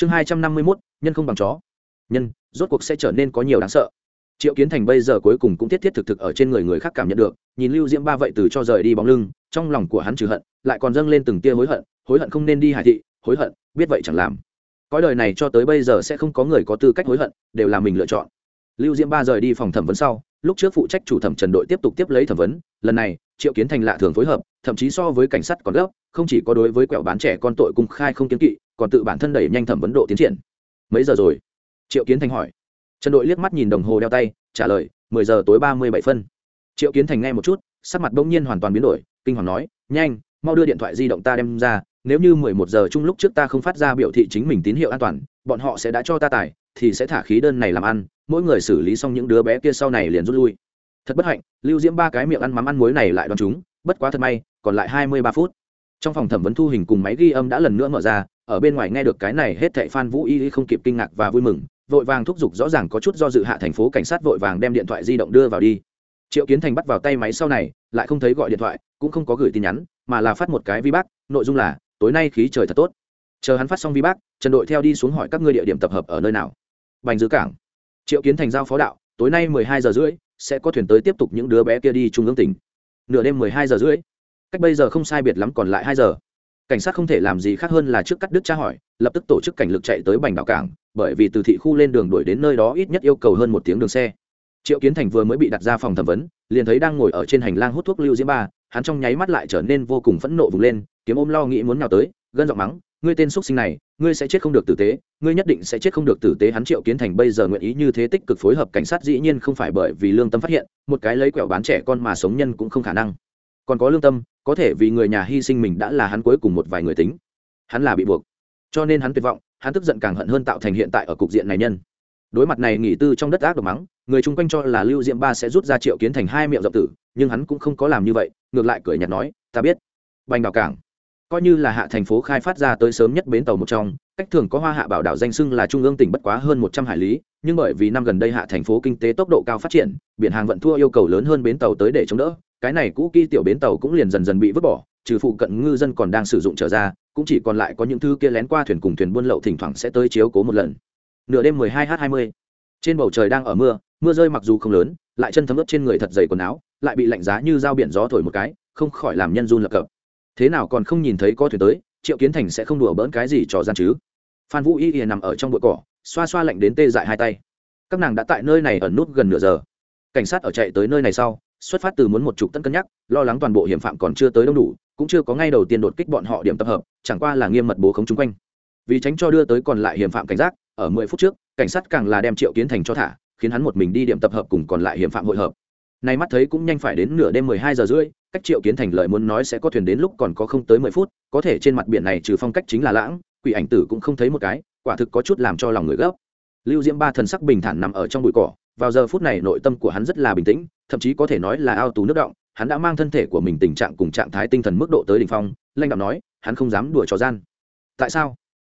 chương hai trăm năm mươi mốt, nhân không bằng chó. Nhân, rốt cuộc sẽ trở nên có nhiều đáng sợ. Triệu kiến thành bây giờ cuối cùng cũng thiết thiết thực thực ở trên người người khác cảm nhận được, nhìn lưu diễm ba vậy từ cho rời đi bóng lưng, trong lòng của hắn trừ hận, lại còn dâng lên từng tia hối hận hối hận không nên đi hải thị, hối hận, biết vậy chẳng làm. Cõi đời này cho tới bây giờ sẽ không có người có tư cách hối hận, đều là mình lựa chọn. Lưu diễm ba rời đi phòng thẩm vấn sau, lúc trước phụ trách chủ thẩm trần đội tiếp tục tiếp lấy thẩm vấn, lần này, triệu kiến thành lạ thường phối hợp, thậm chí so với cảnh sát còn gấp, không chỉ có đối với quẹo bán trẻ con tội cung khai không kiến kỵ còn tự bản thân đẩy nhanh thẩm vấn độ tiến triển. Mấy giờ rồi? Triệu kiến thành hỏi. Trần đội liếc mắt nhìn đồng hồ đeo tay, trả lời, mười giờ tối ba mươi bảy phân. Triệu kiến thành nghe một chút, sắc mặt bỗng nhiên hoàn toàn biến đổi, kinh hoàng nói, nhanh, mau đưa điện thoại di động ta đem ra, nếu như mười một giờ chung lúc trước ta không phát ra biểu thị chính mình tín hiệu an toàn, bọn họ sẽ đã cho ta tài, thì sẽ thả khí đơn này làm ăn, mỗi người xử lý xong những đứa bé kia sau này liền rút lui. Thật bất hạnh, lưu diễm ba cái miệng ăn mắm ăn muối này lại đón chúng, bất quá thật may, còn lại hai mươi ba phút. Trong phòng thẩm vấn thu hình cùng máy ghi âm đã lần nữa mở ra ở bên ngoài nghe được cái này hết thệ phan vũ y không kịp kinh ngạc và vui mừng, vội vàng thúc giục rõ ràng có chút do dự hạ thành phố cảnh sát vội vàng đem điện thoại di động đưa vào đi. Triệu kiến thành bắt vào tay máy sau này, lại không thấy gọi điện thoại, cũng không có gửi tin nhắn, mà là phát một cái vi bác, nội dung là, tối nay khí trời thật tốt. Chờ hắn phát xong vi bác, trần đội theo đi xuống hỏi các ngươi địa điểm tập hợp ở nơi nào. Bành dư cảng. Triệu kiến thành giao phó đạo, tối nay mười hai giờ rưỡi, sẽ có thuyền tới tiếp tục những đứa bé kia đi trung ương tỉnh. Nửa đêm mười hai giờ rưỡi. Cách bây giờ không sai biệt lắm còn lại hai giờ cảnh sát không thể làm gì khác hơn là trước cắt đứt tra hỏi, lập tức tổ chức cảnh lực chạy tới bành đảo cảng, bởi vì từ thị khu lên đường đuổi đến nơi đó ít nhất yêu cầu hơn một tiếng đường xe. Triệu kiến thành vừa mới bị đặt ra phòng thẩm vấn, liền thấy đang ngồi ở trên hành lang hút thuốc lưu diễm ba, hắn trong nháy mắt lại trở nên vô cùng phẫn nộ vùng lên, kiếm ôm lo nghĩ muốn nào tới, gân giọng mắng, ngươi tên x sinh này, ngươi sẽ chết không được tử tế, ngươi nhất định sẽ chết không được tử tế. Hắn triệu kiến thành bây giờ nguyện ý như thế tích cực phối hợp cảnh sát dĩ nhiên không phải bởi vì lương tâm phát hiện, một cái lấy quẹo bán trẻ con mà sống nhân cũng không khả năng còn có lương tâm, có thể vì người nhà hy sinh mình đã là hắn cuối cùng một vài người tính. Hắn là bị buộc, cho nên hắn tuyệt vọng, hắn tức giận càng hận hơn tạo thành hiện tại ở cục diện này nhân. Đối mặt này nghỉ tư trong đất ác độc mắng, người chung quanh cho là lưu diệm ba sẽ rút ra triệu kiến thành hai miệng dọc tử, nhưng hắn cũng không có làm như vậy, ngược lại cười nhạt nói, ta biết. Bành đào cảng, coi như là hạ thành phố khai phát ra tới sớm nhất bến tàu một trong, cách thường có hoa hạ bảo đảo danh sưng là trung ương tỉnh bất quá hơn một trăm hải lý, nhưng bởi vì năm gần đây hạ thành phố kinh tế tốc độ cao phát triển, biển hàng vận thua yêu cầu lớn hơn bến tàu tới để chống đỡ cái này cũ kỹ tiểu bến tàu cũng liền dần dần bị vứt bỏ, trừ phụ cận ngư dân còn đang sử dụng trở ra, cũng chỉ còn lại có những thứ kia lén qua thuyền cùng thuyền buôn lậu thỉnh thoảng sẽ tới chiếu cố một lần. Nửa đêm 12 h 20 trên bầu trời đang ở mưa mưa rơi mặc dù không lớn, lại chân thấm ướt trên người thật dày quần áo, lại bị lạnh giá như dao biển gió thổi một cái, không khỏi làm nhân run lập cập. Thế nào còn không nhìn thấy có thuyền tới, triệu kiến thành sẽ không đùa bỡn cái gì trò gian chứ? Phan vũ y nằm ở trong bụi cỏ, xoa xoa lạnh đến tê dại hai tay. Các nàng đã tại nơi này ẩn nút gần nửa giờ. Cảnh sát ở chạy tới nơi này sau xuất phát từ muốn một chục tấn cân nhắc, lo lắng toàn bộ hiểm phạm còn chưa tới đông đủ, cũng chưa có ngay đầu tiên đột kích bọn họ điểm tập hợp, chẳng qua là nghiêm mật bố khống chung quanh. Vì tránh cho đưa tới còn lại hiểm phạm cảnh giác, ở mười phút trước, cảnh sát càng là đem triệu kiến thành cho thả, khiến hắn một mình đi điểm tập hợp cùng còn lại hiểm phạm hội hợp. Nay mắt thấy cũng nhanh phải đến nửa đêm mười hai giờ rưỡi, cách triệu kiến thành lời muốn nói sẽ có thuyền đến lúc còn có không tới mười phút, có thể trên mặt biển này trừ phong cách chính là lãng, quỷ ảnh tử cũng không thấy một cái, quả thực có chút làm cho lòng người gấp. Lưu diễm ba thần sắc bình thản nằm ở trong bụi cỏ, vào giờ phút này nội tâm của hắn rất là bình tĩnh thậm chí có thể nói là ao tù nước động, hắn đã mang thân thể của mình tình trạng cùng trạng thái tinh thần mức độ tới đỉnh phong, lanh đạo nói, hắn không dám đùa trò gian. Tại sao?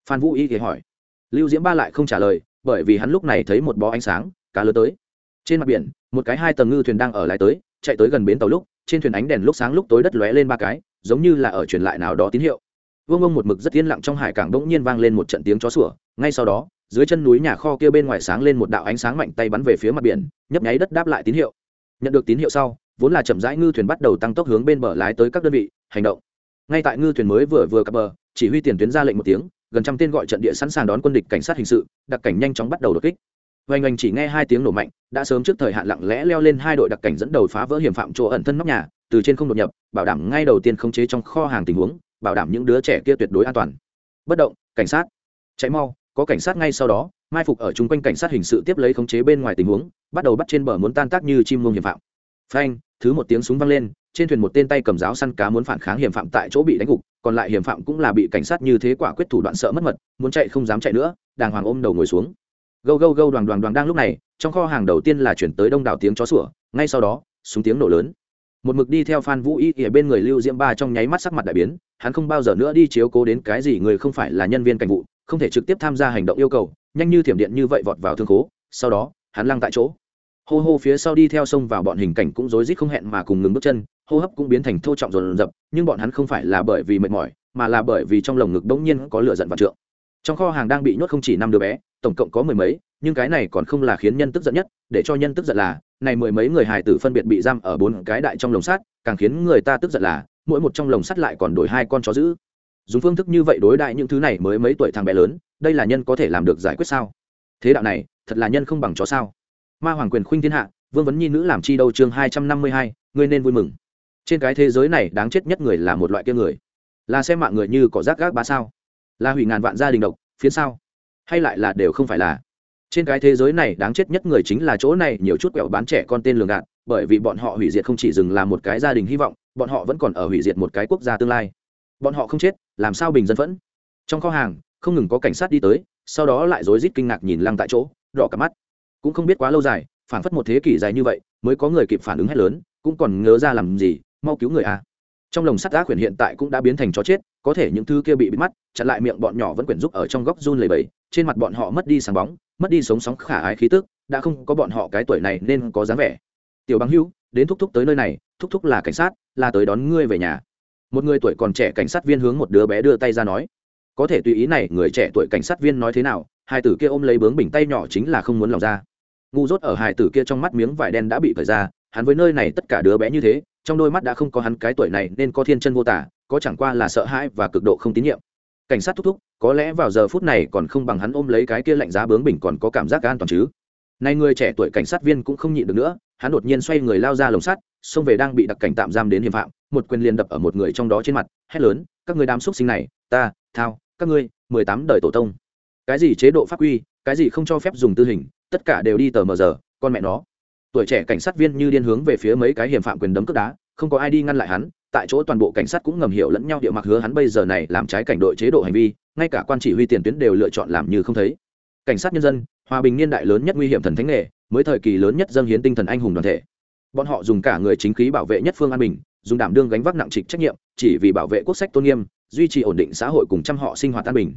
Phan vũ y thì hỏi. Lưu diễm ba lại không trả lời, bởi vì hắn lúc này thấy một bó ánh sáng, cá lớn tới. Trên mặt biển, một cái hai tầng ngư thuyền đang ở lại tới, chạy tới gần bến tàu lúc, trên thuyền ánh đèn lúc sáng lúc tối đất lóe lên ba cái, giống như là ở truyền lại nào đó tín hiệu. Vương ông một mực rất yên lặng trong hải cảng bỗng nhiên vang lên một trận tiếng chó sủa, ngay sau đó, dưới chân núi nhà kho kia bên ngoài sáng lên một đạo ánh sáng mạnh tay bắn về phía mặt biển, nhấp nháy đất đáp lại tín hiệu nhận được tín hiệu sau, vốn là chậm rãi ngư thuyền bắt đầu tăng tốc hướng bên bờ lái tới các đơn vị, hành động. Ngay tại ngư thuyền mới vừa vừa cập bờ, chỉ huy tiền tuyến ra lệnh một tiếng, gần trăm tên gọi trận địa sẵn sàng đón quân địch cảnh sát hình sự, đặc cảnh nhanh chóng bắt đầu đột kích. Vành oanh chỉ nghe hai tiếng nổ mạnh, đã sớm trước thời hạn lặng lẽ leo lên hai đội đặc cảnh dẫn đầu phá vỡ hiểm phạm chỗ ẩn thân nóc nhà, từ trên không đột nhập, bảo đảm ngay đầu tiên khống chế trong kho hàng tình huống, bảo đảm những đứa trẻ kia tuyệt đối an toàn. Bất động, cảnh sát. Chạy mau có cảnh sát ngay sau đó, mai phục ở chung quanh cảnh sát hình sự tiếp lấy khống chế bên ngoài tình huống, bắt đầu bắt trên bờ muốn tan tác như chim mông hiểm phạm. Phanh, thứ một tiếng súng vang lên, trên thuyền một tên tay cầm giáo săn cá muốn phản kháng hiểm phạm tại chỗ bị đánh gục, còn lại hiểm phạm cũng là bị cảnh sát như thế quả quyết thủ đoạn sợ mất mật, muốn chạy không dám chạy nữa, đàng hoàng ôm đầu ngồi xuống. Gâu gâu gâu đoàn đoàn đoàn đang lúc này, trong kho hàng đầu tiên là chuyển tới đông đảo tiếng chó sủa, ngay sau đó, súng tiếng nổ lớn. Một mực đi theo phan vũ y ở bên người lưu diễm ba trong nháy mắt sắc mặt đại biến, hắn không bao giờ nữa đi chiếu cố đến cái gì người không phải là nhân viên cảnh vụ không thể trực tiếp tham gia hành động yêu cầu, nhanh như thiểm điện như vậy vọt vào thương khố, sau đó, hắn lăng tại chỗ. Hô hô phía sau đi theo sông vào bọn hình cảnh cũng rối rít không hẹn mà cùng ngừng bước chân, hô hấp cũng biến thành thô trọng dồn dập, nhưng bọn hắn không phải là bởi vì mệt mỏi, mà là bởi vì trong lồng ngực bỗng nhiên có lửa giận và trượng. Trong kho hàng đang bị nhốt không chỉ năm đứa bé, tổng cộng có mười mấy, nhưng cái này còn không là khiến nhân tức giận nhất, để cho nhân tức giận là, này mười mấy người hài tử phân biệt bị giam ở bốn cái đại trong lồng sắt càng khiến người ta tức giận là, mỗi một trong lồng sắt lại còn đổi hai con chó giữ dùng phương thức như vậy đối đại những thứ này mới mấy tuổi thằng bé lớn, đây là nhân có thể làm được giải quyết sao? Thế đạo này, thật là nhân không bằng chó sao? Ma hoàng quyền khuynh thiên hạ, vương vấn nhi nữ làm chi đâu chương hai trăm năm mươi hai, ngươi nên vui mừng. Trên cái thế giới này đáng chết nhất người là một loại kia người. Là xem mạng người như cỏ rác gác ba sao? Là hủy ngàn vạn gia đình độc phía sao? Hay lại là đều không phải là? Trên cái thế giới này đáng chết nhất người chính là chỗ này, nhiều chút quẹo bán trẻ con tên lường gạt bởi vì bọn họ hủy diệt không chỉ dừng là một cái gia đình hy vọng, bọn họ vẫn còn ở hủy diệt một cái quốc gia tương lai bọn họ không chết, làm sao bình dân phẫn? Trong kho hàng, không ngừng có cảnh sát đi tới, sau đó lại rối rít kinh ngạc nhìn lăng tại chỗ, đỏ cả mắt. Cũng không biết quá lâu dài, phản phất một thế kỷ dài như vậy, mới có người kịp phản ứng hết lớn, cũng còn ngớ ra làm gì, mau cứu người à. Trong lồng sắt ác quyển hiện tại cũng đã biến thành chó chết, có thể những thứ kia bị bịt mắt, chặn lại miệng bọn nhỏ vẫn quyển giúp ở trong góc run lầy bầy trên mặt bọn họ mất đi sáng bóng, mất đi sống sóng khả ái khí tức, đã không có bọn họ cái tuổi này nên có dáng vẻ. Tiểu băng hưu đến thúc thúc tới nơi này, thúc thúc là cảnh sát, là tới đón ngươi về nhà một người tuổi còn trẻ cảnh sát viên hướng một đứa bé đưa tay ra nói. Có thể tùy ý này, người trẻ tuổi cảnh sát viên nói thế nào, hai tử kia ôm lấy bướng bình tay nhỏ chính là không muốn lòng ra. Ngu dốt ở hai tử kia trong mắt miếng vải đen đã bị cởi ra, hắn với nơi này tất cả đứa bé như thế, trong đôi mắt đã không có hắn cái tuổi này nên có thiên chân vô tả, có chẳng qua là sợ hãi và cực độ không tín nhiệm. Cảnh sát thúc thúc, có lẽ vào giờ phút này còn không bằng hắn ôm lấy cái kia lạnh giá bướng bình còn có cảm giác an toàn chứ. Nay người trẻ tuổi cảnh sát viên cũng không nhịn được nữa, hắn đột nhiên xoay người lao ra lồng sắt xông về đang bị đặc cảnh tạm giam đến hiểm phạm, một quyền liền đập ở một người trong đó trên mặt, hét lớn, các người đám xúc sinh này, ta, thao, các ngươi, mười tám đời tổ tông. Cái gì chế độ pháp quy, cái gì không cho phép dùng tư hình, tất cả đều đi tờ mờ giờ, con mẹ nó. Tuổi trẻ cảnh sát viên như điên hướng về phía mấy cái hiểm phạm quyền đấm cướp đá, không có ai đi ngăn lại hắn, tại chỗ toàn bộ cảnh sát cũng ngầm hiểu lẫn nhau địa mặc hứa hắn bây giờ này làm trái cảnh đội chế độ hành vi, ngay cả quan chỉ huy tiền tuyến đều lựa chọn làm như không thấy. Cảnh sát nhân dân, hòa bình niên đại lớn nhất nguy hiểm thần thánh nghề, mới thời kỳ lớn nhất dâng hiến tinh thần anh hùng đoàn thể bọn họ dùng cả người chính khí bảo vệ nhất phương an bình, dùng đảm đương gánh vác nặng trịch trách nhiệm, chỉ vì bảo vệ quốc sách tôn nghiêm, duy trì ổn định xã hội cùng trăm họ sinh hoạt an bình.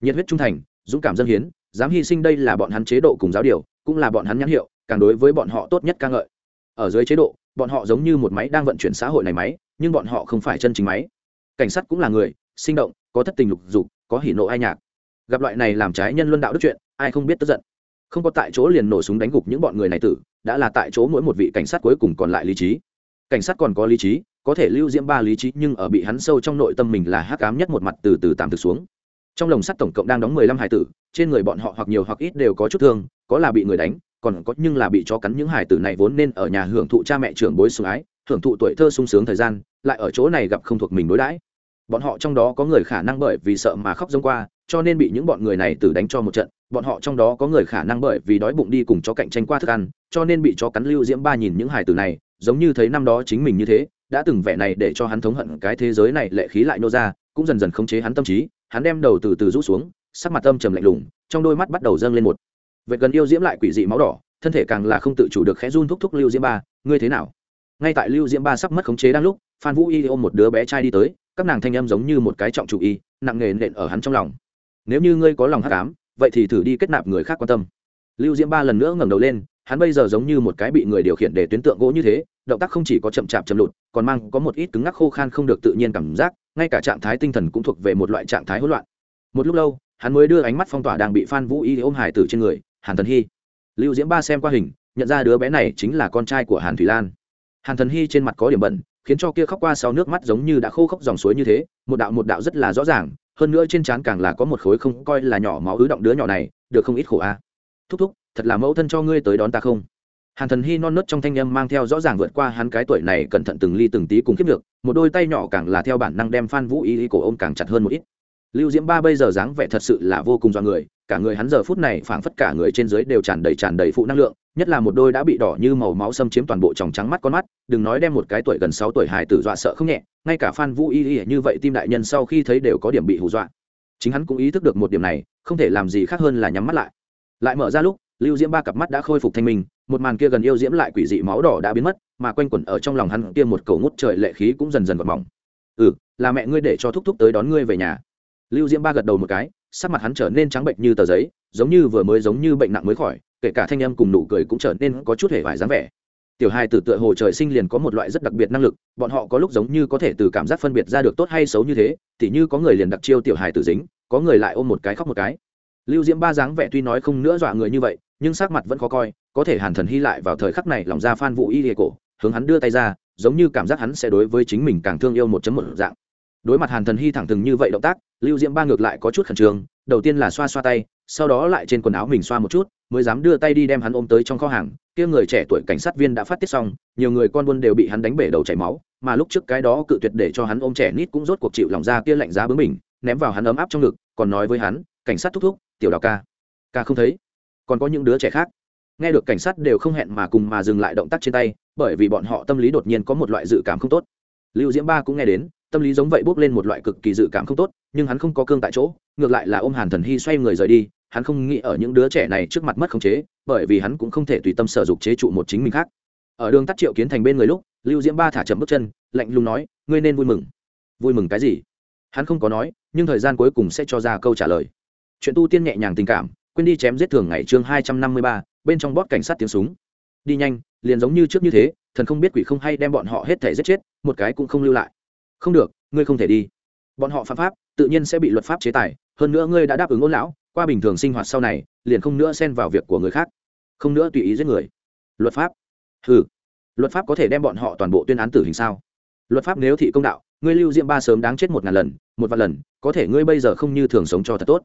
Nhiệt huyết trung thành, dũng cảm dân hiến, dám hy sinh đây là bọn hắn chế độ cùng giáo điều, cũng là bọn hắn nhãn hiệu, càng đối với bọn họ tốt nhất ca ngợi. Ở dưới chế độ, bọn họ giống như một máy đang vận chuyển xã hội này máy, nhưng bọn họ không phải chân chính máy. Cảnh sát cũng là người, sinh động, có thất tình lục dục, có hỉ nộ ai nhạc. Gặp loại này làm trái nhân luân đạo đức chuyện, ai không biết tức giận. Không có tại chỗ liền nổ súng đánh gục những bọn người này tử đã là tại chỗ mỗi một vị cảnh sát cuối cùng còn lại lý trí. Cảnh sát còn có lý trí, có thể lưu diễm ba lý trí, nhưng ở bị hắn sâu trong nội tâm mình là hắc ám nhất một mặt từ từ tạm thực xuống. Trong lồng sắt tổng cộng đang đóng mười lăm hải tử, trên người bọn họ hoặc nhiều hoặc ít đều có chút thương, có là bị người đánh, còn có nhưng là bị chó cắn những hải tử này vốn nên ở nhà hưởng thụ cha mẹ trưởng bối sủng ái, hưởng thụ tuổi thơ sung sướng thời gian, lại ở chỗ này gặp không thuộc mình đối đãi. Bọn họ trong đó có người khả năng bởi vì sợ mà khóc giống qua cho nên bị những bọn người này tử đánh cho một trận, bọn họ trong đó có người khả năng bởi vì đói bụng đi cùng chó cạnh tranh qua thức ăn, cho nên bị chó cắn lưu diễm ba nhìn những hải tử này, giống như thấy năm đó chính mình như thế, đã từng vẻ này để cho hắn thống hận cái thế giới này lệ khí lại nô ra, cũng dần dần khống chế hắn tâm trí, hắn đem đầu từ từ rũ xuống, sắc mặt âm trầm lạnh lùng, trong đôi mắt bắt đầu dâng lên một vệ gần yêu diễm lại quỷ dị máu đỏ, thân thể càng là không tự chủ được khẽ run thúc thúc lưu diễm ba, ngươi thế nào? Ngay tại lưu diễm ba sắp mất khống chế đang lúc, phan vũ y ôm một đứa bé trai đi tới, các nàng thanh âm giống như một cái trọng chủ y, nặng nề nện ở hắn trong lòng nếu như ngươi có lòng hắc ám, vậy thì thử đi kết nạp người khác quan tâm. Lưu diễm ba lần nữa ngẩng đầu lên, hắn bây giờ giống như một cái bị người điều khiển để tuyến tượng gỗ như thế, động tác không chỉ có chậm chạp chậm lụt, còn mang có một ít cứng ngắc khô khan không được tự nhiên cảm giác, ngay cả trạng thái tinh thần cũng thuộc về một loại trạng thái hỗn loạn. Một lúc lâu, hắn mới đưa ánh mắt phong tỏa đang bị phan vũ y ôm hải tử trên người, hàn thần hy. Lưu diễm ba xem qua hình, nhận ra đứa bé này chính là con trai của hàn thủy lan. Hàn thần hy trên mặt có điểm bẩn, khiến cho kia khóc qua sau nước mắt giống như đã khô khốc dòng suối như thế, một đạo một đạo rất là rõ ràng hơn nữa trên trán càng là có một khối không coi là nhỏ máu ứ động đứa nhỏ này, được không ít khổ a. À. Thúc thúc, thật là mẫu thân cho ngươi tới đón ta không? Hàn thần hy non nớt trong thanh â m mang theo rõ ràng vượt qua hắn cái tuổi này cẩn thận từng ly từng tí cùng kiếp được, một đôi tay nhỏ càng là theo bản năng đem phan vũ y y cổ ô m càng chặt hơn một ít. Lưu diễm ba bây giờ dáng vẻ thật sự là vô cùng do người cả người hắn giờ phút này phảng phất cả người trên dưới đều tràn đầy tràn đầy phụ năng lượng, nhất là một đôi đã bị đỏ như màu máu xâm chiếm toàn bộ tròng trắng mắt con mắt, đừng nói đem một cái tuổi gần sáu tuổi hài tử dọa sợ không nhẹ, ngay cả phan vũ y y như vậy tim đại nhân sau khi thấy đều có điểm bị hù dọa. Chính hắn cũng ý thức được một điểm này, không thể làm gì khác hơn là nhắm mắt lại. Lại mở ra lúc, lưu diễm ba cặp mắt đã khôi phục thanh minh, một màn kia gần yêu diễm lại quỷ dị máu đỏ đã biến mất, mà quanh quẩn ở trong lòng hắn kia một cầu ngút trời lệ khí cũng dần dần vật mỏng. Ừ là mẹ ngươi để cho thúc thúc tới đón ngươi về nhà. Lưu diễm ba gật đầu một cái sắc mặt hắn trở nên trắng bệnh như tờ giấy, giống như vừa mới giống như bệnh nặng mới khỏi, kể cả thanh âm cùng nụ cười cũng trở nên có chút hề vải dáng vẻ. Tiểu hai từ tựa hồ trời sinh liền có một loại rất đặc biệt năng lực, bọn họ có lúc giống như có thể từ cảm giác phân biệt ra được tốt hay xấu như thế, tỉ như có người liền đặc chiêu tiểu hài tử dính, có người lại ôm một cái khóc một cái. Lưu diễm ba dáng vẻ tuy nói không nữa dọa người như vậy, nhưng sắc mặt vẫn khó coi, có thể hàn thần hy lại vào thời khắc này lòng ra phan vũ y lìa cổ, hướng hắn đưa tay ra, giống như cảm giác hắn sẽ đối với chính mình càng thương yêu một chấm một dạng đối mặt hàn thần hy thẳng thừng như vậy động tác, lưu diễm ba ngược lại có chút khẩn trương, đầu tiên là xoa xoa tay, sau đó lại trên quần áo mình xoa một chút, mới dám đưa tay đi đem hắn ôm tới trong kho hàng. Kia người trẻ tuổi cảnh sát viên đã phát tiết xong, nhiều người con buôn đều bị hắn đánh bể đầu chảy máu, mà lúc trước cái đó cự tuyệt để cho hắn ôm trẻ nít cũng rốt cuộc chịu lòng ra kia lạnh giá bướng mình ném vào hắn ấm áp trong ngực, còn nói với hắn, cảnh sát thúc thúc, tiểu đào ca ca không thấy, còn có những đứa trẻ khác. Nghe được cảnh sát đều không hẹn mà cùng mà dừng lại động tác trên tay, bởi vì bọn họ tâm lý đột nhiên có một loại dự cảm không tốt. Lưu diễm ba cũng nghe đến tâm lý giống vậy bước lên một loại cực kỳ dự cảm không tốt, nhưng hắn không có cương tại chỗ, ngược lại là ôm hàn thần hy xoay người rời đi, hắn không nghĩ ở những đứa trẻ này trước mặt mất khống chế, bởi vì hắn cũng không thể tùy tâm sở dục chế trụ một chính mình khác. Ở đường tắt triệu kiến thành bên người lúc, lưu diễm ba thả chậm bước chân, lạnh lùng nói, ngươi nên vui mừng. Vui mừng cái gì? Hắn không có nói, nhưng thời gian cuối cùng sẽ cho ra câu trả lời. Chuyện tu tiên nhẹ nhàng tình cảm, quên đi chém giết thường ngày chương hai trăm năm mươi ba, bên trong bót cảnh sát tiếng súng. Đi nhanh, liền giống như trước như thế, thần không biết quỷ không hay đem bọn họ hết thể giết chết, một cái cũng không lưu lại không được, ngươi không thể đi. Bọn họ phạm pháp, tự nhiên sẽ bị luật pháp chế tài, hơn nữa ngươi đã đáp ứng ôn lão, qua bình thường sinh hoạt sau này, liền không nữa xen vào việc của người khác. Không nữa tùy ý giết người. Luật pháp? Ừ luật pháp có thể đem bọn họ toàn bộ tuyên án tử hình sao? Luật pháp nếu thị công đạo, ngươi lưu diệm ba sớm đáng chết một ngàn lần, một vạn lần, có thể ngươi bây giờ không như thường sống cho thật tốt.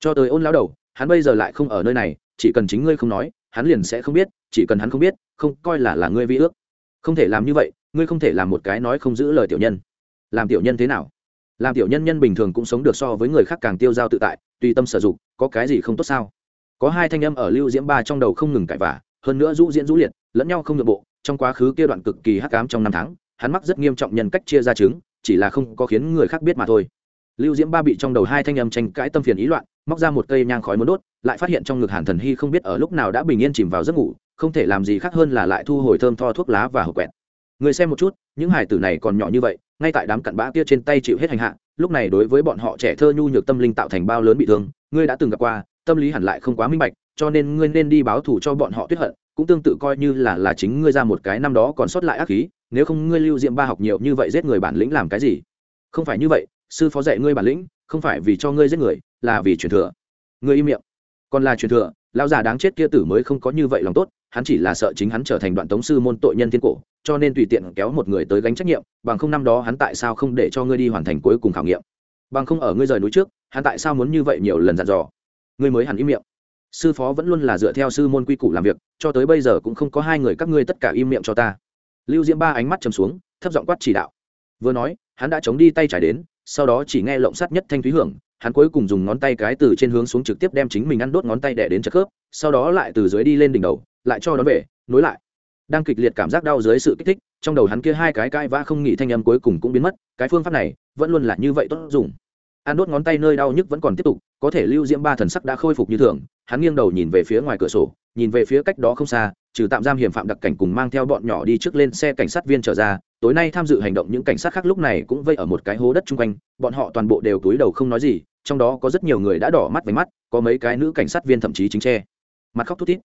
Cho tới ôn lão đầu, hắn bây giờ lại không ở nơi này, chỉ cần chính ngươi không nói, hắn liền sẽ không biết, chỉ cần hắn không biết, không coi là là ngươi vi ước. Không thể làm như vậy, ngươi không thể làm một cái nói không giữ lời tiểu nhân làm tiểu nhân thế nào? Làm tiểu nhân nhân bình thường cũng sống được so với người khác càng tiêu dao tự tại, tùy tâm sử dụng có cái gì không tốt sao? Có hai thanh âm ở lưu diễm ba trong đầu không ngừng cãi vả hơn nữa rũ diễn rũ liệt, lẫn nhau không nhượng bộ, trong quá khứ kia đoạn cực kỳ hắc cám trong năm tháng, hắn mắc rất nghiêm trọng nhân cách chia ra chứng, chỉ là không có khiến người khác biết mà thôi. Lưu diễm ba bị trong đầu hai thanh âm tranh cãi tâm phiền ý loạn, móc ra một cây nhang khói muốn đốt, lại phát hiện trong ngực hàn thần hy không biết ở lúc nào đã bình yên chìm vào giấc ngủ, không thể làm gì khác hơn là lại thu hồi thơm tho thuốc lá và hộp quẹt. Người xem một chút, những hải tử này còn nhỏ như vậy ngay tại đám cặn bã kia trên tay chịu hết hành hạ, lúc này đối với bọn họ trẻ thơ nhu nhược tâm linh tạo thành bao lớn bị thương, ngươi đã từng gặp qua, tâm lý hẳn lại không quá minh bạch, cho nên ngươi nên đi báo thù cho bọn họ tuyết hận, cũng tương tự coi như là là chính ngươi ra một cái năm đó còn sót lại ác khí, nếu không ngươi lưu diệm ba học nhiều như vậy giết người bản lĩnh làm cái gì? Không phải như vậy, sư phó dạy ngươi bản lĩnh, không phải vì cho ngươi giết người, là vì truyền thừa. Ngươi im miệng. Còn là truyền thừa, lão già đáng chết kia tử mới không có như vậy lòng tốt, hắn chỉ là sợ chính hắn trở thành đoạn tống sư môn tội nhân thiên cổ cho nên tùy tiện kéo một người tới gánh trách nhiệm, bằng không năm đó hắn tại sao không để cho ngươi đi hoàn thành cuối cùng khảo nghiệm? Bằng không ở ngươi rời núi trước, hắn tại sao muốn như vậy nhiều lần dặn dò? Ngươi mới hẳn im miệng. Sư phó vẫn luôn là dựa theo sư môn quy củ làm việc, cho tới bây giờ cũng không có hai người các ngươi tất cả im miệng cho ta. Lưu diễm ba ánh mắt chầm xuống, thấp giọng quát chỉ đạo. Vừa nói, hắn đã chống đi tay trải đến, sau đó chỉ nghe lộng sắt nhất thanh thúy hưởng, hắn cuối cùng dùng ngón tay cái từ trên hướng xuống trực tiếp đem chính mình ăn đốt ngón tay đẻ đến chật khớp, sau đó lại từ dưới đi lên đỉnh đầu, lại cho nó về, nối lại đang kịch liệt cảm giác đau dưới sự kích thích, trong đầu hắn kia hai cái cãi vã không nghỉ thanh âm cuối cùng cũng biến mất, cái phương pháp này vẫn luôn là như vậy tốt dùng. An đốt ngón tay nơi đau nhức vẫn còn tiếp tục, có thể lưu diễm ba thần sắc đã khôi phục như thường, hắn nghiêng đầu nhìn về phía ngoài cửa sổ, nhìn về phía cách đó không xa, trừ tạm giam hiểm phạm đặc cảnh cùng mang theo bọn nhỏ đi trước lên xe cảnh sát viên trở ra, tối nay tham dự hành động những cảnh sát khác lúc này cũng vây ở một cái hố đất chung quanh, bọn họ toàn bộ đều túi đầu không nói gì, trong đó có rất nhiều người đã đỏ mắt váy mắt, có mấy cái nữ cảnh sát viên thậm chí chính tre mặt khóc thút thít.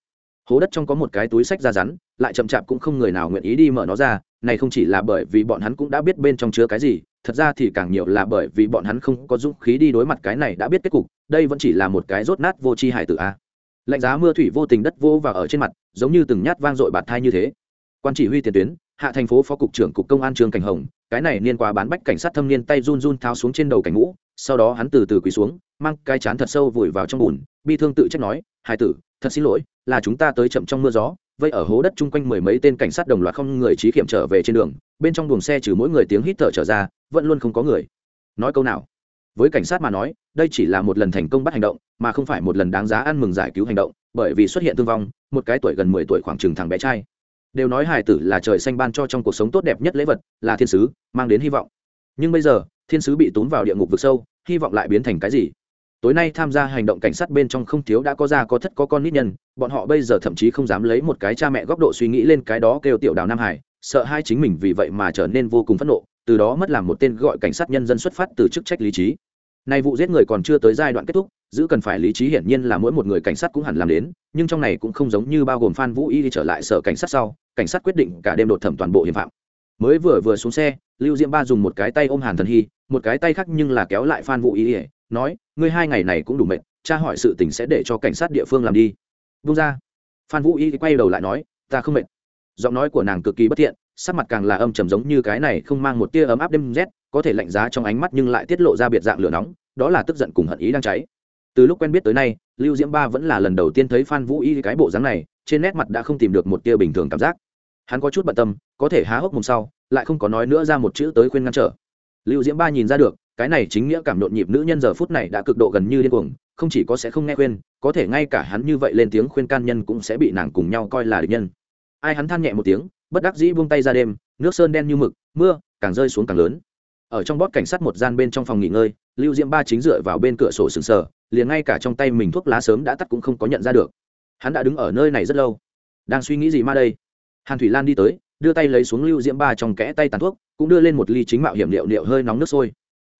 Hố đất trong có một cái túi sách da rắn lại chậm chạp cũng không người nào nguyện ý đi mở nó ra, này không chỉ là bởi vì bọn hắn cũng đã biết bên trong chứa cái gì, thật ra thì càng nhiều là bởi vì bọn hắn không có dũng khí đi đối mặt cái này đã biết kết cục, đây vẫn chỉ là một cái rốt nát vô tri hải tử a. Lạnh giá mưa thủy vô tình đất vô và ở trên mặt, giống như từng nhát vang dội bạt thai như thế. Quan chỉ huy tiền tuyến, hạ thành phố phó cục trưởng cục công an trường cảnh hồng, cái này liên qua bán bách cảnh sát thâm niên tay run run tháo xuống trên đầu cảnh ngũ, sau đó hắn từ từ quỳ xuống, mang cái chán thật sâu vùi vào trong bùn, bi thương tự trách nói hai tử, thật xin lỗi, là chúng ta tới chậm trong mưa gió vây ở hố đất chung quanh mười mấy tên cảnh sát đồng loạt không người trí kiểm trở về trên đường, bên trong buồng xe trừ mỗi người tiếng hít thở trở ra, vẫn luôn không có người. Nói câu nào? Với cảnh sát mà nói, đây chỉ là một lần thành công bắt hành động, mà không phải một lần đáng giá ăn mừng giải cứu hành động, bởi vì xuất hiện thương vong, một cái tuổi gần mười tuổi khoảng chừng thằng bé trai. Đều nói hài tử là trời xanh ban cho trong cuộc sống tốt đẹp nhất lễ vật, là thiên sứ, mang đến hy vọng. Nhưng bây giờ, thiên sứ bị tốn vào địa ngục vực sâu, hy vọng lại biến thành cái gì? Tối nay tham gia hành động cảnh sát bên trong không thiếu đã có già có thất có con nít nhân, bọn họ bây giờ thậm chí không dám lấy một cái cha mẹ góc độ suy nghĩ lên cái đó kêu tiểu đào nam hải, sợ hai chính mình vì vậy mà trở nên vô cùng phẫn nộ, từ đó mất làm một tên gọi cảnh sát nhân dân xuất phát từ chức trách lý trí. Nay vụ giết người còn chưa tới giai đoạn kết thúc, giữ cần phải lý trí hiển nhiên là mỗi một người cảnh sát cũng hẳn làm đến, nhưng trong này cũng không giống như bao gồm phan vũ y đi trở lại sở cảnh sát sau, cảnh sát quyết định cả đêm đột thẩm toàn bộ hiểm phạm. Mới vừa vừa xuống xe, lưu diễm ba dùng một cái tay ôm hàn thần hy, một cái tay khác nhưng là kéo lại phan vũ y nói, ngươi hai ngày này cũng đủ mệt cha hỏi sự tình sẽ để cho cảnh sát địa phương làm đi. Vung ra. Phan vũ y quay đầu lại nói, ta không mệt. Giọng nói của nàng cực kỳ bất thiện, sắc mặt càng là âm trầm giống như cái này không mang một tia ấm áp đêm rét, có thể lạnh giá trong ánh mắt nhưng lại tiết lộ ra biệt dạng lửa nóng, đó là tức giận cùng hận ý đang cháy. Từ lúc quen biết tới nay, lưu diễm ba vẫn là lần đầu tiên thấy phan vũ y cái bộ dáng này, trên nét mặt đã không tìm được một tia bình thường cảm giác. Hắn có chút bận tâm, có thể há hốc mồm sau, lại không có nói nữa ra một chữ tới khuyên ngăn trở lưu diễm ba nhìn ra được, cái này chính nghĩa cảm nhộn nhịp nữ nhân giờ phút này đã cực độ gần như điên cuồng, không chỉ có sẽ không nghe khuyên, có thể ngay cả hắn như vậy lên tiếng khuyên can nhân cũng sẽ bị nàng cùng nhau coi là địch nhân. Ai hắn than nhẹ một tiếng, bất đắc dĩ buông tay ra đêm, nước sơn đen như mực, mưa, càng rơi xuống càng lớn. Ở trong bót cảnh sát một gian bên trong phòng nghỉ ngơi, lưu diễm ba chính dựa vào bên cửa sổ sừng sờ, liền ngay cả trong tay mình thuốc lá sớm đã tắt cũng không có nhận ra được. Hắn đã đứng ở nơi này rất lâu. Đang suy nghĩ gì ma đây? Hàn thủy lan đi tới, đưa tay lấy xuống lưu diễm ba trong kẽ tay tàn thuốc cũng đưa lên một ly chính mạo hiểm liệu liệu hơi nóng nước sôi.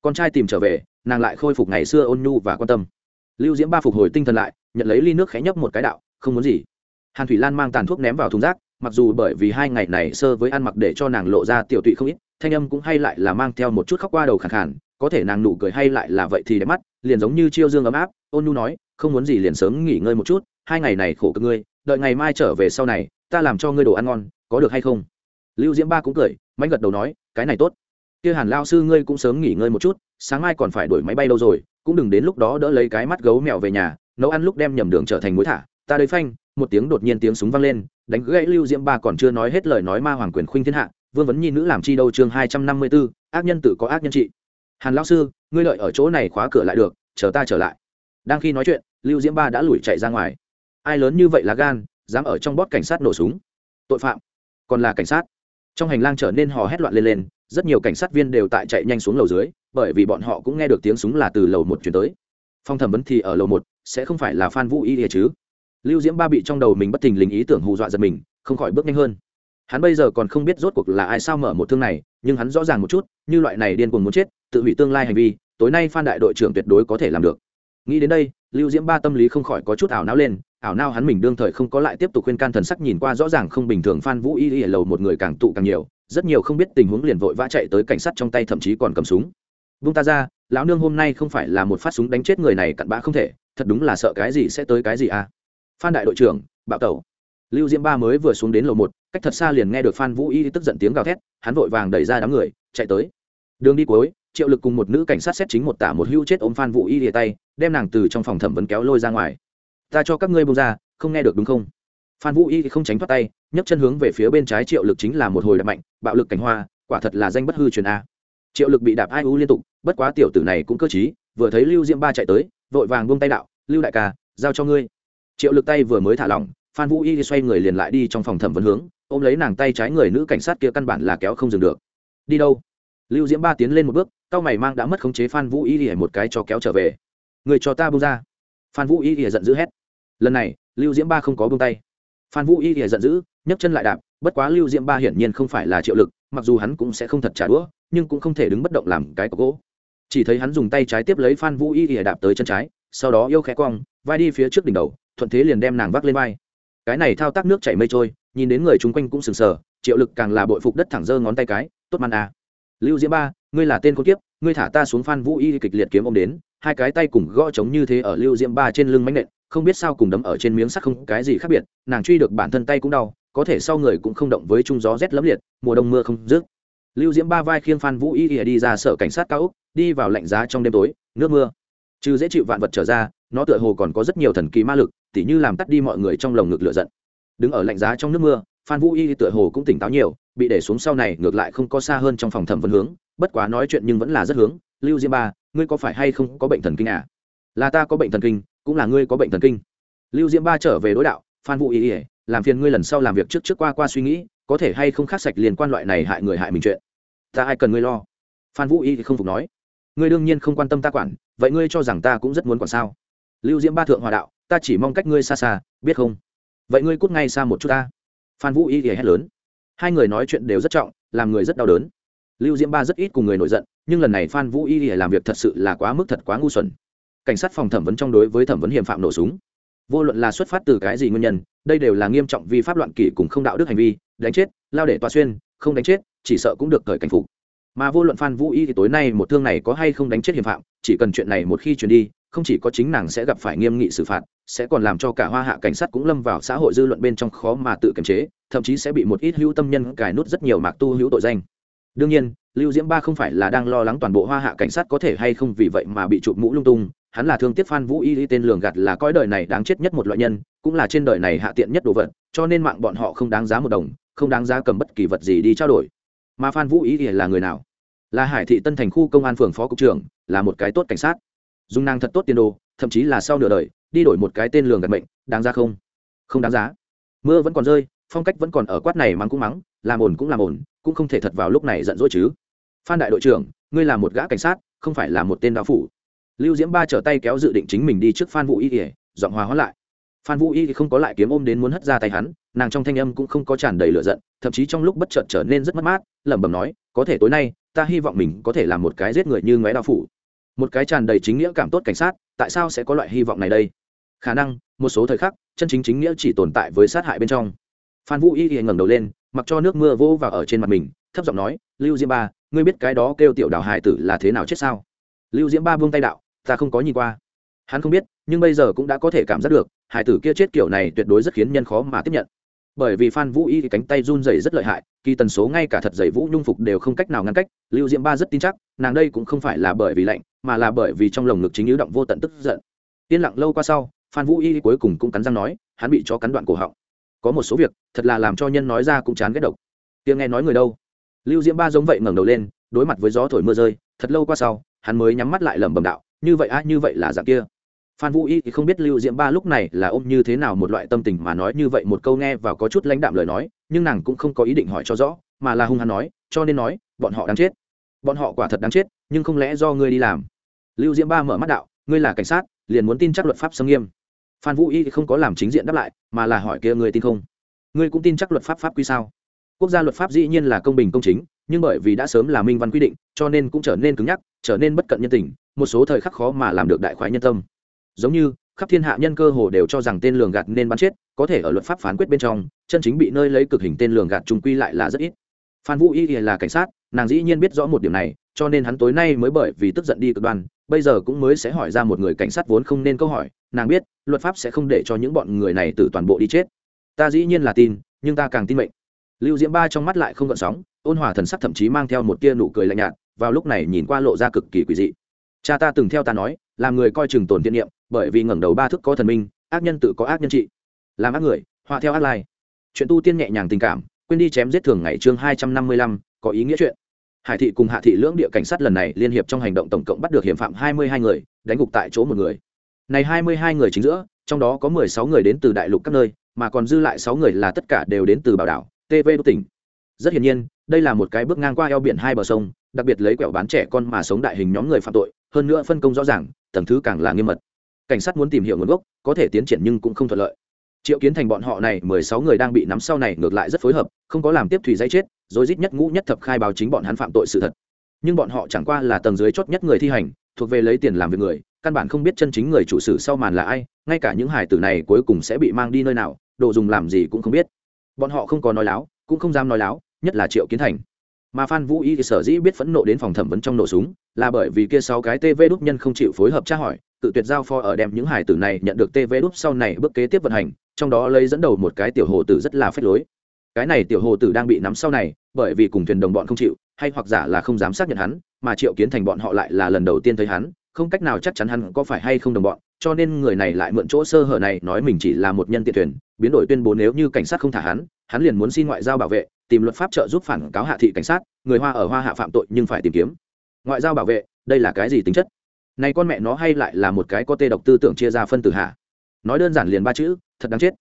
Con trai tìm trở về, nàng lại khôi phục ngày xưa ôn nhu và quan tâm. Lưu diễm ba phục hồi tinh thần lại, nhận lấy ly nước khẽ nhấp một cái đạo, không muốn gì. Hàn thủy lan mang tàn thuốc ném vào thùng rác, mặc dù bởi vì hai ngày này sơ với ăn mặc để cho nàng lộ ra tiểu tụy không ít, thanh âm cũng hay lại là mang theo một chút khóc qua đầu khẳng khản có thể nàng nụ cười hay lại là vậy thì đẹp mắt, liền giống như chiêu dương ấm áp, ôn nhu nói, không muốn gì liền sớm nghỉ ngơi một chút, hai ngày này khổ cực ngươi, đợi ngày mai trở về sau này, ta làm cho ngươi đồ ăn ngon, có được hay không? Lưu diễm ba cũng cười mạnh gật đầu nói, cái này tốt. Kia hàn lao sư ngươi cũng sớm nghỉ ngơi một chút, sáng mai còn phải đổi máy bay đâu rồi, cũng đừng đến lúc đó đỡ lấy cái mắt gấu mèo về nhà, nấu ăn lúc đem nhầm đường trở thành mối thả. Ta đây phanh, một tiếng đột nhiên tiếng súng vang lên, đánh gãy lưu diễm ba còn chưa nói hết lời nói ma hoàng quyền khuynh thiên hạ, vương vấn nhi nữ làm chi đâu chương hai trăm năm mươi b ố ác nhân tự có ác nhân trị. Hàn lão sư, ngươi lợi ở chỗ này khóa cửa lại được, chờ ta trở lại. Đang khi nói chuyện, lưu diễm ba đã lủi chạy ra ngoài. Ai lớn như vậy là gan, dám ở trong bót cảnh sát nổ súng? Tội phạm. Còn là cảnh sát trong hành lang trở nên hò hét loạn lên lên, rất nhiều cảnh sát viên đều tại chạy nhanh xuống lầu dưới, bởi vì bọn họ cũng nghe được tiếng súng là từ lầu một chuyển tới. Phong thẩm vấn thì ở lầu một, sẽ không phải là phan vũ y chứ? Lưu diễm ba bị trong đầu mình bất thình lình ý tưởng hù dọa giật mình, không khỏi bước nhanh hơn. Hắn bây giờ còn không biết rốt cuộc là ai sao mở một thương này, nhưng hắn rõ ràng một chút, như loại này điên cuồng muốn chết, tự hủy tương lai hành vi, tối nay phan đại đội trưởng tuyệt đối có thể làm được. Nghĩ đến đây, lưu diễm ba tâm lý không khỏi có chút ảo não lên ảo nao hắn mình đương thời không có lại tiếp tục khuyên can thần sắc nhìn qua rõ ràng không bình thường phan vũ y ở lầu một người càng tụ càng nhiều, rất nhiều không biết tình huống liền vội vã chạy tới cảnh sát trong tay thậm chí còn cầm súng. Vung ta ra, lão nương hôm nay không phải là một phát súng đánh chết người này cặn bã không thể, thật đúng là sợ cái gì sẽ tới cái gì à? Phan đại đội trưởng, bạo tẩu. Lưu diễm ba mới vừa xuống đến lầu một, cách thật xa liền nghe được phan vũ y tức giận tiếng gào thét, hắn vội vàng đẩy ra đám người, chạy tới. Đường đi cuối, triệu lực cùng một nữ cảnh sát xét chính một tả một hưu chết ôm phan vũ y lìa tay, đem nàng từ trong phòng thẩm vấn kéo lôi ra ngoài ta cho các ngươi bông ra, không nghe được đúng không? Phan vũ y không tránh thoát tay, nhấc chân hướng về phía bên trái triệu lực chính là một hồi đập mạnh, bạo lực cảnh hoa, quả thật là danh bất hư truyền a. Triệu lực bị đạp ai u liên tục, bất quá tiểu tử này cũng cơ t vừa thấy lưu diễm ba chạy tới, vội vàng buông tay đạo, lưu đại ca, giao cho ngươi. Triệu lực tay vừa mới thả lỏng, phan vũ y xoay người liền lại đi trong phòng thẩm vấn hướng, ôm lấy nàng tay trái người nữ cảnh sát kia căn bản là kéo không dừng được. Đi đâu? Lưu diễm ba tiến lên một bước, cao mày mang đã mất khống chế phan vũ y thì một cái cho kéo trở về. Người cho ta bông ra. Phan vũ y thì giận dữ hét lần này, lưu diễm ba không có bông tay. Phan vũ y thì giận dữ, nhấc chân lại đạp, bất quá lưu diễm ba hiển nhiên không phải là triệu lực, mặc dù hắn cũng sẽ không thật trả đũa, nhưng cũng không thể đứng bất động làm cái có gỗ. Chỉ thấy hắn dùng tay trái tiếp lấy phan vũ y thì đạp tới chân trái, sau đó yêu khẽ cong, vai đi phía trước đỉnh đầu, thuận thế liền đem nàng vác lên vai. Cái này thao tác nước chảy mây trôi, nhìn đến người chung quanh cũng sừng sờ, triệu lực càng là bội phục đất thẳng giơ ngón tay cái, tốt man à. lưu diễm ba, ngươi là tên con kiếp, ngươi thả ta xuống phan vũ y kịch liệt kiếm ông đến, hai cái tay cùng gõ trống như thế ở lưu diễm ba trên lưng mánh nện không biết sao cùng đấm ở trên miếng sắt không cái gì khác biệt, nàng truy được bản thân tay cũng đau, có thể sau người cũng không động với trung gió rét lấm liệt, mùa đông mưa không dứt. Lưu diễm ba vai khiêng phan vũ y đi ra sở cảnh sát cao úc đi vào lạnh giá trong đêm tối, nước mưa. Trừ dễ chịu vạn vật trở ra, nó tựa hồ còn có rất nhiều thần kỳ ma lực, tỉ như làm tắt đi mọi người trong lồng ngực lửa giận. Đứng ở lạnh giá trong nước mưa, phan vũ y tựa hồ cũng tỉnh táo nhiều, bị để xuống sau này ngược lại không có xa hơn trong phòng thẩm vấn hướng, bất quá nói chuyện nhưng vẫn là rất hướng. Lưu diễm ba, ngươi có phải hay không có bệnh thần kinh à? Là ta có bệnh thần kinh cũng là ngươi có bệnh thần kinh. Lưu diễm ba trở về đối đạo, phan vũ y ỉa làm phiền ngươi lần sau làm việc trước trước qua qua suy nghĩ, có thể hay không khác sạch liên quan loại này hại người hại mình chuyện. Ta ai cần ngươi lo? Phan vũ y thì không phục nói. Ngươi đương nhiên không quan tâm ta quản, vậy ngươi cho rằng ta cũng rất muốn quản sao? Lưu diễm ba thượng hòa đạo, ta chỉ mong cách ngươi xa xa, biết không? Vậy ngươi cút ngay xa một chút ta. Phan vũ y thì hét lớn. Hai người nói chuyện đều rất trọng, làm người rất đau đớn. Lưu diễm ba rất ít cùng người nổi giận, nhưng lần này phan vũ y thì làm việc thật sự là quá mức thật quá ngu xuẩn cảnh sát phòng thẩm vấn trong đối với thẩm vấn hiểm phạm nổ súng. Vô luận là xuất phát từ cái gì nguyên nhân, đây đều là nghiêm trọng vi pháp loạn kỷ cùng không đạo đức hành vi, đánh chết, lao để tòa xuyên, không đánh chết, chỉ sợ cũng được cởi cảnh phục. Mà vô luận phan vũ y thì tối nay một thương này có hay không đánh chết hiểm phạm, chỉ cần chuyện này một khi chuyển đi, không chỉ có chính nàng sẽ gặp phải nghiêm nghị xử phạt, sẽ còn làm cho cả hoa hạ cảnh sát cũng lâm vào xã hội dư luận bên trong khó mà tự kiềm chế, thậm chí sẽ bị một ít hữu tâm nhân cài nút rất nhiều mạc tu hữu tội danh. Đương nhiên, lưu diễm ba không phải là đang lo lắng toàn bộ hoa hạ cảnh sát có thể hay không vì vậy mà bị chụp mũ lung tung hắn là thương tiếc phan vũ y tên lường gạt là coi đời này đáng chết nhất một loại nhân, cũng là trên đời này hạ tiện nhất đồ vật, cho nên mạng bọn họ không đáng giá một đồng, không đáng giá cầm bất kỳ vật gì đi trao đổi. Mà phan vũ y là người nào? Là hải thị tân thành khu công an phường phó cục trưởng, là một cái tốt cảnh sát. Dung năng thật tốt tiền đồ, thậm chí là sau nửa đời, đi đổi một cái tên lường gạt mệnh, đáng ra không? Không đáng giá. Mưa vẫn còn rơi, phong cách vẫn còn ở quát này mắng cũng mắng, làm ổn cũng làm ổn cũng không thể thật vào lúc này giận dỗi chứ. Phan đại đội trưởng, ngươi là một gã cảnh sát, không phải là một tên đạo phủ lưu diễm ba trở tay kéo dự định chính mình đi trước phan vũ y ỉa giọng hòa hóa lại. Phan vũ y không có lại kiếm ôm đến muốn hất ra tay hắn, nàng trong thanh âm cũng không có tràn đầy lửa giận, thậm chí trong lúc bất chợt trở nên rất mất mát, lẩm bẩm nói, có thể tối nay, ta hy vọng mình có thể làm một cái giết người như ngoé đao phủ. Một cái tràn đầy chính nghĩa cảm tốt cảnh sát, tại sao sẽ có loại hy vọng này đây? Khả năng, một số thời khắc, chân chính chính nghĩa chỉ tồn tại với sát hại bên trong. Phan vũ y ngẩng đầu lên, mặc cho nước mưa vỗ vào ở trên mặt mình, thấp giọng nói, lưu diễm ba, ngươi biết cái đó kêu tiểu đào hải tử là thế nào chết sao? Lưu diễm ba buông tay đạo, ta không có nhìn qua. Hắn không biết, nhưng bây giờ cũng đã có thể cảm giác được, hải tử kia chết kiểu này tuyệt đối rất khiến nhân khó mà tiếp nhận. Bởi vì phan vũ y thì cánh tay run rẩy rất lợi hại, kỳ tần số ngay cả thật dày vũ nhung phục đều không cách nào ngăn cách, lưu diễm ba rất tin chắc, nàng đây cũng không phải là bởi vì lạnh, mà là bởi vì trong lồng ngực chính ứ động vô tận tức giận. Yên lặng lâu qua sau, phan vũ y cuối cùng cũng cắn răng nói, hắn bị cho cắn đoạn cổ họng. Có một số việc, thật là làm cho nhân nói ra cũng chán ghét độc. Tiếng nghe nói người đâu? Lưu diễm ba giống vậy ngẩng đầu lên, đối mặt với gió thổi mưa rơi, thật lâu qua sau hắn mới nhắm mắt lại lẩm bẩm đạo, như vậy a như vậy là dạng kia. Phan vũ y thì không biết lưu diễm ba lúc này là ôm như thế nào một loại tâm tình mà nói như vậy một câu nghe và có chút lãnh đạm lời nói, nhưng nàng cũng không có ý định hỏi cho rõ, mà là hung hăng nói, cho nên nói, bọn họ đáng chết. Bọn họ quả thật đáng chết, nhưng không lẽ do ngươi đi làm? Lưu diễm ba mở mắt đạo, ngươi là cảnh sát, liền muốn tin chắc luật pháp xâm nghiêm. Phan vũ y không có làm chính diện đáp lại, mà là hỏi kia ngươi tin không? Ngươi cũng tin chắc luật pháp pháp quy sao? Quốc gia luật pháp dĩ nhiên là công bình công chính nhưng bởi vì đã sớm là minh văn quy định, cho nên cũng trở nên cứng nhắc, trở nên bất cận nhân tình, một số thời khắc khó mà làm được đại khoái nhân tâm. Giống như, khắp thiên hạ nhân cơ hồ đều cho rằng tên lường gạt nên bắn chết, có thể ở luật pháp phán quyết bên trong, chân chính bị nơi lấy cực hình tên lường gạt trung quy lại là rất ít. Phan vũ y là cảnh sát, nàng dĩ nhiên biết rõ một điểm này, cho nên hắn tối nay mới bởi vì tức giận đi cực đoan, bây giờ cũng mới sẽ hỏi ra một người cảnh sát vốn không nên câu hỏi, nàng biết, luật pháp sẽ không để cho những bọn người này từ toàn bộ đi chết. Ta dĩ nhiên là tin, nhưng ta càng tin mệnh. Lưu diễm ba trong mắt lại không gợn sóng ôn hòa thần sắc thậm chí mang theo một tia nụ cười lạnh nhạt, vào lúc này nhìn qua lộ ra cực kỳ quỷ dị. Cha ta từng theo ta nói, làm người coi chừng tổn thiện niệm, bởi vì ngẩng đầu ba thức có thần minh, ác nhân tự có ác nhân trị. Làm ác người, họa theo ác lai. Chuyện tu tiên nhẹ nhàng tình cảm, quên đi chém giết thường ngày chương hai trăm năm mươi lăm, có ý nghĩa chuyện. Hải thị cùng hạ thị lưỡng địa cảnh sát lần này liên hiệp trong hành động tổng cộng bắt được hiểm phạm hai mươi hai người, đánh gục tại chỗ một người. Này hai mươi hai người chính giữa, trong đó có mười sáu người đến từ đại lục các nơi, mà còn dư lại sáu người là tất cả đều đến từ bảo đảo tv đô tỉnh. Rất hiển nhiên đây là một cái bước ngang qua eo biển hai bờ sông, đặc biệt lấy quẹo bán trẻ con mà sống đại hình nhóm người phạm tội, hơn nữa phân công rõ ràng, tầng thứ càng là nghiêm mật. Cảnh sát muốn tìm hiểu nguồn gốc, có thể tiến triển nhưng cũng không thuận lợi. Triệu kiến thành bọn họ này, mười sáu người đang bị nắm sau này ngược lại rất phối hợp, không có làm tiếp thủy dây chết, rồi rít nhất ngũ nhất thập khai báo chính bọn hắn phạm tội sự thật. Nhưng bọn họ chẳng qua là tầng dưới chót nhất người thi hành, thuộc về lấy tiền làm việc người, căn bản không biết chân chính người chủ sử sau màn là ai, ngay cả những hải tử này cuối cùng sẽ bị mang đi nơi nào, đồ dùng làm gì cũng không biết. Bọn họ không có nói láo, cũng không dám nói láo nhất là triệu kiến thành. Mà phan vũ y sở dĩ biết phẫn nộ đến phòng thẩm vấn trong nổ súng, là bởi vì kia sáu cái tv đúc nhân không chịu phối hợp tra hỏi, tự tuyệt giao pho ở đem những hải tử này nhận được tv đúc sau này bước kế tiếp vận hành, trong đó lấy dẫn đầu một cái tiểu hồ tử rất là phép lối. Cái này tiểu hồ tử đang bị nắm sau này, bởi vì cùng thuyền đồng bọn không chịu, hay hoặc giả là không dám xác nhận hắn, mà triệu kiến thành bọn họ lại là lần đầu tiên thấy hắn, không cách nào chắc chắn hắn có phải hay không đồng bọn, cho nên người này lại mượn chỗ sơ hở này nói mình chỉ là một nhân tiện thuyền, biến đổi tuyên bố nếu như cảnh sát không thả hắn hắn liền muốn xin ngoại giao bảo vệ tìm luật pháp trợ giúp phản cáo hạ thị cảnh sát, người hoa ở hoa hạ phạm tội nhưng phải tìm kiếm. Ngoại giao bảo vệ, đây là cái gì tính chất? Này con mẹ nó hay lại là một cái có tê độc tư tưởng chia ra phân tử hạ nói đơn giản liền ba chữ, thật đáng chết.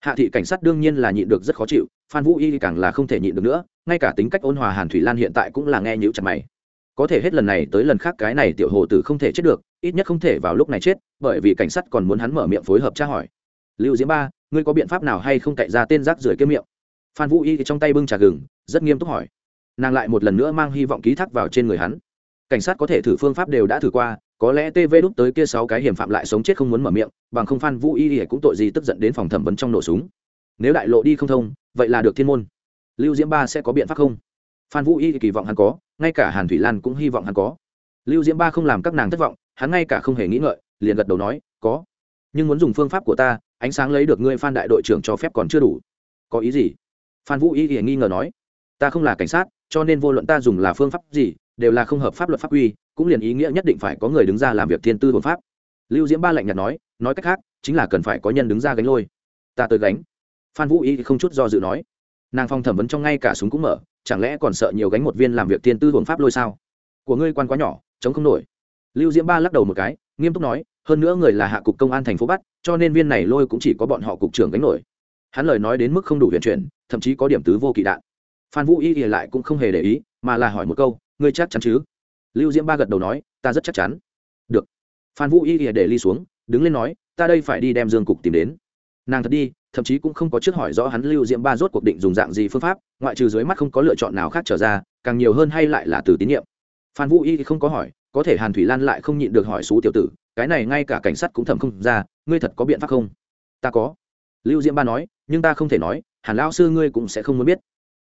Hạ thị cảnh sát đương nhiên là nhịn được rất khó chịu, phan vũ y càng là không thể nhịn được nữa, ngay cả tính cách ôn hòa hàn thủy lan hiện tại cũng là nghe nhữ chặt mày. Có thể hết lần này tới lần khác cái này tiểu hồ tử không thể chết được, ít nhất không thể vào lúc này chết, bởi vì cảnh sát còn muốn hắn mở miệng phối hợp tra hỏi. Lưu diễm ba, ngươi có biện pháp nào hay không cậy ra tên rác rưởi kia miệng? Phan vũ y trong tay bưng trà gừng, rất nghiêm túc hỏi. Nàng lại một lần nữa mang hy vọng ký thác vào trên người hắn. Cảnh sát có thể thử phương pháp đều đã thử qua, có lẽ tv đúc tới kia sáu cái hiểm phạm lại sống chết không muốn mở miệng, bằng không phan vũ y cũng tội gì tức giận đến phòng thẩm vấn trong nổ súng. Nếu đại lộ đi không thông, vậy là được thiên môn. Lưu diễm ba sẽ có biện pháp không? Phan vũ y kỳ vọng hắn có, ngay cả hàn thủy lan cũng hy vọng hắn có. Lưu diễm ba không làm các nàng thất vọng, hắn ngay cả không hề nghĩ ngợi, liền gật đầu nói, có. Nhưng muốn dùng phương pháp của ta, ánh sáng lấy được ngươi phan đại đội trưởng cho phép còn chưa đủ. Có ý gì? Phan vũ y thì nghi ngờ nói, ta không là cảnh sát, cho nên vô luận ta dùng là phương pháp gì, đều là không hợp pháp luật pháp quy, cũng liền ý nghĩa nhất định phải có người đứng ra làm việc thiên tư hợp pháp. Lưu diễm ba lạnh nhạt nói nói cách khác, chính là cần phải có nhân đứng ra gánh lôi. Ta tới gánh. Phan vũ y không chút do dự nói, nàng phong thẩm vấn trong ngay cả súng cũng mở, chẳng lẽ còn sợ nhiều gánh một viên làm việc thiên tư hợp pháp lôi sao? Của ngươi quan quá nhỏ, chống không nổi. Lưu diễm ba lắc đầu một cái, nghiêm túc nói, hơn nữa người là hạ cục công an thành phố bắt cho nên viên này lôi cũng chỉ có bọn họ cục trưởng gánh nổi. Hắn lời nói đến mức không đủ huyền chuyển thậm chí có điểm tứ vô kỵ đạn. Phan vũ y thì lại cũng không hề để ý, mà là hỏi một câu, ngươi chắc chắn chứ? Lưu diễm ba gật đầu nói, ta rất chắc chắn. Được. Phan vũ y thì để ly xuống, đứng lên nói, ta đây phải đi đem dương cục tìm đến. Nàng thật đi, thậm chí cũng không có trước hỏi rõ hắn lưu diễm ba rốt cuộc định dùng dạng gì phương pháp, ngoại trừ dưới mắt không có lựa chọn nào khác trở ra, càng nhiều hơn hay lại là từ tín nhiệm. Phan vũ y thì không có hỏi, có thể hàn thủy lan lại không nhịn được hỏi xú tiểu tử, cái này ngay cả cảnh sát cũng thầm không ra, ngươi thật có biện pháp không? Ta có. Lưu diễm ba nói, nhưng ta không thể nói hàn Lão sư ngươi cũng sẽ không muốn biết.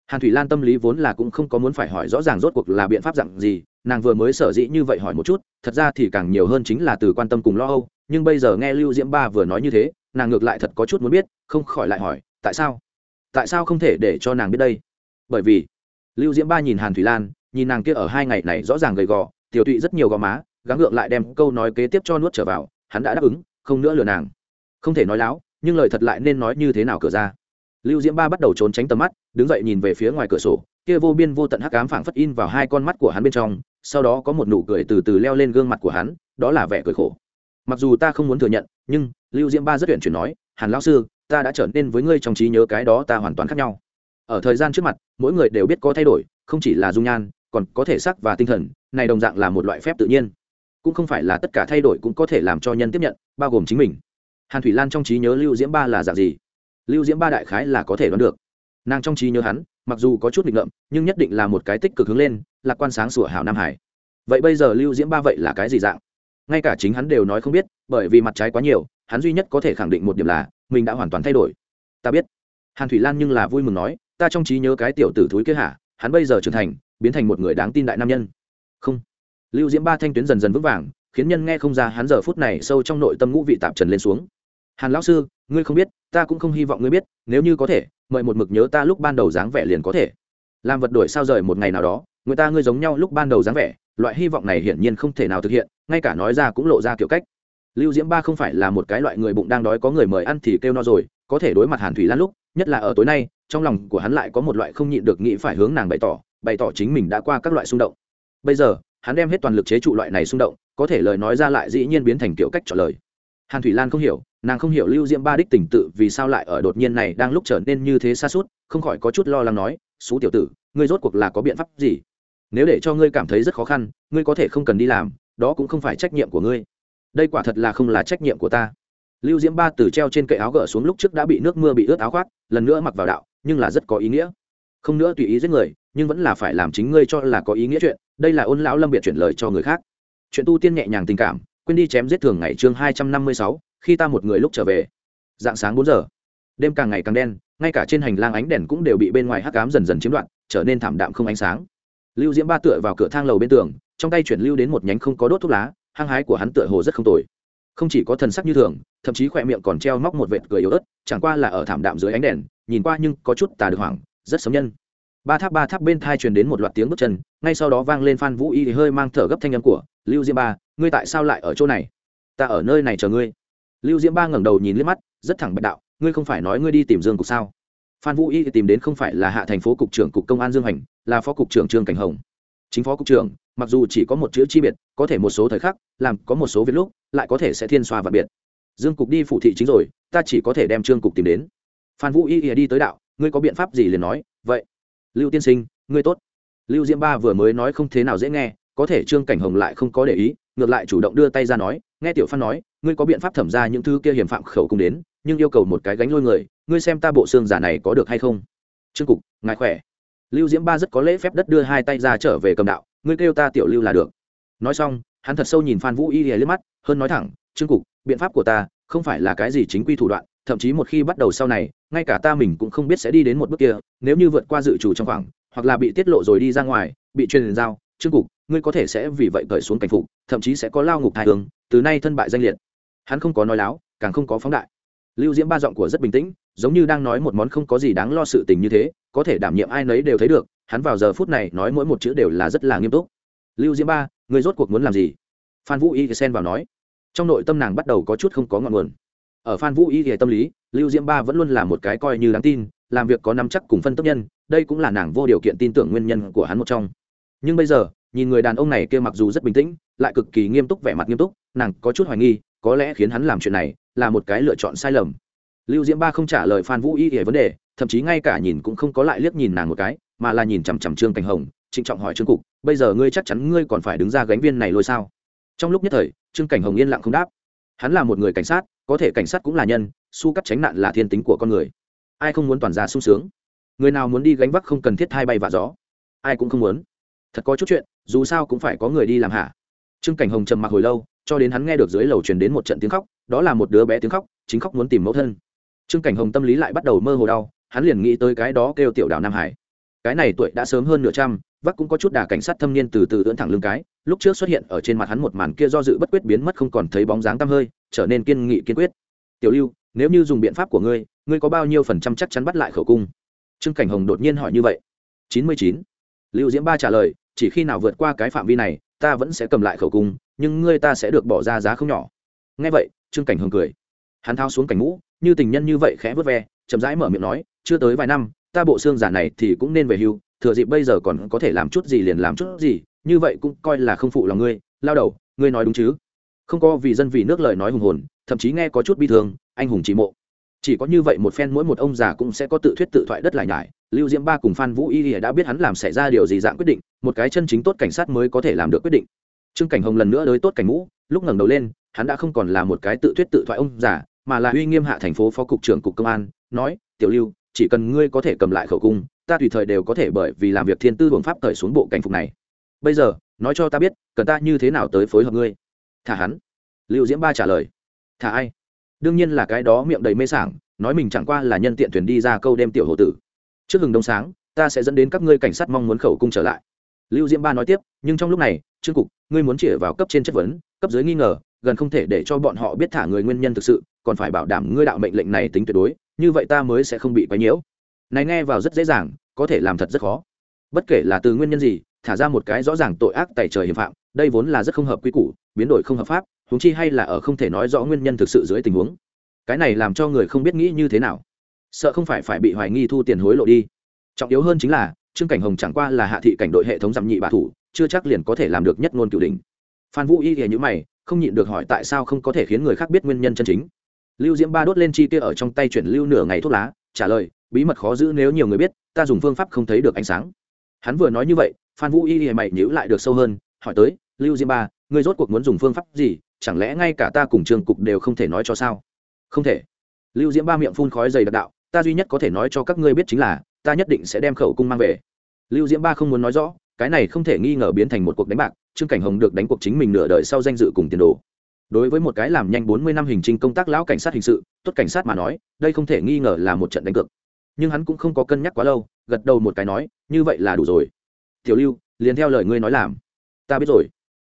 Hàn thủy lan tâm lý vốn là cũng không có muốn phải hỏi rõ ràng rốt cuộc là biện pháp dặn gì, nàng vừa mới sở dĩ như vậy hỏi một chút, thật ra thì càng nhiều hơn chính là từ quan tâm cùng lo âu, nhưng bây giờ nghe lưu diễm ba vừa nói như thế, nàng ngược lại thật có chút muốn biết, không khỏi lại hỏi, tại sao? Tại sao không thể để cho nàng biết đây? Bởi vì, lưu diễm ba nhìn hàn thủy lan, nhìn nàng kia ở hai ngày này rõ ràng gầy gò, tiểu tụy rất nhiều gò má, gắng gượng lại đem câu nói kế tiếp cho nuốt trở vào, hắn đã đáp ứng, không nữa lừa nàng. Không thể nói láo, nhưng lời thật lại nên nói như thế nào cửa ra? Lưu diễm ba bắt đầu trốn tránh tầm mắt, đứng dậy nhìn về phía ngoài cửa sổ, kia vô biên vô tận hắc ám phảng phất in vào hai con mắt của hắn bên trong, sau đó có một nụ cười từ từ leo lên gương mặt của hắn, đó là vẻ cười khổ. Mặc dù ta không muốn thừa nhận, nhưng lưu diễm ba rất tuyển chuyển nói, hàn lão sư, ta đã trở nên với ngươi trong trí nhớ cái đó ta hoàn toàn khác nhau. Ở thời gian trước mặt, mỗi người đều biết có thay đổi, không chỉ là dung nhan, còn có thể sắc và tinh thần, này đồng dạng là một loại phép tự nhiên. Cũng không phải là tất cả thay đổi cũng có thể làm cho nhân tiếp nhận, bao gồm chính mình. Hàn thủy lan trong trí nhớ lưu diễm ba là dạng gì? Lưu diễm ba đại khái là có thể đoán được. Nàng trong trí nhớ hắn, mặc dù có chút nghịch ngợm, nhưng nhất định là một cái tích cực hướng lên, lạc quan sáng sủa hảo nam hải. Vậy bây giờ lưu diễm ba vậy là cái gì dạng? Ngay cả chính hắn đều nói không biết, bởi vì mặt trái quá nhiều, hắn duy nhất có thể khẳng định một điểm là, mình đã hoàn toàn thay đổi. Ta biết. Hàn thủy lan nhưng là vui mừng nói, ta trong trí nhớ cái tiểu tử thúi kia hả? Hắn bây giờ trưởng thành, biến thành một người đáng tin đại nam nhân. Không. Lưu diễm ba thanh tuyến dần dần vững vàng, khiến nhân nghe không ra hắn giờ phút này sâu trong nội tâm ngũ vị tạp trần lên xuống hàn lão sư, ngươi không biết, ta cũng không hy vọng ngươi biết, nếu như có thể, mời một mực nhớ ta lúc ban đầu dáng vẻ liền có thể. Làm vật đổi sao rời một ngày nào đó, người ta ngươi giống nhau lúc ban đầu dáng vẻ, loại hy vọng này hiển nhiên không thể nào thực hiện, ngay cả nói ra cũng lộ ra kiểu cách. Lưu diễm ba không phải là một cái loại người bụng đang đói có người mời ăn thì kêu no rồi, có thể đối mặt hàn thủy lan lúc, nhất là ở tối nay, trong lòng của hắn lại có một loại không nhịn được nghĩ phải hướng nàng bày tỏ bày tỏ chính mình đã qua các loại xung động. Bây giờ, hắn đem hết toàn lực chế trụ loại này xung động, có thể lời nói ra lại dĩ nhiên biến thành kiểu cách trả lời hàn thủy lan không hiểu, nàng không hiểu lưu diễm ba đích tỉnh tự vì sao lại ở đột nhiên này đang lúc trở nên như thế xa suốt, không khỏi có chút lo lắng nói, xú tiểu tử, ngươi rốt cuộc là có biện pháp gì? Nếu để cho ngươi cảm thấy rất khó khăn, ngươi có thể không cần đi làm, đó cũng không phải trách nhiệm của ngươi. Đây quả thật là không là trách nhiệm của ta. Lưu diễm ba từ treo trên cậy áo gỡ xuống lúc trước đã bị nước mưa bị ướt áo khoác, lần nữa mặc vào đạo, nhưng là rất có ý nghĩa. Không nữa tùy ý giết người, nhưng vẫn là phải làm chính ngươi cho là có ý nghĩa chuyện, đây là ôn lão lâm biệt chuyển lời cho người khác. Chuyện tu tiên nhẹ nhàng tình cảm quên đi chém giết thường ngày chương hai trăm năm mươi sáu, khi ta một người lúc trở về. Dạng sáng bốn giờ. Đêm càng ngày càng đen, ngay cả trên hành lang ánh đèn cũng đều bị bên ngoài hắc cám dần dần chiếm đoạt, trở nên thảm đạm không ánh sáng. Lưu diễm ba tựa vào cửa thang lầu bên tường, trong tay chuyển lưu đến một nhánh không có đốt thuốc lá, hăng hái của hắn tựa hồ rất không tồi. Không chỉ có thần sắc như thường, thậm chí khỏe miệng còn treo móc một vệt cười yếu ớt, chẳng qua là ở thảm đạm dưới ánh đèn, nhìn qua nhưng có chút tà được hoảng, rất sống nhân ba tháp ba tháp bên thai truyền đến một loạt tiếng bước chân, ngay sau đó vang lên phan vũ y thì hơi mang thở gấp thanh âm của lưu diễm ba, ngươi tại sao lại ở chỗ này? Ta ở nơi này chờ ngươi. Lưu diễm ba ngẩng đầu nhìn liếc mắt, rất thẳng bạch đạo, ngươi không phải nói ngươi đi tìm dương cục sao? Phan vũ y tìm đến không phải là hạ thành phố cục trưởng cục công an dương hành, là phó cục trưởng trương cảnh hồng. Chính phó cục trưởng, mặc dù chỉ có một chữ chi biệt, có thể một số thời khắc, làm có một số việc lúc, lại có thể sẽ thiên xoa và biệt. Dương cục đi phụ thị chính rồi, ta chỉ có thể đem trương cục tìm đến. Phan vũ y đi tới đạo, ngươi có biện pháp gì liền nói, vậy? Lưu tiên sinh, ngươi tốt. Lưu diễm ba vừa mới nói không thế nào dễ nghe, có thể trương cảnh hồng lại không có để ý, ngược lại chủ động đưa tay ra nói, nghe tiểu phan nói, ngươi có biện pháp thẩm ra những thứ kia hiểm phạm khẩu cùng đến, nhưng yêu cầu một cái gánh lôi người, ngươi xem ta bộ xương giả này có được hay không? Trương cục, ngài khỏe. Lưu diễm ba rất có lễ phép đất đưa hai tay ra trở về cầm đạo, ngươi kêu ta tiểu lưu là được. Nói xong, hắn thật sâu nhìn phan vũ y liếc mắt, hơn nói thẳng, trương cục, biện pháp của ta không phải là cái gì chính quy thủ đoạn thậm chí một khi bắt đầu sau này, ngay cả ta mình cũng không biết sẽ đi đến một bước kia, nếu như vượt qua dự trù trong khoảng, hoặc là bị tiết lộ rồi đi ra ngoài, bị truyền giao chương cục, ngươi có thể sẽ vì vậy cởi xuống cảnh phục, thậm chí sẽ có lao ngục thai hướng từ nay thân bại danh liệt. Hắn không có nói láo, càng không có phóng đại. Lưu diễm ba giọng của rất bình tĩnh, giống như đang nói một món không có gì đáng lo sự tình như thế, có thể đảm nhiệm ai nấy đều thấy được, hắn vào giờ phút này nói mỗi một chữ đều là rất là nghiêm túc. Lưu diễm ba người rốt cuộc muốn làm gì? Phan vũ y sen vào nói. Trong nội tâm nàng bắt đầu có chút không có ngọn nguồn ở phan vũ y thì tâm lý, lưu diễm ba vẫn luôn là một cái coi như đáng tin, làm việc có nắm chắc cùng phân tốt nhân, đây cũng là nàng vô điều kiện tin tưởng nguyên nhân của hắn một trong. Nhưng bây giờ, nhìn người đàn ông này kia mặc dù rất bình tĩnh, lại cực kỳ nghiêm túc vẻ mặt nghiêm túc, nàng có chút hoài nghi, có lẽ khiến hắn làm chuyện này là một cái lựa chọn sai lầm. Lưu diễm ba không trả lời phan vũ y về vấn đề, thậm chí ngay cả nhìn cũng không có lại liếc nhìn nàng một cái, mà là nhìn chằm chằm trương cảnh hồng, trịnh trọng hỏi trương cục, bây giờ ngươi chắc chắn ngươi còn phải đứng ra gánh viên này lôi sao? Trong lúc nhất thời, trương cảnh hồng yên lặng không đáp hắn là một người cảnh sát, có thể cảnh sát cũng là nhân, su cắt tránh nạn là thiên tính của con người. Ai không muốn toàn ra sung sướng? Người nào muốn đi gánh vác không cần thiết hai bay và gió? Ai cũng không muốn. Thật có chút chuyện, dù sao cũng phải có người đi làm hả? Trương cảnh hồng trầm mặc hồi lâu, cho đến hắn nghe được dưới lầu truyền đến một trận tiếng khóc, đó là một đứa bé tiếng khóc, chính khóc muốn tìm mẫu thân. Trương cảnh hồng tâm lý lại bắt đầu mơ hồ đau, hắn liền nghĩ tới cái đó kêu tiểu đảo nam hải cái này tuổi đã sớm hơn nửa trăm vắc cũng có chút đà cảnh sát thâm niên từ từ ưỡn thẳng lưng cái, lúc trước xuất hiện ở trên mặt hắn một màn kia do dự bất quyết biến mất không còn thấy bóng dáng tăm hơi, trở nên kiên nghị kiên quyết. Tiểu lưu, nếu như dùng biện pháp của ngươi ngươi có bao nhiêu phần trăm chắc chắn bắt lại khẩu cung? Trương cảnh hồng đột nhiên hỏi như vậy. Chín mươi chín. Lưu diễm ba trả lời, chỉ khi nào vượt qua cái phạm vi này, ta vẫn sẽ cầm lại khẩu cung, nhưng ngươi ta sẽ được bỏ ra giá không nhỏ. Ngay vậy, trương cảnh hồng cười. Hắn thao xuống cảnh ngũ như tình nhân như vậy khẽ vớt ve, chậm rãi mở miệng nói, chưa tới vài năm ta bộ xương giả này thì cũng nên về hưu, thừa dịp bây giờ còn có thể làm chút gì liền làm chút gì, như vậy cũng coi là không phụ lòng ngươi. Lao đầu, ngươi nói đúng chứ? Không có vì dân vì nước lời nói hùng hồn, thậm chí nghe có chút bi thương, anh hùng chỉ mộ. Chỉ có như vậy một phen mỗi một ông già cũng sẽ có tự thuyết tự thoại đất lại nhải. Lưu diễm ba cùng phan vũ y đã biết hắn làm xảy ra điều gì dạng quyết định, một cái chân chính tốt cảnh sát mới có thể làm được quyết định. Trương cảnh hồng lần nữa đới tốt cảnh ngũ, lúc ngẩng đầu lên, hắn đã không còn là một cái tự thuyết tự thoại ông già, mà là uy nghiêm hạ thành phố phó cục trưởng cục công an, nói, tiểu lưu chỉ cần ngươi có thể cầm lại khẩu cung, ta tùy thời đều có thể bởi vì làm việc thiên tư buồng pháp cởi xuống bộ cảnh phục này. Bây giờ, nói cho ta biết, cần ta như thế nào tới phối hợp ngươi? Thả hắn. Lưu diễm ba trả lời. Thả ai? Đương nhiên là cái đó miệng đầy mê sảng, nói mình chẳng qua là nhân tiện thuyền đi ra câu đêm tiểu hồ tử. Trước hừng đông sáng, ta sẽ dẫn đến các ngươi cảnh sát mong muốn khẩu cung trở lại. Lưu diễm ba nói tiếp, nhưng trong lúc này, trương cục, ngươi muốn chĩa vào cấp trên chất vấn, cấp dưới nghi ngờ, gần không thể để cho bọn họ biết thả người nguyên nhân thực sự còn phải bảo đảm ngươi đạo mệnh lệnh này tính tuyệt đối, như vậy ta mới sẽ không bị quấy nhiễu. Này nghe vào rất dễ dàng, có thể làm thật rất khó. Bất kể là từ nguyên nhân gì, thả ra một cái rõ ràng tội ác tại trời hiểm phạm, đây vốn là rất không hợp quy củ, biến đổi không hợp pháp, huống chi hay là ở không thể nói rõ nguyên nhân thực sự dưới tình huống. Cái này làm cho người không biết nghĩ như thế nào. Sợ không phải phải bị hoài nghi thu tiền hối lộ đi. Trọng yếu hơn chính là, trương cảnh hồng chẳng qua là hạ thị cảnh đội hệ thống giảm nhị bạ thủ, chưa chắc liền có thể làm được nhất ngôn cửu đình phan vũ y thì như mày, không nhịn được hỏi tại sao không có thể khiến người khác biết nguyên nhân chân chính lưu diễm ba đốt lên chi kia ở trong tay chuyển lưu nửa ngày thuốc lá, trả lời, bí mật khó giữ nếu nhiều người biết, ta dùng phương pháp không thấy được ánh sáng. Hắn vừa nói như vậy, phan vũ y hề mày nhữ lại được sâu hơn, hỏi tới, lưu diễm ba, ngươi rốt cuộc muốn dùng phương pháp gì? Chẳng lẽ ngay cả ta cùng trường cục đều không thể nói cho sao? Không thể. Lưu diễm ba miệng phun khói dày đặc đạo, ta duy nhất có thể nói cho các ngươi biết chính là, ta nhất định sẽ đem khẩu cung mang về. Lưu diễm ba không muốn nói rõ, cái này không thể nghi ngờ biến thành một cuộc đánh bạc, trương cảnh hồng được đánh cuộc chính mình nửa đời sau danh dự cùng tiền đồ đối với một cái làm nhanh bốn mươi năm hình trình công tác lão cảnh sát hình sự, tốt cảnh sát mà nói, đây không thể nghi ngờ là một trận đánh cược. Nhưng hắn cũng không có cân nhắc quá lâu, gật đầu một cái nói, như vậy là đủ rồi. Tiểu lưu, liền theo lời ngươi nói làm. Ta biết rồi.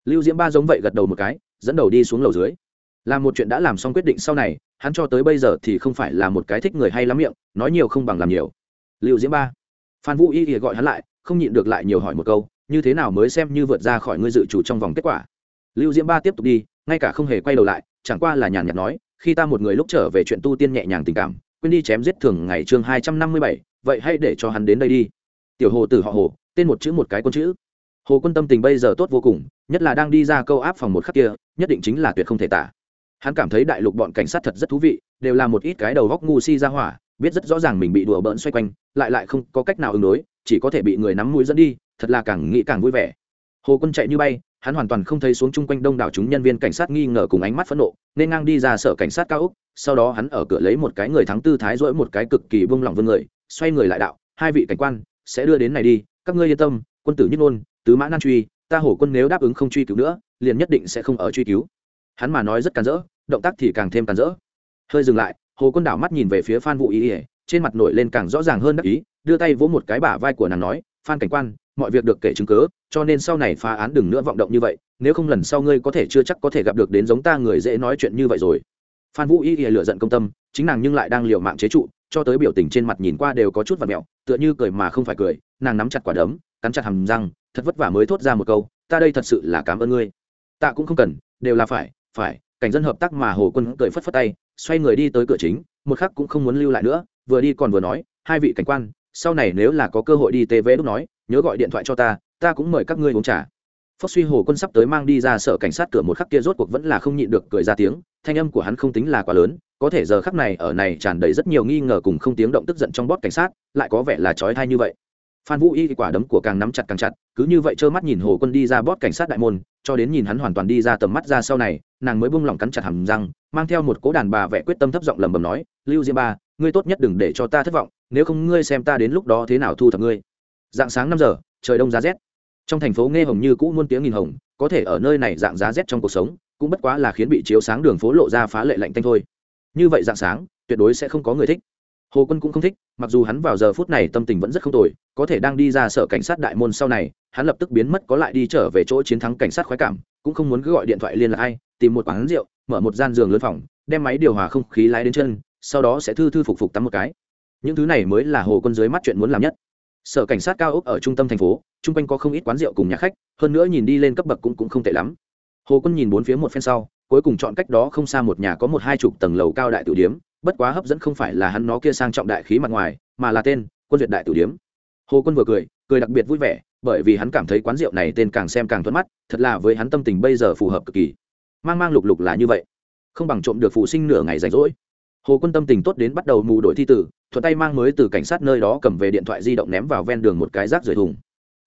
Lưu diễm ba giống vậy gật đầu một cái, dẫn đầu đi xuống lầu dưới. Làm một chuyện đã làm xong quyết định sau này, hắn cho tới bây giờ thì không phải là một cái thích người hay lắm miệng, nói nhiều không bằng làm nhiều. Lưu diễm ba. Phan vũ y ỉa gọi hắn lại, không nhịn được lại nhiều hỏi một câu, như thế nào mới xem như vượt ra khỏi ngươi dự chủ trong vòng kết quả? Lưu diễm ba tiếp tục đi ngay cả không hề quay đầu lại, chẳng qua là nhàn nhạt nói, khi ta một người lúc trở về chuyện tu tiên nhẹ nhàng tình cảm, quên đi chém giết thường ngày chương hai trăm năm mươi bảy, vậy hãy để cho hắn đến đây đi. Tiểu hồ từ họ hồ, tên một chữ một cái quân chữ. Hồ quân tâm tình bây giờ tốt vô cùng, nhất là đang đi ra câu áp phòng một khắc kia, nhất định chính là tuyệt không thể tả. Hắn cảm thấy đại lục bọn cảnh sát thật rất thú vị, đều là một ít cái đầu góc ngu si ra hỏa, biết rất rõ ràng mình bị đùa bỡn xoay quanh, lại lại không có cách nào ứng đối, chỉ có thể bị người nắm mũi dẫn đi, thật là càng nghĩ càng vui vẻ. Hồ quân chạy như bay hắn hoàn toàn không thấy xuống chung quanh đông đảo chúng nhân viên cảnh sát nghi ngờ cùng ánh mắt phẫn nộ, nên ngang đi ra sở cảnh sát cao úc sau đó hắn ở cửa lấy một cái người thắng tư thái rỗi một cái cực kỳ vung lòng vương người, xoay người lại đạo, hai vị cảnh quan, sẽ đưa đến này đi, các ngươi yên tâm, quân tử nhất ngôn, tứ mã nan truy, ta hổ quân nếu đáp ứng không truy cứu nữa, liền nhất định sẽ không ở truy cứu. Hắn mà nói rất càn rỡ, động tác thì càng thêm càn rỡ. Hơi dừng lại, hồ quân đảo mắt nhìn về phía phan vũ ý ỉa trên mặt nổi lên càng rõ ràng hơn đắc ý, đưa tay vỗ một cái bả vai của nàng nói phan cảnh quan, mọi việc được kể chứng cớ cho nên sau này phá án đừng nữa vọng động như vậy, nếu không lần sau ngươi có thể chưa chắc có thể gặp được đến giống ta người dễ nói chuyện như vậy rồi. Phan vũ y ỉa lựa giận công tâm, chính nàng nhưng lại đang liều mạng chế trụ, cho tới biểu tình trên mặt nhìn qua đều có chút vật mẹo, tựa như cười mà không phải cười, nàng nắm chặt quả đấm, cắn chặt hầm răng, thật vất vả mới thốt ra một câu, ta đây thật sự là cảm ơn ngươi. Ta cũng không cần, đều là phải phải. Cảnh dân hợp tác mà hồ quân cười phất phất tay, xoay người đi tới cửa chính, một khắc cũng không muốn lưu lại nữa, vừa đi còn vừa nói, hai vị cảnh quan sau này nếu là có cơ hội đi tv lúc nói, nhớ gọi điện thoại cho ta ta cũng mời các ngươi uống trà. Phốc suy hồ quân sắp tới mang đi ra sở cảnh sát cửa một khắc kia rốt cuộc vẫn là không nhịn được cười ra tiếng, thanh âm của hắn không tính là quá lớn, có thể giờ khắc này ở này tràn đầy rất nhiều nghi ngờ cùng không tiếng động tức giận trong bóp cảnh sát, lại có vẻ là trói thai như vậy. Phan vũ y quả đấm của càng nắm chặt càng chặt, cứ như vậy trơ mắt nhìn hồ quân đi ra bót cảnh sát đại môn, cho đến nhìn hắn hoàn toàn đi ra tầm mắt ra sau này, nàng mới buông lỏng cắn chặt hàm răng, mang theo một cố đàn bà vẽ quyết tâm thấp giọng lầm bầm nói, lưu diêm ba, ngươi tốt nhất đừng để cho ta thất vọng nếu không ngươi xem ta đến lúc đó thế nào thu thập ngươi. Dạng sáng năm giờ, trời đông giá rét. Trong thành phố nghe hồng như cũ muôn tiếng nghìn hồng, có thể ở nơi này dạng giá rét trong cuộc sống, cũng bất quá là khiến bị chiếu sáng đường phố lộ ra phá lệ lạnh tanh thôi. Như vậy dạng sáng, tuyệt đối sẽ không có người thích. Hồ quân cũng không thích, mặc dù hắn vào giờ phút này tâm tình vẫn rất không tồi, có thể đang đi ra sở cảnh sát đại môn sau này, hắn lập tức biến mất có lại đi trở về chỗ chiến thắng cảnh sát khoái cảm, cũng không muốn cứ gọi điện thoại liên lạc ai, tìm một quán rượu, mở một gian giường lớn phòng, đem máy điều hòa không khí lái đến chân, sau đó sẽ thư thư phục phục tắm một cái những thứ này mới là hồ quân dưới mắt chuyện muốn làm nhất. Sở cảnh sát cao ốc ở trung tâm thành phố chung quanh có không ít quán rượu cùng nhà khách hơn nữa nhìn đi lên cấp bậc cũng, cũng không tệ lắm. Hồ quân nhìn bốn phía một phen sau cuối cùng chọn cách đó không xa một nhà có một hai chục tầng lầu cao đại tử điếm bất quá hấp dẫn không phải là hắn nó kia sang trọng đại khí mặt ngoài mà là tên quân duyệt đại tử điếm. Hồ quân vừa cười cười đặc biệt vui vẻ bởi vì hắn cảm thấy quán rượu này tên càng xem càng thuận mắt thật là với hắn tâm tình bây giờ phù hợp cực kỳ. Mang mang lục lục là như vậy. Không bằng trộm được phụ sinh nửa ngày rảnh rỗi hồ quân tâm tình tốt đến bắt đầu mù đổi thi tử, thuận tay mang mới từ cảnh sát nơi đó cầm về điện thoại di động ném vào ven đường một cái rác rời thùng.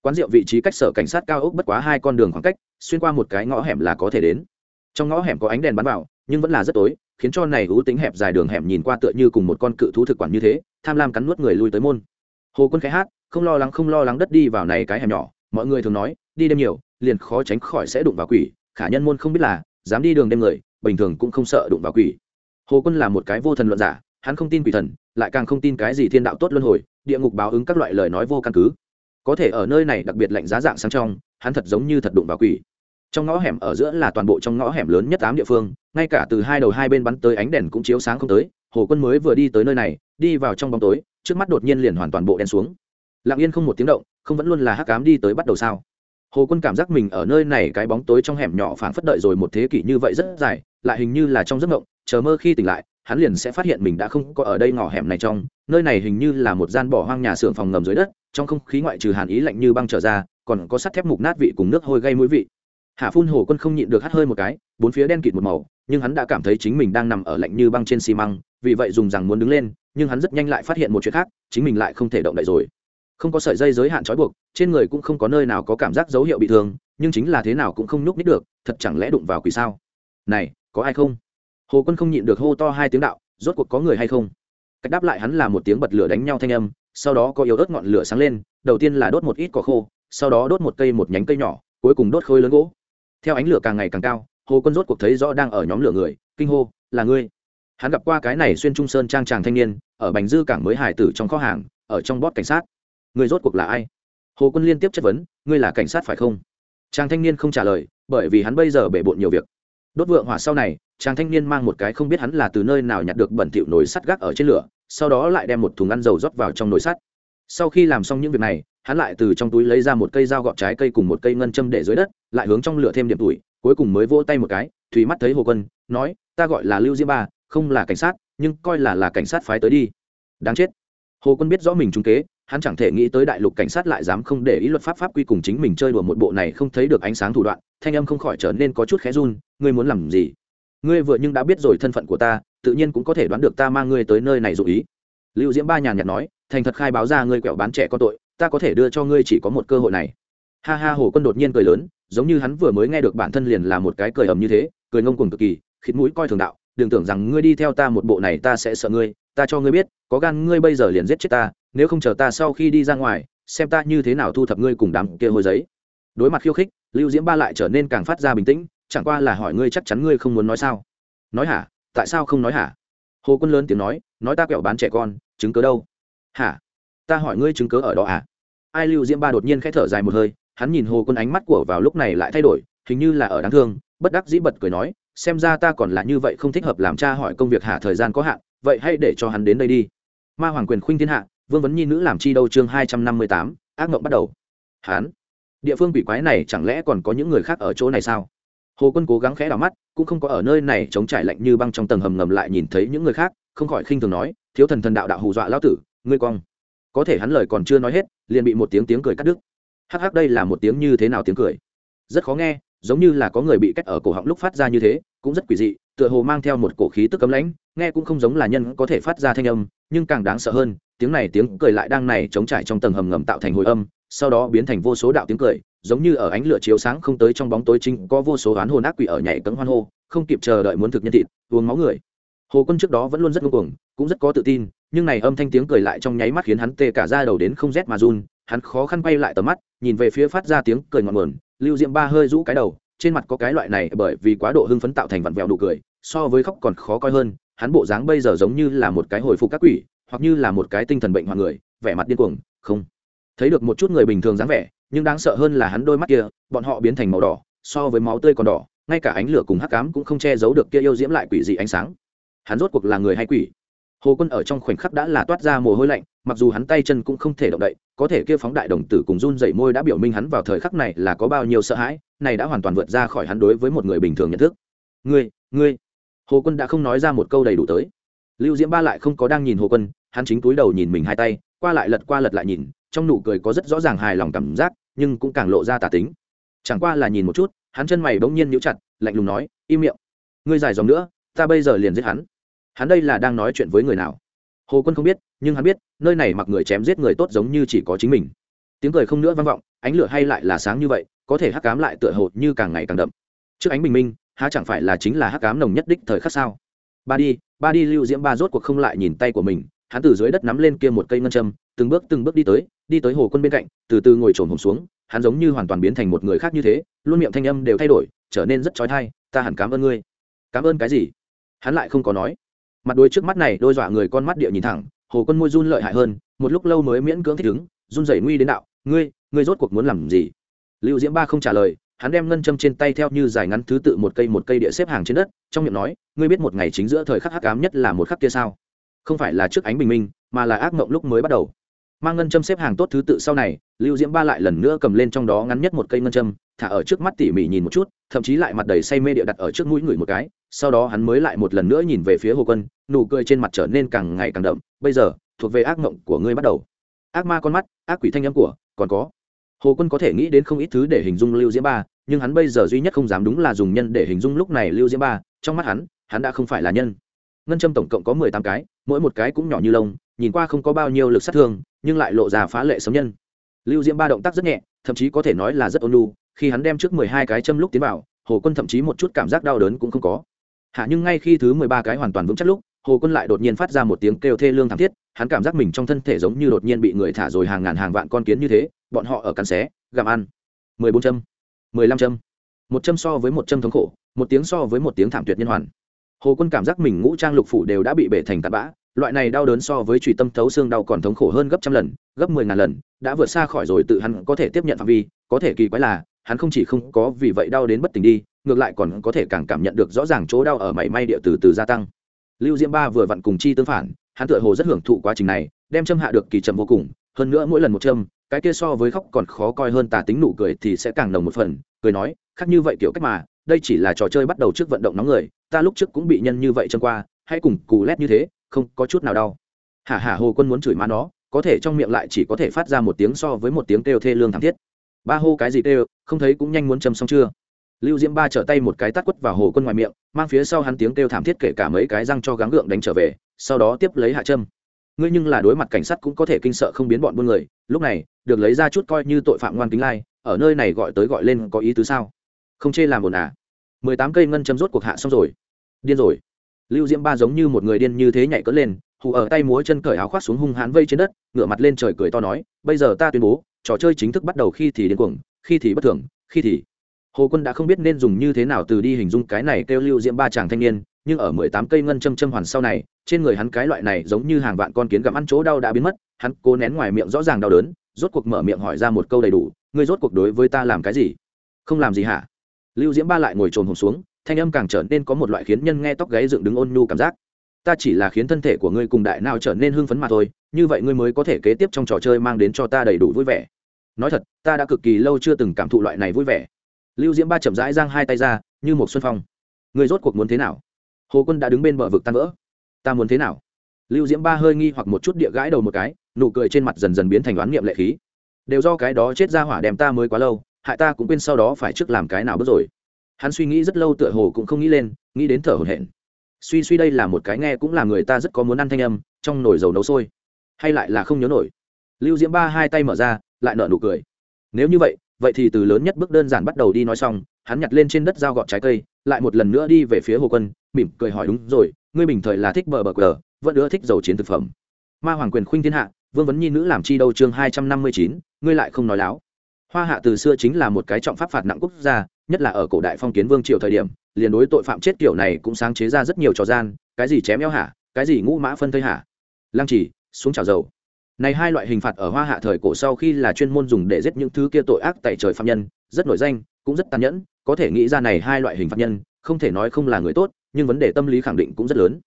Quán rượu vị trí cách sở cảnh sát cao ốc bất quá hai con đường khoảng cách, xuyên qua một cái ngõ hẻm là có thể đến. Trong ngõ hẻm có ánh đèn bắn vào, nhưng vẫn là rất tối, khiến cho này hữu tính hẹp dài đường hẻm nhìn qua tựa như cùng một con cự thú thực quản như thế, tham lam cắn nuốt người lui tới môn. Hồ quân khẽ hát, không lo lắng, không lo lắng đất đi vào này cái hẻm nhỏ, mọi người thường nói, đi đêm nhiều, liền khó tránh khỏi sẽ đụng vào quỷ, khả nhân môn không biết là, dám đi đường đêm người, bình thường cũng không sợ đụng vào quỷ hồ quân là một cái vô thần luận giả, hắn không tin quỷ thần, lại càng không tin cái gì thiên đạo tốt luân hồi, địa ngục báo ứng các loại lời nói vô căn cứ. Có thể ở nơi này đặc biệt lạnh giá dạng sang trong, hắn thật giống như thật đụng vào quỷ. Trong ngõ hẻm ở giữa là toàn bộ trong ngõ hẻm lớn nhất tám địa phương, ngay cả từ hai đầu hai bên bắn tới ánh đèn cũng chiếu sáng không tới, hồ quân mới vừa đi tới nơi này, đi vào trong bóng tối, trước mắt đột nhiên liền hoàn toàn bộ đen xuống. Lặng yên không một tiếng động, không vẫn luôn là hắc cám đi tới bắt đầu sao? Hồ quân cảm giác mình ở nơi này cái bóng tối trong hẻm nhỏ phảng phất đợi rồi một thế kỷ như vậy rất dài lại hình như là trong giấc mộng, chờ mơ khi tỉnh lại, hắn liền sẽ phát hiện mình đã không có ở đây ngõ hẻm này trong, nơi này hình như là một gian bỏ hoang nhà xưởng phòng ngầm dưới đất, trong không khí ngoại trừ hàn ý lạnh như băng trở ra, còn có sắt thép mục nát vị cùng nước hôi gây mũi vị. Hạ phun hồ quân không nhịn được hắt hơi một cái, bốn phía đen kịt một màu, nhưng hắn đã cảm thấy chính mình đang nằm ở lạnh như băng trên xi măng, vì vậy dùng rằng muốn đứng lên, nhưng hắn rất nhanh lại phát hiện một chuyện khác, chính mình lại không thể động đậy rồi. Không có sợi dây giới hạn trói buộc, trên người cũng không có nơi nào có cảm giác dấu hiệu bị thương, nhưng chính là thế nào cũng không nhúc nít được, thật chẳng lẽ đụng vào quỷ sao? Này có ai không? Hồ quân không nhịn được hô to hai tiếng đạo, rốt cuộc có người hay không? Cách đáp lại hắn là một tiếng bật lửa đánh nhau thanh âm, sau đó có yếu ớt ngọn lửa sáng lên, đầu tiên là đốt một ít cỏ khô, sau đó đốt một cây một nhánh cây nhỏ, cuối cùng đốt khối lớn gỗ. Theo ánh lửa càng ngày càng cao, hồ quân rốt cuộc thấy rõ đang ở nhóm lửa người, kinh hô, là ngươi? Hắn gặp qua cái này xuyên trung sơn trang tràng thanh niên, ở bành dư cảng mới hải tử trong kho hàng, ở trong bót cảnh sát. Người rốt cuộc là ai? Hồ quân liên tiếp chất vấn, ngươi là cảnh sát phải không? Trang thanh niên không trả lời, bởi vì hắn bây giờ bể bộn nhiều việc đốt vượng hỏa sau này, chàng thanh niên mang một cái không biết hắn là từ nơi nào nhặt được bẩn thịu nồi sắt gác ở trên lửa, sau đó lại đem một thùng ăn dầu rót vào trong nồi sắt. Sau khi làm xong những việc này, hắn lại từ trong túi lấy ra một cây dao gọt trái cây cùng một cây ngân châm để dưới đất, lại hướng trong lửa thêm điểm tuổi, cuối cùng mới vỗ tay một cái thùy mắt thấy hồ quân, nói, ta gọi là lưu diêm ba, không là cảnh sát, nhưng coi là là cảnh sát phái tới đi. Đáng chết. Hồ quân biết rõ mình trúng kế, hắn chẳng thể nghĩ tới đại lục cảnh sát lại dám không để ý luật pháp pháp quy cùng chính mình chơi đùa một bộ này không thấy được ánh sáng thủ đoạn thanh âm không khỏi trở nên có chút khẽ run, ngươi muốn làm gì? Ngươi vừa nhưng đã biết rồi thân phận của ta, tự nhiên cũng có thể đoán được ta mang ngươi tới nơi này dụ ý. Lưu diễm ba nhàn nhạt nói, thành thật khai báo ra ngươi quẹo bán trẻ có tội, ta có thể đưa cho ngươi chỉ có một cơ hội này. Ha ha, hồ quân đột nhiên cười lớn, giống như hắn vừa mới nghe được bản thân liền là một cái cười ầm như thế, cười ngông cuồng cực kỳ, khịt mũi coi thường đạo, đừng tưởng rằng ngươi đi theo ta một bộ này ta sẽ sợ ngươi, ta cho ngươi biết, có gan ngươi bây giờ liền giết chết ta, nếu không chờ ta sau khi đi ra ngoài, xem ta như thế nào thu thập ngươi cùng đám kia hồi giấy. Đối mặt khiêu khích lưu diễm ba lại trở nên càng phát ra bình tĩnh, chẳng qua là hỏi ngươi chắc chắn ngươi không muốn nói sao? Nói hả? Tại sao không nói hả? Hồ quân lớn tiếng nói nói ta kẹo bán trẻ con, chứng cớ đâu? Hả? Ta hỏi ngươi chứng cớ ở đó à? Ai lưu diễm ba đột nhiên khẽ thở dài một hơi, hắn nhìn hồ quân ánh mắt của vào lúc này lại thay đổi, hình như là ở đáng thương, bất đắc dĩ bật cười nói, xem ra ta còn là như vậy không thích hợp làm cha hỏi công việc hạ thời gian có hạn, vậy hãy để cho hắn đến đây đi. Ma hoàng quyền khuynh thiên hạ, vương vấn nhi nữ làm chi đâu chương hai trăm năm mươi tám, ác mộng bắt đầu. Hắn địa phương quỷ quái này chẳng lẽ còn có những người khác ở chỗ này sao? Hồ quân cố gắng khẽ đảo mắt, cũng không có ở nơi này chống trải lạnh như băng trong tầng hầm ngầm lại nhìn thấy những người khác, không khỏi khinh thường nói, thiếu thần thần đạo đạo hù dọa lão tử, ngươi cong. Có thể hắn lời còn chưa nói hết, liền bị một tiếng tiếng cười cắt đứt. Hắc hắc, đây là một tiếng như thế nào tiếng cười? Rất khó nghe, giống như là có người bị cách ở cổ họng lúc phát ra như thế, cũng rất quỷ dị, tựa hồ mang theo một cổ khí tức cấm lãnh, nghe cũng không giống là nhân có thể phát ra thanh âm, nhưng càng đáng sợ hơn, tiếng này tiếng cười lại đang này chống trải trong tầng hầm ngầm tạo thành hồi âm sau đó biến thành vô số đạo tiếng cười, giống như ở ánh lửa chiếu sáng không tới trong bóng tối chính có vô số oán hồn ác quỷ ở nhảy cấm hoan hô, không kịp chờ đợi muốn thực nhân thịt, uống máu người. Hồ quân trước đó vẫn luôn rất ngông cuồng, cũng rất có tự tin, nhưng này âm thanh tiếng cười lại trong nháy mắt khiến hắn tê cả ra đầu đến không rét mà run, hắn khó khăn quay lại tầm mắt, nhìn về phía phát ra tiếng cười ngọn nguồn, lưu diệm ba hơi rũ cái đầu, trên mặt có cái loại này bởi vì quá độ hưng phấn tạo thành vặn vẹo nụ cười, so với khóc còn khó coi hơn, hắn bộ dáng bây giờ giống như là một cái hồi phục các quỷ, hoặc như là một cái tinh thần bệnh hoặc người, vẻ mặt điên cuồng, không thấy được một chút người bình thường dáng vẻ, nhưng đáng sợ hơn là hắn đôi mắt kia, bọn họ biến thành màu đỏ, so với máu tươi còn đỏ, ngay cả ánh lửa cùng hắc cám cũng không che giấu được kia yêu diễm lại quỷ dị ánh sáng. Hắn rốt cuộc là người hay quỷ? Hồ quân ở trong khoảnh khắc đã là toát ra mồ hôi lạnh, mặc dù hắn tay chân cũng không thể động đậy, có thể kia phóng đại đồng tử cùng run dậy môi đã biểu minh hắn vào thời khắc này là có bao nhiêu sợ hãi, này đã hoàn toàn vượt ra khỏi hắn đối với một người bình thường nhận thức. Ngươi ngươi. Hồ quân đã không nói ra một câu đầy đủ tới. Lưu diễm ba lại không có đang nhìn hồ quân, hắn chính túi đầu nhìn mình hai tay, qua lại lật qua lật lại nhìn trong nụ cười có rất rõ ràng hài lòng cảm giác, nhưng cũng càng lộ ra tả tính. Chẳng qua là nhìn một chút, hắn chân mày bỗng nhiên nhíu chặt, lạnh lùng nói, im miệng. Ngươi dài dòng nữa, ta bây giờ liền giết hắn. Hắn đây là đang nói chuyện với người nào? Hồ quân không biết, nhưng hắn biết, nơi này mặc người chém giết người tốt giống như chỉ có chính mình. Tiếng cười không nữa vang vọng, ánh lửa hay lại là sáng như vậy, có thể hắc cám lại tựa hồ như càng ngày càng đậm. Trước ánh bình minh, há chẳng phải là chính là hắc cám nồng nhất đích thời khắc sao? Ba đi ba đi, lưu diễm ba rốt cuộc không lại nhìn tay của mình hắn từ dưới đất nắm lên kia một cây ngân châm, từng bước từng bước đi tới đi tới hồ quân bên cạnh, từ từ ngồi trồn hổm xuống, hắn giống như hoàn toàn biến thành một người khác như thế, luôn miệng thanh âm đều thay đổi, trở nên rất trói thai ta hẳn cảm ơn ngươi. Cảm ơn cái gì? Hắn lại không có nói. Mặt đôi trước mắt này, đôi dọa người con mắt địa nhìn thẳng, hồ quân môi run lợi hại hơn, một lúc lâu mới miễn cưỡng thích ứng, run rẩy nguy đến đạo, ngươi ngươi rốt cuộc muốn làm gì? Lưu diễm ba không trả lời, hắn đem ngân châm trên tay theo như dài ngắn thứ tự một cây một cây địa xếp hàng trên đất, trong miệng nói, ngươi biết một ngày chính giữa thời khắc hắc ám nhất là một khắc kia sao? Không phải là trước ánh bình minh, mà là ác mộng lúc mới bắt đầu. Mang ngân châm xếp hàng tốt thứ tự sau này, lưu diễm ba lại lần nữa cầm lên trong đó ngắn nhất một cây ngân châm, thả ở trước mắt tỉ mỉ nhìn một chút, thậm chí lại mặt đầy say mê địa đặt ở trước mũi người một cái, sau đó hắn mới lại một lần nữa nhìn về phía hồ quân, nụ cười trên mặt trở nên càng ngày càng đậm, bây giờ, thuộc về ác mộng của ngươi bắt đầu. Ác ma con mắt, ác quỷ thanh âm của, còn có. Hồ quân có thể nghĩ đến không ít thứ để hình dung lưu diễm ba, nhưng hắn bây giờ duy nhất không dám đúng là dùng nhân để hình dung lúc này lưu diễm ba, trong mắt hắn hắn đã không phải là nhân ngân châm tổng cộng có mười tám cái, mỗi một cái cũng nhỏ như lông, nhìn qua không có bao nhiêu lực sát thương, nhưng lại lộ ra phá lệ sống nhân. Lưu diễm ba động tác rất nhẹ, thậm chí có thể nói là rất ôn lu khi hắn đem trước mười hai cái châm lúc tiến vào, hồ quân thậm chí một chút cảm giác đau đớn cũng không có. Hạ nhưng ngay khi thứ mười ba cái hoàn toàn vững chắc lúc, hồ quân lại đột nhiên phát ra một tiếng kêu thê lương thảm thiết, hắn cảm giác mình trong thân thể giống như đột nhiên bị người thả rồi hàng ngàn hàng vạn con kiến như thế, bọn họ ở cắn xé, gặm ăn. Mười bốn châm, mười lăm châm, một châm so với một châm thống khổ, một tiếng so với một tiếng thảm tuyệt nhân hoàn hồ quân cảm giác mình ngũ trang lục phủ đều đã bị bể thành tạt bã, loại này đau đớn so với trùy tâm thấu xương đau còn thống khổ hơn gấp trăm lần, gấp mười ngàn lần, đã vượt xa khỏi rồi tự hắn có thể tiếp nhận phạm vi, có thể kỳ quái là, hắn không chỉ không có vì vậy đau đến bất tỉnh đi, ngược lại còn có thể càng cảm nhận được rõ ràng chỗ đau ở mảy may địa từ từ gia tăng. Lưu diễm ba vừa vặn cùng chi tương phản, hắn tựa hồ rất hưởng thụ quá trình này, đem châm hạ được kỳ chậm vô cùng, hơn nữa mỗi lần một châm, cái kia so với khóc còn khó coi hơn tà tính nụ cười thì sẽ càng nồng một phần, cười nói, khác như vậy kiểu cách mà đây chỉ là trò chơi bắt đầu trước vận động nóng người, ta lúc trước cũng bị nhân như vậy chân qua, hãy cùng cù lét như thế, không có chút nào đau. Hả hả, hồ quân muốn chửi má nó, có thể trong miệng lại chỉ có thể phát ra một tiếng so với một tiếng kêu thê lương thảm thiết. Ba hô cái gì kêu, không thấy cũng nhanh muốn châm xong chưa? Lưu diễm ba trở tay một cái tát quất vào hồ quân ngoài miệng, mang phía sau hắn tiếng kêu thảm thiết kể cả mấy cái răng cho gắng gượng đánh trở về, sau đó tiếp lấy hạ châm. Ngươi nhưng là đối mặt cảnh sát cũng có thể kinh sợ không biến bọn buôn người, lúc này, được lấy ra chút coi như tội phạm ngoan kính lai, ở nơi này gọi tới gọi lên có ý tứ sao? Không chê làm ồn à mười tám cây ngân châm rốt cuộc hạ xong rồi. Điên rồi. Lưu diễm ba giống như một người điên như thế nhảy cỡ lên, hù ở tay múa chân cởi áo khoác xuống hung hãn vây trên đất, ngửa mặt lên trời cười to nói, bây giờ ta tuyên bố, trò chơi chính thức bắt đầu khi thì điên cuồng, khi thì bất thường, khi thì. Hồ quân đã không biết nên dùng như thế nào từ đi hình dung cái này kêu lưu diễm ba chàng thanh niên, nhưng ở mười tám cây ngân châm châm hoàn sau này, trên người hắn cái loại này giống như hàng vạn con kiến gặm ăn chỗ đau đã biến mất, hắn cố nén ngoài miệng rõ ràng đau đớn, rốt cuộc mở miệng hỏi ra một câu đầy đủ, ngươi rốt cuộc đối với ta làm cái gì? Không làm gì hả? Lưu diễm ba lại ngồi trồn hồn xuống, thanh âm càng trở nên có một loại khiến nhân nghe tóc gáy dựng đứng ôn nhu cảm giác. Ta chỉ là khiến thân thể của ngươi cùng đại nào trở nên hưng phấn mà thôi, như vậy ngươi mới có thể kế tiếp trong trò chơi mang đến cho ta đầy đủ vui vẻ. Nói thật, ta đã cực kỳ lâu chưa từng cảm thụ loại này vui vẻ. Lưu diễm ba chậm rãi giang hai tay ra, như một xuân phong. Ngươi rốt cuộc muốn thế nào? Hồ quân đã đứng bên bờ vực tan vỡ. Ta muốn thế nào? Lưu diễm ba hơi nghi hoặc một chút địa gãi đầu một cái, nụ cười trên mặt dần dần biến thành đoán niệm lệ khí. Đều do cái đó chết ra hỏa đem ta mới quá lâu hại ta cũng quên sau đó phải trước làm cái nào bước rồi. Hắn suy nghĩ rất lâu tựa hồ cũng không nghĩ lên, nghĩ đến thở hổn hển. Suy suy đây là một cái nghe cũng là người ta rất có muốn ăn thanh âm, trong nồi dầu nấu sôi. Hay lại là không nhớ nổi. Lưu diễm ba hai tay mở ra, lại nở nụ cười. Nếu như vậy vậy thì từ lớn nhất bước đơn giản bắt đầu đi nói xong, hắn nhặt lên trên đất dao gọt trái cây, lại một lần nữa đi về phía hồ quân, mỉm cười hỏi đúng rồi, ngươi bình thời là thích bờ bờ cờ vẫn ưa thích dầu chiến thực phẩm. Ma hoàng quyền khuynh thiên hạ, vương vấn nhi nữ làm chi đâu chương hai trăm năm mươi chín, ngươi lại không nói láo hoa hạ từ xưa chính là một cái trọng pháp phạt nặng quốc gia nhất là ở cổ đại phong kiến vương triều thời điểm liền đối tội phạm chết kiểu này cũng sáng chế ra rất nhiều trò gian cái gì chém eo hả cái gì ngũ mã phân thây hả lăng trì, xuống trào dầu. Này hai loại hình phạt ở hoa hạ thời cổ sau khi là chuyên môn dùng để giết những thứ kia tội ác tại trời phạm nhân rất nổi danh cũng rất tàn nhẫn có thể nghĩ ra này hai loại hình phạt nhân không thể nói không là người tốt nhưng vấn đề tâm lý khẳng định cũng rất lớn.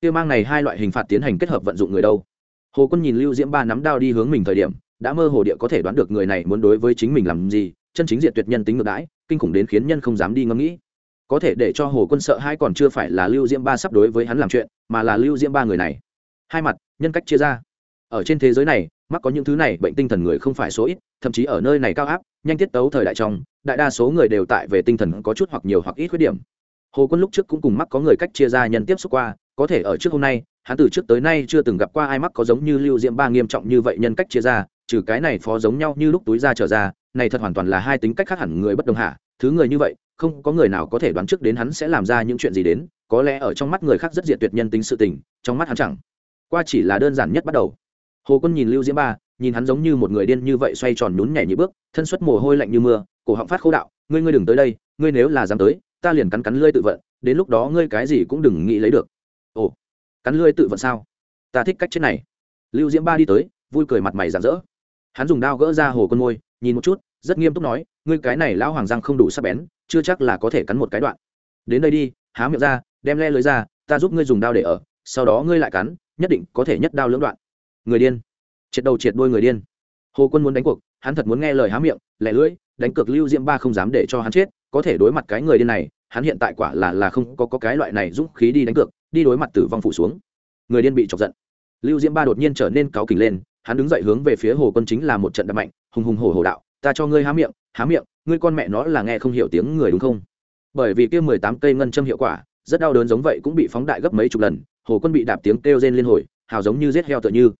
Kia mang này hai loại hình phạt tiến hành kết hợp vận dụng người đâu. Hồ quân nhìn lưu diễm ba nắm đao đi hướng mình thời điểm đã mơ hồ địa có thể đoán được người này muốn đối với chính mình làm gì, chân chính diện tuyệt nhân tính ngược đãi, kinh khủng đến khiến nhân không dám đi ngẫm nghĩ. Có thể để cho hồ quân sợ hai còn chưa phải là lưu diễm ba sắp đối với hắn làm chuyện, mà là lưu diễm ba người này. Hai mặt, nhân cách chia ra. Ở trên thế giới này, mắc có những thứ này, bệnh tinh thần người không phải số ít, thậm chí ở nơi này cao áp, nhanh tiết tấu thời đại trong, đại đa số người đều tại về tinh thần có chút hoặc nhiều hoặc ít khuyết điểm. Hồ quân lúc trước cũng cùng mắc có người cách chia ra nhân tiếp xúc qua, có thể ở trước hôm nay, hắn từ trước tới nay chưa từng gặp qua ai mắc có giống như lưu diễm ba nghiêm trọng như vậy nhân cách chia ra trừ cái này phó giống nhau như lúc túi ra trở ra, này thật hoàn toàn là hai tính cách khác hẳn người bất đồng hạ, thứ người như vậy, không có người nào có thể đoán trước đến hắn sẽ làm ra những chuyện gì đến, có lẽ ở trong mắt người khác rất diệt tuyệt nhân tính sự tình, trong mắt hắn chẳng. Qua chỉ là đơn giản nhất bắt đầu. Hồ quân nhìn lưu diễm ba, nhìn hắn giống như một người điên như vậy xoay tròn nhún nhảy như bước, thân xuất mồ hôi lạnh như mưa, cổ họng phát khô đạo, ngươi ngươi đừng tới đây, ngươi nếu là dám tới, ta liền cắn cắn lưỡi tự vận, đến lúc đó ngươi cái gì cũng đừng nghĩ lấy được. Ồ, cắn lưỡi tự vận sao? Ta thích cách chết này. Lưu diễm ba đi tới, vui cười mặt mày rạng rỡ hắn dùng đao gỡ ra hồ quân môi nhìn một chút rất nghiêm túc nói ngươi cái này lão hoàng răng không đủ sắc bén chưa chắc là có thể cắn một cái đoạn. Đến đây đi há miệng ra đem le lưới ra ta giúp ngươi dùng đao để ở sau đó ngươi lại cắn nhất định có thể nhất đao lưỡng đoạn. Người điên. Triệt đầu triệt đuôi người điên. Hồ quân muốn đánh cuộc hắn thật muốn nghe lời há miệng lẻ lưỡi đánh cược lưu diễm ba không dám để cho hắn chết có thể đối mặt cái người điên này hắn hiện tại quả là là không có, có cái loại này dũng khí đi đánh cược đi đối mặt tử vong phủ xuống. Người điên bị chọc giận. Lưu diễm ba đột nhiên trở nên cáu kỉnh lên hắn đứng dậy hướng về phía hồ quân chính là một trận đập mạnh, hùng hùng hổ hổ đạo, ta cho ngươi há miệng há miệng, ngươi con mẹ nó là nghe không hiểu tiếng người đúng không? Bởi vì kia mười tám cây ngân châm hiệu quả, rất đau đớn giống vậy cũng bị phóng đại gấp mấy chục lần, hồ quân bị đạp tiếng kêu rên liên hồi, hào giống như giết heo tựa như.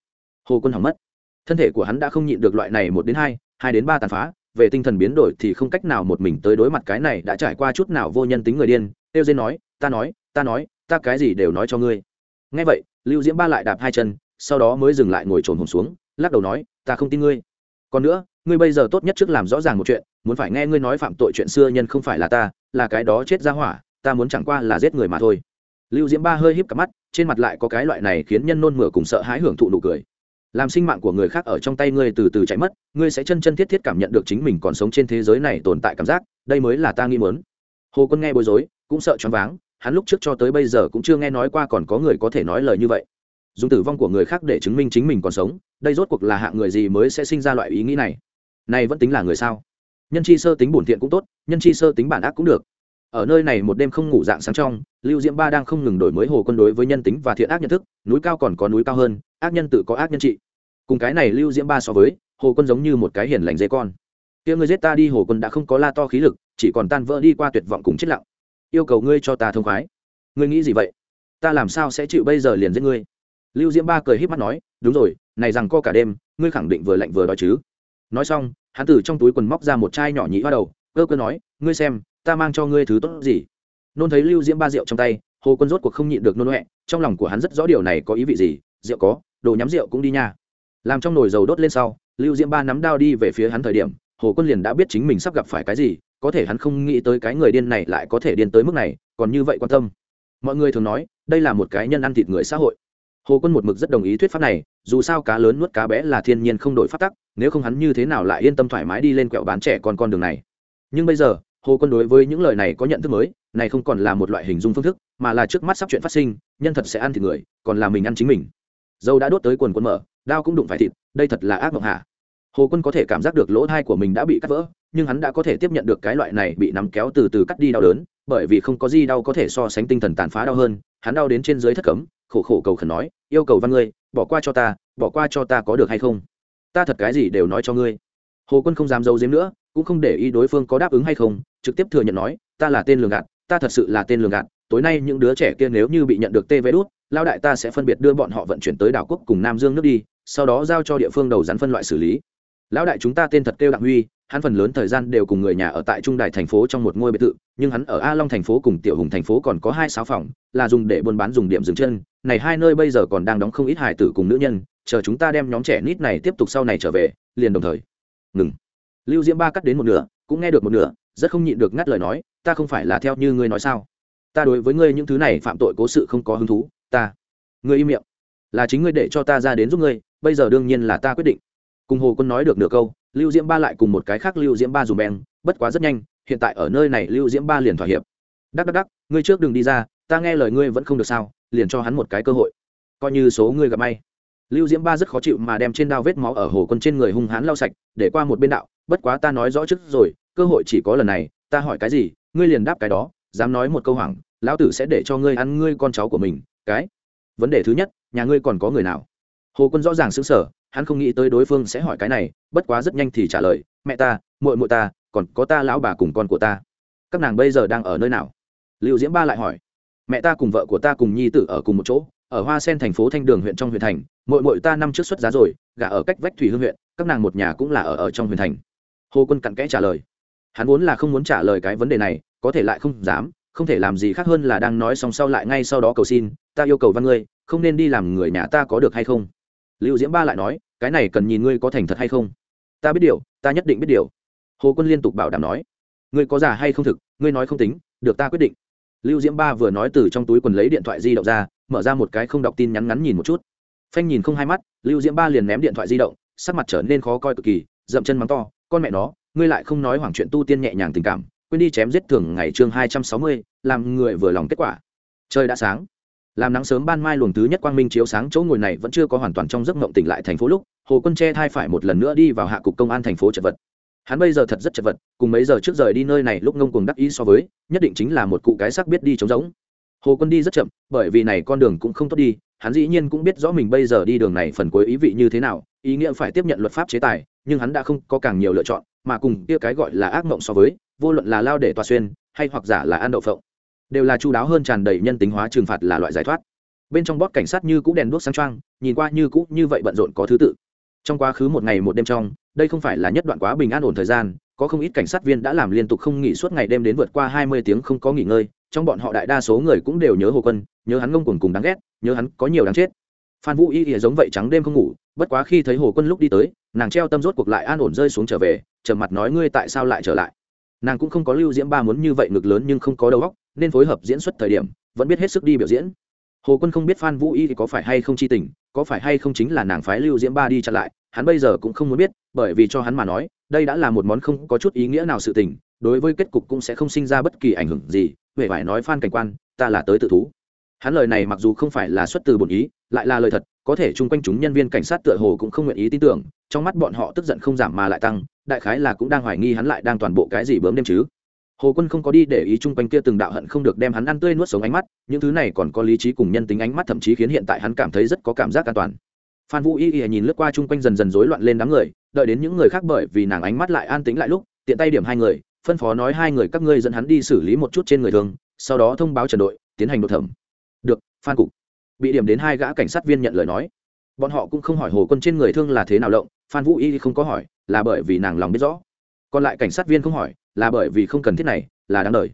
Hồ quân hỏng mất. Thân thể của hắn đã không nhịn được loại này một đến hai hai đến ba tàn phá, về tinh thần biến đổi thì không cách nào một mình tới đối mặt cái này đã trải qua chút nào vô nhân tính người điên, kêu rên nói, ta nói ta nói, ta cái gì đều nói cho ngươi. Nghe vậy, lưu diễm ba lại đạp hai chân sau đó mới dừng lại ngồi trồn hồn xuống, lắc đầu nói, ta không tin ngươi. Còn nữa, ngươi bây giờ tốt nhất trước làm rõ ràng một chuyện, muốn phải nghe ngươi nói phạm tội chuyện xưa nhân không phải là ta, là cái đó chết ra hỏa, ta muốn chẳng qua là giết người mà thôi. Lưu diễm ba hơi híp cả mắt, trên mặt lại có cái loại này khiến nhân nôn mửa cùng sợ hãi hưởng thụ nụ cười. Làm sinh mạng của người khác ở trong tay ngươi từ từ chạy mất, ngươi sẽ chân chân thiết thiết cảm nhận được chính mình còn sống trên thế giới này tồn tại cảm giác, đây mới là ta nghi mớn hồ quân nghe bối rối, cũng sợ choáng váng, hắn lúc trước cho tới bây giờ cũng chưa nghe nói qua còn có người có thể nói lời như vậy dùng tử vong của người khác để chứng minh chính mình còn sống, đây rốt cuộc là hạng người gì mới sẽ sinh ra loại ý nghĩ này? Này vẫn tính là người sao? Nhân chi sơ tính bổn thiện cũng tốt, nhân chi sơ tính bản ác cũng được. Ở nơi này một đêm không ngủ dạng sáng trong, lưu diễm ba đang không ngừng đổi mới hồ quân đối với nhân tính và thiện ác nhận thức, núi cao còn có núi cao hơn, ác nhân tự có ác nhân trị. Cùng cái này lưu diễm ba so với, hồ quân giống như một cái hiền lành dây con. Kia ngươi giết ta đi, hồ quân đã không có la to khí lực, chỉ còn tan vỡ đi qua tuyệt vọng cùng chết lặng. Yêu cầu ngươi cho ta thông khoái. Ngươi nghĩ gì vậy? Ta làm sao sẽ chịu bây giờ liền giết ngươi? Lưu diễm ba cười h í p mắt nói, đúng rồi, này rằng co cả đêm, ngươi khẳng định vừa lạnh vừa đói chứ? Nói xong, hắn từ trong túi quần móc ra một chai nhỏ nhĩ hoa đầu, cơ cơ nói, ngươi xem, ta mang cho ngươi thứ tốt gì? Nôn thấy lưu diễm ba rượu trong tay, hồ quân rốt cuộc không nhịn được nôn huệ trong lòng của hắn rất rõ điều này có ý vị gì, rượu có, đồ nhắm rượu cũng đi nha. Làm trong nồi dầu đốt lên sau, lưu diễm ba nắm đao đi về phía hắn thời điểm, hồ quân liền đã biết chính mình sắp gặp phải cái gì, có thể hắn không nghĩ tới cái người điên này lại có thể điên tới mức này, còn như vậy quan tâm. Mọi người thường nói, đây là một cái nhân ăn thịt người xã hội hồ quân một mực rất đồng ý thuyết pháp này, dù sao cá lớn nuốt cá bé là thiên nhiên không đổi phát tắc, nếu không hắn như thế nào lại yên tâm thoải mái đi lên quẹo bán trẻ con con đường này. Nhưng bây giờ, hồ quân đối với những lời này có nhận thức mới, này không còn là một loại hình dung phương thức, mà là trước mắt sắp chuyện phát sinh, nhân thật sẽ ăn thịt người, còn là mình ăn chính mình. Dâu đã đốt tới quần quân mở, đao cũng đụng phải thịt, đây thật là ác mộng hạ hồ quân có thể cảm giác được lỗ thai của mình đã bị cắt vỡ, nhưng hắn đã có thể tiếp nhận được cái loại này bị nắm kéo từ từ cắt đi đau đớn, bởi vì không có gì đau có thể so sánh tinh thần tàn phá đau hơn, hắn đau đến trên dưới thất cấm khổ khổ cầu khẩn nói, yêu cầu văn ngươi, bỏ qua cho ta, bỏ qua cho ta có được hay không? Ta thật cái gì đều nói cho ngươi. Hồ quân không dám giấu giếm nữa, cũng không để ý đối phương có đáp ứng hay không, trực tiếp thừa nhận nói, ta là tên lường gạt, ta thật sự là tên lường gạt, tối nay những đứa trẻ kia nếu như bị nhận được tê vé đút lao đại ta sẽ phân biệt đưa bọn họ vận chuyển tới đảo quốc cùng nam dương nước đi, sau đó giao cho địa phương đầu rắn phân loại xử lý. Lão đại chúng ta tên thật kêu đặng huy hắn phần lớn thời gian đều cùng người nhà ở tại trung đại thành phố trong một ngôi biệt thự, nhưng hắn ở a long thành phố cùng tiểu hùng thành phố còn có hai sáu phòng, là dùng để buôn bán dùng điểm dừng chân. Này hai nơi bây giờ còn đang đóng không ít hải tử cùng nữ nhân, chờ chúng ta đem nhóm trẻ nít này tiếp tục sau này trở về, liền đồng thời. Ngừng. Lưu diễm ba cắt đến một nửa, cũng nghe được một nửa, rất không nhịn được ngắt lời nói, ta không phải là theo như ngươi nói sao? Ta đối với ngươi những thứ này phạm tội cố sự không có hứng thú, ta. Ngươi im miệng. Là chính ngươi để cho ta ra đến giúp ngươi, bây giờ đương nhiên là ta quyết định cùng hồ quân nói được nửa câu, lưu diễm ba lại cùng một cái khác lưu diễm ba dùng beng, bất quá rất nhanh, hiện tại ở nơi này lưu diễm ba liền thỏa hiệp. Đắc đắc đắc, ngươi trước đừng đi ra, ta nghe lời ngươi vẫn không được sao, liền cho hắn một cái cơ hội. Coi như số ngươi gặp may. Lưu diễm ba rất khó chịu mà đem trên đao vết máu ở hồ quân trên người hung hãn lau sạch, để qua một bên đạo, bất quá ta nói rõ trước rồi, cơ hội chỉ có lần này, ta hỏi cái gì, ngươi liền đáp cái đó, dám nói một câu hoảng, lão tử sẽ để cho ngươi ăn ngươi con cháu của mình, cái vấn đề thứ nhất, nhà ngươi còn có người nào? Hồ quân rõ ràng xứng sở hắn không nghĩ tới đối phương sẽ hỏi cái này, bất quá rất nhanh thì trả lời, mẹ ta, muội muội ta, còn có ta lão bà cùng con của ta. Các nàng bây giờ đang ở nơi nào? Lưu diễm ba lại hỏi, mẹ ta cùng vợ của ta cùng nhi tử ở cùng một chỗ, ở hoa sen thành phố thanh đường huyện trong huyện thành. Muội muội ta năm trước xuất giá rồi, gả ở cách vách thủy hương huyện, các nàng một nhà cũng là ở ở trong huyện thành. Hồ quân cặn kẽ trả lời, hắn vốn là không muốn trả lời cái vấn đề này, có thể lại không dám, không thể làm gì khác hơn là đang nói xong sau lại ngay sau đó cầu xin, ta yêu cầu văn ngươi, không nên đi làm người nhà ta có được hay không? Lưu diễm ba lại nói, cái này cần nhìn ngươi có thành thật hay không? Ta biết điều, ta nhất định biết điều. Hồ quân liên tục bảo đảm nói, ngươi có giả hay không thực, ngươi nói không tính, được ta quyết định. Lưu diễm ba vừa nói từ trong túi quần lấy điện thoại di động ra, mở ra một cái không đọc tin nhắn ngắn nhìn một chút. Phanh nhìn không hai mắt, lưu diễm ba liền ném điện thoại di động, sắc mặt trở nên khó coi cực kỳ, dậm chân mắng to, con mẹ nó, ngươi lại không nói hoảng chuyện tu tiên nhẹ nhàng tình cảm, quên đi chém giết thường ngày chương hai trăm sáu mươi, làm người vừa lòng kết quả. Trời đã sáng làm nắng sớm ban mai luồng thứ nhất quang minh chiếu sáng chỗ ngồi này vẫn chưa có hoàn toàn trong giấc mộng tỉnh lại thành phố lúc, hồ quân che thai phải một lần nữa đi vào hạ cục công an thành phố chật vật. Hắn bây giờ thật rất chật vật, cùng mấy giờ trước rời đi nơi này lúc ngông cuồng đắc ý so với, nhất định chính là một cụ cái xác biết đi trống giống hồ quân đi rất chậm, bởi vì này con đường cũng không tốt đi, hắn dĩ nhiên cũng biết rõ mình bây giờ đi đường này phần cuối ý vị như thế nào, ý nghĩa phải tiếp nhận luật pháp chế tài, nhưng hắn đã không có càng nhiều lựa chọn, mà cùng kia cái gọi là ác mộng so với, vô luận là lao để tòa xuyên, hay hoặc giả là ăn đậu phộng đều là chu đáo hơn tràn đầy nhân tính hóa trừng phạt là loại giải thoát. Bên trong bót cảnh sát như cũ đèn đuốc sáng trăng nhìn qua như cũ như vậy bận rộn có thứ tự. Trong quá khứ một ngày một đêm trong, đây không phải là nhất đoạn quá bình an ổn thời gian, có không ít cảnh sát viên đã làm liên tục không nghỉ suốt ngày đêm đến vượt qua hai mươi tiếng không có nghỉ ngơi, trong bọn họ đại đa số người cũng đều nhớ hồ quân, nhớ hắn ngông cuồng cùng đáng ghét, nhớ hắn có nhiều đáng chết. Phan vũ y ỉa giống vậy trắng đêm không ngủ, bất quá khi thấy hồ quân lúc đi tới, nàng treo tâm rốt cuộc lại an ổn rơi xuống trở về, trầm mặt nói, ngươi tại sao lại trở lại? Nàng cũng không có lưu diễm ba muốn như vậy ngực lớn nhưng không có đầu óc nên phối hợp diễn xuất thời điểm, vẫn biết hết sức đi biểu diễn. Hồ quân không biết phan vũ y thì có phải hay không chi tình, có phải hay không chính là nàng phái lưu diễm ba đi chặn lại, hắn bây giờ cũng không muốn biết, bởi vì cho hắn mà nói, đây đã là một món không có chút ý nghĩa nào sự tình, đối với kết cục cũng sẽ không sinh ra bất kỳ ảnh hưởng gì, huệ phải nói phan cảnh quan, ta là tới tự thú. Hắn lời này mặc dù không phải là xuất từ bổn ý, lại là lời thật, có thể chung quanh chúng nhân viên cảnh sát tựa hồ cũng không nguyện ý tin tưởng, trong mắt bọn họ tức giận không giảm mà lại tăng, đại khái là cũng đang hoài nghi hắn lại đang toàn bộ cái gì bướm đêm chứ hồ quân không có đi để ý chung quanh kia từng đạo hận không được đem hắn ăn tươi nuốt sống ánh mắt, những thứ này còn có lý trí cùng nhân tính ánh mắt thậm chí khiến hiện tại hắn cảm thấy rất có cảm giác an toàn. Phan vũ y y nhìn lướt qua chung quanh dần dần rối loạn lên đám người, đợi đến những người khác bởi vì nàng ánh mắt lại an tĩnh lại lúc, tiện tay điểm hai người, phân phó nói hai người các ngươi dẫn hắn đi xử lý một chút trên người thường, sau đó thông báo trần đội, tiến hành đột thẩm. Được, phan cục. Bị điểm đến hai gã cảnh sát viên nhận lời nói. Bọn họ cũng không hỏi hồ quân trên người thương là thế nào lộng, phan vũ y không có hỏi, là bởi vì nàng lòng biết rõ. Còn lại cảnh sát viên không hỏi là bởi vì không cần thiết này, là đáng đời.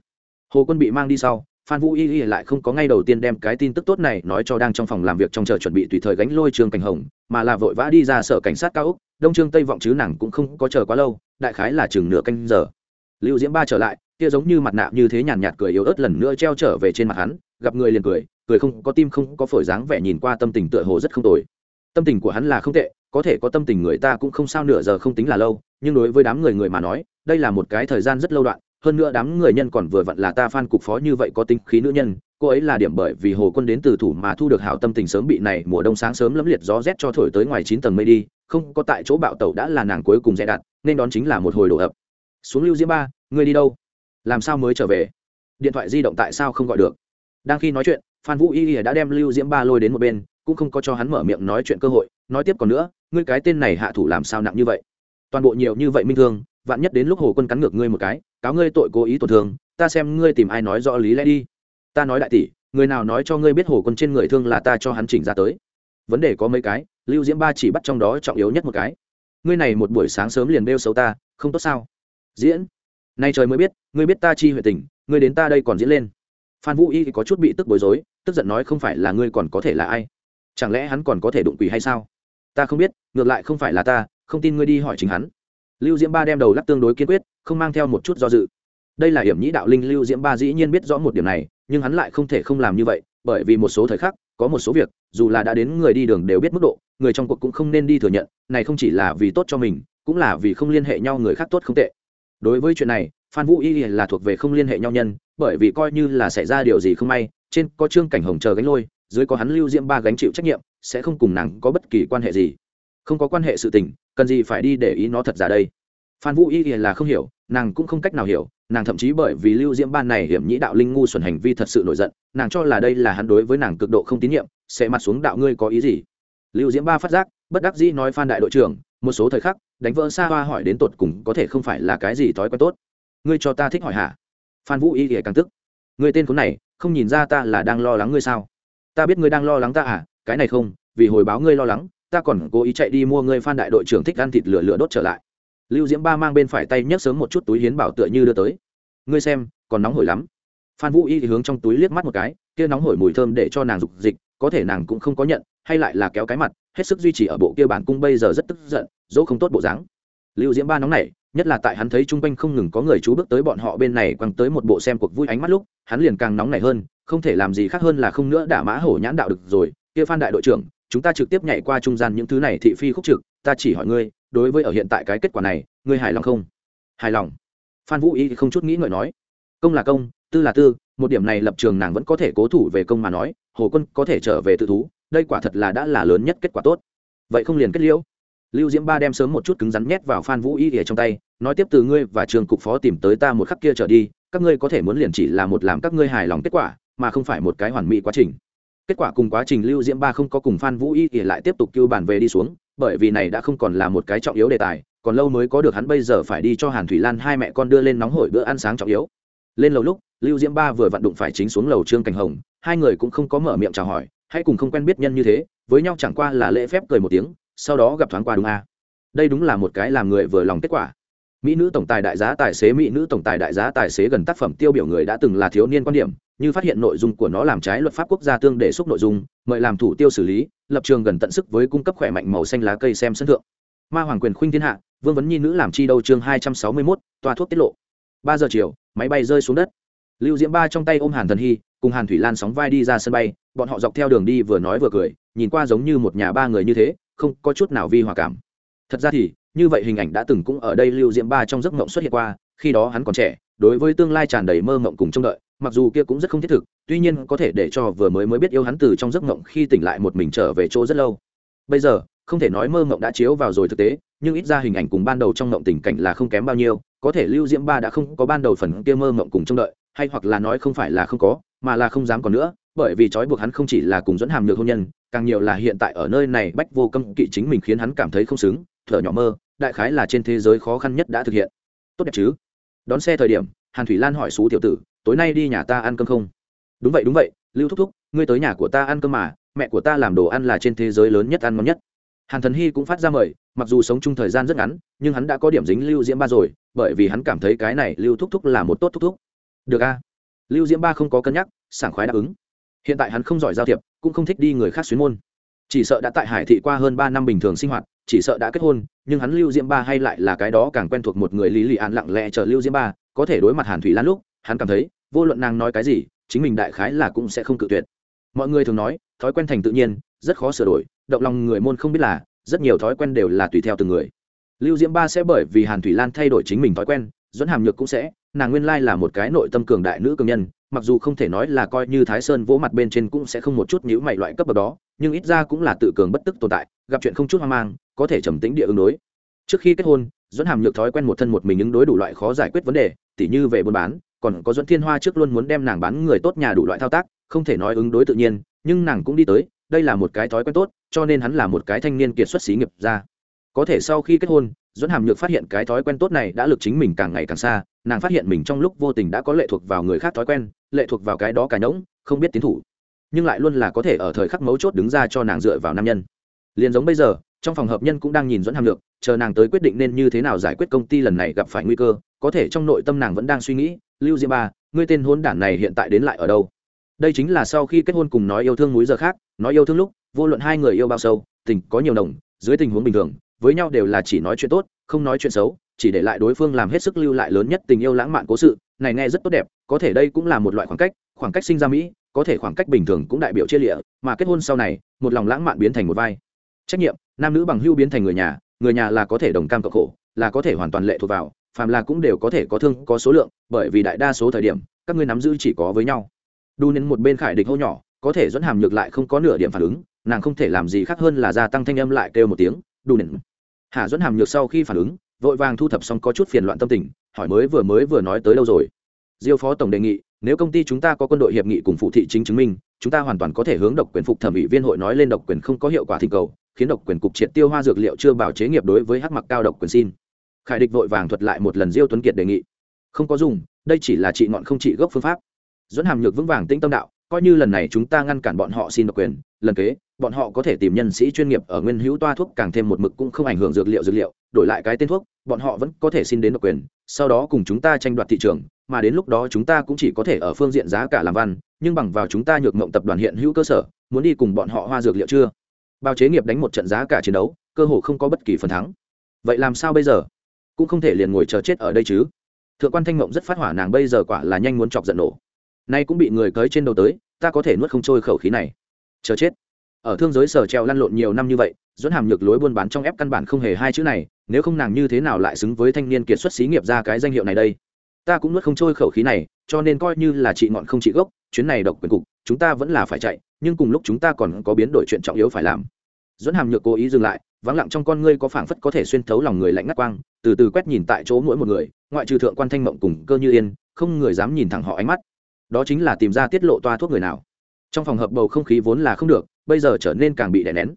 Hồ quân bị mang đi sau, phan vũ y y lại không có ngay đầu tiên đem cái tin tức tốt này nói cho đang trong phòng làm việc trong chờ chuẩn bị tùy thời gánh lôi trường cảnh hồng, mà là vội vã đi ra sở cảnh sát cao úc đông trương tây vọng chứ nàng cũng không có chờ quá lâu, đại khái là chừng nửa canh giờ. Lưu diễm ba trở lại, kia giống như mặt nạ như thế nhàn nhạt cười yếu ớt lần nữa treo trở về trên mặt hắn, gặp người liền cười cười không có tim không có phổi dáng vẻ nhìn qua tâm tình tựa hồ rất không tồi tâm tình của hắn là không tệ, có thể có tâm tình người ta cũng không sao nửa giờ không tính là lâu, nhưng đối với đám người người mà nói, đây là một cái thời gian rất lâu đoạn, hơn nữa đám người nhân còn vừa vặn là ta phan cục phó như vậy có tính khí nữ nhân, cô ấy là điểm bởi vì hồ quân đến từ thủ mà thu được hảo tâm tình sớm bị này mùa đông sáng sớm lấm liệt gió rét cho thổi tới ngoài chín tầng mây đi, không có tại chỗ bạo tẩu đã là nàng cuối cùng dè đặt nên đón chính là một hồi đổ ập. Xuống lưu diễm ba, ngươi đi đâu? Làm sao mới trở về? Điện thoại di động tại sao không gọi được? Đang khi nói chuyện, phan vũ y đã đem lưu diễm ba lôi đến một bên cũng không có cho hắn mở miệng nói chuyện cơ hội, nói tiếp còn nữa, ngươi cái tên này hạ thủ làm sao nặng như vậy? Toàn bộ nhiều như vậy minh thương, vạn nhất đến lúc hồ quân cắn ngược ngươi một cái, cáo ngươi tội cố ý tổn thương, ta xem ngươi tìm ai nói rõ lý lẽ đi. Ta nói đại tỷ, người nào nói cho ngươi biết hồ quân trên người thương là ta cho hắn chỉnh ra tới? Vấn đề có mấy cái, lưu diễm ba chỉ bắt trong đó trọng yếu nhất một cái. Ngươi này một buổi sáng sớm liền đeo xấu ta, không tốt sao? Diễn, nay trời mới biết, ngươi biết ta chi huệ tình, ngươi đến ta đây còn diễn lên. Phan vũ y thì có chút bị tức bối rối, tức giận nói không phải là ngươi còn có thể là ai? Chẳng lẽ hắn còn có thể đụng quỷ hay sao? Ta không biết, ngược lại không phải là ta, không tin ngươi đi hỏi chính hắn. Lưu diễm ba đem đầu lắc tương đối kiên quyết, không mang theo một chút do dự. Đây là hiểm nhĩ đạo linh lưu diễm ba dĩ nhiên biết rõ một điểm này, nhưng hắn lại không thể không làm như vậy, bởi vì một số thời khắc, có một số việc, dù là đã đến người đi đường đều biết mức độ, người trong cuộc cũng không nên đi thừa nhận, này không chỉ là vì tốt cho mình, cũng là vì không liên hệ nhau người khác tốt không tệ. Đối với chuyện này, phan vũ y là thuộc về không liên hệ nhau nhân, bởi vì coi như là xảy ra điều gì không may, trên có trương cảnh hồng chờ gánh lôi dưới có hắn lưu diễm ba gánh chịu trách nhiệm, sẽ không cùng nàng có bất kỳ quan hệ gì. Không có quan hệ sự tình, cần gì phải đi để ý nó thật ra đây? Phan vũ y là không hiểu, nàng cũng không cách nào hiểu, nàng thậm chí bởi vì lưu diễm ban này hiểm nhĩ đạo linh ngu xuẩn hành vi thật sự nổi giận, nàng cho là đây là hắn đối với nàng cực độ không tín nhiệm, sẽ mặt xuống đạo ngươi có ý gì? Lưu diễm ba phát giác, bất đắc dĩ nói phan đại đội trưởng, một số thời khắc, đánh vỡ xa hoa hỏi đến tột cùng có thể không phải là cái gì thói quen tốt. Ngươi cho ta thích hỏi hả? Phan vũ y thì càng tức. Người tên khốn này, không nhìn ra ta là đang lo lắng ngươi sao? Ta biết ngươi đang lo lắng ta à cái này không, vì hồi báo ngươi lo lắng, ta còn cố ý chạy đi mua ngươi phan đại đội trưởng thích ăn thịt lửa lửa đốt trở lại. Lưu diễm ba mang bên phải tay nhấc sớm một chút túi hiến bảo tựa như đưa tới. Ngươi xem, còn nóng hổi lắm. Phan vũ y thì hướng trong túi liếc mắt một cái, kia nóng hổi mùi thơm để cho nàng dục dịch, có thể nàng cũng không có nhận, hay lại là kéo cái mặt, hết sức duy trì ở bộ kia bản cung bây giờ rất tức giận, dỗ không tốt bộ dáng. Lưu diễm ba nóng này nhất là tại hắn thấy chung quanh không ngừng có người chú bước tới bọn họ bên này quăng tới một bộ xem cuộc vui ánh mắt lúc, hắn liền càng nóng nảy hơn không thể làm gì khác hơn là không nữa đả mã hổ nhãn đạo được rồi. Kia phan đại đội trưởng, chúng ta trực tiếp nhảy qua trung gian những thứ này thị phi khúc trực, ta chỉ hỏi ngươi, đối với ở hiện tại cái kết quả này, ngươi hài lòng không? Hài lòng. Phan vũ ý không chút nghĩ ngợi nói. Công là công, tư là tư, một điểm này lập trường nàng vẫn có thể cố thủ về công mà nói, hồ quân có thể trở về tự thú, đây quả thật là đã là lớn nhất kết quả tốt. Vậy không liền kết liễu? Lưu diễm ba đem sớm một chút cứng rắn nhét vào phan vũ y ỉa trong tay, nói tiếp từ ngươi và trường cục phó tìm tới ta một khắc kia trở đi, các ngươi có thể muốn liền chỉ là một làm các ngươi hài lòng kết quả mà không phải một cái hoàn mỹ quá trình. Kết quả cùng quá trình lưu diễm ba không có cùng phan vũ y thì lại tiếp tục kêu bản về đi xuống, bởi vì này đã không còn là một cái trọng yếu đề tài, còn lâu mới có được hắn bây giờ phải đi cho hàn thủy lan hai mẹ con đưa lên nóng hổi bữa ăn sáng trọng yếu. Lên lầu lúc, lưu diễm ba vừa vặn đụng phải chính xuống lầu trương cảnh hồng, hai người cũng không có mở miệng chào hỏi hay cùng không quen biết nhân như thế, với nhau chẳng qua là lễ phép cười một tiếng, sau đó gặp thoáng qua đúng a. À. đây đúng là một cái làm người vừa lòng kết quả. Mỹ nữ tổng tài đại giá tài xế, mỹ nữ tổng tài đại giá tài xế gần tác phẩm tiêu biểu người đã từng là thiếu niên quan điểm như phát hiện nội dung của nó làm trái luật pháp quốc gia tương để xúc nội dung, mời làm thủ tiêu xử lý, lập trường gần tận sức với cung cấp khỏe mạnh màu xanh lá cây xem sân thượng. Ma hoàng quyền khuynh thiên hạ, vương vấn nhi nữ làm chi đâu chương hai trăm sáu mươi mốt, toa thuốc tiết lộ. Ba giờ chiều, máy bay rơi xuống đất. Lưu diễm ba trong tay ôm hàn thần hy, cùng hàn thủy lan sóng vai đi ra sân bay, bọn họ dọc theo đường đi vừa nói vừa cười, nhìn qua giống như một nhà ba người như thế, không có chút nào vi hòa cảm. Thật ra thì, như vậy hình ảnh đã từng cũng ở đây lưu diễm ba trong giấc mộng xuất hiện qua, khi đó hắn còn trẻ, đối với tương lai tràn đầy mơ mộng cùng trông đợi mặc dù kia cũng rất không thiết thực, tuy nhiên có thể để cho vừa mới mới biết yêu hắn từ trong giấc mộng khi tỉnh lại một mình trở về chỗ rất lâu. Bây giờ, không thể nói mơ mộng đã chiếu vào rồi thực tế, nhưng ít ra hình ảnh cùng ban đầu trong mộng tình cảnh là không kém bao nhiêu, có thể lưu diễm ba đã không có ban đầu phần kia mơ mộng cùng trông đợi, hay hoặc là nói không phải là không có, mà là không dám còn nữa, bởi vì trói buộc hắn không chỉ là cùng dẫn hàm nhược hôn nhân, càng nhiều là hiện tại ở nơi này bách vô câm kỵ chính mình khiến hắn cảm thấy không xứng, thở nhỏ mơ, đại khái là trên thế giới khó khăn nhất đã thực hiện. Tốt đẹp chứ? Đón xe thời điểm, hàn thủy lan hỏi xú tiểu tử tối nay đi nhà ta ăn cơm không? Đúng vậy đúng vậy, lưu thúc thúc, ngươi tới nhà của ta ăn cơm mà, mẹ của ta làm đồ ăn là trên thế giới lớn nhất ăn ngon nhất. Hàn thần hy cũng phát ra mời, mặc dù sống chung thời gian rất ngắn, nhưng hắn đã có điểm dính lưu diễm ba rồi, bởi vì hắn cảm thấy cái này lưu thúc thúc là một tốt thúc thúc. Được a. Lưu diễm ba không có cân nhắc, sảng khoái đáp ứng. Hiện tại hắn không giỏi giao thiệp, cũng không thích đi người khác xuyến môn. Chỉ sợ đã tại hải thị qua hơn ba năm bình thường sinh hoạt, chỉ sợ đã kết hôn, nhưng hắn lưu diễm ba hay lại là cái đó càng quen thuộc một người lý lì an lặng lẽ chờ lưu diễm ba, có thể đối mặt hàn thủy lan lúc hắn cảm thấy, vô luận nàng nói cái gì, chính mình đại khái là cũng sẽ không cự tuyệt. Mọi người thường nói, thói quen thành tự nhiên, rất khó sửa đổi, động lòng người môn không biết là, rất nhiều thói quen đều là tùy theo từng người. Lưu diễm ba sẽ bởi vì hàn thủy lan thay đổi chính mình thói quen dẫn hàm nhược cũng sẽ, nàng nguyên lai là một cái nội tâm cường đại nữ cường nhân, mặc dù không thể nói là coi như thái sơn vỗ mặt bên trên cũng sẽ không một chút nhữ mày loại cấp bậc đó, nhưng ít ra cũng là tự cường bất tức tồn tại, gặp chuyện không chút hoang mang, có thể trầm tính địa ứng đối. Trước khi kết hôn dẫn hàm nhược thói quen một thân một mình ứng đối đủ loại khó giải quyết vấn đề, tỉ như về buôn bán còn có dẫn thiên hoa trước luôn muốn đem nàng bán người tốt nhà đủ loại thao tác, không thể nói ứng đối tự nhiên, nhưng nàng cũng đi tới, đây là một cái thói quen tốt, cho nên hắn là một cái thanh niên kiệt xuất xí nghiệp ra có thể sau khi kết hôn dẫn hàm nhược phát hiện cái thói quen tốt này đã lực chính mình càng ngày càng xa, nàng phát hiện mình trong lúc vô tình đã có lệ thuộc vào người khác thói quen, lệ thuộc vào cái đó cả nhỗng, không biết tiến thủ. Nhưng lại luôn là có thể ở thời khắc mấu chốt đứng ra cho nàng dựa vào nam nhân. Liền giống bây giờ, trong phòng hợp nhân cũng đang nhìn dẫn hàm lược chờ nàng tới quyết định nên như thế nào giải quyết công ty lần này gặp phải nguy cơ, có thể trong nội tâm nàng vẫn đang suy nghĩ lưu diêm ba, ngươi tên hôn đản này hiện tại đến lại ở đâu? Đây chính là sau khi kết hôn cùng nói yêu thương múi giờ khác, nói yêu thương lúc, vô luận hai người yêu bao sâu, tình có nhiều nồng, dưới tình huống bình thường, với nhau đều là chỉ nói chuyện tốt, không nói chuyện xấu, chỉ để lại đối phương làm hết sức lưu lại lớn nhất tình yêu lãng mạn cố sự, này nghe rất tốt đẹp, có thể đây cũng là một loại khoảng cách khoảng cách sinh ra mỹ, có thể khoảng cách bình thường cũng đại biểu chia lịa, mà kết hôn sau này, một lòng lãng mạn biến thành một vai. Trách nhiệm, nam nữ bằng hưu biến thành người nhà người nhà là có thể đồng cam cộng khổ, là có thể hoàn toàn lệ thuộc vào phàm là cũng đều có thể có thương, có số lượng, bởi vì đại đa số thời điểm, các ngươi nắm giữ chỉ có với nhau. Đu nên một bên khải địch hô nhỏ, có thể dẫn hàm nhược lại không có nửa điểm phản ứng, nàng không thể làm gì khác hơn là gia tăng thanh âm lại kêu một tiếng, đu nên hạ dẫn hàm nhược sau khi phản ứng, vội vàng thu thập xong có chút phiền loạn tâm tình, hỏi mới vừa mới vừa nói tới đâu rồi. Diêu phó tổng đề nghị, nếu công ty chúng ta có quân đội hiệp nghị cùng phụ thị chính chứng minh, chúng ta hoàn toàn có thể hướng độc quyền phục thẩm ủy viên hội nói lên độc quyền không có hiệu quả thỉnh cầu, khiến độc quyền cục triệt tiêu hoa dược liệu chưa bảo chế nghiệp đối với hắc mặc cao độc quyền xin khải địch vội vàng thuật lại một lần diêu tuấn kiệt đề nghị. Không có dùng, đây chỉ là trị ngọn không trị gốc phương pháp. Dẫn hàm nhược vững vàng tĩnh tâm đạo, coi như lần này chúng ta ngăn cản bọn họ xin độc quyền, lần kế, bọn họ có thể tìm nhân sĩ chuyên nghiệp ở nguyên hữu toa thuốc càng thêm một mực cũng không ảnh hưởng dược liệu dược liệu, đổi lại cái tên thuốc, bọn họ vẫn có thể xin đến độc quyền, sau đó cùng chúng ta tranh đoạt thị trường, mà đến lúc đó chúng ta cũng chỉ có thể ở phương diện giá cả làm văn, nhưng bằng vào chúng ta nhược mộng tập đoàn hiện hữu cơ sở, muốn đi cùng bọn họ hoa dược liệu chưa? Bao chế nghiệp đánh một trận giá cả chiến đấu, cơ hồ không có bất kỳ phần thắng. Vậy làm sao bây giờ? Cũng không thể liền ngồi chờ chết ở đây chứ. Thượng quan thanh mộng rất phát hỏa nàng bây giờ quả là nhanh muốn chọc giận nổ. Nay cũng bị người cưới trên đầu tới, ta có thể nuốt không trôi khẩu khí này. Chờ chết. Ở thương giới sở treo lăn lộn nhiều năm như vậy dẫn hàm nhược lối buôn bán trong ép căn bản không hề hai chữ này, nếu không nàng như thế nào lại xứng với thanh niên kiệt xuất xí nghiệp ra cái danh hiệu này đây? Ta cũng nuốt không trôi khẩu khí này, cho nên coi như là chị ngọn không chị gốc, chuyến này độc quyền cục, chúng ta vẫn là phải chạy, nhưng cùng lúc chúng ta còn có biến đổi chuyện trọng yếu phải làm dẫn hàm nhược cố ý dừng lại, vắng lặng trong con ngươi có phảng phất có thể xuyên thấu lòng người lạnh ngắt quang, từ từ quét nhìn tại chỗ mỗi một người, ngoại trừ thượng quan thanh mộng cùng cơ như yên, không người dám nhìn thẳng họ ánh mắt. Đó chính là tìm ra tiết lộ toa thuốc người nào. Trong phòng hợp bầu không khí vốn là không được, bây giờ trở nên càng bị đè nén.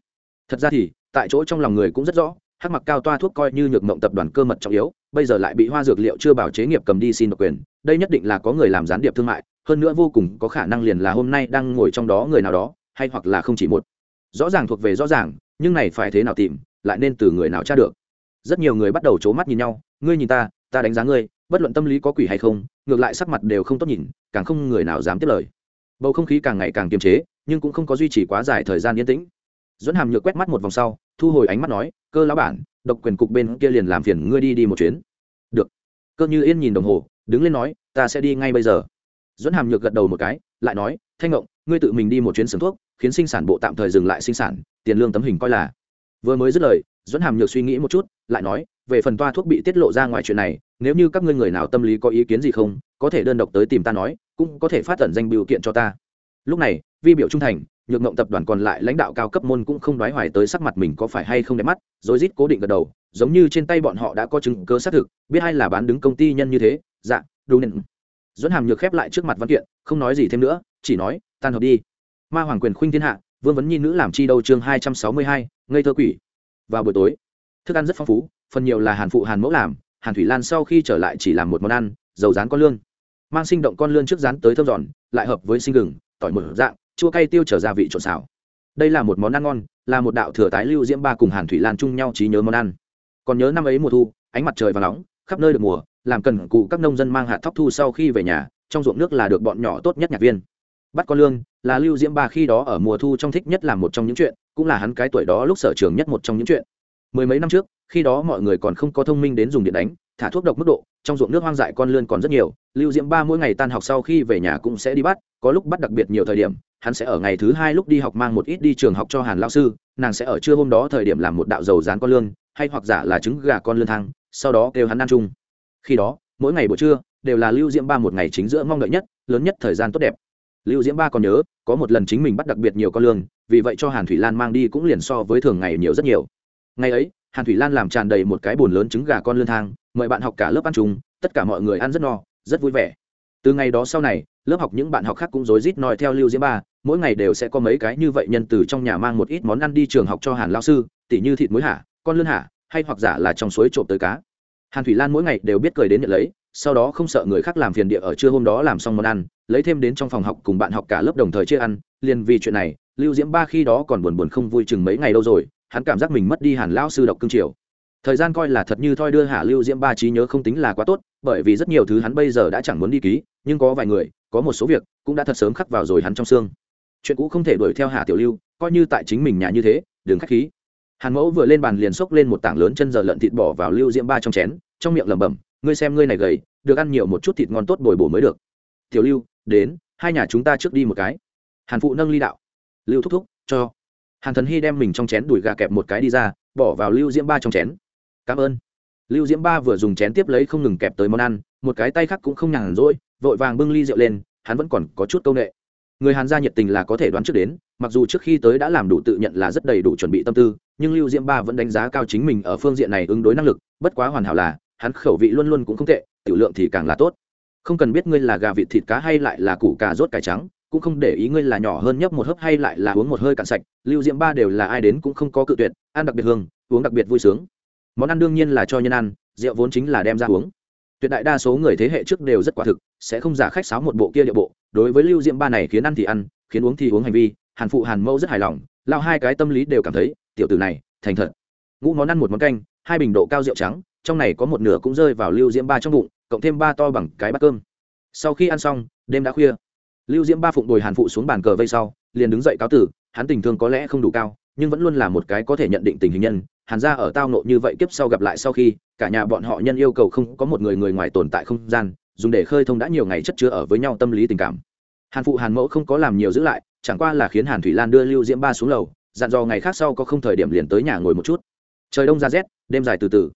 Thật ra thì, tại chỗ trong lòng người cũng rất rõ, hắc mặc cao toa thuốc coi như nhược mộng tập đoàn cơ mật trọng yếu, bây giờ lại bị hoa dược liệu chưa bảo chế nghiệp cầm đi xin độc quyền, đây nhất định là có người làm gián điệp thương mại, hơn nữa vô cùng có khả năng liền là hôm nay đang ngồi trong đó người nào đó, hay hoặc là không chỉ một rõ ràng thuộc về rõ ràng, nhưng này phải thế nào tìm, lại nên từ người nào tra được? Rất nhiều người bắt đầu c mắt nhìn nhau, ngươi nhìn ta ta đánh giá ngươi, bất luận tâm lý có quỷ hay không, ngược lại sắc mặt đều không tốt nhìn, càng không người nào dám tiếp lời. Bầu không khí càng ngày càng kiềm chế, nhưng cũng không có duy trì quá dài thời gian yên tĩnh. Dẫn hàm nhược quét mắt một vòng sau, thu hồi ánh mắt nói, cơ lão bản, độc quyền cục bên kia liền làm phiền ngươi đi đi một chuyến. Được. Cơ như yên nhìn đồng hồ, đứng lên nói, ta sẽ đi ngay bây giờ. Dẫn hàm nhược gật đầu một cái, lại nói, thanh ngộng ngươi tự mình đi một chuyến sưởng thuốc, khiến sinh sản bộ tạm thời dừng lại sinh sản, tiền lương tấm hình coi là. Vừa mới dứt lời dẫn hàm nhược suy nghĩ một chút, lại nói, về phần toa thuốc bị tiết lộ ra ngoài chuyện này, nếu như các ngươi người nào tâm lý có ý kiến gì không, có thể đơn độc tới tìm ta nói, cũng có thể phát tận danh biểu kiện cho ta. Lúc này, vi biểu trung thành, nhược ngộng tập đoàn còn lại lãnh đạo cao cấp môn cũng không đoái hoài tới sắc mặt mình có phải hay không đẹp mắt rồi rít cố định gật đầu, giống như trên tay bọn họ đã có chứng cơ xác thực, biết hay là bán đứng công ty nhân như thế. Dạ đúng. Nên dẫn hàm nhược khép lại trước mặt văn kiện, không nói gì thêm nữa, chỉ nói tan hợp đi. Ma hoàng quyền khuynh thiên hạ, vương vấn nhi nữ làm chi đâu chương hai trăm sáu mươi hai, ngây thơ quỷ. Vào buổi tối, thức ăn rất phong phú, phần nhiều là hàn phụ hàn mẫu làm, hàn thủy lan sau khi trở lại chỉ làm một món ăn, dầu rán con lươn. Mang sinh động con lươn trước rán tới thơm giòn, lại hợp với sinh gừng, tỏi mở dạng, chua cay tiêu trở gia vị trộn xào. Đây là một món ăn ngon, là một đạo thừa tái lưu diễm ba cùng hàn thủy lan chung nhau trí nhớ món ăn. Còn nhớ năm ấy mùa thu, ánh mặt trời và nóng, khắp nơi được mùa, làm cần cụ các nông dân mang hạt thóc thu sau khi về nhà, trong ruộng nước là được bọn nhỏ tốt nhất nhạc viên bắt con lương, là lưu diễm ba khi đó ở mùa thu trong thích nhất là một trong những chuyện, cũng là hắn cái tuổi đó lúc sở trường nhất một trong những chuyện. Mười mấy năm trước, khi đó mọi người còn không có thông minh đến dùng điện đánh, thả thuốc độc mức độ, trong ruộng nước hoang dại con lươn còn rất nhiều, lưu diễm ba mỗi ngày tan học sau khi về nhà cũng sẽ đi bắt, có lúc bắt đặc biệt nhiều thời điểm, hắn sẽ ở ngày thứ hai lúc đi học mang một ít đi trường học cho hàn lao sư, nàng sẽ ở trưa hôm đó thời điểm làm một đạo dầu rán con lươn, hay hoặc giả là trứng gà con lươn thang, sau đó kêu hắn ăn chung. Khi đó, mỗi ngày buổi trưa, đều là lưu diễm ba một ngày chính giữa mong đợi nhất, lớn nhất thời gian tốt đẹp lưu diễm ba còn nhớ, có một lần chính mình bắt đặc biệt nhiều con lương, vì vậy cho hàn thủy lan mang đi cũng liền so với thường ngày nhiều rất nhiều. Ngày ấy, hàn thủy lan làm tràn đầy một cái bồn lớn trứng gà con lương thang, mời bạn học cả lớp ăn chung, tất cả mọi người ăn rất no, rất vui vẻ. Từ ngày đó sau này, lớp học những bạn học khác cũng rối rít nói theo lưu diễm ba, mỗi ngày đều sẽ có mấy cái như vậy nhân từ trong nhà mang một ít món ăn đi trường học cho hàn lao sư, tỉ như thịt muối hả, con lươn hả, hay hoặc giả là trong suối trộm tới cá. Hàn thủy lan mỗi ngày đều biết cười đến nhận lấy sau đó không sợ người khác làm phiền địa ở trưa hôm đó làm xong món ăn, lấy thêm đến trong phòng học cùng bạn học cả lớp đồng thời chia ăn, liền vì chuyện này, lưu diễm ba khi đó còn buồn buồn không vui chừng mấy ngày đâu rồi, hắn cảm giác mình mất đi hàn lão sư độc cương triều. Thời gian coi là thật như thoi đưa hạ lưu diễm ba trí nhớ không tính là quá tốt, bởi vì rất nhiều thứ hắn bây giờ đã chẳng muốn đi ký, nhưng có vài người, có một số việc cũng đã thật sớm khắc vào rồi hắn trong xương. Chuyện cũ không thể đuổi theo hạ tiểu lưu, coi như tại chính mình nhà như thế, đừng khách khí. Hàn mẫu vừa lên bàn liền xốc lên một tảng lớn chân giờ lợn thịt bỏ vào lưu diễm ba trong chén, trong miệng lẩm bẩm, ngươi xem ngươi này gầy được ăn nhiều một chút thịt ngon tốt bồi bổ mới được. Tiểu lưu, đến, hai nhà chúng ta trước đi một cái. Hàn phụ nâng ly đạo. Lưu thúc thúc, cho. Hàn thần hy đem mình trong chén đùi gà kẹp một cái đi ra, bỏ vào lưu diễm ba trong chén. Cảm ơn. Lưu diễm ba vừa dùng chén tiếp lấy không ngừng kẹp tới món ăn, một cái tay khác cũng không nhàn rỗi, vội vàng bưng ly rượu lên, hắn vẫn còn có chút c â u n ệ người hàn gia nhiệt tình là có thể đoán trước đến, mặc dù trước khi tới đã làm đủ tự nhận là rất đầy đủ chuẩn bị tâm tư, nhưng lưu diễm ba vẫn đánh giá cao chính mình ở phương diện này ứng đối năng lực, bất quá hoàn hảo là hắn khẩu vị luôn luôn cũng không tệ, tiểu lượng thì càng là tốt. Không cần biết ngươi là gà vịt thịt cá hay lại là củ cà rốt cải trắng, cũng không để ý ngươi là nhỏ hơn nhấp một hớp hay lại là uống một hơi cạn sạch, lưu diễm ba đều là ai đến cũng không có cự tuyệt, ăn đặc biệt hương, uống đặc biệt vui sướng. Món ăn đương nhiên là cho nhân ăn, rượu vốn chính là đem ra uống. Tuyệt đại đa số người thế hệ trước đều rất quả thực, sẽ không giả khách sáo một bộ kia địa bộ, đối với lưu diễm ba này khiến ăn thì ăn, khiến uống thì uống hành vi, hàn phụ hàn mẫu rất hài lòng, lao hai cái tâm lý đều cảm thấy, tiểu tử này, thành thật. Ngũ món ăn một món canh, hai bình độ cao rượu trắng trong này có một nửa cũng rơi vào lưu diễm ba trong bụng, cộng thêm ba to bằng cái bát cơm. Sau khi ăn xong, đêm đã khuya. Lưu diễm ba phụng đồi hàn phụ xuống bàn cờ vây sau, liền đứng dậy cáo tử, hắn tình thương có lẽ không đủ cao, nhưng vẫn luôn là một cái có thể nhận định tình hình nhân. Hàn ra ở tao nộ như vậy kiếp sau gặp lại sau khi, cả nhà bọn họ nhân yêu cầu không có một người người ngoài tồn tại không gian, dùng để khơi thông đã nhiều ngày chất chứa ở với nhau tâm lý tình cảm. Hàn phụ hàn mẫu không có làm nhiều giữ lại, chẳng qua là khiến hàn thủy lan đưa lưu diễm ba xuống lầu, dặn dò ngày khác sau có không thời điểm liền tới nhà ngồi một chút. Trời đông ra rét, đêm dài từ từ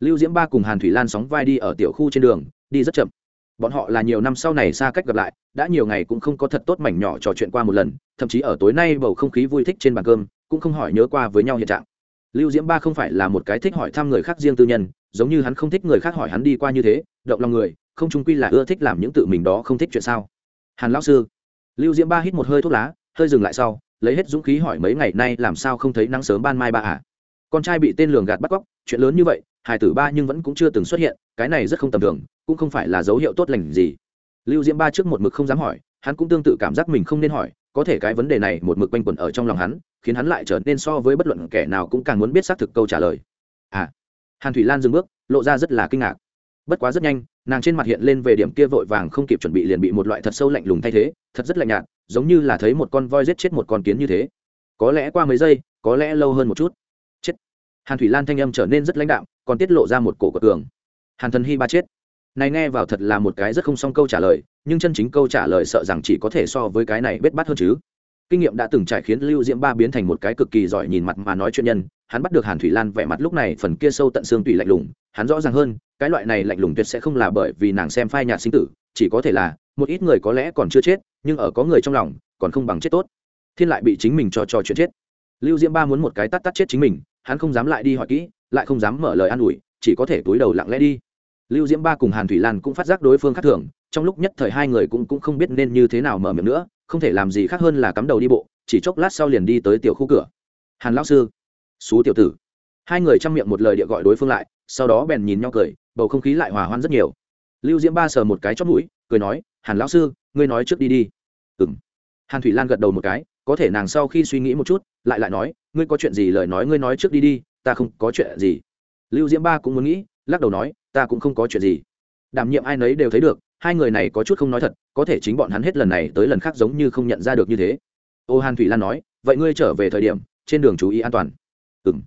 lưu diễm ba cùng hàn thủy lan sóng vai đi ở tiểu khu trên đường, đi rất chậm. Bọn họ là nhiều năm sau này xa cách gặp lại, đã nhiều ngày cũng không có thật tốt mảnh nhỏ trò chuyện qua một lần, thậm chí ở tối nay bầu không khí vui thích trên bàn cơm, cũng không hỏi nhớ qua với nhau hiện trạng. Lưu diễm ba không phải là một cái thích hỏi thăm người khác riêng tư nhân, giống như hắn không thích người khác hỏi hắn đi qua như thế, động lòng người, không trung quy là ưa thích làm những tự mình đó không thích chuyện sao. Hàn lão sư. Lưu diễm ba hít một hơi thuốc lá, hơi dừng lại sau, lấy hết dũng khí hỏi mấy ngày nay làm sao không thấy nắng sớm ban mai ba à? Con trai bị tên lường gạt bắt cóc, chuyện lớn như vậy hải tử ba nhưng vẫn cũng chưa từng xuất hiện, cái này rất không tầm thường, cũng không phải là dấu hiệu tốt lành gì. Lưu diễm ba trước một mực không dám hỏi, hắn cũng tương tự cảm giác mình không nên hỏi, có thể cái vấn đề này một mực quanh quẩn ở trong lòng hắn, khiến hắn lại trở nên so với bất luận kẻ nào cũng càng muốn biết xác thực câu trả lời. À hàn thủy lan dừng bước, lộ ra rất là kinh ngạc. Bất quá rất nhanh, nàng trên mặt hiện lên về điểm kia vội vàng không kịp chuẩn bị liền bị một loại thật sâu lạnh lùng thay thế, thật rất lạnh nhạt, giống như là thấy một con voi giết chết một con kiến như thế. Có lẽ qua mấy giây, có lẽ lâu hơn một chút hàn thủy lan thanh âm trở nên rất lãnh đạo, còn tiết lộ ra một cổ của cường. Hàn thần hy ba chết. Này nghe vào thật là một cái rất không xong câu trả lời nhưng chân chính câu trả lời sợ rằng chỉ có thể so với cái này bết bát hơn chứ. Kinh nghiệm đã từng trải khiến lưu diễm ba biến thành một cái cực kỳ giỏi nhìn mặt mà nói chuyện nhân hắn bắt được hàn thủy lan vẻ mặt lúc này phần kia sâu tận xương tủy lạnh lùng hắn rõ ràng hơn cái loại này lạnh lùng tuyệt sẽ không là bởi vì nàng xem phai nhạt sinh tử chỉ có thể là một ít người có lẽ còn chưa chết nhưng ở có người trong lòng còn không bằng chết tốt. Thiên lại bị chính mình cho trò chuyện chết. Lưu diễm ba muốn một cái tắt tắt chết chính mình hắn không dám lại đi hỏi kỹ, lại không dám mở lời an ủi, chỉ có thể túi đầu lặng lẽ đi. Lưu diễm ba cùng hàn thủy lan cũng phát giác đối phương khác thường, trong lúc nhất thời hai người cũng cũng không biết nên như thế nào mở miệng nữa, không thể làm gì khác hơn là cắm đầu đi bộ, chỉ chốc lát sau liền đi tới tiểu khu cửa. Hàn lão sư, xú tiểu tử. Hai người chăm miệng một lời địa gọi đối phương lại, sau đó bèn nhìn nhau cười, bầu không khí lại hòa hoãn rất nhiều. Lưu diễm ba sờ một cái chót mũi, cười nói, hàn lão sư, ngươi nói trước đi đi. Ừng hàn thủy lan gật đầu một cái có thể nàng sau khi suy nghĩ một chút, lại lại nói, ngươi có chuyện gì lời nói, ngươi nói trước đi đi, ta không có chuyện gì. Lưu diễm ba cũng muốn nghĩ, lắc đầu nói, ta cũng không có chuyện gì. Đảm nhiệm ai nấy đều thấy được, hai người này có chút không nói thật, có thể chính bọn hắn hết lần này tới lần khác giống như không nhận ra được như thế. Ô hàn thủy lan nói, vậy ngươi trở về thời điểm, trên đường chú ý an toàn. Ừ m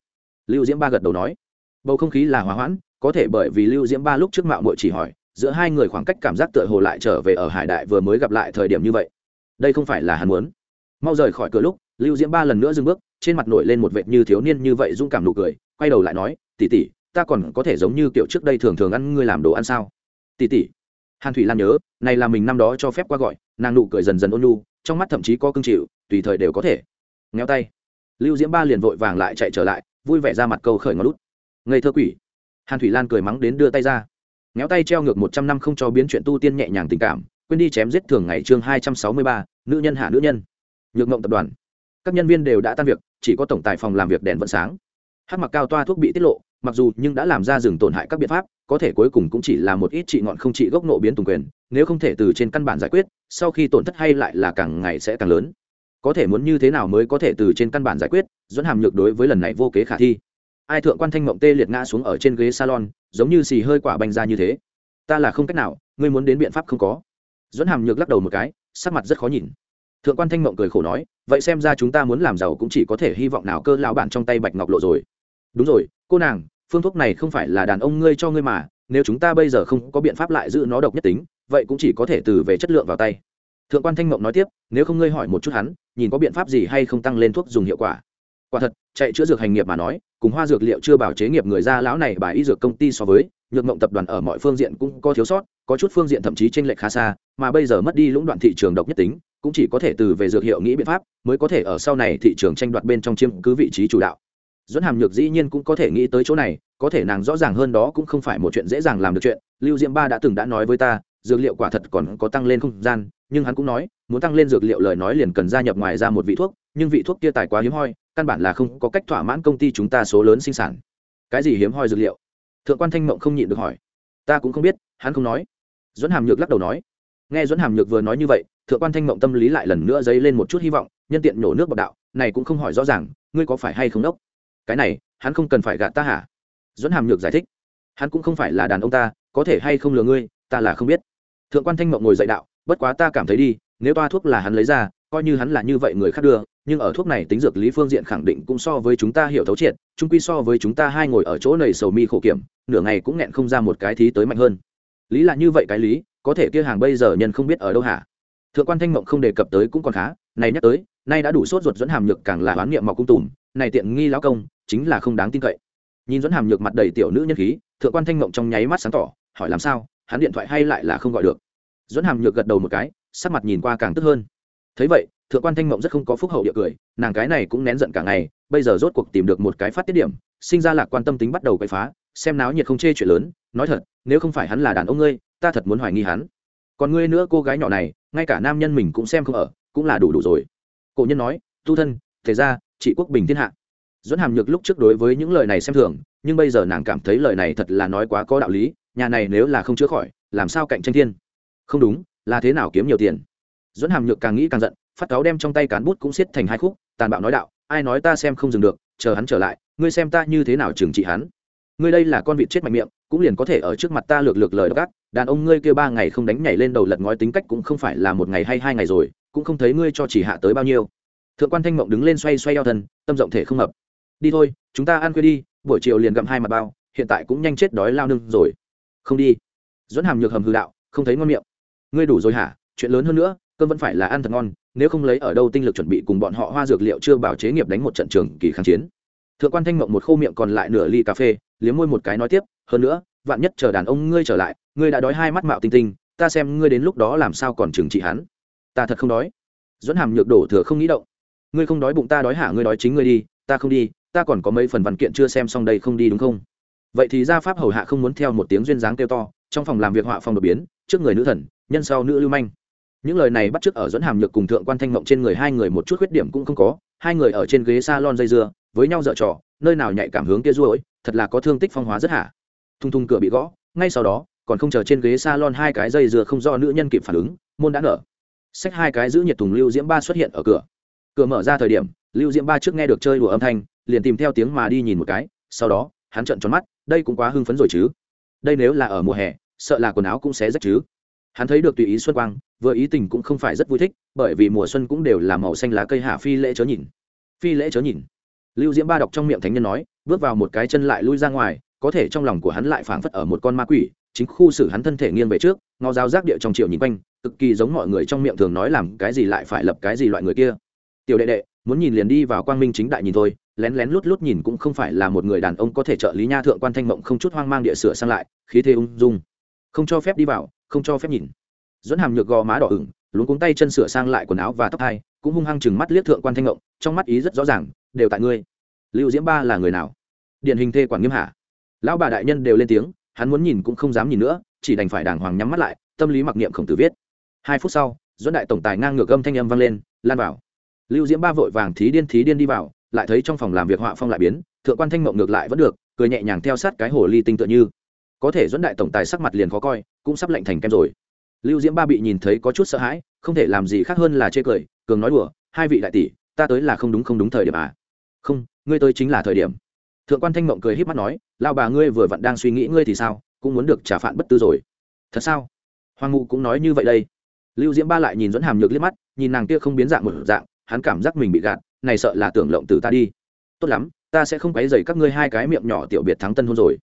lưu diễm ba gật đầu nói, bầu không khí là hòa hoãn, có thể bởi vì lưu diễm ba lúc trước mạo mội chỉ hỏi, giữa hai người khoảng cách cảm giác tựa hồ lại trở về ở hải đại vừa mới gặp lại thời điểm như vậy. Đây không phải là hắn muốn mau rời khỏi cửa lúc, lưu diễm ba lần nữa dừng bước, trên mặt nổi lên một vệt như thiếu niên như vậy dũng cảm nụ cười, quay đầu lại nói tỉ tỉ ta còn có thể giống như kiểu trước đây thường thường ăn ngươi làm đồ ăn sao? Tỉ tỉ hàn thủy lan nhớ, này là mình năm đó cho phép qua gọi. Nàng nụ cười dần dần ôn nhu, trong mắt thậm chí có cưng chịu, tùy thời đều có thể. Ngheo tay. Lưu diễm ba liền vội vàng lại chạy trở lại, vui vẻ ra mặt câu khởi ngón lút ngây thơ quỷ. Hàn thủy lan cười mắng đến đưa tay ra. Ngéo tay treo ngược một trăm năm không cho biến chuyện tu tiên nhẹ nhàng tình cảm, quên đi chém giết thường ngày chương hai trăm sáu mươi ba, nữ nhân hạ nữ nhân nhược mộng tập đoàn. Các nhân viên đều đã tan việc, chỉ có tổng tài phòng làm việc đèn vẫn sáng. Hát mặc cao toa thuốc bị tiết lộ, mặc dù nhưng đã làm ra rừng tổn hại các biện pháp, có thể cuối cùng cũng chỉ là một ít trị ngọn không trị gốc nộ biến tùng quyền, nếu không thể từ trên căn bản giải quyết, sau khi tổn thất hay lại là càng ngày sẽ càng lớn. Có thể muốn như thế nào mới có thể từ trên căn bản giải quyết dẫn hàm nhược đối với lần này vô kế khả thi. Ai thượng quan thanh mộng tê liệt ngã xuống ở trên ghế salon, giống như xì hơi quả banh ra như thế. Ta là không cách nào, ngươi muốn đến biện pháp không có. Dẫn hàm nhược lắc đầu một cái, sắc mặt rất khó nhìn thượng quan thanh mộng cười khổ nói, vậy xem ra chúng ta muốn làm giàu cũng chỉ có thể hy vọng nào cơ lão bản trong tay bạch ngọc lộ rồi. Đúng rồi, cô nàng, phương thuốc này không phải là đàn ông ngươi cho ngươi mà, nếu chúng ta bây giờ không có biện pháp lại giữ nó độc nhất tính, vậy cũng chỉ có thể từ về chất lượng vào tay. Thượng quan thanh mộng nói tiếp, nếu không ngươi hỏi một chút hắn, nhìn có biện pháp gì hay không tăng lên thuốc dùng hiệu quả. Quả thật, chạy chữa dược hành nghiệp mà nói, cùng hoa dược liệu chưa bảo chế nghiệp người ra lão này bài y dược công ty so với, nhược mộng tập đoàn ở mọi phương diện cũng có thiếu sót, có chút phương diện thậm chí tranh lệch khá xa, mà bây giờ mất đi lũng đoạn thị trường độc nhất tính cũng chỉ có thể từ về dược hiệu nghĩ biện pháp, mới có thể ở sau này thị trường tranh đoạt bên trong chiếm cứ vị trí chủ đạo. Dẫn hàm nhược dĩ nhiên cũng có thể nghĩ tới chỗ này, có thể nàng rõ ràng hơn đó cũng không phải một chuyện dễ dàng làm được chuyện. Lưu diễm ba đã từng đã nói với ta, dược liệu quả thật còn có tăng lên không gian, nhưng hắn cũng nói, muốn tăng lên dược liệu lời nói liền cần gia nhập ngoài ra một vị thuốc, nhưng vị thuốc kia tài quá hiếm hoi, căn bản là không có cách thỏa mãn công ty chúng ta số lớn sinh sản. Cái gì hiếm hoi dược liệu? Thượng quan thanh mộng không nhịn được hỏi. Ta cũng không biết, hắn không nói. Dẫn hàm nhược lắc đầu nói nghe dẫn hàm nhược vừa nói như vậy, thượng quan thanh mộng tâm lý lại lần nữa dấy lên một chút hy vọng, nhân tiện nhổ nước bọc đạo, này cũng không hỏi rõ ràng, ngươi có phải hay không đốc? Cái này, hắn không cần phải gạt ta hả? Dẫn hàm nhược giải thích. Hắn cũng không phải là đàn ông ta, có thể hay không lừa ngươi, ta là không biết. Thượng quan thanh mộng ngồi dậy đạo, bất quá ta cảm thấy đi, nếu toa thuốc là hắn lấy ra, coi như hắn là như vậy người khác đưa, nhưng ở thuốc này tính dược lý phương diện khẳng định cũng so với chúng ta hiểu thấu triệt trung quy so với chúng ta hai ngồi ở chỗ này sầu mi khổ kiểm, nửa ngày cũng nghẹn không ra một cái thí tới mạnh hơn. Lý là như vậy cái lý có thể kia hàng bây giờ nhân không biết ở đâu hả? Thượng quan thanh mộng không đề cập tới cũng còn khá, này nhắc tới, nay đã đủ sốt ruột dẫn hàm nhược càng là oán niệm mọc cung tùm, này tiện nghi lão công, chính là không đáng tin cậy. Nhìn dẫn hàm nhược mặt đầy tiểu nữ nhân khí, thượng quan thanh mộng trong nháy mắt sáng tỏ, hỏi làm sao, hắn điện thoại hay lại là không gọi được. Dẫn hàm nhược gật đầu một cái, sắc mặt nhìn qua càng tức hơn. Thấy vậy, thượng quan thanh mộng rất không có phúc hậu địa cười, nàng cái này cũng nén giận cả ngày, bây giờ rốt cuộc tìm được một cái phát tiết điểm, sinh ra lạc quan tâm tính bắt đầu quậy phá, xem náo nhiệt không chê chuyện lớn, nói thật, nếu không phải hắn là đàn ông ngươi ta thật muốn hoài nghi hắn. Còn ngươi nữa, cô gái nhỏ này, ngay cả nam nhân mình cũng xem không ở, cũng là đủ đủ rồi. Cổ nhân nói, tu thân, thể ra trị quốc bình thiên hạ. Dẫn hàm nhược lúc trước đối với những lời này xem thường, nhưng bây giờ nàng cảm thấy lời này thật là nói quá có đạo lý, nhà này nếu là không chữa khỏi, làm sao cạnh tranh thiên? Không đúng, là thế nào kiếm nhiều tiền? Dẫn hàm nhược càng nghĩ càng giận, phát cáo đem trong tay cán bút cũng xiết thành hai khúc, tàn bạo nói đạo, ai nói ta xem không dừng được, chờ hắn trở lại, ngươi xem ta như thế nào trừng trị hắn? Ngươi đây là con vịt chết mạnh miệng, cũng liền có thể ở trước mặt ta lược lược lời gắt đàn ông ngươi kêu ba ngày không đánh nhảy lên đầu lật ngói tính cách cũng không phải là một ngày hay hai ngày rồi, cũng không thấy ngươi cho chỉ hạ tới bao nhiêu. Thượng quan thanh mộng đứng lên xoay xoay eo thân tâm rộng thể không hợp. Đi thôi, chúng ta ăn khuya đi, buổi chiều liền gặm hai mặt bao, hiện tại cũng nhanh chết đói lao nương rồi. Không đi. Dẫn hàm nhược hầm hư đạo, không thấy ngon miệng. Ngươi đủ rồi hả? Chuyện lớn hơn nữa, cơm vẫn phải là ăn thật ngon, nếu không lấy ở đâu tinh lực chuẩn bị cùng bọn họ hoa dược liệu chưa bảo chế nghiệp đánh một trận trường kỳ kháng chiến. Thượng quan thanh mộng một khô miệng còn lại nửa ly cà phê, liếm môi một cái nói tiếp, hơn nữa vạn nhất chờ đàn ông ngươi trở lại, ngươi đã đói hai mắt mạo tinh tinh, ta xem ngươi đến lúc đó làm sao còn trừng trị hắn. Ta thật không đói. Dẫn hàm nhược đổ thừa không nghĩ động. Ngươi không đói bụng ta đói hả ngươi đói chính ngươi đi, ta không đi, ta còn có mấy phần văn kiện chưa xem xong đây không đi đúng không? Vậy thì gia pháp hầu hạ không muốn theo một tiếng duyên dáng kêu to, trong phòng làm việc họa phòng đột biến, trước người nữ thần, nhân sau nữ lưu manh. Những lời này bắt chước ở dẫn hàm nhược cùng thượng quan thanh mộng trên người hai người một chút khuyết điểm cũng không có, hai người ở trên ghế s a lon dây dưa, với nhau dở trò, nơi nào nhạy cảm hướng kia ruỗi thật là có thương tích phong hóa rất hả thung thung cửa bị gõ, ngay sau đó, còn không chờ trên ghế s a lon hai cái dây dừa không do nữ nhân kịp phản ứng, môn đã nở. Xách hai cái giữ nhiệt thùng lưu diễm ba xuất hiện ở cửa. Cửa mở ra thời điểm, lưu diễm ba trước nghe được chơi đùa âm thanh, liền tìm theo tiếng mà đi nhìn một cái, sau đó, hắn trợn tròn mắt, đây cũng quá hưng phấn rồi chứ. Đây nếu là ở mùa hè, sợ là quần áo cũng sẽ rách chứ. Hắn thấy được tùy ý xuân quang, vừa ý tình cũng không phải rất vui thích, bởi vì mùa xuân cũng đều là màu xanh lá cây hạ phi lễ chớ nhìn. Phi lễ chớ nhìn. Lưu diễm ba đọc trong miệng thánh nhân nói, bước vào một cái chân lại lui ra ngoài có thể trong lòng của hắn lại phảng phất ở một con ma quỷ, chính khu xử hắn thân thể nghiêng về trước, ngó giáo giác địa trong triệu nhìn quanh, cực kỳ giống mọi người trong miệng thường nói làm cái gì lại phải lập cái gì loại người kia. Tiểu đệ đệ, muốn nhìn liền đi vào quang minh chính đại nhìn thôi, lén lén lút lút nhìn cũng không phải là một người đàn ông có thể trợ lý nha thượng quan thanh mộng không chút hoang mang địa sửa sang lại, khí thế ung dung. Không cho phép đi vào, không cho phép nhìn. Dẫn hàm nhược gò má đỏ ửng, luống cuống tay chân sửa sang lại quần áo và tóc hai, cũng hung hăng chừng mắt liếc thượng quan thanh mộng, trong mắt ý rất rõ ràng, đều tại ngươi. Lưu diễm ba là người nào? Điển hình thê quản nghiêm hạ lão bà đại nhân đều lên tiếng, hắn muốn nhìn cũng không dám nhìn nữa, chỉ đành phải đàng hoàng nhắm mắt lại, tâm lý mặc niệm khổng tử viết. Hai phút sau, dẫn đại tổng tài ngang ngược âm thanh âm vang lên, lan vào. Lưu diễm ba vội vàng thí điên thí điên đi vào, lại thấy trong phòng làm việc họa phong lại biến, thượng quan thanh mộng ngược lại vẫn được, cười nhẹ nhàng theo sát cái hồ ly tinh tựa như. Có thể dẫn đại tổng tài sắc mặt liền khó coi, cũng sắp lạnh thành kem rồi. Lưu diễm ba bị nhìn thấy có chút sợ hãi, không thể làm gì khác hơn là chê cười, cường nói đùa, hai vị đại tỷ, ta tới là không đúng không đúng thời điểm à? Không, ngươi tới chính là thời điểm thượng quan thanh mộng cười h í p mắt nói lao bà ngươi vừa vặn đang suy nghĩ ngươi thì sao? Cũng muốn được trả phản bất tư rồi. Thật sao? Hoàng ngụ cũng nói như vậy đây. Lưu diễm ba lại nhìn dẫn hàm nhược liếc mắt, nhìn nàng kia không biến dạng một dạng, hắn cảm giác mình bị gạt, này sợ là tưởng lộng từ ta đi. Tốt lắm, ta sẽ không quấy dày các ngươi hai cái miệng nhỏ tiểu biệt thắng tân hôn rồi.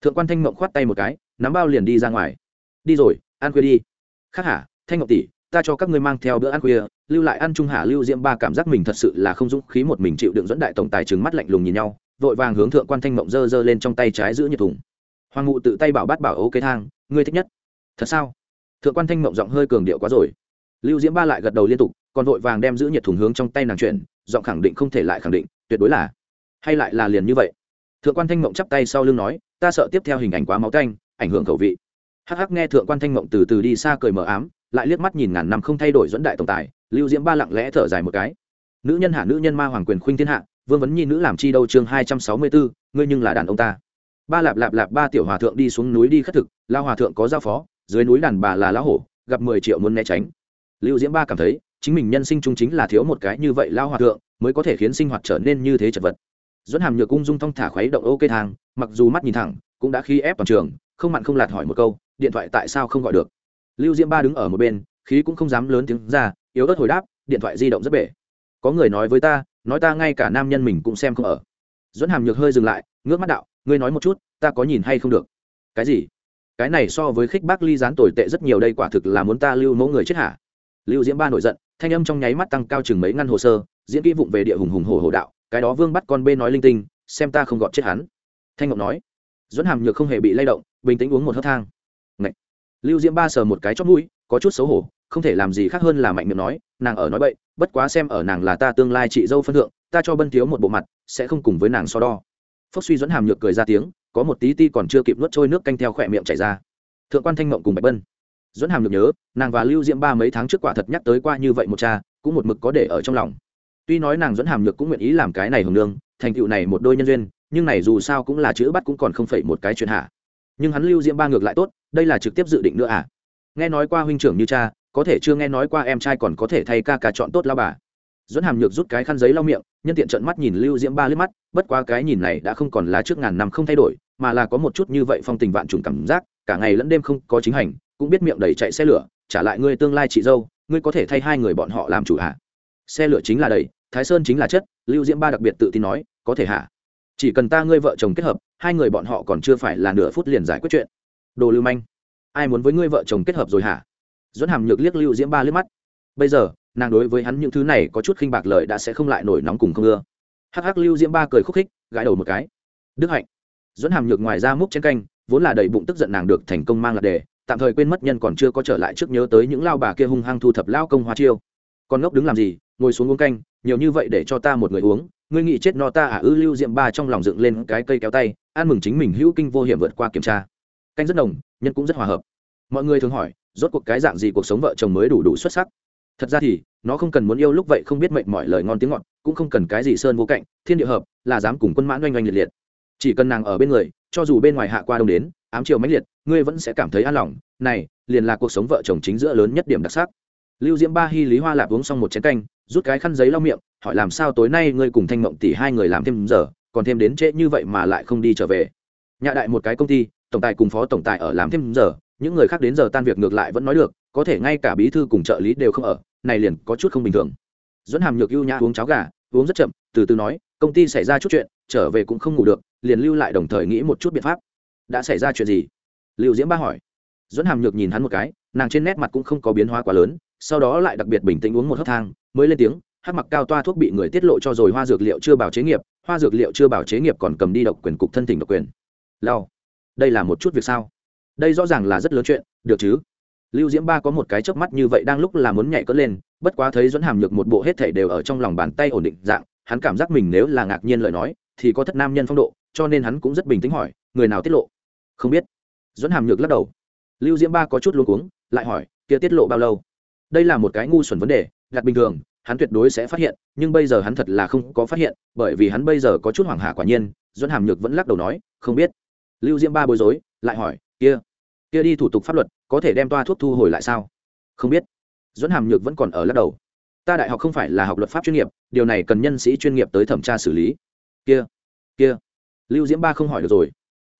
Thượng quan thanh mộng khoát tay một cái, nắm bao liền đi ra ngoài. Đi rồi, ăn khuya đi. Khác hả, thanh ngọc tỷ, ta cho các ngươi mang theo bữa ăn khuya. Lưu lại ăn trung hà lưu diễm ba cảm giác mình thật sự là không dũng khí một mình chịu đựng dẫn đại tổng tài trừng mắt lạnh lùng nhìn nhau vội vàng hướng thượng quan thanh mộng dơ dơ lên trong tay trái giữ nhiệt thùng. Hoàng ngụ tự tay bảo bát bảo ấu kế thang, ngươi thích nhất. Thật sao? Thượng quan thanh mộng giọng hơi cường điệu quá rồi. Lưu diễm ba lại gật đầu liên tục, còn vội vàng đem giữ nhiệt thùng hướng trong tay nàng chuyển, giọng khẳng định không thể lại khẳng định, tuyệt đối là. Hay lại là liền như vậy? Thượng quan thanh mộng chắp tay sau lưng nói, ta sợ tiếp theo hình ảnh quá máu tanh, ảnh hưởng khẩu vị. Hắc hắc nghe thượng quan thanh mộng từ từ đi xa cười mờ ám, lại liếc mắt nhìn ngàn năm không thay đổi dẫn đại tổng tài, lưu diễm ba lặng lẽ thở dài một cái. Nữ nhân hạ nữ nhân ma hoàng quyền khuynh thiên hạ vương vấn nhi nữ làm chi đâu chương hai trăm sáu mươi bốn, ngươi nhưng là đàn ông ta. Ba lạp lạp lạp ba tiểu hòa thượng đi xuống núi đi khất thực lao hòa thượng có giao phó, dưới núi đàn bà là lão hổ, gặp mười triệu muốn né tránh. Lưu diễm ba cảm thấy, chính mình nhân sinh chung chính là thiếu một cái như vậy lao hòa thượng, mới có thể khiến sinh hoạt trở nên như thế chật vật. Dẫn hàm nhược cung dung thong thả khuấy động ô thang, mặc dù mắt nhìn thẳng, cũng đã khi ép toàn trường, không mặn không lạt hỏi một câu, điện thoại tại sao không gọi được? Lưu diễm ba đứng ở một bên, khí cũng không dám lớn tiếng ra, yếu ớt hồi đáp, điện thoại di động rất bể. Có người nói với ta nói ta ngay cả nam nhân mình cũng xem không ở. Dẫn hàm nhược hơi dừng lại, ngước mắt đạo, ngươi nói một chút, ta có nhìn hay không được? Cái gì? Cái này so với khích bác ly gián tồi tệ rất nhiều đây quả thực là muốn ta lưu mẫu người chết hả? Lưu diễm ba nổi giận, thanh âm trong nháy mắt tăng cao chừng mấy ngăn hồ sơ, diễn kỹ vụng về địa hùng hùng hồ hồ đạo, cái đó vương bắt con bê nói linh tinh, xem ta không gọt chết hắn. Thanh ngọc nói dẫn hàm nhược không hề bị lay động, bình tĩnh uống một hớp thang. Ngậy. lưu diễm ba sờ một cái chót mũi có chút xấu hổ không thể làm gì khác hơn là mạnh miệng nói nàng ở nói bậy bất quá xem ở nàng là ta tương lai chị dâu phân thượng ta cho bân thiếu một bộ mặt sẽ không cùng với nàng so đo. Phốc suy dẫn hàm nhược cười ra tiếng có một tí ti còn chưa kịp nuốt trôi nước canh theo khỏe miệng chảy ra. Thượng quan thanh mộng cùng bạch bân. Dẫn hàm nhược nhớ nàng và lưu diễm ba mấy tháng trước quả thật nhắc tới qua như vậy một cha cũng một mực có để ở trong lòng. Tuy nói nàng dẫn hàm nhược cũng nguyện ý làm cái này hưởng lương, thành tựu này một đôi nhân duyên nhưng này dù sao cũng là chữ bắt cũng còn không phải một cái chuyện hạ. Nhưng hắn lưu diễm ba ngược lại tốt đây là trực tiếp dự định nữa à? Nghe nói qua huynh trưởng như cha, có thể chưa nghe nói qua em trai còn có thể thay ca ca chọn tốt lao bà. Dẫn hàm nhược rút cái khăn giấy lau miệng, nhân tiện trận mắt nhìn lưu diễm ba liếc mắt, bất quá cái nhìn này đã không còn là trước ngàn năm không thay đổi, mà là có một chút như vậy phong tình vạn trùng cảm giác, cả ngày lẫn đêm không có chính hành, cũng biết miệng đầy chạy xe lửa, trả lại ngươi tương lai chị dâu, ngươi có thể thay hai người bọn họ làm chủ hạ xe lửa chính là đầy, thái sơn chính là chất, lưu diễm ba đặc biệt tự tin nói, có thể hạ chỉ cần ta, ngươi vợ chồng kết hợp, hai người bọn họ còn chưa phải là nửa phút liền giải quyết chuyện. Đồ lưu manh ai muốn với ngươi vợ chồng kết hợp rồi hả? Dẫn hàm nhược liếc lưu diễm ba liếc mắt. Bây giờ, nàng đối với hắn những thứ này có chút khinh bạc lời đã sẽ không lại nổi nóng cùng không ưa. Hắc hắc lưu diễm ba cười khúc khích, gãi đầu một cái. Đức hạnh. Dẫn hàm nhược ngoài ra múc trên canh, vốn là đầy bụng tức giận nàng được thành công mang lạc đề, tạm thời quên mất nhân còn chưa có trở lại trước nhớ tới những lao bà kia hung hăng thu thập lao công hoa chiêu. Con ngốc đứng làm gì, ngồi xuống uống canh, nhiều như vậy để cho ta một người uống, ngươi nghĩ chết no ta à ư? Lưu diệm ba trong lòng dựng lên cái cây kéo tay, an mừng chính mình hữu kinh vô hiểm vượt qua kiểm tra canh rất đồng nhân cũng rất hòa hợp. Mọi người thường hỏi, rốt cuộc cái dạng gì cuộc sống vợ chồng mới đủ đủ xuất sắc? Thật ra thì, nó không cần muốn yêu lúc vậy không biết mệnh mọi lời ngon tiếng ngọt, cũng không cần cái gì sơn vô cạnh, thiên địa hợp, là dám cùng quân mãn oanh oanh liệt liệt. Chỉ cần nàng ở bên người, cho dù bên ngoài hạ qua đông đến, ám chiều mãnh liệt, ngươi vẫn sẽ cảm thấy an lòng. Này, liền là cuộc sống vợ chồng chính giữa lớn nhất điểm đặc sắc. Lưu diễm ba hy lý hoa lạp uống xong một chén canh, rút cái khăn giấy lau miệng, hỏi làm sao tối nay ngươi cùng thanh mộng tỷ hai người làm thêm giờ, còn thêm đến trễ như vậy mà lại không đi trở về. Nhà đại một cái công ty tổng tài cùng phó tổng tài ở làm thêm giờ, những người khác đến giờ tan việc ngược lại vẫn nói được, có thể ngay cả bí thư cùng trợ lý đều không ở, này liền có chút không bình thường. Dẫn hàm nhược ưu nhã uống cháo gà, uống rất chậm, từ từ nói, công ty xảy ra chút chuyện, trở về cũng không ngủ được, liền lưu lại đồng thời nghĩ một chút biện pháp. Đã xảy ra chuyện gì? Lưu diễm ba hỏi. Dẫn hàm nhược nhìn hắn một cái, nàng trên nét mặt cũng không có biến hóa quá lớn, sau đó lại đặc biệt bình tĩnh uống một hớp thang, mới lên tiếng, hát mặc cao toa thuốc bị người tiết lộ cho rồi, hoa dược liệu chưa bảo chế nghiệp, hoa dược liệu chưa bảo chế nghiệp còn cầm đi độc quyền cục thân tỉnh độc quyền. Lao đây là một chút việc sao? Đây rõ ràng là rất lớn chuyện, được chứ? Lưu diễm ba có một cái chớp mắt như vậy đang lúc là muốn nhảy cất lên, bất quá thấy dẫn hàm nhược một bộ hết thảy đều ở trong lòng bàn tay ổn định dạng, hắn cảm giác mình nếu là ngạc nhiên lời nói, thì có thất nam nhân phong độ, cho nên hắn cũng rất bình tĩnh hỏi, người nào tiết lộ? Không biết. Dẫn hàm nhược lắc đầu. Lưu diễm ba có chút luống cuống, lại hỏi, kia tiết lộ bao lâu? Đây là một cái ngu xuẩn vấn đề gạt bình thường, hắn tuyệt đối sẽ phát hiện, nhưng bây giờ hắn thật là không có phát hiện, bởi vì hắn bây giờ có chút hoảng hả quả nhiên dẫn hàm nhược vẫn lắc đầu nói, không biết lưu diễm ba bối rối, lại hỏi, kia kia đi thủ tục pháp luật, có thể đem toa thuốc thu hồi lại sao? Không biết. Dẫn hàm nhược vẫn còn ở lắc đầu. Ta đại học không phải là học luật pháp chuyên nghiệp, điều này cần nhân sĩ chuyên nghiệp tới thẩm tra xử lý. Kia kia. Lưu diễm ba không hỏi được rồi.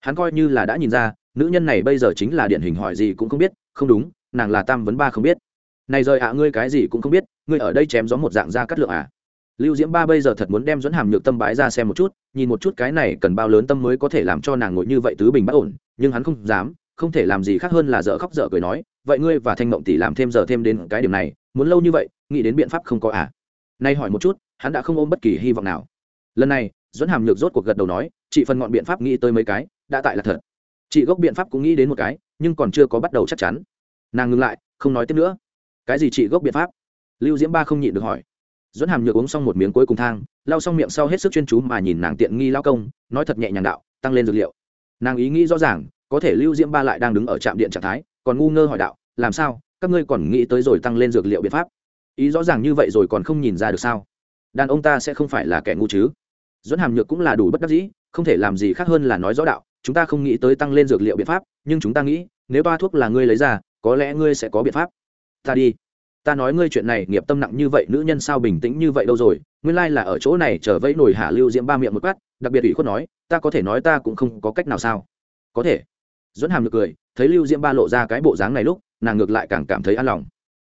Hắn coi như là đã nhìn ra, nữ nhân này bây giờ chính là điển hình hỏi gì cũng không biết, không đúng, nàng là tam vấn ba không biết. Này rời ạ, ngươi cái gì cũng không biết, ngươi ở đây chém gió một dạng ra cắt lượng à? Lưu diễm ba bây giờ thật muốn đem dẫn hàm nhược tâm bái ra xem một chút, nhìn một chút cái này cần bao lớn tâm mới có thể làm cho nàng ngồi như vậy tứ bình bất ổn, nhưng hắn không dám, không thể làm gì khác hơn là dở khóc dở cười nói, vậy ngươi và thanh mộng tỷ làm thêm giờ thêm đến cái điểm này, muốn lâu như vậy, nghĩ đến biện pháp không có à? Nay hỏi một chút, hắn đã không ôm bất kỳ hy vọng nào. Lần này dẫn hàm nhược rốt cuộc gật đầu nói, chị phần ngọn biện pháp nghĩ tới mấy cái, đã tại là thật. Chị gốc biện pháp cũng nghĩ đến một cái, nhưng còn chưa có bắt đầu chắc chắn. Nàng ngừng lại, không nói tiếp nữa. Cái gì chị gốc biện pháp? Lưu diễm ba không nhịn được hỏi dẫn hàm nhược uống xong một miếng cuối cùng thang, lau xong miệng sau hết sức chuyên chú mà nhìn nàng tiện nghi lao công, nói thật nhẹ nhàng đạo, tăng lên dược liệu. Nàng ý nghĩ rõ ràng, có thể lưu diễm ba lại đang đứng ở trạm điện trạng thái, còn ngu ngơ hỏi đạo, làm sao? Các ngươi còn nghĩ tới rồi tăng lên dược liệu biện pháp? Ý rõ ràng như vậy rồi còn không nhìn ra được sao? Đàn ông ta sẽ không phải là kẻ ngu chứ? Dẫn hàm nhược cũng là đủ bất đắc dĩ, không thể làm gì khác hơn là nói rõ đạo, chúng ta không nghĩ tới tăng lên dược liệu biện pháp, nhưng chúng ta nghĩ, nếu ba thuốc là ngươi lấy ra, có lẽ ngươi sẽ có biện pháp. Ta đi ta nói ngươi chuyện này nghiệp tâm nặng như vậy, nữ nhân sao bình tĩnh như vậy đâu rồi? Nguyên lai là ở chỗ này trở vẫy nổi hạ lưu diễm ba miệng một quát, đặc biệt ủy khuất nói, ta có thể nói ta cũng không có cách nào sao? Có thể. Dẫn hàm được cười, thấy lưu diễm ba lộ ra cái bộ dáng này lúc, nàng ngược lại càng cảm thấy an lòng.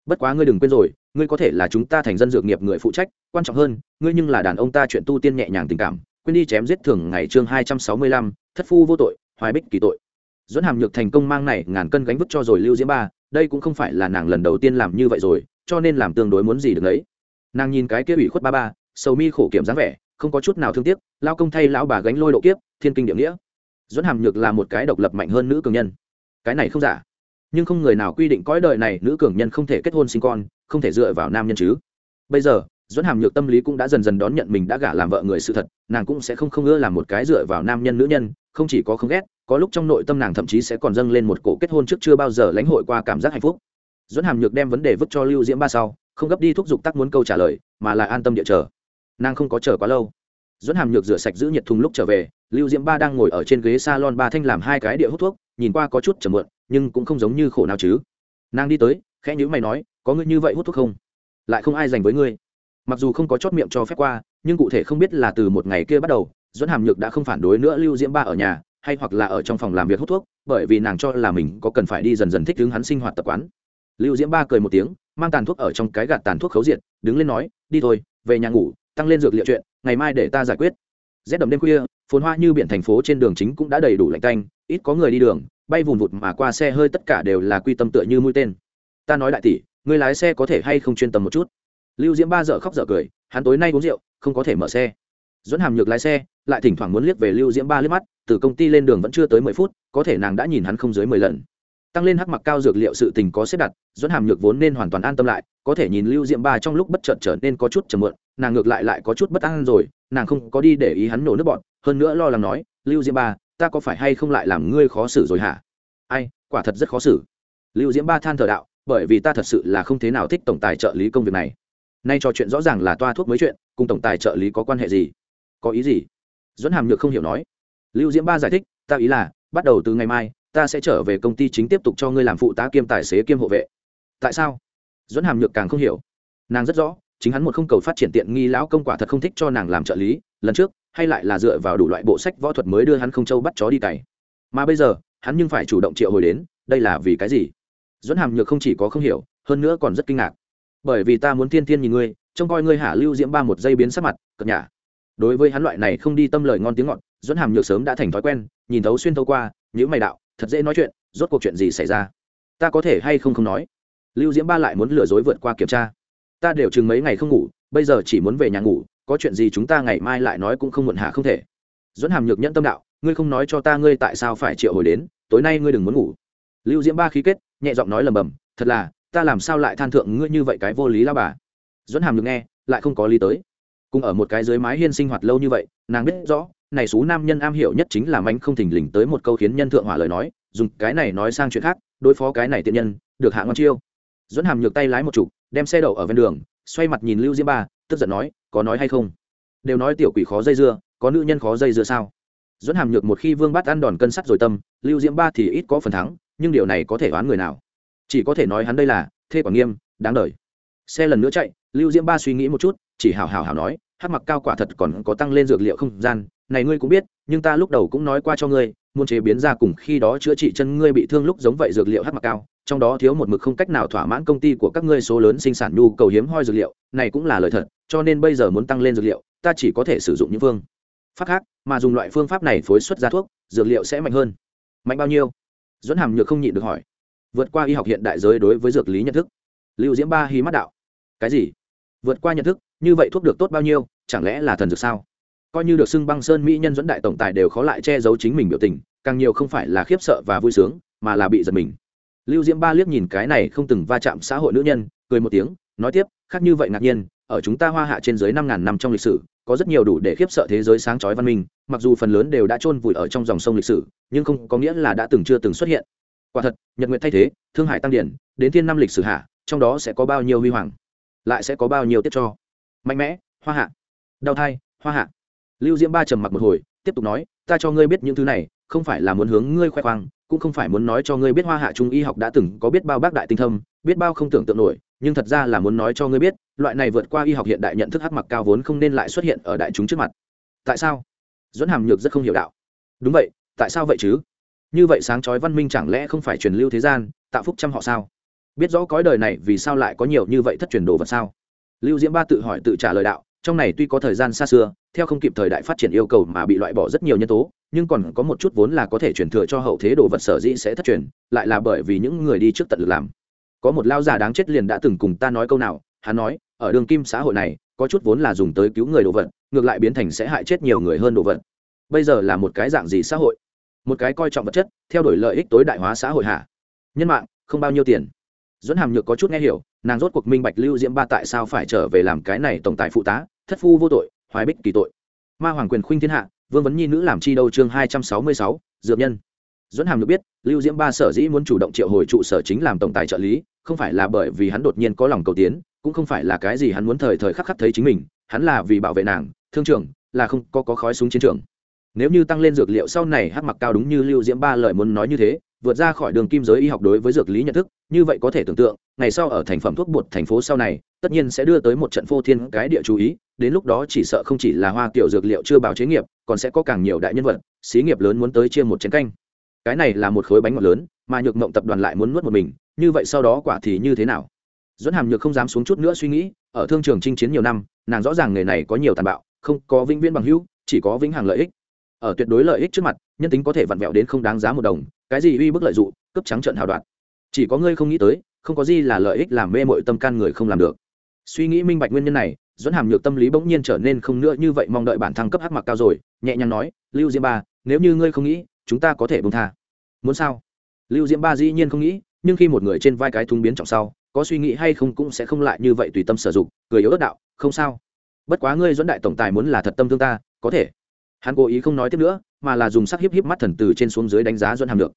Bất quá ngươi đừng quên rồi, ngươi có thể là chúng ta thành dân dược nghiệp người phụ trách, quan trọng hơn, ngươi nhưng là đàn ông ta chuyện tu tiên nhẹ nhàng tình cảm, quên đi chém giết thường ngày chương hai trăm sáu mươi lăm, thất phu vô tội, hoài bích kỳ tội. Dẫn hàm nhược thành công mang này ngàn cân gánh vứt cho rồi lưu diễm ba đây cũng không phải là nàng lần đầu tiên làm như vậy rồi, cho nên làm tương đối muốn gì được đấy nàng nhìn cái kia ủy khuất ba ba, sầu mi khổ kiểm dáng vẻ, không có chút nào thương tiếc, lao công thay lão bà gánh lôi độ kiếp, thiên kinh địa nghĩa. Dẫn hàm nhược là một cái độc lập mạnh hơn nữ cường nhân. Cái này không giả. Nhưng không người nào quy định cõi đời này nữ cường nhân không thể kết hôn sinh con, không thể dựa vào nam nhân chứ. Bây giờ dẫn hàm nhược tâm lý cũng đã dần dần đón nhận mình đã gả làm vợ người sự thật, nàng cũng sẽ không không ưa làm một cái dựa vào nam nhân nữ nhân, không chỉ có không ghét có lúc trong nội tâm nàng thậm chí sẽ còn dâng lên một cổ kết hôn trước chưa bao giờ lãnh hội qua cảm giác hạnh phúc. Dẫn hàm nhược đem vấn đề vứt cho lưu diễm ba sau, không gấp đi thúc giục tắc muốn câu trả lời, mà lại an tâm địa chờ. Nàng không có chờ quá lâu. Dẫn hàm nhược rửa sạch giữ nhiệt thùng lúc trở về, lưu diễm ba đang ngồi ở trên ghế s a lon ba thanh làm hai cái địa hút thuốc, nhìn qua có chút chầm mượn nhưng cũng không giống như khổ nào chứ. Nàng đi tới, khẽ nhữ mày nói, có ngươi như vậy hút thuốc không? Lại không ai dành với ngươi. Mặc dù không có chót miệng cho phép qua, nhưng cụ thể không biết là từ một ngày kia bắt đầu dẫn hàm nhược đã không phản đối nữa lưu diễm ba ở nhà hay hoặc là ở trong phòng làm việc hút thuốc, bởi vì nàng cho là mình có cần phải đi dần dần thích ứng hắn sinh hoạt tập quán. Lưu diễm ba cười một tiếng, mang tàn thuốc ở trong cái gạt tàn thuốc khấu diệt, đứng lên nói, đi thôi, về nhà ngủ, tăng lên dược liệu chuyện, ngày mai để ta giải quyết. Rét đậm đêm khuya, phồn hoa như biển thành phố trên đường chính cũng đã đầy đủ lạnh tanh, ít có người đi đường, bay vùn vụt mà qua xe hơi tất cả đều là quy tâm tựa như mũi tên. Ta nói đại tỷ người lái xe có thể hay không chuyên tâm một chút? Lưu diễm ba dở khóc dở cười, hắn tối nay uống rượu, không có thể mở xe dẫn hàm nhược lái xe, lại thỉnh thoảng muốn liếc về lưu diễm ba liếc mắt, từ công ty lên đường vẫn chưa tới mười phút, có thể nàng đã nhìn hắn không dưới mười lần. Tăng lên hắc mặc cao dược liệu sự tình có xếp đặt dẫn hàm nhược vốn nên hoàn toàn an tâm lại, có thể nhìn lưu diễm ba trong lúc bất chợt trở nên có chút chầm mượn nàng ngược lại lại có chút bất an rồi, nàng không có đi để ý hắn nổ nước bọn, hơn nữa lo lắng nói, lưu diễm ba, ta có phải hay không lại làm ngươi khó xử rồi hả? Ai, quả thật rất khó xử. Lưu diễm ba than thờ đạo, bởi vì ta thật sự là không thế nào thích tổng tài trợ lý công việc này. Nay trò chuyện rõ ràng là toa thuốc mới chuyện, cùng tổng tài trợ lý có quan hệ gì? Có ý gì? Dẫn hàm nhược không hiểu nói. Lưu diễm ba giải thích, ta ý là, bắt đầu từ ngày mai, ta sẽ trở về công ty chính tiếp tục cho ngươi làm phụ tá kiêm tài xế kiêm hộ vệ. Tại sao? Dẫn hàm nhược càng không hiểu. Nàng rất rõ, chính hắn một không cầu phát triển tiện nghi lão công quả thật không thích cho nàng làm trợ lý, lần trước, hay lại là dựa vào đủ loại bộ sách võ thuật mới đưa hắn không châu bắt chó đi cày. Mà bây giờ, hắn nhưng phải chủ động triệu hồi đến, đây là vì cái gì? Dẫn hàm nhược không chỉ có không hiểu, hơn nữa còn rất kinh ngạc. Bởi vì ta muốn thiên thiên nhìn ngươi, trông coi ngươi hạ lưu diễm ba một giây biến sắc mặt cập nhả đối với hắn loại này không đi tâm lời ngon tiếng ngọt dẫn hàm nhược sớm đã thành thói quen, nhìn thấu xuyên thấu qua nhữ mày đạo, thật dễ nói chuyện, rốt cuộc chuyện gì xảy ra? Ta có thể hay không không nói? Lưu diễm ba lại muốn lừa dối vượt qua kiểm tra. Ta đều chừng mấy ngày không ngủ, bây giờ chỉ muốn về nhà ngủ, có chuyện gì chúng ta ngày mai lại nói cũng không muộn hạ không thể? Dẫn hàm nhược nhẫn tâm đạo, ngươi không nói cho ta ngươi tại sao phải triệu hồi đến, tối nay ngươi đừng muốn ngủ. Lưu diễm ba khí kết, nhẹ giọng nói lầm bầm, thật là, ta làm sao lại than thượng ngươi như vậy cái vô lý la bà? Dẫn hàm nhược nghe, lại không có lý tới cùng ở một cái dưới mái hiên sinh hoạt lâu như vậy, nàng biết rõ, này số nam nhân am hiểu nhất chính là mánh không thình lình tới một câu khiến nhân thượng hỏa lời nói, dùng cái này nói sang chuyện khác, đối phó cái này tiện nhân, được hạ ngon chiêu. Dẫn hàm nhược tay lái một chục, đem xe đậu ở ven đường, xoay mặt nhìn lưu diễm ba, tức giận nói, có nói hay không? Đều nói tiểu quỷ khó dây dưa, có nữ nhân khó dây dưa sao? Dẫn hàm nhược một khi vương bắt ăn đòn cân sắt rồi tâm, lưu diễm ba thì ít có phần thắng, nhưng điều này có thể oán người nào? Chỉ có thể nói hắn đây là, thê quả nghiêm, đáng đời. Xe lần nữa chạy, lưu diễm ba suy nghĩ một chút chỉ hào hào hào nói, hát mặc cao quả thật còn có tăng lên dược liệu không gian, này ngươi cũng biết, nhưng ta lúc đầu cũng nói qua cho ngươi, muốn chế biến ra cùng khi đó chữa trị chân ngươi bị thương lúc giống vậy dược liệu hát mặc cao, trong đó thiếu một mực không cách nào thỏa mãn công ty của các ngươi số lớn sinh sản nhu cầu hiếm hoi dược liệu, này cũng là lời thật, cho nên bây giờ muốn tăng lên dược liệu, ta chỉ có thể sử dụng những phương pháp khác, mà dùng loại phương pháp này phối xuất ra thuốc, dược liệu sẽ mạnh hơn. Mạnh bao nhiêu? Dẫn hàm nhược không nhịn được hỏi. Vượt qua y học hiện đại giới đối với dược lý nhận thức. Lưu diễm ba hí mắt đạo. Cái gì? Vượt qua nhận thức như vậy thuốc được tốt bao nhiêu, chẳng lẽ là thần dược sao? Coi như được xưng băng sơn mỹ nhân dẫn đại tổng tài đều khó lại che giấu chính mình biểu tình, càng nhiều không phải là khiếp sợ và vui sướng, mà là bị giật mình. Lưu diễm ba liếc nhìn cái này không từng va chạm xã hội nữ nhân, cười một tiếng, nói tiếp, khác như vậy ngạc nhiên, ở chúng ta hoa hạ trên dưới năm ngàn năm trong lịch sử, có rất nhiều đủ để khiếp sợ thế giới sáng chói văn minh, mặc dù phần lớn đều đã chôn vùi ở trong dòng sông lịch sử, nhưng không có nghĩa là đã từng chưa từng xuất hiện. Quả thật, nhật nguyện thay thế, thương hải tăng điển, đến thiên năm lịch sử hạ, trong đó sẽ có bao nhiêu huy hoàng, lại sẽ có bao nhiêu tiết cho? Mạnh mẽ, hoa hạ. Đau thai, hoa hạ. Lưu diễm ba trầm mặc một hồi, tiếp tục nói, ta cho ngươi biết những thứ này, không phải là muốn hướng ngươi khoe khoang, cũng không phải muốn nói cho ngươi biết hoa hạ trung y học đã từng có biết bao bác đại tinh thâm, biết bao không tưởng tượng nổi, nhưng thật ra là muốn nói cho ngươi biết, loại này vượt qua y học hiện đại nhận thức hắc mặc cao vốn không nên lại xuất hiện ở đại chúng trước mặt. Tại sao? Dẫn hàm nhược rất không hiểu đạo. Đúng vậy, tại sao vậy chứ? Như vậy sáng chói văn minh chẳng lẽ không phải truyền lưu thế gian, tạo phúc trăm họ sao? Biết rõ cõi đời này vì sao lại có nhiều như vậy thất truyền đồ vật sao? Lưu diễm ba tự hỏi tự trả lời đạo, trong này tuy có thời gian xa xưa, theo không kịp thời đại phát triển yêu cầu mà bị loại bỏ rất nhiều nhân tố, nhưng còn có một chút vốn là có thể truyền thừa cho hậu thế đồ vật sở dĩ sẽ thất truyền, lại là bởi vì những người đi trước tận lực làm. Có một lao già đáng chết liền đã từng cùng ta nói câu nào, hắn nói, ở đường kim xã hội này, có chút vốn là dùng tới cứu người đồ vật, ngược lại biến thành sẽ hại chết nhiều người hơn đồ vật. Bây giờ là một cái dạng gì xã hội? Một cái coi trọng vật chất, theo đuổi lợi ích tối đại hóa xã hội hạ nhân mạng, không bao nhiêu tiền dẫn hàm nhược có chút nghe hiểu nàng rốt cuộc minh bạch lưu diễm ba tại sao phải trở về làm cái này tổng tài phụ tá thất phu vô tội hoài bích kỳ tội. Ma hoàng quyền khuynh thiên hạ vương vấn nhi nữ làm chi đâu chương hai trăm sáu mươi sáu dược nhân. Dẫn hàm được biết lưu diễm ba sở dĩ muốn chủ động triệu hồi trụ sở chính làm tổng tài trợ lý không phải là bởi vì hắn đột nhiên có lòng cầu tiến cũng không phải là cái gì hắn muốn thời thời khắc khắc thấy chính mình hắn là vì bảo vệ nàng thương trường là không có, có khói súng chiến trường. Nếu như tăng lên dược liệu sau này hát mặc cao đúng như lưu diễm ba lời muốn nói như thế vượt ra khỏi đường kim giới y học đối với dược lý nhận thức, như vậy có thể tưởng tượng, ngày sau ở thành phẩm thuốc bột thành phố sau này, tất nhiên sẽ đưa tới một trận phô thiên cái địa chú ý, đến lúc đó chỉ sợ không chỉ là hoa kiểu dược liệu chưa bào chế nghiệp, còn sẽ có càng nhiều đại nhân vật, xí nghiệp lớn muốn tới chia một chén canh. Cái này là một khối bánh ngọt lớn, mà nhược mộng tập đoàn lại muốn nuốt một mình, như vậy sau đó quả thì như thế nào? Dẫn hàm nhược không dám xuống chút nữa suy nghĩ, ở thương trường chinh chiến nhiều năm, nàng rõ ràng nghề này có nhiều tàn bạo, không có vĩnh viễn bằng hữu, chỉ có vĩnh hằng lợi ích. Ở tuyệt đối lợi ích trước mặt nhân tính có thể vặn vẹo đến không đáng giá một đồng, cái gì uy bức lợi dụng cấp trắng trận hào đoạt. Chỉ có ngươi không nghĩ tới, không có gì là lợi ích làm mê mội tâm can người không làm được. Suy nghĩ minh bạch nguyên nhân này dẫn hàm nhược tâm lý bỗng nhiên trở nên không nữa như vậy, mong đợi bản thăng cấp hắc mặc cao rồi, nhẹ nhàng nói, lưu diễm ba, nếu như ngươi không nghĩ, chúng ta có thể bông tha. Muốn sao? Lưu diễm ba dĩ nhiên không nghĩ, nhưng khi một người trên vai cái thung biến trọng sau, có suy nghĩ hay không cũng sẽ không lại như vậy tùy tâm sử dụng, cười yếu ớt đạo, không sao. Bất quá ngươi dẫn đại tổng tài muốn là thật tâm thương ta, có thể hắn cố ý không nói tiếp nữa, mà là dùng sắc hiếp hiếp mắt thần từ trên xuống dưới đánh giá dẫn hàm nhược.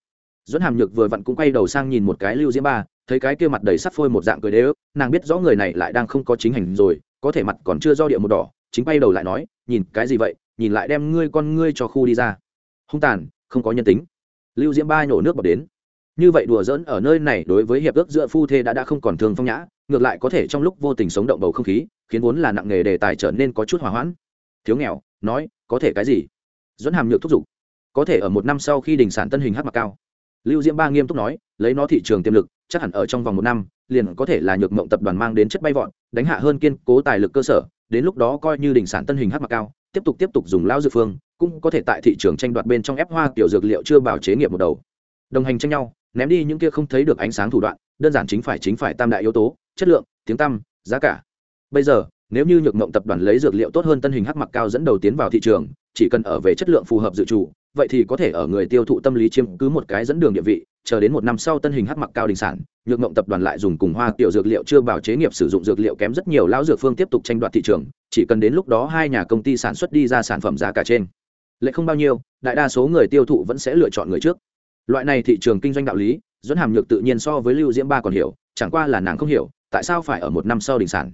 Dẫn hàm nhược vừa vặn cũng quay đầu sang nhìn một cái lưu diễm ba, thấy cái kia mặt đầy sắt phôi một dạng cười đế ức nàng biết rõ người này lại đang không có chính hành rồi, có thể mặt còn chưa do địa một đỏ, chính quay đầu lại nói, nhìn, cái gì vậy? Nhìn lại đem ngươi con ngươi cho khu đi ra. Hung tàn, không có nhân tính. Lưu diễm ba nhổ nước bọt đến. Như vậy đùa dỡn ở nơi này đối với hiệp ước giữa phu thê đã đã không còn thường phong nhã, ngược lại có thể trong lúc vô tình sống động bầu không khí, khiến vốn là nặng nghề đề tài trở nên có chút hòa hoãn. Thiếu nghèo, nói có thể cái gì? Dẫn hàm nhược thúc giục. Có thể ở một năm sau khi đình sản tân hình hát mặc cao. Lưu diễm ba nghiêm túc nói, lấy nó thị trường tiềm lực, chắc hẳn ở trong vòng một năm, liền có thể là nhược mộng tập đoàn mang đến chất bay vọn đánh hạ hơn kiên cố tài lực cơ sở, đến lúc đó coi như đình sản tân hình hát mặc cao, tiếp tục tiếp tục dùng lao dược phương, cũng có thể tại thị trường tranh đoạt bên trong ép hoa kiểu dược liệu chưa bảo chế nghiệp một đầu. Đồng hành tranh nhau, ném đi những kia không thấy được ánh sáng thủ đoạn, đơn giản chính phải chính phải tam đại yếu tố, chất lượng, tiếng tăm, giá cả. Bây giờ nếu như nhược mộng tập đoàn lấy dược liệu tốt hơn tân hình hắc mặc cao dẫn đầu tiến vào thị trường, chỉ cần ở về chất lượng phù hợp dự trù, vậy thì có thể ở người tiêu thụ tâm lý chiếm cứ một cái dẫn đường địa vị, chờ đến một năm sau tân hình hắc mặc cao đình sản, nhược mộng tập đoàn lại dùng cùng hoa tiểu dược liệu chưa bảo chế nghiệp sử dụng dược liệu kém rất nhiều lão dược phương tiếp tục tranh đoạt thị trường, chỉ cần đến lúc đó hai nhà công ty sản xuất đi ra sản phẩm giá cả trên. Lệ không bao nhiêu, đại đa số người tiêu thụ vẫn sẽ lựa chọn người trước. Loại này thị trường kinh doanh đạo lý, dẫn hàm nhược tự nhiên so với lưu diễm ba còn hiểu, chẳng qua là nàng không hiểu, tại sao phải ở một năm sau đình sản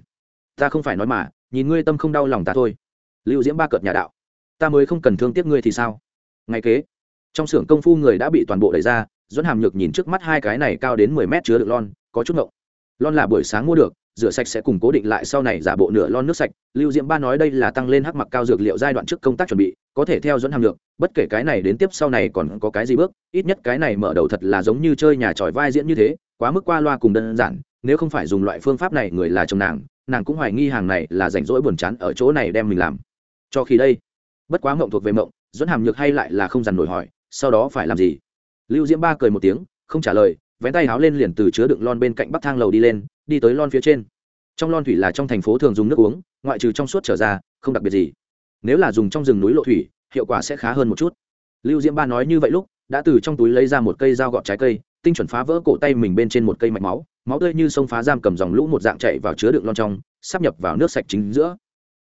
ta không phải nói mà, nhìn ngươi tâm không đau lòng ta thôi. Lưu diễm ba cợt nhà đạo, ta mới không cần thương tiếc ngươi thì sao? Ngay kế, trong xưởng công phu người đã bị toàn bộ đẩy ra dẫn hàm nhược nhìn trước mắt hai cái này cao đến mười mét chứa được lon, có chút ngộng. Lon là buổi sáng mua được, rửa sạch sẽ cùng cố định lại sau này giả bộ nửa lon nước sạch. Lưu diễm ba nói đây là tăng lên hắc mặc cao dược liệu giai đoạn trước công tác chuẩn bị, có thể theo dẫn hàm lượng bất kể cái này đến tiếp sau này còn có cái gì bước, ít nhất cái này mở đầu thật là giống như chơi nhà tròi vai diễn như thế, quá mức qua loa cùng đơn giản, nếu không phải dùng loại phương pháp này người là chồng nàng nàng cũng hoài nghi hàng này là rảnh rỗi buồn chán ở chỗ này đem mình làm. Cho khi đây, bất quá mộng thuộc về mộng dẫn hàm nhược hay lại là không dằn nổi hỏi, sau đó phải làm gì? Lưu diễm ba cười một tiếng, không trả lời, vén tay háo lên liền từ chứa đựng lon bên cạnh bắc thang lầu đi lên, đi tới lon phía trên. Trong lon thủy là trong thành phố thường dùng nước uống, ngoại trừ trong suốt trở ra, không đặc biệt gì. Nếu là dùng trong rừng núi lộ thủy, hiệu quả sẽ khá hơn một chút. Lưu diễm ba nói như vậy lúc, đã từ trong túi lấy ra một cây dao gọt trái cây tinh chuẩn phá vỡ cổ tay mình bên trên một cây mạch máu máu tươi như sông phá giam cầm dòng lũ một dạng chạy vào chứa đựng lon trong sắp nhập vào nước sạch chính giữa.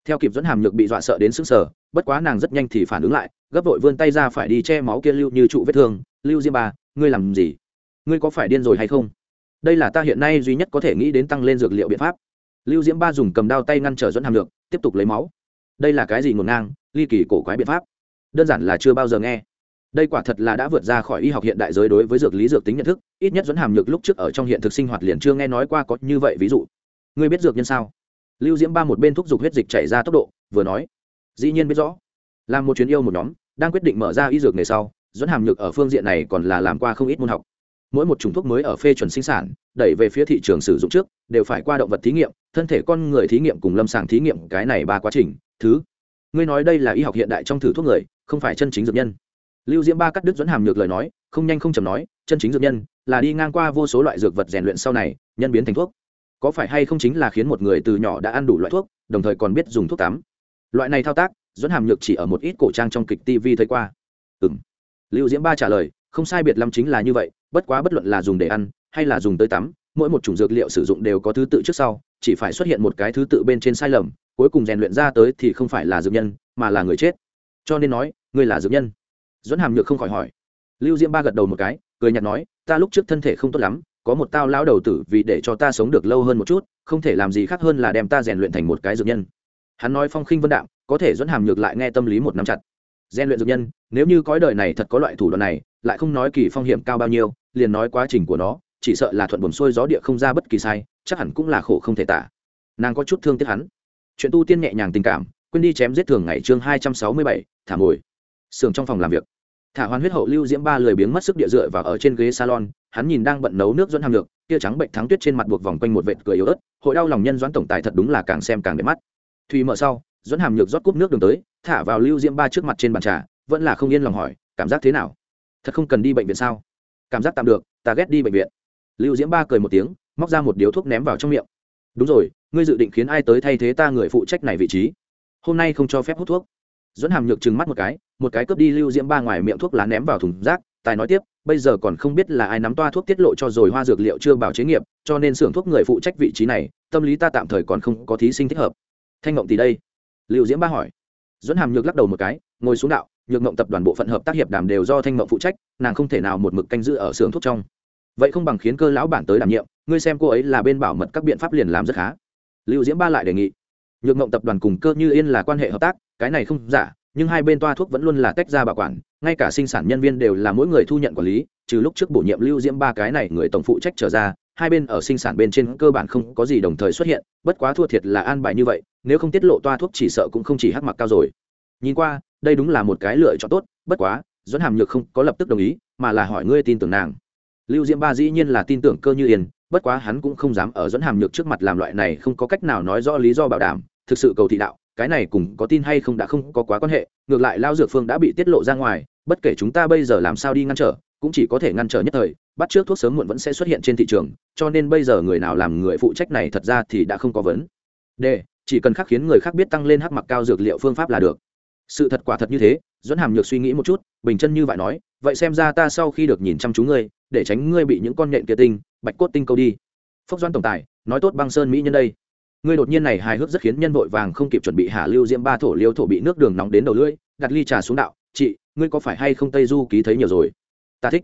Theo kịp dẫn hàm nhược bị dọa sợ đến sững sờ bất quá nàng rất nhanh thì phản ứng lại gấp vội vươn tay ra phải đi che máu kia lưu như trụ vết thương. Lưu diêm ba ngươi làm gì? Ngươi có phải điên rồi hay không? Đây là ta hiện nay duy nhất có thể nghĩ đến tăng lên dược liệu biện pháp. Lưu diễm ba dùng cầm đao tay ngăn trở dẫn hàm lược, tiếp tục lấy máu. Đây là cái gì ngổn ngang ly kỳ cổ quái biện pháp? Đơn giản là chưa bao giờ nghe đây quả thật là đã vượt ra khỏi y học hiện đại giới đối với dược lý dược tính nhận thức, ít nhất dẫn hàm nhược lúc trước ở trong hiện thực sinh hoạt liền chưa nghe nói qua có như vậy ví dụ. Ngươi biết dược nhân sao? Lưu diễm ba một bên thúc giục huyết dịch chảy ra tốc độ, vừa nói. Dĩ nhiên biết rõ. Làm một chuyến yêu một nhóm, đang quyết định mở ra y dược nghề sau, dẫn hàm nhược ở phương diện này còn là làm qua không ít môn học. Mỗi một chủng thuốc mới ở phê chuẩn sinh sản, đẩy về phía thị trường sử dụng trước, đều phải qua động vật thí nghiệm, thân thể con người thí nghiệm cùng lâm sàng thí nghiệm cái này ba quá trình. Thứ, ngươi nói đây là y học hiện đại trong thử thuốc người, không phải chân chính dược nhân lưu diễm ba cắt đứt dẫn hàm nhược lời nói, không nhanh không chầm nói, chân chính dược nhân là đi ngang qua vô số loại dược vật rèn luyện sau này, nhân biến thành thuốc. Có phải hay không chính là khiến một người từ nhỏ đã ăn đủ loại thuốc, đồng thời còn biết dùng thuốc tắm? Loại này thao tác, dẫn hàm nhược chỉ ở một ít cổ trang trong kịch tv thấy qua. Ừ m lưu diễm ba trả lời, không sai biệt lắm chính là như vậy, bất quá bất luận là dùng để ăn hay là dùng tới tắm, mỗi một chủng dược liệu sử dụng đều có thứ tự trước sau, chỉ phải xuất hiện một cái thứ tự bên trên sai lầm, cuối cùng rèn luyện ra tới thì không phải là dược nhân, mà là người chết. Cho nên nói, ngươi là dược nhân dẫn hàm nhược không khỏi hỏi. Lưu diễm ba gật đầu một cái, cười nhạt nói, ta lúc trước thân thể không tốt lắm, có một tao lão đầu tử vì để cho ta sống được lâu hơn một chút, không thể làm gì khác hơn là đem ta rèn luyện thành một cái dược nhân. Hắn nói phong khinh vân đạm có thể dẫn hàm nhược lại nghe tâm lý một nắm chặt. Rèn luyện dược nhân, nếu như cõi đời này thật có loại thủ đoạn này, lại không nói kỳ phong hiểm cao bao nhiêu, liền nói quá trình của nó, chỉ sợ là thuận buồn xuôi gió địa không ra bất kỳ sai, chắc hẳn cũng là khổ không thể tả. Nàng có chút thương tiếc hắn. Chuyện tu tiên nhẹ nhàng tình cảm, quên đi chém giết thường ngày chương hai trăm sáu mươi bảy, thả ngồi sưởng trong phòng làm việc. Thả hoàn huyết hậu lưu diễm ba lười biếng mất sức địa dựa và ở trên ghế salon hắn nhìn đang bận nấu nước dẫn hàm lược, tia trắng bệnh thắng tuyết trên mặt buộc vòng quanh một vệt cười yếu ớt hội đau lòng nhân doãn tổng tài thật đúng là càng xem càng đẹp mắt. Thùy mở sau dẫn hàm lược rót cúp nước đường tới thả vào lưu diễm ba trước mặt trên bàn trà vẫn là không yên lòng hỏi cảm giác thế nào? Thật không cần đi bệnh viện sao? Cảm giác tạm được ta ghét đi bệnh viện. Lưu diễm ba cười một tiếng móc ra một điếu thuốc ném vào trong miệng. Đúng rồi ngươi dự định khiến ai tới thay thế ta người phụ trách này vị trí? Hôm nay không cho phép hút thuốc dẫn hàm nhược trừng mắt một cái một cái cướp đi lưu diễm ba ngoài miệng thuốc lá ném vào thùng rác, tài nói tiếp, bây giờ còn không biết là ai nắm toa thuốc tiết lộ cho rồi hoa dược liệu chưa bảo chế nghiệp, cho nên xưởng thuốc người phụ trách vị trí này, tâm lý ta tạm thời còn không có thí sinh thích hợp. Thanh ngộng thì đây. Liệu diễm ba hỏi. Dẫn hàm nhược lắc đầu một cái, ngồi xuống đạo, nhược ngộng tập đoàn bộ phận hợp tác hiệp đàm đều do thanh ngộng phụ trách, nàng không thể nào một mực canh giữ ở xưởng thuốc trong. Vậy không bằng khiến cơ lão bản tới đảm nhiệm, ngươi xem cô ấy là bên bảo mật các biện pháp liền làm rất khá. Lưu diễm ba lại đề nghị nhược Mộng tập đoàn cùng cơ như yên là quan hệ hợp tác, cái này không giả, nhưng hai bên toa thuốc vẫn luôn là tách ra bảo quản, ngay cả sinh sản nhân viên đều là mỗi người thu nhận quản lý, trừ lúc trước bổ nhiệm lưu diễm ba cái này người tổng phụ trách trở ra, hai bên ở sinh sản bên trên cơ bản không có gì đồng thời xuất hiện, bất quá thua thiệt là an bài như vậy, nếu không tiết lộ toa thuốc chỉ sợ cũng không chỉ hắc mặc cao rồi. Nhìn qua, đây đúng là một cái lựa chọn tốt, bất quá dẫn hàm nhược không có lập tức đồng ý, mà là hỏi ngươi tin tưởng nàng. Lưu diễm ba dĩ nhiên là tin tưởng cơ như yên, bất quá hắn cũng không dám ở dẫn hàm nhược trước mặt làm loại này, không có cách nào nói rõ lý do bảo đảm thực sự cầu thị đạo, cái này cùng có tin hay không đã không có quá quan hệ, ngược lại lao dược phương đã bị tiết lộ ra ngoài, bất kể chúng ta bây giờ làm sao đi ngăn trở, cũng chỉ có thể ngăn trở nhất thời, bắt trước thuốc sớm muộn vẫn sẽ xuất hiện trên thị trường, cho nên bây giờ người nào làm người phụ trách này thật ra thì đã không có vấn đề, chỉ cần khắc khiến người khác biết tăng lên hắc mặc cao dược liệu phương pháp là được. Sự thật quả thật như thế dẫn hàm nhược suy nghĩ một chút, bình chân như vậy nói, vậy xem ra ta sau khi được nhìn chăm chú ngươi, để tránh ngươi bị những con nhện kia tinh, bạch cốt tinh câu đi. Phốc doan tổng tài, nói tốt băng sơn mỹ nhân đây ngươi đột nhiên này hài hước rất khiến nhân vội vàng không kịp chuẩn bị hạ lưu diễm ba thổ liêu thổ bị nước đường nóng đến đầu lưỡi, đặt ly trà xuống đạo, chị, ngươi có phải hay không tây du ký thấy nhiều rồi? Ta thích.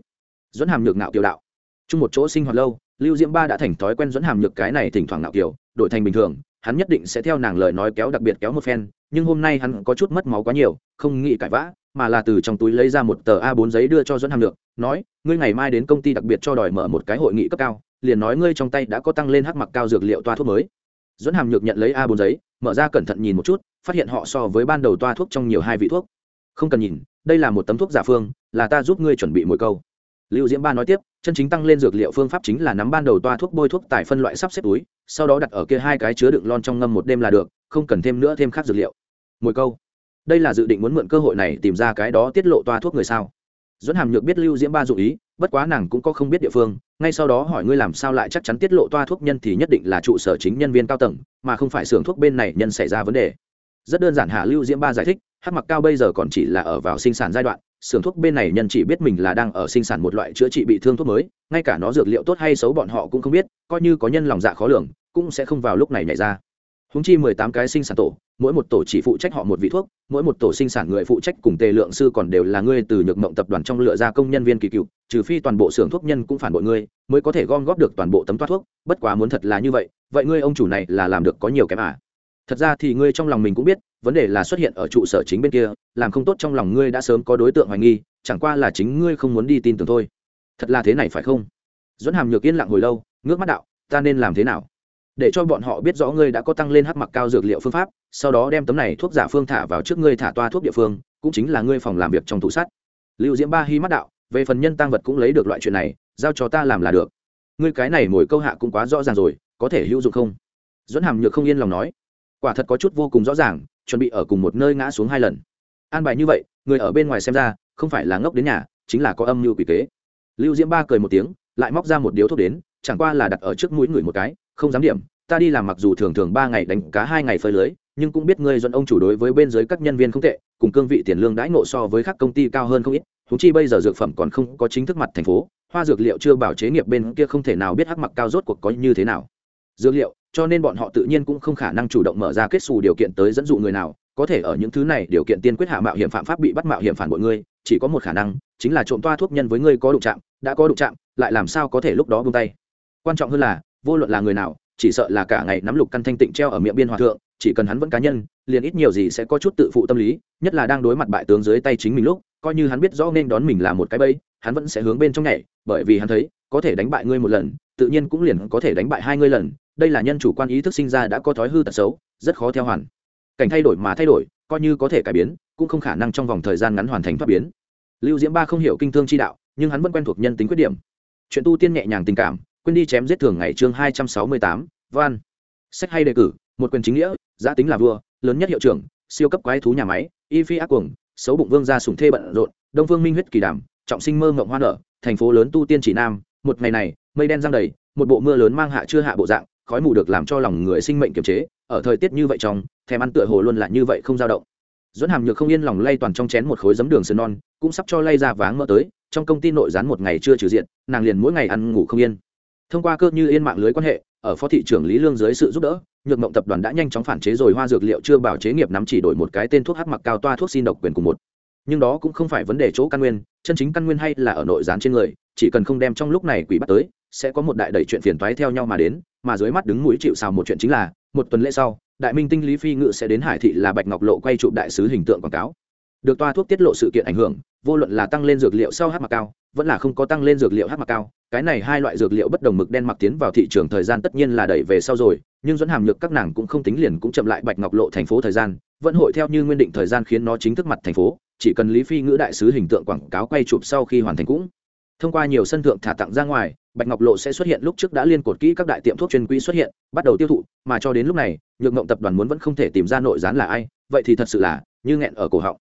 Dẫn hàm nhược nạo kiều đạo. Chung một chỗ sinh hoạt lâu, lưu diễm ba đã thành thói quen dẫn hàm nhược cái này thỉnh thoảng nạo kiều, đổi thành bình thường, hắn nhất định sẽ theo nàng lời nói kéo đặc biệt kéo một phen, nhưng hôm nay hắn có chút mất máu quá nhiều, không nghĩ cãi vã, mà là từ trong túi lấy ra một tờ a 4 giấy đưa cho dẫn hàm nhược, nói, ngươi ngày mai đến công ty đặc biệt cho đòi mở một cái hội nghị cấp cao, liền nói ngươi trong tay đã có tăng lên hắc mặc cao dược liệu toa thuốc mới dẫn hàm nhược nhận lấy a bốn giấy, mở ra cẩn thận nhìn một chút, phát hiện họ so với ban đầu toa thuốc trong nhiều hai vị thuốc. Không cần nhìn, đây là một tấm thuốc giả phương, là ta giúp ngươi chuẩn bị mỗi câu. Lưu diễm ba nói tiếp, chân chính tăng lên dược liệu phương pháp chính là nắm ban đầu toa thuốc bôi thuốc tại phân loại sắp xếp túi, sau đó đặt ở kia hai cái chứa đựng lon trong ngâm một đêm là được, không cần thêm nữa thêm khác dược liệu. Mỗi câu. Đây là dự định muốn mượn cơ hội này tìm ra cái đó tiết lộ toa thuốc người sao? Dẫn hàm nhược biết lưu diễm ba dụ ý, bất quá nàng cũng có không biết địa phương, ngay sau đó hỏi ngươi làm sao lại chắc chắn tiết lộ toa thuốc nhân thì nhất định là trụ sở chính nhân viên cao tầng, mà không phải xưởng thuốc bên này nhân xảy ra vấn đề. Rất đơn giản hạ lưu diễm ba giải thích, hát mặc cao bây giờ còn chỉ là ở vào sinh sản giai đoạn, xưởng thuốc bên này nhân chỉ biết mình là đang ở sinh sản một loại chữa trị bị thương thuốc mới, ngay cả nó dược liệu tốt hay xấu bọn họ cũng không biết, coi như có nhân lòng dạ khó lường, cũng sẽ không vào lúc này nhảy ra húng chi mười tám cái sinh sản tổ, mỗi một tổ chỉ phụ trách họ một vị thuốc, mỗi một tổ sinh sản người phụ trách cùng tề lượng sư còn đều là ngươi từ nhược mộng tập đoàn trong lựa ra công nhân viên kỳ cựu, trừ phi toàn bộ xưởng thuốc nhân cũng phản bội ngươi, mới có thể gom góp được toàn bộ tấm toát thuốc, bất quá muốn thật là như vậy vậy ngươi ông chủ này là làm được có nhiều kém à? Thật ra thì ngươi trong lòng mình cũng biết, vấn đề là xuất hiện ở trụ sở chính bên kia, làm không tốt trong lòng ngươi đã sớm có đối tượng hoài nghi, chẳng qua là chính ngươi không muốn đi tin tưởng thôi. Thật là thế này phải không? Dẫn hàm nhược yên lặng hồi lâu, ngước mắt đạo, ta nên làm thế nào? Để cho bọn họ biết rõ ngươi đã có tăng lên hắc mặc cao dược liệu phương pháp, sau đó đem tấm này thuốc giả phương thả vào trước ngươi thả toa thuốc địa phương, cũng chính là ngươi phòng làm việc trong tủ sắt. Lưu diễm ba hy mắt đạo, về phần nhân tăng vật cũng lấy được loại chuyện này, giao cho ta làm là được. Ngươi cái này ngồi câu hạ cũng quá rõ ràng rồi, có thể hữu dụng không? Dẫn hàm nhược không yên lòng nói. Quả thật có chút vô cùng rõ ràng, chuẩn bị ở cùng một nơi ngã xuống hai lần. An bài như vậy, người ở bên ngoài xem ra, không phải là ngốc đến nhà, chính là có âm mưu quỷ kế. Lưu diễm ba cười một tiếng, lại móc ra một điếu thuốc đến, chẳng qua là đặt ở trước mũi người một cái không dám điểm, ta đi làm mặc dù thường thường ba ngày đánh cá hai ngày phơi lưới, nhưng cũng biết ngươi dẫn ông chủ đối với bên dưới các nhân viên không tệ, cùng cương vị tiền lương đãi ngộ so với các công ty cao hơn không ít thú chi bây giờ dược phẩm còn không có chính thức mặt thành phố, hoa dược liệu chưa bảo chế nghiệp bên kia không thể nào biết hắc mặc cao rốt cuộc có như thế nào. Dược liệu, cho nên bọn họ tự nhiên cũng không khả năng chủ động mở ra kết xù điều kiện tới dẫn dụ người nào, có thể ở những thứ này điều kiện tiên quyết hạ mạo hiểm phạm pháp bị bắt mạo hiểm phản bội ngươi, chỉ có một khả năng, chính là trộm toa thuốc nhân với ngươi có đụng chạm, đã có đụng chạm, lại làm sao có thể lúc đó buông tay. Quan trọng hơn là vô luận là người nào, chỉ sợ là cả ngày nắm lục căn thanh tịnh treo ở miệng biên hòa thượng, chỉ cần hắn vẫn cá nhân, liền ít nhiều gì sẽ có chút tự phụ tâm lý, nhất là đang đối mặt bại tướng dưới tay chính mình lúc, coi như hắn biết rõ nên đón mình là một cái bẫy, hắn vẫn sẽ hướng bên trong nhảy, bởi vì hắn thấy, có thể đánh bại ngươi một lần, tự nhiên cũng liền có thể đánh bại hai ngươi lần, đây là nhân chủ quan ý thức sinh ra đã có thói hư tật xấu, rất khó theo hoàn. Cảnh thay đổi mà thay đổi, coi như có thể cải biến, cũng không khả năng trong vòng thời gian ngắn hoàn thành thoát biến. Lưu diễm ba không hiểu kinh thương chi đạo, nhưng hắn vẫn quen thuộc nhân tính khuyết điểm. Chuyện tu tiên nhẹ nhàng tình cảm quên đi chém giết thường ngày chương hai trăm sáu mươi tám, van. Sách hay đề cử, một quyền chính nghĩa, giá tính là vua, lớn nhất hiệu trưởng, siêu cấp quái thú nhà máy y phi ác cuồng, xấu bụng vương gia sùng thê bận rộn, đông phương minh huyết kỳ đảm, trọng sinh mơ ngộng hoa nở, thành phố lớn tu tiên chỉ nam, một ngày này, mây đen giăng đầy, một bộ mưa lớn mang hạ chưa hạ bộ dạng, khói mù được làm cho lòng người sinh mệnh kiềm chế, ở thời tiết như vậy trong, thèm ăn tựa hồ luôn là như vậy không dao động. Dẫn hàm nhược không yên lòng lay toàn trong chén một khối giấm đường sơn non, cũng sắp cho lay ra váng mỡ tới, trong công ty nội gián một ngày chưa trừ diện, nàng liền mỗi ngày ăn ngủ không yên thông qua cơ như yên mạng lưới quan hệ, ở phó thị trưởng lý lương dưới sự giúp đỡ, nhược mộng tập đoàn đã nhanh chóng phản chế rồi hoa dược liệu chưa bảo chế nghiệp nắm chỉ đổi một cái tên thuốc hắc mặc cao toa thuốc xin độc quyền cùng một. Nhưng đó cũng không phải vấn đề chỗ căn nguyên, chân chính căn nguyên hay là ở nội gián trên người, chỉ cần không đem trong lúc này quỷ bắt tới, sẽ có một đại đẩy chuyện phiền toái theo nhau mà đến, mà dưới mắt đứng mũi chịu xào một chuyện chính là, một tuần lễ sau, đại minh tinh lý phi ngự sẽ đến hải thị là bạch ngọc lộ quay chụp đại sứ hình tượng quảng cáo. Được toa thuốc tiết lộ sự kiện ảnh hưởng vô luận là tăng lên dược liệu sau hát mặc cao, vẫn là không có tăng lên dược liệu hát mặc cao, cái này hai loại dược liệu bất đồng mực đen mặc tiến vào thị trường thời gian tất nhiên là đẩy về sau rồi, nhưng dẫn hàm nhược các nàng cũng không tính liền cũng chậm lại bạch ngọc lộ thành phố thời gian, vẫn hội theo như nguyên định thời gian khiến nó chính thức mặt thành phố, chỉ cần lý phi ngữ đại sứ hình tượng quảng cáo quay chụp sau khi hoàn thành cũng. Thông qua nhiều sân thượng thả tặng ra ngoài, bạch ngọc lộ sẽ xuất hiện lúc trước đã liên cột kỹ các đại tiệm thuốc chuyên quỹ xuất hiện, bắt đầu tiêu thụ, mà cho đến lúc này, nhược ngộng tập đoàn muốn vẫn không thể tìm ra nội gián là ai, vậy thì thật sự là như nghẹn ở cổ họng.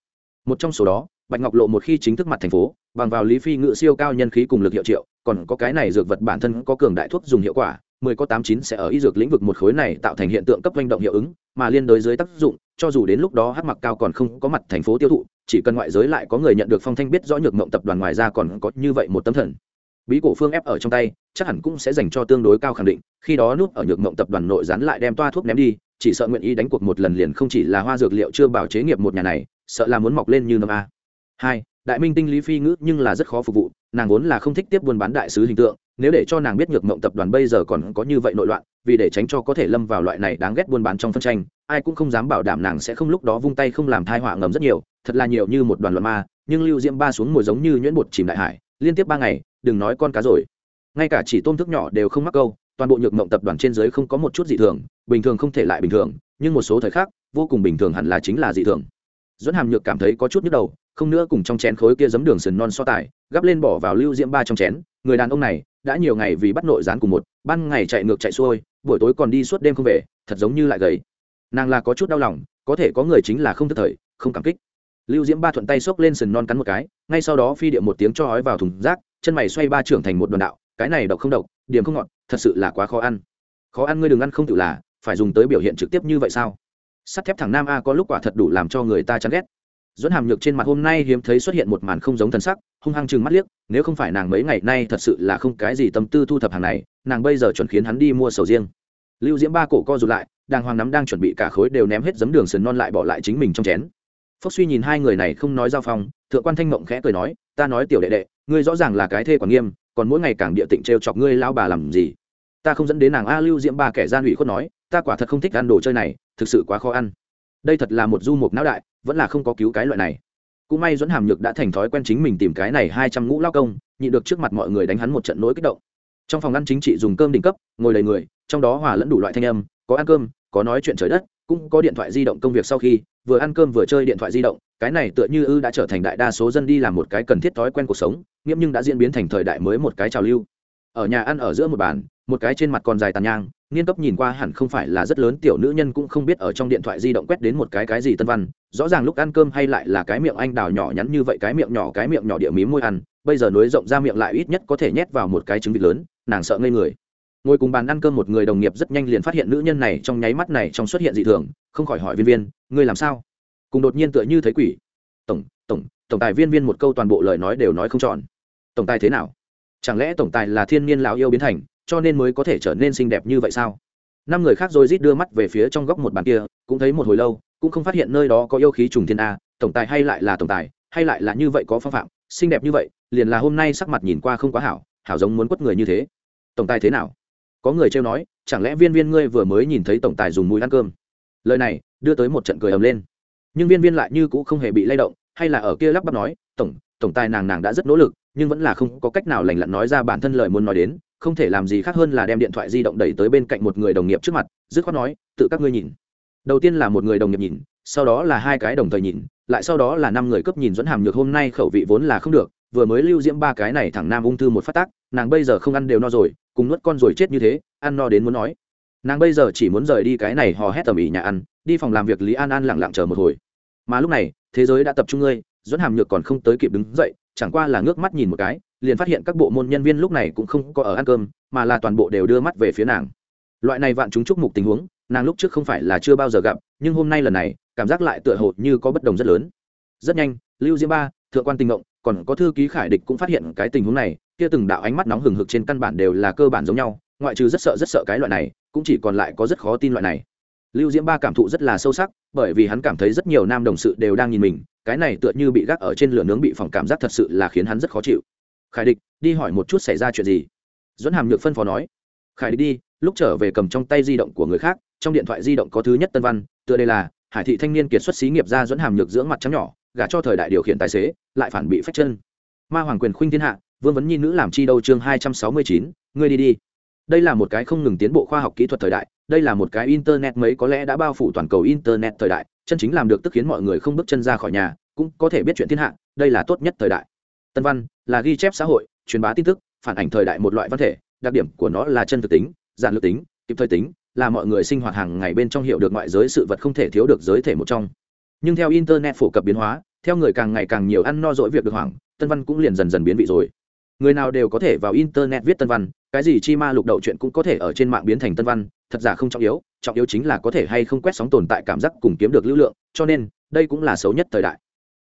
Một trong số đó bạch ngọc lộ một khi chính thức mặt thành phố, bằng vào lý phi ngự siêu cao nhân khí cùng lực hiệu triệu, còn có cái này dược vật bản thân có cường đại thuốc dùng hiệu quả, mười có tám chín sẽ ở y dược lĩnh vực một khối này tạo thành hiện tượng cấp manh động hiệu ứng, mà liên đối dưới tác dụng, cho dù đến lúc đó hắc mặc cao còn không có mặt thành phố tiêu thụ, chỉ cần ngoại giới lại có người nhận được phong thanh biết rõ nhược mộng tập đoàn ngoài ra còn có như vậy một tấm thần. Bí cổ phương ép ở trong tay, chắc hẳn cũng sẽ dành cho tương đối cao khẳng định, khi đó núp ở nhược mộng tập đoàn nội gián lại đem toa thuốc ném đi, chỉ sợ nguyện ý đánh cuộc một lần liền không chỉ là hoa dược liệu chưa bảo chế nghiệp một nhà này, sợ là muốn mọc lên như năm a hai, đại minh tinh lý phi ngữ nhưng là rất khó phục vụ, nàng vốn là không thích tiếp buôn bán đại sứ hình tượng, nếu để cho nàng biết nhược mộng tập đoàn bây giờ còn có như vậy nội loạn, vì để tránh cho có thể lâm vào loại này đáng ghét buôn bán trong phân tranh, ai cũng không dám bảo đảm nàng sẽ không lúc đó vung tay không làm thai họa ngầm rất nhiều, thật là nhiều như một đoàn loạn ma, nhưng lưu diễm ba xuống mồi giống như nhuyễn bột chìm đại hải, liên tiếp ba ngày, đừng nói con cá rồi. Ngay cả chỉ tôm thức nhỏ đều không mắc câu, toàn bộ nhược mộng tập đoàn trên dưới không có một chút dị thường, bình thường không thể lại bình thường, nhưng một số thời khắc, vô cùng bình thường hẳn là chính là dị thường. Dẫn hàm nhược cảm thấy có chút nhức đầu không nữa cùng trong chén khối kia giấm đường sườn non so tài, gắp lên bỏ vào lưu diễm ba trong chén, người đàn ông này đã nhiều ngày vì bắt nội gián cùng một, ban ngày chạy ngược chạy xuôi, buổi tối còn đi suốt đêm không về, thật giống như lại gầy. Nàng là có chút đau lòng, có thể có người chính là không thức thời, không cảm kích. Lưu diễm ba thuận tay xốc lên sườn non cắn một cái, ngay sau đó phi điệm một tiếng cho hói vào thùng rác, chân mày xoay ba trưởng thành một đoàn đạo, cái này độc không độc, điểm không ngọt, thật sự là quá khó ăn. Khó ăn ngươi đừng ăn không tự là, phải dùng tới biểu hiện trực tiếp như vậy sao? Sắt thép thẳng nam a có lúc quả thật đủ làm cho người ta chán ghét dẫn hàm nhược trên mặt hôm nay hiếm thấy xuất hiện một màn không giống thần sắc, hung hăng chừng mắt liếc, nếu không phải nàng mấy ngày nay thật sự là không cái gì tâm tư thu thập hàng này, nàng bây giờ chuẩn khiến hắn đi mua sầu riêng. Lưu diễm ba cổ co rụt lại, đàng hoàng nắm đang chuẩn bị cả khối đều ném hết giấm đường sườn non lại bỏ lại chính mình trong chén. Phúc suy nhìn hai người này không nói giao phong, thượng quan thanh mộng khẽ cười nói, ta nói tiểu đệ đệ, ngươi rõ ràng là cái thê quản nghiêm, còn mỗi ngày càng địa tịnh trêu chọc ngươi lao bà làm gì? Ta không dẫn đến nàng a lưu diễm ba kẻ gian ủy khuất nói, ta quả thật không thích ăn đồ chơi này, thực sự quá khó ăn đây thật là một du mục não đại, vẫn là không có cứu cái loại này. Cũng may dẫn hàm nhược đã thành thói quen chính mình tìm cái này hai trăm ngũ lao công nhị được trước mặt mọi người đánh hắn một trận nỗi kích động. Trong phòng ăn chính trị dùng cơm đỉnh cấp, ngồi đầy người, trong đó hòa lẫn đủ loại thanh âm, có ăn cơm, có nói chuyện trời đất, cũng có điện thoại di động công việc sau khi, vừa ăn cơm vừa chơi điện thoại di động, cái này tựa như ư đã trở thành đại đa số dân đi làm một cái cần thiết thói quen cuộc sống, nghiêm nhưng đã diễn biến thành thời đại mới một cái trào lưu. Ở nhà ăn ở giữa một bàn, một cái trên mặt còn dài tàn nhang nghiên cấp nhìn qua hẳn không phải là rất lớn, tiểu nữ nhân cũng không biết ở trong điện thoại di động quét đến một cái cái gì tân văn, rõ ràng lúc ăn cơm hay lại là cái miệng anh đào nhỏ nhắn như vậy, cái miệng nhỏ, cái miệng nhỏ địa mí môi ăn, bây giờ nối rộng ra miệng lại ít nhất có thể nhét vào một cái trứng vịt lớn, nàng sợ ngây người. Ngồi cùng bàn ăn cơm một người đồng nghiệp rất nhanh liền phát hiện nữ nhân này trong nháy mắt này trong xuất hiện dị thường, không khỏi hỏi viên viên, ngươi làm sao? Cùng đột nhiên tựa như thấy quỷ. Tổng tổng tổng tài viên viên một câu toàn bộ lời nói đều nói không tròn tổng tài thế nào? Chẳng lẽ tổng tài là thiên niên lão yêu biến thành? Cho nên mới có thể trở nên xinh đẹp như vậy sao? Năm người khác rồi rít đưa mắt về phía trong góc một bàn kia, cũng thấy một hồi lâu, cũng không phát hiện nơi đó có yêu khí trùng thiên a, tổng tài hay lại là tổng tài, hay lại là như vậy có phong phạm, xinh đẹp như vậy, liền là hôm nay sắc mặt nhìn qua không quá hảo hảo giống muốn quất người như thế. Tổng tài thế nào? Có người trêu nói, chẳng lẽ viên viên ngươi vừa mới nhìn thấy tổng tài dùng mũi ăn cơm? Lời này, đưa tới một trận cười ầm lên. Nhưng viên viên lại như cũng không hề bị lay động, hay là ở kia lắp bắp nói, tổng tổng tài nàng nàng đã rất nỗ lực, nhưng vẫn là không có cách nào lành lặn nói ra bản thân lời muốn nói đến không thể làm gì khác hơn là đem điện thoại di động đẩy tới bên cạnh một người đồng nghiệp trước mặt, dứt khoát nói, tự các ngươi nhìn. Đầu tiên là một người đồng nghiệp nhìn, sau đó là hai cái đồng thời nhìn, lại sau đó là năm người cấp nhìn dẫn hàm nhược hôm nay khẩu vị vốn là không được, vừa mới lưu diễm ba cái này thẳng nam ung thư một phát tác, nàng bây giờ không ăn đều no rồi, cùng nuốt con rồi chết như thế, ăn no đến muốn nói. Nàng bây giờ chỉ muốn rời đi cái này hò hét tầm ĩ nhà ăn, đi phòng làm việc lý an an lặng lặng chờ một hồi. Mà lúc này, thế giới đã tập trung ngươi dẫn hàm nhược còn không tới kịp đứng dậy, chẳng qua là ngước mắt nhìn một cái liền phát hiện các bộ môn nhân viên lúc này cũng không có ở ăn cơm, mà là toàn bộ đều đưa mắt về phía nàng. Loại này vạn chúng chúc mục tình huống, nàng lúc trước không phải là chưa bao giờ gặp, nhưng hôm nay lần này, cảm giác lại tựa hồ như có bất đồng rất lớn. Rất nhanh, lưu diễm ba, thượng quan tình ngộng, còn có thư ký khải địch cũng phát hiện cái tình huống này, kia từng đạo ánh mắt nóng hừng hực trên căn bản đều là cơ bản giống nhau, ngoại trừ rất sợ rất sợ cái loại này, cũng chỉ còn lại có rất khó tin loại này. Lưu diễm ba cảm thụ rất là sâu sắc, bởi vì hắn cảm thấy rất nhiều nam đồng sự đều đang nhìn mình, cái này tựa như bị gác ở trên lửa nướng bị phòng cảm giác thật sự là khiến hắn rất khó chịu khải địch, đi hỏi một chút xảy ra chuyện gì. Dẫn hàm nhược phân phó nói, khải địch đi, lúc trở về cầm trong tay di động của người khác, trong điện thoại di động có thứ nhất tân văn, tựa đây là, hải thị thanh niên kiệt xuất xí nghiệp ra dẫn hàm nhược dưỡng mặt trắng nhỏ, gả cho thời đại điều khiển tài xế, lại phản bị phách chân. Ma hoàng quyền khuynh thiên hạ, vương vấn nhi nữ làm chi đâu chương hai trăm sáu mươi chín, ngươi đi đi. Đây là một cái không ngừng tiến bộ khoa học kỹ thuật thời đại, đây là một cái internet mấy có lẽ đã bao phủ toàn cầu internet thời đại, chân chính làm được tức khiến mọi người không bước chân ra khỏi nhà, cũng có thể biết chuyện thiên hạ, đây là tốt nhất thời đại tân văn là ghi chép xã hội, truyền bá tin tức, phản ảnh thời đại một loại văn thể, đặc điểm của nó là chân thực tính, giản lược tính, kịp thời tính, là mọi người sinh hoạt hàng ngày bên trong hiểu được ngoại giới sự vật không thể thiếu được giới thể một trong. Nhưng theo internet phổ cập biến hóa, theo người càng ngày càng nhiều ăn no dỗi việc được hoảng, tân văn cũng liền dần dần biến vị rồi. Người nào đều có thể vào internet viết tân văn, cái gì chi ma lục đậu chuyện cũng có thể ở trên mạng biến thành tân văn, thật giả không trọng yếu trọng yếu chính là có thể hay không quét sóng tồn tại cảm giác cùng kiếm được lưu lượng, cho nên, đây cũng là xấu nhất thời đại.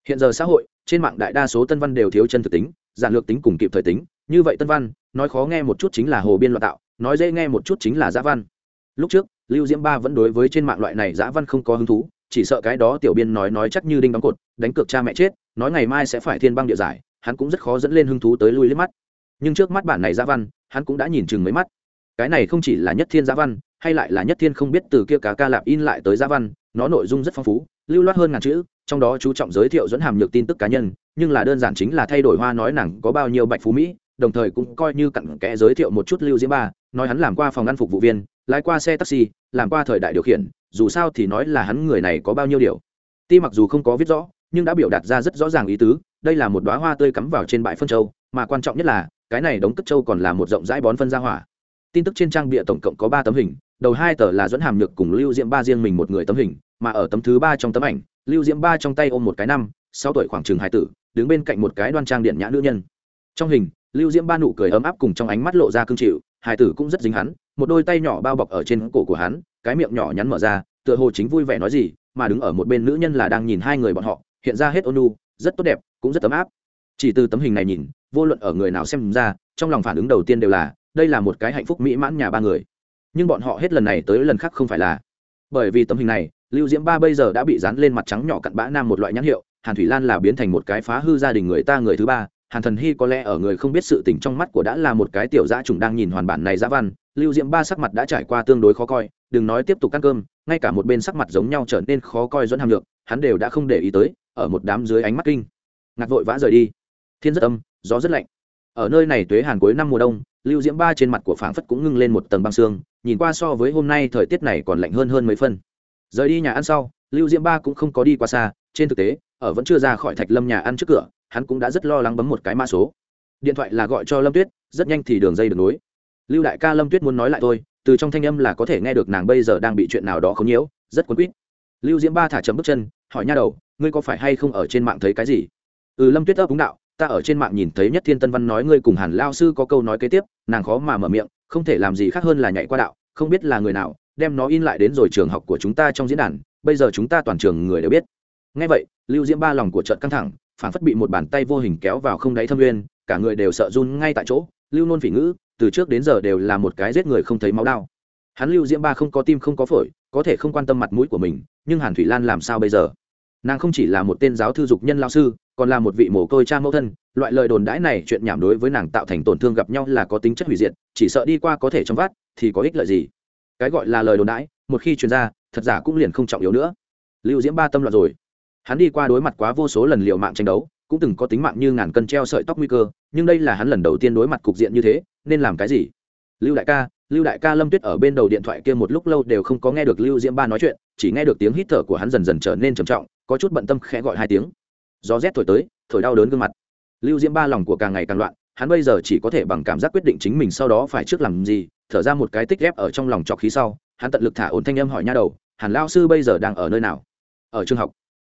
Hiện giờ xã hội trên mạng đại đa số tân văn đều thiếu chân thực tính, giản lược tính cùng kịp thời tính. Như vậy tân văn, nói khó nghe một chút chính là hồ biên loạn tạo, nói dễ nghe một chút chính là giã văn. Lúc trước, lưu diễm ba vẫn đối với trên mạng loại này giã văn không có hứng thú, chỉ sợ cái đó tiểu biên nói nói chắc như đinh đóng cột, đánh cược cha mẹ chết, nói ngày mai sẽ phải thiên băng địa giải, hắn cũng rất khó dẫn lên hứng thú tới lui liếc mắt. Nhưng trước mắt bản này giã văn, hắn cũng đã nhìn chừng mấy mắt. Cái này không chỉ là nhất thiên giã văn, hay lại là nhất thiên không biết từ kia cá ca lạp in lại tới giã văn, nó nội dung rất phong phú, lưu loát hơn ngàn chữ trong đó chú trọng giới thiệu dẫn hàm nhược tin tức cá nhân, nhưng là đơn giản chính là thay đổi hoa nói nàng có bao nhiêu bạch phú mỹ, đồng thời cũng coi như cặn kẽ giới thiệu một chút lưu diễm ba, nói hắn làm qua phòng ăn phục vụ viên, lái qua xe taxi, làm qua thời đại điều khiển, dù sao thì nói là hắn người này có bao nhiêu điều. Ti mặc dù không có viết rõ, nhưng đã biểu đạt ra rất rõ ràng ý tứ, đây là một đoá hoa tươi cắm vào trên bãi phân châu, mà quan trọng nhất là, cái này đống cất châu còn là một rộng rãi bón phân ra hỏa. Tin tức trên trang bịa tổng cộng có ba tấm hình, đầu hai tờ là dẫn hàm nhược cùng lưu diễm ba riêng mình một người tấm hình, mà ở tấm thứ ba trong tấm ảnh lưu diễm ba trong tay ôm một cái năm, sáu tuổi khoảng chừng hai tử, đứng bên cạnh một cái đoan trang điện nhã nữ nhân. Trong hình, lưu diễm ba nụ cười ấm áp cùng trong ánh mắt lộ ra cương chịu hải tử cũng rất dính hắn, một đôi tay nhỏ bao bọc ở trên cổ của hắn, cái miệng nhỏ nhắn mở ra, tựa hồ chính vui vẻ nói gì, mà đứng ở một bên nữ nhân là đang nhìn hai người bọn họ, hiện ra hết ônu, rất tốt đẹp, cũng rất ấm áp. Chỉ từ tấm hình này nhìn, vô luận ở người nào xem ra, trong lòng phản ứng đầu tiên đều là, đây là một cái hạnh phúc mỹ mãn nhà ba người. Nhưng bọn họ hết lần này tới lần khác không phải là. Bởi vì tấm hình này lưu diễm ba bây giờ đã bị dán lên mặt trắng nhỏ cặn bã nam một loại nhãn hiệu, hàn thủy lan là biến thành một cái phá hư gia đình người ta người thứ ba, hàn thần hy có lẽ ở người không biết sự tình trong mắt của đã là một cái tiểu dã trùng đang nhìn hoàn bản này dã văn, lưu diễm ba sắc mặt đã trải qua tương đối khó coi, đừng nói tiếp tục ăn cơm, ngay cả một bên sắc mặt giống nhau trở nên khó coi dẫn hàm lượng, hắn đều đã không để ý tới, ở một đám dưới ánh mắt kinh. Ngạc vội vã rời đi. Thiên rất âm, gió rất lạnh. Ở nơi này tuế hàn cuối năm mùa đông, lưu diễm ba trên mặt của phảng phất cũng ngưng lên một tầng băng xương, nhìn qua so với hôm nay thời tiết này còn lạnh hơn hơn mấy phân rời đi nhà ăn sau, lưu diễm ba cũng không có đi qua xa, trên thực tế, ở vẫn chưa ra khỏi thạch lâm nhà ăn trước cửa, hắn cũng đã rất lo lắng bấm một cái mã số. Điện thoại là gọi cho lâm tuyết, rất nhanh thì đường dây được nối. Lưu đại ca lâm tuyết muốn nói lại tôi từ trong thanh âm là có thể nghe được nàng bây giờ đang bị chuyện nào đó không nhiễu, rất quấn quýt. Lưu diễm ba thả chấm bước chân, hỏi nha đầu, ngươi có phải hay không ở trên mạng thấy cái gì? Ừ lâm tuyết ấp đúng đạo, ta ở trên mạng nhìn thấy nhất thiên tân văn nói ngươi cùng hàn lao sư có câu nói kế tiếp, nàng khó mà mở miệng, không thể làm gì khác hơn là nhảy qua đạo, không biết là người nào đem nó in lại đến rồi trường học của chúng ta trong diễn đàn, bây giờ chúng ta toàn trường người đều biết. Ngay vậy, lưu diễm ba lòng của trận căng thẳng phản phất bị một bàn tay vô hình kéo vào không đáy thâm nguyên, cả người đều sợ run ngay tại chỗ, lưu nôn phỉ ngữ, từ trước đến giờ đều là một cái giết người không thấy máu đau. Hắn lưu diễm ba không có tim không có phổi, có thể không quan tâm mặt mũi của mình, nhưng hàn thủy lan làm sao bây giờ? Nàng không chỉ là một tên giáo thư dục nhân lao sư, còn là một vị mồ côi cha mẫu thân, loại lời đồn đãi này chuyện nhảm đối với nàng tạo thành tổn thương gặp nhau là có tính chất hủy diệt, chỉ sợ đi qua có thể trong vát thì có ích lợi gì? Cái gọi là lời đồn đãi, một khi truyền ra, thật giả cũng liền không trọng yếu nữa. Lưu diễm ba tâm loạn rồi. Hắn đi qua đối mặt quá vô số lần liệu mạng tranh đấu, cũng từng có tính mạng như ngàn cân treo sợi tóc nguy cơ, nhưng đây là hắn lần đầu tiên đối mặt cục diện như thế, nên làm cái gì? Lưu đại ca, lưu đại ca lâm tuyết ở bên đầu điện thoại kia một lúc lâu đều không có nghe được lưu diễm ba nói chuyện, chỉ nghe được tiếng hít thở của hắn dần dần trở nên trầm trọng, có chút bận tâm khẽ gọi hai tiếng. Gió rét thổi tới, thổi đau đớn gương mặt. Lưu diễm ba lòng của càng ngày càng loạn hắn bây giờ chỉ có thể bằng cảm giác quyết định chính mình sau đó phải trước làm gì, thở ra một cái tích ghép ở trong lòng trọc khí sau, hắn tận lực thả ổn thanh âm hỏi nha đầu, hàn lao sư bây giờ đang ở nơi nào? Ở trường học.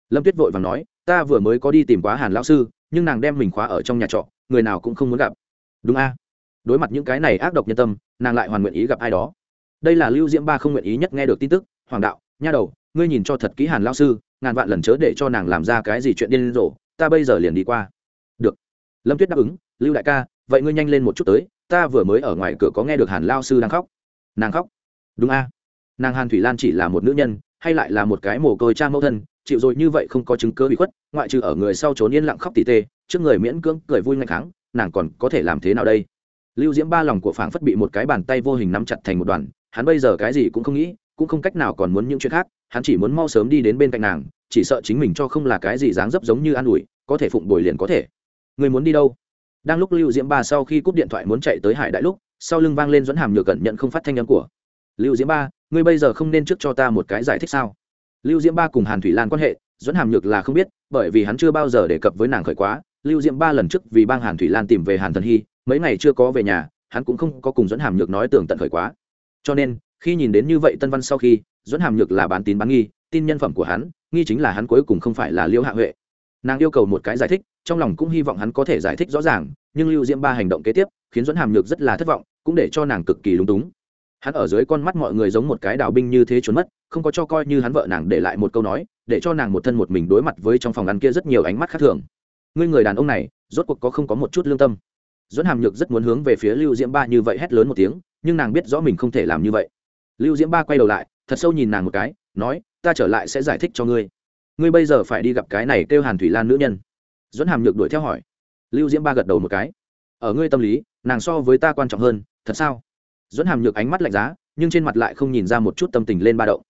Lâm tuyết vội và nói, ta vừa mới có đi tìm quá hàn lao sư, nhưng nàng đem mình khóa ở trong nhà trọ, người nào cũng không muốn gặp. Đúng a. Đối mặt những cái này ác độc nhân tâm, nàng lại hoàn nguyện ý gặp ai đó. Đây là lưu diễm ba không nguyện ý nhất nghe được tin tức, hoàng đạo, nha đầu, ngươi nhìn cho thật kỹ hàn lao sư, ngàn vạn lần chớ để cho nàng làm ra cái gì chuyện điên rồ, ta bây giờ liền đi qua. Được. Lâm tuyết đáp ứng lưu đại ca, vậy ngươi nhanh lên một chút tới, ta vừa mới ở ngoài cửa có nghe được hàn lao sư đang khóc. Nàng khóc. Đúng a. Nàng hàn thủy lan chỉ là một nữ nhân, hay lại là một cái mồ côi cha mẫu thân, chịu rồi như vậy không có chứng cơ bị khuất, ngoại trừ ở người sau trốn yên lặng khóc tỉ tê, trước người miễn cưỡng cười vui ngay kháng, nàng còn có thể làm thế nào đây? Lưu diễm ba lòng của phảng phất bị một cái bàn tay vô hình nắm chặt thành một đoàn, hắn bây giờ cái gì cũng không nghĩ, cũng không cách nào còn muốn những chuyện khác, hắn chỉ muốn mau sớm đi đến bên cạnh nàng, chỉ sợ chính mình cho không là cái gì dáng dấp giống như an ủi, có thể phụng bồi liền có thể. Người muốn đi đâu? Đang lúc lưu diễm ba sau khi cúp điện thoại muốn chạy tới hải đại lúc, sau lưng vang lên dẫn hàm nhược cẩn nhận không phát thanh âm của. Lưu diễm ba, ngươi bây giờ không nên trước cho ta một cái giải thích sao? Lưu diễm ba cùng hàn thủy lan quan hệ, dẫn hàm nhược là không biết, bởi vì hắn chưa bao giờ đề cập với nàng khởi quá. Lưu diễm ba lần trước vì bang hàn thủy lan tìm về hàn thần hy, mấy ngày chưa có về nhà, hắn cũng không có cùng dẫn hàm nhược nói tường tận khởi quá. Cho nên, khi nhìn đến như vậy tân văn sau khi, dẫn hàm nhược là bán tín bán nghi, tin nhân phẩm của hắn, nghi chính là hắn cuối cùng không phải là liêu hạ huệ. Nàng yêu cầu một cái giải thích trong lòng cũng hy vọng hắn có thể giải thích rõ ràng, nhưng lưu diễm ba hành động kế tiếp khiến dẫn hàm nhược rất là thất vọng, cũng để cho nàng cực kỳ lúng túng. Hắn ở dưới con mắt mọi người giống một cái đào binh như thế trốn mất, không có cho coi như hắn vợ nàng để lại một câu nói, để cho nàng một thân một mình đối mặt với trong phòng ăn kia rất nhiều ánh mắt khác thường. Ngươi người đàn ông này, rốt cuộc có không có một chút lương tâm? Dẫn hàm nhược rất muốn hướng về phía lưu diễm ba như vậy hét lớn một tiếng, nhưng nàng biết rõ mình không thể làm như vậy. Lưu diễm ba quay đầu lại, thật sâu nhìn nàng một cái, nói, ta trở lại sẽ giải thích cho ngươi. Ngươi bây giờ phải đi gặp cái này kêu hàn thủy lan nữ nhân dẫn hàm nhược đuổi theo hỏi. Lưu diễm ba gật đầu một cái. Ở ngươi tâm lý nàng so với ta quan trọng hơn thật sao? Dẫn hàm nhược ánh mắt lạnh giá nhưng trên mặt lại không nhìn ra một chút tâm tình lên ba động.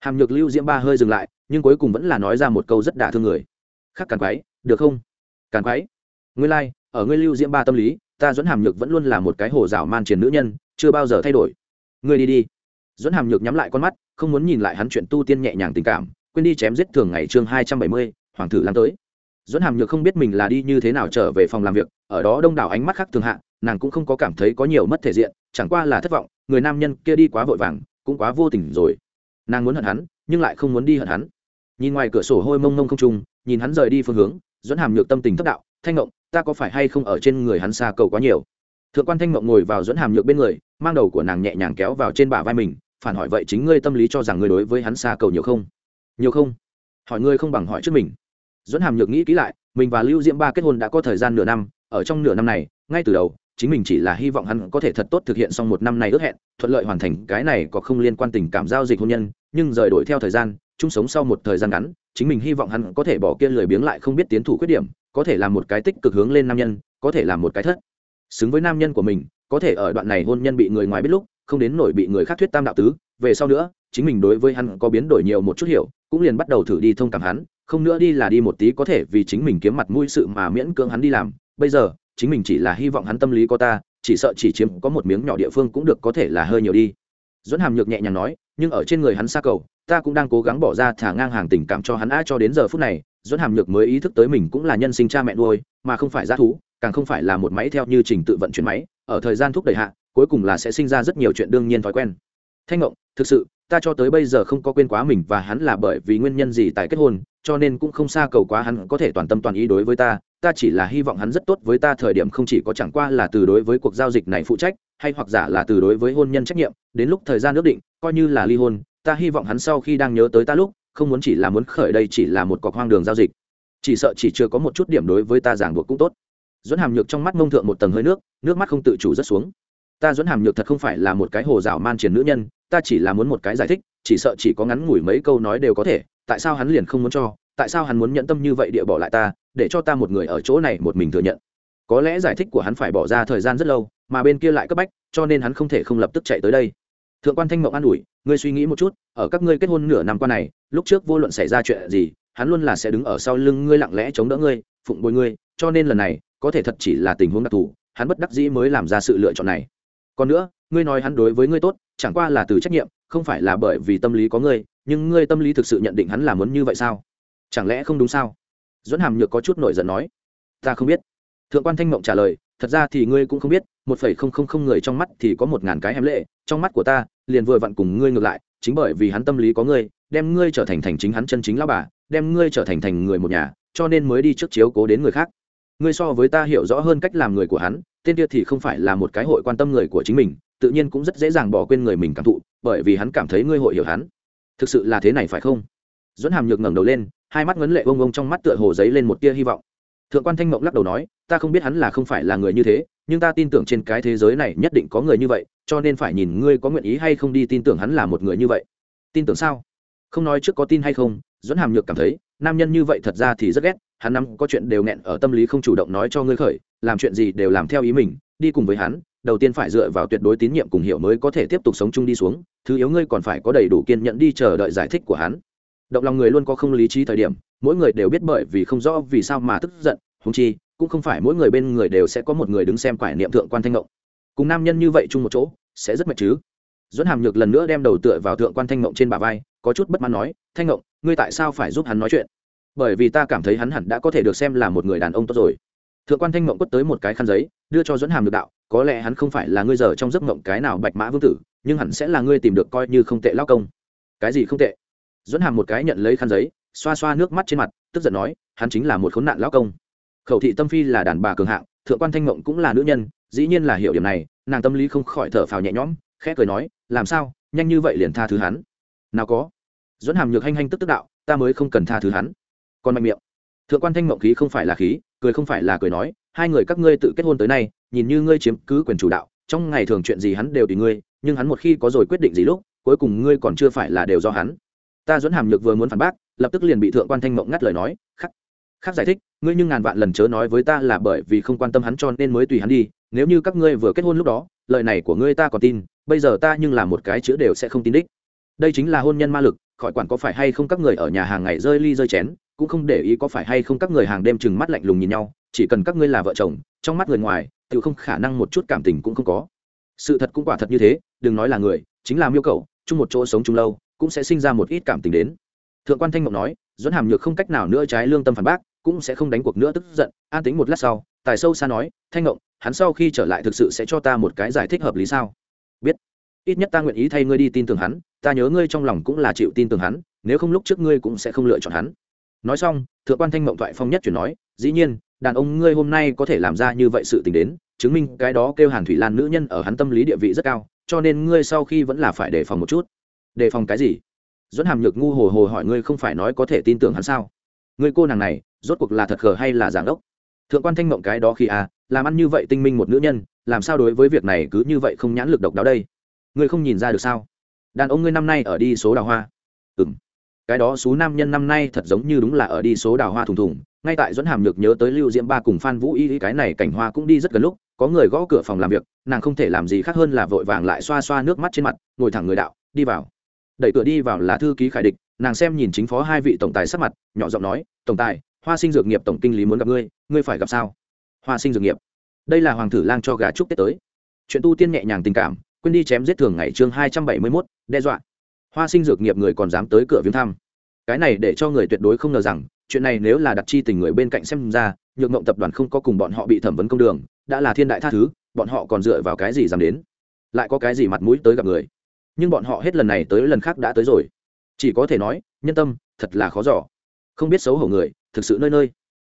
Hàm nhược lưu diễm ba hơi dừng lại nhưng cuối cùng vẫn là nói ra một câu rất đả thương người. Khắc càn quái được không? Càn quái ngươi lai、like, ở ngươi lưu diễm ba tâm lý ta dẫn hàm nhược vẫn luôn là một cái hồ rào man triền nữ nhân chưa bao giờ thay đổi. Ngươi đi đi. Dẫn hàm nhược nhắm lại con mắt không muốn nhìn lại hắn chuyện tu tiên nhẹ nhàng tình cảm quên đi chém giết thường ngày chương hai trăm bảy mươi hoàng thử lan tới dẫn hàm nhược không biết mình là đi như thế nào trở về phòng làm việc, ở đó đông đảo ánh mắt khác thường hạ, nàng cũng không có cảm thấy có nhiều mất thể diện, chẳng qua là thất vọng, người nam nhân kia đi quá vội vàng, cũng quá vô tình rồi. Nàng muốn hận hắn, nhưng lại không muốn đi hận hắn. Nhìn ngoài cửa sổ hôi mông mông không trung, nhìn hắn rời đi phương hướng dẫn hàm nhược tâm tình thất đạo, thanh ngộng, ta có phải hay không ở trên người hắn xa cầu quá nhiều? Thượng quan thanh ngộng ngồi vào dẫn hàm nhược bên người, mang đầu của nàng nhẹ nhàng kéo vào trên bả vai mình, phản hỏi, vậy chính ngươi tâm lý cho rằng ngươi đối với hắn xa cầu nhiều không? Nhiều không? Hỏi ngươi không bằng hỏi trước mình dẫn hàm nhược nghĩ kỹ lại, mình và lưu diễm ba kết hôn đã có thời gian nửa năm, ở trong nửa năm này, ngay từ đầu, chính mình chỉ là hy vọng hắn có thể thật tốt thực hiện xong một năm này ước hẹn, thuận lợi hoàn thành cái này có không liên quan tình cảm giao dịch hôn nhân, nhưng rời đổi theo thời gian, chung sống sau một thời gian ngắn, chính mình hy vọng hắn có thể bỏ kia lười biếng lại không biết tiến thủ khuyết điểm, có thể làm một cái tích cực hướng lên nam nhân, có thể làm một cái thất. Xứng với nam nhân của mình, có thể ở đoạn này hôn nhân bị người ngoài biết lúc, không đến nổi bị người khác thuyết tam đạo tứ, về sau nữa, chính mình đối với hắn có biến đổi nhiều một chút hiểu, cũng liền bắt đầu thử đi thông cảm hắn không nữa đi là đi một tí, có thể vì chính mình kiếm mặt mũi sự mà miễn cưỡng hắn đi làm. Bây giờ, chính mình chỉ là hy vọng hắn tâm lý có ta, chỉ sợ chỉ chiếm có một miếng nhỏ địa phương cũng được, có thể là hơi nhiều đi. Dẫn hàm nhược nhẹ nhàng nói, nhưng ở trên người hắn xa cầu, ta cũng đang cố gắng bỏ ra thả ngang hàng tình cảm cho hắn. A, cho đến giờ phút này dẫn hàm nhược mới ý thức tới mình cũng là nhân sinh cha mẹ nuôi, mà không phải g thú, càng không phải là một máy theo như trình tự vận chuyển máy. Ở thời gian thúc đẩy hạ, cuối cùng là sẽ sinh ra rất nhiều chuyện đương nhiên thói quen. Thanh ngộng, thực sự, ta cho tới bây giờ không có quên quá mình và hắn là bởi vì nguyên nhân gì tại kết hôn cho nên cũng không xa cầu quá hắn có thể toàn tâm toàn ý đối với ta ta chỉ là hy vọng hắn rất tốt với ta thời điểm không chỉ có chẳng qua là từ đối với cuộc giao dịch này phụ trách, hay hoặc giả là từ đối với hôn nhân trách nhiệm, đến lúc thời gian ước định, coi như là ly hôn, ta hy vọng hắn sau khi đang nhớ tới ta lúc, không muốn chỉ là muốn khởi đây chỉ là một cọc hoang đường giao dịch. Chỉ sợ chỉ chưa có một chút điểm đối với ta giảng buộc cũng tốt. Dẫn hàm nhược trong mắt mông thượng một tầng hơi nước nước mắt không tự chủ rất xuống. Ta dẫn hàm nhược thật không phải là một cái hồ dạo man triển nữ nhân, ta chỉ là muốn một cái giải thích, chỉ sợ chỉ có ngắn ngủi mấy câu nói đều có thể tại sao hắn liền không muốn cho, tại sao hắn muốn nhận tâm như vậy địa bỏ lại ta, để cho ta một người ở chỗ này một mình thừa nhận. Có lẽ giải thích của hắn phải bỏ ra thời gian rất lâu, mà bên kia lại cấp bách, cho nên hắn không thể không lập tức chạy tới đây. Thượng quan thanh mộng an ủi, ngươi suy nghĩ một chút, ở các ngươi kết hôn nửa năm qua này, lúc trước vô luận xảy ra chuyện gì, hắn luôn là sẽ đứng ở sau lưng ngươi lặng lẽ chống đỡ ngươi, phụng bồi ngươi, cho nên lần này, có thể thật chỉ là tình huống đặc thù, hắn bất đắc dĩ mới làm ra sự lựa chọn này. Còn nữa, ngươi nói hắn đối với ngươi tốt, chẳng qua là từ trách nhiệm, không phải là bởi vì tâm lý có ngươi nhưng ngươi tâm lý thực sự nhận định hắn là muốn như vậy sao? Chẳng lẽ không đúng sao? Dẫn hàm nhược có chút nổi giận nói. Ta không biết. Thượng quan thanh mộng trả lời, thật ra thì ngươi cũng không biết, một phẩy không không không người trong mắt thì có một ngàn cái hém lệ, trong mắt của ta, liền vừa vặn cùng ngươi ngược lại, chính bởi vì hắn tâm lý có ngươi, đem ngươi trở thành thành chính hắn chân chính lao bà, đem ngươi trở thành thành người một nhà, cho nên mới đi trước chiếu cố đến người khác. Ngươi so với ta hiểu rõ hơn cách làm người của hắn, tên kia thì không phải là một cái hội quan tâm người của chính mình, tự nhiên cũng rất dễ dàng bỏ quên người mình cảm thụ, bởi vì hắn cảm thấy ngươi hội hiểu hắn thực sự là thế này phải không? Dẫn hàm nhược ngẩng đầu lên, hai mắt ngấn lệ ông ông trong mắt tựa hồ giấy lên một tia hy vọng. Thượng quan thanh mộng lắc đầu nói, ta không biết hắn là không phải là người như thế, nhưng ta tin tưởng trên cái thế giới này nhất định có người như vậy, cho nên phải nhìn ngươi có nguyện ý hay không đi tin tưởng hắn là một người như vậy. Tin tưởng sao? Không nói trước có tin hay không? Dẫn hàm nhược cảm thấy, nam nhân như vậy thật ra thì rất ghét, hắn nắm có chuyện đều nghẹn ở tâm lý không chủ động nói cho ngươi khởi, làm chuyện gì đều làm theo ý mình đi cùng với hắn, đầu tiên phải dựa vào tuyệt đối tín nhiệm cùng hiểu mới có thể tiếp tục sống chung đi xuống, thứ yếu ngươi còn phải có đầy đủ kiên nhẫn đi chờ đợi giải thích của hắn. Động lòng người luôn có không lý trí thời điểm, mỗi người đều biết bởi vì không rõ vì sao mà tức giận húng chi, cũng không phải mỗi người bên người đều sẽ có một người đứng xem quải niệm thượng quan thanh ngộng. Cùng nam nhân như vậy chung một chỗ, sẽ rất mệt chứ? Dẫn hàm nhược lần nữa đem đầu tựa vào thượng quan thanh ngộng trên bà vai, có chút bất mãn nói, thanh ngộng, ngươi tại sao phải giúp hắn nói chuyện? Bởi vì ta cảm thấy hắn hẳn đã có thể được xem là một người đàn ông tốt rồi. Thượng quan thanh mộng quất tới một cái khăn giấy đưa cho dẫn hàm được đạo, có lẽ hắn không phải là ngươi giờ trong giấc mộng cái nào bạch mã vương tử, nhưng hẳn sẽ là ngươi tìm được coi như không tệ lao công. Cái gì không tệ? Dẫn hàm một cái nhận lấy khăn giấy, xoa xoa nước mắt trên mặt, tức giận nói, hắn chính là một khốn nạn lao công. Khẩu thị tâm phi là đàn bà cường hạng, thượng quan thanh mộng cũng là nữ nhân, dĩ nhiên là hiểu điểm này, nàng tâm lý không khỏi thở phào nhẹ nhõm, khẽ cười nói, làm sao, nhanh như vậy liền tha thứ hắn? Nào có. Dẫn hàm nhược hanh hanh tức tức đạo, ta mới không cần tha thứ hắn. Còn mạnh miệng. Thượng quan thanh mộng khí không phải là khí cười không phải là cười nói, hai người các ngươi tự kết hôn tới nay, nhìn như ngươi chiếm cứ quyền chủ đạo, trong ngày thường chuyện gì hắn đều tùy ngươi, nhưng hắn một khi có rồi quyết định gì lúc, cuối cùng ngươi còn chưa phải là đều do hắn. Ta dẫn hàm nhược vừa muốn phản bác, lập tức liền bị thượng quan thanh mộng ngắt lời nói, khắc khắc giải thích, ngươi nhưng ngàn vạn lần chớ nói với ta là bởi vì không quan tâm hắn cho nên mới tùy hắn đi, nếu như các ngươi vừa kết hôn lúc đó, lời này của ngươi ta còn tin, bây giờ ta nhưng là một cái chữ đều sẽ không tin đích. Đây chính là hôn nhân ma lực, khỏi quản có phải hay không các người ở nhà hàng ngày rơi ly rơi chén cũng không để ý có phải hay không các người hàng đêm chừng mắt lạnh lùng nhìn nhau, chỉ cần các ngươi là vợ chồng, trong mắt người ngoài, tự không khả năng một chút cảm tình cũng không có. Sự thật cũng quả thật như thế, đừng nói là người, chính là miêu cầu, chung một chỗ sống chung lâu, cũng sẽ sinh ra một ít cảm tình đến. Thượng quan thanh mộng nói dẫn hàm nhược không cách nào nữa trái lương tâm phản bác, cũng sẽ không đánh cuộc nữa tức giận, an tính một lát sau, tài sâu xa nói, thanh mộng, hắn sau khi trở lại thực sự sẽ cho ta một cái giải thích hợp lý sao? Biết. Ít nhất ta nguyện ý thay ngươi đi tin tưởng hắn, ta nhớ ngươi trong lòng cũng là chịu tin tưởng hắn, nếu không lúc trước ngươi cũng sẽ không lựa chọn hắn nói xong, thượng quan thanh mộng thoại phong nhất chuyển nói, dĩ nhiên, đàn ông ngươi hôm nay có thể làm ra như vậy sự t ì n h đến, chứng minh cái đó kêu hàn thủy lan nữ nhân ở hắn tâm lý địa vị rất cao, cho nên ngươi sau khi vẫn là phải đề phòng một chút. Đề phòng cái gì? Dẫn hàm nhược ngu hồ hồ hỏi, ngươi không phải nói có thể tin tưởng hắn sao? Ngươi cô nàng này, rốt cuộc là thật khờ hay là giảng đốc? Thượng quan thanh mộng cái đó khi à làm ăn như vậy tinh minh một nữ nhân, làm sao đối với việc này cứ như vậy không nhãn lực độc đáo đây? Ngươi không nhìn ra được sao? Đàn ông ngươi năm nay ở đi số đào hoa. Ừ m cái đó số nam nhân năm nay thật giống như đúng là ở đi số đào hoa thùng thùng. Ngay tại dẫn hàm nhược nhớ tới lưu diễm ba cùng phan vũ y, cái này cảnh hoa cũng đi rất gần lúc, có người gõ cửa phòng làm việc, nàng không thể làm gì khác hơn là vội vàng lại xoa xoa nước mắt trên mặt, ngồi thẳng người đạo, đi vào. Đẩy cửa đi vào là thư ký khải địch, nàng xem nhìn chính phó hai vị tổng tài sắc mặt, nhỏ giọng nói, tổng tài, hoa sinh dược nghiệp tổng kinh lý muốn gặp ngươi ngươi phải gặp sao? Hoa sinh dược nghiệp. Đây là hoàng thử lang cho gà trúc tết tới. Chuyện tu tiên nhẹ nhàng tình cảm, quên đi chém giết thường ngày chương hai trăm bảy mươi mốt, đe dọa hoa sinh dược nghiệp người còn dám tới cửa viếng thăm. Cái này để cho người tuyệt đối không ngờ rằng, chuyện này nếu là đặt chi tình người bên cạnh xem ra, nhược mộng tập đoàn không có cùng bọn họ bị thẩm vấn công đường, đã là thiên đại tha thứ, bọn họ còn dựa vào cái gì dám đến? Lại có cái gì mặt mũi tới gặp người? Nhưng bọn họ hết lần này tới lần khác đã tới rồi. Chỉ có thể nói, nhân tâm, thật là khó giỏ không biết xấu hổ người, thực sự nơi nơi.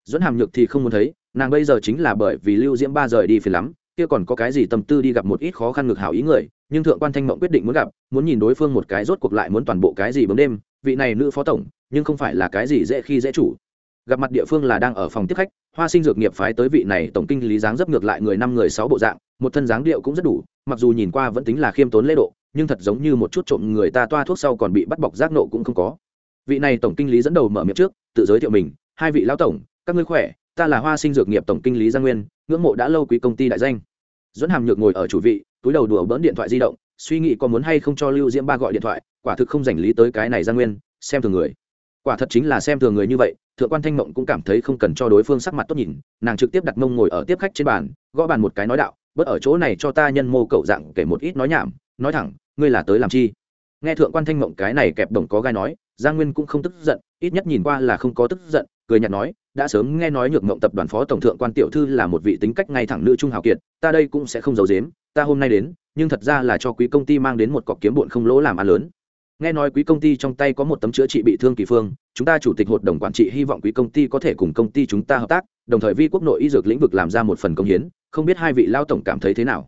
Dẫn hàm nhược thì không muốn thấy, nàng bây giờ chính là bởi vì lưu diễm ba rời đi phiền lắm kia còn có cái gì tâm tư đi gặp một ít khó khăn ngược hảo ý người, nhưng thượng quan thanh mộng quyết định muốn gặp, muốn nhìn đối phương một cái rốt cuộc lại muốn toàn bộ cái gì bấm đêm, vị này nữ phó tổng, nhưng không phải là cái gì dễ khi dễ chủ. Gặp mặt địa phương là đang ở phòng tiếp khách, hoa sinh dược nghiệp phái tới vị này tổng kinh lý dáng dấp ngược lại người năm người sáu bộ dạng, một thân dáng điệu cũng rất đủ, mặc dù nhìn qua vẫn tính là khiêm tốn lễ độ, nhưng thật giống như một chút trộm người ta toa thuốc sau còn bị bắt bọc giác nộ cũng không có. Vị này tổng kinh lý dẫn đầu mở miệng trước, tự giới thiệu mình, hai vị lão tổng, các ngươi khỏe? Ta là hoa sinh dược nghiệp tổng kinh lý gia nguyên, ngưỡng mộ đã lâu quý công ty đại danh. Dẫn hàm nhược ngồi ở chủ vị, túi đầu đùa bỡn điện thoại di động, suy nghĩ có muốn hay không cho lưu diễm ba gọi điện thoại, quả thực không dành lý tới cái này gia nguyên, xem thường người. Quả thật chính là xem thường người như vậy, thượng quan thanh mộng cũng cảm thấy không cần cho đối phương sắc mặt tốt nhìn, nàng trực tiếp đặt mông ngồi ở tiếp khách trên bàn, gõ bàn một cái nói đạo, bớt ở chỗ này cho ta nhân mô cậu dạng kể một ít nói nhảm, nói thẳng, ngươi là tới làm chi? Nghe thượng quan thanh mộng cái này kẹp đồng có gai nói, giang nguyên cũng không tức giận, ít nhất nhìn qua là không có tức giận cười nhạt nói đã sớm nghe nói nhược mộng tập đoàn phó tổng thượng quan tiểu thư là một vị tính cách ngay thẳng nữ trung hào kiệt ta đây cũng sẽ không giấu giếm, ta hôm nay đến nhưng thật ra là cho quý công ty mang đến một cọc kiếm bụn không lỗ làm ăn lớn. Nghe nói quý công ty trong tay có một tấm chữa trị bị thương kỳ phương chúng ta chủ tịch hội đồng quản trị hy vọng quý công ty có thể cùng công ty chúng ta hợp tác đồng thời vi quốc nội y dược lĩnh vực làm ra một phần công hiến không biết hai vị lao tổng cảm thấy thế nào.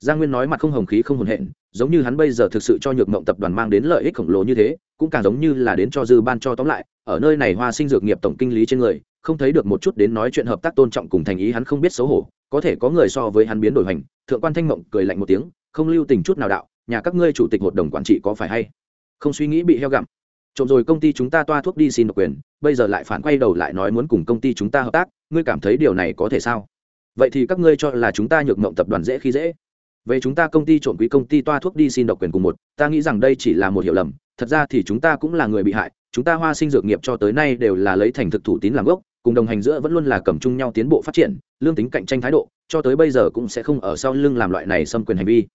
Giang nguyên nói mặt không hồng khí không hồn hện giống như hắn bây giờ thực sự cho nhược mộng tập đoàn mang đến lợi ích khổng lồ như thế cũng càng giống như là đến cho dư ban cho tóm lại ở nơi này hoa sinh dược nghiệp tổng kinh lý trên người, không thấy được một chút đến nói chuyện hợp tác tôn trọng cùng thành ý hắn không biết xấu hổ, có thể có người so với hắn biến đổi hành thượng quan thanh mộng cười lạnh một tiếng, không lưu tình chút nào đạo, nhà các ngươi chủ tịch hội đồng quản trị có phải hay? Không suy nghĩ bị heo gặm. Trộm rồi công ty chúng ta toa thuốc đi xin độc quyền, bây giờ lại phản quay đầu lại nói muốn cùng công ty chúng ta hợp tác, ngươi cảm thấy điều này có thể sao? Vậy thì các ngươi cho là chúng ta nhược mộng tập đoàn dễ khi dễ. Về chúng ta công ty trộm quý công ty toa thuốc đi xin độc quyền cùng một, ta nghĩ rằng đây chỉ là một hiểu lầm, thật ra thì chúng ta cũng là người bị hại chúng ta hoa sinh dược nghiệp cho tới nay đều là lấy thành thực thủ tín làm gốc, cùng đồng hành giữa vẫn luôn là cầm chung nhau tiến bộ phát triển, lương tính cạnh tranh thái độ, cho tới bây giờ cũng sẽ không ở sau lưng làm loại này xâm quyền hành vi.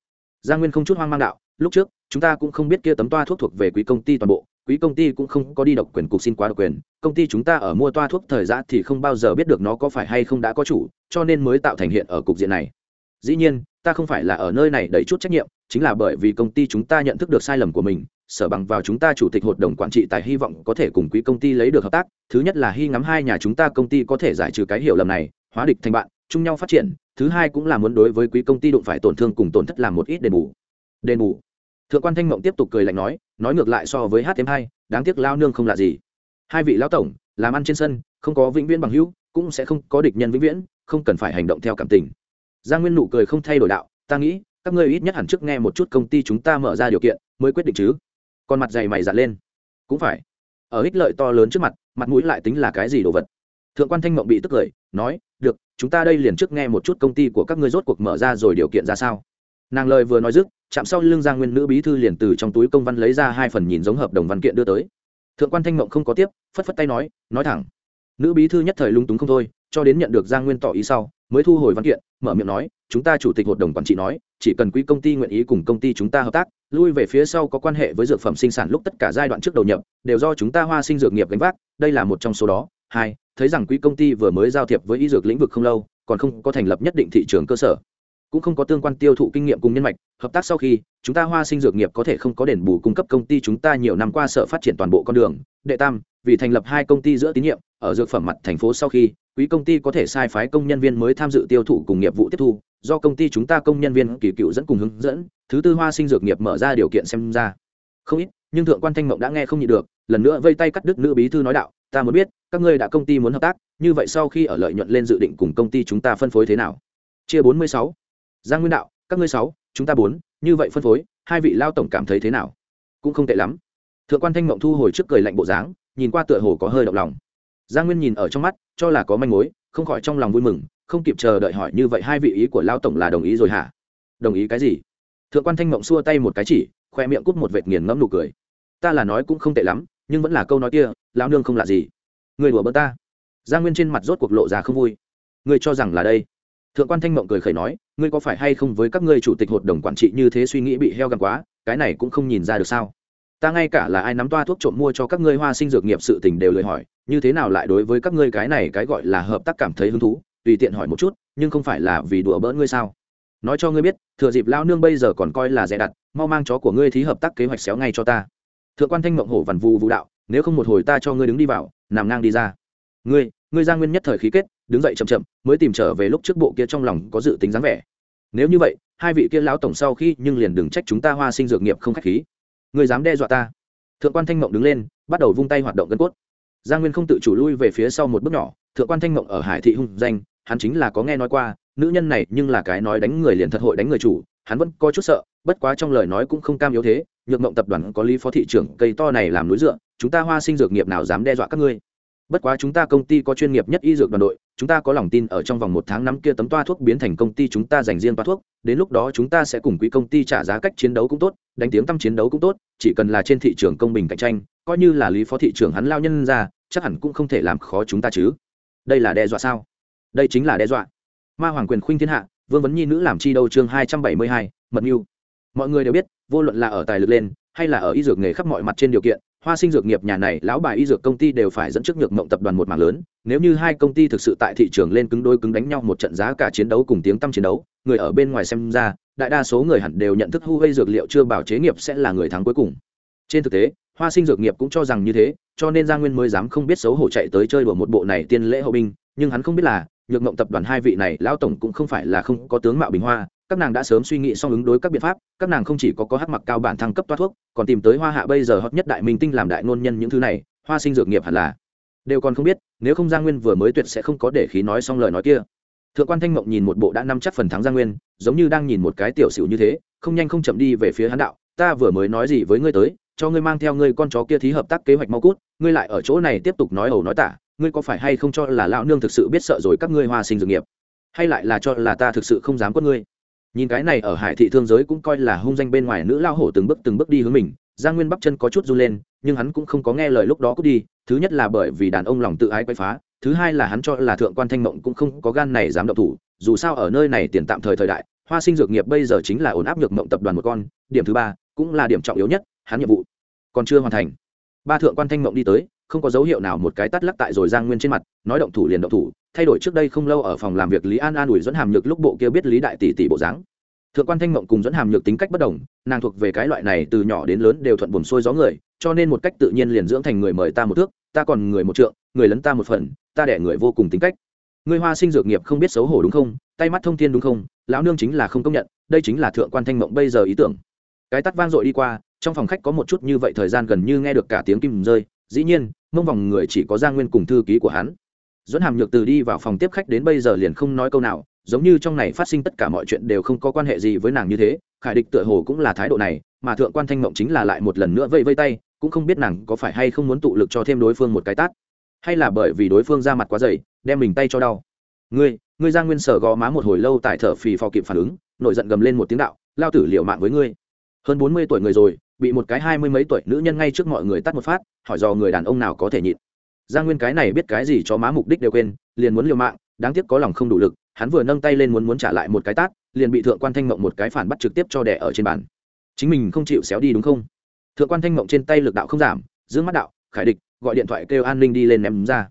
Gia nguyên không chút hoang mang đạo, lúc trước, chúng ta cũng không biết kia tấm toa thuốc thuộc về quý công ty toàn bộ, quý công ty cũng không có đi độc quyền cục xin quá độc quyền, công ty chúng ta ở mua toa thuốc thời gian thì không bao giờ biết được nó có phải hay không đã có chủ, cho nên mới tạo thành hiện ở cục diện này. Dĩ nhiên, ta không phải là ở nơi này đẩy chút trách nhiệm, chính là bởi vì công ty chúng ta nhận thức được sai lầm của mình sở bằng vào chúng ta chủ tịch hội đồng quản trị tài hy vọng có thể cùng quý công ty lấy được hợp tác. Thứ nhất là hy ngắm hai nhà chúng ta công ty có thể giải trừ cái hiểu lầm này, hóa địch thành bạn, chung nhau phát triển. Thứ hai cũng là muốn đối với quý công ty đụng phải tổn thương cùng tổn thất làm một ít đền bù. Đền bù. Thượng quan thanh mộng tiếp tục cười lạnh nói nói ngược lại so với hát thêm hai, đáng tiếc lao nương không là gì. Hai vị lão tổng, làm ăn trên sân, không có vĩnh viễn bằng hữu, cũng sẽ không có địch nhân vĩnh viễn, không cần phải hành động theo cảm tình. Giang nguyên nụ cười không thay đổi đạo, ta nghĩ, các ngươi ít nhất hẳn trước nghe một chút công ty chúng ta mở ra điều kiện, mới quyết định chứ còn mặt dày mày dặn lên. Cũng phải. Ở ích lợi to lớn trước mặt mặt mũi lại tính là cái gì đồ vật? Thượng quan thanh mộng bị tức cười, nói, được, chúng ta đây liền trước nghe một chút công ty của các ngươi rốt cuộc mở ra rồi điều kiện ra sao. Nàng lời vừa nói dứt, chạm sau lưng giang nguyên nữ bí thư liền từ trong túi công văn lấy ra hai phần nhìn giống hợp đồng văn kiện đưa tới. Thượng quan thanh mộng không có tiếp, phất phất tay nói nói thẳng. Nữ bí thư nhất thời lung túng không thôi, cho đến nhận được giang nguyên tỏ ý sau, mới thu hồi văn kiện, mở miệng nói, chúng ta chủ tịch hội đồng quản trị nói, chỉ cần quỹ công ty nguyện ý cùng công ty chúng ta hợp tác lui về phía sau có quan hệ với dược phẩm sinh sản lúc tất cả giai đoạn trước đầu nhập, đều do chúng ta hoa sinh dược nghiệp gánh vác, đây là một trong số đó. Hai, thấy rằng quỹ công ty vừa mới giao thiệp với y dược lĩnh vực không lâu, còn không có thành lập nhất định thị trường cơ sở, cũng không có tương quan tiêu thụ kinh nghiệm cùng nhân mạch, hợp tác sau khi, chúng ta hoa sinh dược nghiệp có thể không có đền bù cung cấp công ty chúng ta nhiều năm qua sở phát triển toàn bộ con đường. Đệ tam, vì thành lập hai công ty giữa tín nhiệm, ở dược phẩm mặt thành phố sau khi quý công ty có thể sai phái công nhân viên mới tham dự tiêu thụ cùng nghiệp vụ tiếp thu, do công ty chúng ta công nhân viên kỳ cựu dẫn cùng hướng dẫn, thứ tư hoa sinh dược nghiệp mở ra điều kiện xem ra. Không ít, nhưng thượng quan thanh mộng đã nghe không nhịn được, lần nữa vây tay cắt đứt nữ bí thư nói đạo, ta muốn biết, các ngươi đã công ty muốn hợp tác, như vậy sau khi ở lợi nhuận lên dự định cùng công ty chúng ta phân phối thế nào? Chia bốn mươi sáu. Giang nguyên đạo, các ngươi sáu, chúng ta bốn, như vậy phân phối, hai vị lao tổng cảm thấy thế nào? Cũng không tệ lắm. Thượng quan thanh mộng thu hồi trước cười lạnh bộ dáng, nhìn qua tựa hồ có hơi động lòng giang nguyên nhìn ở trong mắt, cho là có manh mối, không khỏi trong lòng vui mừng, không kịp chờ đợi hỏi như vậy hai vị ý của lao tổng là đồng ý rồi hả? Đồng ý cái gì? Thượng quan thanh mộng xua tay một cái chỉ, khoe miệng cút một vệt nghiền ngẫm nụ cười. Ta là nói cũng không tệ lắm, nhưng vẫn là câu nói kia lao nương không là gì. Người đùa bỡ ta. Giang nguyên trên mặt rốt cuộc lộ ra không vui. Ngươi cho rằng là đây. Thượng quan thanh mộng cười khẩy nói, ngươi có phải hay không với các ngươi chủ tịch hội đồng quản trị như thế suy nghĩ bị heo gặm quá, cái này cũng không nhìn ra được sao? Ta ngay cả là ai nắm toa thuốc trộm mua cho các ngươi hoa sinh dược nghiệp sự tình đều lời hỏi, như thế nào lại đối với các ngươi cái này cái gọi là hợp tác cảm thấy hứng thú? Tùy tiện hỏi một chút, nhưng không phải là vì đùa bỡn ngươi sao? Nói cho ngươi biết, thừa dịp lao nương bây giờ còn coi là dè đặt, mau mang chó của ngươi thí hợp tác kế hoạch xéo ngay cho ta. Thượng quan thanh mộng hổ vằn vù vũ đạo, nếu không một hồi ta cho ngươi đứng đi vào, nằm ngang đi ra. Ngươi ngươi ra nguyên nhất thời khí kết, đứng dậy chậm chậm, mới tìm trở về lúc trước bộ kia trong lòng có dự tính dáng vẻ. Nếu như vậy, hai vị kia lão tổng sau khi nhưng liền đừng trách chúng ta hoa sinh dược nghiệp không khách khí. Người dám đe dọa ta. Thượng quan thanh mộng đứng lên, bắt đầu vung tay hoạt động gân cốt. Gia nguyên không tự chủ lui về phía sau một bước nhỏ, thượng quan thanh mộng ở hải thị hung danh, hắn chính là có nghe nói qua, nữ nhân này nhưng là cái nói đánh người liền thật hội đánh người chủ, hắn vẫn có chút sợ, bất quá trong lời nói cũng không cam yếu thế, nhược mộng tập đoàn có lý phó thị trưởng cây to này làm núi dựa, chúng ta hoa sinh dược nghiệp nào dám đe dọa các ngươi? Bất quá chúng ta công ty có chuyên nghiệp nhất y dược đoàn đội, chúng ta có lòng tin ở trong vòng một tháng năm kia tấm toa thuốc biến thành công ty chúng ta dành riêng toa thuốc, đến lúc đó chúng ta sẽ cùng quỹ công ty trả giá cách chiến đấu cũng tốt, đánh tiếng tăm chiến đấu cũng tốt, chỉ cần là trên thị trường công bình cạnh tranh, coi như là lý phó thị trưởng hắn lao nhân ra, chắc hẳn cũng không thể làm khó chúng ta chứ. Đây là đe dọa sao? Đây chính là đe dọa. Ma hoàng quyền khuynh thiên hạ, vương vấn nhi nữ làm chi đâu chương hai trăm bảy mươi hai, mật mưu mọi người đều biết, vô luận là ở tài lực lên, hay là ở y dược nghề khắp mọi mặt trên điều kiện hoa sinh dược nghiệp nhà này, lão bài y dược công ty đều phải dẫn trước nhược mộng tập đoàn một mạng lớn. Nếu như hai công ty thực sự tại thị trường lên cứng đôi cứng đánh nhau một trận giá cả chiến đấu cùng tiếng tăm chiến đấu, người ở bên ngoài xem ra, đại đa số người hẳn đều nhận thức hu gây dược liệu chưa bảo chế nghiệp sẽ là người thắng cuối cùng. Trên thực tế, hoa sinh dược nghiệp cũng cho rằng như thế, cho nên gia nguyên mới dám không biết xấu hổ chạy tới chơi đùa một bộ này tiên lễ hậu binh. Nhưng hắn không biết là, nhược mộng tập đoàn hai vị này, lão tổng cũng không phải là không có tướng mạo bình hoa các nàng đã sớm suy nghĩ xong ứng đối các biện pháp, các nàng không chỉ có có hắc mặc cao bản thăng cấp toát thuốc, còn tìm tới hoa hạ bây giờ hot nhất đại minh tinh làm đại ngôn nhân những thứ này, hoa sinh dược nghiệp hẳn là. Đều còn không biết, nếu không giang nguyên vừa mới tuyệt sẽ không có để khí nói xong lời nói kia. Thượng quan thanh mộng nhìn một bộ đã nắm chắc phần thắng giang nguyên, giống như đang nhìn một cái tiểu xỉu như thế, không nhanh không chậm đi về phía hắn đạo, ta vừa mới nói gì với ngươi tới, cho ngươi mang theo ngươi con chó kia thí hợp tác kế hoạch mau cút, ngươi lại ở chỗ này tiếp tục nói ẩu nói tả, ngươi có phải hay không cho là lão nương thực sự biết sợ rồi các ngươi hoa sinh dược nghiệp? Hay lại là cho là ta thực sự không dám quất ngươi? Nhìn cái này ở hải thị thương giới cũng coi là hung danh bên ngoài nữ lao hổ từng bước từng bước đi hướng mình, giang nguyên bắp chân có chút run lên, nhưng hắn cũng không có nghe lời lúc đó cút đi, thứ nhất là bởi vì đàn ông lòng tự ái quay phá, thứ hai là hắn cho là thượng quan thanh mộng cũng không có gan này dám động thủ, dù sao ở nơi này tiền tạm thời thời đại, hoa sinh dược nghiệp bây giờ chính là ổn áp nhược mộng tập đoàn một con, điểm thứ ba cũng là điểm trọng yếu nhất, hắn nhiệm vụ còn chưa hoàn thành. Ba thượng quan thanh mộng đi tới không có dấu hiệu nào một cái tắt lắc tại rồi giang nguyên trên mặt, nói động thủ liền động thủ, thay đổi trước đây không lâu ở phòng làm việc lý an an ủi dẫn hàm nhược lúc bộ kia biết lý đại tỷ tỷ bộ dáng. Thượng quan thanh mộng cùng dẫn hàm nhược tính cách bất đồng, nàng thuộc về cái loại này từ nhỏ đến lớn đều thuận buồn xuôi gió người, cho nên một cách tự nhiên liền dưỡng thành người mời ta một thước, ta còn người một trượng, người lấn ta một phần, ta đẻ người vô cùng tính cách. Ngươi hoa sinh dược nghiệp không biết xấu hổ đúng không, tay mắt thông thiên đúng không, lão nương chính là không công nhận, đây chính là thượng quan thanh mộng bây giờ ý tưởng. Cái tắt vang dội đi qua, trong phòng khách có một chút như vậy thời gian gần như nghe được cả tiếng kim rơi dĩ nhiên, mông vòng người chỉ có giang nguyên cùng thư ký của hắn. Dẫn hàm nhược từ đi vào phòng tiếp khách đến bây giờ liền không nói câu nào, giống như trong này phát sinh tất cả mọi chuyện đều không có quan hệ gì với nàng như thế, khải địch tựa hồ cũng là thái độ này, mà thượng quan thanh mộng chính là lại một lần nữa vây vây tay, cũng không biết nàng có phải hay không muốn tụ lực cho thêm đối phương một cái tát, hay là bởi vì đối phương ra mặt quá dày, đem mình tay cho đau. Ngươi ngươi giang nguyên sở gò má một hồi lâu tại thở phì phò kịp phản ứng, nổi giận gầm lên một tiếng đạo, lao tử liệu mạng với ngươi. Hơn bốn mươi tuổi người rồi bị một cái hai mươi mấy tuổi nữ nhân ngay trước mọi người tắt một phát, hỏi dò người đàn ông nào có thể nhịn. Giang nguyên cái này biết cái gì cho má mục đích đều quên, liền muốn liều mạng, đáng tiếc có lòng không đủ lực, hắn vừa nâng tay lên muốn muốn trả lại một cái tát, liền bị thượng quan thanh mộng một cái phản bắt trực tiếp cho đẻ ở trên bàn. Chính mình không chịu xéo đi đúng không? Thượng quan thanh mộng trên tay lực đạo không giảm giữ mắt đạo, khải địch, gọi điện thoại kêu an ninh đi lên ném ra.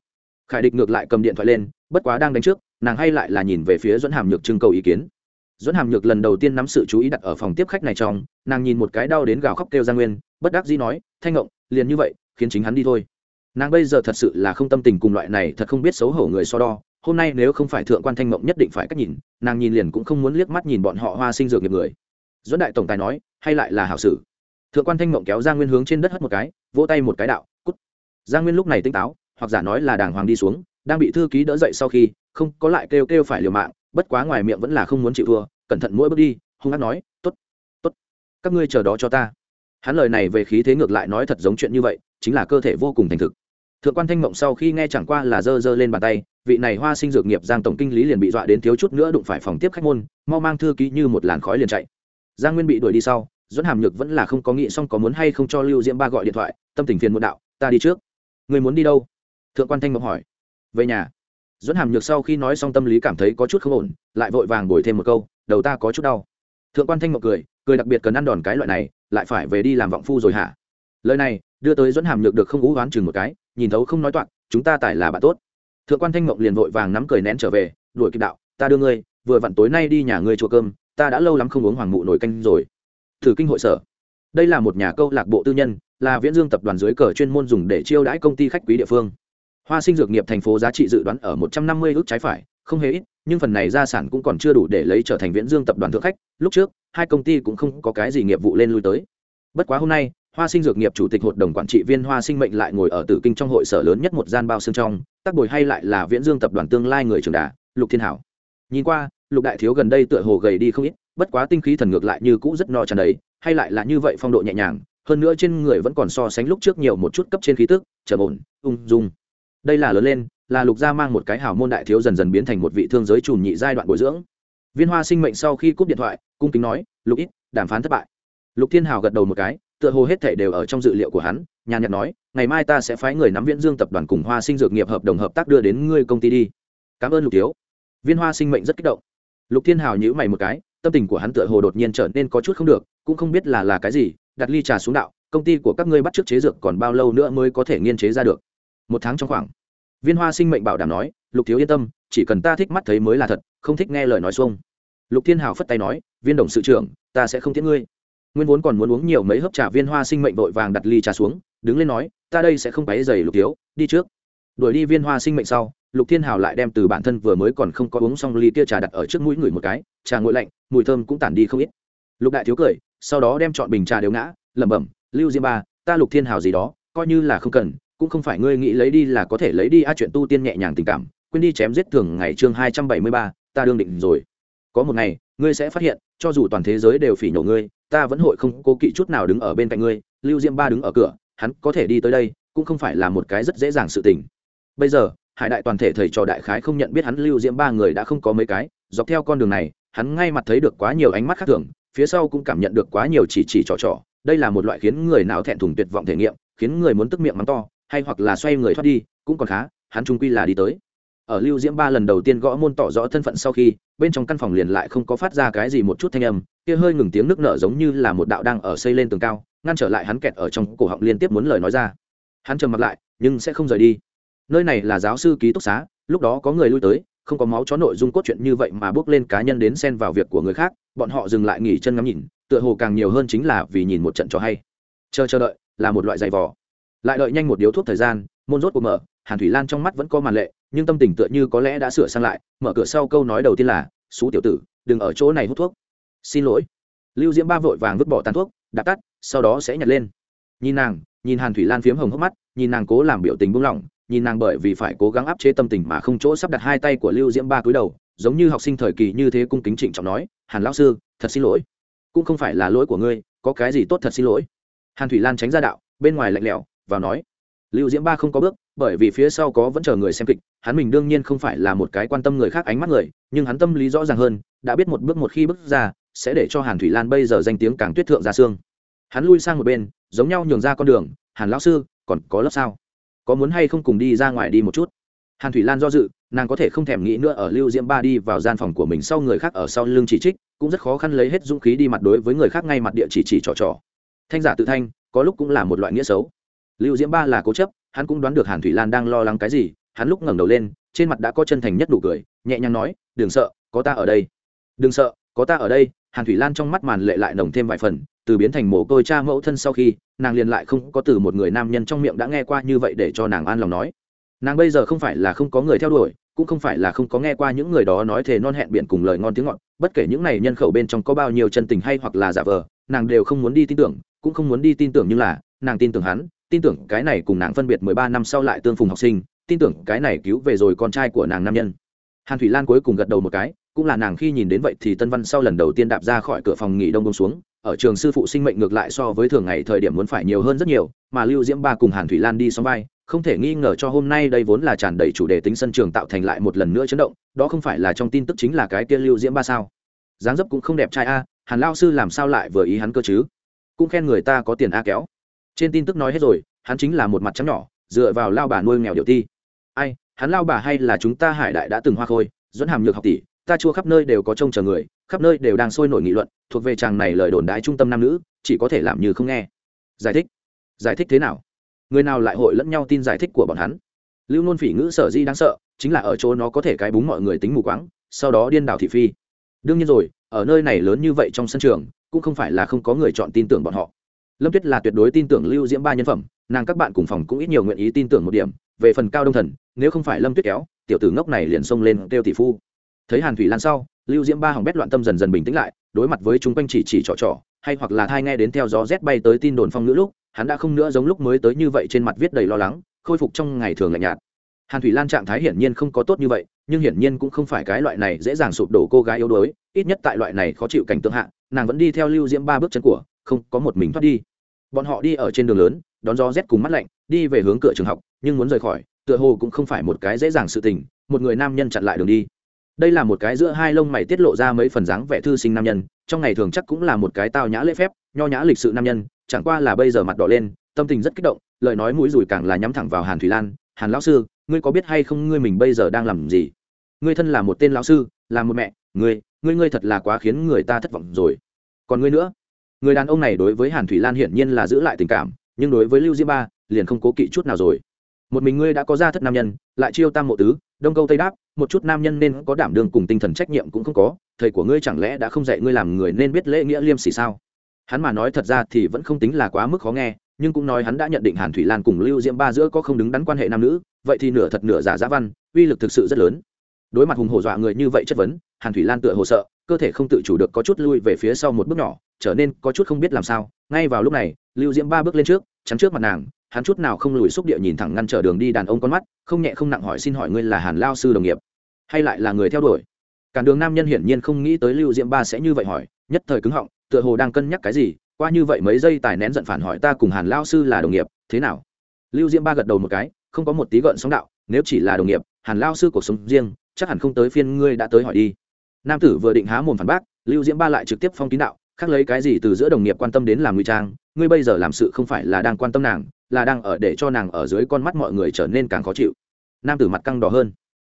Khải địch ngược lại cầm điện thoại lên, bất quá đang đánh trước, nàng hay lại là nhìn về phía dẫn hàm nhược trưng cầu ý kiến dẫn hàm nhược lần đầu tiên nắm sự chú ý đặt ở phòng tiếp khách này trong, nàng nhìn một cái đau đến gào khóc kêu gia nguyên, bất đắc dĩ nói, thanh ngộng, liền như vậy, khiến chính hắn đi thôi. Nàng bây giờ thật sự là không tâm tình cùng loại này thật không biết xấu hổ người so đo, hôm nay nếu không phải thượng quan thanh Ngộng nhất định phải cách nhìn, nàng nhìn liền cũng không muốn liếc mắt nhìn bọn họ hoa sinh dược nghiệp người. Dẫn đại tổng tài nói, hay lại là hảo sử thượng quan thanh Ngộng kéo gia nguyên hướng trên đất hất một cái, vỗ tay một cái đạo, cút. Giang nguyên lúc này tỉnh táo, hoặc giả nói là đàng hoàng đi xuống, đang bị thư ký đỡ dậy sau khi, không có lại kêu kêu phải liều mạng bất quá ngoài miệng vẫn là không muốn chịu thua, cẩn thận mỗi bước đi, hung hát nói t ố t t ố t các ngươi chờ đó cho ta. Hắn lời này về khí thế ngược lại nói thật giống chuyện như vậy, chính là cơ thể vô cùng thành thực. Thượng quan thanh mộng sau khi nghe chẳng qua là giơ giơ lên bàn tay, vị này hoa sinh dược nghiệp giang tổng kinh lý liền bị dọa đến thiếu chút nữa đụng phải phòng tiếp khách môn, mau mang thư ký như một làn khói liền chạy. Giang nguyên bị đuổi đi sau dẫn hàm nhược vẫn là không có nghĩ xong có muốn hay không cho lưu diễm ba gọi điện thoại, tâm tình phiền muộn đạo, ta đi trước. Người muốn đi đâu? Thượng quan thanh mộng hỏi. Về nhà dẫn hàm nhược sau khi nói xong tâm lý cảm thấy có chút không ổn, lại vội vàng bồi thêm một câu, đầu ta có chút đau. Thượng quan thanh mộng cười cười đặc biệt cần ăn đòn cái loại này, lại phải về đi làm vọng phu rồi hả? Lời này, đưa tới dẫn hàm nhược được không ú oán chừng một cái, nhìn thấu không nói toạc, chúng ta tải là bạn tốt. Thượng quan thanh mộng liền vội vàng nắm cười nén trở về, đuổi kịp đạo, ta đưa ngươi, vừa vặn tối nay đi nhà ngươi chùa cơm, ta đã lâu lắm không uống hoàng mụ nổi canh rồi. Thử kinh hội sở. Đây là một nhà câu lạc bộ tư nhân, là viễn dương tập đoàn dưới cờ chuyên môn dùng để chiêu đãi công ty khách quý địa phương hoa sinh dược nghiệp thành phố giá trị dự đoán ở một trăm năm mươi ước trái phải, không hề ít, nhưng phần này gia sản cũng còn chưa đủ để lấy trở thành viễn dương tập đoàn thượng khách. Lúc trước, hai công ty cũng không có cái gì nghiệp vụ lên lui tới. Bất quá hôm nay, hoa sinh dược nghiệp chủ tịch hội đồng quản trị viên hoa sinh mệnh lại ngồi ở tử kinh trong hội sở lớn nhất một gian bao xương trong tác bồi hay lại là viễn dương tập đoàn tương lai người trường đà, lục thiên hảo. Nhìn qua, lục đại thiếu gần đây tựa hồ gầy đi không ít, bất quá tinh khí thần ngược lại như cũ rất no tràn đầy, hay lại là như vậy phong độ nhẹ nhàng, hơn nữa trên người vẫn còn so sánh lúc trước nhiều một chút cấp trên khí tức, trầm ổn, ung dung đây là lớn lên, là lục gia mang một cái hào môn đại thiếu dần dần biến thành một vị thương giới trùn nhị giai đoạn bồi dưỡng. Viên hoa sinh mệnh sau khi cúp điện thoại, cung kính nói, lục ít, đàm phán thất bại. Lục thiên hào gật đầu một cái, tựa hồ hết thể đều ở trong dự liệu của hắn, nhàn nhạt nói, ngày mai ta sẽ phái người nắm viễn dương tập đoàn cùng hoa sinh dược nghiệp hợp đồng hợp tác đưa đến ngươi công ty đi. Cảm ơn lục thiếu. Viên hoa sinh mệnh rất kích động. Lục thiên hào nhữ mày một cái, tâm tình của hắn tựa hồ đột nhiên trở nên có chút không được, cũng không biết là là cái gì, đặt ly trà xuống đạo, công ty của các ngươi bắt t r ư ớ c chế dược còn bao lâu nữa mới có thể nghiên chế ra được? Một tháng trong khoảng. Viên hoa sinh mệnh bảo đảm nói, lục thiếu yên tâm, chỉ cần ta thích mắt thấy mới là thật, không thích nghe lời nói xuông. Lục thiên hào phất tay nói, viên đồng sự trưởng, ta sẽ không tiễn ngươi. Nguyên vốn còn muốn uống nhiều mấy hớp trà, viên hoa sinh mệnh vội vàng đặt ly trà xuống, đứng lên nói, ta đây sẽ không báy giày lục thiếu, đi trước. Đuổi đi viên hoa sinh mệnh sau, lục thiên hào lại đem từ bản thân vừa mới còn không có uống xong ly kia trà đặt ở trước mũi người một cái, trà nguội lạnh, mùi thơm cũng tản đi không ít. Lục đại thiếu cười, sau đó đem chọn bình trà đều ngã, lẩm bẩm, lưu diêm ba, ta lục thiên hào gì đó, coi như là không cần cũng không phải ngươi nghĩ lấy đi là có thể lấy đi. A, chuyện tu tiên nhẹ nhàng tình cảm, quên đi chém giết thường ngày chương hai trăm bảy mươi ba, ta đương định rồi. Có một ngày, ngươi sẽ phát hiện, cho dù toàn thế giới đều phỉ nhổ ngươi, ta vẫn hội không cố kỵ chút nào đứng ở bên cạnh ngươi. Lưu diêm ba đứng ở cửa, hắn có thể đi tới đây, cũng không phải là một cái rất dễ dàng sự tình. Bây giờ, hải đại toàn thể thầy trò đại khái không nhận biết hắn, lưu diễm ba người đã không có mấy cái. Dọc theo con đường này, hắn ngay mặt thấy được quá nhiều ánh mắt khác thường, phía sau cũng cảm nhận được quá nhiều chỉ chỉ trò trò. Đây là một loại khiến người nào thẹn thùng tuyệt vọng thể nghiệm, khiến người muốn tức miệng mắng to hay hoặc là xoay người thoát đi, cũng còn khá, hắn trung quy là đi tới. Ở lưu diễm ba lần đầu tiên gõ môn tỏ rõ thân phận sau khi, bên trong căn phòng liền lại không có phát ra cái gì một chút thanh âm, kia hơi ngừng tiếng nước nở giống như là một đạo đang ở xây lên tường cao, ngăn trở lại hắn kẹt ở trong cổ họng liên tiếp muốn lời nói ra. Hắn trầm mặt lại, nhưng sẽ không rời đi. Nơi này là giáo sư ký túc xá, lúc đó có người lui tới, không có máu chó nội dung cốt truyện như vậy mà bước lên cá nhân đến xen vào việc của người khác, bọn họ dừng lại nghỉ chân ngắm nhìn, tựa hồ càng nhiều hơn chính là vì nhìn một trận cho hay. Chờ chờ đợi, là một loại giày vò lại đợi nhanh một điếu thuốc thời gian, môn rốt cuộc mở, hàn thủy lan trong mắt vẫn có màn lệ, nhưng tâm tình tựa như có lẽ đã sửa sang lại, mở cửa sau câu nói đầu tiên là xú tiểu tử, đừng ở chỗ này hút thuốc. Xin lỗi. Lưu diễm ba vội vàng vứt bỏ tàn thuốc, đạp tắt, sau đó sẽ nhặt lên. Nhìn nàng, nhìn hàn thủy lan phiếm hồng hốc mắt, nhìn nàng cố làm biểu tình buông lỏng, nhìn nàng bởi vì phải cố gắng áp chế tâm tình mà không chỗ sắp đặt hai tay của lưu diễm ba cúi đầu, giống như học sinh thời kỳ như thế cung kính trịnh trọng nói, hàn lão sư, thật xin lỗi. Cũng không phải là lỗi của ngươi, có cái gì tốt thật xin lỗi. Hàn thủy lan tránh ra đạo, bên ngoài lạnh lẽo vào nói, lưu diễm ba không có bước, bởi vì phía sau có vẫn chờ người xem kịch, hắn mình đương nhiên không phải là một cái quan tâm người khác ánh mắt người, nhưng hắn tâm lý rõ ràng hơn, đã biết một bước một khi bước ra, sẽ để cho hàn thủy lan bây giờ danh tiếng càng tuyết thượng ra xương. Hắn lui sang một bên, giống nhau nhường ra con đường, hàn lão sư, còn có lớp sao? Có muốn hay không cùng đi ra ngoài đi một chút? Hàn thủy lan do dự, nàng có thể không thèm nghĩ nữa ở lưu diễm ba đi vào gian phòng của mình sau người khác ở sau lưng chỉ trích, cũng rất khó khăn lấy hết dũng khí đi mặt đối với người khác ngay mặt địa chỉ chỉ trò trò. Thanh giả tự thanh, có lúc cũng là một loại nghĩa xấu lưu diễm ba là cố chấp, hắn cũng đoán được hàn thủy lan đang lo lắng cái gì, hắn lúc ngẩng đầu lên, trên mặt đã có chân thành nhất đủ cười, nhẹ nhàng nói, đừng sợ, có ta ở đây. Đừng sợ, có ta ở đây. Hàn thủy lan trong mắt màn lệ lại nồng thêm vài phần, từ biến thành mồ côi cha mẫu thân sau khi, nàng liền lại không có từ một người nam nhân trong miệng đã nghe qua như vậy để cho nàng an lòng nói. Nàng bây giờ không phải là không có người theo đuổi, cũng không phải là không có nghe qua những người đó nói thề non hẹn biển cùng lời ngon tiếng ngọt, bất kể những này nhân khẩu bên trong có bao nhiêu chân tình hay hoặc là giả vờ, nàng đều không muốn đi tin tưởng, cũng không muốn đi tin tưởng nhưng là, nàng tin tưởng hắn tin tưởng cái này cùng nàng phân biệt mười ba năm sau lại tương phùng học sinh, tin tưởng cái này cứu về rồi con trai của nàng nam nhân. Hàn thủy lan cuối cùng gật đầu một cái, cũng là nàng khi nhìn đến vậy thì tân văn sau lần đầu tiên đạp ra khỏi cửa phòng nghỉ đông đông xuống, ở trường sư phụ sinh mệnh ngược lại so với thường ngày thời điểm muốn phải nhiều hơn rất nhiều, mà lưu diễm ba cùng hàn thủy lan đi xóm vai, không thể nghi ngờ cho hôm nay đây vốn là tràn đầy chủ đề tính sân trường tạo thành lại một lần nữa chấn động, đó không phải là trong tin tức chính là cái kia lưu diễm ba sao? Dáng dấp cũng không đẹp trai a, hàn lao sư làm sao lại vừa ý hắn cơ chứ? Cũng khen người ta có tiền a kéo trên tin tức nói hết rồi, hắn chính là một mặt trắng nhỏ, dựa vào lao bà nuôi nghèo điệu ti. Ai, hắn lao bà hay là chúng ta hải đại đã từng hoa khôi dẫn hàm nhược học tỷ, ta chua khắp nơi đều có trông chờ người, khắp nơi đều đang sôi nổi nghị luận, thuộc về chàng này lời đồn đái trung tâm nam nữ, chỉ có thể làm như không nghe. Giải thích. Giải thích thế nào? Người nào lại hội lẫn nhau tin giải thích của bọn hắn? Lưu nôn phỉ ngữ sở di đáng sợ, chính là ở chỗ nó có thể cái búng mọi người tính mù quáng, sau đó điên đảo thị phi. Đương nhiên rồi, ở nơi này lớn như vậy trong sân trường, cũng không phải là không có người chọn tin tưởng bọn họ lâm tuyết là tuyệt đối tin tưởng lưu diễm ba nhân phẩm, nàng các bạn cùng phòng cũng ít nhiều nguyện ý tin tưởng một điểm, về phần cao đông thần, nếu không phải lâm tuyết kéo, tiểu tử ngốc này liền xông lên kêu tỷ phu. Thấy hàn thủy lan sau, lưu diễm ba hỏng bét loạn tâm dần dần bình tĩnh lại, đối mặt với chúng quanh chỉ chỉ trò trò, hay hoặc là thai nghe đến theo gió rét bay tới tin đồn phong nữ lúc, hắn đã không nữa giống lúc mới tới như vậy trên mặt viết đầy lo lắng, khôi phục trong ngày thường lạnh nhạt. Hàn thủy lan trạng thái hiển nhiên không có tốt như vậy, nhưng hiển nhiên cũng không phải cái loại này dễ dàng sụp đổ cô gái yếu đuối, ít nhất tại loại này khó chịu cảnh tượng hạ, nàng vẫn đi theo lưu diễm ba bước chân của, không có một mình thoát đi bọn họ đi ở trên đường lớn, đón gió rét cùng mắt lạnh, đi về hướng cửa trường học, nhưng muốn rời khỏi, tựa hồ cũng không phải một cái dễ dàng sự tình, một người nam nhân chặn lại đường đi. Đây là một cái giữa hai lông mày tiết lộ ra mấy phần dáng vẻ thư sinh nam nhân, trong ngày thường chắc cũng là một cái tao nhã lễ phép, nho nhã lịch sự nam nhân, chẳng qua là bây giờ mặt đỏ lên, tâm tình rất kích động, lời nói mũi rùi càng là nhắm thẳng vào hàn thủy lan, hàn lão sư, ngươi có biết hay không ngươi mình bây giờ đang làm gì? Ngươi thân là một tên lão sư, là một mẹ, ngươi ngươi ngươi thật là quá khiến người ta thất vọng rồi. Còn ngươi nữa người đàn ông này đối với hàn thủy lan hiển nhiên là giữ lại tình cảm, nhưng đối với lưu diễm ba, liền không cố kỵ chút nào rồi. Một mình ngươi đã có gia thất nam nhân, lại chiêu tam mộ tứ, đông câu tây đáp, một chút nam nhân nên có đảm đương cùng tinh thần trách nhiệm cũng không có, thầy của ngươi chẳng lẽ đã không dạy ngươi làm người nên biết lễ nghĩa liêm sỉ sao? Hắn mà nói thật ra thì vẫn không tính là quá mức khó nghe, nhưng cũng nói hắn đã nhận định hàn thủy lan cùng lưu diễm ba giữa có không đứng đắn quan hệ nam nữ, vậy thì nửa thật nửa giả giá văn, uy lực thực sự rất lớn. Đối mặt hùng hổ dọa người như vậy chất vấn, hàn thủy lan tựa hồ sợ cơ thể không tự chủ được có chút lui về phía sau một bước nhỏ, trở nên có chút không biết làm sao. Ngay vào lúc này, lưu diễm ba bước lên trước, chắn trước mặt nàng, hắn chút nào không lùi xúc địa nhìn thẳng ngăn trở đường đi đàn ông con mắt, không nhẹ không nặng hỏi xin hỏi ngươi là hàn lao sư đồng nghiệp, hay lại là người theo đuổi? Cản đường nam nhân hiển nhiên không nghĩ tới lưu diễm ba sẽ như vậy hỏi, nhất thời cứng họng, tựa hồ đang cân nhắc cái gì, qua như vậy mấy giây tài nén giận phản hỏi ta cùng hàn lao sư là đồng nghiệp, thế nào? Lưu diễm ba gật đầu một cái, không có một tí gợn sóng đạo, nếu chỉ là đồng nghiệp, hàn lao sư cuộc sống riêng, chắc hẳn không tới phiên ngươi đã tới hỏi đi nam tử vừa định há mồm phản bác, lưu diễm ba lại trực tiếp phong kín đạo khác lấy cái gì từ giữa đồng nghiệp quan tâm đến làm nguy trang, ngươi bây giờ làm sự không phải là đang quan tâm nàng, là đang ở để cho nàng ở dưới con mắt mọi người trở nên càng khó chịu. Nam tử mặt căng đỏ hơn.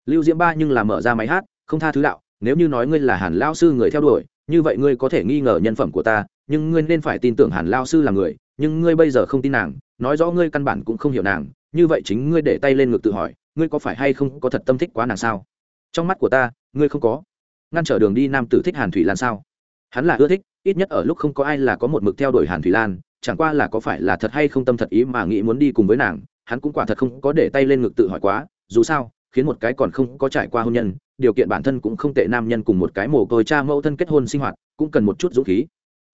Lưu diễm ba nhưng là mở ra máy hát, không tha thứ đạo, nếu như nói ngươi là hàn lao sư người theo đuổi, như vậy ngươi có thể nghi ngờ nhân phẩm của ta, nhưng ngươi nên phải tin tưởng hàn lao sư là người, nhưng ngươi bây giờ không tin nàng, nói rõ ngươi căn bản cũng không hiểu nàng, như vậy chính ngươi để tay lên ngực tự hỏi, ngươi có phải hay không có thật tâm thích quá nàng sao? Trong mắt của ta, ngươi không có ngăn trở đường đi nam tử thích hàn thủy lan sao? Hắn là ưa thích, ít nhất ở lúc không có ai là có một mực theo đuổi hàn thủy lan, chẳng qua là có phải là thật hay không tâm thật ý mà nghĩ muốn đi cùng với nàng, hắn cũng quả thật không có để tay lên ngực tự hỏi quá, dù sao, khiến một cái còn không có trải qua hôn nhân, điều kiện bản thân cũng không tệ nam nhân cùng một cái mồ côi cha mẫu thân kết hôn sinh hoạt, cũng cần một chút dũng khí.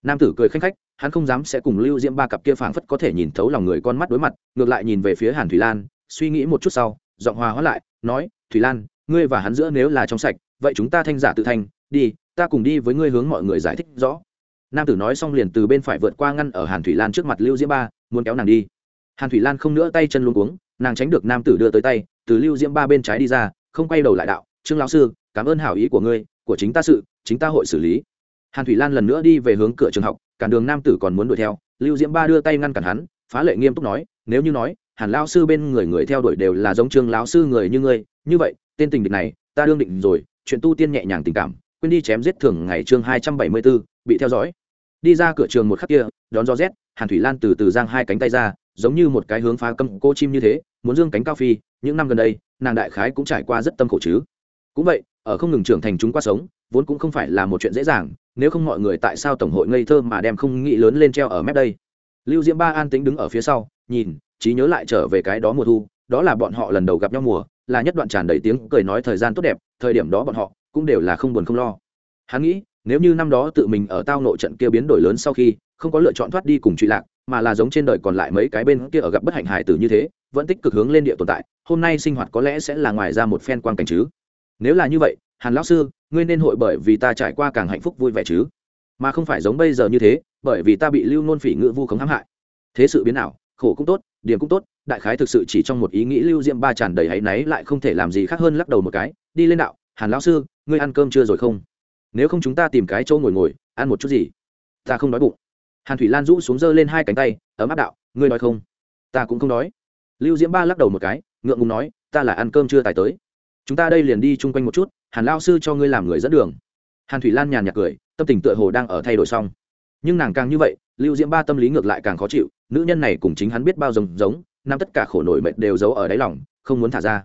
Nam tử cười khanh khách, hắn không dám sẽ cùng lưu diễm ba cặp kia phảng phất có thể nhìn thấu lòng người con mắt đối mặt, ngược lại nhìn về phía hàn thủy lan, suy nghĩ một chút sau, giọng hòa hóa lại, nói, thủy lan, ngươi và hắn giữa nếu là trong sạch vậy chúng ta thanh giả tự thanh đi, ta cùng đi với ngươi hướng mọi người giải thích rõ. Nam tử nói xong liền từ bên phải vượt qua ngăn ở hàn thủy lan trước mặt lưu diễm ba, muốn kéo nàng đi. Hàn thủy lan không nữa tay chân luôn cuống, nàng tránh được nam tử đưa tới tay, từ lưu diễm ba bên trái đi ra, không quay đầu lại đạo, trương lão sư, cảm ơn hảo ý của ngươi, của chính ta sự, chính ta hội xử lý. Hàn thủy lan lần nữa đi về hướng cửa trường học, cản đường nam tử còn muốn đuổi theo, lưu diễm ba đưa tay ngăn cản hắn, phá lệ nghiêm túc nói, nếu như nói, hàn Lão sư bên người người theo đuổi đều là giống trương lão sư người như ngươi, như vậy, tên tình địch này, ta đương định rồi chuyện tu tiên nhẹ nhàng tình cảm quên đi chém giết thường ngày chương hai trăm bảy mươi 274, bị theo dõi. Đi ra cửa trường một khắc kia đón gió rét hàn thủy lan từ từ giang hai cánh tay ra giống như một cái hướng phá câm cô chim như thế muốn dương cánh cao phi những năm gần đây nàng đại khái cũng trải qua rất tâm khổ chứ. Cũng vậy ở không ngừng trưởng thành chúng qua sống vốn cũng không phải là một chuyện dễ dàng nếu không mọi người tại sao tổng hội ngây thơ mà đem không nghĩ lớn lên treo ở mép đây. Lưu diễm ba an tĩnh đứng ở phía sau nhìn trí nhớ lại trở về cái đó mùa thu đó là bọn họ lần đầu gặp nhau mùa là nhất đoạn tràn đầy tiếng cười nói thời gian tốt đẹp, thời điểm đó bọn họ cũng đều là không buồn không lo. Hắn nghĩ, nếu như năm đó tự mình ở tao nội trận kia biến đổi lớn sau khi, không có lựa chọn thoát đi cùng truy lạc, mà là giống trên đời còn lại mấy cái bên kia ở gặp bất hạnh hải tử như thế, vẫn tích cực hướng lên địa tồn tại, hôm nay sinh hoạt có lẽ sẽ là ngoài ra một phen quan cảnh chứ. Nếu là như vậy, hàn lão sư, ngươi nên hội bởi vì ta trải qua càng hạnh phúc vui vẻ chứ. Mà không phải giống bây giờ như thế, bởi vì ta bị lưu nôn phỉ ngự vu khống hãm hại. Thế sự biến nào khổ cũng tốt, điểm cũng tốt đại khái thực sự chỉ trong một ý nghĩ lưu diệm ba tràn đầy hãy náy lại không thể làm gì khác hơn lắc đầu một cái, đi lên đạo, hàn lão sư, ngươi ăn cơm chưa rồi không? Nếu không chúng ta tìm cái chỗ ngồi ngồi, ăn một chút gì? Ta không đói bụng. Hàn thủy lan rũ xuống giơ lên hai cánh tay, ấm áp đạo, ngươi nói không? Ta cũng không đói. Lưu diễm ba lắc đầu một cái, ngượng ngùng nói, ta là ăn cơm chưa tài tới. Chúng ta đây liền đi chung quanh một chút, hàn lao sư cho ngươi làm người dẫn đường. Hàn thủy lan nhàn nhạt cười, tâm tình tựa hồ đang ở thay đổi xong. Nhưng nàng càng như vậy, lưu diễm ba tâm lý ngược lại càng khó chịu, nữ nhân này cùng chính hắn biết bao giống giống năm tất cả khổ nổi mệt đều giấu ở đáy lòng, không muốn thả ra.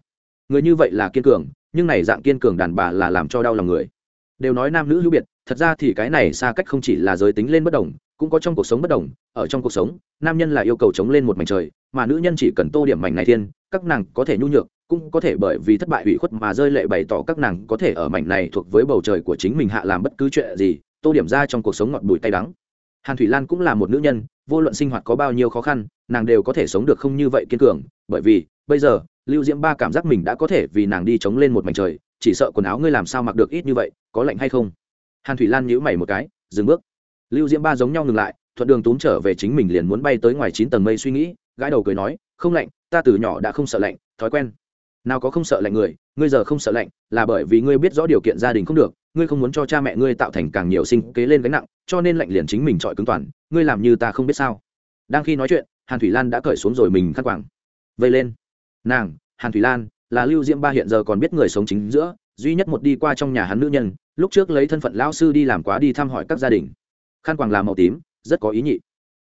Người như vậy là kiên cường, nhưng này dạng kiên cường đàn bà là làm cho đau lòng người. Đều nói nam nữ hữu biệt, thật ra thì cái này xa cách không chỉ là giới tính lên bất đồng, cũng có trong cuộc sống bất đồng. Ở trong cuộc sống, nam nhân là yêu cầu chống lên một mảnh trời, mà nữ nhân chỉ cần tô điểm mảnh này thiên, các nàng có thể nhu nhược, cũng có thể bởi vì thất bại ủy khuất mà rơi lệ bày tỏ các nàng có thể ở mảnh này thuộc với bầu trời của chính mình hạ làm bất cứ chuyện gì, tô điểm ra trong cuộc sống ngọt bùi tay đắng. Hàn thủy lan cũng là một nữ nhân vô luận sinh hoạt có bao nhiêu khó khăn, nàng đều có thể sống được không như vậy kiên cường. Bởi vì, bây giờ, lưu diễm ba cảm giác mình đã có thể vì nàng đi chống lên một mảnh trời, chỉ sợ quần áo ngươi làm sao mặc được ít như vậy, có lạnh hay không? Hàn thủy lan nhíu mày một cái, dừng bước. Lưu diễm ba giống nhau ngừng lại, thuận đường túm trở về chính mình liền muốn bay tới ngoài chín tầng mây suy nghĩ, gãi đầu cười nói, không lạnh, ta từ nhỏ đã không sợ lạnh, thói quen. Nào có không sợ lạnh người, ngươi giờ không sợ lạnh, là bởi vì ngươi biết rõ điều kiện gia đình không được ngươi không muốn cho cha mẹ ngươi tạo thành càng nhiều sinh kế lên gánh nặng, cho nên lạnh liền chính mình trọi cứng toàn, ngươi làm như ta không biết sao. Đang khi nói chuyện, hàn thủy lan đã cởi xuống rồi mình khăn quảng vây lên. Nàng, hàn thủy lan, là lưu diễm ba hiện giờ còn biết người sống chính giữa, duy nhất một đi qua trong nhà hắn nữ nhân, lúc trước lấy thân phận lão sư đi làm quá đi thăm hỏi các gia đình. Khăn quàng làm màu tím, rất có ý nhị.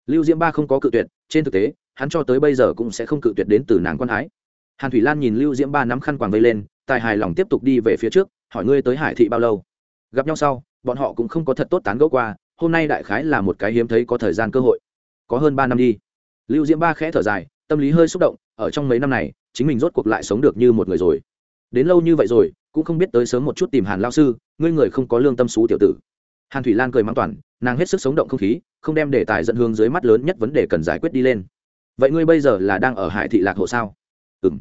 Lưu diễm ba không có cự tuyệt, trên thực tế, hắn cho tới bây giờ cũng sẽ không cự tuyệt đến từ nàng quan ái hàn thủy lan nhìn lưu diễm ba nắm khăn quàng vây lên, tài hài lòng tiếp tục đi về phía trước, hỏi ngươi tới hải thị bao lâu? Gặp nhau sau, bọn họ cũng không có thật tốt tán gẫu qua, hôm nay đại khái là một cái hiếm thấy có thời gian cơ hội. Có hơn ba năm đi. Lưu diễm ba khẽ thở dài, tâm lý hơi xúc động, ở trong mấy năm này, chính mình rốt cuộc lại sống được như một người rồi. Đến lâu như vậy rồi, cũng không biết tới sớm một chút tìm hàn lao sư, ngươi người không có lương tâm xú tiểu tử. Hàn thủy lan cười mắng toàn, nàng hết sức sống động không khí, không đem đề tài dẫn hướng dưới mắt lớn nhất vấn đề cần giải quyết đi lên. Vậy ngươi bây giờ là đang ở hải thị lạc hộ sao? Ừ m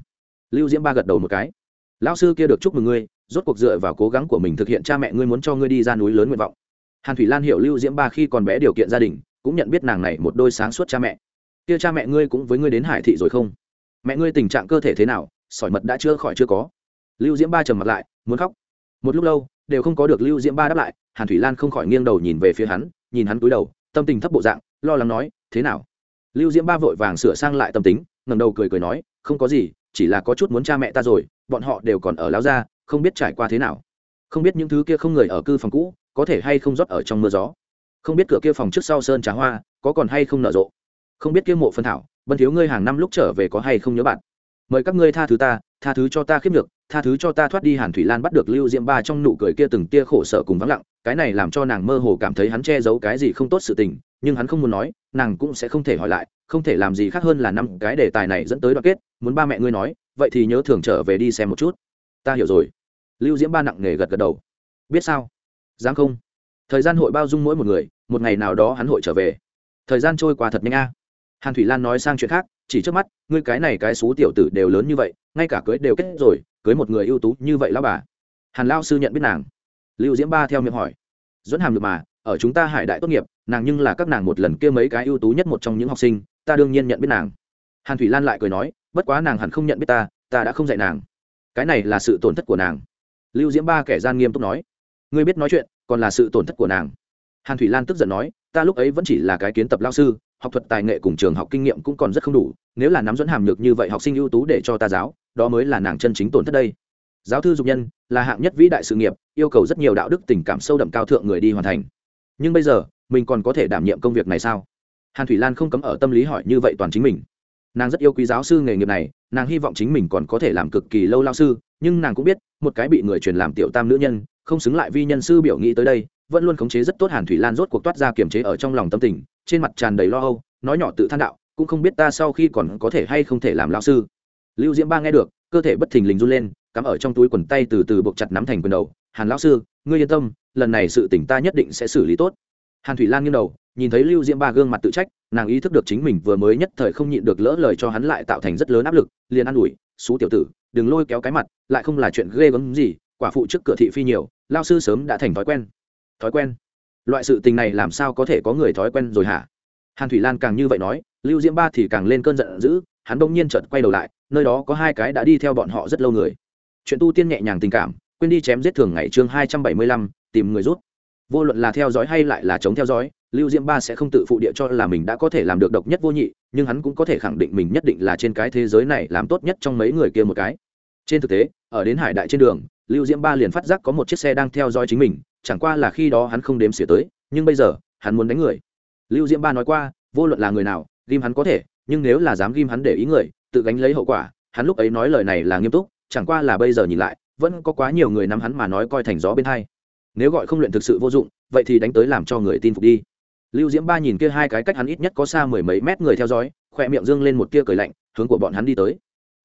lưu diễm ba gật đầu một cái. Lão sư kia được chúc mừng ngươi rốt cuộc dựa vào cố gắng của mình thực hiện cha mẹ ngươi muốn cho ngươi đi ra núi lớn nguyện vọng. Hàn thủy lan hiểu lưu diễm ba khi còn bé điều kiện gia đình, cũng nhận biết nàng này một đôi sáng suốt cha mẹ. Kia cha mẹ ngươi cũng với ngươi đến hải thị rồi không? Mẹ ngươi tình trạng cơ thể thế nào? Sỏi mật đã chưa khỏi chưa có. Lưu diễm ba trầm mặt lại, muốn khóc. Một lúc lâu, đều không có được lưu diễm ba đáp lại, hàn thủy lan không khỏi nghiêng đầu nhìn về phía hắn, nhìn hắn cúi đầu, tâm tình thấp bộ dạng, lo lắng nói, thế nào? Lưu diễm ba vội vàng sửa sang lại tâm tính ngầm đầu cười cười nói, không có gì, chỉ là có chút muốn cha mẹ ta rồi, bọn họ đều còn ở láo ra không biết trải qua thế nào. Không biết những thứ kia không người ở cư phòng cũ, có thể hay không rót ở trong mưa gió. Không biết cửa kia phòng trước sau sơn trà hoa, có còn hay không nở rộ. Không biết kia mộ phân thảo bân thiếu ngươi hàng năm lúc trở về có hay không nhớ bạn. Mời các ngươi tha thứ ta, tha thứ cho ta khiếp được tha thứ cho ta thoát đi hàn thủy lan bắt được lưu diễm ba trong nụ cười kia từng tia khổ sở cùng vắng lặng, cái này làm cho nàng mơ hồ cảm thấy hắn che giấu cái gì không tốt sự tình, nhưng hắn không muốn nói, nàng cũng sẽ không thể hỏi lại, không thể làm gì khác hơn là năm cái đề tài này dẫn tới đoạn kết, muốn ba mẹ ngươi nói, vậy thì nhớ thường trở về đi xem một chút. Ta hiểu rồi lưu diễm ba nặng nề gật gật đầu. Biết sao? Dám không? Thời gian hội bao dung mỗi một người, một ngày nào đó hắn hội trở về. Thời gian trôi qua thật nhanh a. Hàn thủy lan nói sang chuyện khác, chỉ trước mắt, ngươi cái này cái xú tiểu tử đều lớn như vậy, ngay cả cưới đều kết rồi, cưới một người ưu tú như vậy lão bà. Hàn lao sư nhận biết nàng. Lưu diễm ba theo miệng hỏi. Dẫn hàm được mà, ở chúng ta hải đại tốt nghiệp, nàng nhưng là các nàng một lần kia mấy cái ưu tú nhất một trong những học sinh, ta đương nhiên nhận biết nàng. Hàn thủy lan lại cười nói, bất quá nàng hẳn không nhận biết ta ta đã không dạy nàng. Cái này là sự tổn thất của nàng lưu diễm ba kẻ gian nghiêm túc nói, ngươi biết nói chuyện, còn là sự tổn thất của nàng. Hàn thủy lan tức giận nói, ta lúc ấy vẫn chỉ là cái kiến tập lao sư, học thuật tài nghệ cùng trường học kinh nghiệm cũng còn rất không đủ, nếu là nắm dẫn hàm nhược như vậy học sinh ưu tú để cho ta giáo, đó mới là nàng chân chính tổn thất đây. Giáo thư dục nhân là hạng nhất vĩ đại sự nghiệp, yêu cầu rất nhiều đạo đức tình cảm sâu đậm cao thượng người đi hoàn thành. Nhưng bây giờ, mình còn có thể đảm nhiệm công việc này sao? Hàn thủy lan không cấm ở tâm lý hỏi như vậy toàn chính mình nàng rất yêu quý giáo sư nghề nghiệp này, nàng hy vọng chính mình còn có thể làm cực kỳ lâu lao sư, nhưng nàng cũng biết, một cái bị người truyền làm tiểu tam nữ nhân, không xứng lại vi nhân sư biểu nghĩ tới đây, vẫn luôn khống chế rất tốt hàn thủy lan rốt cuộc toát ra kiềm chế ở trong lòng tâm tình, trên mặt tràn đầy lo âu, nói nhỏ tự than đạo, cũng không biết ta sau khi còn có thể hay không thể làm lao sư. Lưu diễm ba nghe được, cơ thể bất thình lình run lên, cắm ở trong túi quần tay từ từ buộc chặt nắm thành quần đầu. Hàn lão sư, ngươi yên tâm, lần này sự tỉnh ta nhất định sẽ xử lý tốt hàn thủy lan nghiêng đầu, nhìn thấy lưu diễm ba gương mặt tự trách, nàng ý thức được chính mình vừa mới nhất thời không nhịn được lỡ lời cho hắn lại tạo thành rất lớn áp lực, liền an ủi, xú tiểu tử, đừng lôi kéo cái mặt, lại không là chuyện ghê gớm gì, quả phụ trước cửa thị phi nhiều, lao sư sớm đã thành thói quen. Thói quen? Loại sự tình này làm sao có thể có người thói quen rồi hả? Hàn thủy lan càng như vậy nói, lưu diễm ba thì càng lên cơn giận dữ, hắn bỗng nhiên chợt quay đầu lại, nơi đó có hai cái đã đi theo bọn họ rất lâu người. Chuyện tu tiên nhẹ nhàng tình cảm, quên đi chém giết thường ngày chương hai trăm bảy mươi lăm, tìm người rút vô luận là theo dõi hay lại là chống theo dõi, lưu diễm ba sẽ không tự phụ địa cho là mình đã có thể làm được độc nhất vô nhị, nhưng hắn cũng có thể khẳng định mình nhất định là trên cái thế giới này làm tốt nhất trong mấy người kia một cái. Trên thực tế, ở đến hải đại trên đường, lưu diễm ba liền phát giác có một chiếc xe đang theo dõi chính mình, chẳng qua là khi đó hắn không đếm xỉa tới, nhưng bây giờ, hắn muốn đánh người. Lưu diễm ba nói qua, vô luận là người nào, ghim hắn có thể, nhưng nếu là dám ghim hắn để ý người, tự gánh lấy hậu quả, hắn lúc ấy nói lời này là nghiêm túc, chẳng qua là bây giờ nhìn lại, vẫn có quá nhiều người nắm hắn mà nói coi thành gió bên hai nếu gọi không luyện thực sự vô dụng, vậy thì đánh tới làm cho người tin phục đi. Lưu diễm ba nhìn kia hai cái cách hắn ít nhất có xa mười mấy mét người theo dõi, khỏe miệng dương lên một tia cười lạnh, hướng của bọn hắn đi tới.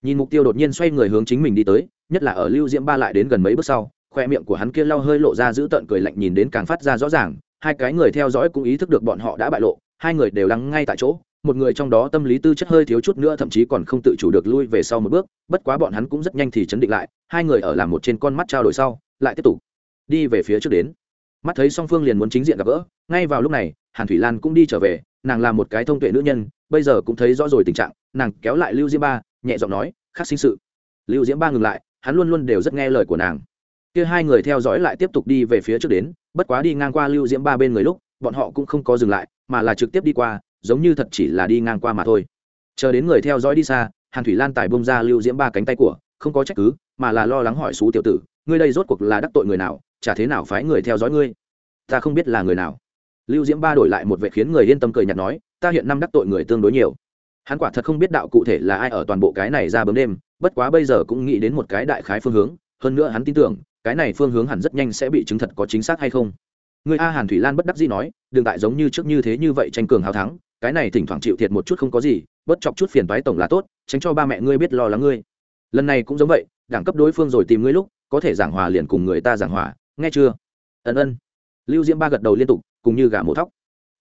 Nhìn mục tiêu đột nhiên xoay người hướng chính mình đi tới, nhất là ở lưu diễm ba lại đến gần mấy bước sau khoe miệng của hắn kia lau hơi lộ ra giữ tợn cười lạnh nhìn đến càng phát ra rõ ràng, hai cái người theo dõi cũng ý thức được bọn họ đã bại lộ, hai người đều lắng ngay tại chỗ, một người trong đó tâm lý tư chất hơi thiếu chút nữa thậm chí còn không tự chủ được lui về sau một bước, bất quá bọn hắn cũng rất nhanh thì chấn định lại, hai người ở làm một trên con mắt trao đổi sau, lại tiếp tục đi về phía trước đến. Mắt thấy song phương liền muốn chính diện gặp gỡ, ngay vào lúc này, hàn thủy lan cũng đi trở về, nàng là một cái thông tuệ nữ nhân, bây giờ cũng thấy rõ rồi tình trạng, nàng kéo lại lưu diễm ba, nhẹ giọng nói khác sinh sự. Lưu diễm ba ngừng lại, hắn luôn luôn đều rất nghe lời của nàng. Kia hai người theo dõi lại tiếp tục đi về phía trước đến, bất quá đi ngang qua lưu diễm ba bên người lúc, bọn họ cũng không có dừng lại, mà là trực tiếp đi qua, giống như thật chỉ là đi ngang qua mà thôi. Chờ đến người theo dõi đi xa, hàn thủy lan tài bông ra lưu diễm ba cánh tay của, không có trách cứ, mà là lo lắng hỏi xú tiểu tử, ngươi đây rốt cuộc là đắc tội người nào? Chả thế nào phái người theo dõi ngươi. Ta không biết là người nào. Lưu diễm ba đổi lại một vệ khiến người yên tâm cười nhạt nói, ta hiện năm đắc tội người tương đối nhiều. Hắn quả thật không biết đạo cụ thể là ai ở toàn bộ cái này ra bấm đêm, bất quá bây giờ cũng nghĩ đến một cái đại khái phương hướng, hơn nữa hắn tin tưởng, cái này phương hướng hẳn rất nhanh sẽ bị chứng thật có chính xác hay không. Người a hàn thủy lan bất đắc dĩ nói, đừng tại giống như trước như thế như vậy tranh cường hào thắng, cái này thỉnh thoảng chịu thiệt một chút không có gì bất chọc chút phiền toái tổng là tốt, tránh cho ba mẹ ngươi biết lo lắng ngươi. Lần này cũng giống vậy, đẳng cấp đối phương rồi tìm ngươi lúc, có thể giảng hòa liền cùng người ta giảng hòa nghe chưa? Ân ân. Lưu diễm ba gật đầu liên tục, cùng như gà mổ thóc.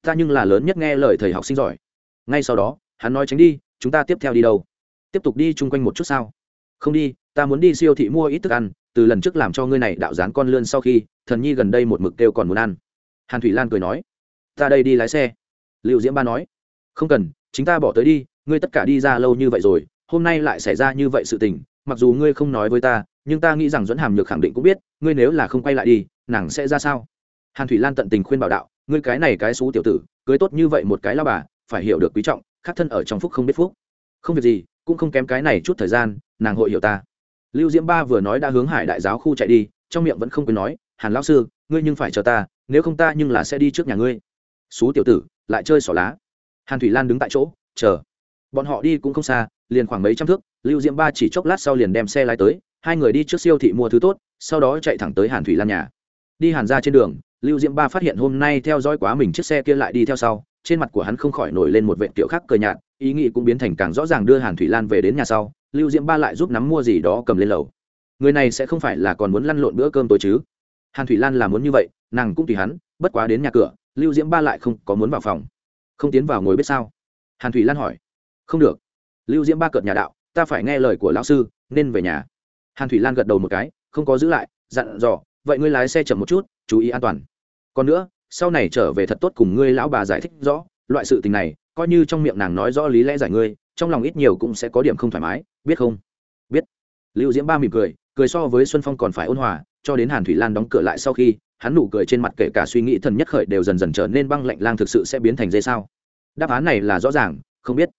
Ta nhưng là lớn nhất nghe lời thầy học sinh giỏi. Ngay sau đó, hắn nói tránh đi, chúng ta tiếp theo đi đâu? Tiếp tục đi chung quanh một chút sao? Không đi, ta muốn đi siêu thị mua ít thức ăn, từ lần trước làm cho ngươi này đạo dán con lươn sau khi, thần nhi gần đây một mực kêu còn muốn ăn. Hàn thủy lan cười nói, ta đây đi lái xe. Liệu diễm ba nói, không cần, chính ta bỏ tới đi, ngươi tất cả đi ra lâu như vậy rồi, hôm nay lại xảy ra như vậy sự tình, mặc dù ngươi không nói với ta nhưng ta nghĩ rằng dẫn hàm nhược khẳng định cũng biết, ngươi nếu là không quay lại đi, nàng sẽ ra sao? Hàn thủy lan tận tình khuyên bảo đạo, ngươi cái này cái xú tiểu tử, cưới tốt như vậy một cái lao bà, phải hiểu được quý trọng khắc thân ở trong phúc không biết phúc. Không việc gì, cũng không kém cái này chút thời gian, nàng hội hiểu ta. Lưu diễm ba vừa nói đã hướng hải đại giáo khu chạy đi, trong miệng vẫn không quên nói, hàn lão sư, ngươi nhưng phải chờ ta, nếu không ta nhưng là sẽ đi trước nhà ngươi. Xú tiểu tử, lại chơi xỏ lá. Hàn thủy lan đứng tại chỗ, chờ. Bọn họ đi cũng không xa, liền khoảng mấy trăm thước, lưu diễm ba chỉ chốc lát sau liền đem xe lái tới hai người đi trước siêu thị mua thứ tốt, sau đó chạy thẳng tới hàn thủy lan nhà. Đi hàn ra trên đường, lưu diễm ba phát hiện hôm nay theo dõi quá mình chiếc xe kia lại đi theo sau, trên mặt của hắn không khỏi nổi lên một vệ tiểu khác cờ nhạt, ý nghĩ cũng biến thành càng rõ ràng đưa hàn thủy lan về đến nhà sau, lưu diễm ba lại giúp nắm mua gì đó cầm lên lầu. Người này sẽ không phải là còn muốn lăn lộn bữa cơm tối chứ? Hàn thủy lan là muốn như vậy, nàng cũng tùy hắn, bất quá đến nhà cửa, lưu diễm ba lại không có muốn vào phòng. Không tiến vào ngồi biết sao? Hàn thủy lan hỏi. Không được. Lưu diễm ba cợt nhà đạo, ta phải nghe lời của lão sư, nên về nhà hàn thủy lan gật đầu một cái, không có giữ lại, dặn dò, vậy ngươi lái xe chậm một chút, chú ý an toàn. Còn nữa, sau này trở về thật tốt cùng ngươi lão bà giải thích rõ, loại sự tình này, coi như trong miệng nàng nói rõ lý lẽ giải ngươi, trong lòng ít nhiều cũng sẽ có điểm không thoải mái, biết không? Biết. Lưu diễm ba mỉm cười cười so với xuân phong còn phải ôn hòa, cho đến hàn thủy lan đóng cửa lại sau khi, hắn nụ cười trên mặt kể cả suy nghĩ thần nhất khởi đều dần dần trở nên băng lạnh lang thực sự sẽ biến thành dây sao. Đáp án này là rõ ràng, không biết.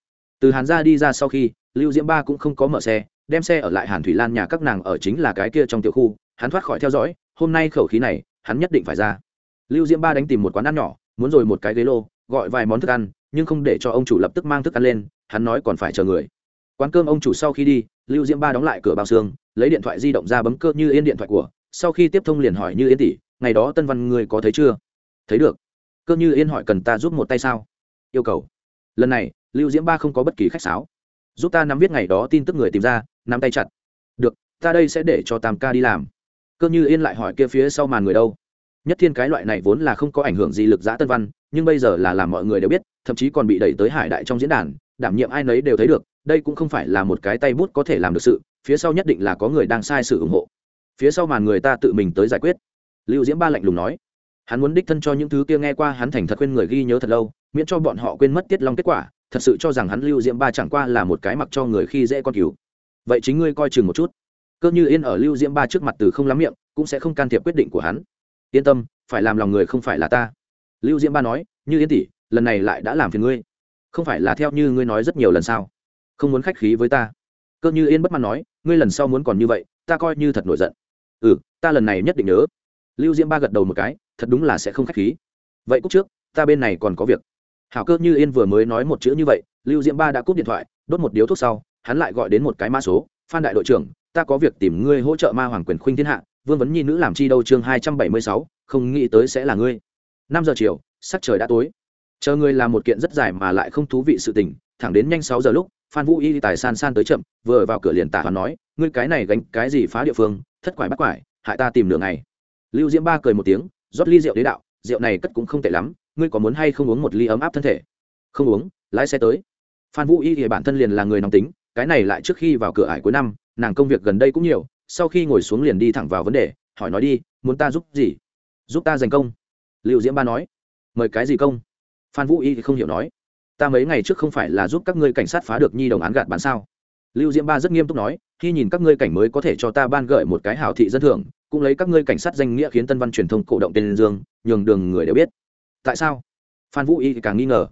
Từ hàn ra đi ra sau khi, lưu diễm ba cũng không có mở xe đem xe ở lại hàn thủy lan nhà các nàng ở chính là cái kia trong tiểu khu, hắn thoát khỏi theo dõi, hôm nay khẩu khí này, hắn nhất định phải ra. Lưu diễm ba đánh tìm một quán ăn nhỏ, muốn rồi một cái ghế lô, gọi vài món thức ăn, nhưng không để cho ông chủ lập tức mang thức ăn lên, hắn nói còn phải chờ người. Quán cơm ông chủ sau khi đi, lưu diễm ba đóng lại cửa bao xương, lấy điện thoại di động ra bấm cơ như yên điện thoại của, sau khi tiếp thông liền hỏi như yên tỷ, ngày đó tân văn người có thấy chưa? Thấy được. Cơ như yên hỏi cần ta giúp một tay sao? Yêu cầu. Lần này, lưu diễm ba không có bất kỳ khách sáo giúp ta nắm viết ngày đó tin tức người tìm ra, nắm tay chặt. Được, ta đây sẽ để cho tam ca đi làm. Cơ như yên lại hỏi kia phía sau màn người đâu. Nhất thiên cái loại này vốn là không có ảnh hưởng gì lực giã tân văn, nhưng bây giờ là làm mọi người đều biết, thậm chí còn bị đẩy tới hải đại trong diễn đàn, đảm nhiệm ai nấy đều thấy được, đây cũng không phải là một cái tay bút có thể làm được sự, phía sau nhất định là có người đang sai sự ủng hộ. Phía sau màn người ta tự mình tới giải quyết. Lưu diễm ba lạnh lùng nói, hắn muốn đích thân cho những thứ kia nghe qua hắn thành thật quên người ghi nhớ thật lâu, miễn cho bọn họ quên mất tiết long kết quả thật sự cho rằng hắn lưu diễm ba chẳng qua là một cái mặc cho người khi dễ con cứu vậy chính ngươi coi chừng một chút. Cơ như yên ở lưu diễm ba trước mặt từ không lắm miệng, cũng sẽ không can thiệp quyết định của hắn. Yên tâm, phải làm lòng người không phải là ta. Lưu diễm ba nói, như yên tỷ, lần này lại đã làm phiền ngươi. Không phải là theo như ngươi nói rất nhiều lần sao? Không muốn khách khí với ta. Cơ như yên bất mãn nói, ngươi lần sau muốn còn như vậy, ta coi như thật nổi giận. Ừ ta lần này nhất định nhớ. Lưu diễm ba gật đầu một cái, thật đúng là sẽ không khách khí. Vậy cúc trước, ta bên này còn có việc hảo cơ như yên vừa mới nói một chữ như vậy, lưu diễm ba đã cúp điện thoại, đốt một điếu thuốc sau, hắn lại gọi đến một cái mã số, phan đại đội trưởng, ta có việc tìm ngươi hỗ trợ ma hoàng quyền khuynh thiên hạ, vương vấn nhi nữ làm chi đâu chương hai trăm bảy mươi sáu, không nghĩ tới sẽ là ngươi. Năm giờ chiều, sắc trời đã tối. Chờ ngươi làm một kiện rất dài mà lại không thú vị sự tình, thẳng đến nhanh sáu giờ lúc, phan vũ y tài san san tới chậm, vừa vào cửa liền tả hắn nói, ngươi cái này gánh cái gì phá địa phương, thất quải bắt quải, hại ta tìm đường này lưu diễm ba cười một tiếng, rót ly rượu đế đạo, rượu này cất cũng không tệ lắm ngươi có muốn hay không uống một ly ấm áp thân thể? Không uống, lái xe tới. Phan vũ y thì bản thân liền là người nóng tính, cái này lại trước khi vào cửa ải cuối năm, nàng công việc gần đây cũng nhiều, sau khi ngồi xuống liền đi thẳng vào vấn đề, hỏi nói đi, muốn ta giúp gì? Giúp ta giành công. Liệu diễm ba nói. Mời cái gì công? Phan vũ y thì không hiểu nói. Ta mấy ngày trước không phải là giúp các ngươi cảnh sát phá được nhi đồng án gạt bán sao? Lưu diễm ba rất nghiêm túc nói, khi nhìn các ngươi cảnh mới có thể cho ta ban gợi một cái hảo thị dân thưởng, cũng lấy các ngươi cảnh sát danh nghĩa khiến tân văn truyền thông cổ động tên dương, nhường đường người đều biết tại sao? Phan vũ y càng nghi ngờ.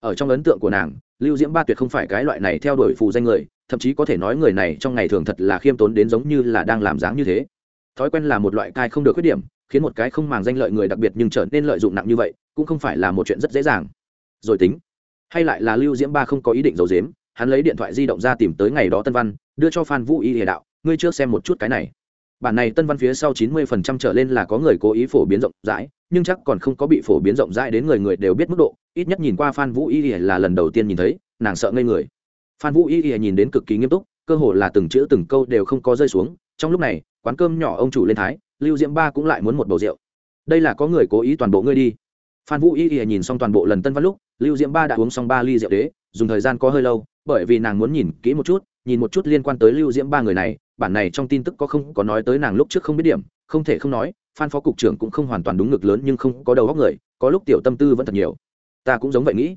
Ở trong ấn tượng của nàng, lưu diễm ba tuyệt không phải cái loại này theo đuổi phù danh người, thậm chí có thể nói người này trong ngày thường thật là khiêm tốn đến giống như là đang làm dáng như thế. Thói quen là một loại cai không được khuyết điểm, khiến một cái không màng danh lợi người đặc biệt nhưng trở nên lợi dụng nặng như vậy, cũng không phải là một chuyện rất dễ dàng. Rồi tính. Hay lại là lưu diễm ba không có ý định giấu dếm hắn lấy điện thoại di động ra tìm tới ngày đó tân văn, đưa cho phan vũ y địa đạo, ngươi trước xem một chút cái này bản này tân văn phía sau chín mươi phần trăm trở lên là có người cố ý phổ biến rộng rãi, nhưng chắc còn không có bị phổ biến rộng rãi đến người người đều biết mức độ. Ít nhất nhìn qua phan vũ y là lần đầu tiên nhìn thấy, nàng sợ ngây người. Phan vũ y nhìn đến cực kỳ nghiêm túc, cơ hồ là từng chữ từng câu đều không có rơi xuống. Trong lúc này, quán cơm nhỏ ông chủ lên thái, lưu diễm ba cũng lại muốn một bầu rượu. Đây là có người cố ý toàn bộ ngươi đi. Phan vũ y nhìn xong toàn bộ lần tân văn lúc, lưu diễm ba đã uống xong ba ly rượu đế, dùng thời gian có hơi lâu, bởi vì nàng muốn nhìn kỹ một chút, nhìn một chút liên quan tới lưu diễm ba người này bản này trong tin tức có không có nói tới nàng lúc trước không biết điểm, không thể không nói, phan phó cục trưởng cũng không hoàn toàn đúng ngực lớn nhưng không có đầu óc người, có lúc tiểu tâm tư vẫn thật nhiều. Ta cũng giống vậy nghĩ.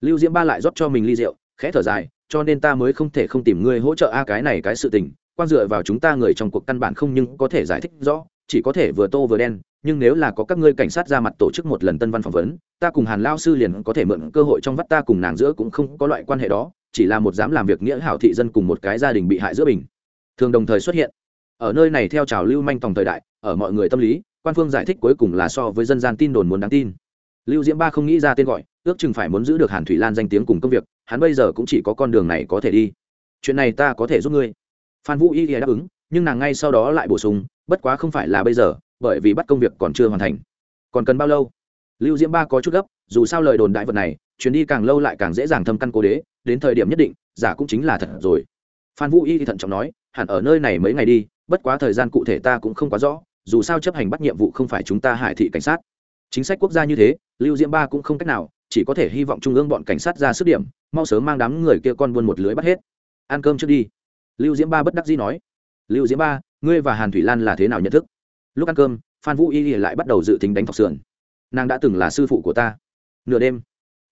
Lưu diễm ba lại rót cho mình ly rượu, khẽ thở dài, cho nên ta mới không thể không tìm ngươi hỗ trợ a à cái này cái sự tình, quan dựa vào chúng ta người trong cuộc căn bản không nhưng có thể giải thích rõ, chỉ có thể vừa tô vừa đen, nhưng nếu là có các ngươi cảnh sát ra mặt tổ chức một lần tân văn phỏng vấn, ta cùng hàn lao sư liền có thể mượn cơ hội trong vắt ta cùng nàng giữa cũng không có loại quan hệ đó, chỉ là một dám làm việc nghĩa hảo thị dân cùng một cái gia đình bị hại giữa bình thường đồng thời xuất hiện. Ở nơi này theo trào lưu manh tòng thời đại, ở mọi người tâm lý, quan phương giải thích cuối cùng là so với dân gian tin đồn muốn đáng tin. Lưu diễm ba không nghĩ ra tên gọi, ước chừng phải muốn giữ được hàn thủy lan danh tiếng cùng công việc, hắn bây giờ cũng chỉ có con đường này có thể đi. Chuyện này ta có thể giúp ngươi. Phan vũ y đáp ứng, nhưng nàng ngay sau đó lại bổ sung, bất quá không phải là bây giờ, bởi vì bắt công việc còn chưa hoàn thành. Còn cần bao lâu? Lưu diễm ba có chút gấp, dù sao lời đồn đại vật này, chuyến đi càng lâu lại càng dễ dàng thâm căn cố đế, đến thời điểm nhất định, giả cũng chính là thật rồi. Phan vũ y thì thận trọng nói hẳn ở nơi này mấy ngày đi, bất quá thời gian cụ thể ta cũng không quá rõ, dù sao chấp hành bắt nhiệm vụ không phải chúng ta hải thị cảnh sát. Chính sách quốc gia như thế, lưu diễm ba cũng không cách nào, chỉ có thể hy vọng trung ương bọn cảnh sát ra sức điểm, mau sớm mang đám người kia con buôn một lưới bắt hết. Ăn cơm trước đi. Lưu diễm ba bất đắc dĩ nói. Lưu diễm ba, ngươi và hàn thủy lan là thế nào nhận thức? Lúc ăn cơm, phan vũ y lại bắt đầu dự tính đánh thọc sườn. Nàng đã từng là sư phụ của ta. Nửa đêm,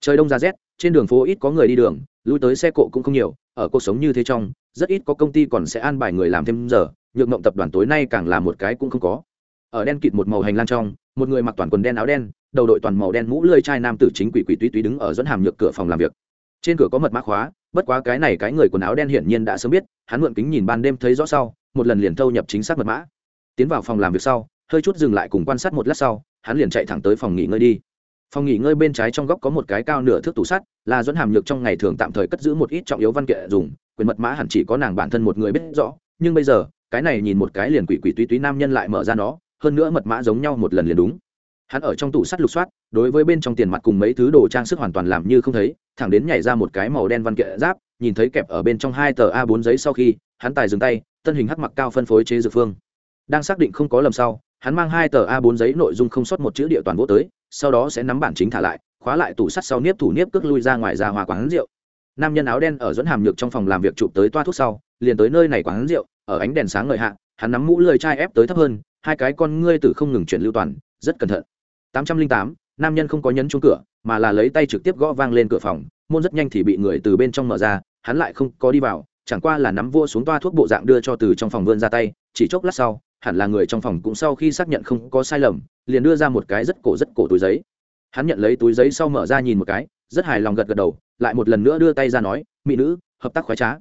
trời đông ra rét trên đường phố ít có người đi đường, lui tới xe cộ cũng không nhiều, ở cuộc sống như thế trong, rất ít có công ty còn sẽ an bài người làm thêm giờ, nhược mộng tập đoàn tối nay càng là một cái cũng không có. Ở đen kịt một màu hành lang trong, một người mặc toàn quần đen áo đen, đầu đội toàn màu đen mũ lơi chai nam tử chính quỷ quỷ túy túy đứng ở dẫn hàm nhược cửa phòng làm việc. Trên cửa có mật mã khóa, bất quá cái này cái người quần áo đen hiển nhiên đã sớm biết, hắn mượn kính nhìn ban đêm thấy rõ sau, một lần liền thâu nhập chính xác mật mã. Tiến vào phòng làm việc sau, hơi chút dừng lại cùng quan sát một lát sau, hắn liền chạy thẳng tới phòng nghỉ ngơi đi phòng nghỉ ngơi bên trái trong góc có một cái cao nửa thước tủ sắt, là dẫn hàm nhược trong ngày thường tạm thời cất giữ một ít trọng yếu văn kiện dùng, quyền mật mã hẳn chỉ có nàng bản thân một người biết rõ, nhưng bây giờ, cái này nhìn một cái liền quỷ quỷ túy túy nam nhân lại mở ra nó, hơn nữa mật mã giống nhau một lần liền đúng. Hắn ở trong tủ sắt lục soát, đối với bên trong tiền mặt cùng mấy thứ đồ trang sức hoàn toàn làm như không thấy, thẳng đến nhảy ra một cái màu đen văn kiện giáp, nhìn thấy kẹp ở bên trong hai tờ a 4 giấy sau khi, hắn tài dừng tay tân hình hắc mặc cao phân phối chế dược phương. Đang xác định không có lầm sau, hắn mang hai tờ a 4 giấy nội dung không sót một chữ địa toàn vô tới sau đó sẽ nắm bản chính thả lại, khóa lại tủ sắt sau nếp thủ nếp cước lui ra ngoài ra hòa quán rượu. Nam nhân áo đen ở dẫn hàm nhược trong phòng làm việc chụp tới toa thuốc sau, liền tới nơi này quán rượu, ở ánh đèn sáng ngời hạ, hắn nắm mũ lười chai ép tới thấp hơn, hai cái con ngươi tử không ngừng chuyển lưu toàn, rất cẩn thận. Tám trăm linh tám, nam nhân không có nhấn chuông cửa, mà là lấy tay trực tiếp gõ vang lên cửa phòng, môn rất nhanh thì bị người từ bên trong mở ra, hắn lại không có đi vào, chẳng qua là nắm vua xuống toa thuốc bộ dạng đưa cho từ trong phòng vươn ra tay, chỉ chốc lát sau hẳn là người trong phòng cũng sau khi xác nhận không có sai lầm, liền đưa ra một cái rất cổ rất cổ túi giấy. Hắn nhận lấy túi giấy sau mở ra nhìn một cái, rất hài lòng gật gật đầu, lại một lần nữa đưa tay ra nói, mỹ nữ, hợp tác khoái trá.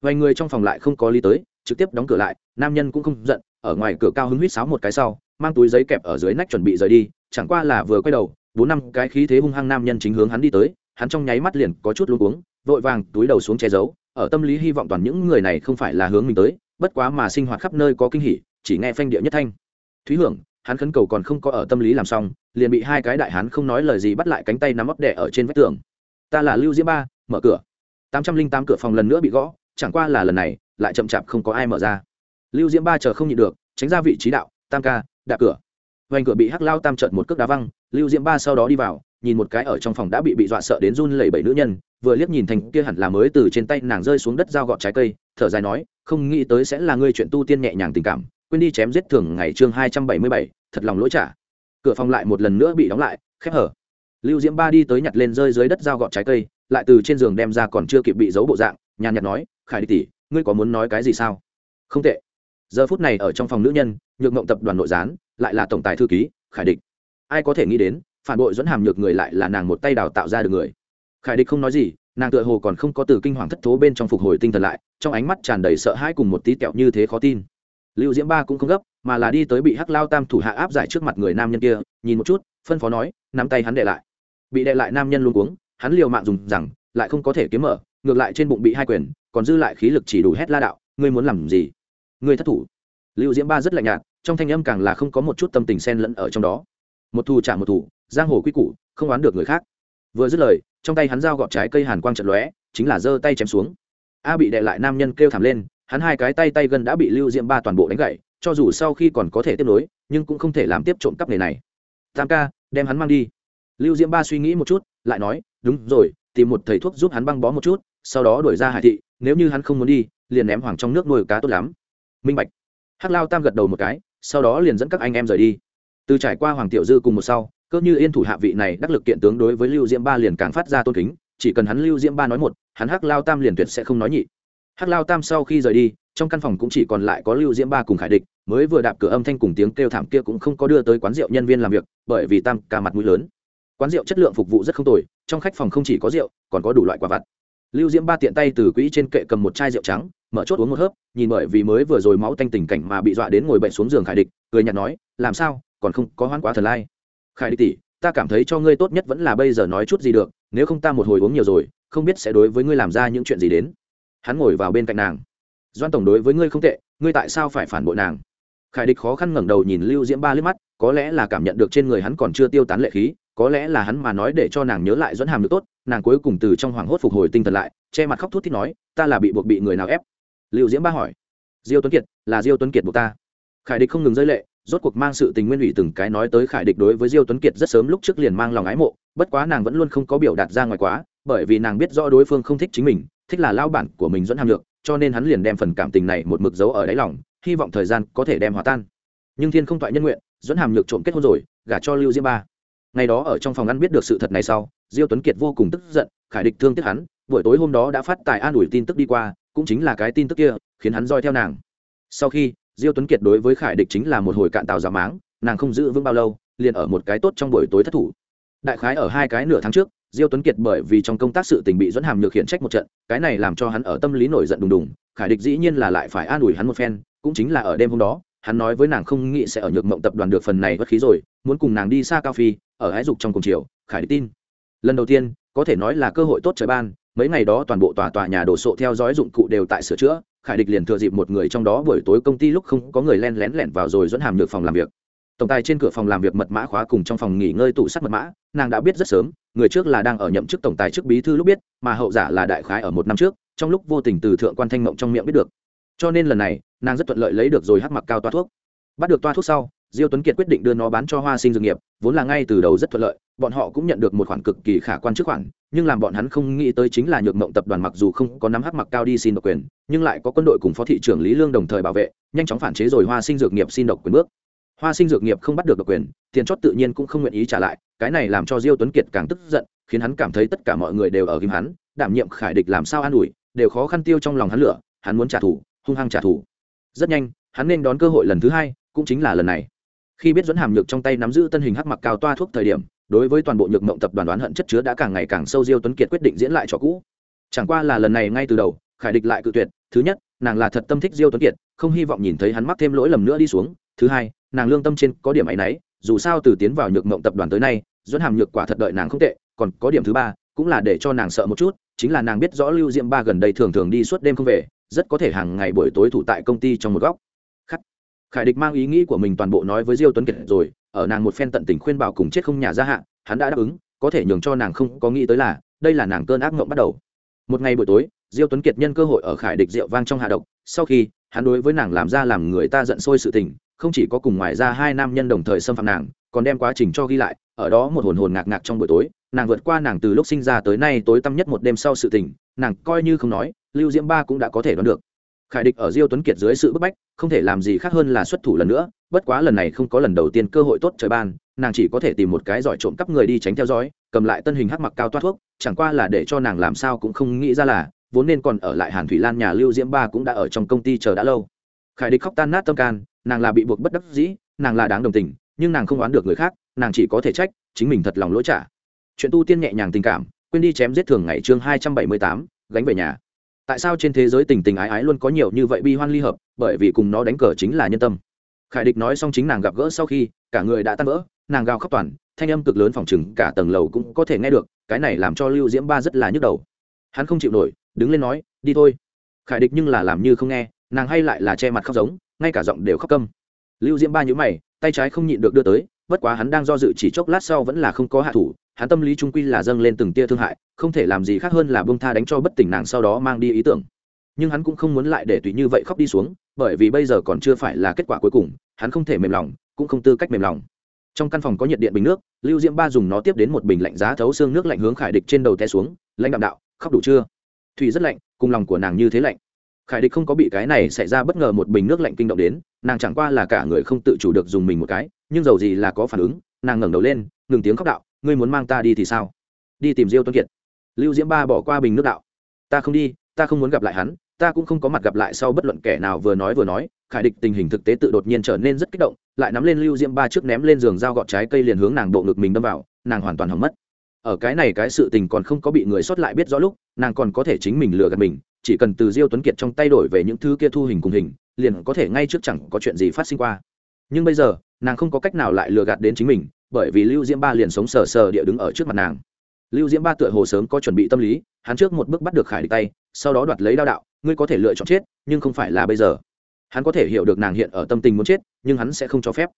Vài người trong phòng lại không có lý tới, trực tiếp đóng cửa lại, nam nhân cũng không giận, ở ngoài cửa cao hứng huýt sáo một cái sau, mang túi giấy kẹp ở dưới nách chuẩn bị rời đi, chẳng qua là vừa quay đầu, bốn năm cái khí thế hung hăng nam nhân chính hướng hắn đi tới, hắn trong nháy mắt liền có chút luống cuống, vội vàng túi đầu xuống che giấu, ở tâm lý hy vọng toàn những người này không phải là hướng mình tới, bất quá mà sinh hoạt khắp nơi có kinh hỉ chỉ nghe phanh địa nhất thanh. Thúy hưởng, hắn khấn cầu còn không có ở tâm lý làm xong, liền bị hai cái đại hắn không nói lời gì bắt lại cánh tay nắm ấp đẻ ở trên vách tường. Ta là lưu diễm ba, mở cửa. tám trăm linh tám cửa phòng lần nữa bị gõ, chẳng qua là lần này, lại chậm chạp không có ai mở ra. Lưu diễm ba chờ không nhịn được, tránh ra vị trí đạo, tam ca, đạp cửa. Vành cửa bị hắc lao tam trợn một cước đá văng, lưu diễm ba sau đó đi vào, nhìn một cái ở trong phòng đã bị bị dọa sợ đến run lẩy bẩy nữ nhân, vừa liếc nhìn thành kia hẳn là mới từ trên tay nàng rơi xuống đất dao gọt trái cây, thở dài nói, không nghĩ tới sẽ là ngươi chuyện tu tiên nhẹ nhàng tình cảm quên đi chém giết thường ngày chương hai trăm bảy mươi bảy, thật lòng lỗi trả. Cửa phòng lại một lần nữa bị đóng lại, khép hở. Lưu diễm ba đi tới nhặt lên rơi dưới đất dao gọt trái cây, lại từ trên giường đem ra còn chưa kịp bị giấu bộ dạng, nhàn nhạt nói, khải đi tỷ, ngươi có muốn nói cái gì sao? Không tệ. Giờ phút này ở trong phòng nữ nhân, nhược mộng tập đoàn nội gián, lại là tổng tài thư ký, khải địch, ai có thể nghĩ đến, phản bội dẫn hàm nhược người lại là nàng một tay đào tạo ra được người. Khải địch không nói gì, nàng tựa hồ còn không có từ kinh hoàng thất thố bên trong phục hồi tinh thần lại, trong ánh mắt tràn đầy sợ hãi cùng một tí kẹo như thế khó tin lưu diễm ba cũng không gấp, mà là đi tới bị hắc lao tam thủ hạ áp giải trước mặt người nam nhân kia, nhìn một chút, phân phó nói, nắm tay hắn đệ lại. Bị đệ lại nam nhân luôn cuống, hắn liều mạng dùng rằng, lại không có thể kiếm mở, ngược lại trên bụng bị hai quyền, còn dư lại khí lực chỉ đủ hét la đạo, ngươi muốn làm gì? Ngươi thất thủ. Lưu diễm ba rất lạnh nhạt, trong thanh âm càng là không có một chút tâm tình xen lẫn ở trong đó. Một thù trả một thù, giang hồ quy củ, không oán được người khác. Vừa dứt lời, trong tay hắn dao gọt trái cây hàn quang trận lóe, chính là giơ tay chém xuống. A bị đệ lại nam nhân kêu thảm lên hắn hai cái tay tay gần đã bị lưu diễm ba toàn bộ đánh gãy, cho dù sau khi còn có thể tiếp nối, nhưng cũng không thể làm tiếp trộm cắp nghề này. Tam ca, đem hắn mang đi. Lưu diễm ba suy nghĩ một chút, lại nói, đúng rồi, tìm một thầy thuốc giúp hắn băng bó một chút, sau đó đuổi ra hải thị, nếu như hắn không muốn đi, liền ném hoàng trong nước nuôi cá tốt lắm. Minh bạch. Hắc lao tam gật đầu một cái, sau đó liền dẫn các anh em rời đi. Từ trải qua hoàng tiểu dư cùng một sau, cơ như yên thủ hạ vị này đắc lực kiện tướng đối với lưu diễm ba liền càng phát ra tôn kính, chỉ cần hắn lưu diễm ba nói một, hắn hắc lao tam liền tuyệt sẽ không nói nhị hắc lao tam sau khi rời đi, trong căn phòng cũng chỉ còn lại có lưu diễm ba cùng khải địch, mới vừa đạp cửa âm thanh cùng tiếng kêu thảm kia cũng không có đưa tới quán rượu nhân viên làm việc, bởi vì tam ca mặt mũi lớn. Quán rượu chất lượng phục vụ rất không tồi, trong khách phòng không chỉ có rượu, còn có đủ loại quả vặt. Lưu diễm ba tiện tay từ quỹ trên kệ cầm một chai rượu trắng, mở chốt uống một hớp, nhìn bởi vì mới vừa rồi máu tanh tình cảnh mà bị dọa đến ngồi bệnh xuống giường khải địch, cười nhạt nói, làm sao, còn không có hoãn quá thần lai? Khải địch tỷ, ta cảm thấy cho ngươi tốt nhất vẫn là bây giờ nói chút gì được, nếu không ta một hồi uống nhiều rồi, không biết sẽ đối với ngươi làm ra những chuyện gì đến hắn ngồi vào bên cạnh nàng. Doan tổng đối với ngươi không tệ, ngươi tại sao phải phản bội nàng? Khải địch khó khăn ngẩng đầu nhìn lưu diễm ba liếc mắt, có lẽ là cảm nhận được trên người hắn còn chưa tiêu tán lệ khí, có lẽ là hắn mà nói để cho nàng nhớ lại dẫn hàm được tốt, nàng cuối cùng từ trong hoảng hốt phục hồi tinh thần lại, che mặt khóc thút thít nói, ta là bị buộc bị người nào ép? Lưu diễm ba hỏi. Diêu tuấn kiệt, là diêu tuấn kiệt buộc ta. Khải địch không ngừng rơi lệ, rốt cuộc mang sự tình nguyên ủy từng cái nói tới khải địch đối với diêu tuấn kiệt rất sớm lúc trước liền mang lòng ái mộ, bất quá nàng vẫn luôn không có biểu đạt ra ngoài quá bởi vì nàng biết rõ đối phương không thích chính mình, thích là lao bản của mình dẫn hàm lượng, cho nên hắn liền đem phần cảm tình này một mực dấu ở đáy lòng, hy vọng thời gian có thể đem hòa tan. Nhưng thiên không toại nhân nguyện, dẫn hàm nhược trộm kết hôn rồi, gả cho lưu diễm ba. Ngày đó ở trong phòng ăn biết được sự thật này sau, diêu tuấn kiệt vô cùng tức giận, khải địch thương tiếc hắn, buổi tối hôm đó đã phát tài an ủi tin tức đi qua, cũng chính là cái tin tức kia, khiến hắn roi theo nàng. Sau khi, diêu tuấn kiệt đối với khải địch chính là một hồi cạn tàu giả máng, nàng không giữ vững bao lâu, liền ở một cái tốt trong buổi tối thất thủ. Đại khái ở hai cái nửa tháng trước diêu tuấn kiệt bởi vì trong công tác sự tình bị dẫn hàm nhược hiện trách một trận, cái này làm cho hắn ở tâm lý nổi giận đùng đùng, khải địch dĩ nhiên là lại phải an ủi hắn một phen, cũng chính là ở đêm hôm đó, hắn nói với nàng không nghĩ sẽ ở nhược mộng tập đoàn được phần này bất khí rồi, muốn cùng nàng đi xa cao phi, ở ái dục trong cùng chiều khải địch tin. Lần đầu tiên, có thể nói là cơ hội tốt trời ban, mấy ngày đó toàn bộ tòa tòa nhà đổ sộ theo dõi dụng cụ đều tại sửa chữa, khải địch liền thừa dịp một người trong đó buổi tối công ty lúc không có người len lén lẻn vào rồi dẫn hàm nhược phòng làm việc tổng tài trên cửa phòng làm việc mật mã khóa cùng trong phòng nghỉ ngơi tủ sắt mật mã, nàng đã biết rất sớm, người trước là đang ở nhậm chức tổng tài trước bí thư lúc biết, mà hậu giả là đại khái ở một năm trước, trong lúc vô tình từ thượng quan thanh mộng trong miệng biết được. Cho nên lần này, nàng rất thuận lợi lấy được rồi hắc mặc cao toa thuốc. Bắt được toa thuốc sau, diêu tuấn kiệt quyết định đưa nó bán cho hoa sinh dược nghiệp, vốn là ngay từ đầu rất thuận lợi, bọn họ cũng nhận được một khoản cực kỳ khả quan trước khoản, nhưng làm bọn hắn không nghĩ tới chính là nhược mộng tập đoàn mặc dù không có nắm hắc mặc cao đi xin độc quyền, nhưng lại có quân đội cùng phó thị trưởng lý lương đồng thời bảo vệ, nhanh chóng phản chế rồi hoa sinh dược nghiệp xin độc quyền bước hoa sinh dược nghiệp không bắt được độc quyền, tiền chót tự nhiên cũng không nguyện ý trả lại, cái này làm cho diêu tuấn kiệt càng tức giận, khiến hắn cảm thấy tất cả mọi người đều ở ghim hắn, đảm nhiệm khải địch làm sao an ủi, đều khó khăn tiêu trong lòng hắn lửa, hắn muốn trả thù, hung hăng trả thù. Rất nhanh, hắn nên đón cơ hội lần thứ hai, cũng chính là lần này. Khi biết dẫn hàm nhược trong tay nắm giữ tân hình hắc mặc cao toa thuốc thời điểm, đối với toàn bộ nhược mộng tập đoàn đoán hận chất chứa đã càng ngày càng sâu, diêu tuấn kiệt quyết định diễn lại cho cũ. Chẳng qua là lần này ngay từ đầu, khải địch lại cự tuyệt, thứ nhất, nàng là thật tâm thích diêu tuấn kiệt, không hy vọng nhìn thấy hắn mắc thêm lỗi lầm nữa đi xuống thứ hai, nàng lương tâm trên có điểm ấy nấy dù sao từ tiến vào nhược mộng tập đoàn tới nay dẫn hàm nhược quả thật đợi nàng không tệ, còn có điểm thứ ba, cũng là để cho nàng sợ một chút, chính là nàng biết rõ lưu diệm ba gần đây thường thường đi suốt đêm không về, rất có thể hàng ngày buổi tối thủ tại công ty trong một góc. Khắc. Khải địch mang ý nghĩ của mình toàn bộ nói với diêu tuấn kiệt rồi, ở nàng một phen tận tình khuyên bảo cùng chết không nhà gia hạn hắn đã đáp ứng, có thể nhường cho nàng không có nghĩ tới là, đây là nàng cơn ác mộng bắt đầu. Một ngày buổi tối, diêu tuấn kiệt nhân cơ hội ở khải địch rượu vang trong hạ độc, sau khi, hắn đối với nàng làm ra làm người ta giận sôi sự tình không chỉ có cùng ngoài ra hai nam nhân đồng thời xâm phạm nàng, còn đem quá trình cho ghi lại, ở đó một hồn hồn ngạc ngạc trong buổi tối, nàng vượt qua nàng từ lúc sinh ra tới nay tối tăm nhất một đêm sau sự tình, nàng coi như không nói, lưu diễm ba cũng đã có thể đoán được. Khải địch ở diêu tuấn kiệt dưới sự bức bách, không thể làm gì khác hơn là xuất thủ lần nữa, bất quá lần này không có lần đầu tiên cơ hội tốt trời ban, nàng chỉ có thể tìm một cái giỏi trộm cắp người đi tránh theo dõi, cầm lại tân hình hắc mặc cao toát thuốc, chẳng qua là để cho nàng làm sao cũng không nghĩ ra là, vốn nên còn ở lại hàn thủy lan nhà lưu diễm ba cũng đã ở trong công ty chờ đã lâu. Khải địch khóc tan nát tâm can nàng là bị buộc bất đắc dĩ, nàng là đáng đồng tình, nhưng nàng không oán được người khác, nàng chỉ có thể trách, chính mình thật lòng lỗi trả. Chuyện tu tiên nhẹ nhàng tình cảm, quên đi chém giết thường ngày chương hai trăm bảy mươi tám, gánh về nhà. Tại sao trên thế giới tình tình ái ái luôn có nhiều như vậy bi hoan ly hợp? Bởi vì cùng nó đánh cờ chính là nhân tâm. Khải địch nói xong chính nàng gặp gỡ sau khi, cả người đã tan vỡ, nàng gào khóc toàn, thanh âm cực lớn phòng chừng, cả tầng lầu cũng có thể nghe được, cái này làm cho lưu diễm ba rất là nhức đầu. Hắn không chịu nổi, đứng lên nói, đi thôi. Khải địch nhưng là làm như không nghe nàng hay lại là che mặt khóc giống, ngay cả giọng đều khóc câm. Lưu diễm ba nhữ mày, tay trái không nhịn được đưa tới, bất quá hắn đang do dự chỉ chốc lát sau vẫn là không có hạ thủ, hắn tâm lý trung quy là dâng lên từng tia thương hại, không thể làm gì khác hơn là bông tha đánh cho bất tỉnh nàng sau đó mang đi ý tưởng. Nhưng hắn cũng không muốn lại để tùy như vậy khóc đi xuống, bởi vì bây giờ còn chưa phải là kết quả cuối cùng, hắn không thể mềm lòng, cũng không tư cách mềm lòng. Trong căn phòng có nhiệt điện bình nước, lưu diễm ba dùng nó tiếp đến một bình lạnh giá thấu xương nước lạnh hướng khải địch trên đầu té xuống, lãnh đạm đạo, khóc đủ chưa? Thủy rất lạnh, cùng lòng của nàng như thế lạnh khải địch không có bị cái này xảy ra bất ngờ một bình nước lạnh kinh động đến, nàng chẳng qua là cả người không tự chủ được dùng mình một cái, nhưng dầu gì là có phản ứng, nàng ngẩng đầu lên, ngừng tiếng khóc đạo, ngươi muốn mang ta đi thì sao? Đi tìm diêu tuấn kiệt. Lưu diễm ba bỏ qua bình nước đạo, ta không đi, ta không muốn gặp lại hắn, ta cũng không có mặt gặp lại sau bất luận kẻ nào vừa nói vừa nói. Khải địch tình hình thực tế tự đột nhiên trở nên rất kích động, lại nắm lên lưu diễm ba trước ném lên giường dao gọt trái cây liền hướng nàng bộ ngực mình đâm vào, nàng hoàn toàn hỏng mất. Ở cái này cái sự tình còn không có bị người sót lại biết rõ lúc, nàng còn có thể chính mình lừa gạt mình chỉ cần từ diêu tuấn kiệt trong tay đổi về những thứ kia thu hình cùng hình, liền có thể ngay trước chẳng có chuyện gì phát sinh qua. Nhưng bây giờ, nàng không có cách nào lại lừa gạt đến chính mình, bởi vì lưu diễm ba liền sống sờ sờ địa đứng ở trước mặt nàng. Lưu diễm ba tựa hồ sớm có chuẩn bị tâm lý, hắn trước một bước bắt được khải địch tay, sau đó đoạt lấy đao đạo, ngươi có thể lựa chọn chết, nhưng không phải là bây giờ. Hắn có thể hiểu được nàng hiện ở tâm tình muốn chết, nhưng hắn sẽ không cho phép.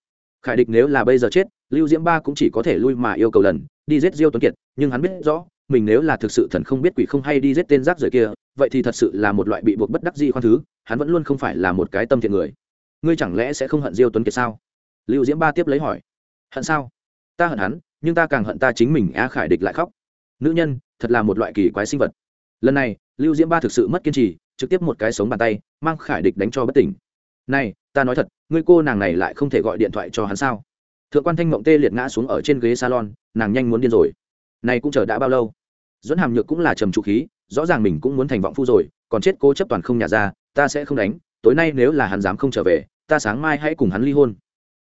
Khải địch nếu là bây giờ chết, lưu diễm ba cũng chỉ có thể lui mà yêu cầu lần, đi giết diêu tuấn kiệt, nhưng hắn biết rõ mình nếu là thực sự thần không biết quỷ không hay đi giết tên rác rưởi kia, vậy thì thật sự là một loại bị buộc bất đắc dĩ khoan thứ, hắn vẫn luôn không phải là một cái tâm thiện người. Ngươi chẳng lẽ sẽ không hận diêu tuấn kiệt sao? Lưu diễm ba tiếp lấy hỏi. Hận sao? Ta hận hắn, nhưng ta càng hận ta chính mình, a khải địch lại khóc. Nữ nhân, thật là một loại kỳ quái sinh vật. Lần này, lưu diễm ba thực sự mất kiên trì, trực tiếp một cái sống bàn tay, mang khải địch đánh cho bất tỉnh. Này, ta nói thật, ngươi cô nàng này lại không thể gọi điện thoại cho hắn sao? Thượng quan thanh mộng tê liệt ngã xuống ở trên ghế salon, nàng nhanh muốn điên rồi này cũng chờ đã bao lâu? Dẫn hàm nhược cũng là trầm trụ khí, rõ ràng mình cũng muốn thành vọng phu rồi, còn chết cố chấp toàn không nhà ra, ta sẽ không đánh, tối nay nếu là hắn dám không trở về, ta sáng mai hãy cùng hắn ly hôn.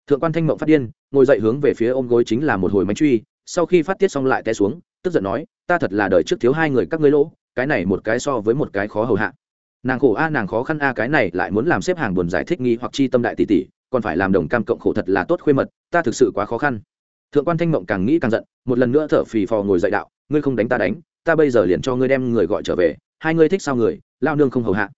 Thượng quan thanh mộng phát điên, ngồi dậy hướng về phía ôm gối chính là một hồi máy truy, sau khi phát tiết xong lại té xuống, tức giận nói, ta thật là đời trước thiếu hai người các ngươi lỗ, cái này một cái so với một cái khó hầu hạ. Nàng khổ a, nàng khó khăn a, cái này lại muốn làm xếp hàng buồn giải thích nghi hoặc chi tâm đại tỷ tỷ, còn phải làm đồng cam cộng khổ thật là tốt khuê mật, ta thực sự quá khó khăn thượng quan thanh mộng càng nghĩ càng giận, một lần nữa thở phì phò ngồi dậy đạo, ngươi không đánh ta đánh, ta bây giờ liền cho ngươi đem người gọi trở về, hai ngươi thích sao người, lao nương không hầu hạ.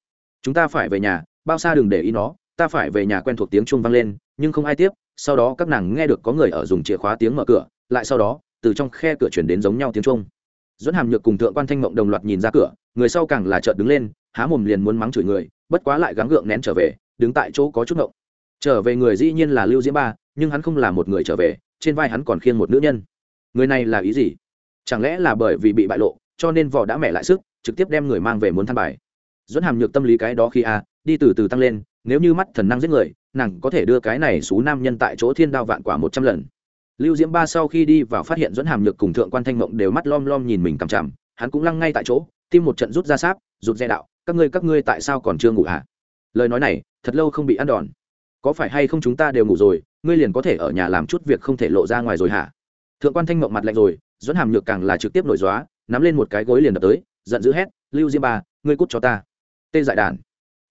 Chúng ta phải về nhà, bao xa đừng để ý nó, ta phải về nhà quen thuộc tiếng chuông vang lên, nhưng không ai tiếp, sau đó các nàng nghe được có người ở dùng chìa khóa tiếng mở cửa, lại sau đó, từ trong khe cửa chuyển đến giống nhau tiếng chuông. Dẫn hàm nhược cùng thượng quan thanh mộng đồng loạt nhìn ra cửa, người sau càng là chợt đứng lên, há mồm liền muốn mắng chửi người, bất quá lại gắng gượng nén trở về, đứng tại chỗ có chút ngộng. Trở về người dĩ nhiên là lưu diễm ba, nhưng hắn không là một người trở về trên vai hắn còn khiêng một nữ nhân. Người này là ý gì? Chẳng lẽ là bởi vì bị bại lộ, cho nên vỏ đã mẹ lại sức, trực tiếp đem người mang về muốn than bài. Dẫn hàm nhược tâm lý cái đó khi a, đi từ từ tăng lên, nếu như mắt thần năng giết người, nàng có thể đưa cái này xú nam nhân tại chỗ thiên đao vạn quả một trăm lần. Lưu diễm ba sau khi đi vào phát hiện dẫn hàm nhược cùng thượng quan thanh mộng đều mắt lom lom nhìn mình cằm chằm, hắn cũng lăng ngay tại chỗ, tim một trận rút ra sáp, rụt dè đạo, các ngươi các ngươi tại sao còn chưa ngủ hả? À? lời nói này, thật lâu không bị ăn đòn. Có phải hay không chúng ta đều ngủ rồi ngươi liền có thể ở nhà làm chút việc không thể lộ ra ngoài rồi hả? Thượng quan thanh mộng mặt lạnh rồi dẫn hàm nhược càng là trực tiếp nổi dóa nắm lên một cái gối liền đập tới, giận dữ hét, lưu diêm ba, ngươi cút cho ta. Tê dại đàn.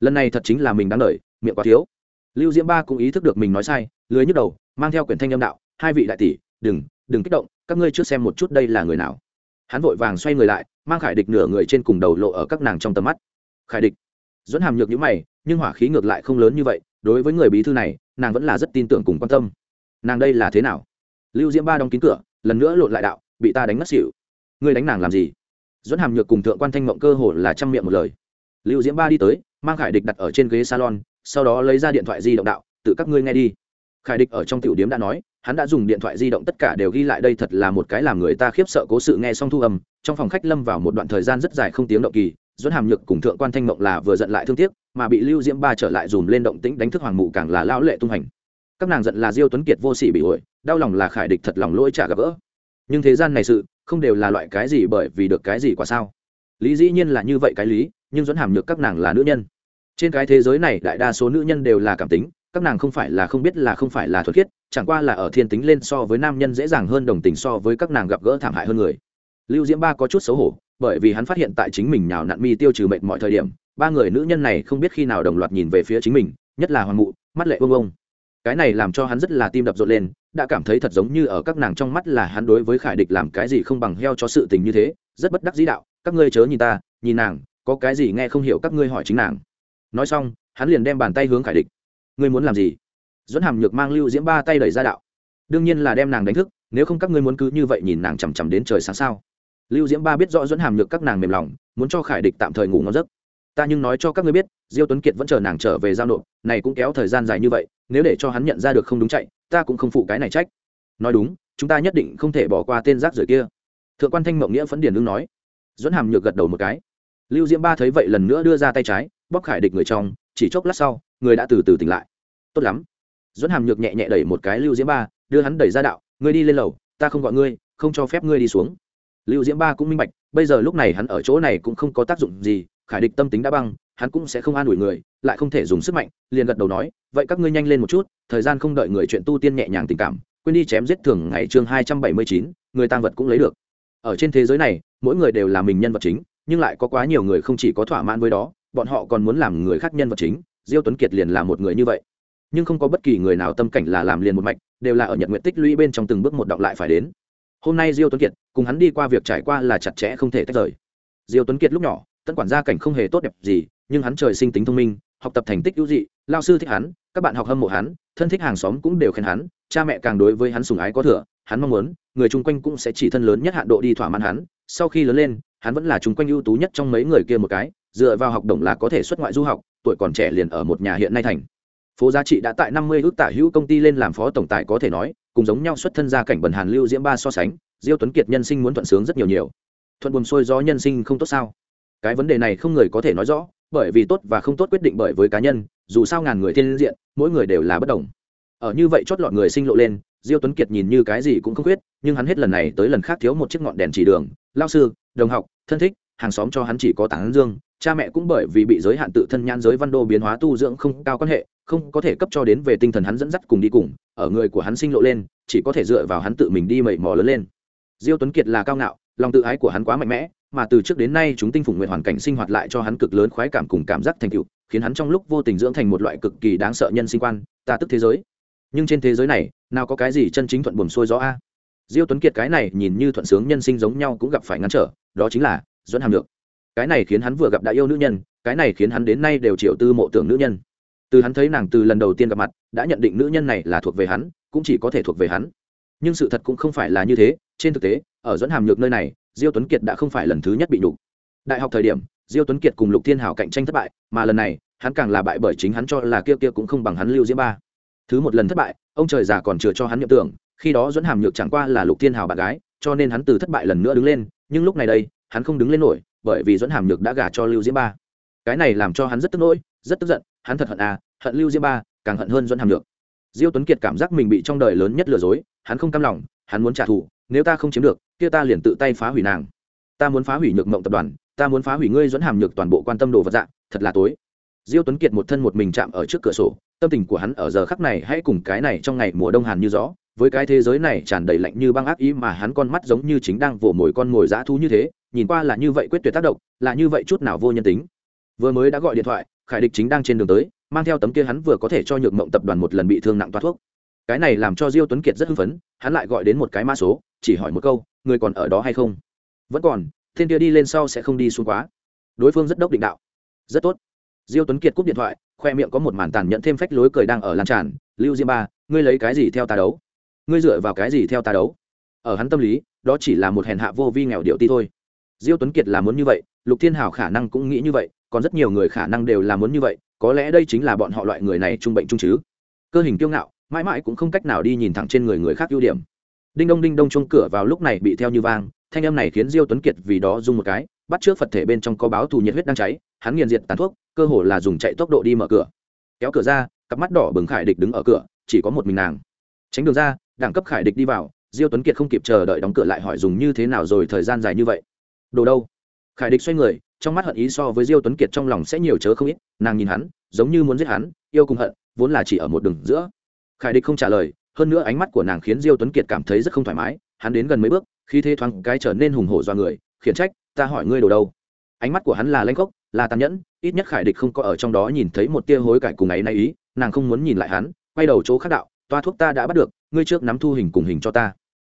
Lần này thật chính là mình đáng đợi, miệng quá thiếu. Lưu diễm ba cũng ý thức được mình nói sai lưới nhức đầu, mang theo quyển thanh âm đạo, hai vị đại tỷ, đừng đừng kích động, các ngươi trước xem một chút đây là người nào. Hắn vội vàng xoay người lại, mang khải địch nửa người trên cùng đầu lộ ở các nàng trong tầm mắt. Khải địch. Dẫn hàm nhược nhữ mày, nhưng hỏa khí ngược lại không lớn như vậy, đối với người bí thư này nàng vẫn là rất tin tưởng cùng quan tâm. Nàng đây là thế nào? Lưu diễm ba đóng kín cửa, lần nữa lộn lại đạo, bị ta đánh mất xỉu. Ngươi đánh nàng làm gì? Dẫn hàm nhược cùng thượng quan thanh mộng cơ hồ là chăm miệng một lời. Lưu diễm ba đi tới, mang khải địch đặt ở trên ghế salon, sau đó lấy ra điện thoại di động đạo, tự các ngươi nghe đi. Khải địch ở trong tiểu điếm đã nói, hắn đã dùng điện thoại di động tất cả đều ghi lại đây thật là một cái làm người ta khiếp sợ cố sự nghe xong thu âm, trong phòng khách lâm vào một đoạn thời gian rất dài không tiếng động kỳ dẫn hàm nhược cùng thượng quan thanh mộng là vừa giận lại thương tiếc mà bị lưu diễm ba trở lại dùm lên động tĩnh đánh thức hoàng mụ càng là lão lệ tung hành. Các nàng giận là diêu tuấn kiệt vô sỉ bị ổi, đau lòng là khải địch thật lòng lỗi trả gặp gỡ. Nhưng thế gian này sự, không đều là loại cái gì bởi vì được cái gì quả sao? Lý dĩ nhiên là như vậy cái lý, nhưng dẫn hàm nhược các nàng là nữ nhân. Trên cái thế giới này, đại đa số nữ nhân đều là cảm tính, các nàng không phải là không biết là không phải là thuật khiết, chẳng qua là ở thiên tính lên so với nam nhân dễ dàng hơn đồng tình so với các nàng gặp gỡ thảm hại hơn người. Lưu diễm ba có chút xấu hổ, bởi vì hắn phát hiện tại chính mình nhào nặn mi tiêu trừ mệnh mọi thời điểm ba người nữ nhân này không biết khi nào đồng loạt nhìn về phía chính mình, nhất là hoàng mụ, mắt lệ vương ông cái này làm cho hắn rất là tim đập rộn lên, đã cảm thấy thật giống như ở các nàng trong mắt là hắn đối với khải địch làm cái gì không bằng heo cho sự tình như thế, rất bất đắc dĩ đạo, các ngươi chớ nhìn ta, nhìn nàng, có cái gì nghe không hiểu các ngươi hỏi chính nàng. Nói xong, hắn liền đem bàn tay hướng khải địch. Ngươi muốn làm gì? Dẫn hàm nhược mang lưu diễm ba tay đẩy ra đạo. Đương nhiên là đem nàng đánh thức, nếu không các ngươi muốn cứ như vậy nhìn nàng chằm chằm đến trời sáng sao? Lưu diễm ba biết rõ dẫn hàm nhược các nàng mềm lòng, muốn cho khải địch tạm thời ngủ ngon giấc ta nhưng nói cho các ngươi biết, diêu tuấn kiệt vẫn chờ nàng trở về giao nộp, này cũng kéo thời gian dài như vậy, nếu để cho hắn nhận ra được không đúng chạy, ta cũng không phụ cái này trách. Nói đúng, chúng ta nhất định không thể bỏ qua tên rác rưởi kia. Thượng quan thanh mộng nghĩa phấn điền lương nói. Dẫn hàm nhược gật đầu một cái. Lưu diễm ba thấy vậy lần nữa đưa ra tay trái bóc khải địch người trong, chỉ chốc lát sau, người đã từ từ tỉnh lại. Tốt lắm. Dẫn hàm nhược nhẹ nhẹ đẩy một cái lưu diễm ba, đưa hắn đẩy ra đạo, ngươi đi lên lầu, ta không gọi ngươi, không cho phép ngươi đi xuống. Lưu diễm ba cũng minh bạch, bây giờ lúc này hắn ở chỗ này cũng không có tác dụng gì khải địch tâm tính đã băng, hắn cũng sẽ không an ủi người, lại không thể dùng sức mạnh, liền gật đầu nói, vậy các ngươi nhanh lên một chút, thời gian không đợi người chuyện tu tiên nhẹ nhàng tình cảm, quên đi chém giết thường ngày chương hai trăm bảy mươi chín, người tăng vật cũng lấy được. Ở trên thế giới này, mỗi người đều là mình nhân vật chính, nhưng lại có quá nhiều người không chỉ có thỏa mãn với đó, bọn họ còn muốn làm người khác nhân vật chính, diêu tuấn kiệt liền là một người như vậy. Nhưng không có bất kỳ người nào tâm cảnh là làm liền một mạch, đều là ở nhật nguyện tích lũy bên trong từng bước một đọc lại phải đến. Hôm nay diêu tuấn kiệt cùng hắn đi qua việc trải qua là chặt chẽ không thể tách rời. Diêu tuấn kiệt lúc nhỏ tân quản gia cảnh không hề tốt đẹp gì, nhưng hắn trời sinh tính thông minh, học tập thành tích ưu dị, lao sư thích hắn, các bạn học hâm mộ hắn, thân thích hàng xóm cũng đều khen hắn, cha mẹ càng đối với hắn sùng ái có thừa, hắn mong muốn, người chung quanh cũng sẽ chỉ thân lớn nhất hạn độ đi thỏa mãn hắn. Sau khi lớn lên, hắn vẫn là chung quanh ưu tú nhất trong mấy người kia một cái, dựa vào học đồng là có thể xuất ngoại du học, tuổi còn trẻ liền ở một nhà hiện nay thành. Phố giá trị đã tại năm mươi ước tả hữu công ty lên làm phó tổng tài có thể nói, cùng giống nhau xuất thân gia cảnh bần hàn lưu diễm ba so sánh, diêu tuấn kiệt nhân sinh muốn thuận sướng rất nhiều nhiều. Thuận buồn xuôi gió nhân sinh không tốt sao? Cái vấn đề này không người có thể nói rõ, bởi vì tốt và không tốt quyết định bởi với cá nhân, dù sao ngàn người thiên diện, mỗi người đều là bất đồng. Ở như vậy chót lọt người sinh lộ lên, diêu tuấn kiệt nhìn như cái gì cũng không quyết nhưng hắn hết lần này tới lần khác thiếu một chiếc ngọn đèn chỉ đường. Lao sư, đồng học, thân thích, hàng xóm cho hắn chỉ có tảng dương, cha mẹ cũng bởi vì bị giới hạn tự thân nhan giới văn đô biến hóa tu dưỡng không cao quan hệ, không có thể cấp cho đến về tinh thần hắn dẫn dắt cùng đi cùng, ở người của hắn sinh lộ lên, chỉ có thể dựa vào hắn tự mình đi mẩy mò lớn lên. Diêu tuấn kiệt là cao ngạo, lòng tự ái của hắn quá mạnh mẽ mà từ trước đến nay chúng tinh phụng nguyện hoàn cảnh sinh hoạt lại cho hắn cực lớn khoái cảm cùng cảm giác thành tựu, khiến hắn trong lúc vô tình dưỡng thành một loại cực kỳ đáng sợ nhân sinh quan ta tức thế giới. Nhưng trên thế giới này, nào có cái gì chân chính thuận buồm xuôi gió a? Diêu tuấn kiệt cái này nhìn như thuận sướng nhân sinh giống nhau cũng gặp phải ngăn trở, đó chính là dẫn hàm được cái này khiến hắn vừa gặp đã yêu nữ nhân, cái này khiến hắn đến nay đều triệu tư mộ tưởng nữ nhân. Từ hắn thấy nàng từ lần đầu tiên gặp mặt, đã nhận định nữ nhân này là thuộc về hắn, cũng chỉ có thể thuộc về hắn. Nhưng sự thật cũng không phải là như thế, trên thực tế, ở dẫn hàm nhược nơi này diêu tuấn kiệt đã không phải lần thứ nhất bị nhục. Đại học thời điểm, diêu tuấn kiệt cùng lục thiên hảo cạnh tranh thất bại, mà lần này, hắn càng là bại bởi chính hắn cho là kia kia cũng không bằng hắn lưu diễm ba. Thứ một lần thất bại, ông trời già còn chừa cho hắn nhậm tưởng, khi đó dẫn hàm nhược chẳng qua là lục thiên hảo bạn gái, cho nên hắn từ thất bại lần nữa đứng lên, nhưng lúc này đây, hắn không đứng lên nổi, bởi vì dẫn hàm nhược đã gả cho lưu diễm ba. Cái này làm cho hắn rất tức nỗi, rất tức giận, hắn thật hận à hận lưu diễm ba, càng hận hơn dẫn hàm nhược. Diêu tuấn kiệt cảm giác mình bị trong đời lớn nhất lừa dối, hắn không cam lòng, hắn muốn trả thù, nếu ta không chiếm được kia ta liền tự tay phá hủy nàng. Ta muốn phá hủy nhược mộng tập đoàn, ta muốn phá hủy ngươi dẫn hàm nhược toàn bộ quan tâm đồ vật dạng thật là tối. Diêu tuấn kiệt một thân một mình chạm ở trước cửa sổ, tâm tình của hắn ở giờ khắc này hãy cùng cái này trong ngày mùa đông hàn như gió, với cái thế giới này tràn đầy lạnh như băng ác ý mà hắn con mắt giống như chính đang vồ mồi con ngồi dã thú như thế, nhìn qua là như vậy quyết tuyệt tác động, là như vậy chút nào vô nhân tính. Vừa mới đã gọi điện thoại, khải địch chính đang trên đường tới, mang theo tấm kia hắn vừa có thể cho nhược mộng tập đoàn một lần bị thương nặng toát thuốc. Cái này làm cho diêu tuấn kiệt rất hưng phấn, hắn lại gọi đến một cái mã số, chỉ hỏi một câu người còn ở đó hay không? Vẫn còn, thiên kia đi lên sau sẽ không đi xuống quá. Đối phương rất đốc định đạo. Rất tốt. Diêu tuấn kiệt cúp điện thoại, khoe miệng có một màn tàn nhẫn thêm phách lối cười đang ở lan tràn. Lưu diêm ba, ngươi lấy cái gì theo ta đấu? Ngươi dựa vào cái gì theo ta đấu? Ở hắn tâm lý, đó chỉ là một hèn hạ vô vi nghèo điệu ti thôi. Diêu tuấn kiệt là muốn như vậy, lục thiên hảo khả năng cũng nghĩ như vậy, còn rất nhiều người khả năng đều là muốn như vậy, có lẽ đây chính là bọn họ loại người này trung bệnh trung chứ. Cơ hình kiêu ngạo, mãi mãi cũng không cách nào đi nhìn thẳng trên người người khác ưu điểm đinh đông đinh đông chung cửa vào lúc này bị theo như vang, thanh âm này khiến diêu tuấn kiệt vì đó rung một cái, bắt trước phật thể bên trong có báo thù nhiệt huyết đang cháy, hắn nghiền diệt tàn thuốc, cơ hồ là dùng chạy tốc độ đi mở cửa. Kéo cửa ra, cặp mắt đỏ bừng khải địch đứng ở cửa, chỉ có một mình nàng. Tránh đường ra, đẳng cấp khải địch đi vào, diêu tuấn kiệt không kịp chờ đợi đóng cửa lại hỏi dùng như thế nào rồi, thời gian dài như vậy. Đồ đâu? Khải địch xoay người, trong mắt hận ý so với diêu tuấn kiệt trong lòng sẽ nhiều chớ không ít, nàng nhìn hắn, giống như muốn giết hắn, yêu cùng hận, vốn là chỉ ở một đường giữa. Khải địch không trả lời hơn nữa ánh mắt của nàng khiến diêu tuấn kiệt cảm thấy rất không thoải mái, hắn đến gần mấy bước khi thế thoáng cái trở nên hùng hổ do người, khiển trách, ta hỏi ngươi đồ đâu? Ánh mắt của hắn là lanh gốc, là tàn nhẫn, ít nhất khải địch không có ở trong đó nhìn thấy một tia hối cải cùng ấy nay ý, nàng không muốn nhìn lại hắn, quay đầu chỗ khác đạo, toa thuốc ta đã bắt được, ngươi trước nắm thu hình cùng hình cho ta.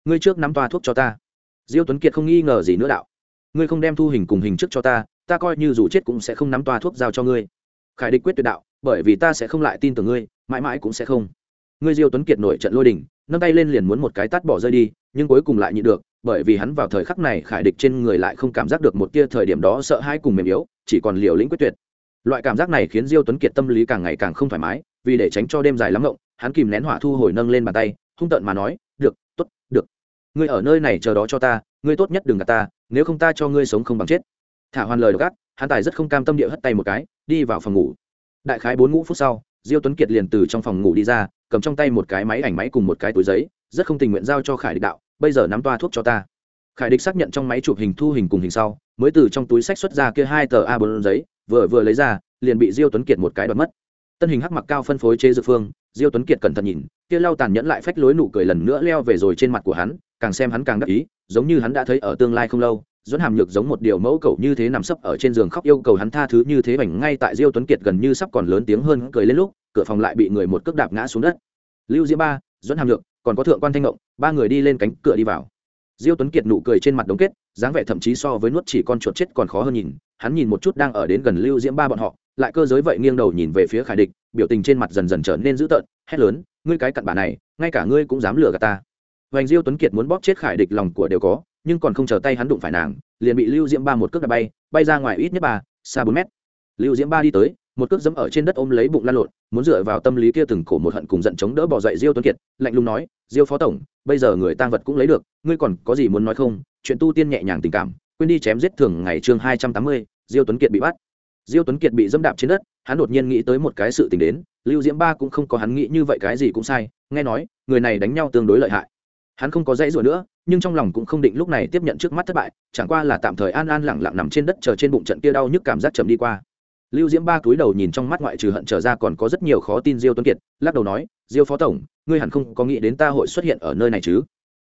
Ngươi trước nắm toa thuốc cho ta. Diêu tuấn kiệt không nghi ngờ gì nữa đạo, ngươi không đem thu hình cùng hình trước cho ta ta coi như dù chết cũng sẽ không nắm toa thuốc giao cho ngươi. Khải địch quyết tuyệt đạo, bởi vì ta sẽ không lại tin tưởng ngươi, mãi mãi cũng sẽ không ngươi diêu tuấn kiệt nổi trận lôi đình, nâng tay lên liền muốn một cái tát bỏ rơi đi, nhưng cuối cùng lại nhịn được, bởi vì hắn vào thời khắc này khải địch trên người lại không cảm giác được một kia thời điểm đó sợ hãi cùng mềm yếu, chỉ còn liều lĩnh quyết tuyệt. Loại cảm giác này khiến diêu tuấn kiệt tâm lý càng ngày càng không thoải mái, vì để tránh cho đêm dài lắm ngộng, hắn kìm nén hỏa thu hồi nâng lên bàn tay, hung tợn mà nói, được t ố t được. Ngươi ở nơi này chờ đó cho ta, ngươi tốt nhất đừng gạt ta, nếu không ta cho ngươi sống không bằng chết. Thả hoàn lời đ ộ gác hắn tài rất không cam tâm địa hất tay một cái, đi vào phòng ngủ. Đại khái bốn ngũ phút sau diêu tuấn kiệt liền từ trong phòng ngủ đi ra, cầm trong tay một cái máy ảnh máy cùng một cái túi giấy, rất không tình nguyện giao cho khải địch đạo, bây giờ nắm toa thuốc cho ta. Khải địch xác nhận trong máy chụp hình thu hình cùng hình sau, mới từ trong túi sách xuất ra kia hai tờ a bốn giấy, vừa vừa lấy ra, liền bị diêu tuấn kiệt một cái đoạt mất. Tân hình hắc mặc cao phân phối chế dược phương, diêu tuấn kiệt cẩn thận nhìn, kia lau tàn nhẫn lại phách lối nụ cười lần nữa leo về rồi trên mặt của hắn, càng xem hắn càng đắc ý, giống như hắn đã thấy ở tương lai không lâu dẫn hàm nhược giống một điều mẫu cầu như thế nằm sấp ở trên giường khóc yêu cầu hắn tha thứ như thế bảnh ngay tại diêu tuấn kiệt gần như sắp còn lớn tiếng hơn cười lên lúc, cửa phòng lại bị người một cước đạp ngã xuống đất. Lưu diễm ba dẫn hàm nhược, còn có thượng quan thanh ngộng, ba người đi lên cánh cửa đi vào. Diêu tuấn kiệt nụ cười trên mặt đống kết, dáng vẻ thậm chí so với nuốt chỉ con chuột chết còn khó hơn nhìn, hắn nhìn một chút đang ở đến gần lưu diễm ba bọn họ, lại cơ giới vậy nghiêng đầu nhìn về phía khải địch, biểu tình trên mặt dần dần trở nên dữ tợn, hét lớn, ngươi cái cặn bà này, ngay cả ngươi cũng dám lừa gạt ta. Hoành diêu tuấn kiệt muốn bóp chết khải địch, lòng của đều có nhưng còn không chờ tay hắn đụng phải nàng, liền bị lưu diễm ba một cước đạp bay bay ra ngoài ít nhất ba, xa bốn mét. Lưu diễm ba đi tới, một cước dẫm ở trên đất ôm lấy bụng lăn lộn, muốn dựa vào tâm lý kia từng cổ một hận cùng giận chống đỡ bỏ dậy diêu tuấn kiệt, lạnh lùng nói, diêu phó tổng, bây giờ người tang vật cũng lấy được, ngươi còn có gì muốn nói không? Chuyện tu tiên nhẹ nhàng tình cảm, quên đi chém giết thường ngày chương hai trăm tám mươi, diêu tuấn kiệt bị bắt. Diêu tuấn kiệt bị dẫm đạp trên đất, hắn đột nhiên nghĩ tới một cái sự tình đến, lưu diễm ba cũng không có hắn nghĩ như vậy cái gì cũng sai, nghe nói, người này đánh nhau tương đối lợi hại. Hắn không có dãy rủa nữa nhưng trong lòng cũng không định lúc này tiếp nhận trước mắt thất bại, chẳng qua là tạm thời an an lẳng lặng nằm trên đất chờ trên bụng trận kia đau nhức cảm giác chậm đi qua. Lưu diễm ba túi đầu nhìn trong mắt ngoại trừ hận trở ra còn có rất nhiều khó tin diêu tuấn kiệt, lắc đầu nói, diêu phó tổng, ngươi hẳn không có nghĩ đến ta hội xuất hiện ở nơi này chứ?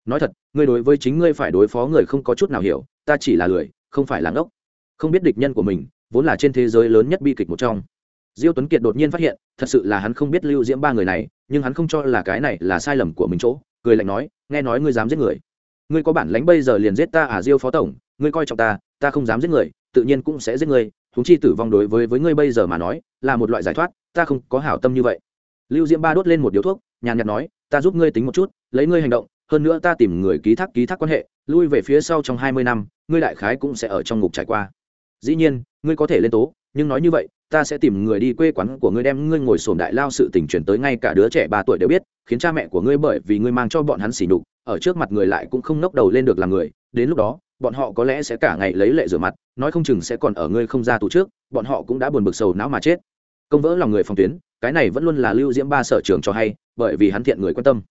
Nói thật, ngươi đối với chính ngươi phải đối phó người không có chút nào hiểu, ta chỉ là lười, không phải là ngốc. Không biết địch nhân của mình, vốn là trên thế giới lớn nhất bi kịch một trong. Diêu tuấn kiệt đột nhiên phát hiện, thật sự là hắn không biết lưu diễm ba người này, nhưng hắn không cho là cái này là sai lầm của mình chỗ, cười lạnh nói, nghe nói ngươi dám giết người ngươi có bản lánh bây giờ liền giết ta à diêu phó tổng, ngươi coi trọng ta ta không dám giết người, tự nhiên cũng sẽ giết ngươi. Thúng chi tử vong đối với với ngươi bây giờ mà nói, là một loại giải thoát, ta không có hảo tâm như vậy. Lưu diễm ba đốt lên một điếu thuốc, nhàn nhạt nói, ta giúp ngươi tính một chút, lấy ngươi hành động, hơn nữa ta tìm người ký thác ký thác quan hệ, lui về phía sau trong hai mươi năm, ngươi đại khái cũng sẽ ở trong ngục trải qua. Dĩ nhiên, ngươi có thể lên tố, nhưng nói như vậy ta sẽ tìm người đi quê quán của ngươi đem ngươi ngồi sổm đại lao sự tình chuyển tới ngay cả đứa trẻ ba tuổi đều biết, khiến cha mẹ của ngươi bởi vì ngươi mang cho bọn hắn xỉ nhục, ở trước mặt người lại cũng không nốc đầu lên được làm người. Đến lúc đó, bọn họ có lẽ sẽ cả ngày lấy lệ rửa mặt, nói không chừng sẽ còn ở ngươi không ra tù trước, bọn họ cũng đã buồn bực sầu não mà chết. Công vỡ lòng người phòng tuyến, cái này vẫn luôn là lưu diễm ba sở trường cho hay, bởi vì hắn thiện người quan tâm.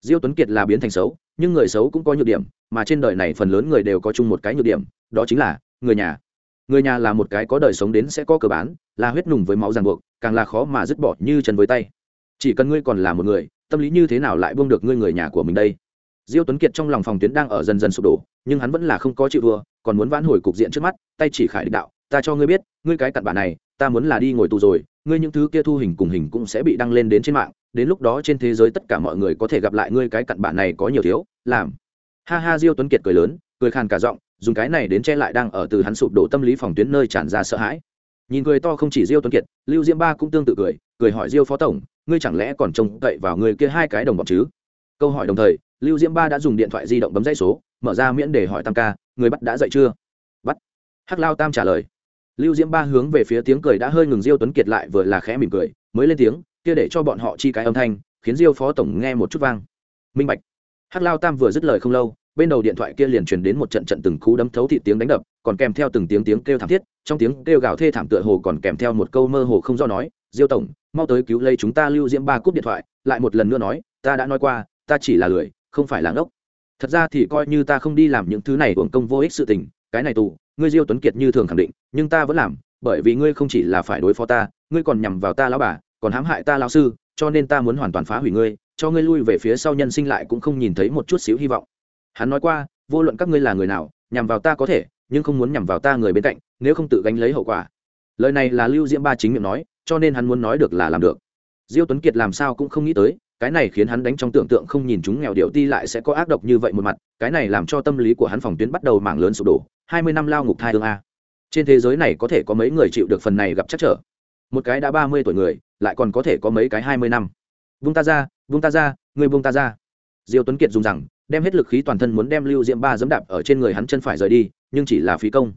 Diêu tuấn kiệt là biến thành xấu, nhưng người xấu cũng có nhược điểm, mà trên đời này phần lớn người đều có chung một cái nhược điểm, đó chính là người nhà người nhà là một cái có đời sống đến sẽ có cơ bán, là huyết nùng với máu ràng buộc, càng là khó mà dứt bỏ như chân với tay. Chỉ cần ngươi còn là một người, tâm lý như thế nào lại buông được ngươi người nhà của mình đây? Diêu tuấn kiệt trong lòng phòng tuyến đang ở dần dần sụp đổ, nhưng hắn vẫn là không có chịu thua, còn muốn vãn hồi cục diện trước mắt, tay chỉ khải địch đạo, ta cho ngươi biết, ngươi cái cặn bản này, ta muốn là đi ngồi tù rồi, ngươi những thứ kia thu hình cùng hình cũng sẽ bị đăng lên đến trên mạng, đến lúc đó trên thế giới tất cả mọi người có thể gặp lại ngươi cái cặn bản này có nhiều thiếu, làm. Ha ha, diêu tuấn kiệt cười lớn cười khàn cả giọng, dùng cái này đến che lại đang ở từ hắn sụp đổ tâm lý phòng tuyến nơi tràn ra sợ hãi. Nhìn cười to không chỉ diêu tuấn kiệt, lưu diễm ba cũng tương tự cười cười hỏi diêu phó tổng, ngươi chẳng lẽ còn trông cậy vào người kia hai cái đồng bọn chứ? Câu hỏi đồng thời, lưu diễm ba đã dùng điện thoại di động bấm dây số, mở ra miễn để hỏi tam ca, người bắt đã dậy chưa? Bắt. Hắc lao tam trả lời. Lưu diễm ba hướng về phía tiếng cười đã hơi ngừng diêu tuấn kiệt lại vừa là khẽ mỉm cười, mới lên tiếng, kia để cho bọn họ chi cái âm thanh, khiến diêu phó tổng nghe một chút vang. Minh bạch. Hắc lao tam vừa dứt lời không lâu bên đầu điện thoại kia liền truyền đến một trận trận từng cú đấm thấu thị tiếng đánh đập, còn kèm theo từng tiếng tiếng kêu thảm thiết, trong tiếng kêu gào thê thảm tựa hồ còn kèm theo một câu mơ hồ không do nói, diêu tổng, mau tới cứu lấy chúng ta lưu diễm ba cúp điện thoại. Lại một lần nữa nói, ta đã nói qua, ta chỉ là lười, không phải là ngốc. Thật ra thì coi như ta không đi làm những thứ này uổng công vô ích sự tình, cái này tù, ngươi diêu tuấn kiệt như thường khẳng định, nhưng ta vẫn làm, bởi vì ngươi không chỉ là phải đối phó ta, ngươi còn nhằm vào ta lão bà, còn hãm hại ta lão sư, cho nên ta muốn hoàn toàn phá hủy ngươi, cho ngươi lui về phía sau nhân sinh lại cũng không nhìn thấy một chút xíu hy vọng hắn nói qua, vô luận các ngươi là người nào, nhằm vào ta có thể, nhưng không muốn nhằm vào ta người bên cạnh, nếu không tự gánh lấy hậu quả. Lời này là lưu diễm ba chính miệng nói, cho nên hắn muốn nói được là làm được. Diêu tuấn kiệt làm sao cũng không nghĩ tới, cái này khiến hắn đánh trong tưởng tượng không nhìn chúng nghèo điệu ti lại sẽ có ác độc như vậy một mặt, cái này làm cho tâm lý của hắn phòng tuyến bắt đầu mảng lớn sụp đổ, hai mươi năm lao ngục thai tương a. Trên thế giới này có thể có mấy người chịu được phần này gặp chắc trở? Một cái đã ba mươi tuổi người, lại còn có thể có mấy cái hai mươi năm. Vung ta ra, vung ta ra người vung ta ra. Diêu tuấn kiệt dùng rằng đem hết lực khí toàn thân muốn đem lưu diễm ba dẫm đạp ở trên người hắn chân phải rời đi, nhưng chỉ là phí công.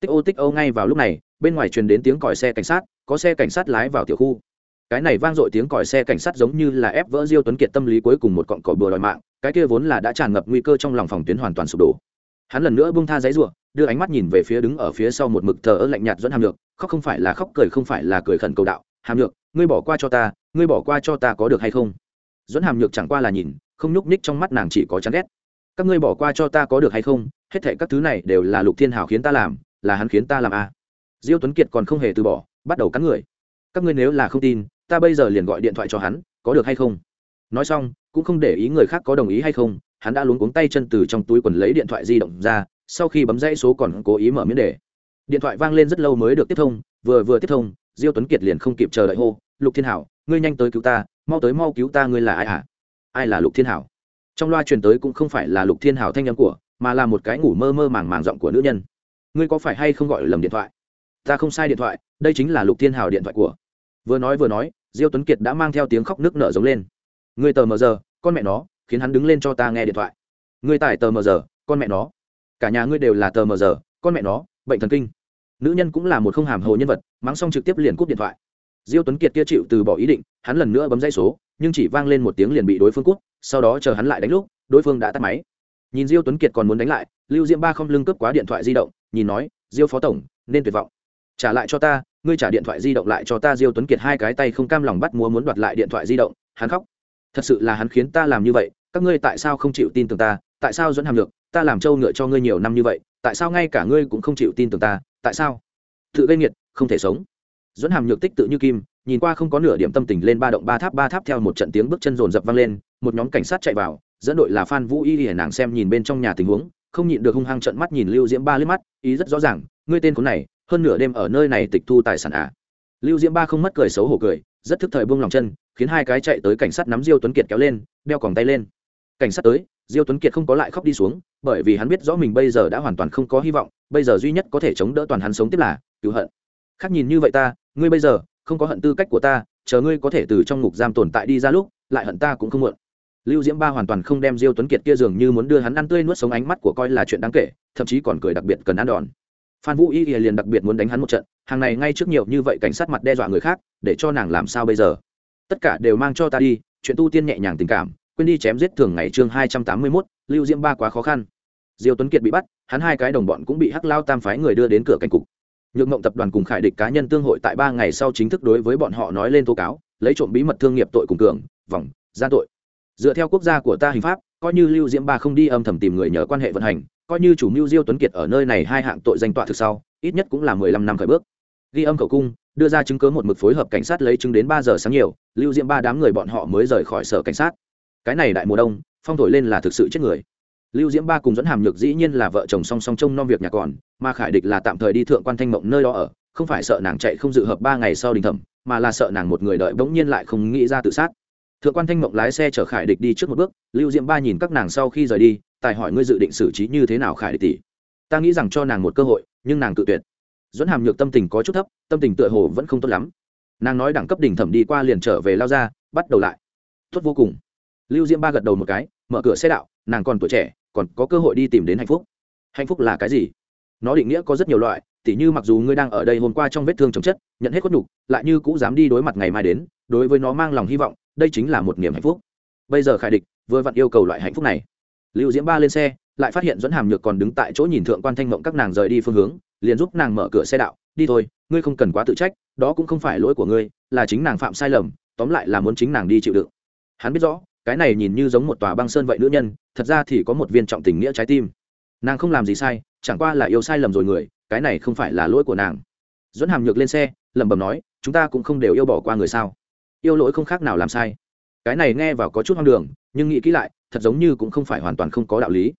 Tích ô tích ô ngay vào lúc này, bên ngoài truyền đến tiếng còi xe cảnh sát, có xe cảnh sát lái vào tiểu khu. Cái này vang dội tiếng còi xe cảnh sát giống như là ép vỡ diêu tuấn kiệt tâm lý cuối cùng một cọng cỏ bừa đòi mạng, cái kia vốn là đã tràn ngập nguy cơ trong lòng phòng tuyến hoàn toàn sụp đổ. Hắn lần nữa bung tha giấy ruộng đưa ánh mắt nhìn về phía đứng ở phía sau một mực thờ ơ lạnh nhạt dẫn hàm lược khóc không phải là khóc, cười không phải là cười khẩn cầu đạo, hàm lược ngươi bỏ qua cho ta, ngươi bỏ qua cho ta có được hay không? Dẫn hàm nhược chẳng qua là nhìn không nhúc nhích trong mắt nàng chỉ có chán ghét. Các ngươi bỏ qua cho ta có được hay không? Hết thệ các thứ này đều là lục thiên hào khiến ta làm, là hắn khiến ta làm a à. diêu tuấn kiệt còn không hề từ bỏ, bắt đầu cắn người. Các ngươi nếu là không tin, ta bây giờ liền gọi điện thoại cho hắn, có được hay không? Nói xong, cũng không để ý người khác có đồng ý hay không, hắn đã luống cuống tay chân từ trong túi quần lấy điện thoại di động ra, sau khi bấm dãy số còn cố ý mở miếng đề. Điện thoại vang lên rất lâu mới được tiếp thông, vừa vừa tiếp thông, diêu tuấn kiệt liền không kịp chờ đợi hô, lục thiên hảo ngươi nhanh tới cứu ta, mau tới mau cứu ta, ngươi là ai hả? Ai là lục thiên hảo? Trong loa truyền tới cũng không phải là lục thiên hảo thanh âm của, mà là một cái ngủ mơ mơ màng màng giọng của nữ nhân. Ngươi có phải hay không gọi lầm điện thoại? Ta không sai điện thoại, đây chính là lục thiên hảo điện thoại của. Vừa nói vừa nói, diêu tuấn kiệt đã mang theo tiếng khóc nước nở giống lên. Ngươi tờ mờ giờ, con mẹ nó, khiến hắn đứng lên cho ta nghe điện thoại. Ngươi tải tờ mờ giờ, con mẹ nó. Cả nhà ngươi đều là tờ mờ giờ, con mẹ nó, bệnh thần kinh. Nữ nhân cũng là một không hàm hồ nhân vật, mắng xong trực tiếp liền cúp điện thoại. Diêu tuấn kiệt kia chịu từ bỏ ý định, hắn lần nữa bấm dây số nhưng chỉ vang lên một tiếng liền bị đối phương cút, sau đó chờ hắn lại đánh lúc đối phương đã tắt máy. Nhìn diêu tuấn kiệt còn muốn đánh lại lưu diễm ba không lưng cướp quá điện thoại di động nhìn nói diêu phó tổng nên tuyệt vọng. Trả lại cho ta ngươi trả điện thoại di động lại cho ta. Diêu tuấn kiệt hai cái tay không cam lòng bắt múa muốn đoạt lại điện thoại di động hắn khóc. Thật sự là hắn khiến ta làm như vậy các ngươi tại sao không chịu tin tưởng ta? Tại sao dẫn hàm lược ta làm trâu ngựa cho ngươi nhiều năm như vậy tại sao ngay cả ngươi cũng không chịu tin tưởng ta? Tại sao? Tự gây nghiệt không thể sống dẫn hàm nhược tích tự như kim, nhìn qua không có nửa điểm tâm tình lên ba động ba tháp ba tháp theo một trận tiếng bước chân rồn rập vang lên, một nhóm cảnh sát chạy vào, dẫn đội là phan vũ y hiển nàng xem nhìn bên trong nhà tình huống, không nhịn được hung hăng trận mắt nhìn lưu diễm ba liếc mắt, ý rất rõ ràng, ngươi tên khốn này, hơn nửa đêm ở nơi này tịch thu tài sản à. lưu diễm ba không mất cười xấu hổ cười, rất thức thời buông lòng chân, khiến hai cái chạy tới cảnh sát nắm diêu tuấn kiệt kéo lên, đeo còng tay lên cảnh sát tới, diêu tuấn kiệt không có lại khóc đi xuống, bởi vì hắn biết rõ mình bây giờ đã hoàn toàn không có hy vọng, bây giờ duy nhất có thể chống đỡ toàn hắn sống tiếp là cứu hận khác nhìn như vậy ta, ngươi bây giờ, không có hận tư cách của ta, chờ ngươi có thể từ trong ngục giam tồn tại đi ra lúc, lại hận ta cũng không muộn. Lưu diễm ba hoàn toàn không đem diêu tuấn kiệt kia dường như muốn đưa hắn ăn tươi nuốt sống ánh mắt của coi là chuyện đáng kể, thậm chí còn cười đặc biệt cần ăn đòn. Phan vũ y liền đặc biệt muốn đánh hắn một trận, hàng này ngay trước nhiều như vậy cảnh sát mặt đe dọa người khác, để cho nàng làm sao bây giờ? Tất cả đều mang cho ta đi, chuyện tu tiên nhẹ nhàng tình cảm, quên đi chém giết thường ngày chương hai trăm tám mươi mốt, lưu diễm ba quá khó khăn. Diêu tuấn kiệt bị bắt, hắn hai cái đồng bọn cũng bị hắc lao tam phái người đưa đến cửa cảnh cục nhượng mộng tập đoàn cùng khải địch cá nhân tương hội tại ba ngày sau chính thức đối với bọn họ nói lên tố cáo, lấy trộm bí mật thương nghiệp tội cùng cường, vòng gian tội. Dựa theo quốc gia của ta hình pháp, coi như lưu diễm ba không đi âm thầm tìm người nhờ quan hệ vận hành, coi như chủ mưu diêu tuấn kiệt ở nơi này hai hạng tội danh tọa thực sau, ít nhất cũng là mười lăm năm khởi bước. Ghi âm khẩu cung, đưa ra chứng cớ một mực phối hợp cảnh sát lấy chứng đến ba giờ sáng nhiều, lưu diễm ba đám người bọn họ mới rời khỏi sở cảnh sát. Cái này đại mùa đông, phong thổi lên là thực sự chết người lưu diễm ba cùng dẫn hàm nhược dĩ nhiên là vợ chồng song song trông nom việc nhà còn, mà khải địch là tạm thời đi thượng quan thanh mộng nơi đó ở, không phải sợ nàng chạy không dự hợp ba ngày sau đình thẩm, mà là sợ nàng một người đợi bỗng nhiên lại không nghĩ ra tự sát. Thượng quan thanh mộng lái xe chở khải địch đi trước một bước, lưu diễm ba nhìn các nàng sau khi rời đi, tài hỏi ngươi dự định xử trí như thế nào khải địch tỷ? Ta nghĩ rằng cho nàng một cơ hội, nhưng nàng tự tuyệt. Dẫn hàm nhược tâm tình có chút thấp, tâm tình tựa hồ vẫn không tốt lắm. Nàng nói đẳng cấp đỉnh thẩm đi qua liền trở về lao ra, bắt đầu lại. Tốt vô cùng. Lưu diễm ba gật đầu một cái, mở cửa xe đạo, nàng còn tuổi trẻ còn có cơ hội đi tìm đến hạnh phúc. Hạnh phúc là cái gì? Nó định nghĩa có rất nhiều loại, tỉ như mặc dù ngươi đang ở đây hôm qua trong vết thương chồng chất, nhận hết khuất nhục, lại như cũng dám đi đối mặt ngày mai đến, đối với nó mang lòng hy vọng, đây chính là một niềm hạnh phúc. Bây giờ khải địch vừa vặn yêu cầu loại hạnh phúc này. Lưu diễm ba lên xe, lại phát hiện dẫn hàm nhược còn đứng tại chỗ nhìn thượng quan thanh mộng các nàng rời đi phương hướng, liền giúp nàng mở cửa xe đạo, đi thôi, ngươi không cần quá tự trách, đó cũng không phải lỗi của ngươi, là chính nàng phạm sai lầm, tóm lại là muốn chính nàng đi chịu đựng. Hắn biết rõ cái này nhìn như giống một tòa băng sơn vậy nữ nhân, thật ra thì có một viên trọng tình nghĩa trái tim. Nàng không làm gì sai, chẳng qua là yêu sai lầm rồi người, cái này không phải là lỗi của nàng. Dẫn hàm nhược lên xe, lẩm bẩm nói, chúng ta cũng không đều yêu bỏ qua người sao? Yêu lỗi không khác nào làm sai. Cái này nghe vào có chút hoang đường, nhưng nghĩ kỹ lại, thật giống như cũng không phải hoàn toàn không có đạo lý.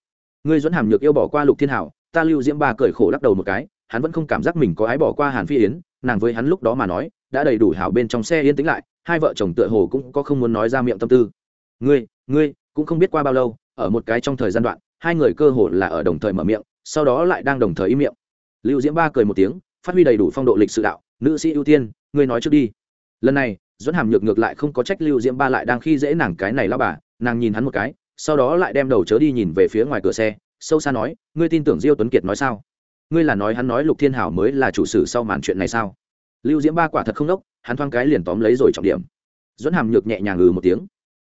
Ngươi dẫn hàm nhược yêu bỏ qua lục thiên hảo, ta lưu diễm ba cởi khổ lắc đầu một cái, hắn vẫn không cảm giác mình có ái bỏ qua hàn phi yến, nàng với hắn lúc đó mà nói, đã đầy đủ hảo bên trong xe yên tĩnh lại, hai vợ chồng tựa hồ cũng có không muốn nói ra miệng tâm tư ngươi ngươi, cũng không biết qua bao lâu, ở một cái trong thời gian đoạn, hai người cơ hồ là ở đồng thời mở miệng, sau đó lại đang đồng thời im miệng. Lưu diễm ba cười một tiếng, phát huy đầy đủ phong độ lịch sự đạo, nữ sĩ ưu tiên, ngươi nói trước đi. Lần này dẫn hàm nhược ngược lại không có trách lưu diễm ba lại đang khi dễ nàng cái này lao bà, nàng nhìn hắn một cái, sau đó lại đem đầu chớ đi nhìn về phía ngoài cửa xe, sâu xa nói, ngươi tin tưởng diêu tuấn kiệt nói sao? Ngươi là nói hắn nói lục thiên hảo mới là chủ sử sau màn chuyện này sao? Lưu diễm ba quả thật không đốc, hắn thoáng cái liền tóm lấy rồi trọng điểm. Dẫn hàm nhược nhẹ nhàng ngừ một tiếng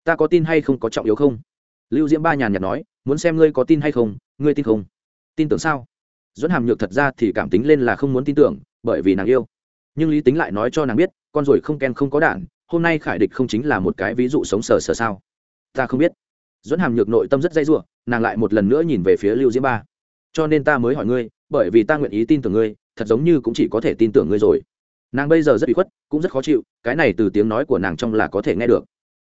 ta có tin hay không có trọng yếu không? Lưu diễm ba nhàn nhạt nói, muốn xem ngươi có tin hay không, ngươi tin không? Tin tưởng sao? Dẫn hàm nhược thật ra thì cảm tính lên là không muốn tin tưởng, bởi vì nàng yêu. Nhưng lý tính lại nói cho nàng biết, con ruồi không ken không có đạn, hôm nay khải địch không chính là một cái ví dụ sống sờ sờ sao? Ta không biết. Dẫn hàm nhược nội tâm rất dây dụa nàng lại một lần nữa nhìn về phía lưu diễm ba. Cho nên ta mới hỏi ngươi, bởi vì ta nguyện ý tin tưởng ngươi, thật giống như cũng chỉ có thể tin tưởng ngươi rồi. Nàng bây giờ rất bị khuất, cũng rất khó chịu, cái này từ tiếng nói của nàng trong là có thể nghe được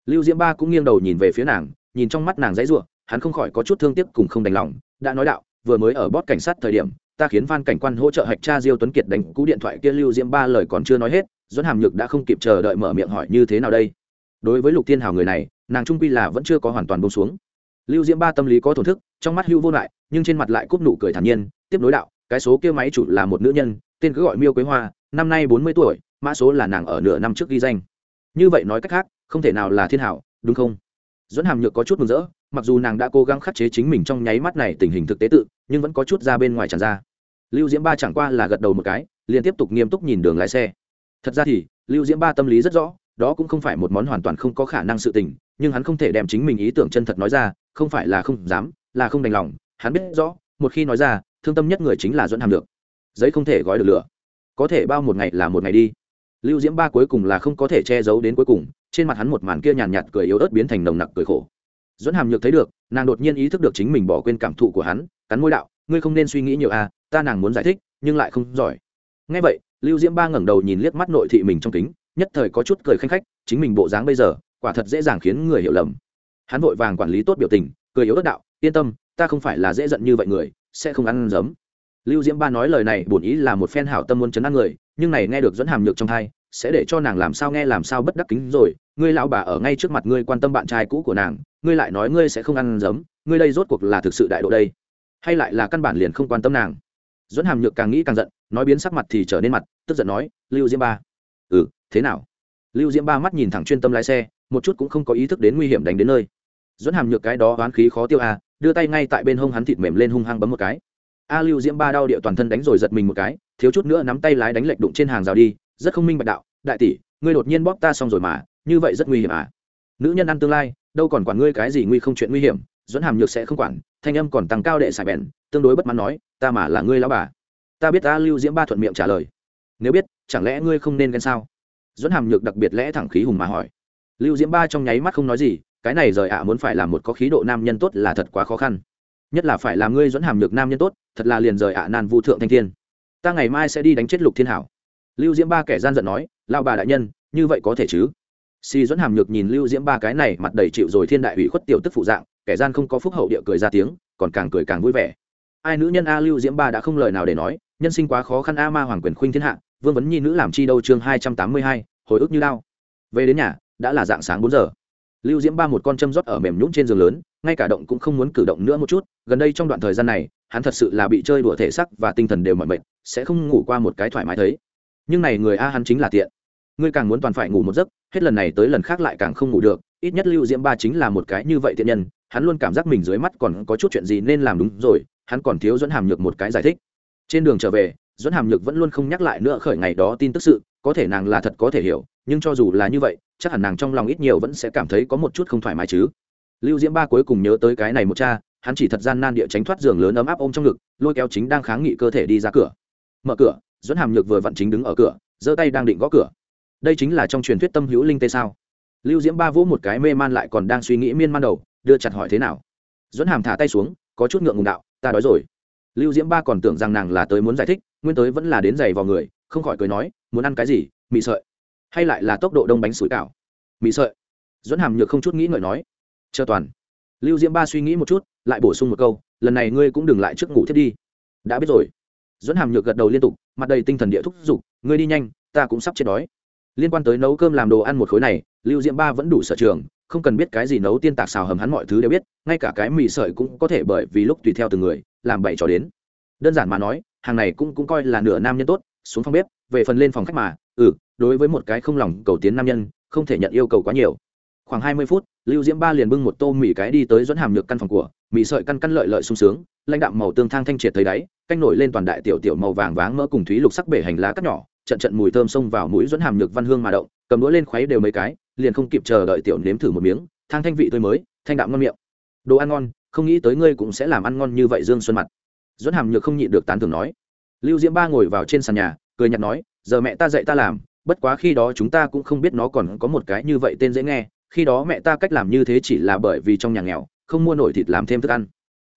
lưu diễm ba cũng nghiêng đầu nhìn về phía nàng, nhìn trong mắt nàng dãy ruộng hắn không khỏi có chút thương tiếc cùng không đành lòng, đã nói đạo, vừa mới ở bót cảnh sát thời điểm, ta khiến phan cảnh quan hỗ trợ hạch tra diêu tuấn kiệt đánh cú điện thoại kia. Lưu diễm ba lời còn chưa nói hết dẫn hàm nhược đã không kịp chờ đợi mở miệng hỏi, như thế nào đây? Đối với lục thiên hào người này, nàng trung quy là vẫn chưa có hoàn toàn bông xuống. Lưu diễm ba tâm lý có thổn thức, trong mắt hưu vô lại, nhưng trên mặt lại cúp nụ cười thản nhiên, tiếp nối đạo, cái số kia máy chủ là một nữ nhân, tên cứ gọi miêu quế hoa, năm nay bốn mươi tuổi, mã số là nàng ở nửa năm trước ghi danh. Như vậy nói cách khác không thể nào là thiên hảo, đúng không? Dẫn hàm nhược có chút mừng rỡ, mặc dù nàng đã cố gắng khắc chế chính mình trong nháy mắt này tình hình thực tế tự, nhưng vẫn có chút ra bên ngoài tràn ra. Lưu diễm ba chẳng qua là gật đầu một cái, liền tiếp tục nghiêm túc nhìn đường lái xe. Thật ra thì, lưu diễm ba tâm lý rất rõ, đó cũng không phải một món hoàn toàn không có khả năng sự tình, nhưng hắn không thể đem chính mình ý tưởng chân thật nói ra, không phải là không dám, là không đành lòng. Hắn biết rõ, một khi nói ra, thương tâm nhất người chính là dẫn hàm được giấy không thể gói được lửa. Có thể bao một ngày là một ngày đi. Lưu diễm ba cuối cùng là không có thể che giấu đến cuối cùng trên mặt hắn một màn kia nhàn nhạt, cười yếu ớt biến thành nồng nặc cười khổ. Dẫn hàm nhược thấy được nàng đột nhiên ý thức được chính mình bỏ quên cảm thụ của hắn cắn môi đạo ngươi không nên suy nghĩ nhiều à ta nàng muốn giải thích nhưng lại không giỏi. Ngay vậy lưu diễm ba ngẩng đầu nhìn liếc mắt nội thị mình trong kính nhất thời có chút cười khanh khách chính mình bộ dáng bây giờ quả thật dễ dàng khiến người hiểu lầm. Hắn vội vàng quản lý tốt biểu tình cười yếu ớt đạo yên tâm ta không phải là dễ giận như vậy người sẽ không ăn giấm. Lưu diễm ba nói lời này bổn ý là một phen hảo tâm muốn chấn an người nhưng này nghe được dẫn hàm nhược trong thai sẽ để cho nàng làm sao nghe làm sao bất đắc kính rồi. Ngươi lão bà ở ngay trước mặt ngươi quan tâm bạn trai cũ của nàng, ngươi lại nói ngươi sẽ không ăn giấm, ngươi đây rốt cuộc là thực sự đại độ đây? Hay lại là căn bản liền không quan tâm nàng? Dẫn hàm nhược càng nghĩ càng giận, nói biến sắc mặt thì trở nên mặt, tức giận nói, lưu diễm ba. Ừ thế nào? Lưu diễm ba mắt nhìn thẳng chuyên tâm lái xe, một chút cũng không có ý thức đến nguy hiểm đánh đến nơi. Dẫn hàm nhược cái đó oán khí khó tiêu a đưa tay ngay tại bên hông hắn thịt mềm lên hung hăng bấm một cái. A lưu diễm ba đau địa toàn thân đánh rồi giật mình một cái, thiếu chút nữa nắm tay lái đánh lệch đụng trên hàng rào đi rất không minh bạch đạo, đại tỷ, ngươi đột nhiên bóp ta xong rồi mà, như vậy rất nguy hiểm à? Nữ nhân ăn tương lai, đâu còn quản ngươi cái gì nguy không chuyện nguy hiểm, dẫn hàm nhược sẽ không quản, thanh âm còn tăng cao đệ xài bèn, tương đối bất mãn nói, ta mà là ngươi lão bà. Ta biết ta lưu diễm ba thuận miệng trả lời. Nếu biết, chẳng lẽ ngươi không nên ghen sao? Dẫn hàm nhược đặc biệt lẽ thẳng khí hùng mà hỏi. Lưu diễm ba trong nháy mắt không nói gì, cái này rời ạ à, muốn phải làm một có khí độ nam nhân tốt là thật quá khó khăn. Nhất là phải làm ngươi dẫn hàm nhược nam nhân tốt, thật là liền rời ạ à, nan vu thượng thanh thiên. Ta ngày mai sẽ đi đánh chết lục thiên hảo lưu diễm ba kẻ gian giận nói lao bà đại nhân, như vậy có thể chứ? Si dẫn hàm nhược nhìn lưu diễm ba cái này mặt đầy chịu rồi thiên đại ủy khuất tiểu tức phụ dạng, kẻ gian không có phúc hậu địa cười ra tiếng, còn càng cười càng vui vẻ. Ai nữ nhân a lưu diễm ba đã không lời nào để nói, nhân sinh quá khó khăn a ma hoàng quyền khuynh thiên hạ, vương vấn nhi nữ làm chi đâu chương hai trăm tám mươi hai, hồi ức như lao về đến nhà, đã là dạng sáng bốn giờ. Lưu diễm ba một con châm rót ở mềm nhũng trên giường lớn, ngay cả động cũng không muốn cử động nữa một chút, gần đây trong đoạn thời gian này, hắn thật sự là bị chơi đùa thể sắc và tinh thần đều mỏi mệt, sẽ không ngủ qua một cái thoải mái thấy nhưng này người a hắn chính là tiện. Ngươi càng muốn toàn phải ngủ một giấc, hết lần này tới lần khác lại càng không ngủ được, ít nhất lưu diễm ba chính là một cái như vậy tiện nhân, hắn luôn cảm giác mình dưới mắt còn có chút chuyện gì nên làm đúng rồi, hắn còn thiếu dẫn hàm nhược một cái giải thích. Trên đường trở về dẫn hàm nhược vẫn luôn không nhắc lại nữa khởi ngày đó tin tức sự, có thể nàng là thật có thể hiểu, nhưng cho dù là như vậy, chắc hẳn nàng trong lòng ít nhiều vẫn sẽ cảm thấy có một chút không thoải mái chứ. Lưu diễm ba cuối cùng nhớ tới cái này một cha, hắn chỉ thật gian nan địa tránh thoát giường lớn ấm áp ôm trong ngực, lôi kéo chính đang kháng nghị cơ thể đi ra cửa. Mở cửa dẫn hàm nhược vừa vặn chính đứng ở cửa, giơ tay đang định gõ cửa. Đây chính là trong truyền thuyết tâm hữu linh tê sao? Lưu diễm ba vỗ một cái mê man lại còn đang suy nghĩ miên man đầu, đưa chặt hỏi thế nào? Dẫn hàm thả tay xuống, có chút ngượng ngùng đạo, ta đói rồi. Lưu diễm ba còn tưởng rằng nàng là tới muốn giải thích, nguyên tới vẫn là đến giày vào người, không khỏi cười nói, muốn ăn cái gì mị sợi? Hay lại là tốc độ đông bánh sủi cảo? Mị sợi. Dẫn hàm nhược không chút nghĩ ngợi nói, chờ toàn. Lưu diễm ba suy nghĩ một chút, lại bổ sung một câu, lần này ngươi cũng đừng lại trước ngủ thiết đi. Đã biết rồi dẫn hàm nhược gật đầu liên tục, mặt đầy tinh thần địa thúc giục, ngươi đi nhanh, ta cũng sắp chết đói. Liên quan tới nấu cơm làm đồ ăn một khối này, lưu diễm ba vẫn đủ sở trường, không cần biết cái gì nấu tiên tạc xào hầm hắn mọi thứ đều biết, ngay cả cái mì sợi cũng có thể bởi vì lúc tùy theo từng người, làm bậy trò đến. Đơn giản mà nói, hàng này cũng cũng coi là nửa nam nhân tốt, xuống phòng bếp, về phần lên phòng khách mà ừ đối với một cái không lòng cầu tiến nam nhân, không thể nhận yêu cầu quá nhiều. Khoảng hai mươi phút, lưu diễm ba liền bưng một tô mì cái đi tới dẫn hàm nhược căn phòng của, mì sợi căn căn lợi lợi sung sướng lãnh đạm màu tương thang thanh triệt thấy đáy, canh nổi lên toàn đại tiểu tiểu màu vàng váng mỡ cùng thúy lục sắc bể hành lá cắt nhỏ, trận trận mùi thơm xông vào mũi dẫn hàm nhược văn hương mà động, cầm đũa lên khuấy đều mấy cái, liền không kịp chờ đợi tiểu nếm thử một miếng, thang thanh vị tươi mới, thanh đạm ngon miệng. Đồ ăn ngon, không nghĩ tới ngươi cũng sẽ làm ăn ngon như vậy dương xuân mặt. Dẫn hàm nhược không nhịn được tán thưởng nói. Lưu diễm ba ngồi vào trên sàn nhà, cười nhạt nói, giờ mẹ ta dạy ta làm, bất quá khi đó chúng ta cũng không biết nó còn có một cái như vậy tên dễ nghe, khi đó mẹ ta cách làm như thế chỉ là bởi vì trong nhà nghèo, không mua nổi thịt làm thêm thức ăn.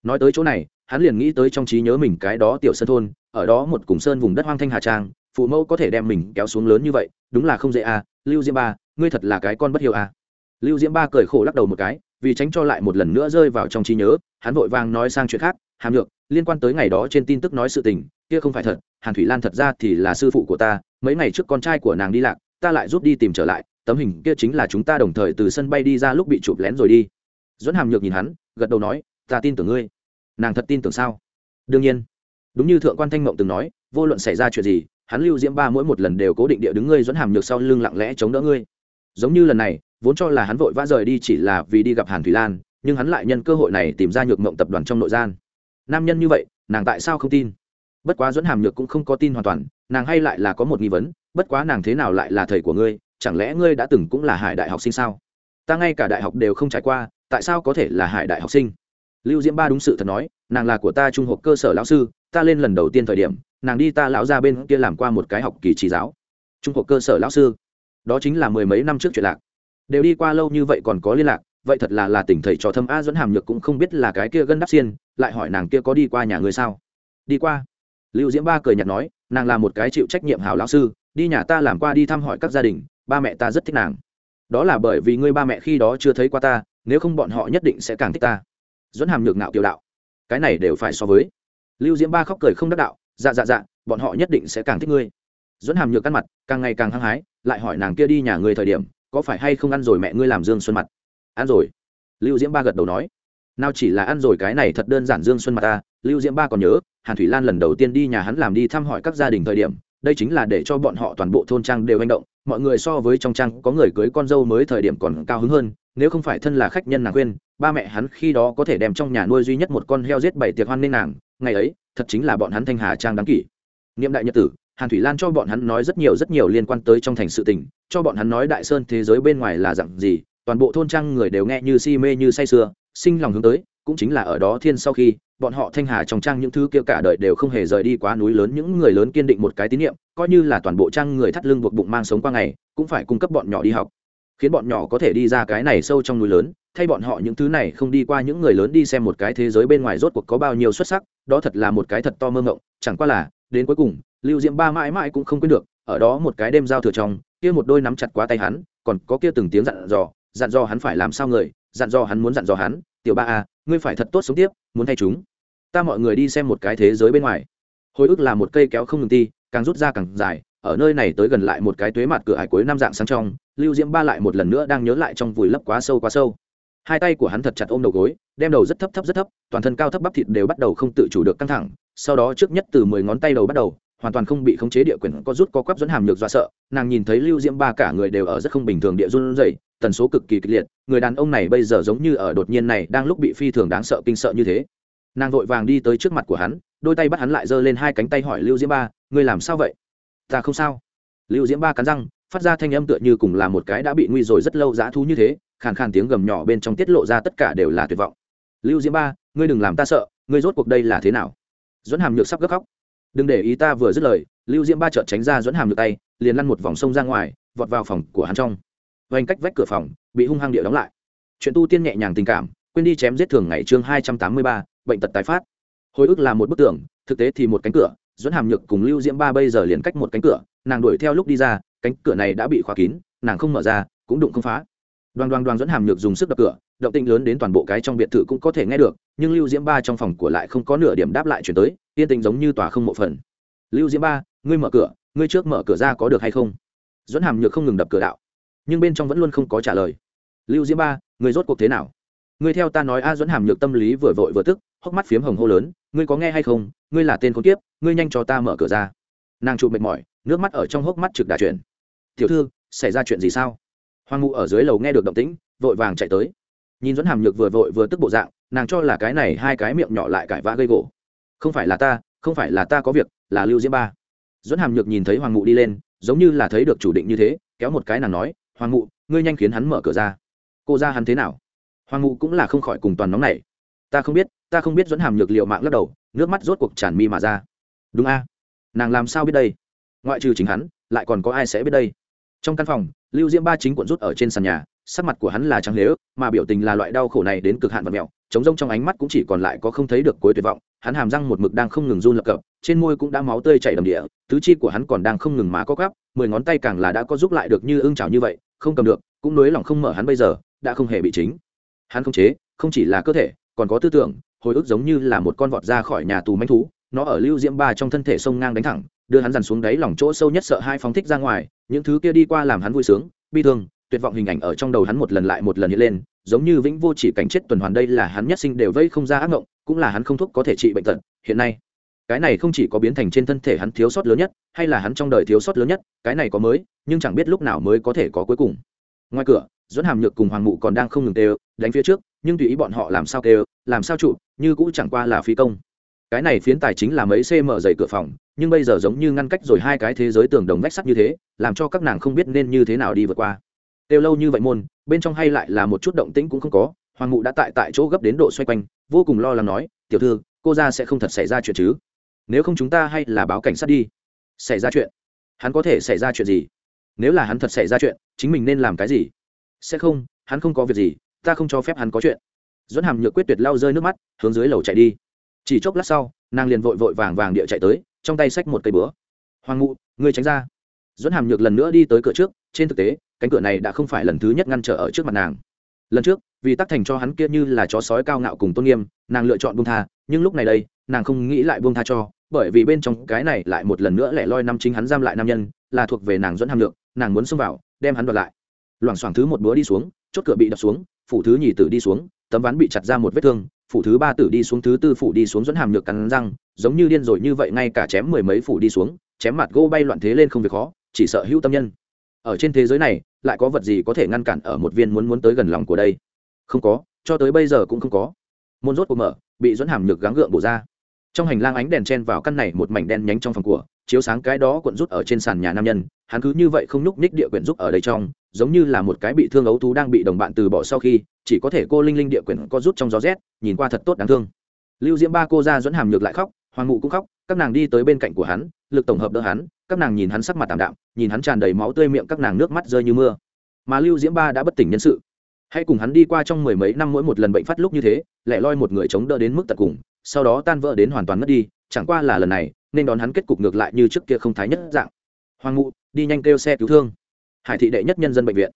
Nói tới chỗ này hắn liền nghĩ tới trong trí nhớ mình cái đó tiểu sơn thôn, ở đó một cùng sơn vùng đất hoang thanh hà trang, phụ mẫu có thể đem mình kéo xuống lớn như vậy, đúng là không dễ à lưu diễm ba, ngươi thật là cái con bất hiếu à. Lưu diễm ba cười khổ lắc đầu một cái, vì tránh cho lại một lần nữa rơi vào trong trí nhớ, hắn vội vàng nói sang chuyện khác, hàm nhược, liên quan tới ngày đó trên tin tức nói sự tình, kia không phải thật, hàn thủy lan thật ra thì là sư phụ của ta, mấy ngày trước con trai của nàng đi lạc, ta lại giúp đi tìm trở lại, tấm hình kia chính là chúng ta đồng thời từ sân bay đi ra lúc bị chụp lén rồi đi. Dẫn hàm nhược nhìn hắn, gật đầu nói, ta tin tưởng ngươi nàng thật tin tưởng sao? Đương nhiên. Đúng như thượng quan thanh mộng từng nói, vô luận xảy ra chuyện gì, hắn lưu diễm ba mỗi một lần đều cố định địa đứng ngươi dẫn hàm nhược sau lưng lặng lẽ chống đỡ ngươi. Giống như lần này, vốn cho là hắn vội vã rời đi chỉ là vì đi gặp hàn thủy lan, nhưng hắn lại nhân cơ hội này tìm ra nhược mộng tập đoàn trong nội gian. Nam nhân như vậy, nàng tại sao không tin? Bất quá dẫn hàm nhược cũng không có tin hoàn toàn, nàng hay lại là có một nghi vấn, bất quá nàng thế nào lại là thầy của ngươi, chẳng lẽ ngươi đã từng cũng là hải đại học sinh sao? Ta ngay cả đại học đều không trải qua, tại sao có thể là hải đại học sinh? Lưu diễm ba đúng sự thật nói, nàng là của ta trung học cơ sở lão sư, ta lên lần đầu tiên thời điểm, nàng đi ta lão ra bên kia làm qua một cái học kỳ trí giáo. Trung học cơ sở lão sư. Đó chính là mười mấy năm trước chuyện lạc. Đều đi qua lâu như vậy còn có liên lạc, vậy thật là là tỉnh thầy trò thâm a dẫn hàm nhược cũng không biết là cái kia gân đắp xiên, lại hỏi nàng kia có đi qua nhà ngươi sao? Đi qua. Lưu diễm ba cười nhạt nói, nàng là một cái chịu trách nhiệm hảo lão sư, đi nhà ta làm qua đi thăm hỏi các gia đình, ba mẹ ta rất thích nàng. Đó là bởi vì ngươi ba mẹ khi đó chưa thấy qua ta, nếu không bọn họ nhất định sẽ càng thích ta dẫn hàm nhược ngạo kiều đạo. Cái này đều phải so với. Lưu diễm ba khóc cười không đắc đạo dạ dạ dạ bọn họ nhất định sẽ càng thích ngươi. Dẫn hàm nhược ăn mặt, càng ngày càng hăng hái, lại hỏi nàng kia đi nhà ngươi thời điểm, có phải hay không ăn rồi mẹ ngươi làm dương xuân mặt? Ăn rồi. Lưu diễm ba gật đầu nói. Nào chỉ là ăn rồi cái này thật đơn giản dương xuân mặt ta. Lưu diễm ba còn nhớ, hàn thủy lan lần đầu tiên đi nhà hắn làm đi thăm hỏi các gia đình thời điểm, đây chính là để cho bọn họ toàn bộ thôn trang đều hành động, mọi người so với trong trang có người cưới con dâu mới thời điểm còn cao hứng hơn, nếu không phải thân là khách nhân nàng khuyên ba mẹ hắn khi đó có thể đem trong nhà nuôi duy nhất một con heo giết bảy tiệc hoan nên nàng, ngày ấy, thật chính là bọn hắn thanh hà trang đáng kỷ. Niệm đại nhật tử, hàn thủy lan cho bọn hắn nói rất nhiều rất nhiều liên quan tới trong thành sự tình, cho bọn hắn nói đại sơn thế giới bên ngoài là dặn gì, toàn bộ thôn trang người đều nghe như si mê như say sưa, sinh lòng hướng tới, cũng chính là ở đó thiên sau khi, bọn họ thanh hà trong trang những thứ kia cả đời đều không hề rời đi quá núi lớn, những người lớn kiên định một cái tín nhiệm coi như là toàn bộ trang người thắt lưng buộc bụng mang sống qua ngày, cũng phải cung cấp bọn nhỏ đi học. Khiến bọn nhỏ có thể đi ra cái này sâu trong núi lớn thay bọn họ những thứ này không đi qua những người lớn đi xem một cái thế giới bên ngoài rốt cuộc có bao nhiêu xuất sắc, đó thật là một cái thật to mơ ngộng chẳng qua là, đến cuối cùng, lưu diễm ba mãi mãi cũng không quên được, ở đó một cái đêm giao thừa trong, kia một đôi nắm chặt quá tay hắn, còn có kia từng tiếng dặn dò dặn dò hắn phải làm sao người, dặn dò hắn muốn dặn dò hắn, tiểu ba a ngươi phải thật tốt sống tiếp, muốn thay chúng. Ta mọi người đi xem một cái thế giới bên ngoài. Hồi ức là một cây kéo không ngừng ti, càng rút ra càng dài, ở nơi này tới gần lại một cái tuế mặt cửa hải cuối năm dạng sáng trong, lưu diễm ba lại một lần nữa đang nhớ lại trong vùi lấp quá sâu quá sâu hai tay của hắn thật chặt ôm đầu gối, đem đầu rất thấp thấp rất thấp, toàn thân cao thấp bắp thịt đều bắt đầu không tự chủ được căng thẳng. Sau đó trước nhất từ mười ngón tay đầu bắt đầu, hoàn toàn không bị khống chế địa quyền có rút có quắp dẫn hàm nhược dọa sợ. Nàng nhìn thấy lưu diễm ba cả người đều ở rất không bình thường địa run rẩy, tần số cực kỳ kịch liệt, người đàn ông này bây giờ giống như ở đột nhiên này đang lúc bị phi thường đáng sợ kinh sợ như thế. Nàng vội vàng đi tới trước mặt của hắn, đôi tay bắt hắn lại giơ lên hai cánh tay hỏi lưu diễm ba, ngươi làm sao vậy? Ta không sao. Lưu diễm ba cắn răng, phát ra thanh âm tựa như cùng là một cái đã bị nguy rồi rất lâu dã thú như thế khàn khàn tiếng gầm nhỏ bên trong tiết lộ ra tất cả đều là tuyệt vọng. Lưu diễm ba, ngươi đừng làm ta sợ, ngươi rốt cuộc đây là thế nào? Dẫn hàm nhược sắp gấp khóc. Đừng để ý ta vừa dứt lời. Lưu diễm ba chợt tránh ra dẫn hàm nhược tay, liền lăn một vòng sông ra ngoài, vọt vào phòng của hắn trong. Vành cách vách cửa phòng, bị hung hăng địa đóng lại. Chuyện tu tiên nhẹ nhàng tình cảm, quên đi chém giết thường ngày chương hai trăm tám mươi ba, bệnh tật tái phát. Hồi ức là một bức tường, thực tế thì một cánh cửa dẫn hàm nhược cùng lưu diễm ba bây giờ liền cách một cánh cửa, nàng đuổi theo lúc đi ra, cánh cửa này đã bị khóa kín, nàng không mở ra, cũng đụng không phá đoàn đoàn đoàn dẫn hàm nhược dùng sức đập cửa, động tĩnh lớn đến toàn bộ cái trong biệt thự cũng có thể nghe được, nhưng lưu diễm ba trong phòng của lại không có nửa điểm đáp lại chuyển tới, yên tĩnh giống như tòa không một phần. Lưu diễm ba, ngươi mở cửa, ngươi trước mở cửa ra có được hay không? Dẫn hàm nhược không ngừng đập cửa đạo, nhưng bên trong vẫn luôn không có trả lời. Lưu diễm ba, ngươi rốt cuộc thế nào? Ngươi theo ta nói a. Dẫn hàm nhược tâm lý vừa vội vừa tức, hốc mắt phiếm hồng hô lớn, ngươi có nghe hay không? Ngươi là tên con tiếp ngươi nhanh cho ta mở cửa ra. Nàng trụ mệt mỏi, nước mắt ở trong hốc mắt trực đà chuyển. Tiểu thư, xảy ra chuyện gì sao? Hoàng ngụ ở dưới lầu nghe được động tĩnh, vội vàng chạy tới. Nhìn dẫn hàm nhược vừa vội vừa tức bộ dạng, nàng cho là cái này hai cái miệng nhỏ lại cãi vã gây gỗ. Không phải là ta, không phải là ta có việc, là lưu diễm ba. Dẫn hàm nhược nhìn thấy hoàng ngụ đi lên, giống như là thấy được chủ định như thế, kéo một cái nàng nói, hoàng ngụ ngươi nhanh khiến hắn mở cửa ra. Cô ra hắn thế nào? Hoàng ngụ cũng là không khỏi cùng toàn nóng này ta không biết, ta không biết dẫn hàm nhược liệu mạng lắc đầu, nước mắt rốt cuộc tràn mi mà ra. Đúng a. Nàng làm sao biết đây? Ngoại trừ chính hắn, lại còn có ai sẽ biết đây? Trong căn phòng lưu diễm ba chính cuộn rút ở trên sàn nhà, sắc mặt của hắn là trắng lếu, mà biểu tình là loại đau khổ này đến cực hạn và mèo. chống rông trong ánh mắt cũng chỉ còn lại có không thấy được cuối tuyệt vọng, hắn hàm răng một mực đang không ngừng run lập cập, trên môi cũng đã máu tươi chảy đầm địa, tứ chi của hắn còn đang không ngừng má có gắp mười ngón tay càng là đã có giúp lại được như ưng trào như vậy, không cầm được, cũng nới lòng không mở hắn bây giờ, đã không hề bị chính hắn không chế, không chỉ là cơ thể, còn có tư tưởng, hồi ức giống như là một con vọt ra khỏi nhà tù manh thú, nó ở lưu diễm ba trong thân thể sông ngang đánh thẳng đưa hắn dằn xuống đáy lòng chỗ sâu nhất sợ hai phóng thích ra ngoài, những thứ kia đi qua làm hắn vui sướng, bi thương, tuyệt vọng hình ảnh ở trong đầu hắn một lần lại một lần hiện lên, giống như vĩnh vô chỉ cảnh chết tuần hoàn đây là hắn nhất sinh đều vây không ra ác ngộng cũng là hắn không thuốc có thể trị bệnh tật, hiện nay, cái này không chỉ có biến thành trên thân thể hắn thiếu sót lớn nhất, hay là hắn trong đời thiếu sót lớn nhất, cái này có mới, nhưng chẳng biết lúc nào mới có thể có cuối cùng. Ngoài cửa dẫn hàm nhược cùng hoàng mụ còn đang không ngừng kêu, đánh phía trước, nhưng tùy ý bọn họ làm sao kêu, làm sao trụ như cũ chẳng qua là phi công. Cái này phiến tài chính là mấy cm dày cửa phòng nhưng bây giờ giống như ngăn cách rồi hai cái thế giới tường đồng vách sắt như thế, làm cho các nàng không biết nên như thế nào đi vượt qua. Têu lâu như vậy môn, bên trong hay lại là một chút động tĩnh cũng không có, hoàng mụ đã tại tại chỗ gấp đến độ xoay quanh, vô cùng lo lắng nói, tiểu thư, cô ra sẽ không thật xảy ra chuyện chứ? Nếu không chúng ta hay là báo cảnh sát đi. Xảy ra chuyện? Hắn có thể xảy ra chuyện gì? Nếu là hắn thật xảy ra chuyện, chính mình nên làm cái gì? Sẽ không, hắn không có việc gì, ta không cho phép hắn có chuyện. Dẫn hàm nhược quyết tuyệt lau rơi nước mắt, hướng dưới lầu chạy đi. Chỉ chốc lát sau, nàng liền vội vội vàng vàng địa chạy tới trong tay xách một cây búa. Hoàng ngụ ngươi tránh ra. Dẫn hàm nhược lần nữa đi tới cửa trước, trên thực tế, cánh cửa này đã không phải lần thứ nhất ngăn trở ở trước mặt nàng. Lần trước, vì tắc thành cho hắn kia như là chó sói cao ngạo cùng tôn nghiêm, nàng lựa chọn buông tha, nhưng lúc này đây, nàng không nghĩ lại buông tha cho, bởi vì bên trong cái này lại một lần nữa lẻ loi năm chính hắn giam lại nam nhân, là thuộc về nàng dẫn hàm lượng nàng muốn xông vào, đem hắn đoạt lại. Loảng xoảng thứ một búa đi xuống, chốt cửa bị đập xuống, phủ thứ nhì tử đi xuống, tấm ván bị chặt ra một vết thương phủ thứ ba tử đi xuống, thứ tư phủ đi xuống dẫn hàm nhược cắn răng, giống như điên rồi như vậy, ngay cả chém mười mấy phủ đi xuống, chém mặt gỗ bay loạn thế lên không việc khó, chỉ sợ hữu tâm nhân. Ở trên thế giới này, lại có vật gì có thể ngăn cản ở một viên muốn muốn tới gần lòng của đây? Không có, cho tới bây giờ cũng không có. Môn rốt cuộc mở, bị dẫn hàm nhược gắng gượng bổ ra. Trong hành lang ánh đèn chen vào căn này một mảnh đen nhánh trong phòng của, chiếu sáng cái đó cuộn rút ở trên sàn nhà nam nhân, hắn cứ như vậy không nhúc ních địa quyển rút ở đây trong giống như là một cái bị thương ấu thú đang bị đồng bạn từ bỏ sau khi, chỉ có thể cô linh linh địa quyển có rút trong gió rét, nhìn qua thật tốt đáng thương. Lưu diễm ba cô ra dẫn hàm nhược lại khóc, hoàng mụ cũng khóc, các nàng đi tới bên cạnh của hắn, lực tổng hợp đỡ hắn, các nàng nhìn hắn sắc mặt tảm đạm, nhìn hắn tràn đầy máu tươi miệng các nàng nước mắt rơi như mưa. Mà lưu diễm ba đã bất tỉnh nhân sự. Hãy cùng hắn đi qua trong mười mấy năm mỗi một lần bệnh phát lúc như thế lại loi một người chống đỡ đến mức tận cùng, sau đó tan vỡ đến hoàn toàn mất đi, chẳng qua là lần này, nên đón hắn kết cục ngược lại như trước kia không thái nhất dạng. Hoàng mụ, đi nhanh kêu xe cứu thương hải thị đệ nhất nhân dân bệnh viện.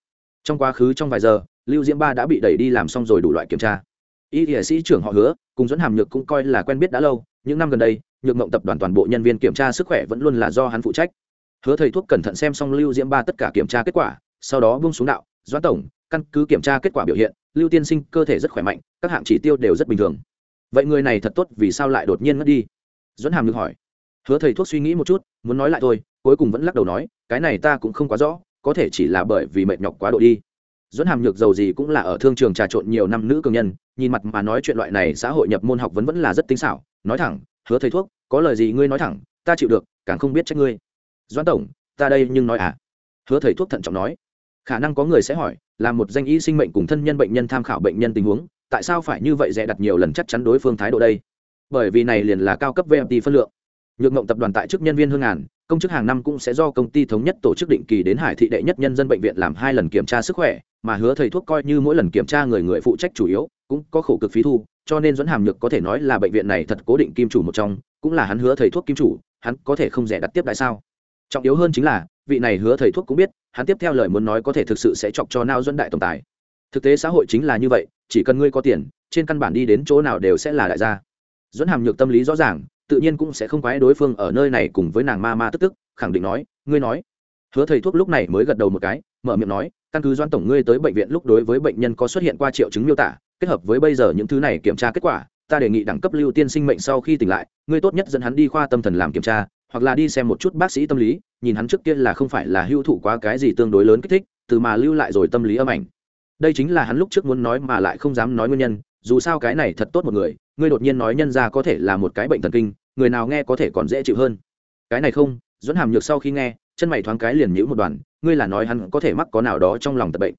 Trong quá khứ trong vài giờ, lưu diễm ba đã bị đẩy đi làm xong rồi đủ loại kiểm tra. Y y sĩ trưởng họ hứa, cùng dẫn hàm nhược cũng coi là quen biết đã lâu, những năm gần đây, nhược mộng tập đoàn toàn bộ nhân viên kiểm tra sức khỏe vẫn luôn là do hắn phụ trách. Hứa thầy thuốc cẩn thận xem xong lưu diễm ba tất cả kiểm tra kết quả, sau đó bung xuống đạo, doãn tổng, căn cứ kiểm tra kết quả biểu hiện, lưu tiên sinh cơ thể rất khỏe mạnh, các hạng chỉ tiêu đều rất bình thường. Vậy người này thật tốt, vì sao lại đột nhiên mất đi? Dẫn hàm nhược hỏi. Hứa thầy thuốc suy nghĩ một chút, muốn nói lại thôi, cuối cùng vẫn lắc đầu nói, cái này ta cũng không quá rõ có thể chỉ là bởi vì mệt nhọc quá độ đi. Dẫn hàm nhược giàu gì cũng là ở thương trường trà trộn nhiều năm nữ cường nhân, nhìn mặt mà nói chuyện loại này xã hội nhập môn học vẫn vẫn là rất tinh xảo, nói thẳng, hứa thầy thuốc, có lời gì ngươi nói thẳng, ta chịu được, càng không biết trách ngươi. Doãn tổng, ta đây nhưng nói à? Hứa thầy thuốc thận trọng nói. Khả năng có người sẽ hỏi, là một danh y sinh mệnh cùng thân nhân bệnh nhân tham khảo bệnh nhân tình huống, tại sao phải như vậy dè đặt nhiều lần chắc chắn đối phương thái độ đây? Bởi vì này liền là cao cấp vmt phân lượng nhược mộng tập đoàn tại chức nhân viên hương ngàn công chức hàng năm cũng sẽ do công ty thống nhất tổ chức định kỳ đến hải thị đệ nhất nhân dân bệnh viện làm hai lần kiểm tra sức khỏe, mà hứa thầy thuốc coi như mỗi lần kiểm tra người người phụ trách chủ yếu, cũng có khổ cực phí thu, cho nên dẫn hàm nhược có thể nói là bệnh viện này thật cố định kim chủ một trong, cũng là hắn hứa thầy thuốc kim chủ, hắn có thể không rẻ đặt tiếp đại sao? Trọng yếu hơn chính là, vị này hứa thầy thuốc cũng biết, hắn tiếp theo lời muốn nói có thể thực sự sẽ chọc cho nao dẫn đại tổng tài. Thực tế xã hội chính là như vậy, chỉ cần ngươi có tiền, trên căn bản đi đến chỗ nào đều sẽ là đại gia. Dẫn hàm nhược tâm lý rõ ràng tự nhiên cũng sẽ không quái đối phương ở nơi này cùng với nàng ma ma tức tức, khẳng định nói, ngươi nói. Hứa thầy thuốc lúc này mới gật đầu một cái, mở miệng nói, căn cứ doan tổng ngươi tới bệnh viện lúc đối với bệnh nhân có xuất hiện qua triệu chứng miêu tả, kết hợp với bây giờ những thứ này kiểm tra kết quả, ta đề nghị đẳng cấp lưu tiên sinh mệnh sau khi tỉnh lại, ngươi tốt nhất dẫn hắn đi khoa tâm thần làm kiểm tra, hoặc là đi xem một chút bác sĩ tâm lý, nhìn hắn trước kia là không phải là hưu thụ quá cái gì tương đối lớn kích thích, từ mà lưu lại rồi tâm lý âm ảnh. Đây chính là hắn lúc trước muốn nói mà lại không dám nói nguyên nhân, dù sao cái này thật tốt một người ngươi đột nhiên nói nhân ra có thể là một cái bệnh thần kinh, người nào nghe có thể còn dễ chịu hơn. Cái này không dẫn hàm nhược sau khi nghe, chân mày thoáng cái liền nhữ một đoàn, ngươi là nói hắn có thể mắc có nào đó trong lòng tật bệnh.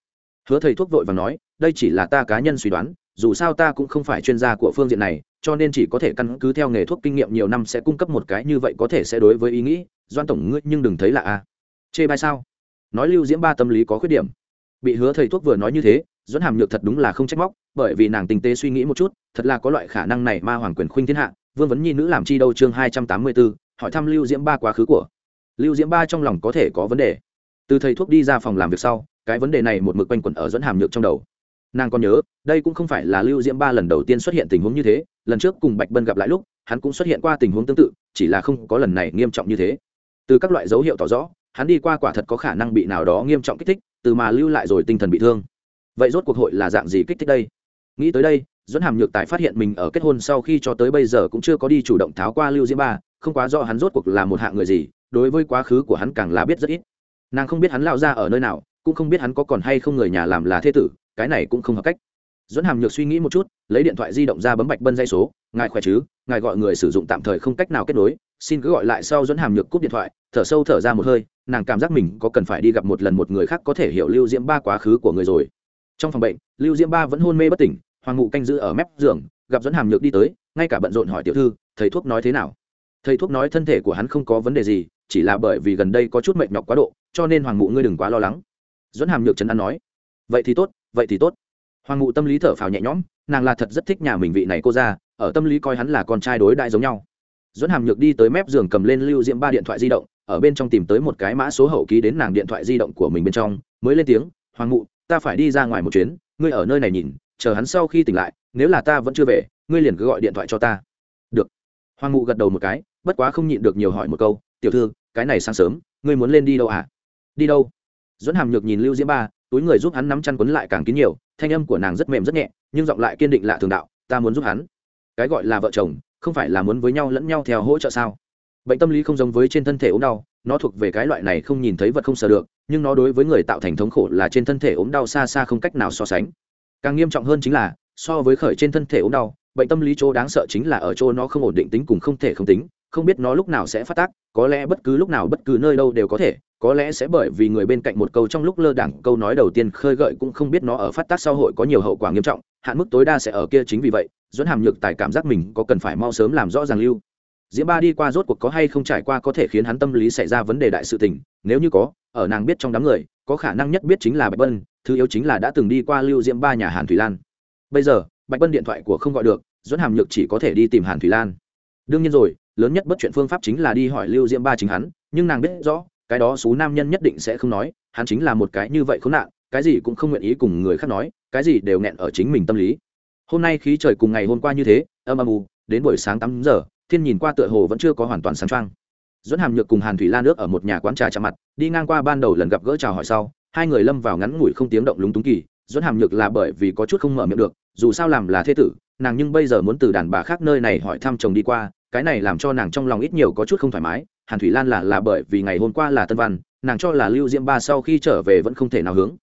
Hứa thầy thuốc vội và nói, đây chỉ là ta cá nhân suy đoán, dù sao ta cũng không phải chuyên gia của phương diện này, cho nên chỉ có thể căn cứ theo nghề thuốc kinh nghiệm nhiều năm sẽ cung cấp một cái như vậy có thể sẽ đối với ý nghĩ. Doan tổng ngươi nhưng đừng thấy là a chê bai sao? Nói lưu diễm ba tâm lý có khuyết điểm. Bị hứa thầy thuốc vừa nói như thế Doãn hàm nhược thật đúng là không trách móc bởi vì nàng tình tế suy nghĩ một chút, thật là có loại khả năng này ma hoàng quyền khuynh thiên hạ, vương vấn nhi nữ làm chi đâu chương hai trăm tám mươi bốn hỏi thăm lưu diễm ba quá khứ của. Lưu diễm ba trong lòng có thể có vấn đề. Từ thầy thuốc đi ra phòng làm việc sau, cái vấn đề này một mực quanh quẩn ở dẫn hàm nhược trong đầu. Nàng còn nhớ, đây cũng không phải là lưu diễm ba lần đầu tiên xuất hiện tình huống như thế, lần trước cùng bạch bân gặp lại lúc, hắn cũng xuất hiện qua tình huống tương tự, chỉ là không có lần này nghiêm trọng như thế. Từ các loại dấu hiệu tỏ rõ, hắn đi qua quả thật có khả năng bị nào đó nghiêm trọng kích thích, từ mà lưu lại rồi tinh thần bị thương. Vậy rốt cuộc hội là dạng gì kích thích đây? Nghĩ tới đây dẫn hàm nhược tài phát hiện mình ở kết hôn sau khi cho tới bây giờ cũng chưa có đi chủ động tháo qua lưu diễm ba, không quá rõ hắn rốt cuộc là một hạng người gì, đối với quá khứ của hắn càng là biết rất ít. Nàng không biết hắn lao ra ở nơi nào, cũng không biết hắn có còn hay không người nhà làm là thế tử, cái này cũng không hợp cách. Dẫn hàm nhược suy nghĩ một chút, lấy điện thoại di động ra bấm bạch bân dây số, ngài khỏe chứ? Ngài gọi người sử dụng tạm thời không cách nào kết nối, xin cứ gọi lại sau dẫn hàm nhược cúp điện thoại. Thở sâu thở ra một hơi, nàng cảm giác mình có cần phải đi gặp một lần một người khác có thể hiểu lưu diễm ba quá khứ của người rồi. Trong phòng bệnh, lưu diễm ba vẫn hôn mê bất tỉnh hoàng ngụ canh giữ ở mép giường, gặp dẫn hàm nhược đi tới, ngay cả bận rộn hỏi tiểu thư, thầy thuốc nói thế nào? Thầy thuốc nói thân thể của hắn không có vấn đề gì, chỉ là bởi vì gần đây có chút mệt nhọc quá độ, cho nên hoàng ngụ ngươi đừng quá lo lắng. Dẫn hàm nhược trấn an nói, vậy thì tốt, vậy thì tốt. Hoàng ngụ tâm lý thở phào nhẹ nhõm, nàng là thật rất thích nhà mình vị này cô ra ở tâm lý coi hắn là con trai đối đại giống nhau. Dẫn hàm nhược đi tới mép giường cầm lên lưu diễm ba điện thoại di động, ở bên trong tìm tới một cái mã số hậu ký đến nàng điện thoại di động của mình bên trong, mới lên tiếng, hoàng ngụ, ta phải đi ra ngoài một chuyến, ngươi ở nơi này nhìn chờ hắn sau khi tỉnh lại, nếu là ta vẫn chưa về, ngươi liền cứ gọi điện thoại cho ta. Được. Hoàng ngụ gật đầu một cái, bất quá không nhịn được nhiều hỏi một câu, tiểu thư, cái này sáng sớm, ngươi muốn lên đi đâu à đi đâu? Dẫn hàm nhược nhìn lưu diễm ba, túi người giúp hắn nắm chăn quấn lại càng kín nhiều, thanh âm của nàng rất mềm rất nhẹ, nhưng giọng lại kiên định lạ thường đạo, ta muốn giúp hắn. Cái gọi là vợ chồng, không phải là muốn với nhau lẫn nhau theo hỗ trợ sao? Bệnh tâm lý không giống với trên thân thể ốm đau, nó thuộc về cái loại này không nhìn thấy vật không sờ được, nhưng nó đối với người tạo thành thống khổ là trên thân thể ốm đau xa xa không cách nào so sánh càng nghiêm trọng hơn chính là, so với khởi trên thân thể ốm đau, bệnh tâm lý chỗ đáng sợ chính là ở chỗ nó không ổn định tính cùng không thể không tính, không biết nó lúc nào sẽ phát tác, có lẽ bất cứ lúc nào bất cứ nơi đâu đều có thể, có lẽ sẽ bởi vì người bên cạnh một câu trong lúc lơ đảng câu nói đầu tiên khơi gợi cũng không biết nó ở phát tác xã hội có nhiều hậu quả nghiêm trọng, hạn mức tối đa sẽ ở kia chính vì vậy, dẫn hàm nhược tài cảm giác mình có cần phải mau sớm làm rõ ràng lưu. Diễm ba đi qua rốt cuộc có hay không trải qua có thể khiến hắn tâm lý xảy ra vấn đề đại sự tình, nếu như có, ở nàng biết trong đám người, có khả năng nhất biết chính là bạch bân thứ yếu chính là đã từng đi qua lưu diễm ba nhà hàn thủy lan. Bây giờ, bạch bân điện thoại của không gọi được dẫn hàm nhược chỉ có thể đi tìm hàn thủy lan. Đương nhiên rồi, lớn nhất bất chuyện phương pháp chính là đi hỏi lưu diễm ba chính hắn, nhưng nàng biết rõ, cái đó số nam nhân nhất định sẽ không nói, hắn chính là một cái như vậy khốn nạn, cái gì cũng không nguyện ý cùng người khác nói, cái gì đều nghẹn ở chính mình tâm lý. Hôm nay khí trời cùng ngày hôm qua như thế, âm âm u, đến buổi sáng tám giờ, thiên nhìn qua tựa hồ vẫn chưa có hoàn toàn sáng trăng dẫn hàm nhược cùng hàn thủy lan nước ở một nhà quán trà chạm mặt, đi ngang qua ban đầu lần gặp gỡ chào hỏi sau hai người lâm vào ngắn ngủi không tiếng động lúng túng kỳ dẫn hàm nhược là bởi vì có chút không mở miệng được, dù sao làm là thế tử, nàng nhưng bây giờ muốn từ đàn bà khác nơi này hỏi thăm chồng đi qua, cái này làm cho nàng trong lòng ít nhiều có chút không thoải mái, hàn thủy lan là là bởi vì ngày hôm qua là tân văn, nàng cho là lưu diễm ba sau khi trở về vẫn không thể nào hướng.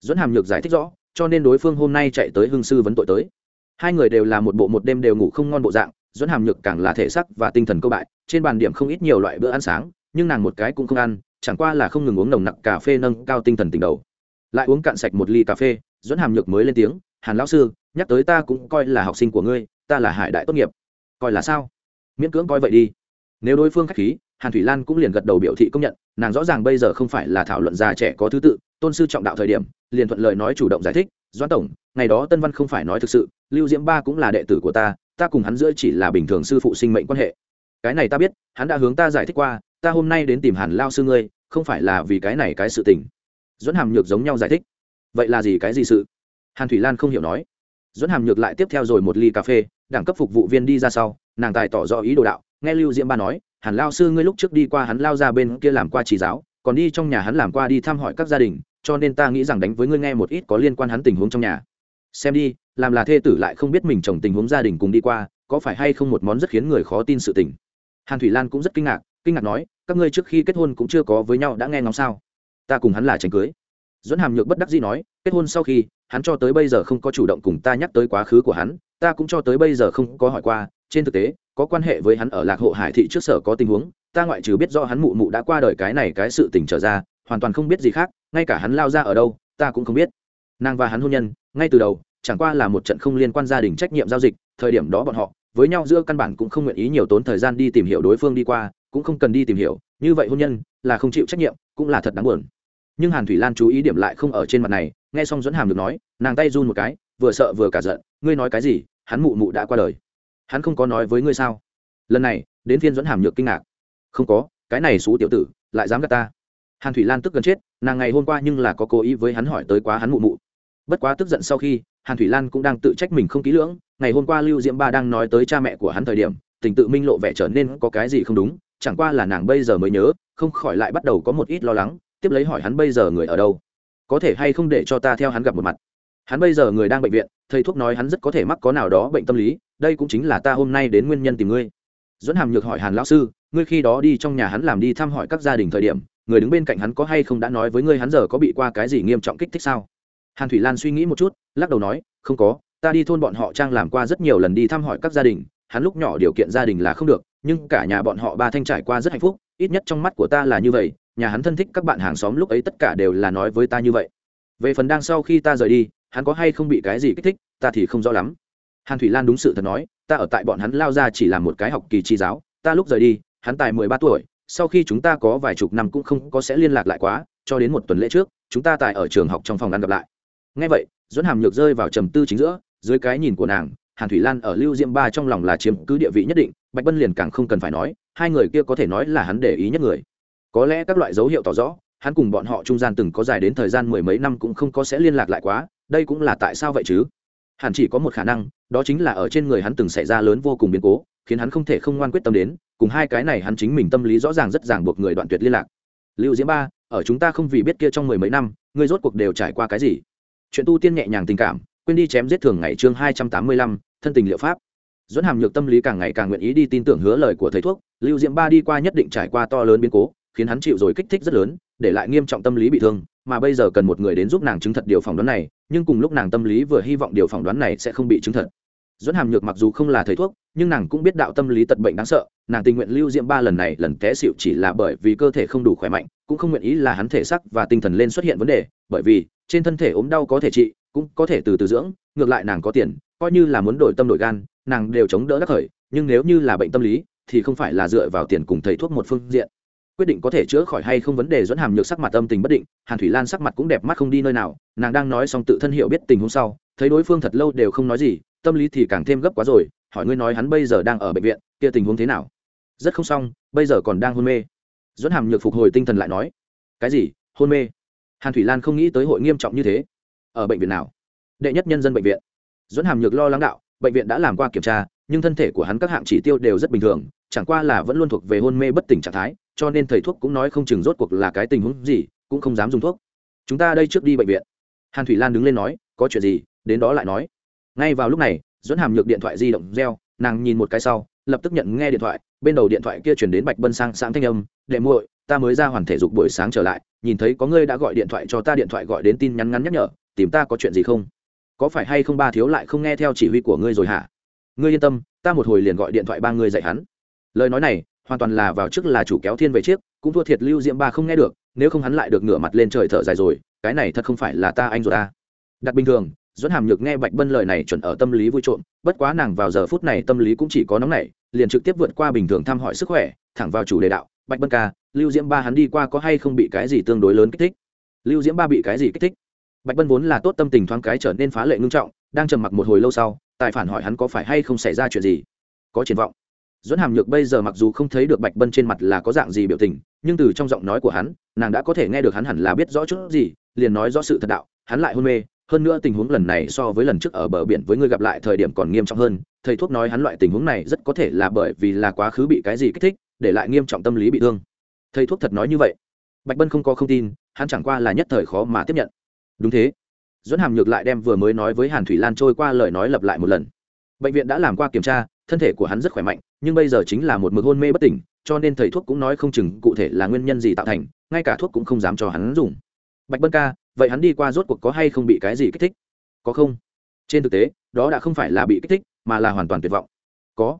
Dẫn hàm nhược giải thích rõ, cho nên đối phương hôm nay chạy tới hương sư vấn tội tới. Hai người đều là một bộ một đêm đều ngủ không ngon bộ dạng dẫn hàm nhược càng là thể sắc và tinh thần câu bại, trên bàn điểm không ít nhiều loại bữa ăn sáng, nhưng nàng một cái cũng không ăn chẳng qua là không ngừng uống nồng nặc cà phê nâng cao tinh thần tình đầu. Lại uống cạn sạch một ly cà phê dẫn hàm nhược mới lên tiếng, hàn lão sư, nhắc tới ta cũng coi là học sinh của ngươi, ta là hải đại tốt nghiệp. Coi là sao? Miễn cưỡng coi vậy đi. Nếu đối phương k h á c h khí, hàn thủy lan cũng liền gật đầu biểu thị công nhận, nàng rõ ràng bây giờ không phải là thảo luận già trẻ có thứ tự, tôn sư trọng đạo thời điểm, liền thuận lời nói chủ động giải thích doãn tổng, ngày đó tân văn không phải nói thực sự, lưu diễm ba cũng là đệ tử của ta ta cùng hắn giữa chỉ là bình thường sư phụ sinh mệnh quan hệ. Cái này ta biết, hắn đã hướng ta giải thích qua ta hôm nay đến tìm hàn lao sư ngươi, không phải là vì cái này cái sự tình. Dẫn hàm nhược giống nhau giải thích. Vậy là gì cái gì sự? Hàn thủy lan không hiểu nói. Dẫn hàm nhược lại tiếp theo rồi một ly cà phê, đẳng cấp phục vụ viên đi ra sau, nàng tài tỏ rõ ý đồ đạo. Nghe lưu diễm ba nói, hàn lao sư ngươi lúc trước đi qua hắn lao ra bên kia làm qua chỉ giáo, còn đi trong nhà hắn làm qua đi thăm hỏi các gia đình, cho nên ta nghĩ rằng đánh với ngươi nghe một ít có liên quan hắn tình huống trong nhà. Xem đi, làm là thê tử lại không biết mình chồng tình huống gia đình cùng đi qua, có phải hay không một món rất khiến người khó tin sự tình. Hàn thủy lan cũng rất kinh ngạc kinh ngạc nói, các ngươi trước khi kết hôn cũng chưa có với nhau đã nghe ngóng sao? Ta cùng hắn là tránh cưới. Dẫn hàm nhược bất đắc dĩ nói, kết hôn sau khi, hắn cho tới bây giờ không có chủ động cùng ta nhắc tới quá khứ của hắn, ta cũng cho tới bây giờ không có hỏi qua, trên thực tế, có quan hệ với hắn ở lạc hộ hải thị trước sở có tình huống, ta ngoại trừ biết do hắn mụ mụ đã qua đời cái này cái sự tình trở ra, hoàn toàn không biết gì khác, ngay cả hắn lao ra ở đâu, ta cũng không biết. Nàng và hắn hôn nhân, ngay từ đầu, chẳng qua là một trận không liên quan gia đình trách nhiệm giao dịch, thời điểm đó bọn họ, với nhau giữa căn bản cũng không nguyện ý nhiều tốn thời gian đi tìm hiểu đối phương đi qua cũng không cần đi tìm hiểu, như vậy hôn nhân là không chịu trách nhiệm, cũng là thật đáng buồn. Nhưng hàn thủy lan chú ý điểm lại không ở trên mặt này, nghe xong dẫn hàm được nói, nàng tay run một cái, vừa sợ vừa cả giận, ngươi nói cái gì? Hắn mụ mụ đã qua đời. Hắn không có nói với ngươi sao? Lần này, đến phiên dẫn hàm nhược kinh ngạc. Không có, cái này xú tiểu tử lại dám gạt ta. Hàn thủy lan tức gần chết, nàng ngày hôm qua nhưng là có cố ý với hắn hỏi tới quá hắn mụ mụ. Bất quá tức giận sau khi, hàn thủy lan cũng đang tự trách mình không kỹ lưỡng, ngày hôm qua lưu diễm ba đang nói tới cha mẹ của hắn thời điểm, tình tự minh lộ vẻ trở nên có cái gì không đúng chẳng qua là nàng bây giờ mới nhớ, không khỏi lại bắt đầu có một ít lo lắng, tiếp lấy hỏi hắn bây giờ người ở đâu. Có thể hay không để cho ta theo hắn gặp một mặt. Hắn bây giờ người đang bệnh viện, thầy thuốc nói hắn rất có thể mắc có nào đó bệnh tâm lý, đây cũng chính là ta hôm nay đến nguyên nhân tìm ngươi. Dẫn hàm nhược hỏi hàn lão sư, ngươi khi đó đi trong nhà hắn làm đi thăm hỏi các gia đình thời điểm, người đứng bên cạnh hắn có hay không đã nói với ngươi hắn giờ có bị qua cái gì nghiêm trọng kích thích sao? Hàn thủy lan suy nghĩ một chút, lắc đầu nói, không có, ta đi thôn bọn họ trang làm qua rất nhiều lần đi thăm hỏi các gia đình hắn lúc nhỏ điều kiện gia đình là không được, nhưng cả nhà bọn họ ba thanh trải qua rất hạnh phúc, ít nhất trong mắt của ta là như vậy, nhà hắn thân thích các bạn hàng xóm lúc ấy tất cả đều là nói với ta như vậy. Về phần đang sau khi ta rời đi, hắn có hay không bị cái gì kích thích, ta thì không rõ lắm. Hàn thủy lan đúng sự thật nói, ta ở tại bọn hắn lao ra chỉ là một cái học kỳ tri giáo, ta lúc rời đi, hắn tài mười ba tuổi, sau khi chúng ta có vài chục năm cũng không có sẽ liên lạc lại quá, cho đến một tuần lễ trước, chúng ta tại ở trường học trong phòng ăn gặp lại. Ngay vậy dẫn hàm nhược rơi vào trầm tư chính giữa, dưới cái nhìn của nàng hàn thủy lan ở lưu diễm ba trong lòng là chiếm cứ địa vị nhất định, bạch bân liền càng không cần phải nói, hai người kia có thể nói là hắn để ý nhất người. Có lẽ các loại dấu hiệu tỏ rõ, hắn cùng bọn họ trung gian từng có dài đến thời gian mười mấy năm cũng không có sẽ liên lạc lại quá, đây cũng là tại sao vậy chứ? Hẳn chỉ có một khả năng, đó chính là ở trên người hắn từng xảy ra lớn vô cùng biến cố, khiến hắn không thể không ngoan quyết tâm đến, cùng hai cái này hắn chính mình tâm lý rõ ràng rất ràng buộc người đoạn tuyệt liên lạc. Lưu diễm ba, ở chúng ta không vì biết kia trong mười mấy năm, ngươi rốt cuộc đều trải qua cái gì? Chuyện tu tiên nhẹ nhàng tình cảm, quên đi chém giết thường ngày chương hai trăm tám mươi lăm thân tình liệu pháp. Dẫn hàm nhược tâm lý càng ngày càng nguyện ý đi tin tưởng hứa lời của thầy thuốc, lưu diễm ba đi qua nhất định trải qua to lớn biến cố, khiến hắn chịu rồi kích thích rất lớn, để lại nghiêm trọng tâm lý bị thương, mà bây giờ cần một người đến giúp nàng chứng thật điều phỏng đoán này, nhưng cùng lúc nàng tâm lý vừa hy vọng điều phỏng đoán này sẽ không bị chứng thật. Dẫn hàm nhược mặc dù không là thầy thuốc, nhưng nàng cũng biết đạo tâm lý tật bệnh đáng sợ, nàng tình nguyện lưu diễm ba lần này lần té xịu chỉ là bởi vì cơ thể không đủ khỏe mạnh, cũng không nguyện ý là hắn thể sắc và tinh thần lên xuất hiện vấn đề, bởi vì trên thân thể ốm đau có thể trị, cũng có thể từ từ dưỡng, ngược lại nàng có tiền coi như là muốn đổi tâm đổi gan, nàng đều chống đỡ đắc khởi, nhưng nếu như là bệnh tâm lý, thì không phải là dựa vào tiền cùng thầy thuốc một phương diện. Quyết định có thể chữa khỏi hay không vấn đề dẫn hàm nhược sắc mặt âm tình bất định, hàn thủy lan sắc mặt cũng đẹp mắt không đi nơi nào, nàng đang nói xong tự thân hiểu biết tình huống sau, thấy đối phương thật lâu đều không nói gì, tâm lý thì càng thêm gấp quá rồi, hỏi ngươi nói hắn bây giờ đang ở bệnh viện, kia tình huống thế nào? Rất không xong, bây giờ còn đang hôn mê. Dẫn hàm nhược phục hồi tinh thần lại nói, cái gì? Hôn mê? Hàn thủy lan không nghĩ tới hội nghiêm trọng như thế. Ở bệnh viện nào? Đệ nhất nhân dân bệnh viện dẫn hàm nhược lo lắng đạo, bệnh viện đã làm qua kiểm tra, nhưng thân thể của hắn các hạng chỉ tiêu đều rất bình thường, chẳng qua là vẫn luôn thuộc về hôn mê bất tỉnh trạng thái, cho nên thầy thuốc cũng nói không chừng rốt cuộc là cái tình huống gì, cũng không dám dùng thuốc. Chúng ta đây trước đi bệnh viện. Hàn thủy lan đứng lên nói, có chuyện gì? Đến đó lại nói. Ngay vào lúc này dẫn hàm nhược điện thoại di động reo, nàng nhìn một cái sau, lập tức nhận nghe điện thoại, bên đầu điện thoại kia chuyển đến bạch bân sang sáng thanh âm, đệ muội, ta mới ra hoàn thể dục buổi sáng trở lại, nhìn thấy có ngươi đã gọi điện thoại cho ta, điện thoại gọi đến tin nhắn ngắn nhắc nhở, tìm ta có chuyện gì không? Có phải hay không ba thiếu lại không nghe theo chỉ huy của ngươi rồi hả? Ngươi yên tâm, ta một hồi liền gọi điện thoại ba ngươi dạy hắn. Lời nói này, hoàn toàn là vào trước là chủ kéo thiên về chiếc, cũng thua thiệt lưu diễm ba không nghe được, nếu không hắn lại được ngửa mặt lên trời thở dài rồi, cái này thật không phải là ta anh rồi ta. Đặt bình thường dẫn hàm nhược nghe bạch bân lời này chuẩn ở tâm lý vui trộm, bất quá nàng vào giờ phút này tâm lý cũng chỉ có nóng nảy, liền trực tiếp vượt qua bình thường thăm hỏi sức khỏe, thẳng vào chủ đề đạo, bạch bân ca, lưu diễm ba hắn đi qua có hay không bị cái gì tương đối lớn kích thích? Lưu diễm ba bị cái gì kích thích? Bạch bân vốn là tốt tâm tình thoáng cái trở nên phá lệ ngưng trọng, đang trầm mặc một hồi lâu sau, tài phản hỏi hắn có phải hay không xảy ra chuyện gì. Có triển vọng. Dẫn hàm nhược bây giờ mặc dù không thấy được bạch bân trên mặt là có dạng gì biểu tình, nhưng từ trong giọng nói của hắn, nàng đã có thể nghe được hắn hẳn là biết rõ chút gì, liền nói rõ sự thật đạo, hắn lại hôn mê, hơn nữa tình huống lần này so với lần trước ở bờ biển với người gặp lại thời điểm còn nghiêm trọng hơn, thầy thuốc nói hắn loại tình huống này rất có thể là bởi vì là quá khứ bị cái gì kích thích, để lại nghiêm trọng tâm lý bị thương. Thầy thuốc thật nói như vậy. Bạch bân không có không tin, hắn chẳng qua là nhất thời khó mà tiếp nhận đúng thế. Dẫn hàm nhược lại đem vừa mới nói với hàn thủy lan trôi qua lời nói lặp lại một lần. Bệnh viện đã làm qua kiểm tra, thân thể của hắn rất khỏe mạnh, nhưng bây giờ chính là một mực hôn mê bất tỉnh, cho nên thầy thuốc cũng nói không chừng cụ thể là nguyên nhân gì tạo thành, ngay cả thuốc cũng không dám cho hắn dùng. Bạch bân ca, vậy hắn đi qua rốt cuộc có hay không bị cái gì kích thích? Có không? Trên thực tế, đó đã không phải là bị kích thích, mà là hoàn toàn tuyệt vọng. Có.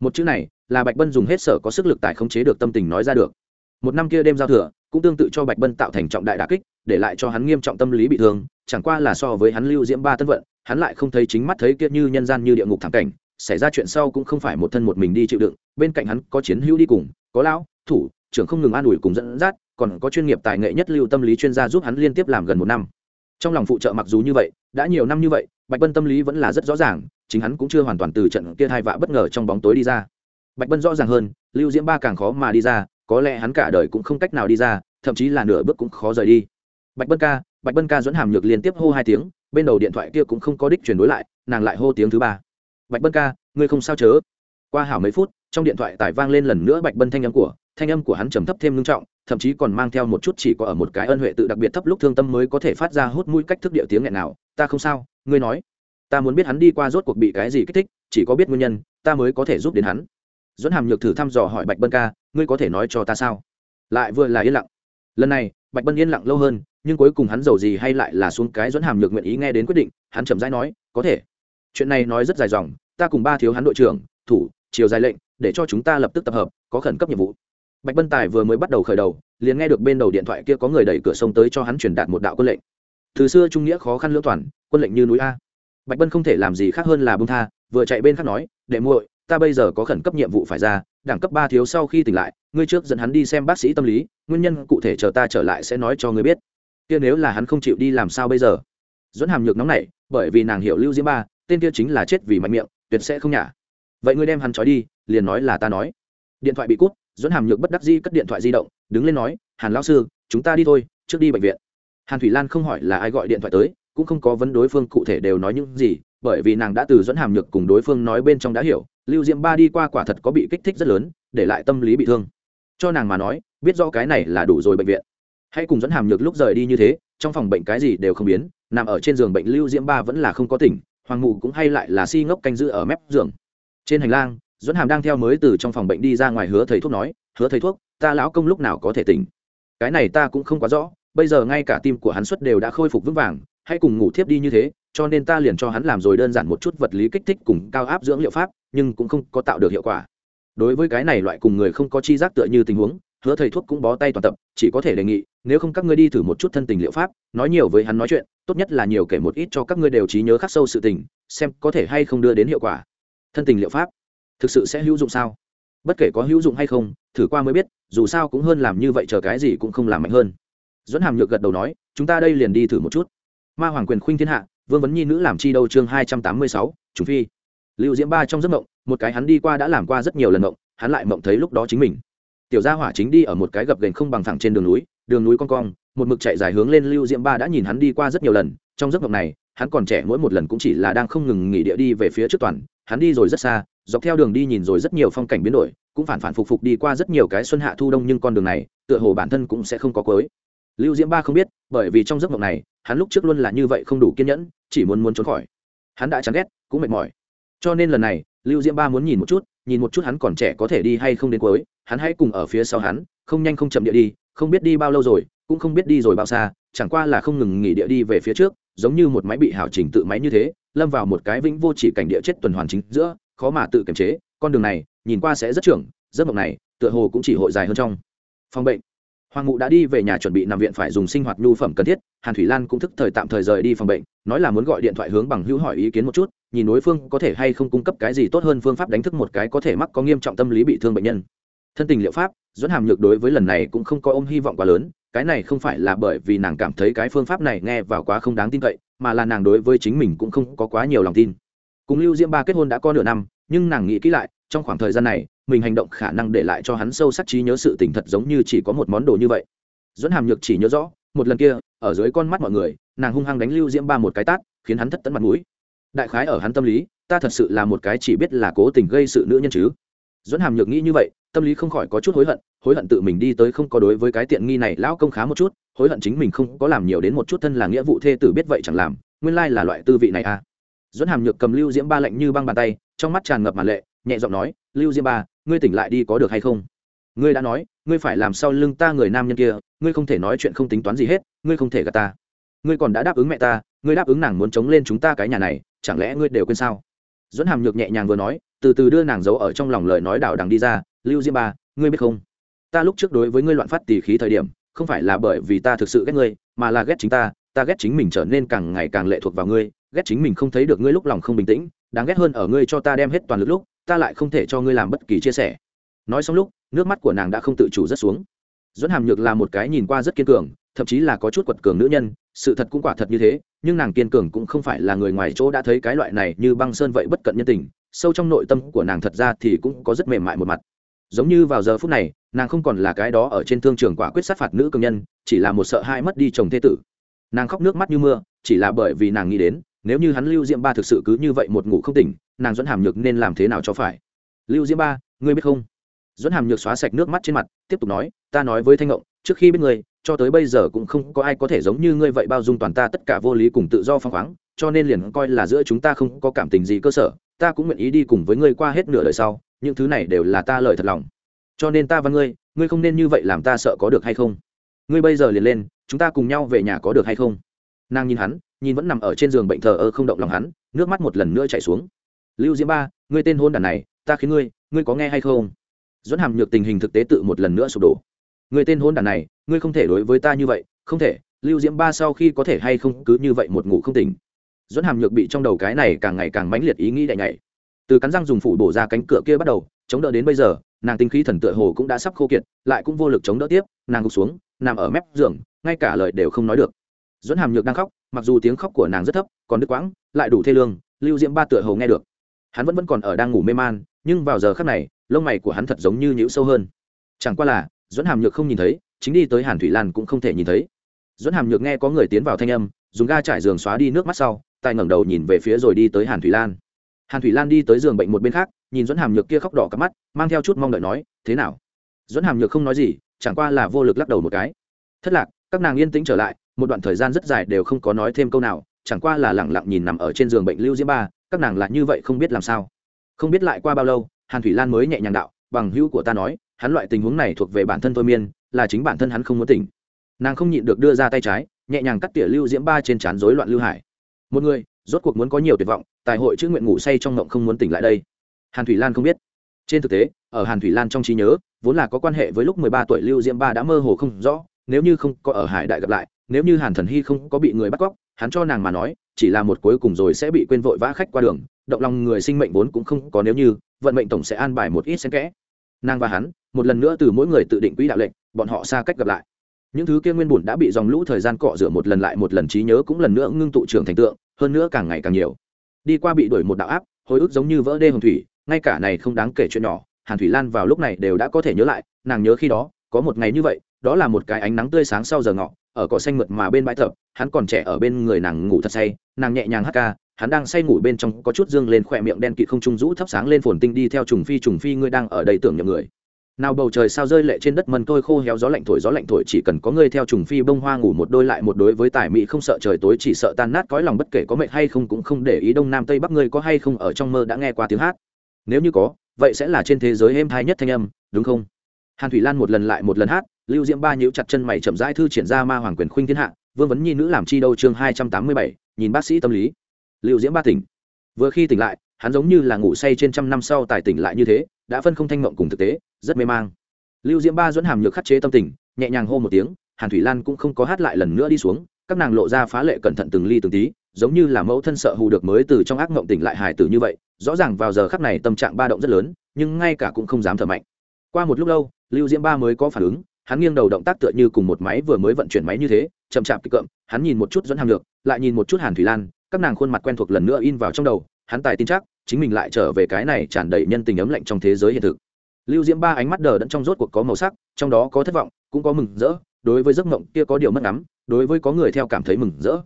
Một chữ này, là bạch bân dùng hết sở có sức lực tại khống chế được tâm tình nói ra được. Một năm kia đêm giao thừa cũng tương tự cho bạch bân tạo thành trọng đại đà kích, để lại cho hắn nghiêm trọng tâm lý bị thương, chẳng qua là so với hắn lưu diễm ba tân vận hắn lại không thấy chính mắt thấy kia như nhân gian như địa ngục thảm cảnh, xảy ra chuyện sau cũng không phải một thân một mình đi chịu đựng, bên cạnh hắn có chiến hữu đi cùng, có lão, thủ, trưởng không ngừng an ủi cùng dẫn dắt, còn có chuyên nghiệp tài nghệ nhất lưu tâm lý chuyên gia giúp hắn liên tiếp làm gần một năm. Trong lòng phụ trợ mặc dù như vậy, đã nhiều năm như vậy, bạch bân tâm lý vẫn là rất rõ ràng, chính hắn cũng chưa hoàn toàn từ trận kia hai vạ bất ngờ trong bóng tối đi ra. Bạch bân rõ ràng hơn, lưu diễm ba càng khó mà đi ra có lẽ hắn cả đời cũng không cách nào đi ra, thậm chí là nửa bước cũng khó rời đi. Bạch bân ca, bạch bân ca dẫn hàm nhược liên tiếp hô hai tiếng, bên đầu điện thoại kia cũng không có đích chuyển đối lại, nàng lại hô tiếng thứ ba. Bạch bân ca, ngươi không sao chớ? Qua hảo mấy phút, trong điện thoại tải vang lên lần nữa bạch bân thanh âm của, thanh âm của hắn trầm thấp thêm ngưng trọng, thậm chí còn mang theo một chút chỉ có ở một cái ân huệ tự đặc biệt thấp lúc thương tâm mới có thể phát ra hút mũi cách thức điệu tiếng nghẹn nào. Ta không sao, ngươi nói. Ta muốn biết hắn đi qua rốt cuộc bị cái gì kích thích, chỉ có biết nguyên nhân, ta mới có thể giúp đến hắn dẫn hàm nhược thử thăm dò hỏi bạch bân ca, ngươi có thể nói cho ta sao? Lại vừa là yên lặng. Lần này, bạch bân yên lặng lâu hơn, nhưng cuối cùng hắn giàu gì hay lại là xuống cái dẫn hàm nhược nguyện ý nghe đến quyết định, hắn chậm rãi nói, có thể. Chuyện này nói rất dài dòng, ta cùng ba thiếu hắn đội trưởng, thủ chiều dài lệnh, để cho chúng ta lập tức tập hợp, có khẩn cấp nhiệm vụ. Bạch bân tài vừa mới bắt đầu khởi đầu, liền nghe được bên đầu điện thoại kia có người đẩy cửa sông tới cho hắn truyền đạt một đạo quân lệnh. Từ xưa trung nghĩa khó khăn lưỡng toàn, quân lệnh như núi a. Bạch bân không thể làm gì khác hơn là bông tha, vừa chạy bên khác nói, đệ muội ta bây giờ có khẩn cấp nhiệm vụ phải ra, đẳng cấp ba thiếu sau khi tỉnh lại, ngươi trước dẫn hắn đi xem bác sĩ tâm lý, nguyên nhân cụ thể chờ ta trở lại sẽ nói cho ngươi biết. Kia nếu là hắn không chịu đi làm sao bây giờ? Dẫn hàm nhược nóng này bởi vì nàng hiểu lưu diễm ba, tên kia chính là chết vì mạnh miệng, tuyệt sẽ không nhả. Vậy ngươi đem hắn trói đi, liền nói là ta nói. Điện thoại bị cút dẫn hàm nhược bất đắc di cất điện thoại di động, đứng lên nói, hàn lão sư, chúng ta đi thôi, trước đi bệnh viện. Hàn thủy lan không hỏi là ai gọi điện thoại tới, cũng không có vấn đối phương cụ thể đều nói những gì, bởi vì nàng đã từ dẫn hàm nhược cùng đối phương nói bên trong đã hiểu lưu diễm ba đi qua quả thật có bị kích thích rất lớn, để lại tâm lý bị thương. Cho nàng mà nói, biết rõ cái này là đủ rồi bệnh viện. Hãy cùng dẫn hàm nhược lúc rời đi như thế, trong phòng bệnh cái gì đều không biến, nằm ở trên giường bệnh lưu diễm ba vẫn là không có tỉnh, hoàng mụ cũng hay lại là si ngốc canh giữ ở mép giường. Trên hành lang dẫn hàm đang theo mới từ trong phòng bệnh đi ra ngoài hứa thầy thuốc nói, hứa thầy thuốc, ta lão công lúc nào có thể tỉnh? Cái này ta cũng không quá rõ, bây giờ ngay cả tim của hắn suất đều đã khôi phục vững vàng, hãy cùng ngủ thiếp đi như thế, cho nên ta liền cho hắn làm rồi đơn giản một chút vật lý kích thích cùng cao áp dưỡng liệu pháp nhưng cũng không có tạo được hiệu quả. Đối với cái này loại cùng người không có chi giác tựa như tình huống, hứa thầy thuốc cũng bó tay toàn tập, chỉ có thể đề nghị, nếu không các ngươi đi thử một chút thân tình liệu pháp, nói nhiều với hắn nói chuyện, tốt nhất là nhiều kể một ít cho các ngươi đều trí nhớ khắc sâu sự tình, xem có thể hay không đưa đến hiệu quả. Thân tình liệu pháp, thực sự sẽ hữu dụng sao? Bất kể có hữu dụng hay không, thử qua mới biết, dù sao cũng hơn làm như vậy chờ cái gì cũng không làm mạnh hơn. Dẫn hàm nhược gật đầu nói, chúng ta đây liền đi thử một chút. Ma hoàng quyền khuynh thiên hạ, vương vấn nhi nữ làm chi đâu chương hai trăm tám mươi sáu chúng phi lưu diễm ba trong giấc mộng, một cái hắn đi qua đã làm qua rất nhiều lần mộng, hắn lại mộng thấy lúc đó chính mình. Tiểu gia hỏa chính đi ở một cái gập ghềnh không bằng thẳng trên đường núi đường núi con cong, một mực chạy dài hướng lên lưu diễm ba đã nhìn hắn đi qua rất nhiều lần, trong giấc mộng này, hắn còn trẻ mỗi một lần cũng chỉ là đang không ngừng nghỉ địa đi về phía trước toàn, hắn đi rồi rất xa, dọc theo đường đi nhìn rồi rất nhiều phong cảnh biến đổi, cũng phản phản phục phục đi qua rất nhiều cái xuân hạ thu đông nhưng con đường này, tựa hồ bản thân cũng sẽ không có cuối. Lưu diễm ba không biết, bởi vì trong giấc mộng này, hắn lúc trước luôn là như vậy không đủ kiên nhẫn, chỉ muốn muốn trốn khỏi. Hắn đã chán ghét, cũng mệt mỏi cho nên lần này, lưu diễm ba muốn nhìn một chút, nhìn một chút hắn còn trẻ có thể đi hay không đến cuối. Hắn hãy cùng ở phía sau hắn, không nhanh không chậm địa đi, không biết đi bao lâu rồi, cũng không biết đi rồi bao xa, chẳng qua là không ngừng nghỉ địa đi về phía trước, giống như một máy bị hảo chỉnh tự máy như thế, lâm vào một cái vĩnh vô chỉ cảnh địa chết tuần hoàn chính giữa, khó mà tự kiềm chế. Con đường này, nhìn qua sẽ rất trưởng, giấc mộng này, tựa hồ cũng chỉ hội dài hơn trong. Phòng bệnh. Hoàng ngụ đã đi về nhà chuẩn bị nằm viện phải dùng sinh hoạt nhu phẩm cần thiết, hàn thủy lan cũng thức thời tạm thời rời đi phòng bệnh nói là muốn gọi điện thoại hướng bằng hữu hỏi ý kiến một chút, nhìn đối phương có thể hay không cung cấp cái gì tốt hơn phương pháp đánh thức một cái có thể mắc có nghiêm trọng tâm lý bị thương bệnh nhân. Thân tình liệu pháp, dẫn hàm nhược đối với lần này cũng không có ôm hy vọng quá lớn, cái này không phải là bởi vì nàng cảm thấy cái phương pháp này nghe vào quá không đáng tin cậy, mà là nàng đối với chính mình cũng không có quá nhiều lòng tin. Cùng lưu diễm ba kết hôn đã có nửa năm, nhưng nàng nghĩ kỹ lại, trong khoảng thời gian này, mình hành động khả năng để lại cho hắn sâu sắc trí nhớ sự tình thật giống như chỉ có một món đồ như vậy. Dẫn hàm nhược chỉ nhớ rõ, một lần kia, ở dưới con mắt mọi người nàng hung hăng đánh lưu diễm ba một cái tát, khiến hắn thất tận mặt mũi. Đại khái ở hắn tâm lý, ta thật sự là một cái chỉ biết là cố tình gây sự nữ nhân chứ. Dẫn hàm nhược nghĩ như vậy, tâm lý không khỏi có chút hối hận hối hận tự mình đi tới không có đối với cái tiện nghi này lão công khá một chút, hối hận chính mình không có làm nhiều đến một chút thân là nghĩa vụ thê tử biết vậy chẳng làm, nguyên lai là loại tư vị này à. Dẫn hàm nhược cầm lưu diễm ba lạnh như băng bàn tay, trong mắt tràn ngập màn lệ, nhẹ giọng nói, lưu diễm ba, ngươi tỉnh lại đi có được hay không? Ngươi đã nói, ngươi phải làm sau lưng ta người nam nhân kia, ngươi không thể nói chuyện không tính toán gì hết, ngươi không thể gạt ta ngươi còn đã đáp ứng mẹ ta, ngươi đáp ứng nàng muốn chống lên chúng ta cái nhà này, chẳng lẽ ngươi đều quên sao? Dẫn hàm nhược nhẹ nhàng vừa nói, từ từ đưa nàng giấu ở trong lòng lời nói đảo đằng đi ra, lưu diêm ba, ngươi biết không? Ta lúc trước đối với ngươi loạn phát tỉ khí thời điểm, không phải là bởi vì ta thực sự ghét ngươi, mà là ghét chính ta ta ghét chính mình trở nên càng ngày càng lệ thuộc vào ngươi, ghét chính mình không thấy được ngươi lúc lòng không bình tĩnh, đáng ghét hơn ở ngươi cho ta đem hết toàn lực lúc, ta lại không thể cho ngươi làm bất kỳ chia sẻ. Nói xong lúc, nước mắt của nàng đã không tự chủ rất xuống. Dẫn hàm nhược là một cái nhìn qua rất kiên cường thậm chí là có chút quật cường nữ nhân, sự thật cũng quả thật như thế, nhưng nàng kiên cường cũng không phải là người ngoài chỗ đã thấy cái loại này như băng sơn vậy bất cận nhân tình, sâu trong nội tâm của nàng thật ra thì cũng có rất mềm mại một mặt. Giống như vào giờ phút này, nàng không còn là cái đó ở trên thương trường quả quyết sát phạt nữ công nhân, chỉ là một sợ hãi mất đi chồng thế tử. Nàng khóc nước mắt như mưa, chỉ là bởi vì nàng nghĩ đến, nếu như hắn lưu diễm ba thực sự cứ như vậy một ngủ không tỉnh, nàng dẫn hàm nhược nên làm thế nào cho phải? Lưu diễm ba, ngươi biết không? Dẫn hàm nhược xóa sạch nước mắt trên mặt, tiếp tục nói, ta nói với thanh ngộng, trước khi biết ngươi cho tới bây giờ cũng không có ai có thể giống như ngươi vậy bao dung toàn ta, tất cả vô lý cùng tự do phăng khoáng, cho nên liền coi là giữa chúng ta không có cảm tình gì cơ sở, ta cũng nguyện ý đi cùng với ngươi qua hết nửa đời sau, những thứ này đều là ta lời thật lòng. Cho nên ta và ngươi ngươi không nên như vậy làm ta sợ có được hay không? Ngươi bây giờ liền lên, chúng ta cùng nhau về nhà có được hay không? Nàng nhìn hắn, nhìn vẫn nằm ở trên giường bệnh thờ ơ không động lòng hắn, nước mắt một lần nữa chảy xuống. Lưu diễm ba, ngươi tên hôn đàn này, ta khiến ngươi ngươi có nghe hay không? Dẫn hàm nhược tình hình thực tế tự một lần nữa sụp đổ. Người tên hôn đàn này ngươi không thể đối với ta như vậy, không thể, lưu diễm ba sau khi có thể hay không cứ như vậy một ngủ không tỉnh. Dẫn hàm nhược bị trong đầu cái này càng ngày càng mãnh liệt ý nghĩ đại nhảy. Từ cắn răng dùng phủ bổ ra cánh cửa kia bắt đầu, chống đỡ đến bây giờ, nàng tinh khí thần tựa hồ cũng đã sắp khô kiệt, lại cũng vô lực chống đỡ tiếp, nàng gục xuống, nằm ở mép giường, ngay cả lời đều không nói được. Dẫn hàm nhược đang khóc, mặc dù tiếng khóc của nàng rất thấp, còn đứt quãng, lại đủ thê lương, lưu diễm ba tựa hồ nghe được. Hắn vẫn vẫn còn ở đang ngủ mê man, nhưng vào giờ khắc này, lông mày của hắn thật giống như nhũ sâu hơn. Chẳng qua là dẫn hàm nhược không nhìn thấy chính đi tới hàn thủy lan cũng không thể nhìn thấy. Dẫn hàm nhược nghe có người tiến vào thanh âm, dùng ga trải giường xóa đi nước mắt sau, tài ngẩng đầu nhìn về phía rồi đi tới hàn thủy lan. Hàn thủy lan đi tới giường bệnh một bên khác, nhìn dẫn hàm nhược kia khóc đỏ cắp mắt, mang theo chút mong đợi nói, thế nào? Dẫn hàm nhược không nói gì, chẳng qua là vô lực lắc đầu một cái. Thất lạc, các nàng yên tĩnh trở lại, một đoạn thời gian rất dài đều không có nói thêm câu nào, chẳng qua là lẳng lặng nhìn nằm ở trên giường bệnh lưu diễm ba, các nàng là như vậy không biết làm sao. Không biết lại qua bao lâu, hàn thủy lan mới nhẹ nhàng đạo, bằng hữu của ta nói, hắn loại tình huống này thuộc về bản thân thôi miên là chính bản thân hắn không muốn tỉnh. Nàng không nhịn được đưa ra tay trái, nhẹ nhàng cắt tỉa lưu diễm ba trên trán rối loạn lưu hải. Một người, rốt cuộc muốn có nhiều tuyệt vọng, tài hội chữ nguyện ngủ say trong ngộng không muốn tỉnh lại đây. Hàn thủy lan không biết. Trên thực tế, ở hàn thủy lan trong trí nhớ, vốn là có quan hệ với lúc mười ba tuổi lưu diễm ba đã mơ hồ không rõ, nếu như không có ở hải đại gặp lại, nếu như hàn thần hy không có bị người bắt cóc, hắn cho nàng mà nói, chỉ là một cuối cùng rồi sẽ bị quên vội vã khách qua đường, động lòng người sinh mệnh vốn cũng không có nếu như, vận mệnh tổng sẽ an bài một ít xen kẽ. Nàng và hắn, một lần nữa từ mỗi người tự định quỹ đạo lệnh bọn họ xa cách gặp lại. Những thứ kia nguyên bùn đã bị dòng lũ thời gian cọ rửa một lần lại một lần trí nhớ cũng lần nữa ngưng tụ trưởng thành tượng, hơn nữa càng ngày càng nhiều. Đi qua bị đuổi một đạo áp, hồi ức giống như vỡ đê hồng thủy, ngay cả này không đáng kể chuyện nhỏ, hàn thủy lan vào lúc này đều đã có thể nhớ lại, nàng nhớ khi đó, có một ngày như vậy, đó là một cái ánh nắng tươi sáng sau giờ ngọ, ở cỏ xanh mượt mà bên bãi thập hắn còn trẻ ở bên người nàng ngủ thật say, nàng nhẹ nhàng hát ca, hắn đang say ngủ bên trong có chút dương lên khỏe miệng đen kịt không trung rũ thắp sáng lên phồn tinh đi theo trùng phi trùng phi ngươi đang ở đây tưởng nhầm người nào bầu trời sao rơi lệ trên đất mần tôi khô héo gió lạnh thổi, gió lạnh thổi, chỉ cần có người theo trùng phi bông hoa ngủ một đôi lại một đối với tài mỹ không sợ trời tối, chỉ sợ tan nát cõi lòng bất kể có mệt hay không cũng không để ý đông nam tây bắc ngươi có hay không ở trong mơ đã nghe qua tiếng hát. Nếu như có, vậy sẽ là trên thế giới êm thai nhất thanh âm, đúng không? Hàn thủy lan một lần lại một lần hát, lưu diễm ba nhíu chặt chân mày chậm rãi thư triển ra ma hoàng quyền khuynh thiên hạ, vương vấn nhi nữ làm chi đâu chương hai trăm tám mươi bảy, nhìn bác sĩ tâm lý. Lưu diễm ba tỉnh. Vừa khi tỉnh lại, hắn giống như là ngủ say trên trăm năm sau tài tỉnh lại như thế đã phân không thanh mộng cùng thực tế rất mê mang. Lưu diễm ba dẫn hàm nhược khắc chế tâm tình nhẹ nhàng hô một tiếng hàn thủy lan cũng không có hát lại lần nữa đi xuống các nàng lộ ra phá lệ cẩn thận từng ly từng tí giống như là mẫu thân sợ hù được mới từ trong ác mộng tỉnh lại hài tử như vậy rõ ràng vào giờ khắc này tâm trạng ba động rất lớn nhưng ngay cả cũng không dám thở mạnh. Qua một lúc lâu lưu diễm ba mới có phản ứng hắn nghiêng đầu động tác tựa như cùng một máy vừa mới vận chuyển máy như thế chậm chạp kịch cợm hắn nhìn một chút dẫn hàm lược, lại nhìn một chút hàn thủy lan các nàng khuôn mặt quen thuộc lần nữa in vào trong đầu hắn tài tin chắc chính mình lại trở về cái này tràn đầy nhân tình ấm lạnh trong thế giới hiện thực. Lưu diễm ba ánh mắt đờ đẫn trong rốt cuộc có màu sắc, trong đó có thất vọng, cũng có mừng rỡ, đối với giấc mộng kia có điều mất ngắm, đối với có người theo cảm thấy mừng rỡ.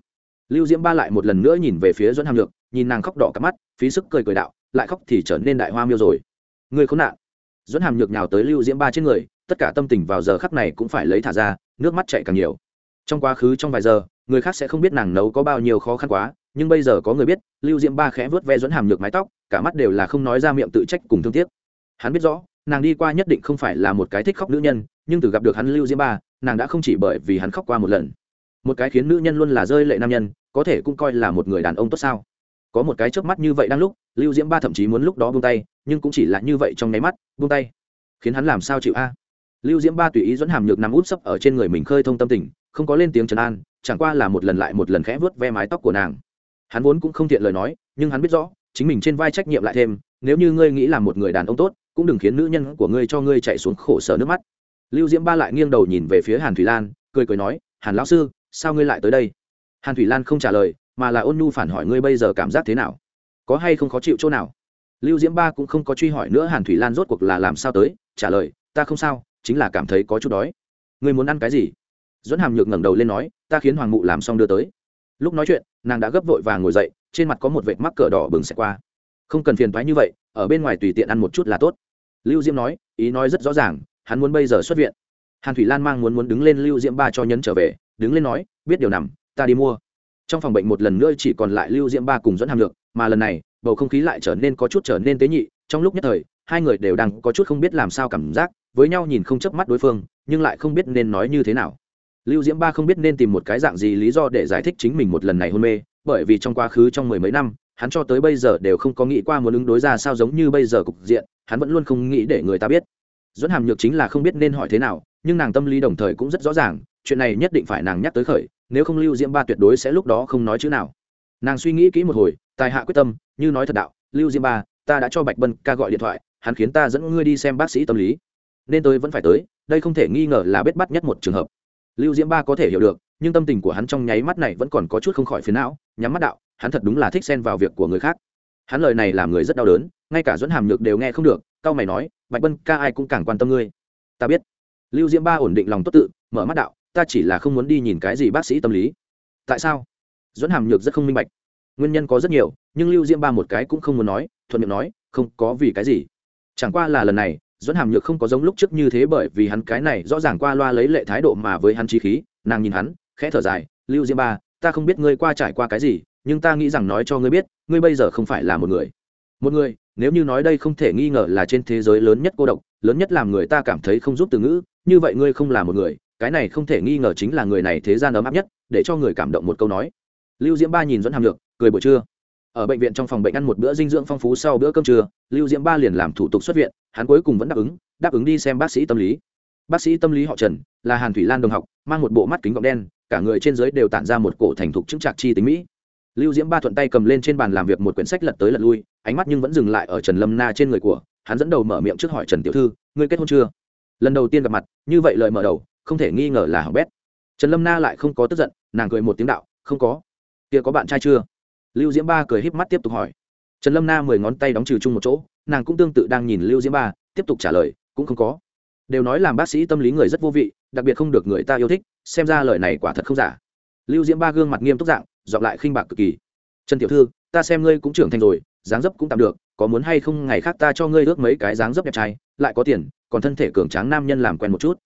Lưu diễm ba lại một lần nữa nhìn về phía dẫn hàm lược, nhìn nàng khóc đỏ cả mắt, phí sức cười cười đạo, lại khóc thì trở nên đại hoa miêu rồi. Người khốn nạn. Dẫn hàm nhược nhào tới lưu diễm ba trên người, tất cả tâm tình vào giờ khắc này cũng phải lấy thả ra, nước mắt chạy càng nhiều. Trong quá khứ trong vài giờ, người khác sẽ không biết nàng nấu có bao nhiêu khó khăn quá nhưng bây giờ có người biết, lưu diễm ba khẽ vớt ve dẫn hàm nhược mái tóc, cả mắt đều là không nói ra miệng tự trách cùng thương tiếc. Hắn biết rõ, nàng đi qua nhất định không phải là một cái thích khóc nữ nhân, nhưng từ gặp được hắn lưu diễm ba, nàng đã không chỉ bởi vì hắn khóc qua một lần. Một cái khiến nữ nhân luôn là rơi lệ nam nhân, có thể cũng coi là một người đàn ông tốt sao? Có một cái trước mắt như vậy đang lúc, lưu diễm ba thậm chí muốn lúc đó buông tay, nhưng cũng chỉ là như vậy trong nháy mắt, buông tay. Khiến hắn làm sao chịu a? Lưu diễm ba tùy ý dẫn hàm nhược nằm út sấp ở trên người mình khơi thông tâm tình, không có lên tiếng trấn an, chẳng qua là một lần lại một lần khẽ vớt ve mái tóc của nàng hắn vốn cũng không thiện lời nói, nhưng hắn biết rõ, chính mình trên vai trách nhiệm lại thêm, nếu như ngươi nghĩ là một người đàn ông tốt, cũng đừng khiến nữ nhân của ngươi cho ngươi chạy xuống khổ sở nước mắt. Lưu diễm ba lại nghiêng đầu nhìn về phía hàn thủy lan, cười cười nói, hàn lão sư, sao ngươi lại tới đây? Hàn thủy lan không trả lời, mà là ôn nhu phản hỏi ngươi bây giờ cảm giác thế nào? Có hay không khó chịu chỗ nào? Lưu diễm ba cũng không có truy hỏi nữa, hàn thủy lan rốt cuộc là làm sao tới? Trả lời, ta không sao, chính là cảm thấy có chút đói. Ngươi muốn ăn cái gì? Dẫn hàm nhược ngẩng đầu lên nói, ta khiến hoàng mụ làm xong đưa tới lúc nói chuyện, nàng đã gấp vội và ngồi dậy, trên mặt có một vệt mắc cờ đỏ bừng xẹt qua. Không cần phiền thoái như vậy, ở bên ngoài tùy tiện ăn một chút là tốt. Lưu diễm nói, ý nói rất rõ ràng, hắn muốn bây giờ xuất viện. Hàn thủy lan mang muốn muốn đứng lên lưu diễm ba cho nhấn trở về, đứng lên nói, biết điều nằm, ta đi mua. Trong phòng bệnh một lần nữa chỉ còn lại lưu diễm ba cùng dẫn hàm lượng, mà lần này, bầu không khí lại trở nên có chút trở nên tế nhị, trong lúc nhất thời, hai người đều đang có chút không biết làm sao cảm giác, với nhau nhìn không chớp mắt đối phương, nhưng lại không biết nên nói như thế nào lưu diễm ba không biết nên tìm một cái dạng gì lý do để giải thích chính mình một lần này hôn mê, bởi vì trong quá khứ trong mười mấy năm, hắn cho tới bây giờ đều không có nghĩ qua muốn ứng đối ra sao giống như bây giờ cục diện, hắn vẫn luôn không nghĩ để người ta biết. Dẫn hàm nhược chính là không biết nên hỏi thế nào, nhưng nàng tâm lý đồng thời cũng rất rõ ràng, chuyện này nhất định phải nàng nhắc tới khởi, nếu không lưu diễm ba tuyệt đối sẽ lúc đó không nói chữ nào. Nàng suy nghĩ kỹ một hồi, tài hạ quyết tâm, như nói thật đạo, lưu diễm ba, ta đã cho bạch bân ca gọi điện thoại, hắn khiến ta dẫn ngươi đi xem bác sĩ tâm lý. Nên tôi vẫn phải tới, đây không thể nghi ngờ là bết bắt nhất một trường hợp lưu diễm ba có thể hiểu được, nhưng tâm tình của hắn trong nháy mắt này vẫn còn có chút không khỏi phiền não, nhắm mắt đạo, hắn thật đúng là thích xen vào việc của người khác. Hắn lời này làm người rất đau đớn, ngay cả dẫn hàm nhược đều nghe không được cao mày nói, bạch bân ca ai cũng càng quan tâm ngươi. Ta biết. Lưu diễm ba ổn định lòng tốt tự, mở mắt đạo, ta chỉ là không muốn đi nhìn cái gì bác sĩ tâm lý. Tại sao? Dẫn hàm nhược rất không minh bạch. Nguyên nhân có rất nhiều, nhưng lưu diễm ba một cái cũng không muốn nói, thuận miệng nói, không có vì cái gì. Chẳng qua là lần này dẫn hàm nhược không có giống lúc trước như thế bởi vì hắn cái này rõ ràng qua loa lấy lệ thái độ mà với hắn trí khí nàng nhìn hắn khẽ thở dài lưu diễm ba ta không biết ngươi qua trải qua cái gì nhưng ta nghĩ rằng nói cho ngươi biết ngươi bây giờ không phải là một người. Một người nếu như nói đây không thể nghi ngờ là trên thế giới lớn nhất cô độc lớn nhất làm người ta cảm thấy không giúp từ ngữ như vậy ngươi không là một người cái này không thể nghi ngờ chính là người này thế gian ấm áp nhất để cho người cảm động một câu nói. Lưu diễm ba nhìn dẫn hàm Nhược, cười buổi trưa ở bệnh viện trong phòng bệnh ăn một bữa dinh dưỡng phong phú sau bữa cơm trưa, lưu diễm ba liền làm thủ tục xuất viện, hắn cuối cùng vẫn đáp ứng đáp ứng đi xem bác sĩ tâm lý. Bác sĩ tâm lý họ trần, là hàn thủy lan đồng học, mang một bộ mắt kính gọng đen, cả người trên dưới đều tản ra một cổ thành thục chứng trạc chi tính mỹ. Lưu diễm ba thuận tay cầm lên trên bàn làm việc một quyển sách lật tới lật lui, ánh mắt nhưng vẫn dừng lại ở trần lâm na trên người của, hắn dẫn đầu mở miệng trước hỏi trần tiểu thư, ngươi kết hôn chưa? Lần đầu tiên gặp mặt, như vậy lời mở đầu, không thể nghi ngờ là hỏng bét. Trần lâm na lại không có tức giận, nàng cười một tiếng đạo, không có. Kia có bạn trai chưa? Lưu diễm ba cười híp mắt tiếp tục hỏi. Trần lâm na mười ngón tay đóng trừ chung một chỗ, nàng cũng tương tự đang nhìn lưu diễm ba, tiếp tục trả lời, cũng không có. Đều nói làm bác sĩ tâm lý người rất vô vị, đặc biệt không được người ta yêu thích, xem ra lời này quả thật không giả. Lưu diễm ba gương mặt nghiêm túc dạng dọn lại khinh bạc cực kỳ. Trần tiểu thư, ta xem ngươi cũng trưởng thành rồi, dáng dấp cũng tạm được, có muốn hay không ngày khác ta cho ngươi ước mấy cái dáng dấp đẹp trai, lại có tiền, còn thân thể cường tráng nam nhân làm quen một chút.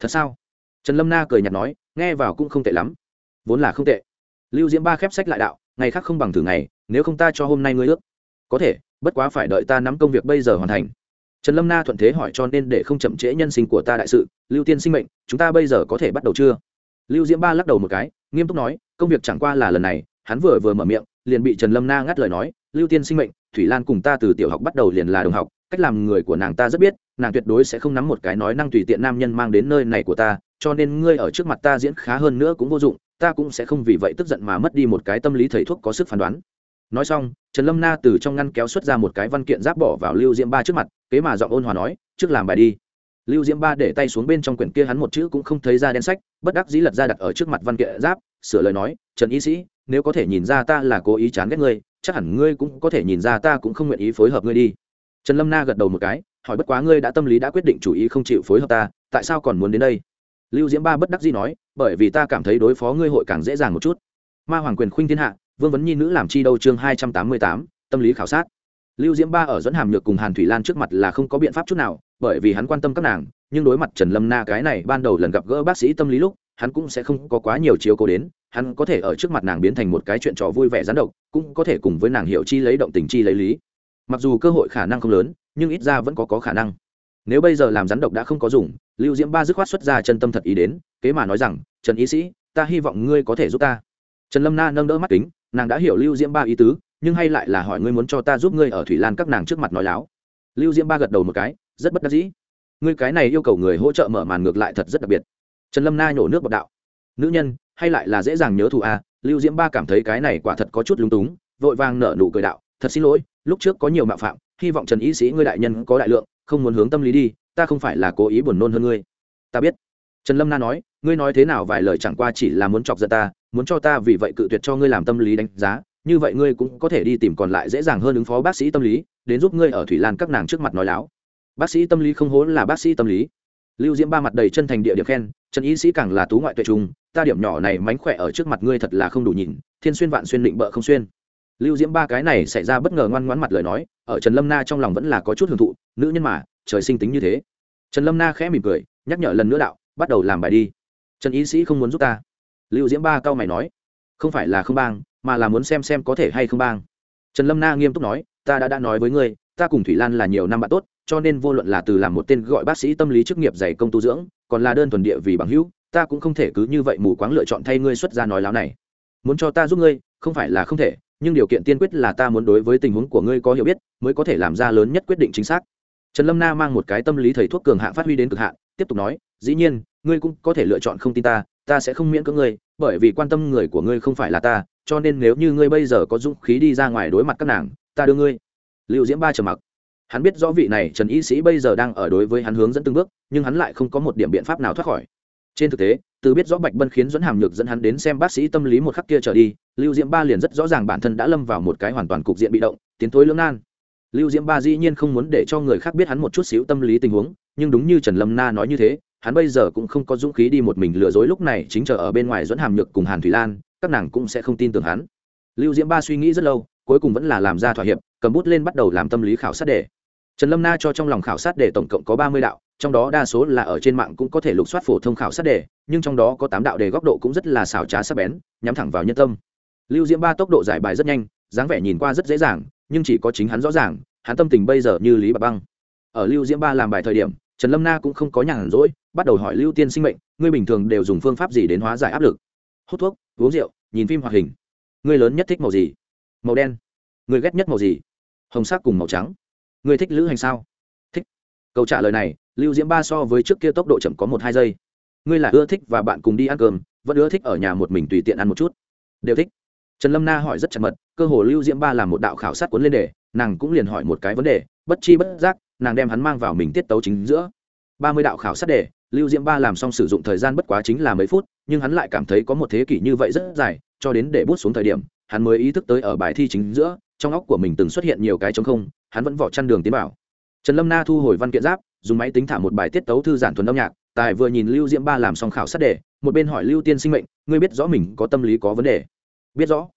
Thật sao? Trần lâm na cười nhạt nói, nghe vào cũng không tệ lắm. Vốn là không tệ. Lưu diễm ba khép sách lại đạo ngày khác không bằng thử ngày, nếu không ta cho hôm nay ngươi ước. Có thể, bất quá phải đợi ta nắm công việc bây giờ hoàn thành. Trần lâm na thuận thế hỏi cho nên để không chậm trễ nhân sinh của ta đại sự, lưu tiên sinh mệnh, chúng ta bây giờ có thể bắt đầu chưa? Lưu diễm ba lắc đầu một cái, nghiêm túc nói, công việc chẳng qua là lần này, hắn vừa vừa mở miệng, liền bị trần lâm na ngắt lời nói, lưu tiên sinh mệnh, thủy lan cùng ta từ tiểu học bắt đầu liền là đồng học, cách làm người của nàng ta rất biết, nàng tuyệt đối sẽ không nắm một cái nói năng tùy tiện nam nhân mang đến nơi này của ta, cho nên ngươi ở trước mặt ta diễn khá hơn nữa cũng vô dụng ta cũng sẽ không vì vậy tức giận mà mất đi một cái tâm lý thầy thuốc có sức phán đoán. Nói xong, trần lâm na từ trong ngăn kéo xuất ra một cái văn kiện giáp bỏ vào lưu diễm ba trước mặt, kế mà giọng ôn hòa nói, trước làm bài đi. Lưu diễm ba để tay xuống bên trong quyển kia hắn một chữ cũng không thấy ra đen sách, bất đắc dĩ lật ra đặt ở trước mặt văn kiện giáp, sửa lời nói, trần y sĩ, nếu có thể nhìn ra ta là cố ý chán ghét ngươi, chắc hẳn ngươi cũng có thể nhìn ra ta cũng không nguyện ý phối hợp ngươi đi. Trần lâm na gật đầu một cái, hỏi, bất quá ngươi đã tâm lý đã quyết định chủ ý không chịu phối hợp ta, tại sao còn muốn đến đây? Lưu diễm ba bất đắc dĩ nói, bởi vì ta cảm thấy đối phó ngươi hội càng dễ dàng một chút. Ma hoàng quyền khuynh thiên hạ, vương vấn nhi nữ làm chi đâu chương hai trăm tám mươi tám, tâm lý khảo sát. Lưu diễm ba ở dẫn hàm nhược cùng hàn thủy lan trước mặt là không có biện pháp chút nào, bởi vì hắn quan tâm các nàng, nhưng đối mặt trần lâm na cái này ban đầu lần gặp gỡ bác sĩ tâm lý lúc, hắn cũng sẽ không có quá nhiều chiếu cố đến, hắn có thể ở trước mặt nàng biến thành một cái chuyện trò vui vẻ gián độc, cũng có thể cùng với nàng hiểu chi lấy động tình chi lấy lý. Mặc dù cơ hội khả năng không lớn, nhưng ít ra vẫn có có khả năng nếu bây giờ làm rắn độc đã không có dùng, lưu diễm ba dứt khoát xuất ra chân tâm thật ý đến, kế mà nói rằng, trần y sĩ, ta hy vọng ngươi có thể giúp ta. Trần lâm na nâng đỡ mắt kính, nàng đã hiểu lưu diễm ba ý tứ, nhưng hay lại là hỏi ngươi muốn cho ta giúp ngươi ở thủy lan các nàng trước mặt nói láo. Lưu diễm ba gật đầu một cái, rất bất đắc dĩ. Ngươi cái này yêu cầu người hỗ trợ mở màn ngược lại thật rất đặc biệt. Trần lâm na nhổ nước bọc đạo. Nữ nhân, hay lại là dễ dàng nhớ thù a à? lưu diễm ba cảm thấy cái này quả thật có chút lung túng, vội vàng nở nụ cười đạo, thật xin lỗi, lúc trước có nhiều mạo phạm, hy vọng trần y sĩ ngươi đại nhân có đại lượng không muốn hướng tâm lý đi, ta không phải là cố ý buồn nôn hơn ngươi. Ta biết. Trần lâm na nói, ngươi nói thế nào vài lời chẳng qua chỉ là muốn chọc giận ta, muốn cho ta vì vậy cự tuyệt cho ngươi làm tâm lý đánh giá, như vậy ngươi cũng có thể đi tìm còn lại dễ dàng hơn ứng phó bác sĩ tâm lý, đến giúp ngươi ở thủy lan các nàng trước mặt nói láo. Bác sĩ tâm lý không hố là bác sĩ tâm lý. Lưu diễm ba mặt đầy chân thành địa điểm khen, trần y sĩ càng là tú ngoại tuệ trung, ta điểm nhỏ này mánh khỏe ở trước mặt ngươi thật là không đủ nhìn, thiên xuyên vạn xuyên định bợ không xuyên lưu diễm ba cái này xảy ra bất ngờ ngoan ngoãn mặt lời nói, ở trần lâm na trong lòng vẫn là có chút hưởng thụ, nữ nhân mà, trời sinh tính như thế. Trần lâm na khẽ mỉm cười, nhắc nhở lần nữa đạo, bắt đầu làm bài đi. Trần y sĩ không muốn giúp ta. Lưu diễm ba cao mày nói, không phải là không bang, mà là muốn xem xem có thể hay không bang. Trần lâm na nghiêm túc nói, ta đã đã nói với ngươi, ta cùng thủy lan là nhiều năm bạn tốt, cho nên vô luận là từ làm một tên gọi bác sĩ tâm lý chức nghiệp dày công tu dưỡng, còn là đơn thuần địa vì bằng hữu, ta cũng không thể cứ như vậy mù quáng lựa chọn thay ngươi xuất ra nói láo này. Muốn cho ta giúp ngươi, không phải là không thể nhưng điều kiện tiên quyết là ta muốn đối với tình huống của ngươi có hiểu biết, mới có thể làm ra lớn nhất quyết định chính xác. Trần lâm na mang một cái tâm lý thầy thuốc cường hạng phát huy đến cực hạn, tiếp tục nói, dĩ nhiên, ngươi cũng có thể lựa chọn không tin ta ta sẽ không miễn cưỡng ngươi, bởi vì quan tâm người của ngươi không phải là ta, cho nên nếu như ngươi bây giờ có dũng khí đi ra ngoài đối mặt các nàng, ta đưa ngươi. Liệu diễm ba trầm mặc. Hắn biết rõ vị này trần y sĩ bây giờ đang ở đối với hắn hướng dẫn từng bước, nhưng hắn lại không có một điểm biện pháp nào thoát khỏi. Trên thực tế từ biết rõ bạch bân khiến dẫn hàm nhược dẫn hắn đến xem bác sĩ tâm lý một khắc kia trở đi, lưu diễm ba liền rất rõ ràng bản thân đã lâm vào một cái hoàn toàn cục diện bị động, tiến thối lưỡng nan. Lưu diễm ba dĩ nhiên không muốn để cho người khác biết hắn một chút xíu tâm lý tình huống, nhưng đúng như trần lâm na nói như thế, hắn bây giờ cũng không có dũng khí đi một mình lừa dối lúc này chính chờ ở bên ngoài dẫn hàm nhược cùng hàn thủy lan, các nàng cũng sẽ không tin tưởng hắn. Lưu diễm ba suy nghĩ rất lâu, cuối cùng vẫn là làm ra thỏa hiệp, cầm bút lên bắt đầu làm tâm lý khảo sát đề trần lâm na cho trong lòng khảo sát đề tổng cộng có ba mươi đạo, trong đó đa số là ở trên mạng cũng có thể lục soát phổ thông khảo sát đề, nhưng trong đó có tám đạo đề góc độ cũng rất là xảo trá sắc bén, nhắm thẳng vào nhân tâm. Lưu diễm ba tốc độ giải bài rất nhanh, dáng vẻ nhìn qua rất dễ dàng, nhưng chỉ có chính hắn rõ ràng, hắn tâm tình bây giờ như lý bạc băng. Ở lưu diễm ba làm bài thời điểm, trần lâm na cũng không có nhàn rỗi, bắt đầu hỏi lưu tiên sinh mệnh, ngươi bình thường đều dùng phương pháp gì đến hóa giải áp lực? Hút thuốc, uống rượu, nhìn phim hoạt hình. Ngươi lớn nhất thích màu gì? Màu đen. Ngươi ghét nhất màu gì? Hồng sắc cùng màu trắng ngươi thích lữ hành sao? Thích. Câu trả lời này, lưu diễm ba so với trước kia tốc độ chậm có một hai giây. Ngươi là ưa thích và bạn cùng đi ăn cơm, vẫn ưa thích ở nhà một mình tùy tiện ăn một chút. Đều thích. Trần lâm na hỏi rất chặt mật, cơ hồ lưu diễm ba làm một đạo khảo sát cuốn lên đề nàng cũng liền hỏi một cái vấn đề, bất chi bất giác, nàng đem hắn mang vào mình tiết tấu chính giữa. Ba mươi đạo khảo sát đề lưu diễm ba làm xong sử dụng thời gian bất quá chính là mấy phút, nhưng hắn lại cảm thấy có một thế kỷ như vậy rất dài, cho đến để bút xuống thời điểm, hắn mới ý thức tới ở bài thi chính giữa trong óc của mình từng xuất hiện nhiều cái trống không, hắn vẫn vỏ chăn đường tiến bảo trần lâm na thu hồi văn kiện giáp, dùng máy tính thả một bài tiết tấu thư giản thuần âm nhạc, tài vừa nhìn lưu diễm ba làm xong khảo sát đề, một bên hỏi lưu tiên sinh mệnh, ngươi biết rõ mình có tâm lý có vấn đề? Biết rõ.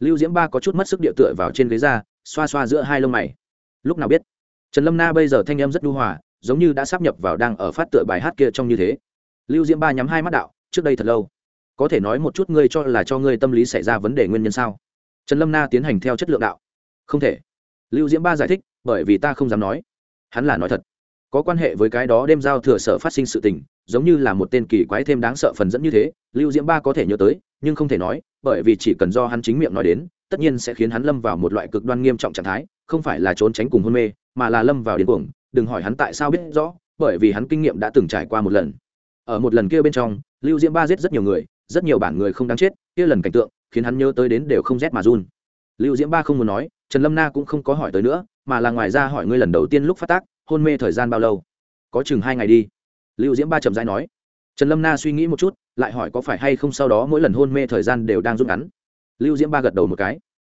Lưu diễm ba có chút mất sức địa tựa vào trên ghế ra, xoa xoa giữa hai lông mày. Lúc nào biết? Trần lâm na bây giờ thanh em rất đu hòa, giống như đã sắp nhập vào đang ở phát tựa bài hát kia trong như thế. Lưu diễm ba nhắm hai mắt đạo, trước đây thật lâu, có thể nói một chút ngươi cho là cho ngươi tâm lý xảy ra vấn đề nguyên nhân sao? Trần lâm na tiến hành theo chất lượng đạo không thể. Lưu diễm ba giải thích, bởi vì ta không dám nói. Hắn là nói thật. Có quan hệ với cái đó đêm giao thừa sở phát sinh sự tình, giống như là một tên kỳ quái thêm đáng sợ phần dẫn như thế, lưu diễm ba có thể nhớ tới, nhưng không thể nói, bởi vì chỉ cần do hắn chính miệng nói đến, tất nhiên sẽ khiến hắn lâm vào một loại cực đoan nghiêm trọng trạng thái, không phải là trốn tránh cùng hôn mê, mà là lâm vào điên cuồng. Đừng hỏi hắn tại sao biết rõ, bởi vì hắn kinh nghiệm đã từng trải qua một lần. Ở một lần kia bên trong, lưu diễm ba giết rất nhiều người, rất nhiều bản người không đáng chết, kia lần cảnh tượng, khiến hắn nhớ tới đến đều không rét mà run. Lưu diễm ba không muốn nói trần lâm na cũng không có hỏi tới nữa, mà là ngoài ra hỏi ngươi lần đầu tiên lúc phát tác, hôn mê thời gian bao lâu? Có chừng hai ngày đi. Lưu diễm ba chậm rãi nói. Trần lâm na suy nghĩ một chút, lại hỏi có phải hay không sau đó mỗi lần hôn mê thời gian đều đang rút ngắn. Lưu diễm ba gật đầu một cái.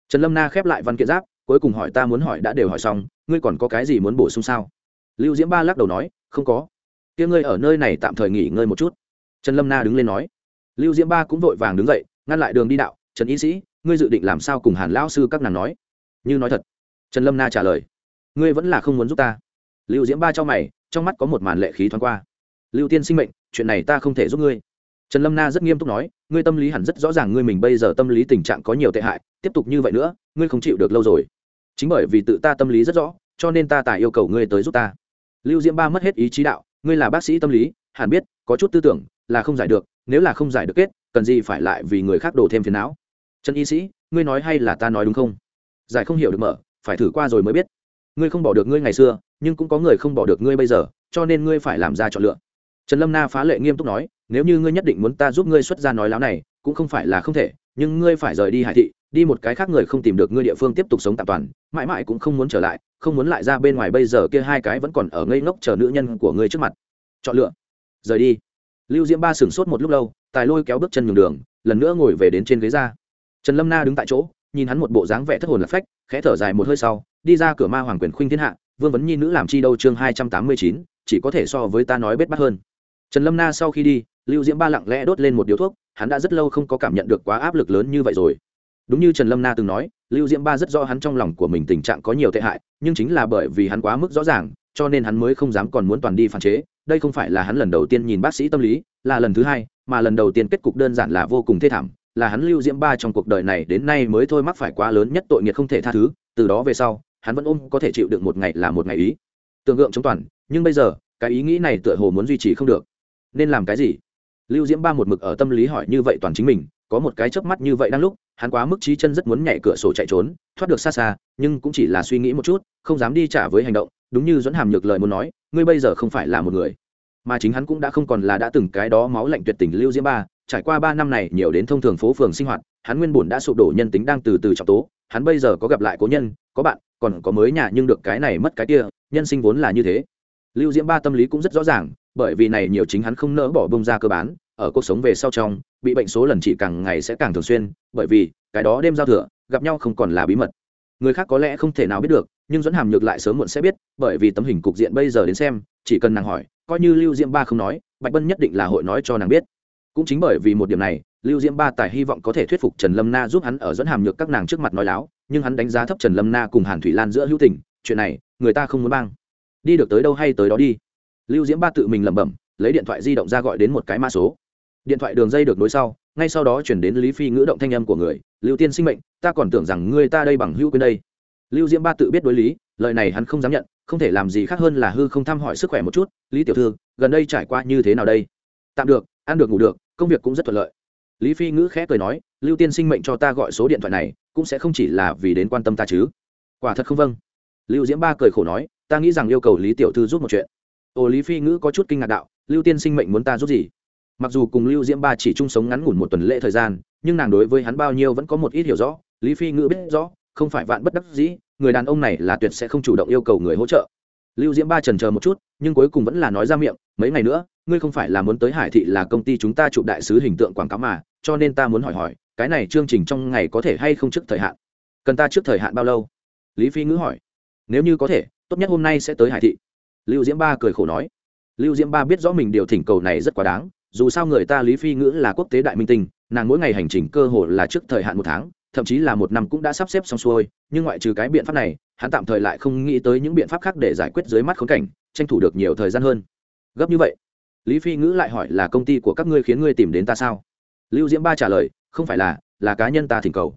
Trần lâm na khép lại văn kiện giáp, cuối cùng hỏi ta muốn hỏi đã đều hỏi xong, ngươi còn có cái gì muốn bổ sung sao? Lưu diễm ba lắc đầu nói, không có. Kia ngươi ở nơi này tạm thời nghỉ ngơi một chút. Trần lâm na đứng lên nói. Lưu diễm ba cũng vội vàng đứng dậy, ngăn lại đường đi đạo. Trần y sĩ, ngươi dự định làm sao cùng hàn lão sư các nàng nói? Như nói thật. Trần lâm na trả lời, ngươi vẫn là không muốn giúp ta. Lưu diễm ba cho mày, trong mắt có một màn lệ khí thoáng qua. Lưu tiên sinh mệnh, chuyện này ta không thể giúp ngươi. Trần lâm na rất nghiêm túc nói, ngươi tâm lý hẳn rất rõ ràng ngươi mình bây giờ tâm lý tình trạng có nhiều tệ hại, tiếp tục như vậy nữa, ngươi không chịu được lâu rồi. Chính bởi vì tự ta tâm lý rất rõ, cho nên ta tài yêu cầu ngươi tới giúp ta. Lưu diễm ba mất hết ý chí đạo, ngươi là bác sĩ tâm lý, hẳn biết, có chút tư tưởng là không giải được, nếu là không giải được kết, cần gì phải lại vì người khác đổ thêm phiền não? Trần y sĩ, ngươi nói hay là ta nói đúng không? Giải không hiểu được mở, phải thử qua rồi mới biết. Ngươi không bỏ được ngươi ngày xưa, nhưng cũng có người không bỏ được ngươi bây giờ, cho nên ngươi phải làm ra chọn lựa. Trần lâm na phá lệ nghiêm túc nói, nếu như ngươi nhất định muốn ta giúp ngươi xuất ra nói láo này, cũng không phải là không thể, nhưng ngươi phải rời đi hải thị, đi một cái khác người không tìm được ngươi địa phương tiếp tục sống tạm toàn, mãi mãi cũng không muốn trở lại, không muốn lại ra bên ngoài bây giờ kia hai cái vẫn còn ở ngây ngốc chờ nữ nhân của ngươi trước mặt. Chọn lựa. Rời đi. Lưu diễm ba sửng sốt một lúc lâu, tài lôi kéo bước chân nhường đường, lần nữa ngồi về đến trên ghế ra. Trần lâm na đứng tại chỗ nhìn hắn một bộ dáng vẻ thất hồn lạc phách, khẽ thở dài một hơi sau, đi ra cửa ma hoàng quyền khuynh thiên hạ, vương vấn nhi nữ làm chi đâu chương hai trăm tám mươi chín, chỉ có thể so với ta nói bết bắt hơn. Trần lâm na sau khi đi, lưu diễm ba lặng lẽ đốt lên một điếu thuốc, hắn đã rất lâu không có cảm nhận được quá áp lực lớn như vậy rồi. Đúng như trần lâm na từng nói, lưu diễm ba rất rõ hắn trong lòng của mình tình trạng có nhiều tệ hại, nhưng chính là bởi vì hắn quá mức rõ ràng, cho nên hắn mới không dám còn muốn toàn đi phản chế. Đây không phải là hắn lần đầu tiên nhìn bác sĩ tâm lý, là lần thứ hai, mà lần đầu tiên kết cục đơn giản là vô cùng thê thảm là hắn lưu diễm ba trong cuộc đời này đến nay mới thôi mắc phải quá lớn nhất tội nghiệt không thể tha thứ, từ đó về sau, hắn vẫn ôm có thể chịu được một ngày là một ngày ý. Tưởng tượng chống toàn, nhưng bây giờ, cái ý nghĩ này tựa hồ muốn duy trì không được. Nên làm cái gì? Lưu diễm ba một mực ở tâm lý hỏi như vậy toàn chính mình, có một cái chớp mắt như vậy đang lúc, hắn quá mức trí chân rất muốn nhảy cửa sổ chạy trốn, thoát được xa xa, nhưng cũng chỉ là suy nghĩ một chút, không dám đi trả với hành động, đúng như dẫn hàm nhược lời muốn nói, ngươi bây giờ không phải là một người. Mà chính hắn cũng đã không còn là đã từng cái đó máu lạnh tuyệt tình lưu diễm ba trải qua ba năm này nhiều đến thông thường phố phường sinh hoạt, hắn nguyên bổn đã sụp đổ nhân tính đang từ từ trọng tố, hắn bây giờ có gặp lại cố nhân, có bạn, còn có mới nhà nhưng được cái này mất cái kia, nhân sinh vốn là như thế. Lưu diễm ba tâm lý cũng rất rõ ràng, bởi vì này nhiều chính hắn không nỡ bỏ bông ra cơ bản ở cuộc sống về sau trong, bị bệnh số lần chỉ càng ngày sẽ càng thường xuyên, bởi vì, cái đó đêm giao thừa, gặp nhau không còn là bí mật. Người khác có lẽ không thể nào biết được, nhưng dẫn hàm nhược lại sớm muộn sẽ biết, bởi vì tấm hình cục diện bây giờ đến xem, chỉ cần nàng hỏi, coi như lưu diễm ba không nói, bạch bân nhất định là hội nói cho nàng biết cũng chính bởi vì một điểm này, lưu diễm ba tài hy vọng có thể thuyết phục trần lâm na giúp hắn ở dẫn hàm nhược các nàng trước mặt nói láo, nhưng hắn đánh giá thấp trần lâm na cùng hàn thủy lan giữa hữu tình, chuyện này, người ta không muốn bang. Đi được tới đâu hay tới đó đi. Lưu diễm ba tự mình lẩm bẩm, lấy điện thoại di động ra gọi đến một cái mã số. Điện thoại đường dây được nối sau, ngay sau đó chuyển đến lý phi ngữ động thanh âm của người, lưu tiên sinh mệnh, ta còn tưởng rằng ngươi ta đây bằng hữu quên đây. Lưu diễm ba tự biết đối lý, lời này hắn không dám nhận, không thể làm gì khác hơn là hư không thăm hỏi sức khỏe một chút, lý tiểu thư, gần đây trải qua như thế nào đây? Tạm được ăn được ngủ được, công việc cũng rất thuận lợi. Lý phi ngữ khẽ cười nói, lưu tiên sinh mệnh cho ta gọi số điện thoại này, cũng sẽ không chỉ là vì đến quan tâm ta chứ. Quả thật không vâng. Lưu diễm ba cười khổ nói, ta nghĩ rằng yêu cầu lý tiểu thư giúp một chuyện. Ồ, lý phi ngữ có chút kinh ngạc đạo, lưu tiên sinh mệnh muốn ta giúp gì? Mặc dù cùng lưu diễm ba chỉ chung sống ngắn ngủn một tuần lễ thời gian, nhưng nàng đối với hắn bao nhiêu vẫn có một ít hiểu rõ. Lý phi ngữ biết rõ, không phải vạn bất đắc dĩ, người đàn ông này là tuyệt sẽ không chủ động yêu cầu người hỗ trợ lưu diễm ba trần chờ một chút, nhưng cuối cùng vẫn là nói ra miệng, mấy ngày nữa, ngươi không phải là muốn tới hải thị là công ty chúng ta chụp đại sứ hình tượng quảng cáo mà, cho nên ta muốn hỏi hỏi, cái này chương trình trong ngày có thể hay không trước thời hạn? Cần ta trước thời hạn bao lâu? Lý phi ngữ hỏi. Nếu như có thể, tốt nhất hôm nay sẽ tới hải thị. Lưu diễm ba cười khổ nói. Lưu diễm ba biết rõ mình điều thỉnh cầu này rất quá đáng, dù sao người ta lý phi ngữ là quốc tế đại minh tinh, nàng mỗi ngày hành trình cơ hội là trước thời hạn một tháng thậm chí là một năm cũng đã sắp xếp xong xuôi, nhưng ngoại trừ cái biện pháp này, hắn tạm thời lại không nghĩ tới những biện pháp khác để giải quyết dưới mắt khốn cảnh, tranh thủ được nhiều thời gian hơn. Gấp như vậy, lý phi ngữ lại hỏi là công ty của các ngươi khiến ngươi tìm đến ta sao? Lưu diễm ba trả lời, không phải là là cá nhân ta thỉnh cầu.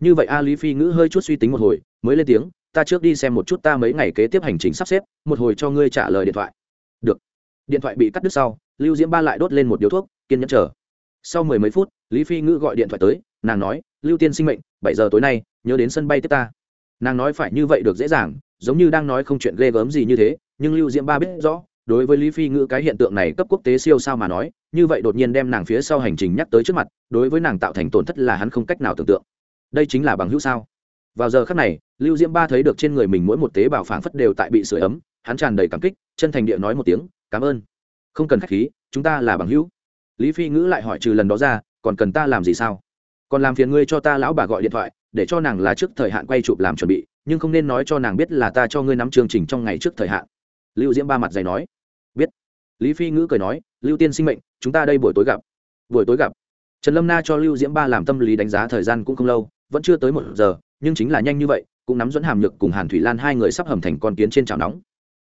Như vậy a, lý phi ngữ hơi chút suy tính một hồi, mới lên tiếng, ta trước đi xem một chút ta mấy ngày kế tiếp hành trình sắp xếp, một hồi cho ngươi trả lời điện thoại. Được. Điện thoại bị cắt đứt sau, lưu diễm ba lại đốt lên một điếu thuốc, kiên nhẫn chờ. Sau mười mấy phút, lý phi ngữ gọi điện thoại tới, nàng nói lưu tiên sinh mệnh, bảy giờ tối nay, nhớ đến sân bay tiếp ta. Nàng nói phải như vậy được dễ dàng, giống như đang nói không chuyện ghê gớm gì như thế, nhưng lưu diễm ba biết rõ, đối với lý phi ngữ cái hiện tượng này cấp quốc tế siêu sao mà nói, như vậy đột nhiên đem nàng phía sau hành trình nhắc tới trước mặt, đối với nàng tạo thành tổn thất là hắn không cách nào tưởng tượng. Đây chính là bằng hữu sao? Vào giờ khắc này, lưu diễm ba thấy được trên người mình mỗi một tế bào phảng phất đều tại bị sửa ấm, hắn tràn đầy cảm kích, chân thành địa nói một tiếng, cảm ơn. Không cần khách khí, chúng ta là bằng hữu. Lý phi ngữ lại hỏi trừ lần đó ra, còn cần ta làm gì sao? Còn làm phiền ngươi cho ta lão bà gọi điện thoại, để cho nàng là trước thời hạn quay chụp làm chuẩn bị, nhưng không nên nói cho nàng biết là ta cho ngươi nắm chương trình trong ngày trước thời hạn. Lưu diễm ba mặt dày nói. Biết. Lý phi ngữ cười nói, lưu tiên sinh mệnh, chúng ta đây buổi tối gặp. Buổi tối gặp. Trần lâm na cho lưu diễm ba làm tâm lý đánh giá thời gian cũng không lâu, vẫn chưa tới một giờ, nhưng chính là nhanh như vậy, cũng nắm dẫn hàm nhược cùng hàn thủy lan hai người sắp hầm thành con kiến trên chảo nóng.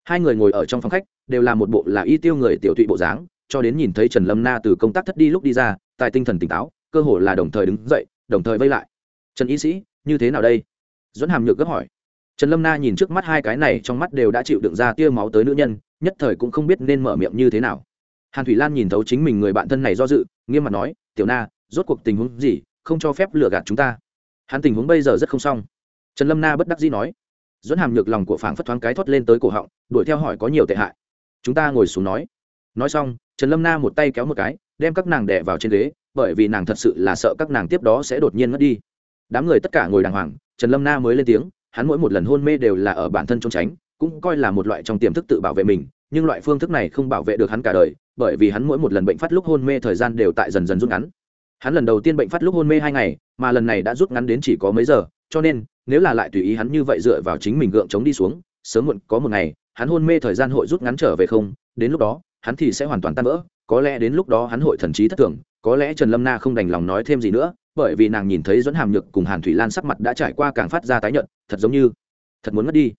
Hai người ngồi ở trong phòng khách, đều là một bộ là y tiêu người tiểu thụy bộ dáng, cho đến nhìn thấy trần lâm na từ công tác thất đi lúc đi ra tại tinh thần tỉnh táo cơ hồ là đồng thời đứng dậy, đồng thời vây lại. Trần y sĩ, như thế nào đây? Dẫn hàm nhược gấp hỏi. Trần lâm na nhìn trước mắt hai cái này, trong mắt đều đã chịu đựng ra tia máu tới nữ nhân, nhất thời cũng không biết nên mở miệng như thế nào. Hàn thủy lan nhìn thấu chính mình người bạn thân này do dự, nghiêm mặt nói, tiểu na, rốt cuộc tình huống gì? Không cho phép lừa gạt chúng ta. Hắn tình huống bây giờ rất không xong. Trần lâm na bất đắc dĩ nói. Dẫn hàm nhược lòng của phảng phất thoáng cái thoát lên tới cổ họng, đuổi theo hỏi có nhiều tệ hại. Chúng ta ngồi xuống nói. Nói xong, trần lâm na một tay kéo một cái đem các nàng đè vào trên ghế, bởi vì nàng thật sự là sợ các nàng tiếp đó sẽ đột nhiên mất đi. Đám người tất cả ngồi đàng hoàng, trần lâm na mới lên tiếng, hắn mỗi một lần hôn mê đều là ở bản thân trốn tránh, cũng coi là một loại trong tiềm thức tự bảo vệ mình, nhưng loại phương thức này không bảo vệ được hắn cả đời, bởi vì hắn mỗi một lần bệnh phát lúc hôn mê thời gian đều tại dần dần rút ngắn. Hắn lần đầu tiên bệnh phát lúc hôn mê hai ngày, mà lần này đã rút ngắn đến chỉ có mấy giờ, cho nên, nếu là lại tùy ý hắn như vậy dựa vào chính mình gượng chống đi xuống, sớm muộn có một ngày, hắn hôn mê thời gian hội rút ngắn trở về không, đến lúc đó, hắn thì sẽ hoàn toàn tan vỡ có lẽ đến lúc đó hắn hội thần trí thất thường, có lẽ trần lâm na không đành lòng nói thêm gì nữa, bởi vì nàng nhìn thấy dẫn hàm nhược cùng hàn thủy lan sắc mặt đã trải qua càng phát ra tái nhợt, thật giống như thật muốn mất đi.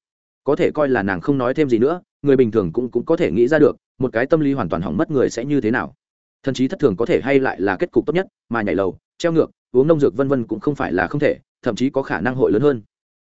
Có thể coi là nàng không nói thêm gì nữa, người bình thường cũng cũng có thể nghĩ ra được, một cái tâm lý hoàn toàn hỏng mất người sẽ như thế nào. Thần trí thất thường có thể hay lại là kết cục tốt nhất, mà nhảy lầu, treo ngược, uống nông dược vân vân cũng không phải là không thể, thậm chí có khả năng hội lớn hơn.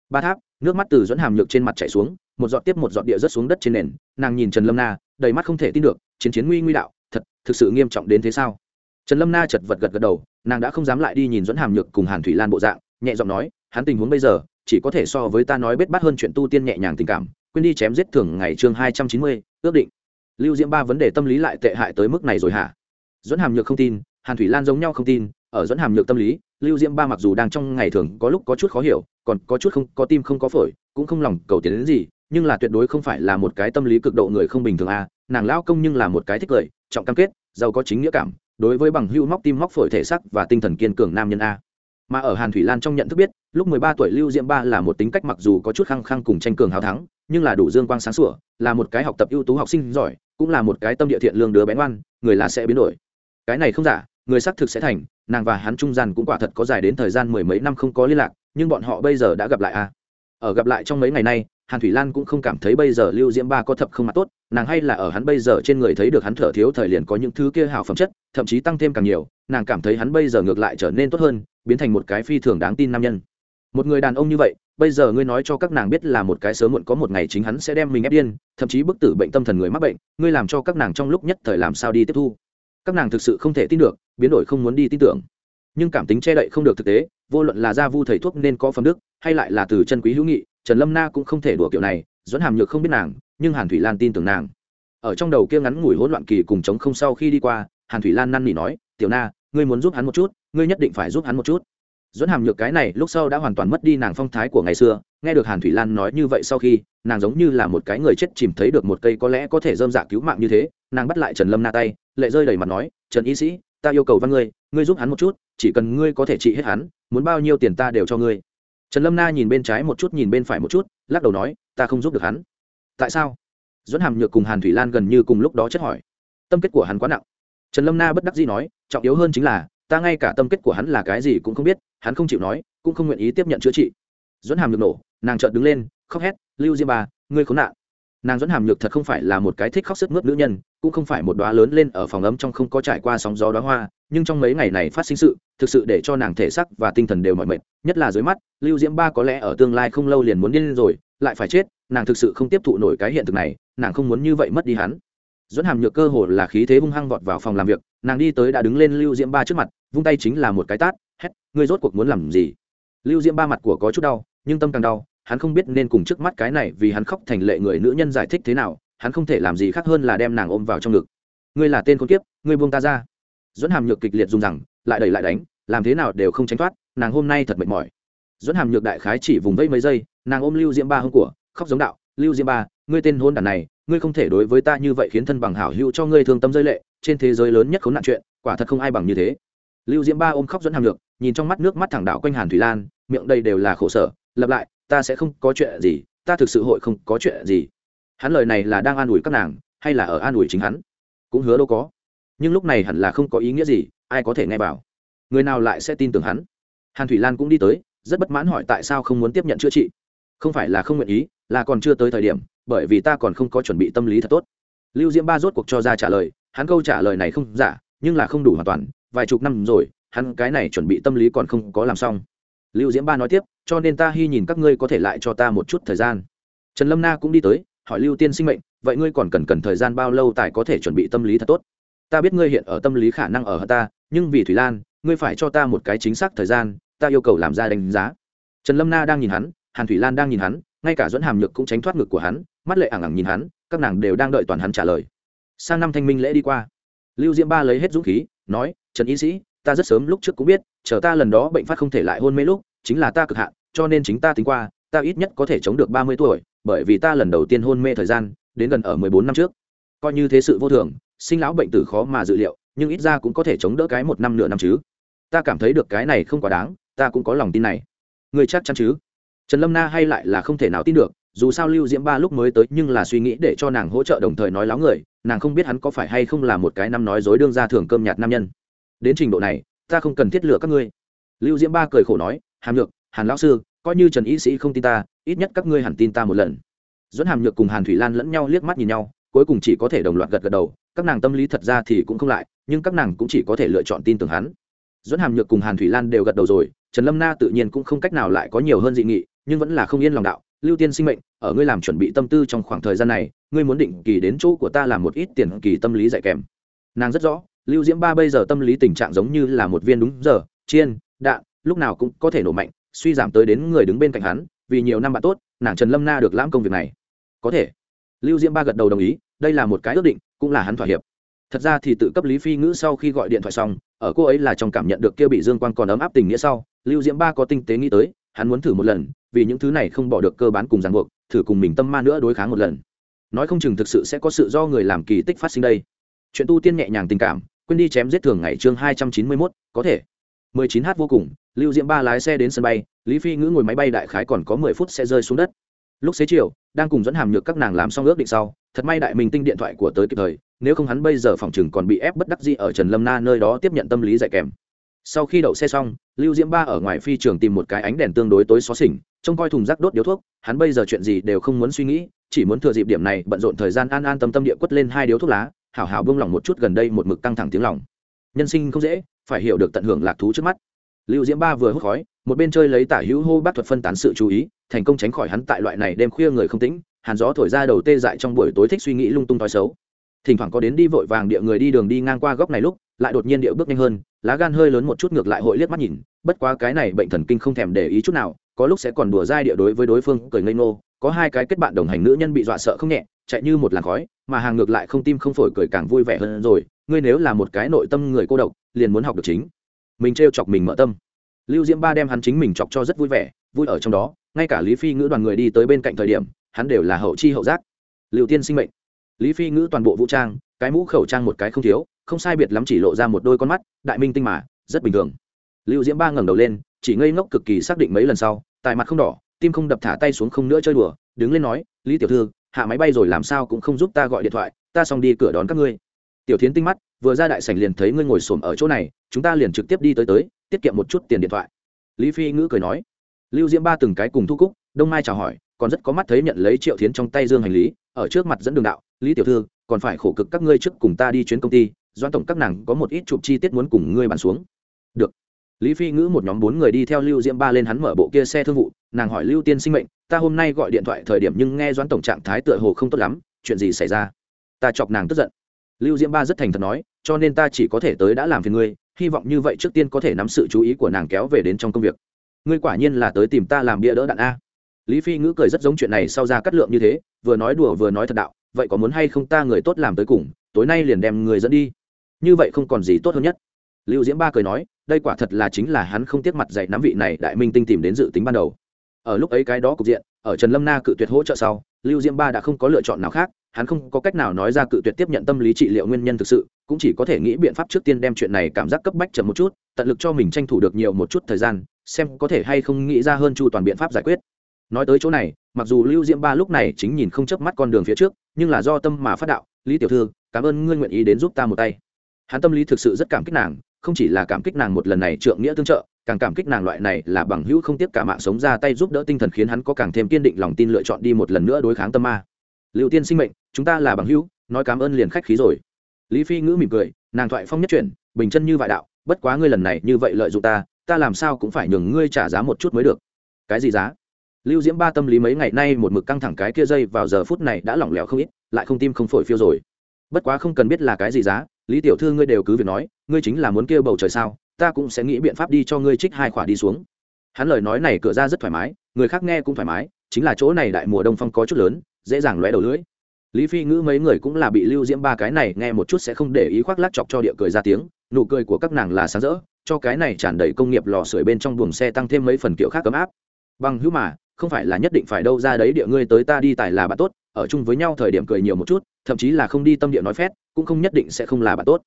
Ba tháp, nước mắt từ dẫn hàm nhược trên mặt chảy xuống, một giọt tiếp một giọt địa rớt xuống đất trên nền, nàng nhìn trần lâm na, đầy mắt không thể tin được, chiến chiến nguy nguy đạo thật, thực sự nghiêm trọng đến thế sao trần lâm na chật vật gật gật đầu, nàng đã không dám lại đi nhìn dẫn hàm nhược cùng hàn thủy lan bộ dạng, nhẹ giọng nói, hắn tình huống bây giờ, chỉ có thể so với ta nói bết bát hơn chuyện tu tiên nhẹ nhàng tình cảm, quên đi chém giết thường ngày chương hai trăm chín mươi, ước định lưu diễm ba vấn đề tâm lý lại tệ hại tới mức này rồi hả dẫn hàm nhược không tin, hàn thủy lan giống nhau không tin, ở dẫn hàm nhược tâm lý, lưu diễm ba mặc dù đang trong ngày thường có lúc có chút khó hiểu, còn có chút không, có tim không có phổi, cũng không lòng cầu tiến đến gì, nhưng là tuyệt đối không phải là một cái tâm lý cực độ người không bình thường à. nàng lao công nhưng là một cái thích cười trọng cam kết, giàu có chính nghĩa cảm, đối với bằng hưu móc tim móc phổi thể sắc và tinh thần kiên cường nam nhân a. Mà ở hàn thủy lan trong nhận thức biết, lúc mười ba tuổi lưu diễm ba là một tính cách mặc dù có chút khăng khăng cùng tranh cường hào thắng, nhưng là đủ dương quang sáng sủa, là một cái học tập ưu tú học sinh giỏi, cũng là một cái tâm địa thiện lương đứa bén ngoan, người là sẽ biến đổi. Cái này không giả, người xác thực sẽ thành, nàng và hắn trung gian cũng quả thật có dài đến thời gian mười mấy năm không có liên lạc, nhưng bọn họ bây giờ đã gặp lại a. Ở gặp lại trong mấy ngày nay hàn thủy lan cũng không cảm thấy bây giờ lưu diễm ba có thập không mặt tốt, nàng hay là ở hắn bây giờ trên người thấy được hắn thở thiếu thời liền có những thứ kia hào phẩm chất, thậm chí tăng thêm càng nhiều, nàng cảm thấy hắn bây giờ ngược lại trở nên tốt hơn, biến thành một cái phi thường đáng tin nam nhân. Một người đàn ông như vậy, bây giờ ngươi nói cho các nàng biết là một cái sớm muộn có một ngày chính hắn sẽ đem mình ép điên, thậm chí bức tử bệnh tâm thần người mắc bệnh, ngươi làm cho các nàng trong lúc nhất thời làm sao đi tiếp thu. Các nàng thực sự không thể tin được, biến đổi không muốn đi tin tưởng. Nhưng cảm tính che đậy không được thực tế, vô luận là gia vu thầy thuốc nên có phẩm đức, hay lại là từ chân quý hữu nghị trần lâm na cũng không thể đùa kiểu này dẫn hàm nhược không biết nàng, nhưng hàn thủy lan tin tưởng nàng. Ở trong đầu kia ngắn ngủi hỗn loạn kỳ cùng chống không sau khi đi qua, hàn thủy lan năn nỉ nói, tiểu na, ngươi muốn giúp hắn một chút, ngươi nhất định phải giúp hắn một chút. Dẫn hàm nhược cái này lúc sau đã hoàn toàn mất đi nàng phong thái của ngày xưa, nghe được hàn thủy lan nói như vậy sau khi, nàng giống như là một cái người chết chìm thấy được một cây có lẽ có thể dơm dạ cứu mạng như thế, nàng bắt lại trần lâm na tay, lệ rơi đầy mặt nói, trần y sĩ, ta yêu cầu văn ngươi ngươi giúp hắn một chút, chỉ cần ngươi có thể trị hết hắn, muốn bao nhiêu tiền ta đều cho ngươi trần lâm na nhìn bên trái một chút, nhìn bên phải một chút, lắc đầu nói, ta không giúp được hắn. Tại sao? Dẫn hàm nhược cùng hàn thủy lan gần như cùng lúc đó chất hỏi. Tâm kết của hắn quá nặng. Trần lâm na bất đắc dĩ nói, trọng yếu hơn chính là, ta ngay cả tâm kết của hắn là cái gì cũng không biết, hắn không chịu nói, cũng không nguyện ý tiếp nhận chữa trị. Dẫn hàm nhược nổ, nàng chợt đứng lên, khóc hét, lưu diêm bà, ngươi khốn nạn. Nàng dẫn hàm nhược thật không phải là một cái thích khóc sức mướt nữ nhân, cũng không phải một đoá lớn lên ở phòng ấm trong không có trải qua sóng gió đoá hoa nhưng trong mấy ngày này phát sinh sự, thực sự để cho nàng thể sắc và tinh thần đều mỏi mệt, nhất là dưới mắt, lưu diễm ba có lẽ ở tương lai không lâu liền muốn điên rồi, lại phải chết, nàng thực sự không tiếp thụ nổi cái hiện thực này, nàng không muốn như vậy mất đi hắn. Dẫn hàm nhược cơ hồ là khí thế hung hăng vọt vào phòng làm việc, nàng đi tới đã đứng lên lưu diễm ba trước mặt, vung tay chính là một cái tát, hét, ngươi rốt cuộc muốn làm gì? Lưu diễm ba mặt của có chút đau, nhưng tâm càng đau, hắn không biết nên cùng trước mắt cái này vì hắn khóc thành lệ người nữ nhân giải thích thế nào, hắn không thể làm gì khác hơn là đem nàng ôm vào trong ngực. Ngươi là tên con kiếp, ngươi buông ta ra dẫn hàm nhược kịch liệt dùng rằng, lại đẩy lại đánh, làm thế nào đều không tránh thoát, nàng hôm nay thật mệt mỏi. Dẫn hàm nhược đại khái chỉ vùng vẫy mấy giây, nàng ôm lưu diễm ba hôm của, khóc giống đạo, lưu diễm ba, ngươi tên hôn đàn này, ngươi không thể đối với ta như vậy khiến thân bằng hảo hữu cho ngươi thương tâm rơi lệ, trên thế giới lớn nhất khốn nạn chuyện, quả thật không ai bằng như thế. Lưu diễm ba ôm khóc dẫn hàm nhược, nhìn trong mắt nước mắt thẳng đạo quanh hàn thủy lan, miệng đây đều là khổ sở lặp lại, ta sẽ không có chuyện gì, ta thực sự hội không có chuyện gì. Hắn lời này là đang an ủi các nàng, hay là ở an ủi chính hắn? Cũng hứa đâu có nhưng lúc này hẳn là không có ý nghĩa gì, ai có thể nghe bảo người nào lại sẽ tin tưởng hắn? Hàn thủy lan cũng đi tới, rất bất mãn hỏi tại sao không muốn tiếp nhận chữa trị. Không phải là không nguyện ý, là còn chưa tới thời điểm, bởi vì ta còn không có chuẩn bị tâm lý thật tốt. Lưu diễm ba rốt cuộc cho ra trả lời, hắn câu trả lời này không giả, nhưng là không đủ hoàn toàn, vài chục năm rồi, hắn cái này chuẩn bị tâm lý còn không có làm xong. Lưu diễm ba nói tiếp, cho nên ta hy nhìn các ngươi có thể lại cho ta một chút thời gian. Trần lâm na cũng đi tới, hỏi lưu tiên sinh mệnh, vậy ngươi còn cần cần thời gian bao lâu tài có thể chuẩn bị tâm lý thật tốt? Ta biết ngươi hiện ở tâm lý khả năng ở ta, nhưng vì thủy lan, ngươi phải cho ta một cái chính xác thời gian, ta yêu cầu làm ra đánh giá. Trần lâm na đang nhìn hắn, hàn thủy lan đang nhìn hắn, ngay cả dẫn hàm nhược cũng tránh thoát ngực của hắn, mắt lệ ẳng ẳng nhìn hắn, các nàng đều đang đợi toàn hắn trả lời. Sang năm thanh minh lễ đi qua. Lưu diễm ba lấy hết dũng khí, nói, trần y sĩ, ta rất sớm lúc trước cũng biết, chờ ta lần đó bệnh phát không thể lại hôn mê lúc, chính là ta cực hạn, cho nên chính ta tính qua, ta ít nhất có thể chống được ba mươi tuổi, bởi vì ta lần đầu tiên hôn mê thời gian, đến gần ở mười bốn năm trước. Coi như thế sự vô thường sinh lão bệnh tử khó mà dự liệu, nhưng ít ra cũng có thể chống đỡ cái một năm nửa năm chứ. Ta cảm thấy được cái này không quá đáng, ta cũng có lòng tin này. Người chắc chắn chứ? Trần lâm na hay lại là không thể nào tin được, dù sao lưu diễm ba lúc mới tới nhưng là suy nghĩ để cho nàng hỗ trợ đồng thời nói láo người, nàng không biết hắn có phải hay không là một cái năm nói dối đương ra thường cơm nhạt nam nhân. Đến trình độ này, ta không cần thiết lựa các ngươi. Lưu diễm ba cười khổ nói, hàm nhược, hàn lão sư, coi như trần y sĩ không tin ta, ít nhất các ngươi hẳn tin ta một lần. Dẫn hàm nhược cùng hàn thủy lan lẫn nhau liếc mắt nhìn nhau, cuối cùng chỉ có thể đồng loạt gật gật đầu các nàng tâm lý thật ra thì cũng không lại, nhưng các nàng cũng chỉ có thể lựa chọn tin tưởng hắn. Dẫn hàm nhược cùng hàn thủy lan đều gật đầu rồi, trần lâm na tự nhiên cũng không cách nào lại có nhiều hơn dị nghị, nhưng vẫn là không yên lòng đạo, lưu tiên sinh mệnh, ở ngươi làm chuẩn bị tâm tư trong khoảng thời gian này, ngươi muốn định kỳ đến chỗ của ta làm một ít tiền kỳ tâm lý dạy kèm. Nàng rất rõ, lưu diễm ba bây giờ tâm lý tình trạng giống như là một viên đúng giờ, chiên, đạn, lúc nào cũng có thể nổ mạnh, suy giảm tới đến người đứng bên cạnh hắn, vì nhiều năm bạn tốt, nàng trần lâm na được lãm công việc này. Có thể. Lưu diễm ba gật đầu đồng ý đây là một cái ước định, cũng là hắn thỏa hiệp. Thật ra thì tự cấp lý phi ngữ sau khi gọi điện thoại xong, ở cô ấy là trong cảm nhận được kia bị dương quan còn ấm áp tình nghĩa sau, lưu diễm ba có tinh tế nghĩ tới, hắn muốn thử một lần, vì những thứ này không bỏ được cơ bán cùng ràng buộc, thử cùng mình tâm ma nữa đối kháng một lần. Nói không chừng thực sự sẽ có sự do người làm kỳ tích phát sinh đây. Chuyện tu tiên nhẹ nhàng tình cảm, quên đi chém giết thường ngày chương hai trăm chín mươi mốt, có thể. mười chín h vô cùng, lưu diễm ba lái xe đến sân bay, lý phi ngữ ngồi máy bay đại khái còn có mười phút sẽ rơi xuống đất. Lúc xế chiều, đang cùng dẫn hàm nhược các nàng làm xong ước định sau thật may đại minh tinh điện thoại của tới kịp thời, nếu không hắn bây giờ phòng chừng còn bị ép bất đắc dĩ ở trần lâm na nơi đó tiếp nhận tâm lý dạy kèm. Sau khi đậu xe xong, lưu diễm ba ở ngoài phi trường tìm một cái ánh đèn tương đối tối xó xỉnh, trông coi thùng rác đốt điếu thuốc, hắn bây giờ chuyện gì đều không muốn suy nghĩ, chỉ muốn thừa dịp điểm này bận rộn thời gian an an tâm tâm địa quất lên hai điếu thuốc lá, hảo hảo buông lỏng một chút gần đây một mực căng thẳng tiếng lòng. Nhân sinh không dễ, phải hiểu được tận hưởng lạc thú trước mắt. Lưu diễm ba vừa hút khói, một bên chơi lấy tả hữu hô bác thuật phân tán sự chú ý, thành công tránh khỏi hắn tại loại này đêm khuya người không tĩnh hàn gió thổi ra đầu tê dại trong buổi tối thích suy nghĩ lung tung thói xấu. Thỉnh thoảng có đến đi vội vàng địa người đi đường đi ngang qua góc này lúc, lại đột nhiên địa bước nhanh hơn, lá gan hơi lớn một chút ngược lại hội liếc mắt nhìn, bất quá cái này bệnh thần kinh không thèm để ý chút nào, có lúc sẽ còn đùa dai địa đối với đối phương cười ngây ngô, có hai cái kết bạn đồng hành nữ nhân bị dọa sợ không nhẹ, chạy như một làn khói, mà hàng ngược lại không tim không phổi cười càng vui vẻ hơn rồi, ngươi nếu là một cái nội tâm người cô độc, liền muốn học được chính. Mình trêu chọc mình mở tâm. Lưu diễm ba đem hắn chính mình chọc cho rất vui vẻ, vui ở trong đó, ngay cả lý phi ngữ đoàn người đi tới bên cạnh thời điểm hắn đều là hậu chi hậu giác. Liệu tiên sinh mệnh. Lý phi ngữ toàn bộ vũ trang, cái mũ khẩu trang một cái không thiếu, không sai biệt lắm chỉ lộ ra một đôi con mắt, đại minh tinh mà, rất bình thường. Lưu diễm ba ngẩng đầu lên, chỉ ngây ngốc cực kỳ xác định mấy lần sau tại mặt không đỏ, tim không đập thả tay xuống không nữa chơi đùa, đứng lên nói, lý tiểu thư, hạ máy bay rồi làm sao cũng không giúp ta gọi điện thoại, ta xong đi cửa đón các ngươi. Tiểu thiến tinh mắt, vừa ra đại sảnh liền thấy ngươi ngồi xổm ở chỗ này, chúng ta liền trực tiếp đi tới tới, tiết kiệm một chút tiền điện thoại. Lý phi ngữ cười nói. Lưu diễm ba từng cái cùng thu cúc, đông mai chào hỏi còn rất có mắt thấy nhận lấy triệu thiến trong tay dương hành lý, ở trước mặt dẫn đường đạo, lý tiểu thư, còn phải khổ cực các ngươi trước cùng ta đi chuyến công ty doan tổng các nàng có một ít chụp chi tiết muốn cùng ngươi bàn xuống. Được. Lý phi ngữ một nhóm bốn người đi theo lưu diễm ba lên hắn mở bộ kia xe thương vụ, nàng hỏi lưu tiên sinh mệnh, ta hôm nay gọi điện thoại thời điểm nhưng nghe doan tổng trạng thái tựa hồ không tốt lắm, chuyện gì xảy ra? Ta chọc nàng tức giận. Lưu diễm ba rất thành thật nói, cho nên ta chỉ có thể tới đã làm phiền ngươi, hy vọng như vậy trước tiên có thể nắm sự chú ý của nàng kéo về đến trong công việc. Ngươi quả nhiên là tới tìm ta làm bia đỡ đạn a lý phi ngữ cười rất giống chuyện này sau ra cắt lượng như thế, vừa nói đùa vừa nói thật đạo, vậy có muốn hay không ta người tốt làm tới cùng, tối nay liền đem người dẫn đi. Như vậy không còn gì tốt hơn nhất. Lưu diễm ba cười nói, đây quả thật là chính là hắn không tiếc mặt dạy nắm vị này đại minh tinh tìm đến dự tính ban đầu. Ở lúc ấy cái đó cục diện, ở trần lâm na cự tuyệt hỗ trợ sau, lưu diễm ba đã không có lựa chọn nào khác, hắn không có cách nào nói ra cự tuyệt tiếp nhận tâm lý trị liệu nguyên nhân thực sự, cũng chỉ có thể nghĩ biện pháp trước tiên đem chuyện này cảm giác cấp bách chậm một chút, tận lực cho mình tranh thủ được nhiều một chút thời gian, xem có thể hay không nghĩ ra hơn chu toàn biện pháp giải quyết nói tới chỗ này, mặc dù lưu diễm ba lúc này chính nhìn không chớp mắt con đường phía trước, nhưng là do tâm mà phát đạo, lý tiểu thư, cảm ơn ngươi nguyện ý đến giúp ta một tay. Hắn tâm lý thực sự rất cảm kích nàng, không chỉ là cảm kích nàng một lần này trượng nghĩa tương trợ, càng cảm kích nàng loại này là bằng hữu không tiếp cả mạng sống ra tay giúp đỡ tinh thần khiến hắn có càng thêm kiên định lòng tin lựa chọn đi một lần nữa đối kháng tâm ma. Liệu tiên sinh mệnh, chúng ta là bằng hữu, nói cảm ơn liền khách khí rồi. Lý phi ngữ mỉm cười, nàng thoại phong nhất chuyển, bình chân như vại đạo, bất quá ngươi lần này như vậy lợi dụng ta ta làm sao cũng phải nhường ngươi trả giá một chút mới được. Cái gì giá? Lưu diễm ba tâm lý mấy ngày nay một mực căng thẳng cái kia dây vào giờ phút này đã lỏng lẻo không ít, lại không tim không phổi phiêu rồi. Bất quá không cần biết là cái gì giá, lý tiểu thư ngươi đều cứ việc nói, ngươi chính là muốn kêu bầu trời sao, ta cũng sẽ nghĩ biện pháp đi cho ngươi trích hai khỏa đi xuống. Hắn lời nói này cửa ra rất thoải mái, người khác nghe cũng thoải mái, chính là chỗ này đại mùa đông phong có chút lớn, dễ dàng lóe đầu lưỡi. Lý phi ngữ mấy người cũng là bị lưu diễm ba cái này nghe một chút sẽ không để ý khoác lác chọc cho địa cười ra tiếng, nụ cười của các nàng là sáng rỡ, cho cái này tràn đầy công nghiệp lò sưởi bên trong buồng xe tăng thêm mấy phần kiểu khác ấm áp. Bằng hữu mà không phải là nhất định phải đâu, ra đấy địa ngươi tới ta đi tài là bạn tốt, ở chung với nhau thời điểm cười nhiều một chút, thậm chí là không đi tâm địa nói phét, cũng không nhất định sẽ không là bạn tốt.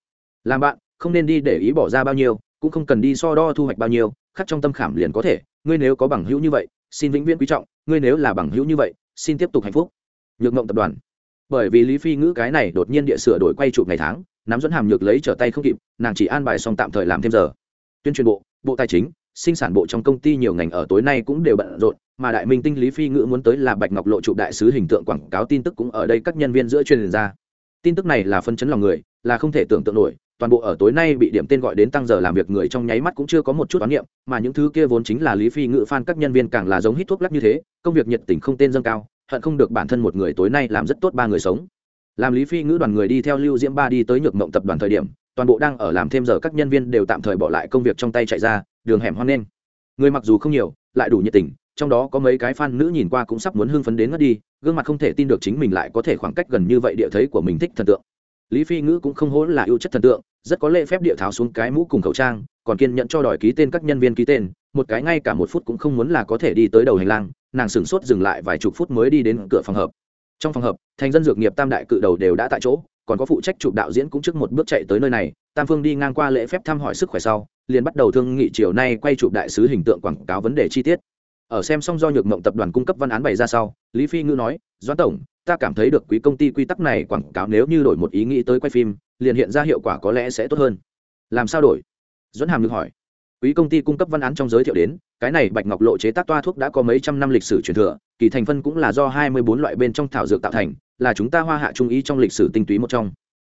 Làm bạn, không nên đi để ý bỏ ra bao nhiêu, cũng không cần đi so đo thu hoạch bao nhiêu, khắc trong tâm khảm liền có thể, ngươi nếu có bằng hữu như vậy, xin vĩnh viễn quý trọng, ngươi nếu là bằng hữu như vậy, xin tiếp tục hạnh phúc. Nhược mộng tập đoàn. Bởi vì lý phi ngữ cái này đột nhiên địa sửa đổi quay chụp ngày tháng, nắm dẫn hàm nhược lấy trở tay không kịp, nàng chỉ an bài xong tạm thời làm thêm giờ. Tuyên truyền bộ bộ tài chính, sinh sản bộ trong công ty nhiều ngành ở tối nay cũng đều bận rộn mà đại minh tinh lý phi ngữ muốn tới là bạch ngọc lộ trụ đại sứ hình tượng quảng cáo tin tức cũng ở đây các nhân viên giữa truyền ra. Tin tức này là phân chấn lòng người, là không thể tưởng tượng nổi, toàn bộ ở tối nay bị điểm tên gọi đến tăng giờ làm việc người trong nháy mắt cũng chưa có một chút toán niệm, mà những thứ kia vốn chính là lý phi ngữ phan các nhân viên càng là giống hít thuốc lắc như thế, công việc nhiệt tình không tên dâng cao, hận không được bản thân một người tối nay làm rất tốt ba người sống. Làm lý phi ngữ đoàn người đi theo lưu diễm ba đi tới nhược mộng tập đoàn thời điểm, toàn bộ đang ở làm thêm giờ các nhân viên đều tạm thời bỏ lại công việc trong tay chạy ra, đường hẻm hoang nghênh người mặc dù không nhiều, lại đủ nhiệt tình trong đó có mấy cái fan nữ nhìn qua cũng sắp muốn hưng phấn đến ngất đi, gương mặt không thể tin được chính mình lại có thể khoảng cách gần như vậy địa thấy của mình thích thần tượng. Lý phi ngữ cũng không hỗn là yêu chất thần tượng, rất có lễ phép địa tháo xuống cái mũ cùng khẩu trang, còn kiên nhận cho đòi ký tên các nhân viên ký tên, một cái ngay cả một phút cũng không muốn là có thể đi tới đầu hành lang, nàng sửng sốt dừng lại vài chục phút mới đi đến cửa phòng hợp trong phòng hợp thành dân dược nghiệp tam đại cự đầu đều đã tại chỗ, còn có phụ trách chụp đạo diễn cũng trước một bước chạy tới nơi này, tam phương đi ngang qua lễ phép thăm hỏi sức khỏe sau, liền bắt đầu thương nghị chiều nay quay chụp đại sứ hình tượng quảng cáo vấn đề chi tiết ở xem xong do nhược mộng tập đoàn cung cấp văn án bày ra sau, lý phi ngư nói, doãn tổng, ta cảm thấy được quý công ty quy tắc này quảng cáo nếu như đổi một ý nghĩ tới quay phim, liền hiện ra hiệu quả có lẽ sẽ tốt hơn. Làm sao đổi? Doãn hàm được hỏi. Quý công ty cung cấp văn án trong giới thiệu đến, cái này bạch ngọc lộ chế tác toa thuốc đã có mấy trăm năm lịch sử truyền thừa, kỳ thành phân cũng là do hai mươi bốn loại bên trong thảo dược tạo thành, là chúng ta hoa hạ trung ý trong lịch sử tinh túy một trong.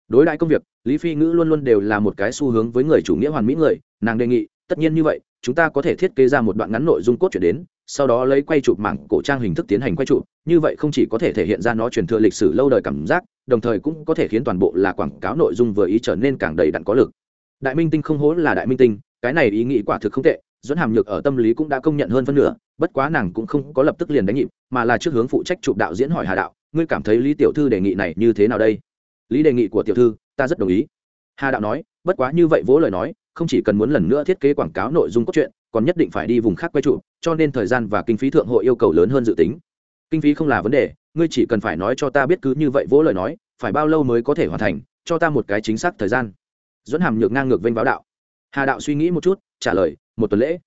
Đối đại công việc, lý phi ngữ luôn luôn đều là một cái xu hướng với người chủ nghĩa hoàn mỹ người, nàng đề nghị, tất nhiên như vậy, chúng ta có thể thiết kế ra một đoạn ngắn nội dung cốt truyện đến sau đó lấy quay chụp mảng cổ trang hình thức tiến hành quay chụp, như vậy không chỉ có thể thể hiện ra nó truyền thừa lịch sử lâu đời cảm giác, đồng thời cũng có thể khiến toàn bộ là quảng cáo nội dung vừa ý trở nên càng đầy đặn có lực. Đại minh tinh không hố là đại minh tinh, cái này ý nghĩ quả thực không tệ dẫn hàm nhược ở tâm lý cũng đã công nhận hơn phân nửa, bất quá nàng cũng không có lập tức liền đánh nhịp, mà là trước hướng phụ trách chụp đạo diễn hỏi hà đạo, ngươi cảm thấy lý tiểu thư đề nghị này như thế nào đây? Lý đề nghị của tiểu thư, ta rất đồng ý. Hà đạo nói, bất quá như vậy vỗ lời nói không chỉ cần muốn lần nữa thiết kế quảng cáo nội dung cốt truyện, còn nhất định phải đi vùng khác quay trụ, cho nên thời gian và kinh phí thượng hội yêu cầu lớn hơn dự tính. Kinh phí không là vấn đề, ngươi chỉ cần phải nói cho ta biết cứ như vậy vỗ lời nói, phải bao lâu mới có thể hoàn thành, cho ta một cái chính xác thời gian. Dẫn hàm nhược ngang ngược vênh báo đạo. Hà đạo suy nghĩ một chút, trả lời, một tuần lễ.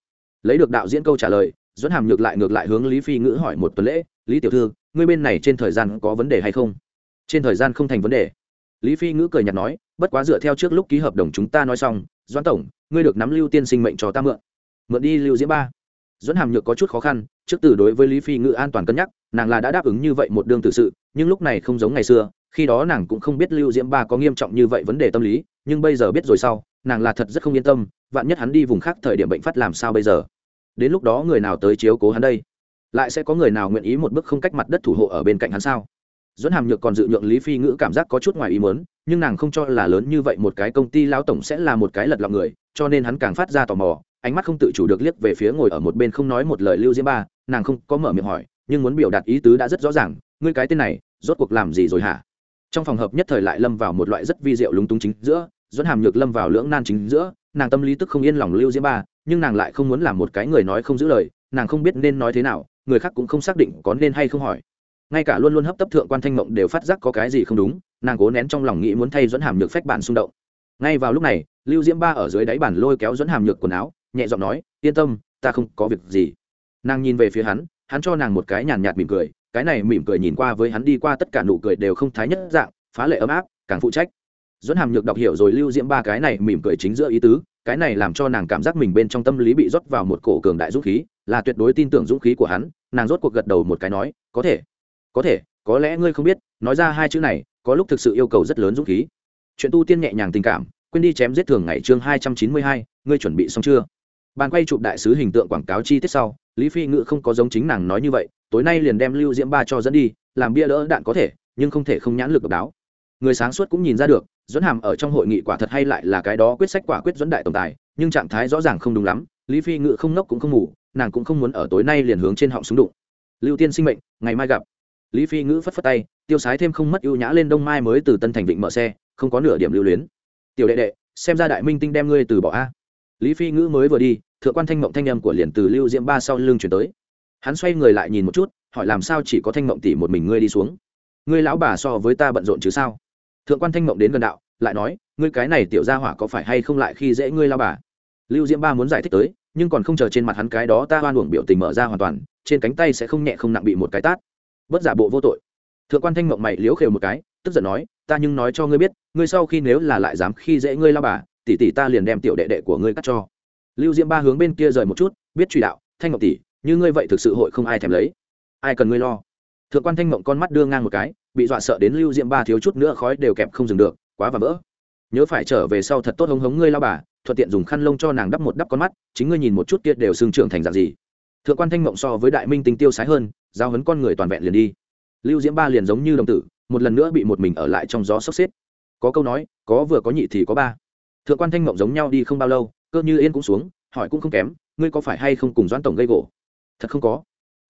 Lấy được đạo diễn câu trả lời dẫn hàm nhược lại ngược lại hướng lý phi ngữ hỏi một tuần lễ, lý tiểu thư, ngươi bên này trên thời gian có vấn đề hay không? Trên thời gian không thành vấn đề. Lý phi ngữ cười nhạt nói, bất quá dựa theo trước lúc ký hợp đồng chúng ta nói xong doãn tổng, ngươi được nắm lưu tiên sinh mệnh cho ta mượn. Mượn đi, lưu diễm ba. Doãn hàm nhược có chút khó khăn, trước từ đối với lý phi ngữ an toàn cân nhắc, nàng là đã đáp ứng như vậy một đương tự sự, nhưng lúc này không giống ngày xưa, khi đó nàng cũng không biết lưu diễm ba có nghiêm trọng như vậy vấn đề tâm lý, nhưng bây giờ biết rồi sau, nàng là thật rất không yên tâm, vạn nhất hắn đi vùng khác thời điểm bệnh phát làm sao bây giờ? Đến lúc đó người nào tới chiếu cố hắn đây? Lại sẽ có người nào nguyện ý một bước không cách mặt đất thủ hộ ở bên cạnh hắn sao? Dẫn hàm nhược còn dự nhượng lý phi ngữ cảm giác có chút ngoài ý muốn, nhưng nàng không cho là lớn như vậy một cái công ty lão tổng sẽ là một cái lật lọng người, cho nên hắn càng phát ra tò mò, ánh mắt không tự chủ được liếc về phía ngồi ở một bên không nói một lời lưu diễm ba, nàng không có mở miệng hỏi, nhưng muốn biểu đạt ý tứ đã rất rõ ràng, ngươi cái tên này, rốt cuộc làm gì rồi hả? Trong phòng hợp nhất thời lại lâm vào một loại rất vi diệu lúng túng chính giữa dẫn hàm nhược lâm vào lưỡng nan chính giữa, nàng tâm lý tức không yên lòng lưu diễm ba, nhưng nàng lại không muốn làm một cái người nói không giữ lời, nàng không biết nên nói thế nào, người khác cũng không xác định có nên hay không hỏi ngay cả luôn luôn hấp tấp thượng quan thanh mộng đều phát giác có cái gì không đúng, nàng cố nén trong lòng nghĩ muốn thay dẫn hàm nhược phách bản xung động. Ngay vào lúc này, lưu diễm ba ở dưới đáy bản lôi kéo dẫn hàm nhược quần áo, nhẹ giọng nói, yên tâm, ta không có việc gì. Nàng nhìn về phía hắn hắn cho nàng một cái nhàn nhạt mỉm cười, cái này mỉm cười nhìn qua với hắn đi qua tất cả nụ cười đều không thái nhất dạng, phá lệ ấm áp, càng phụ trách. Dẫn hàm nhược đọc hiểu rồi lưu diễm ba cái này mỉm cười chính giữa ý tứ, cái này làm cho nàng cảm giác mình bên trong tâm lý bị rót vào một cổ cường đại dũng khí, là tuyệt đối tin tưởng dũng khí của hắn, nàng rốt cuộc gật đầu một cái nói, có thể có thể, có lẽ ngươi không biết, nói ra hai chữ này, có lúc thực sự yêu cầu rất lớn dũng khí. Chuyện tu tiên nhẹ nhàng tình cảm, quên đi chém giết thường ngày chương hai trăm chín mươi hai, ngươi chuẩn bị xong chưa? Bàn quay chụp đại sứ hình tượng quảng cáo chi tiết sau, lý phi ngự không có giống chính nàng nói như vậy, tối nay liền đem lưu diễm ba cho dẫn đi, làm bia đỡ đạn có thể, nhưng không thể không nhãn lực độc đáo. Người sáng suốt cũng nhìn ra được dẫn hàm ở trong hội nghị quả thật hay lại là cái đó quyết sách quả quyết dẫn đại tổng tài, nhưng trạng thái rõ ràng không đúng lắm, lý phi ngự không nốc cũng không ngủ, nàng cũng không muốn ở tối nay liền hướng trên họng súng đụng. Lưu tiên sinh mệnh, ngày mai gặp lý phi ngữ phất phất tay, tiêu sái thêm không mất ưu nhã lên đông mai mới từ tân thành vịnh mở xe, không có nửa điểm lưu luyến. Tiểu đệ đệ, xem ra đại minh tinh đem ngươi từ bỏ a. Lý phi ngữ mới vừa đi, thượng quan thanh mộng thanh âm của liền từ lưu diễm ba sau lưng chuyển tới. Hắn xoay người lại nhìn một chút, hỏi làm sao chỉ có thanh mộng tỷ một mình ngươi đi xuống? Ngươi lão bà so với ta bận rộn chứ sao? Thượng quan thanh mộng đến gần đạo, lại nói, ngươi cái này tiểu gia hỏa có phải hay không lại khi dễ ngươi lao bà? Lưu diễm ba muốn giải thích tới, nhưng còn không chờ trên mặt hắn cái đó ta hoan uổng biểu tình mở ra hoàn toàn, trên cánh tay sẽ không nhẹ không nặng bị một cái tát bất giả bộ vô tội. Thượng quan thanh mộng mày liếu khều một cái, tức giận nói, ta nhưng nói cho ngươi biết, ngươi sau khi nếu là lại dám khi dễ ngươi lao bà, tỷ tỷ ta liền đem tiểu đệ đệ của ngươi cắt cho. Lưu diễm ba hướng bên kia rời một chút, biết truy đạo, thanh ngọc tỷ, như ngươi vậy thực sự hội không ai thèm lấy. Ai cần ngươi lo? Thượng quan thanh mộng con mắt đưa ngang một cái, bị dọa sợ đến lưu diễm ba thiếu chút nữa khói đều kẹp không dừng được, quá và vỡ. Nhớ phải trở về sau thật tốt hống hống ngươi lao bà, thuận tiện dùng khăn lông cho nàng đắp một đắp con mắt, chính ngươi nhìn một chút kia đều xương trưởng thành dạng gì. Thượng quan thanh mộng so với đại minh tinh tiêu sái hơn giao hấn con người toàn vẹn liền đi. Lưu diễm ba liền giống như đồng tử, một lần nữa bị một mình ở lại trong gió sốc xếp. Có câu nói, có vừa có nhị thì có ba. Thượng quan thanh mộng giống nhau đi không bao lâu, cơ như yên cũng xuống, hỏi cũng không kém, ngươi có phải hay không cùng doãn tổng gây gỗ? Thật không có.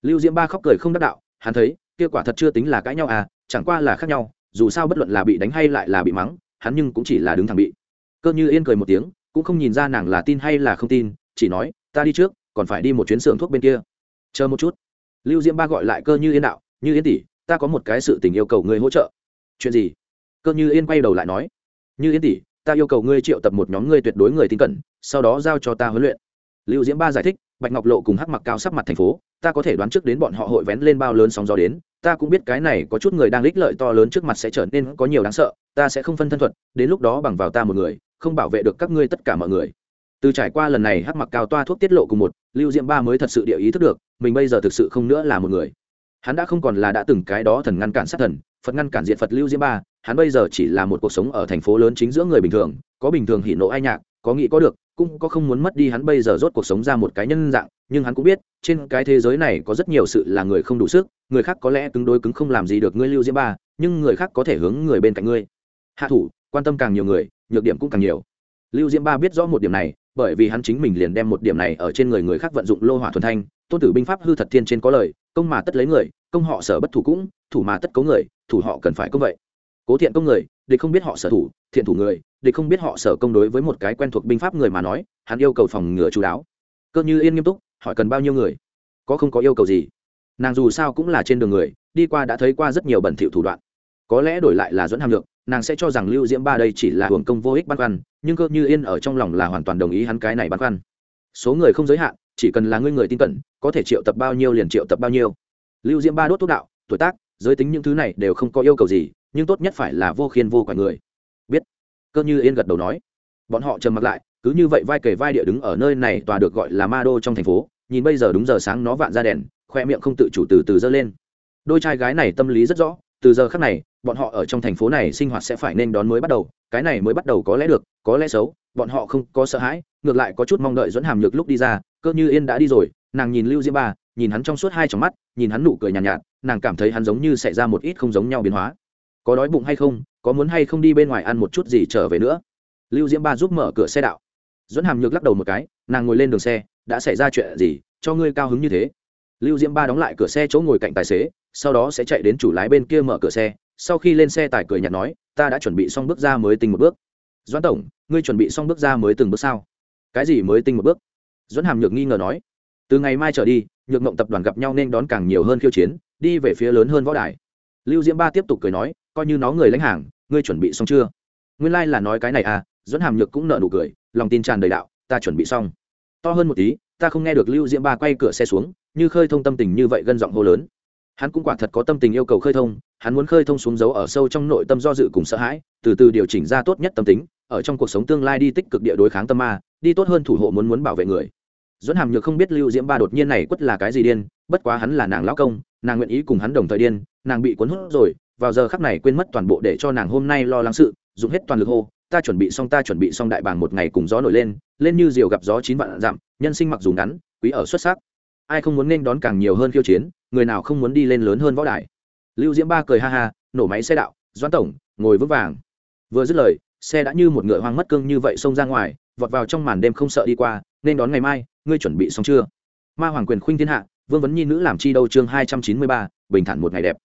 Lưu diễm ba khóc cười không đắc đạo, hắn thấy, kia quả thật chưa tính là cãi nhau à chẳng qua là khác nhau, dù sao bất luận là bị đánh hay lại là bị mắng, hắn nhưng cũng chỉ là đứng thẳng bị. Cơ như yên cười một tiếng, cũng không nhìn ra nàng là tin hay là không tin, chỉ nói, ta đi trước, còn phải đi một chuyến xưởng thuốc bên kia. Chờ một chút lưu diễm ba gọi lại cơ như yên đạo, như yên tỷ, ta có một cái sự tình yêu cầu ngươi hỗ trợ. Chuyện gì? Cơ như yên quay đầu lại nói, như yên tỷ, ta yêu cầu ngươi triệu tập một nhóm ngươi tuyệt đối người tin cẩn, sau đó giao cho ta huấn luyện. Lưu diễm ba giải thích, bạch ngọc lộ cùng hắc mặc cao sắp mặt thành phố, ta có thể đoán trước đến bọn họ hội vén lên bao lớn sóng gió đến, ta cũng biết cái này có chút người đang lích lợi to lớn trước mặt sẽ trở nên có nhiều đáng sợ, ta sẽ không phân thân thuật, đến lúc đó bằng vào ta một người, không bảo vệ được các ngươi tất cả mọi người. Từ trải qua lần này hắc mặc cao toa thuốc tiết lộ cùng một lưu diễm ba mới thật sự địa ý thức được, mình bây giờ thực sự không nữa là một người. Hắn đã không còn là đã từng cái đó thần ngăn cản sát thần, phật ngăn cản diện phật lưu diễm ba, hắn bây giờ chỉ là một cuộc sống ở thành phố lớn chính giữa người bình thường, có bình thường hỉ nộ ai nhạc, có nghĩ có được, cũng có không muốn mất đi hắn bây giờ rốt cuộc sống ra một cái nhân dạng, nhưng hắn cũng biết, trên cái thế giới này có rất nhiều sự là người không đủ sức, người khác có lẽ cứng đối cứng không làm gì được ngươi lưu diễm ba, nhưng người khác có thể hướng người bên cạnh ngươi. Hạ thủ, quan tâm càng nhiều người, nhược điểm cũng càng nhiều. Lưu diễm ba biết rõ một điểm này bởi vì hắn chính mình liền đem một điểm này ở trên người người khác vận dụng lô hỏa thuần thanh, tôn tử binh pháp hư thật thiên trên có lời, công mà tất lấy người, công họ sở bất thủ cũng, thủ mà tất cấu người, thủ họ cần phải công vậy. Cố thiện công người, địch không biết họ sở thủ, thiện thủ người, địch không biết họ sở công đối với một cái quen thuộc binh pháp người mà nói, hắn yêu cầu phòng ngừa chú đáo. Cơ như yên nghiêm túc, hỏi cần bao nhiêu người? Có không có yêu cầu gì? Nàng dù sao cũng là trên đường người, đi qua đã thấy qua rất nhiều bẩn thỉu thủ đoạn. Có lẽ đổi lại là dẫn hàm lượng nàng sẽ cho rằng lưu diễm ba đây chỉ là hưởng công vô ích băn khoăn, nhưng cơ như yên ở trong lòng là hoàn toàn đồng ý hắn cái này băn khoăn. Số người không giới hạn, chỉ cần là ngươi người tin cẩn, có thể triệu tập bao nhiêu liền triệu tập bao nhiêu. Lưu diễm ba đốt thuốc đạo, tuổi tác, giới tính những thứ này đều không có yêu cầu gì, nhưng tốt nhất phải là vô khiên vô quả người. Biết. Cơ như yên gật đầu nói. Bọn họ trầm mặc lại, cứ như vậy vai kề vai địa đứng ở nơi này tòa được gọi là ma đô trong thành phố, nhìn bây giờ đúng giờ sáng nó vạn ra đèn, khoe miệng không tự chủ từ từ dơ lên. Đôi trai gái này tâm lý rất rõ từ giờ khác này bọn họ ở trong thành phố này sinh hoạt sẽ phải nên đón mới bắt đầu cái này mới bắt đầu có lẽ được có lẽ xấu bọn họ không có sợ hãi ngược lại có chút mong đợi dẫn hàm nhược lúc đi ra cơ như yên đã đi rồi nàng nhìn lưu diễm ba nhìn hắn trong suốt hai trong mắt nhìn hắn nụ cười nhàn nhạt, nhạt nàng cảm thấy hắn giống như xảy ra một ít không giống nhau biến hóa. Có đói bụng hay không có muốn hay không đi bên ngoài ăn một chút gì trở về nữa. Lưu diễm ba giúp mở cửa xe đạo. Dẫn hàm nhược lắc đầu một cái nàng ngồi lên đường xe đã xảy ra chuyện gì cho ngươi cao hứng như thế. Lưu diễm ba đóng lại cửa xe chỗ ngồi cạnh tài xế sau đó sẽ chạy đến chủ lái bên kia mở cửa xe, sau khi lên xe tài cười nhạt nói, ta đã chuẩn bị xong bước ra mới tinh một bước. Doãn tổng, ngươi chuẩn bị xong bước ra mới từng bước sao? Cái gì mới tinh một bước? Doãn hàm nhược nghi ngờ nói. Từ ngày mai trở đi, nhược mộng tập đoàn gặp nhau nên đón càng nhiều hơn khiêu chiến, đi về phía lớn hơn võ đài. Lưu diễm ba tiếp tục cười nói, coi như nó người lãnh hàng, ngươi chuẩn bị xong chưa? Nguyên lai、like、là nói cái này à. Doãn hàm nhược cũng nợ nụ cười, lòng tin tràn đầy đạo, ta chuẩn bị xong. To hơn một tí, ta không nghe được lưu diễm ba quay cửa xe xuống, như khơi thông tâm tình như vậy gân giọng hô lớn hắn cũng quả thật có tâm tình yêu cầu khơi thông, hắn muốn khơi thông xuống dấu ở sâu trong nội tâm do dự cùng sợ hãi, từ từ điều chỉnh ra tốt nhất tâm tính, ở trong cuộc sống tương lai đi tích cực địa đối kháng tâm ma, đi tốt hơn thủ hộ muốn muốn bảo vệ người. Dẫn hàm nhược không biết lưu diễm ba đột nhiên này quất là cái gì điên, bất quá hắn là nàng lão công, nàng nguyện ý cùng hắn đồng thời điên, nàng bị cuốn hút rồi, vào giờ khắc này quên mất toàn bộ để cho nàng hôm nay lo lắng sự, dùng hết toàn lực hô, ta chuẩn bị xong, ta chuẩn bị xong đại bàng một ngày cùng gió nổi lên lên như diều gặp gió chín vạn dặm, nhân sinh mặc dù ngắn, quý ở xuất sắc. Ai không muốn nên đón càng nhiều hơn khiêu chiến? Người nào không muốn đi lên lớn hơn võ đài? Lưu diễm ba cười ha ha, nổ máy xe đạo, doãn tổng, ngồi vững vàng. Vừa dứt lời, xe đã như một ngựa hoang mất cương như vậy xông ra ngoài, vọt vào trong màn đêm không sợ đi qua, nên đón ngày mai, ngươi chuẩn bị xong chưa? Ma hoàng quyền khuynh thiên hạ, vương vấn nhi nữ làm chi đâu chương hai trăm chín mươi ba, bình thản một ngày đẹp.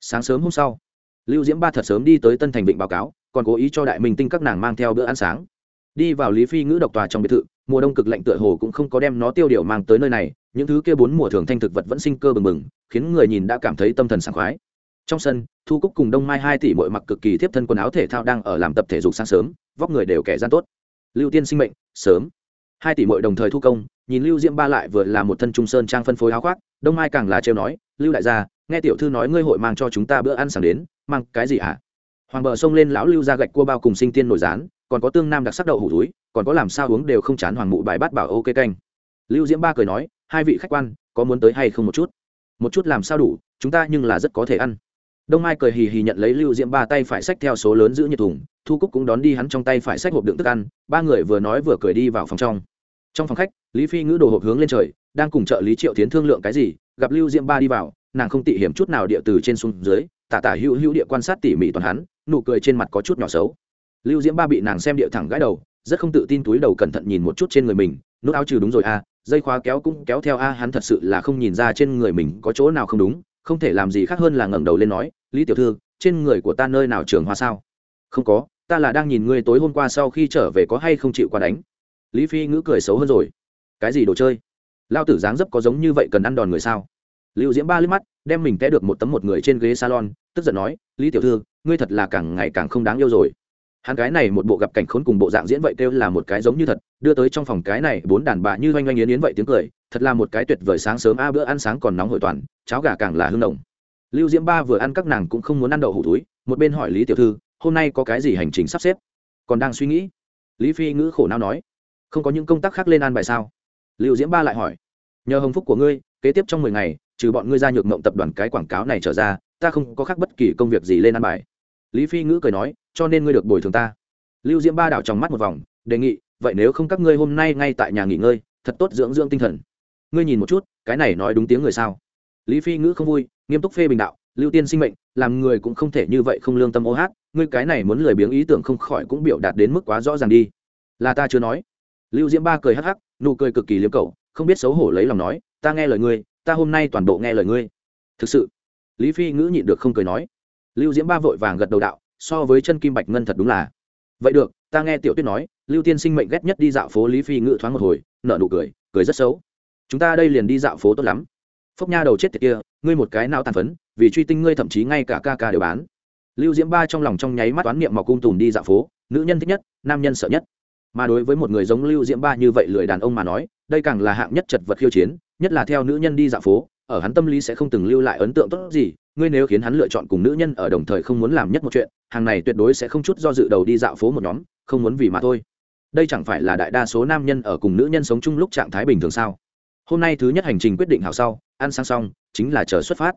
Sáng sớm hôm sau, lưu diễm ba thật sớm đi tới tân thành vịnh báo cáo, còn cố ý cho đại minh tinh các nàng mang theo bữa ăn sáng. Đi vào lý phi ngữ độc tòa trong biệt thự, mùa đông cực lạnh tựa hồ cũng không có đem nó tiêu điều mang tới nơi này những thứ kia bốn mùa thường thanh thực vật vẫn sinh cơ bừng bừng, khiến người nhìn đã cảm thấy tâm thần sảng khoái. Trong sân, thu cúc cùng đông mai hai tỷ mội mặc cực kỳ tiếp thân quần áo thể thao đang ở làm tập thể dục sáng sớm, vóc người đều kẻ gian tốt. Lưu tiên sinh mệnh, sớm. Hai tỷ mội đồng thời thu công, nhìn lưu diễm ba lại vừa là một thân trung sơn trang phân phối áo khoác, đông mai càng là trêu nói, lưu đại gia, nghe tiểu thư nói ngươi hội mang cho chúng ta bữa ăn sáng đến, mang cái gì hả? Hoàng bờ sông lên lão lưu ra gạch cua bao cùng sinh tiên nổi rán còn có tương nam đặc sắc đậu hủ túi, còn có làm sao uống đều không chán hoàng mụ bài bát bảo ok canh. Lưu diễm ba cười nói hai vị khách quan, có muốn tới hay không một chút? Một chút làm sao đủ, chúng ta nhưng là rất có thể ăn. Đông mai cười hì hì nhận lấy lưu diễm ba tay phải sách theo số lớn giữ nhiệt thùng, thu cúc cũng đón đi hắn trong tay phải sách hộp đựng thức ăn, ba người vừa nói vừa cười đi vào phòng trong. Trong phòng khách, lý phi ngữ đồ hộp hướng lên trời, đang cùng trợ lý triệu tiến thương lượng cái gì, gặp lưu diễm ba đi vào, nàng không tị hiểm chút nào địa từ trên xuống dưới, tả tả hữu hữu địa quan sát tỉ mỉ toàn hắn, nụ cười trên mặt có chút nhỏ xấu. Lưu diễm ba bị nàng xem địa thẳng gãi đầu, rất không tự tin túi đầu cẩn thận nhìn một chút trên người mình, nút áo trừ đúng rồi à dây khóa kéo cũng kéo theo a, hắn thật sự là không nhìn ra trên người mình có chỗ nào không đúng, không thể làm gì khác hơn là ngẩng đầu lên nói, lý tiểu thư, trên người của ta nơi nào trường hoa sao? Không có, ta là đang nhìn ngươi tối hôm qua sau khi trở về có hay không chịu qua đánh. Lý phi ngữ cười xấu hơn rồi. Cái gì đồ chơi? Lao tử dáng dấp có giống như vậy cần ăn đòn người sao? Lưu diễm ba liếc mắt, đem mình té được một tấm một người trên ghế salon, tức giận nói, lý tiểu thư, ngươi thật là càng ngày càng không đáng yêu rồi hắn cái này một bộ gặp cảnh khốn cùng bộ dạng diễn vậy kêu là một cái giống như thật, đưa tới trong phòng cái này bốn đàn bà như oanh oanh yến yến vậy tiếng cười, thật là một cái tuyệt vời sáng sớm, a, bữa ăn sáng còn nóng hội toàn, cháo gà càng là hương đồng lưu diễm ba vừa ăn các nàng cũng không muốn ăn đậu hủ túi, một bên hỏi lý tiểu thư, hôm nay có cái gì hành trình sắp xếp? Còn đang suy nghĩ. Lý phi ngữ khổ não nói, không có những công tác khác lên ăn bài sao? Lưu diễm ba lại hỏi, nhờ hồng phúc của ngươi, kế tiếp trong mười ngày, trừ bọn ngươi ra nhược mộng tập đoàn cái quảng cáo này trở ra, ta không có khác bất kỳ công việc gì lên ăn bài. Lý phi ngữ cười nói cho nên ngươi được bồi thường ta. Lưu diễm ba đảo trong mắt một vòng, đề nghị, vậy nếu không các ngươi hôm nay ngay tại nhà nghỉ ngơi, thật tốt dưỡng dưỡng tinh thần. Ngươi nhìn một chút, cái này nói đúng tiếng người sao? Lý phi ngữ không vui, nghiêm túc phê bình đạo, lưu tiên sinh mệnh, làm người cũng không thể như vậy không lương tâm ô hát, ngươi cái này muốn lười biếng ý tưởng không khỏi cũng biểu đạt đến mức quá rõ ràng đi. Là ta chưa nói. Lưu diễm ba cười hắc hắc, nụ cười cực kỳ liếm cầu không biết xấu hổ lấy lòng nói, ta nghe lời ngươi, ta hôm nay toàn bộ nghe lời ngươi. Thực sự, lý phi ngữ nhịn được không cười nói. Lưu diễm ba vội vàng gật đầu đạo so với chân kim bạch ngân thật đúng là. Vậy được, ta nghe tiểu tuyết nói, lưu tiên sinh mệnh ghét nhất đi dạo phố lý phi ngự thoáng một hồi, nở nụ cười cười rất xấu. Chúng ta đây liền đi dạo phố tốt lắm. Phốc nha đầu chết tiệt kia, ngươi một cái não tàn phấn, vì truy tinh ngươi thậm chí ngay cả ca ca đều bán. Lưu diễm ba trong lòng trong nháy mắt toán niệm mọc cung tùm đi dạo phố, nữ nhân thích nhất, nam nhân sợ nhất. Mà đối với một người giống lưu diễm ba như vậy lười đàn ông mà nói, đây càng là hạng nhất chật vật khiêu chiến, nhất là theo nữ nhân đi dạo phố ở hắn tâm lý sẽ không từng lưu lại ấn tượng tốt gì, ngươi nếu khiến hắn lựa chọn cùng nữ nhân ở đồng thời không muốn làm nhất một chuyện, hàng này tuyệt đối sẽ không chút do dự đầu đi dạo phố một nhóm, không muốn vì mà thôi. Đây chẳng phải là đại đa số nam nhân ở cùng nữ nhân sống chung lúc trạng thái bình thường sao? Hôm nay thứ nhất hành trình quyết định hảo sau, ăn sang xong, chính là chờ xuất phát.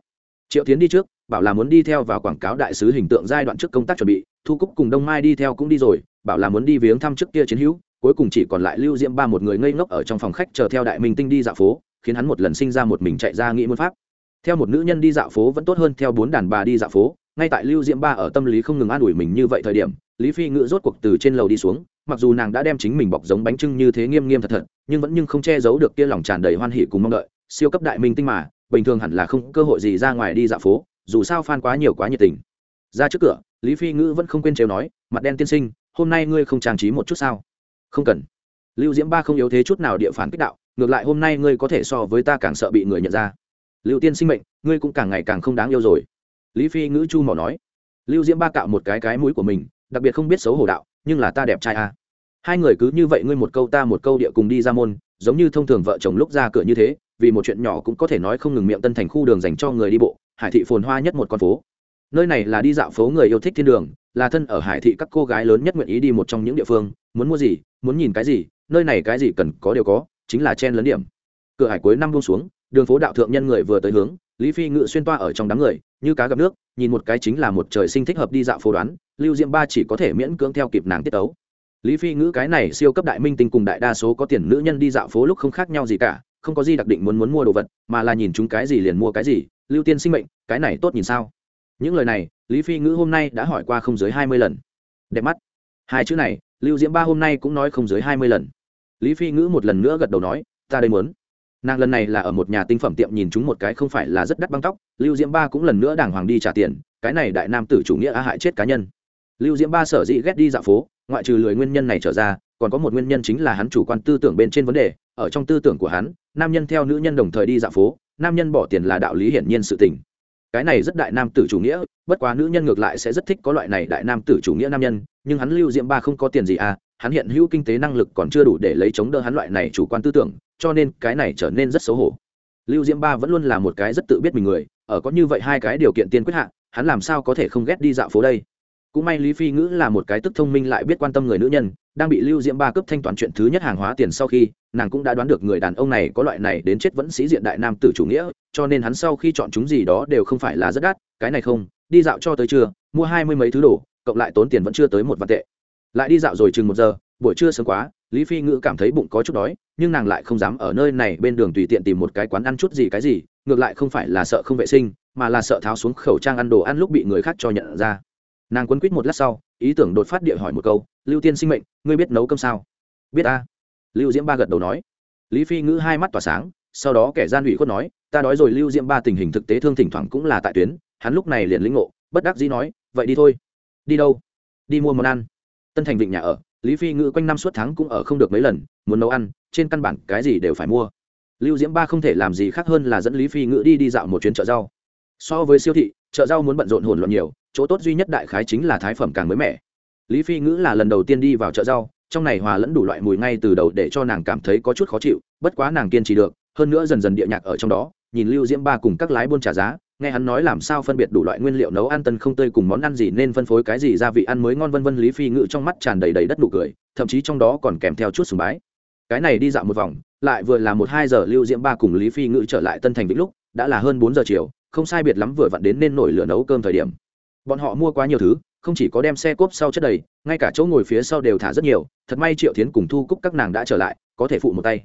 Triệu tiến đi trước, bảo là muốn đi theo vào quảng cáo đại sứ hình tượng giai đoạn trước công tác chuẩn bị, thu cúc cùng đông mai đi theo cũng đi rồi, bảo là muốn đi viếng thăm trước kia chiến hữu, cuối cùng chỉ còn lại lưu diễm ba một người ngây ngốc ở trong phòng khách chờ theo đại minh tinh đi dạo phố khiến hắn một lần sinh ra một mình chạy ra nghĩ môn pháp. Theo một nữ nhân đi dạo phố vẫn tốt hơn theo bốn đàn bà đi dạo phố, ngay tại lưu diễm ba ở tâm lý không ngừng an ủi mình như vậy thời điểm, lý phi Ngữ rốt cuộc từ trên lầu đi xuống, mặc dù nàng đã đem chính mình bọc giống bánh trưng như thế nghiêm nghiêm thật thật, nhưng vẫn nhưng không che giấu được kia lòng tràn đầy hoan hỉ cùng mong đợi, siêu cấp đại minh tinh mà, bình thường hẳn là không cơ hội gì ra ngoài đi dạo phố, dù sao fan quá nhiều quá nhiệt tình. Ra trước cửa, lý phi ngữ vẫn không quên trêu nói, mặt đen tiên sinh, hôm nay ngươi không trang trí một chút sao? Không cần. Lưu diễm ba không yếu thế chút nào địa phản kích đạo ngược lại hôm nay ngươi có thể so với ta càng sợ bị người nhận ra. Lưu tiên sinh mệnh, ngươi cũng càng ngày càng không đáng yêu rồi. Lý phi ngữ chu mỏ nói. Lưu diễm ba cạo một cái cái mũi của mình, đặc biệt không biết xấu hổ đạo, nhưng là ta đẹp trai à. hai người cứ như vậy ngươi một câu ta một câu địa cùng đi ra môn, giống như thông thường vợ chồng lúc ra cửa như thế, vì một chuyện nhỏ cũng có thể nói không ngừng miệng tân thành khu đường dành cho người đi bộ, hải thị phồn hoa nhất một con phố. Nơi này là đi dạo phố người yêu thích thiên đường, là thân ở hải thị các cô gái lớn nhất nguyện ý đi một trong những địa phương, muốn mua gì, muốn nhìn cái gì, nơi này cái gì cần có đều có chính là chen lấn điểm. Cửa hải cuối năm buông xuống, đường phố đạo thượng nhân người vừa tới hướng, lý phi ngự xuyên toa ở trong đám người, như cá gặp nước, nhìn một cái chính là một trời sinh thích hợp đi dạo phố đoán, lưu diệm ba chỉ có thể miễn cưỡng theo kịp nàng tiết tấu. Lý phi ngữ cái này siêu cấp đại minh tinh cùng đại đa số có tiền nữ nhân đi dạo phố lúc không khác nhau gì cả, không có gì đặc định muốn muốn mua đồ vật, mà là nhìn chúng cái gì liền mua cái gì, lưu tiên sinh mệnh, cái này tốt nhìn sao? Những lời này, lý phi ngữ hôm nay đã hỏi qua không dưới hai mươi lần. Đẹp mắt. Hai chữ này, lưu diễm ba hôm nay cũng nói không dưới hai mươi lần lý phi ngữ một lần nữa gật đầu nói, ta đây muốn. Nàng lần này là ở một nhà tinh phẩm tiệm nhìn chúng một cái không phải là rất đắt băng tóc, lưu diễm ba cũng lần nữa đàng hoàng đi trả tiền, cái này đại nam tử chủ nghĩa á hại chết cá nhân. Lưu diễm ba sở dĩ ghét đi dạo phố, ngoại trừ lười nguyên nhân này trở ra, còn có một nguyên nhân chính là hắn chủ quan tư tưởng bên trên vấn đề, ở trong tư tưởng của hắn, nam nhân theo nữ nhân đồng thời đi dạo phố, nam nhân bỏ tiền là đạo lý hiển nhiên sự tình cái này rất đại nam tử chủ nghĩa bất quá nữ nhân ngược lại sẽ rất thích có loại này đại nam tử chủ nghĩa nam nhân nhưng hắn lưu diễm ba không có tiền gì à hắn hiện hữu kinh tế năng lực còn chưa đủ để lấy chống đỡ hắn loại này chủ quan tư tưởng cho nên cái này trở nên rất xấu hổ. Lưu diễm ba vẫn luôn là một cái rất tự biết mình người ở có như vậy hai cái điều kiện tiên quyết hạn, hắn làm sao có thể không ghét đi dạo phố đây? Cũng may lý phi ngữ là một cái tức thông minh lại biết quan tâm người nữ nhân, đang bị lưu diễm ba cướp thanh toán chuyện thứ nhất hàng hóa tiền sau khi, nàng cũng đã đoán được người đàn ông này có loại này đến chết vẫn sĩ diện đại nam tử chủ nghĩa, cho nên hắn sau khi chọn chúng gì đó đều không phải là rất đắt, cái này không, đi dạo cho tới trưa, mua hai mươi mấy thứ đồ, cộng lại tốn tiền vẫn chưa tới một vạn tệ. Lại đi dạo rồi chừng một giờ, buổi trưa sớm quá, lý phi ngữ cảm thấy bụng có chút đói, nhưng nàng lại không dám ở nơi này bên đường tùy tiện tìm một cái quán ăn chút gì cái gì, ngược lại không phải là sợ không vệ sinh, mà là sợ tháo xuống khẩu trang ăn đồ ăn lúc bị người khác cho nhận ra nàng quấn quýt một lát sau, ý tưởng đột phát địa hỏi một câu, lưu tiên sinh mệnh, ngươi biết nấu cơm sao? Biết ta lưu diễm ba gật đầu nói. Lý phi ngữ hai mắt tỏa sáng, sau đó kẻ gian ủy khuất nói, ta đói rồi. Lưu diễm ba tình hình thực tế thương thỉnh thoảng cũng là tại tuyến, hắn lúc này liền lĩnh ngộ, bất đắc dĩ nói, vậy đi thôi. Đi đâu? Đi mua món ăn. Tân thành vịnh nhà ở, lý phi ngữ quanh năm suốt tháng cũng ở không được mấy lần, muốn nấu ăn, trên căn bản cái gì đều phải mua. Lưu diễm ba không thể làm gì khác hơn là dẫn lý phi ngữ đi đi dạo một chuyến chợ rau. So với siêu thị, chợ rau muốn bận rộn hồn loạn nhiều chỗ tốt duy nhất đại khái chính là thái phẩm càng mới mẻ. Lý phi ngữ là lần đầu tiên đi vào chợ rau, trong này hòa lẫn đủ loại mùi ngay từ đầu để cho nàng cảm thấy có chút khó chịu, bất quá nàng kiên trì được, hơn nữa dần dần địa nhạc ở trong đó, nhìn lưu diễm ba cùng các lái buôn trả giá, nghe hắn nói làm sao phân biệt đủ loại nguyên liệu nấu ăn tân không tươi cùng món ăn gì nên phân phối cái gì gia vị ăn mới ngon vân vân, lý phi ngự trong mắt tràn đầy đầy đất nụ cười, thậm chí trong đó còn kèm theo chút sùng bái. Cái này đi dạo một vòng, lại vừa là một hai giờ lưu diễm ba cùng lý phi ngự trở lại tân thành vĩnh lúc, đã là hơn bốn giờ chiều, không sai biệt lắm vừa vặn đến nên nổi lửa nấu cơm thời điểm bọn họ mua quá nhiều thứ, không chỉ có đem xe cốp sau chất đầy, ngay cả chỗ ngồi phía sau đều thả rất nhiều, thật may triệu tiến cùng thu cúc các nàng đã trở lại, có thể phụ một tay.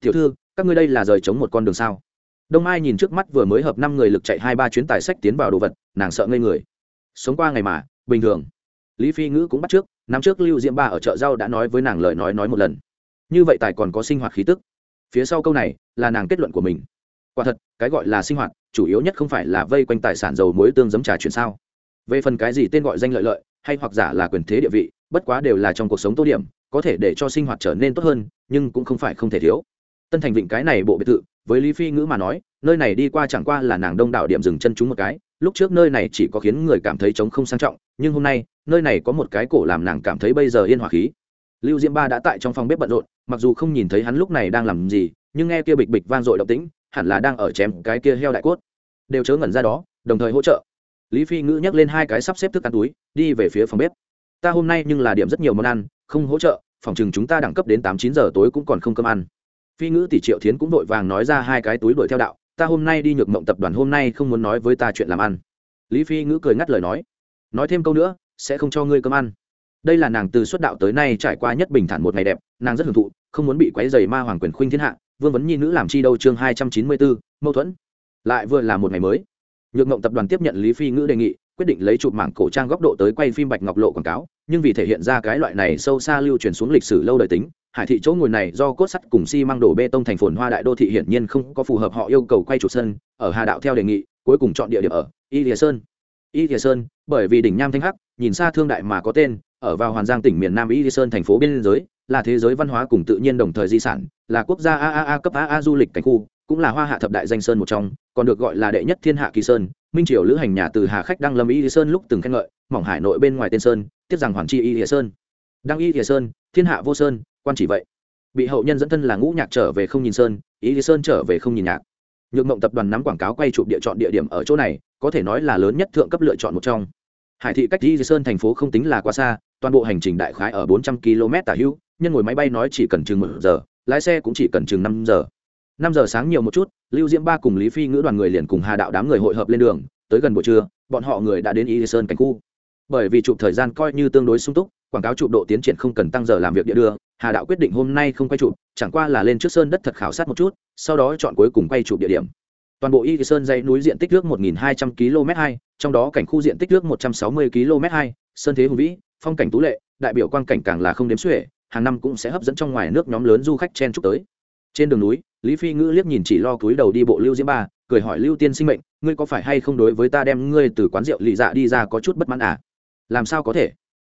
Tiểu thư, các ngươi đây là rời chống một con đường sao? Đông mai nhìn trước mắt vừa mới hợp năm người lực chạy hai ba chuyến tài sách tiến vào đồ vật, nàng sợ ngây người. Sống qua ngày mà, bình thường. Lý phi ngữ cũng bắt trước, năm trước lưu diễm ba ở chợ rau đã nói với nàng lời nói nói một lần. Như vậy tài còn có sinh hoạt khí tức. Phía sau câu này, là nàng kết luận của mình. Quả thật, cái gọi là sinh hoạt, chủ yếu nhất không phải là vây quanh tài sản dầu muối tương giấm trà chuyển sao? Về phần cái gì tên gọi danh lợi lợi, hay hoặc giả là quyền thế địa vị, bất quá đều là trong cuộc sống tô điểm, có thể để cho sinh hoạt trở nên tốt hơn, nhưng cũng không phải không thể thiếu. Tân thành vịnh cái này bộ biệt thự, với lý phi ngữ mà nói, nơi này đi qua chẳng qua là nàng đông đảo điểm dừng chân chúng một cái. Lúc trước nơi này chỉ có khiến người cảm thấy trống không sang trọng, nhưng hôm nay, nơi này có một cái cổ làm nàng cảm thấy bây giờ yên hòa khí. Lưu diễm ba đã tại trong phòng bếp bận rộn, mặc dù không nhìn thấy hắn lúc này đang làm gì, nhưng nghe kia bịch bịch vang dội động tĩnh, hẳn là đang ở chém cái kia heo đại cốt. Đều chớ ngẩn ra đó, đồng thời hỗ trợ lý phi ngữ nhắc lên hai cái sắp xếp thức ăn túi, đi về phía phòng bếp. Ta hôm nay nhưng là điểm rất nhiều món ăn, không hỗ trợ, phòng chừng chúng ta đẳng cấp đến tám chín giờ tối cũng còn không cơm ăn. Phi ngữ tỷ triệu thiến cũng vội vàng nói ra hai cái túi đuổi theo đạo, ta hôm nay đi nhược mộng tập đoàn hôm nay không muốn nói với ta chuyện làm ăn. Lý phi ngữ cười ngắt lời nói nói thêm câu nữa, sẽ không cho ngươi cơm ăn. Đây là nàng từ xuất đạo tới nay trải qua nhất bình thản một ngày đẹp, nàng rất hưởng thụ, không muốn bị quấy dày ma hoàng quyền khuynh thiên hạ, vương vấn nhi nữ làm chi đâu chương hai trăm chín mươi bốn mâu thuẫn. Lại vừa là một ngày mới nhược mộng tập đoàn tiếp nhận lý phi ngữ đề nghị, quyết định lấy chụp mảng cổ trang góc độ tới quay phim bạch ngọc lộ quảng cáo, nhưng vì thể hiện ra cái loại này sâu xa lưu truyền xuống lịch sử lâu đời tính, hải thị chỗ ngồi này do cốt sắt cùng xi đổ bê tông thành phồn hoa đại đô thị hiển nhiên không có phù hợp họ yêu cầu quay chủ sân, ở hà đạo theo đề nghị, cuối cùng chọn địa điểm ở y thìa sơn. Y thìa sơn, bởi vì đỉnh nham thanh hắc, nhìn xa thương đại mà có tên, ở vào hoàn giang tỉnh miền nam y thìa sơn thành phố biên giới, là thế giới văn hóa cùng tự nhiên đồng thời di sản, là quốc gia aaa cấp aa du lịch cảnh khu cũng là hoa hạ thập đại danh sơn một trong, còn được gọi là đệ nhất thiên hạ kỳ sơn. Minh triều lữ hành nhà từ hà khách đăng lâm y lìa sơn lúc từng khen ngợi, mỏng hải nội bên ngoài tên sơn tiếc rằng hoàn chi y lìa sơn. Đăng y lìa sơn, thiên hạ vô sơn, quan chỉ vậy. Bị hậu nhân dẫn thân là ngũ nhạc trở về không nhìn sơn, y lý sơn trở về không nhìn nhạc. Nhược mộng tập đoàn nắm quảng cáo quay chụp địa chọn địa điểm ở chỗ này, có thể nói là lớn nhất thượng cấp lựa chọn một trong. Hải thị cách y lý sơn thành phố không tính là quá xa, toàn bộ hành trình đại khái ở bốn trăm km tả hữu, nhân ngồi máy bay nói chỉ cần chừng một giờ, lái xe cũng chỉ cần chừng năm giờ năm giờ sáng nhiều một chút, lưu diễm ba cùng lý phi ngữ đoàn người liền cùng hà đạo đám người hội hợp lên đường, tới gần buổi trưa, bọn họ người đã đến y sơn cảnh khu. Bởi vì chụp thời gian coi như tương đối sung túc, quảng cáo chụp độ tiến triển không cần tăng giờ làm việc địa đưa, hà đạo quyết định hôm nay không quay chụp, chẳng qua là lên trước sơn đất thật khảo sát một chút, sau đó chọn cuối cùng quay chụp địa điểm. Toàn bộ y sơn dãy núi diện tích nước 1.200 km 2 trong đó cảnh khu diện tích nước 160 km 2 sơn thế hùng vĩ, phong cảnh tú lệ, đại biểu quang cảnh càng là không đếm xuể, hàng năm cũng sẽ hấp dẫn trong ngoài nước nhóm lớn du khách chen trúc tới. Trên đường núi lý phi ngữ liếc nhìn chỉ lo cúi đầu đi bộ lưu diễm ba, cười hỏi lưu tiên sinh mệnh, ngươi có phải hay không đối với ta đem ngươi từ quán rượu lì dạ đi ra có chút bất mãn à? Làm sao có thể?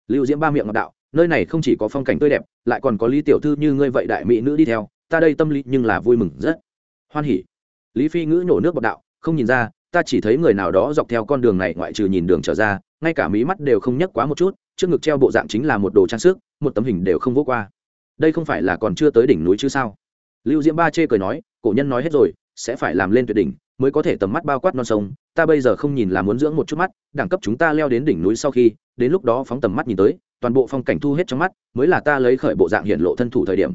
Lưu diễm ba miệng ngọc đạo, nơi này không chỉ có phong cảnh tươi đẹp, lại còn có lý tiểu thư như ngươi vậy đại mỹ nữ đi theo, ta đây tâm lý nhưng là vui mừng rất. Hoan hỉ. Lý phi ngữ nhổ nước bọc đạo, không nhìn ra, ta chỉ thấy người nào đó dọc theo con đường này ngoại trừ nhìn đường trở ra, ngay cả mí mắt đều không nhấc quá một chút, trước ngực treo bộ dạng chính là một đồ trang sức, một tấm hình đều không vô qua. Đây không phải là còn chưa tới đỉnh núi chứ sao? Lưu diễm ba chê cười nói, cổ nhân nói hết rồi, sẽ phải làm lên tuyệt đỉnh, mới có thể tầm mắt bao quát non sông. Ta bây giờ không nhìn là muốn dưỡng một chút mắt, đẳng cấp chúng ta leo đến đỉnh núi sau khi, đến lúc đó phóng tầm mắt nhìn tới, toàn bộ phong cảnh thu hết trong mắt, mới là ta lấy khởi bộ dạng hiện lộ thân thủ thời điểm.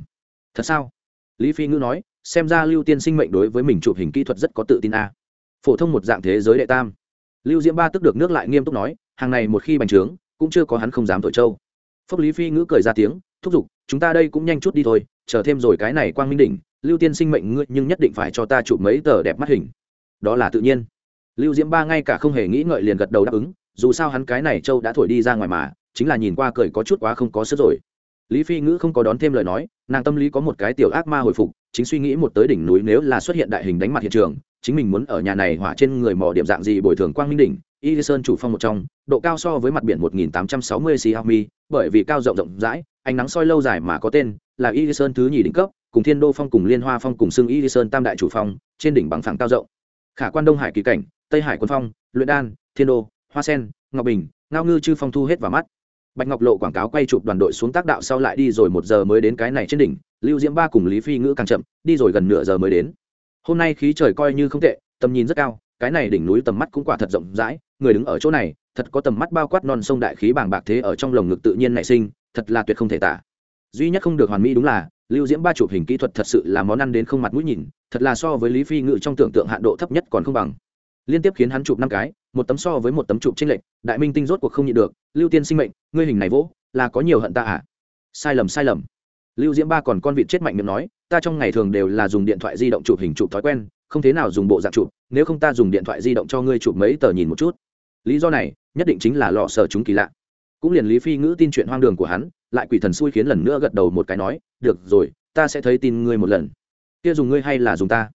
Thật sao? Lý phi ngữ nói, xem ra lưu tiên sinh mệnh đối với mình chụp hình kỹ thuật rất có tự tin a. Phổ thông một dạng thế giới đệ tam. Lưu diễm ba tức được nước lại nghiêm túc nói, hàng này một khi bành trướng, cũng chưa có hắn không dám tội châu phúc lý phi ngữ cười ra tiếng, thúc giục, chúng ta đây cũng nhanh chút đi thôi chờ thêm rồi cái này quang minh đỉnh, lưu tiên sinh mệnh ngươi nhưng nhất định phải cho ta chụp mấy tờ đẹp mắt hình. Đó là tự nhiên. Lưu diễm ba ngay cả không hề nghĩ ngợi liền gật đầu đáp ứng, dù sao hắn cái này châu đã thổi đi ra ngoài mà, chính là nhìn qua cười có chút quá không có sức rồi. Lý phi ngữ không có đón thêm lời nói, nàng tâm lý có một cái tiểu ác ma hồi phục, chính suy nghĩ một tới đỉnh núi nếu là xuất hiện đại hình đánh mặt hiện trường, chính mình muốn ở nhà này hỏa trên người mò điểm dạng gì bồi thường quang minh đỉnh, y sơn chủ phong một trong, độ cao so với mặt biển 1860 xiaomi, bởi vì cao rộng rộng rãi, ánh nắng soi lâu dài mà có tên là y sơn thứ nhì đỉnh cấp, cùng thiên đô phong cùng liên hoa phong cùng xưng y sơn tam đại chủ phong, trên đỉnh bằng phẳng cao rộng. Khả quan đông hải kỳ cảnh, tây hải quân phong, luyện đan, thiên đô, hoa sen, ngọc bình, ngao ngư chư phong thu hết vào mắt. Bạch ngọc lộ quảng cáo quay chụp đoàn đội xuống tác đạo sau lại đi rồi một giờ mới đến cái này trên đỉnh, lưu diễm ba cùng lý phi ngữ càng chậm, đi rồi gần nửa giờ mới đến. Hôm nay khí trời coi như không tệ, tầm nhìn rất cao, cái này đỉnh núi tầm mắt cũng quả thật rộng rãi, người đứng ở chỗ này, thật có tầm mắt bao quát non sông đại khí bàng bạc thế ở trong lồng ngực tự nhiên nảy sinh, thật là tuyệt không thể tả duy nhất không được hoàn mỹ đúng là, lưu diễm ba chụp hình kỹ thuật thật sự là món ăn đến không mặt mũi nhìn, thật là so với lý phi ngự trong tưởng tượng hạn độ thấp nhất còn không bằng. Liên tiếp khiến hắn chụp năm cái, một tấm so với một tấm chụp tranh lệch, đại minh tinh rốt cuộc không nhịn được, lưu tiên sinh mệnh, ngươi hình này vỗ, là có nhiều hận ta à? Sai lầm sai lầm. Lưu diễm ba còn con vịt chết mạnh miệng nói, ta trong ngày thường đều là dùng điện thoại di động chụp hình chụp thói quen, không thế nào dùng bộ dạng chụp, nếu không ta dùng điện thoại di động cho ngươi chụp mấy tờ nhìn một chút. Lý do này, nhất định chính là lọ sở chúng kỳ lạ. Cũng liền lý phi ngữ tin chuyện hoang đường của hắn lại quỷ thần xui khiến lần nữa gật đầu một cái nói, được rồi, ta sẽ thấy tin ngươi một lần. Kia dùng ngươi hay là dùng ta?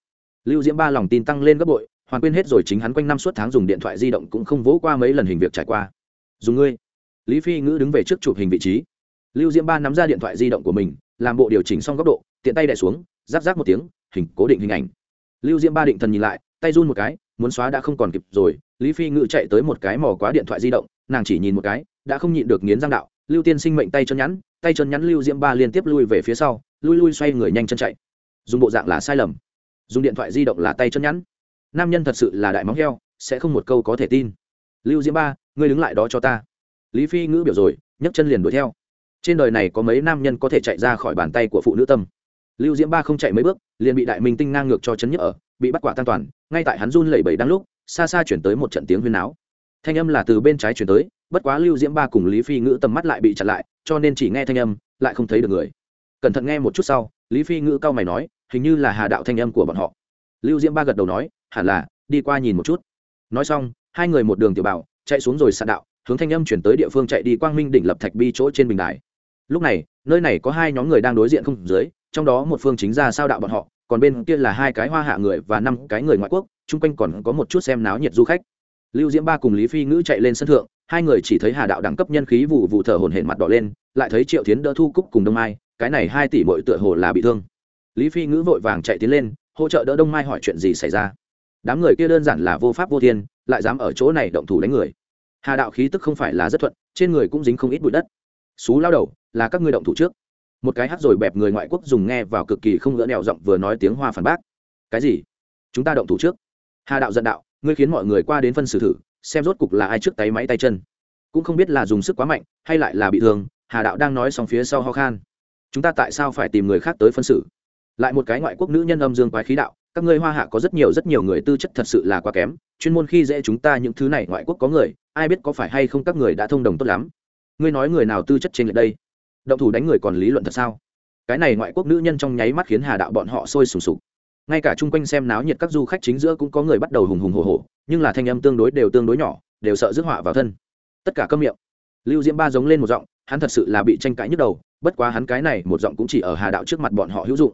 Lưu diễm ba lòng tin tăng lên gấp bội, hoàn quên hết rồi chính hắn quanh năm suốt tháng dùng điện thoại di động cũng không vỗ qua mấy lần hình việc trải qua. Dùng ngươi. Lý phi ngữ đứng về trước chụp hình vị trí. Lưu diễm ba nắm ra điện thoại di động của mình, làm bộ điều chỉnh xong góc độ, tiện tay đẻ xuống giáp giáp một tiếng, hình cố định hình ảnh. Lưu diễm ba định thần nhìn lại, tay run một cái, muốn xóa đã không còn kịp rồi, lý phi ngự chạy tới một cái mò quá điện thoại di động, nàng chỉ nhìn một cái, đã không nhịn được nghiến răng đạo lưu tiên sinh mệnh tay chân nhắn, tay chân nhắn lưu diễm ba liên tiếp lui về phía sau, lui lui xoay người nhanh chân chạy. Dùng bộ dạng là sai lầm. Dùng điện thoại di động là tay chân nhắn. Nam nhân thật sự là đại móng heo, sẽ không một câu có thể tin. Lưu diễm ba, ngươi đứng lại đó cho ta. Lý phi ngữ biểu rồi, nhấc chân liền đuổi theo. Trên đời này có mấy nam nhân có thể chạy ra khỏi bàn tay của phụ nữ tâm. Lưu diễm ba không chạy mấy bước, liền bị đại minh tinh ngang ngược cho chấn nhức ở, bị bắt quả tan toàn, ngay tại hắn run lẩy bẩy đang lúc, xa xa chuyển tới một trận tiếng huyên náo thanh âm là từ bên trái chuyển tới, bất quá lưu diễm ba cùng lý phi ngữ tầm mắt lại bị chặn lại, cho nên chỉ nghe thanh âm, lại không thấy được người. Cẩn thận nghe một chút sau, lý phi ngữ cao mày nói, hình như là hà đạo thanh âm của bọn họ. Lưu diễm ba gật đầu nói, hẳn là, đi qua nhìn một chút. Nói xong, hai người một đường tiểu bảo chạy xuống rồi sạn đạo, hướng thanh âm chuyển tới địa phương chạy đi quang minh đỉnh lập thạch bi chỗ trên bình đài. Lúc này, nơi này có hai nhóm người đang đối diện không dưới, trong đó một phương chính ra sao đạo bọn họ, còn bên kia là hai cái hoa hạ người và năm cái người ngoại quốc, chung quanh còn có một chút xem náo nhiệt du khách lưu diễm ba cùng lý phi ngữ chạy lên sân thượng, hai người chỉ thấy hà đạo đẳng cấp nhân khí vụ vụ thở hồn hển mặt đỏ lên, lại thấy triệu tiến đỡ thu cúc cùng đông mai, cái này hai tỷ bội tựa hồ là bị thương. Lý phi ngữ vội vàng chạy tiến lên, hỗ trợ đỡ đông mai hỏi chuyện gì xảy ra. Đám người kia đơn giản là vô pháp vô thiên, lại dám ở chỗ này động thủ đánh người. Hà đạo khí tức không phải là rất thuận, trên người cũng dính không ít bụi đất. Xú lao đầu, là các ngươi động thủ trước. Một cái hát rồi bẹp người ngoại quốc dùng nghe vào cực kỳ không gỡ nẹo giọng vừa nói tiếng hoa phản bác. Cái gì? Chúng ta động thủ trước. Hà đạo giận đạo ngươi khiến mọi người qua đến phân xử thử, xem rốt cục là ai trước tay máy tay chân. Cũng không biết là dùng sức quá mạnh, hay lại là bị thương, hà đạo đang nói xong phía sau ho khan. Chúng ta tại sao phải tìm người khác tới phân xử? Lại một cái ngoại quốc nữ nhân âm dương quái khí đạo, các ngươi hoa hạ có rất nhiều rất nhiều người tư chất thật sự là quá kém, chuyên môn khi dễ chúng ta những thứ này ngoại quốc có người, ai biết có phải hay không các người đã thông đồng tốt lắm. Ngươi nói người nào tư chất trên lệch đây? Động thủ đánh người còn lý luận thật sao? Cái này ngoại quốc nữ nhân trong nháy mắt khiến hà đạo bọn họ sôi sùng sục ngay cả chung quanh xem náo nhiệt các du khách chính giữa cũng có người bắt đầu hùng hùng hồ hồ nhưng là thanh âm tương đối đều tương đối nhỏ, đều sợ rước họa vào thân. Tất cả câm miệng. Lưu diễm ba giống lên một giọng, hắn thật sự là bị tranh cãi nhức đầu, bất quá hắn cái này một giọng cũng chỉ ở hà đạo trước mặt bọn họ hữu dụng.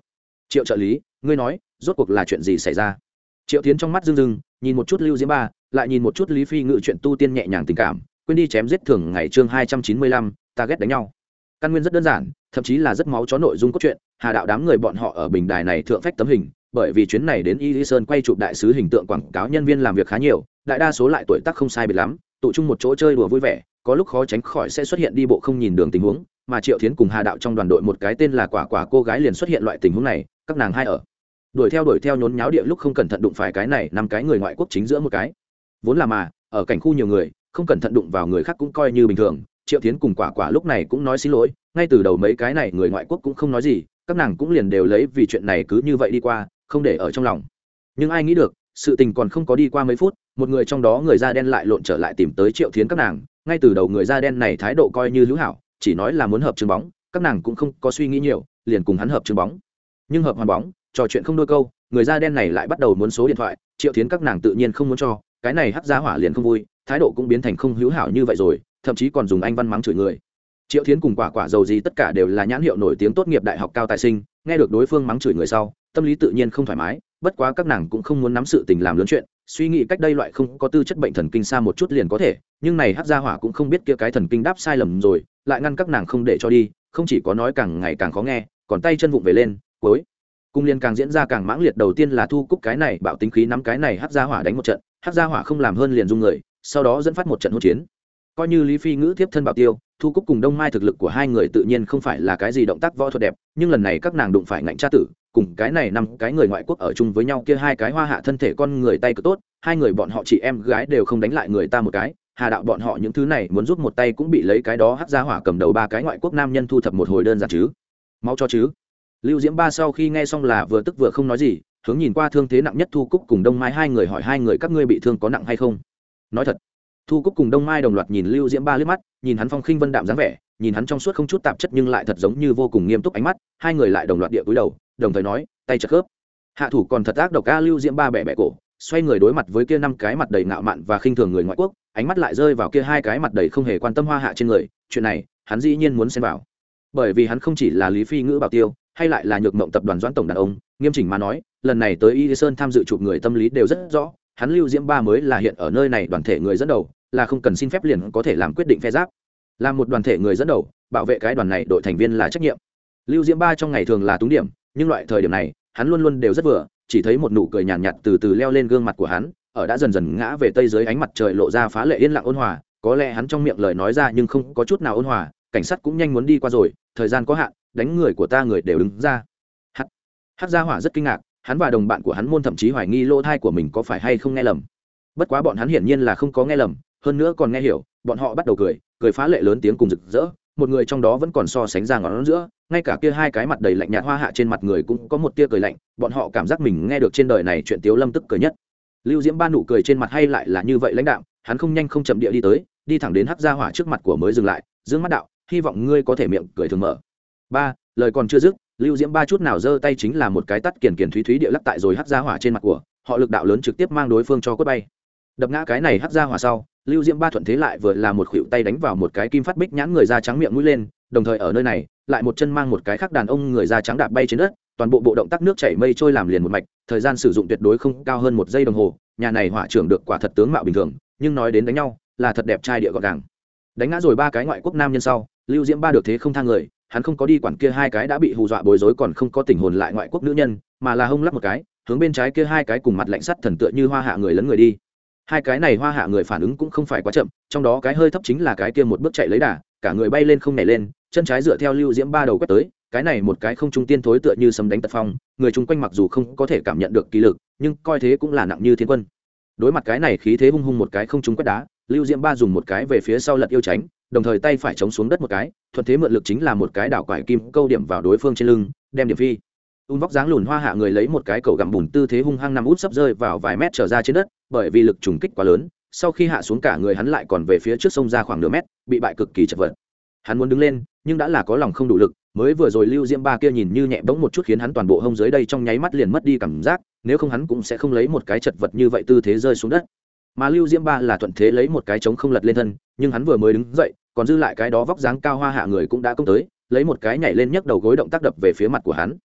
Triệu trợ lý, ngươi nói, rốt cuộc là chuyện gì xảy ra? Triệu tiến trong mắt rưng rưng, nhìn một chút lưu diễm ba, lại nhìn một chút lý phi ngự chuyện tu tiên nhẹ nhàng tình cảm, quên đi chém giết thường ngày chương hai trăm chín mươi lăm, ta ghét đánh nhau. Căn nguyên rất đơn giản, thậm chí là rất máu chó nội dung cốt truyện, hà đạo đám người bọn họ ở bình đài này thượng phách tấm hình bởi vì chuyến này đến y sơn quay chụp đại sứ hình tượng quảng cáo nhân viên làm việc khá nhiều, đại đa số lại tuổi tác không sai biệt lắm, tụ chung một chỗ chơi đùa vui vẻ, có lúc khó tránh khỏi sẽ xuất hiện đi bộ không nhìn đường tình huống, mà triệu thiến cùng hà đạo trong đoàn đội một cái tên là quả quả cô gái liền xuất hiện loại tình huống này, các nàng hai ở. Đuổi theo đuổi theo nhốn nháo địa lúc không cẩn thận đụng phải cái này, năm cái người ngoại quốc chính giữa một cái. Vốn là mà, ở cảnh khu nhiều người, không cẩn thận đụng vào người khác cũng coi như bình thường, triệu tiến cùng quả quả lúc này cũng nói xin lỗi, ngay từ đầu mấy cái này người ngoại quốc cũng không nói gì, các nàng cũng liền đều lấy vì chuyện này cứ như vậy đi qua không để ở trong lòng. Nhưng ai nghĩ được, sự tình còn không có đi qua mấy phút, một người trong đó người da đen lại lộn trở lại tìm tới triệu thiến các nàng, ngay từ đầu người da đen này thái độ coi như hữu hảo, chỉ nói là muốn hợp trường bóng, các nàng cũng không có suy nghĩ nhiều, liền cùng hắn hợp trường bóng. Nhưng hợp hoàn bóng, trò chuyện không đôi câu, người da đen này lại bắt đầu muốn số điện thoại, triệu thiến các nàng tự nhiên không muốn cho, cái này hắc giá hỏa liền không vui, thái độ cũng biến thành không hữu hảo như vậy rồi, thậm chí còn dùng anh văn mắng chửi người. Triệu thiến cùng quả quả dầu gì tất cả đều là nhãn hiệu nổi tiếng tốt nghiệp đại học cao tài sinh, nghe được đối phương mắng chửi người sau tâm lý tự nhiên không thoải mái, bất quá các nàng cũng không muốn nắm sự tình làm lớn chuyện, suy nghĩ cách đây loại không có tư chất bệnh thần kinh xa một chút liền có thể, nhưng này hát gia hỏa cũng không biết kia cái thần kinh đáp sai lầm rồi, lại ngăn các nàng không để cho đi, không chỉ có nói càng ngày càng khó nghe, còn tay chân vụng về lên, cuối. Cung liên càng diễn ra càng mãng liệt, đầu tiên là thu cúc cái này, bạo tính khí nắm cái này hát gia hỏa đánh một trận hát gia hỏa không làm hơn liền dung người, sau đó dẫn phát một trận hỗn chiến. Coi như lý phi ngữ tiếp thân bảo tiêu, thu cúc cùng đông mai thực lực của hai người tự nhiên không phải là cái gì động tác võ thuật đẹp, nhưng lần này các nàng đụng phải ngạnh tra tử cùng cái này năm cái người ngoại quốc ở chung với nhau kia hai cái hoa hạ thân thể con người tay cực tốt, hai người bọn họ chị em gái đều không đánh lại người ta một cái, hà đạo bọn họ những thứ này muốn giúp một tay cũng bị lấy cái đó hắt ra hỏa cầm đầu ba cái ngoại quốc nam nhân thu thập một hồi đơn giản chứ. Mau cho chứ. Lưu diễm ba sau khi nghe xong là vừa tức vừa không nói gì, hướng nhìn qua thương thế nặng nhất thu cúc cùng đông mai hai người hỏi hai người các ngươi bị thương có nặng hay không. Nói thật, thu cúc cùng đông mai đồng loạt nhìn lưu diễm ba liếc mắt, nhìn hắn phong khinh vân đạm dáng vẻ, nhìn hắn trong suốt không chút tạp chất nhưng lại thật giống như vô cùng nghiêm túc ánh mắt, hai người lại đồng loạt địa cúi đầu đồng thời nói, tay chật khớp. Hạ thủ còn thật ác độc ca lưu diễm ba bẻ bẻ cổ, xoay người đối mặt với kia năm cái mặt đầy ngạo mạn và khinh thường người ngoại quốc, ánh mắt lại rơi vào kia hai cái mặt đầy không hề quan tâm hoa hạ trên người, chuyện này, hắn dĩ nhiên muốn xem vào. Bởi vì hắn không chỉ là lý phi ngữ bảo tiêu, hay lại là nhược mộng tập đoàn doãn tổng đàn ông, nghiêm chỉnh mà nói, lần này tới y sơn tham dự chụp người tâm lý đều rất rõ, hắn lưu diễm ba mới là hiện ở nơi này đoàn thể người dẫn đầu, là không cần xin phép liền có thể làm quyết định phe giáp. Là một đoàn thể người dẫn đầu, bảo vệ cái đoàn này đội thành viên là trách nhiệm. Lưu diễm ba trong ngày thường là túng điểm nhưng loại thời điểm này hắn luôn luôn đều rất vừa chỉ thấy một nụ cười nhàn nhạt, nhạt từ từ leo lên gương mặt của hắn ở đã dần dần ngã về tây dưới ánh mặt trời lộ ra phá lệ yên lặng ôn hòa có lẽ hắn trong miệng lời nói ra nhưng không có chút nào ôn hòa cảnh sát cũng nhanh muốn đi qua rồi thời gian có hạn đánh người của ta người đều đứng ra. Hắt hắt gia hỏa rất kinh ngạc hắn và đồng bạn của hắn môn thậm chí hoài nghi lỗ thai của mình có phải hay không nghe lầm. Bất quá bọn hắn hiển nhiên là không có nghe lầm hơn nữa còn nghe hiểu bọn họ bắt đầu cười cười phá lệ lớn tiếng cùng rực rỡ một người trong đó vẫn còn so sánh ra ngón giữa, ngay cả kia hai cái mặt đầy lạnh nhạt hoa hạ trên mặt người cũng có một tia cười lạnh, bọn họ cảm giác mình nghe được trên đời này chuyện tiếu lâm tức cười nhất. Lưu diễm ba nụ cười trên mặt hay lại là như vậy lãnh đạo hắn không nhanh không chậm địa đi tới, đi thẳng đến hắc gia hỏa trước mặt của mới dừng lại, dương mắt đạo, hy vọng ngươi có thể miệng cười thường mở. Ba, lời còn chưa dứt, lưu diễm ba chút nào giơ tay chính là một cái tắt kiền kiền thúy thúy địa lắc tại rồi hắc gia hỏa trên mặt của, họ lực đạo lớn trực tiếp mang đối phương cho quất bay đập ngã cái này hắc gia hỏa sau, lưu diễm ba thuận thế lại vừa là một khuỷu tay đánh vào một cái kim phát bích nhãn người da trắng miệng mũi lên, đồng thời ở nơi này, lại một chân mang một cái khác đàn ông người da trắng đạp bay trên đất, toàn bộ bộ động tác nước chảy mây trôi làm liền một mạch, thời gian sử dụng tuyệt đối không cao hơn một giây đồng hồ, nhà này hỏa trưởng được quả thật tướng mạo bình thường, nhưng nói đến đánh nhau, là thật đẹp trai địa gọn gàng. Đánh ngã rồi ba cái ngoại quốc nam nhân sau, lưu diễm ba được thế không thang người, hắn không có đi quản kia hai cái đã bị hù dọa bối rối còn không có tình hồn lại ngoại quốc nữ nhân, mà là hông lắp một cái, hướng bên trái kia hai cái cùng mặt lạnh sắt thần tựa như hoa hạ người lấn người đi hai cái này hoa hạ người phản ứng cũng không phải quá chậm, trong đó cái hơi thấp chính là cái kia một bước chạy lấy đà, cả người bay lên không nhảy lên, chân trái dựa theo lưu diễm ba đầu quét tới, cái này một cái không trung tiên thối tựa như sấm đánh tật phong, người chung quanh mặc dù không có thể cảm nhận được kỳ lực, nhưng coi thế cũng là nặng như thiên quân. Đối mặt cái này khí thế hung hung một cái không trung quét đá, lưu diễm ba dùng một cái về phía sau lật yêu tránh, đồng thời tay phải chống xuống đất một cái, thuận thế mượn lực chính là một cái đảo quải kim câu điểm vào đối phương trên lưng, đem điểm phi un vóc dáng lùn hoa hạ người lấy một cái cầu gặm bùn tư thế hung hăng nằm út sấp rơi vào vài mét trở ra trên đất, bởi vì lực trùng kích quá lớn, sau khi hạ xuống cả người hắn lại còn về phía trước sông ra khoảng nửa mét, bị bại cực kỳ chật vật. Hắn muốn đứng lên, nhưng đã là có lòng không đủ lực, mới vừa rồi lưu diễm ba kia nhìn như nhẹ bỗng một chút khiến hắn toàn bộ hông dưới đây trong nháy mắt liền mất đi cảm giác, nếu không hắn cũng sẽ không lấy một cái chật vật như vậy tư thế rơi xuống đất. Mà lưu diễm ba là thuận thế lấy một cái trống không lật lên thân, nhưng hắn vừa mới đứng dậy, còn dư lại cái đó vóc dáng cao hoa hạ người cũng đã công tới, lấy một cái nhảy lên nhấc đầu gối động tác đập về phía mặt của hắn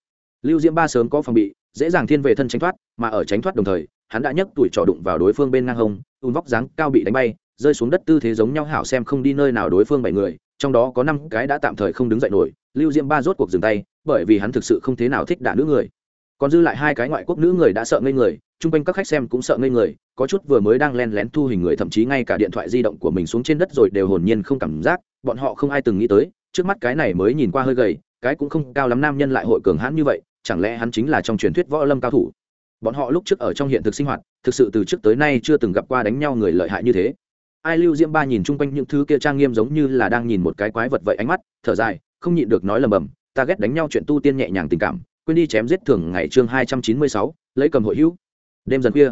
lưu diễm ba sớm có phòng bị, dễ dàng thiên về thân tránh thoát, mà ở tránh thoát đồng thời, hắn đã nhấc tuổi trò đụng vào đối phương bên ngang hông, ùn vóc dáng cao bị đánh bay, rơi xuống đất tư thế giống nhau hảo xem không đi nơi nào đối phương bảy người, trong đó có năm cái đã tạm thời không đứng dậy nổi, lưu diễm ba rốt cuộc dừng tay, bởi vì hắn thực sự không thế nào thích đả nữ người. Còn dư lại hai cái ngoại quốc nữ người đã sợ ngây người, chung quanh các khách xem cũng sợ ngây người, có chút vừa mới đang len lén thu hình người, thậm chí ngay cả điện thoại di động của mình xuống trên đất rồi đều hồn nhiên không cảm giác, bọn họ không ai từng nghĩ tới, trước mắt cái này mới nhìn qua hơi gầy, cái cũng không cao lắm nam nhân lại hội cường hãn như vậy chẳng lẽ hắn chính là trong truyền thuyết võ lâm cao thủ? Bọn họ lúc trước ở trong hiện thực sinh hoạt, thực sự từ trước tới nay chưa từng gặp qua đánh nhau người lợi hại như thế. Ai lưu diễm ba nhìn chung quanh những thứ kia trang nghiêm giống như là đang nhìn một cái quái vật vậy ánh mắt, thở dài, không nhịn được nói lầm bầm, ta ghét đánh nhau chuyện tu tiên nhẹ nhàng tình cảm, quên đi chém giết thường ngày chương hai trăm chín mươi sáu, lấy cầm hội hữu. Đêm dần khuya,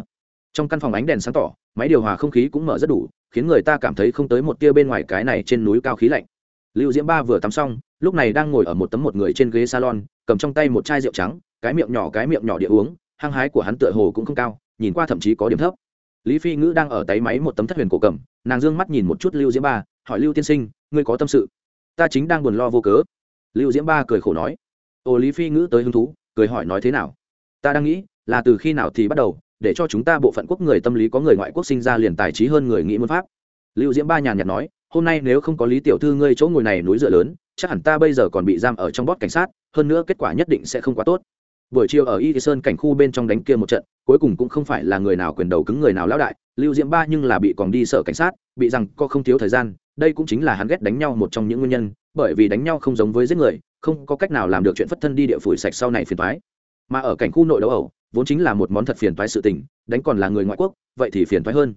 trong căn phòng ánh đèn sáng tỏ, máy điều hòa không khí cũng mở rất đủ, khiến người ta cảm thấy không tới một tia bên ngoài cái này trên núi cao khí lạnh lưu diễm ba vừa tắm xong, lúc này đang ngồi ở một tấm một người trên ghế salon, cầm trong tay một chai rượu trắng, cái miệng nhỏ cái miệng nhỏ địa uống, hăng hái của hắn tựa hồ cũng không cao, nhìn qua thậm chí có điểm thấp. Lý phi ngữ đang ở tay máy một tấm thất huyền cổ cầm, nàng d ư ơ n g mắt nhìn một chút lưu diễm ba, hỏi lưu tiên sinh, ngươi có tâm sự? Ta chính đang buồn lo vô cớ. Lưu diễm ba cười khổ nói. Ồ, lý phi ngữ tới hứng thú, cười hỏi nói thế nào? Ta đang nghĩ, là từ khi nào thì bắt đầu, để cho chúng ta bộ phận quốc người tâm lý có người ngoại quốc sinh ra liền tài trí hơn người nghĩ muốn pháp. Lưu diễm ba nhàn nhạt nói hôm nay nếu không có lý tiểu thư ngươi chỗ ngồi này núi dựa lớn, chắc hẳn ta bây giờ còn bị giam ở trong bót cảnh sát, hơn nữa kết quả nhất định sẽ không quá tốt. Buổi chiều ở y sơn cảnh khu bên trong đánh kia một trận, cuối cùng cũng không phải là người nào quyền đầu cứng người nào lão đại, lưu diễm ba nhưng là bị còn đi sở cảnh sát, bị rằng co không thiếu thời gian, đây cũng chính là hắn ghét đánh nhau một trong những nguyên nhân, bởi vì đánh nhau không giống với giết người, không có cách nào làm được chuyện phất thân đi địa phủi sạch sau này phiền toái. Mà ở cảnh khu nội đấu ẩu, vốn chính là một món thật phiền toái sự tình, đánh còn là người ngoại quốc, vậy thì phiền toái hơn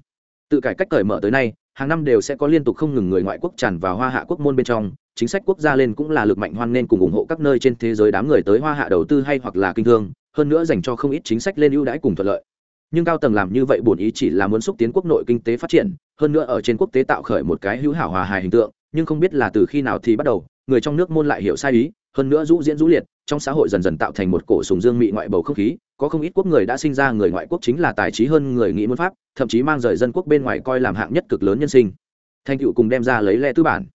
tự cải cách cởi mở tới nay, hàng năm đều sẽ có liên tục không ngừng người ngoại quốc tràn vào hoa hạ quốc môn bên trong, chính sách quốc gia lên cũng là lực mạnh hoan nên cùng ủng hộ các nơi trên thế giới đám người tới hoa hạ đầu tư hay hoặc là kinh thương, hơn nữa dành cho không ít chính sách lên ưu đãi cùng thuận lợi. Nhưng cao tầng làm như vậy bổn ý chỉ là muốn xúc tiến quốc nội kinh tế phát triển, hơn nữa ở trên quốc tế tạo khởi một cái hữu hảo hòa hài hình tượng, nhưng không biết là từ khi nào thì bắt đầu, người trong nước môn lại hiểu sai ý, hơn nữa rũ diễn rũ liệt, trong xã hội dần dần tạo thành một cổ sùng dương mị ngoại bầu không khí có không ít quốc người đã sinh ra người ngoại quốc chính là tài trí hơn người nghĩ muốn pháp, thậm chí mang rời dân quốc bên ngoài coi làm hạng nhất cực lớn nhân sinh. Thành tựu cùng đem ra lấy lẽ tư bản.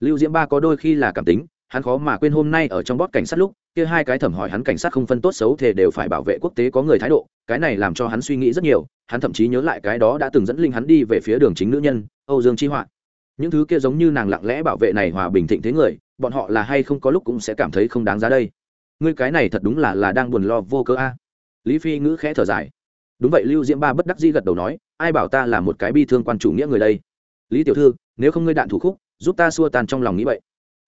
Lưu diễm ba có đôi khi là cảm tính, hắn khó mà quên hôm nay ở trong bót cảnh sát lúc, kia hai cái thẩm hỏi hắn cảnh sát không phân tốt xấu thì đều phải bảo vệ quốc tế có người thái độ, cái này làm cho hắn suy nghĩ rất nhiều, hắn thậm chí nhớ lại cái đó đã từng dẫn linh hắn đi về phía đường chính nữ nhân, âu dương chi họa. Những thứ kia giống như nàng lặng lẽ bảo vệ này hòa bình thịnh thế người, bọn họ là hay không có lúc cũng sẽ cảm thấy không đáng giá đây. Ngươi cái này thật đúng là là đang buồn lo vô cớ a lý phi ngữ khẽ thở dài. Đúng vậy, lưu diễm ba bất đắc dĩ gật đầu nói, ai bảo ta là một cái bi thương quan chủ nghĩa người đây? Lý tiểu thư, nếu không ngươi đạn thủ khúc, giúp ta xua tan trong lòng nghĩ vậy.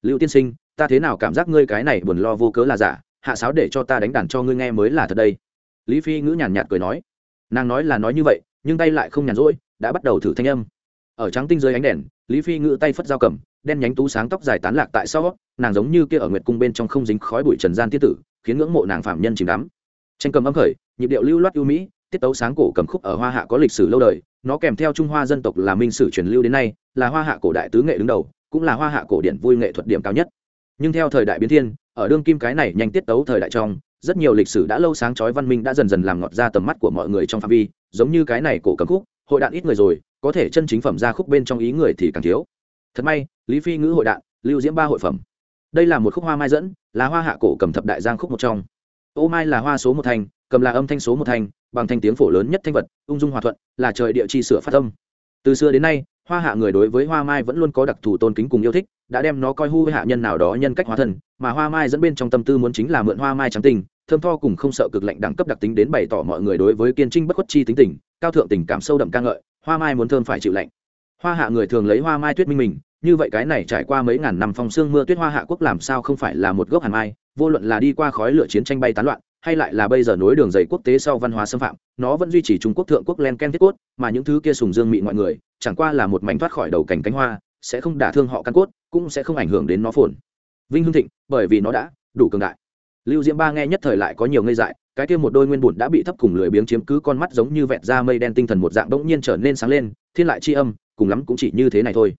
Lưu tiên sinh, ta thế nào cảm giác ngươi cái này buồn lo vô cớ là giả? Hạ sáo để cho ta đánh đàn cho ngươi nghe mới là thật đây. Lý phi ngữ nhàn nhạt cười nói. Nàng nói là nói như vậy, nhưng tay lại không nhàn rỗi, đã bắt đầu thử thanh âm. Ở trắng tinh dưới ánh đèn, lý phi ngữ tay phất dao cầm, đen nhánh tú sáng tóc dài tán lạc tại sau, nàng giống như kia ở nguyệt cung bên trong không dính khói bụi trần gian tiết tử, khiến ngưỡng mộ nàng phạm nhân chìm đắm tranh cầm âm khởi, nhịp điệu lưu loát ưu mỹ, tiết tấu sáng cổ cầm khúc ở hoa hạ có lịch sử lâu đời, nó kèm theo trung hoa dân tộc là minh sử truyền lưu đến nay, là hoa hạ cổ đại tứ nghệ đứng đầu, cũng là hoa hạ cổ điển vui nghệ thuật điểm cao nhất. Nhưng theo thời đại biến thiên, ở đương kim cái này nhanh tiết tấu thời đại trong, rất nhiều lịch sử đã lâu sáng chói văn minh đã dần dần làm ngọt ra tầm mắt của mọi người trong phạm vi, giống như cái này cổ cầm khúc, hội đạn ít người rồi, có thể chân chính phẩm ra khúc bên trong ý người thì càng thiếu. Thật may, lý phi ngữ hội đạn, lưu diễm ba hội phẩm. Đây là một khúc hoa mai dẫn, là hoa hạ cổ cầm thập đại giang khúc một trong ô mai là hoa số một thành cầm là âm thanh số một thành bằng thanh tiếng phổ lớn nhất thanh vật ung dung hòa thuận là trời địa chi sửa phát âm. Từ xưa đến nay hoa hạ người đối với hoa mai vẫn luôn có đặc thù tôn kính cùng yêu thích đã đem nó coi hu với hạ nhân nào đó nhân cách hóa thần, mà hoa mai dẫn bên trong tâm tư muốn chính là mượn hoa mai trắng tình thơm tho cùng không sợ cực lạnh đẳng cấp đặc tính đến bày tỏ mọi người đối với kiên trinh bất khuất chi tính tình cao thượng tình cảm sâu đậm ca ngợi hoa mai muốn thơm phải chịu lạnh. Hoa hạ người thường lấy hoa mai tuyết minh mình như vậy cái này trải qua mấy ngàn năm phong sương mưa tuyết hoa hạ quốc làm sao không phải là một gốc hàn mai vô luận là đi qua khói lửa chiến tranh bay tán loạn, hay lại là bây giờ nối đường dày quốc tế sau văn hóa xâm phạm, nó vẫn duy trì trung quốc thượng quốc len ken thiết cốt, mà những thứ kia sùng dương mị mọi người, chẳng qua là một mảnh thoát khỏi đầu cảnh cánh hoa, sẽ không đả thương họ căn cốt, cũng sẽ không ảnh hưởng đến nó phồn. Vinh hưng thịnh, bởi vì nó đã đủ cường đại. Lưu diễm ba nghe nhất thời lại có nhiều ngây dại, cái kia một đôi nguyên bùn đã bị thấp cùng lười biếng chiếm cứ con mắt giống như vẹt ra mây đen tinh thần một dạng bỗng nhiên trở nên sáng lên, thiên lại c h i âm, cùng lắm cũng chỉ như thế này thôi.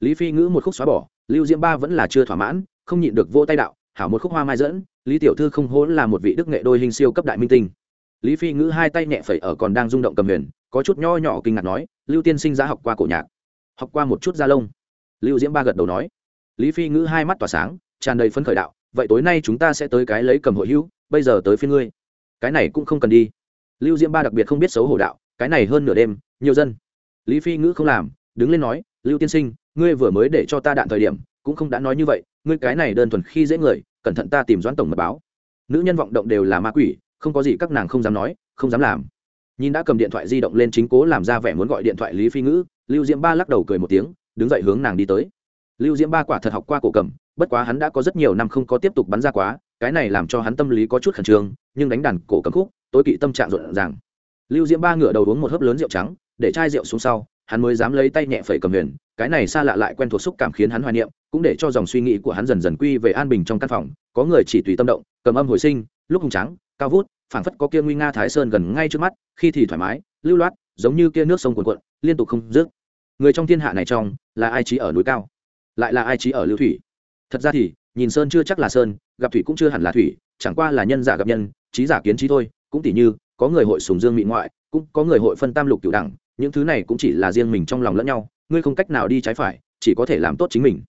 Lý phi ngữ một khúc xóa bỏ, lưu diễm ba vẫn là chưa thỏa mãn, không nhịn được vô tay đạo hảo một khúc hoa mai dẫn, lý tiểu thư không hỗn là một vị đức nghệ đôi hình siêu cấp đại minh tinh. Lý phi ngữ hai tay nhẹ phẩy ở còn đang rung động cầm huyền, có chút nho nhỏ kinh ngạc nói, lưu tiên sinh ra học qua cổ nhạc, học qua một chút da lông. Lưu diễm ba gật đầu nói. Lý phi ngữ hai mắt tỏa sáng, tràn đầy phấn khởi đạo, vậy tối nay chúng ta sẽ tới cái lấy cầm hội hữu, bây giờ tới phía ngươi. Cái này cũng không cần đi. Lưu diễm ba đặc biệt không biết xấu hổ đạo, cái này hơn nửa đêm, nhiều dân. Lý phi ngữ không làm, đứng lên nói, lưu tiên sinh, ngươi vừa mới để cho ta đạn thời điểm cũng không đã nói như vậy, ngươi cái này đơn thuần khi dễ người, cẩn thận ta tìm doãn tổng mật báo. Nữ nhân vọng động đều là ma quỷ, không có gì các nàng không dám nói, không dám làm. Nhìn đã cầm điện thoại di động lên chính cố làm ra vẻ muốn gọi điện thoại lý phi ngữ, lưu diễm ba lắc đầu cười một tiếng, đứng dậy hướng nàng đi tới. Lưu diễm ba quả thật học qua cổ cầm, bất quá hắn đã có rất nhiều năm không có tiếp tục bắn ra quá, cái này làm cho hắn tâm lý có chút khẩn trương, nhưng đánh đàn cổ cầm khúc, tối kỵ tâm trạng rộn ràng. Lưu diễm ba ngửa đầu uống một hớp lớn rượu trắng, để chai rượu xuống sau, hắn mới dám lấy tay nhẹ phẩy cầm huyền, cái này xa lạ lại quen thuộc xúc cảm khiến hắn hoài niệm cũng để cho dòng suy nghĩ của hắn dần dần quy về an bình trong căn phòng, có người chỉ tùy tâm động, cầm âm hồi sinh, lúc hùng trắng cao vút, phảng phất có kia nguy nga thái sơn gần ngay trước mắt, khi thì thoải mái, lưu loát, giống như kia nước sông cuồn cuộn, liên tục không dứt. Người trong thiên hạ này trong, là ai trí ở núi cao? Lại là ai trí ở lưu thủy? Thật ra thì, nhìn sơn chưa chắc là sơn, gặp thủy cũng chưa hẳn là thủy, chẳng qua là nhân giả gặp nhân trí giả kiến trí thôi, cũng tỉ như, có người hội sùng dương mị ngoại, cũng có người hội phân tam lục cửu đẳng, những thứ này cũng chỉ là riêng mình trong lòng lẫn nhau, ngươi không cách nào đi trái phải, chỉ có thể làm tốt chính mình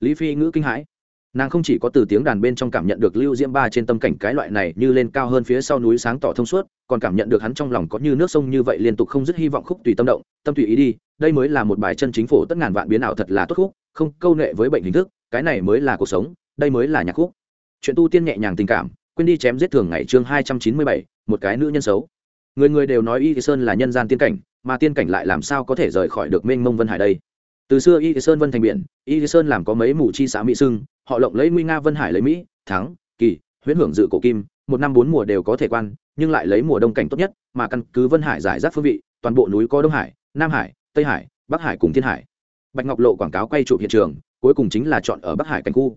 lý phi ngữ kinh hãi. Nàng không chỉ có từ tiếng đàn bên trong cảm nhận được lưu diễm ba trên tâm cảnh cái loại này như lên cao hơn phía sau núi sáng tỏ thông suốt, còn cảm nhận được hắn trong lòng có như nước sông như vậy liên tục không dứt hy vọng khúc tùy tâm động, tâm tùy ý đi, đây mới là một bài chân chính phổ tất ngàn vạn biến ảo thật là tốt khúc, không câu nệ với bệnh hình thức, cái này mới là cuộc sống, đây mới là nhạc khúc. Chuyện tu tiên nhẹ nhàng tình cảm, quên đi chém giết thường ngày chương hai trăm chín mươi bảy, một cái nữ nhân xấu. Người người đều nói y sơn là nhân gian tiên cảnh, mà tiên cảnh lại làm sao có thể rời khỏi được mênh mông vân hải đây? Từ xưa y sơn vân thành biển, y sơn làm có mấy mù chi xã mỹ sưng, họ lộng lấy nguy nga vân hải lấy mỹ, thắng, kỳ, huyễn hưởng dự cổ kim, một năm bốn mùa đều có thể quan, nhưng lại lấy mùa đông cảnh tốt nhất, mà căn cứ vân hải giải rác phương vị, toàn bộ núi có đông hải, nam hải, tây hải, bắc hải cùng thiên hải. Bạch ngọc lộ quảng cáo quay chụp hiện trường, cuối cùng chính là chọn ở bắc hải cảnh khu.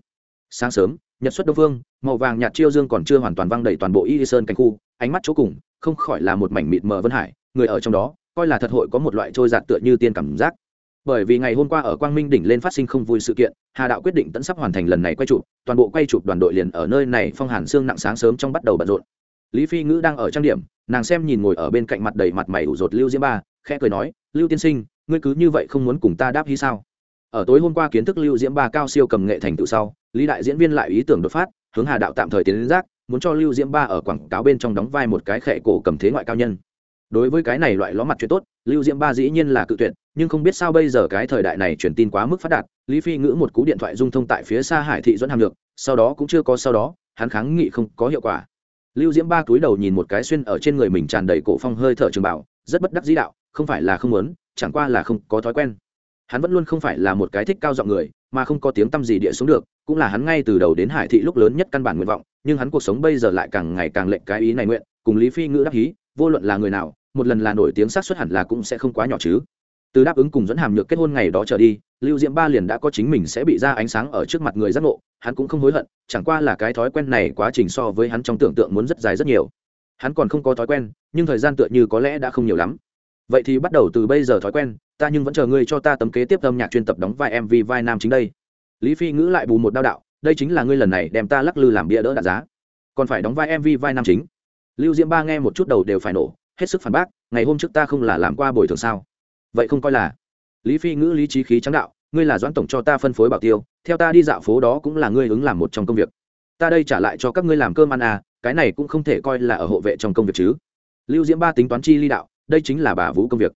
Sáng sớm, nhật xuất đông phương, màu vàng nhạt chiêu dương còn chưa hoàn toàn văng đầy toàn bộ y sơn cảnh khu, ánh mắt chỗ cùng, không khỏi là một mảnh mịt mờ vân hải, người ở trong đó, coi là thật hội có một loại trôi giạt tựa như tiên cảm giác bởi vì ngày hôm qua ở quang minh đỉnh lên phát sinh không vui sự kiện, hà đạo quyết định tận sắp hoàn thành lần này quay chụp, toàn bộ quay chụp đoàn đội liền ở nơi này phong hàn xương nặng sáng sớm trong bắt đầu bận rộn. Lý phi ngữ đang ở trang điểm, nàng xem nhìn ngồi ở bên cạnh mặt đầy mặt mày ủ rột lưu diễm ba, khẽ cười nói, lưu tiên sinh, ngươi cứ như vậy không muốn cùng ta đáp hi sao? Ở tối hôm qua kiến thức lưu diễm ba cao siêu cầm nghệ thành tựu sau, lý đại diễn viên lại ý tưởng đột phát, hướng hà đạo tạm thời tiến đến giác muốn cho lưu diễm ba ở quảng cáo bên trong đóng vai một cái khệ cổ cầm thế ngoại cao nhân đối với cái này loại ló mặt chuyện tốt, lưu diễm ba dĩ nhiên là cự tuyệt, nhưng không biết sao bây giờ cái thời đại này truyền tin quá mức phát đạt, lý phi ngữ một cú điện thoại dung thông tại phía xa hải thị dẫn hàm lược, sau đó cũng chưa có sau đó, hắn kháng nghị không có hiệu quả. Lưu diễm ba túi đầu nhìn một cái xuyên ở trên người mình tràn đầy cổ phong hơi thở trường bảo, rất bất đắc dĩ đạo, không phải là không muốn, chẳng qua là không có thói quen. Hắn vẫn luôn không phải là một cái thích cao giọng người, mà không có tiếng tăm gì địa xuống được, cũng là hắn ngay từ đầu đến hải thị lúc lớn nhất căn bản nguyện vọng, nhưng hắn cuộc sống bây giờ lại càng ngày càng lệnh cái ý này nguyện, cùng lý phi ngữ đắc ý, vô luận là người nào một lần là nổi tiếng sát suất hẳn là cũng sẽ không quá nhỏ chứ. Từ đáp ứng cùng dẫn hàm nhược kết hôn ngày đó trở đi, lưu diễm ba liền đã có chính mình sẽ bị ra ánh sáng ở trước mặt người giác ngộ, hắn cũng không hối hận, chẳng qua là cái thói quen này quá trình so với hắn trong tưởng tượng muốn rất dài rất nhiều. Hắn còn không có thói quen, nhưng thời gian tựa như có lẽ đã không nhiều lắm. Vậy thì bắt đầu từ bây giờ thói quen, ta nhưng vẫn chờ ngươi cho ta tấm kế tiếp âm nhạc chuyên tập đóng vai mv vai nam chính đây. Lý phi ngữ lại bù một đao đạo, đây chính là ngươi lần này đem ta lắc lư làm bia đỡ đạn giá. Còn phải đóng vai mv vai nam chính. Lưu diễm ba nghe một chút đầu đều phải nổ hết sức phản bác, ngày hôm trước ta không là làm qua bồi thường sao? Vậy không coi là. Lý phi ngữ lý trí khí trắng đạo, ngươi là doãn tổng cho ta phân phối bảo tiêu, theo ta đi dạo phố đó cũng là ngươi ứng làm một trong công việc. Ta đây trả lại cho các ngươi làm cơm ăn à cái này cũng không thể coi là ở hộ vệ trong công việc chứ. Lưu diễm ba tính toán chi ly đạo, đây chính là bà vũ công việc.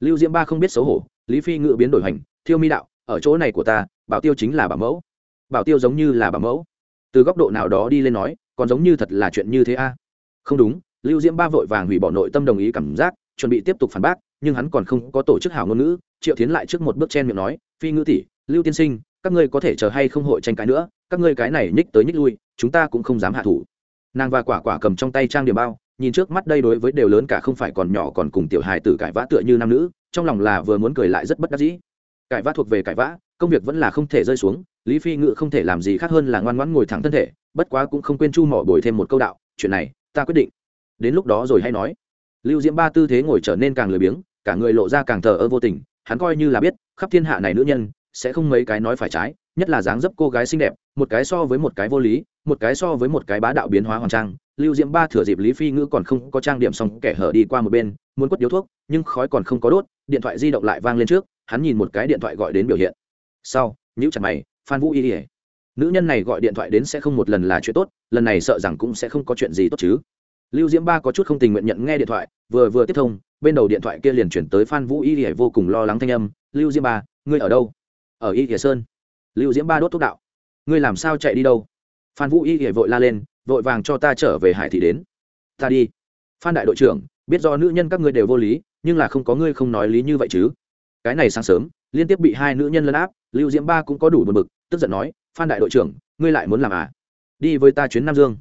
Lưu diễm ba không biết xấu hổ, lý phi ngự biến đổi hành, thiêu mi đạo, ở chỗ này của ta, bảo tiêu chính là bảo mẫu. Bảo tiêu giống như là bảo mẫu. Từ góc độ nào đó đi lên nói, còn giống như thật là chuyện như thế a à? không đúng lưu diễm ba vội vàng hủy bỏ nội tâm đồng ý cảm giác, chuẩn bị tiếp tục phản bác, nhưng hắn còn không có tổ chức hảo ngôn ngữ, triệu tiến lại trước một bước chen miệng nói, phi ngữ tỷ, lưu tiên sinh, các ngươi có thể chờ hay không hội tranh cãi nữa, các ngươi cái này nhích tới nhích lui, chúng ta cũng không dám hạ thủ. Nàng và quả quả cầm trong tay trang điểm bao, nhìn trước mắt đây đối với đều lớn cả không phải còn nhỏ còn cùng tiểu hài tử cãi vã tựa như nam nữ, trong lòng là vừa muốn cười lại rất bất đắc dĩ. Cãi vã thuộc về cãi vã, công việc vẫn là không thể rơi xuống, lý phi ngự không thể làm gì khác hơn là ngoan ngoãn ngồi thẳng thân thể, bất quá cũng không quên chu mỏ bồi thêm một câu đạo, chuyện này, ta quyết định đến lúc đó rồi hay nói. Lưu diễm ba tư thế ngồi trở nên càng lười biếng, cả người lộ ra càng thờ ơ vô tình, hắn coi như là biết, khắp thiên hạ này nữ nhân, sẽ không mấy cái nói phải trái, nhất là dáng dấp cô gái xinh đẹp, một cái so với một cái vô lý, một cái so với một cái bá đạo biến hóa hoàn trang lưu diễm ba thừa dịp lý phi ngữ còn không có trang điểm xong kẻ hở đi qua một bên, muốn quất điếu thuốc, nhưng khói còn không có đốt, điện thoại di động lại vang lên trước, hắn nhìn một cái điện thoại gọi đến biểu hiện. Sau nhữ chặt mày, phan vũ y ỉa nữ nhân này gọi điện thoại đến sẽ không một lần là chuyện tốt, lần này sợ rằng cũng sẽ không có chuyện gì tốt chứ lưu diễm ba có chút không tình nguyện nhận nghe điện thoại, vừa vừa tiếp thông, bên đầu điện thoại kia liền chuyển tới phan vũ y ỉa vô cùng lo lắng thanh âm, lưu diễm ba, ngươi ở đâu? Ở y ỉa sơn. Lưu diễm ba đốt thuốc đạo, ngươi làm sao chạy đi đâu? Phan vũ y ỉa vội la lên, vội vàng cho ta trở về hải thị đến. Ta đi. Phan đại đội trưởng, biết do nữ nhân các ngươi đều vô lý, nhưng là không có ngươi không nói lý như vậy chứ. Cái này sáng sớm, liên tiếp bị hai nữ nhân lấn áp, lưu diễm ba cũng có đủ buồn bực, tức giận nói, phan đại đội trưởng, ngươi lại muốn làm à? Đi với ta chuyến nam dương.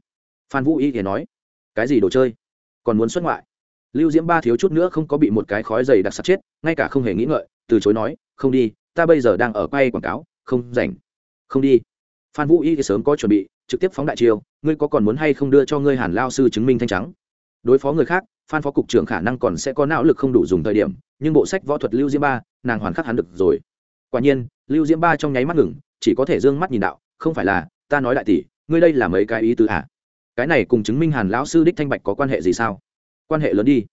Phan vũ y thì nói cái gì đồ chơi? Còn muốn xuất ngoại? Lưu diễm ba thiếu chút nữa không có bị một cái khói dày đặc sạt chết, ngay cả không hề nghĩ ngợi, từ chối nói, không đi, ta bây giờ đang ở quay quảng cáo, không rảnh. Không đi. Phan vũ y thì sớm có chuẩn bị, trực tiếp phóng đại chiêu, ngươi có còn muốn hay không đưa cho ngươi hàn lao sư chứng minh thanh trắng? Đối phó người khác, phan phó cục trưởng khả năng còn sẽ có não lực không đủ dùng thời điểm, nhưng bộ sách võ thuật lưu diễm ba, nàng hoàn khắc hắn được rồi. Quả nhiên, lưu diễm ba trong nháy mắt ngừng, chỉ có thể d ư ơ n g mắt nhìn đạo, không phải là, ta nói đại tỷ, ngươi đây là mấy cái ý tứ à? Cái này cùng chứng minh hàn lão sư đích thanh bạch có quan hệ gì sao? Quan hệ lớn đi.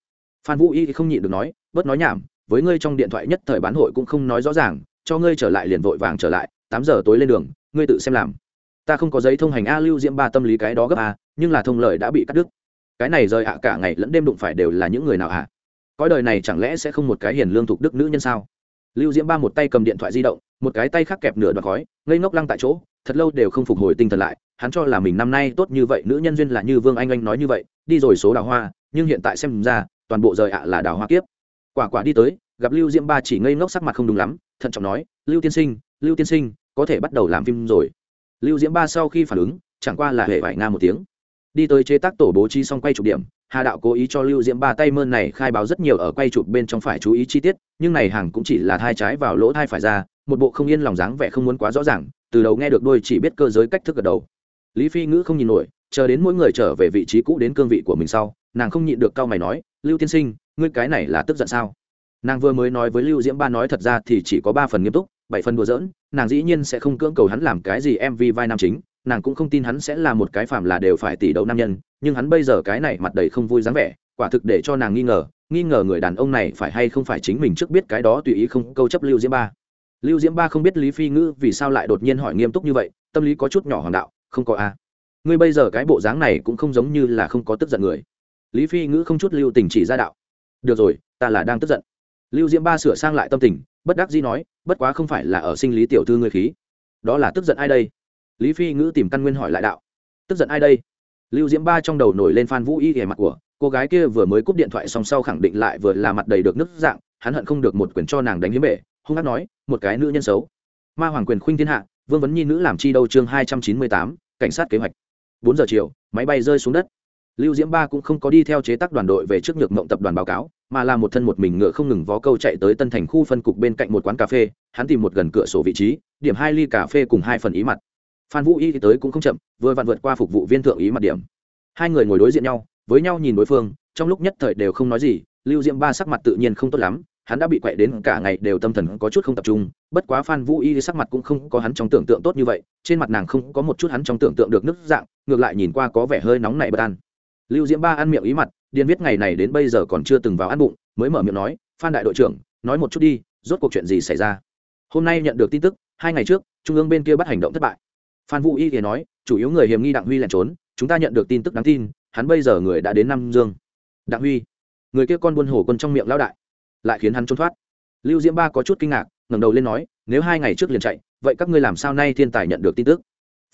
Phan vũ y không nhịn được nói, bớt nói nhảm, với ngươi trong điện thoại nhất thời bán hội cũng không nói rõ ràng, cho ngươi trở lại liền vội vàng trở lại, tám giờ tối lên đường, ngươi tự xem làm. Ta không có giấy thông hành a lưu diễm ba tâm lý cái đó gấp a, nhưng là thông lời đã bị cắt đứt. Cái này rời ạ cả ngày lẫn đêm đụng phải đều là những người nào ạ à? cõi đời này chẳng lẽ sẽ không một cái hiền lương thục đức nữ nhân sao? Lưu diễm ba một tay cầm điện thoại di động, một cái tay khác kẹp nửa đoạn khói, ngây ngốc lăng tại chỗ, thật lâu đều không phục hồi tinh thần lại hắn cho là mình năm nay tốt như vậy, nữ nhân duyên là như vương anh anh nói như vậy, đi rồi số đào hoa, nhưng hiện tại xem ra, toàn bộ rời ạ là đào hoa kiếp. Quả quả đi tới, gặp lưu diễm ba chỉ ngây ngốc sắc mặt không đúng lắm, thận trọng nói, lưu tiên sinh, lưu tiên sinh, có thể bắt đầu làm phim rồi. Lưu diễm ba sau khi phản ứng, chẳng qua là hệ vải nga một tiếng. Đi tới chế tác tổ bố trí xong quay chụp điểm, hà đạo cố ý cho lưu diễm ba tay mơn này khai báo rất nhiều ở quay chụp bên trong phải chú ý chi tiết, nhưng này hàng cũng chỉ là thai trái vào lỗ thai phải ra, một bộ không yên lòng dáng vẻ không muốn quá rõ ràng, từ đầu nghe được đôi chỉ biết cơ giới cách thức gật đầu lý phi ngữ không nhìn nổi, chờ đến mỗi người trở về vị trí cũ đến cương vị của mình sau, nàng không nhịn được cau mày nói, lưu tiên sinh, ngươi cái này là tức giận sao? Nàng vừa mới nói với lưu diễm ba nói thật ra thì chỉ có ba phần nghiêm túc, bảy phần đùa giỡn, nàng dĩ nhiên sẽ không cưỡng cầu hắn làm cái gì mv vai nam chính, nàng cũng không tin hắn sẽ là một cái phàm là đều phải tỷ đấu nam nhân, nhưng hắn bây giờ cái này mặt đầy không vui dáng vẻ, quả thực để cho nàng nghi ngờ nghi ngờ người đàn ông này phải hay không phải chính mình trước biết cái đó tùy ý không câu chấp lưu diễm ba. Lưu diễm ba không biết lý phi ngữ vì sao lại đột nhiên hỏi nghiêm túc như vậy, tâm lý có chút nhỏ hoàng đạo không có a. Ngươi bây giờ cái bộ dáng này cũng không giống như là không có tức giận người. Lý phi ngữ không chút lưu tình chỉ ra đạo. Được rồi, ta là đang tức giận. Lưu diễm ba sửa sang lại tâm tình, bất đắc dĩ nói, bất quá không phải là ở sinh lý tiểu thư ngươi khí. Đó là tức giận ai đây? Lý phi ngữ tìm căn nguyên hỏi lại đạo. Tức giận ai đây? Lưu diễm ba trong đầu nổi lên phan vũ y ghề mặt của, cô gái kia vừa mới cúp điện thoại xong sau khẳng định lại vừa là mặt đầy được nước dạng, hắn hận không được một quyền cho nàng đánh hiếm bể, hung hát nói, một cái nữ nhân xấu. Ma hoàng quyền khuynh thiên hạ vương vấn nhi nữ làm chi đâu chương hai trăm chín mươi tám, cảnh sát kế hoạch. Bốn giờ chiều, máy bay rơi xuống đất. Lưu diễm ba cũng không có đi theo chế tác đoàn đội về trước nhược mộng tập đoàn báo cáo, mà là một thân một mình ngựa không ngừng vó câu chạy tới tân thành khu phân cục bên cạnh một quán cà phê, hắn tìm một gần cửa sổ vị trí, điểm hai ly cà phê cùng hai phần ý mặt. Phan vũ y tới cũng không chậm, vừa vặn vượt qua phục vụ viên thượng ý mặt điểm. Hai người ngồi đối diện nhau, với nhau nhìn đối phương, trong lúc nhất thời đều không nói gì, lưu diễm ba sắc mặt tự nhiên không tốt lắm hắn đã bị quậy đến cả ngày đều tâm thần có chút không tập trung, bất quá phan vũ y sắc mặt cũng không có hắn trong tưởng tượng tốt như vậy, trên mặt nàng không có một chút hắn trong tưởng tượng được nứt dạng, ngược lại nhìn qua có vẻ hơi nóng nảy bất an. Lưu diễm ba ăn miệng ý mặt điền viết ngày này đến bây giờ còn chưa từng vào ăn bụng, mới mở miệng nói, phan đại đội trưởng, nói một chút đi, rốt cuộc chuyện gì xảy ra? Hôm nay nhận được tin tức, hai ngày trước, trung ương bên kia bắt hành động thất bại. Phan vũ y thì nói, chủ yếu người hiểm nghi đặng huy lẩn trốn, chúng ta nhận được tin tức đáng tin, hắn bây giờ người đã đến nam dương. Đặng huy, người kia con buôn hổ quân trong miệng lao đại lại khiến hắn trốn thoát. Lưu diễm ba có chút kinh ngạc, ngẩng đầu lên nói, nếu hai ngày trước liền chạy, vậy các ngươi làm sao nay thiên tài nhận được tin tức?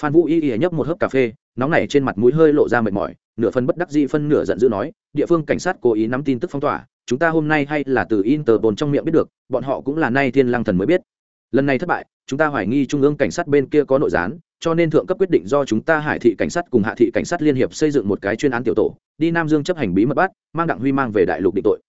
Phan vũ y y nhấp một hớp cà phê, nóng nảy trên mặt mũi hơi lộ ra mệt mỏi, nửa phân bất đắc dĩ phân nửa giận dữ nói, địa phương cảnh sát cố ý nắm tin tức phong tỏa, chúng ta hôm nay hay là từ interpol trong miệng biết được, bọn họ cũng là nay thiên lang thần mới biết. Lần này thất bại, chúng ta hoài nghi trung ương cảnh sát bên kia có nội gián, cho nên thượng cấp quyết định do chúng ta hải thị cảnh sát cùng hạ thị cảnh sát liên hiệp xây dựng một cái chuyên án tiểu tổ, đi nam dương chấp hành bí mật bắt, mang đặng huy mang về đại lục định tội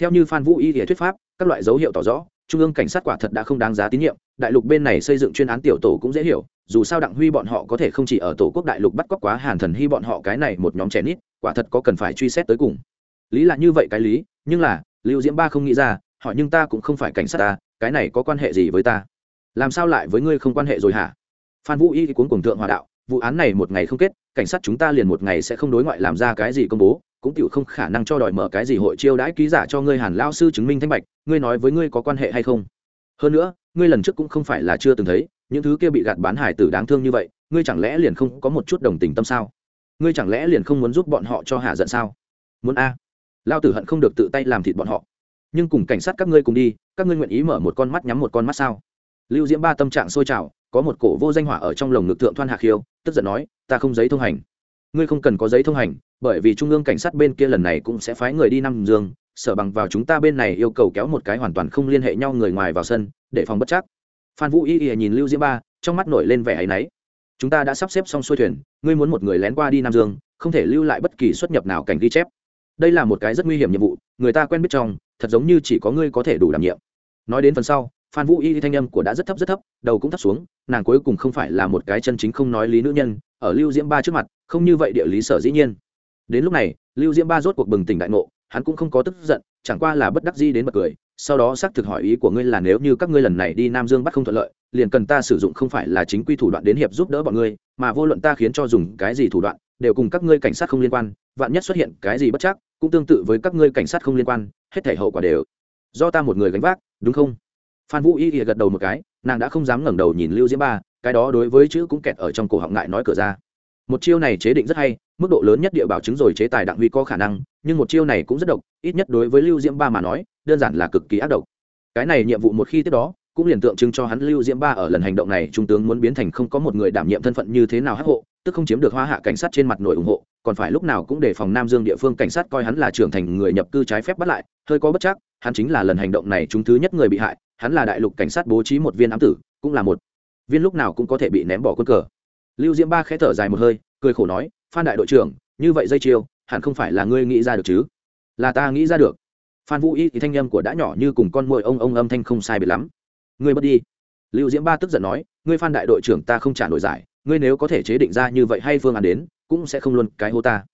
theo như phan vũ y thuyết pháp, các loại dấu hiệu tỏ rõ, trung ương cảnh sát quả thật đã không đáng giá tín nhiệm, đại lục bên này xây dựng chuyên án tiểu tổ cũng dễ hiểu, dù sao đặng huy bọn họ có thể không chỉ ở tổ quốc đại lục bắt cóc quá hàn thần hy bọn họ cái này một nhóm trẻ nít, quả thật có cần phải truy xét tới cùng. Lý là như vậy cái lý, nhưng là, lưu diễm ba không nghĩ ra họ nhưng ta cũng không phải cảnh sát ta, cái này có quan hệ gì với ta? Làm sao lại với ngươi không quan hệ rồi hả? Phan vũ y cuốn cùng thượng hòa đạo, vụ án này một ngày không kết, cảnh sát chúng ta liền một ngày sẽ không đối ngoại làm ra cái gì công bố cũng tựu không khả năng cho đòi mở cái gì hội chiêu đãi ký giả cho ngươi hàn lao sư chứng minh thanh bạch, ngươi nói với ngươi có quan hệ hay không? Hơn nữa, ngươi lần trước cũng không phải là chưa từng thấy, những thứ kia bị gạt bán hải tử đáng thương như vậy, ngươi chẳng lẽ liền không có một chút đồng tình tâm sao? Ngươi chẳng lẽ liền không muốn giúp bọn họ cho hạ giận sao? Muốn a? Lao tử hận không được tự tay làm thịt bọn họ. Nhưng cùng cảnh sát các ngươi cùng đi, các ngươi nguyện ý mở một con mắt nhắm một con mắt sao? Lưu diễm ba tâm trạng sôi trào, có một cổ vô danh hỏa ở trong lồng ngực thượng thoan hạ khiêu, tức giận nói, ta không giấy thông hành. Ngươi không cần có giấy thông hành bởi vì trung ương cảnh sát bên kia lần này cũng sẽ phái người đi nam dương, sở bằng vào chúng ta bên này yêu cầu kéo một cái hoàn toàn không liên hệ nhau người ngoài vào sân, để phòng bất chắc. Phan vũ y y nhìn lưu diễm ba, trong mắt nổi lên vẻ áy náy. Chúng ta đã sắp xếp xong xuôi thuyền, ngươi muốn một người lén qua đi nam dương, không thể lưu lại bất kỳ xuất nhập nào cảnh ghi chép. Đây là một cái rất nguy hiểm nhiệm vụ, người ta quen biết trong, thật giống như chỉ có ngươi có thể đủ đảm nhiệm. Nói đến phần sau, phan vũ y thanh âm của đã rất thấp rất thấp, đầu cũng thấp xuống, nàng cuối cùng không phải là một cái chân chính không nói lý nữ nhân, ở lưu diễm ba trước mặt, không như vậy địa lý sở dĩ nhiên đến lúc này, lưu diễm ba rốt cuộc bừng tỉnh đại ngộ, hắn cũng không có tức giận, chẳng qua là bất đắc di đến bật cười, sau đó xác thực hỏi ý của ngươi là nếu như các ngươi lần này đi nam dương bắt không thuận lợi, liền cần ta sử dụng không phải là chính quy thủ đoạn đến hiệp giúp đỡ bọn ngươi, mà vô luận ta khiến cho dùng cái gì thủ đoạn, đều cùng các ngươi cảnh sát không liên quan, vạn nhất xuất hiện cái gì bất chắc, cũng tương tự với các ngươi cảnh sát không liên quan, hết thể hậu quả đều do ta một người gánh vác, đúng không? Phan vũ y gật đầu một cái, nàng đã không dám ngẩng đầu nhìn lưu diễm ba, cái đó đối với chữ cũng kẹt ở trong cổ họng ngại nói cửa ra một chiêu này chế định rất hay, mức độ lớn nhất địa bảo chứng rồi chế tài đặng huy có khả năng, nhưng một chiêu này cũng rất độc, ít nhất đối với lưu diễm ba mà nói, đơn giản là cực kỳ ác độc. Cái này nhiệm vụ một khi tiếp đó, cũng liền tượng trưng cho hắn lưu diễm ba ở lần hành động này, trung tướng muốn biến thành không có một người đảm nhiệm thân phận như thế nào hắc hộ, tức không chiếm được hoa hạ cảnh sát trên mặt nổi ủng hộ, còn phải lúc nào cũng để phòng nam dương địa phương cảnh sát coi hắn là trưởng thành người nhập cư trái phép bắt lại, hơi có bất chắc, hắn chính là lần hành động này chúng thứ nhất người bị hại, hắn là đại lục cảnh sát bố trí một viên ám tử, cũng là một viên lúc nào cũng có thể bị ném bỏ quân cờ lưu diễm ba khẽ thở dài một hơi, cười khổ nói, phan đại đội trưởng, như vậy dây chiêu, hẳn không phải là ngươi nghĩ ra được chứ? Là ta nghĩ ra được. Phan vũ y thì thanh â m của đã nhỏ như cùng con mồi ông ông âm thanh không sai biệt lắm. Ngươi mất đi. Lưu diễm ba tức giận nói, ngươi phan đại đội trưởng ta không trả nổi giải, ngươi nếu có thể chế định ra như vậy hay phương án đến, cũng sẽ không luôn cái hô ta.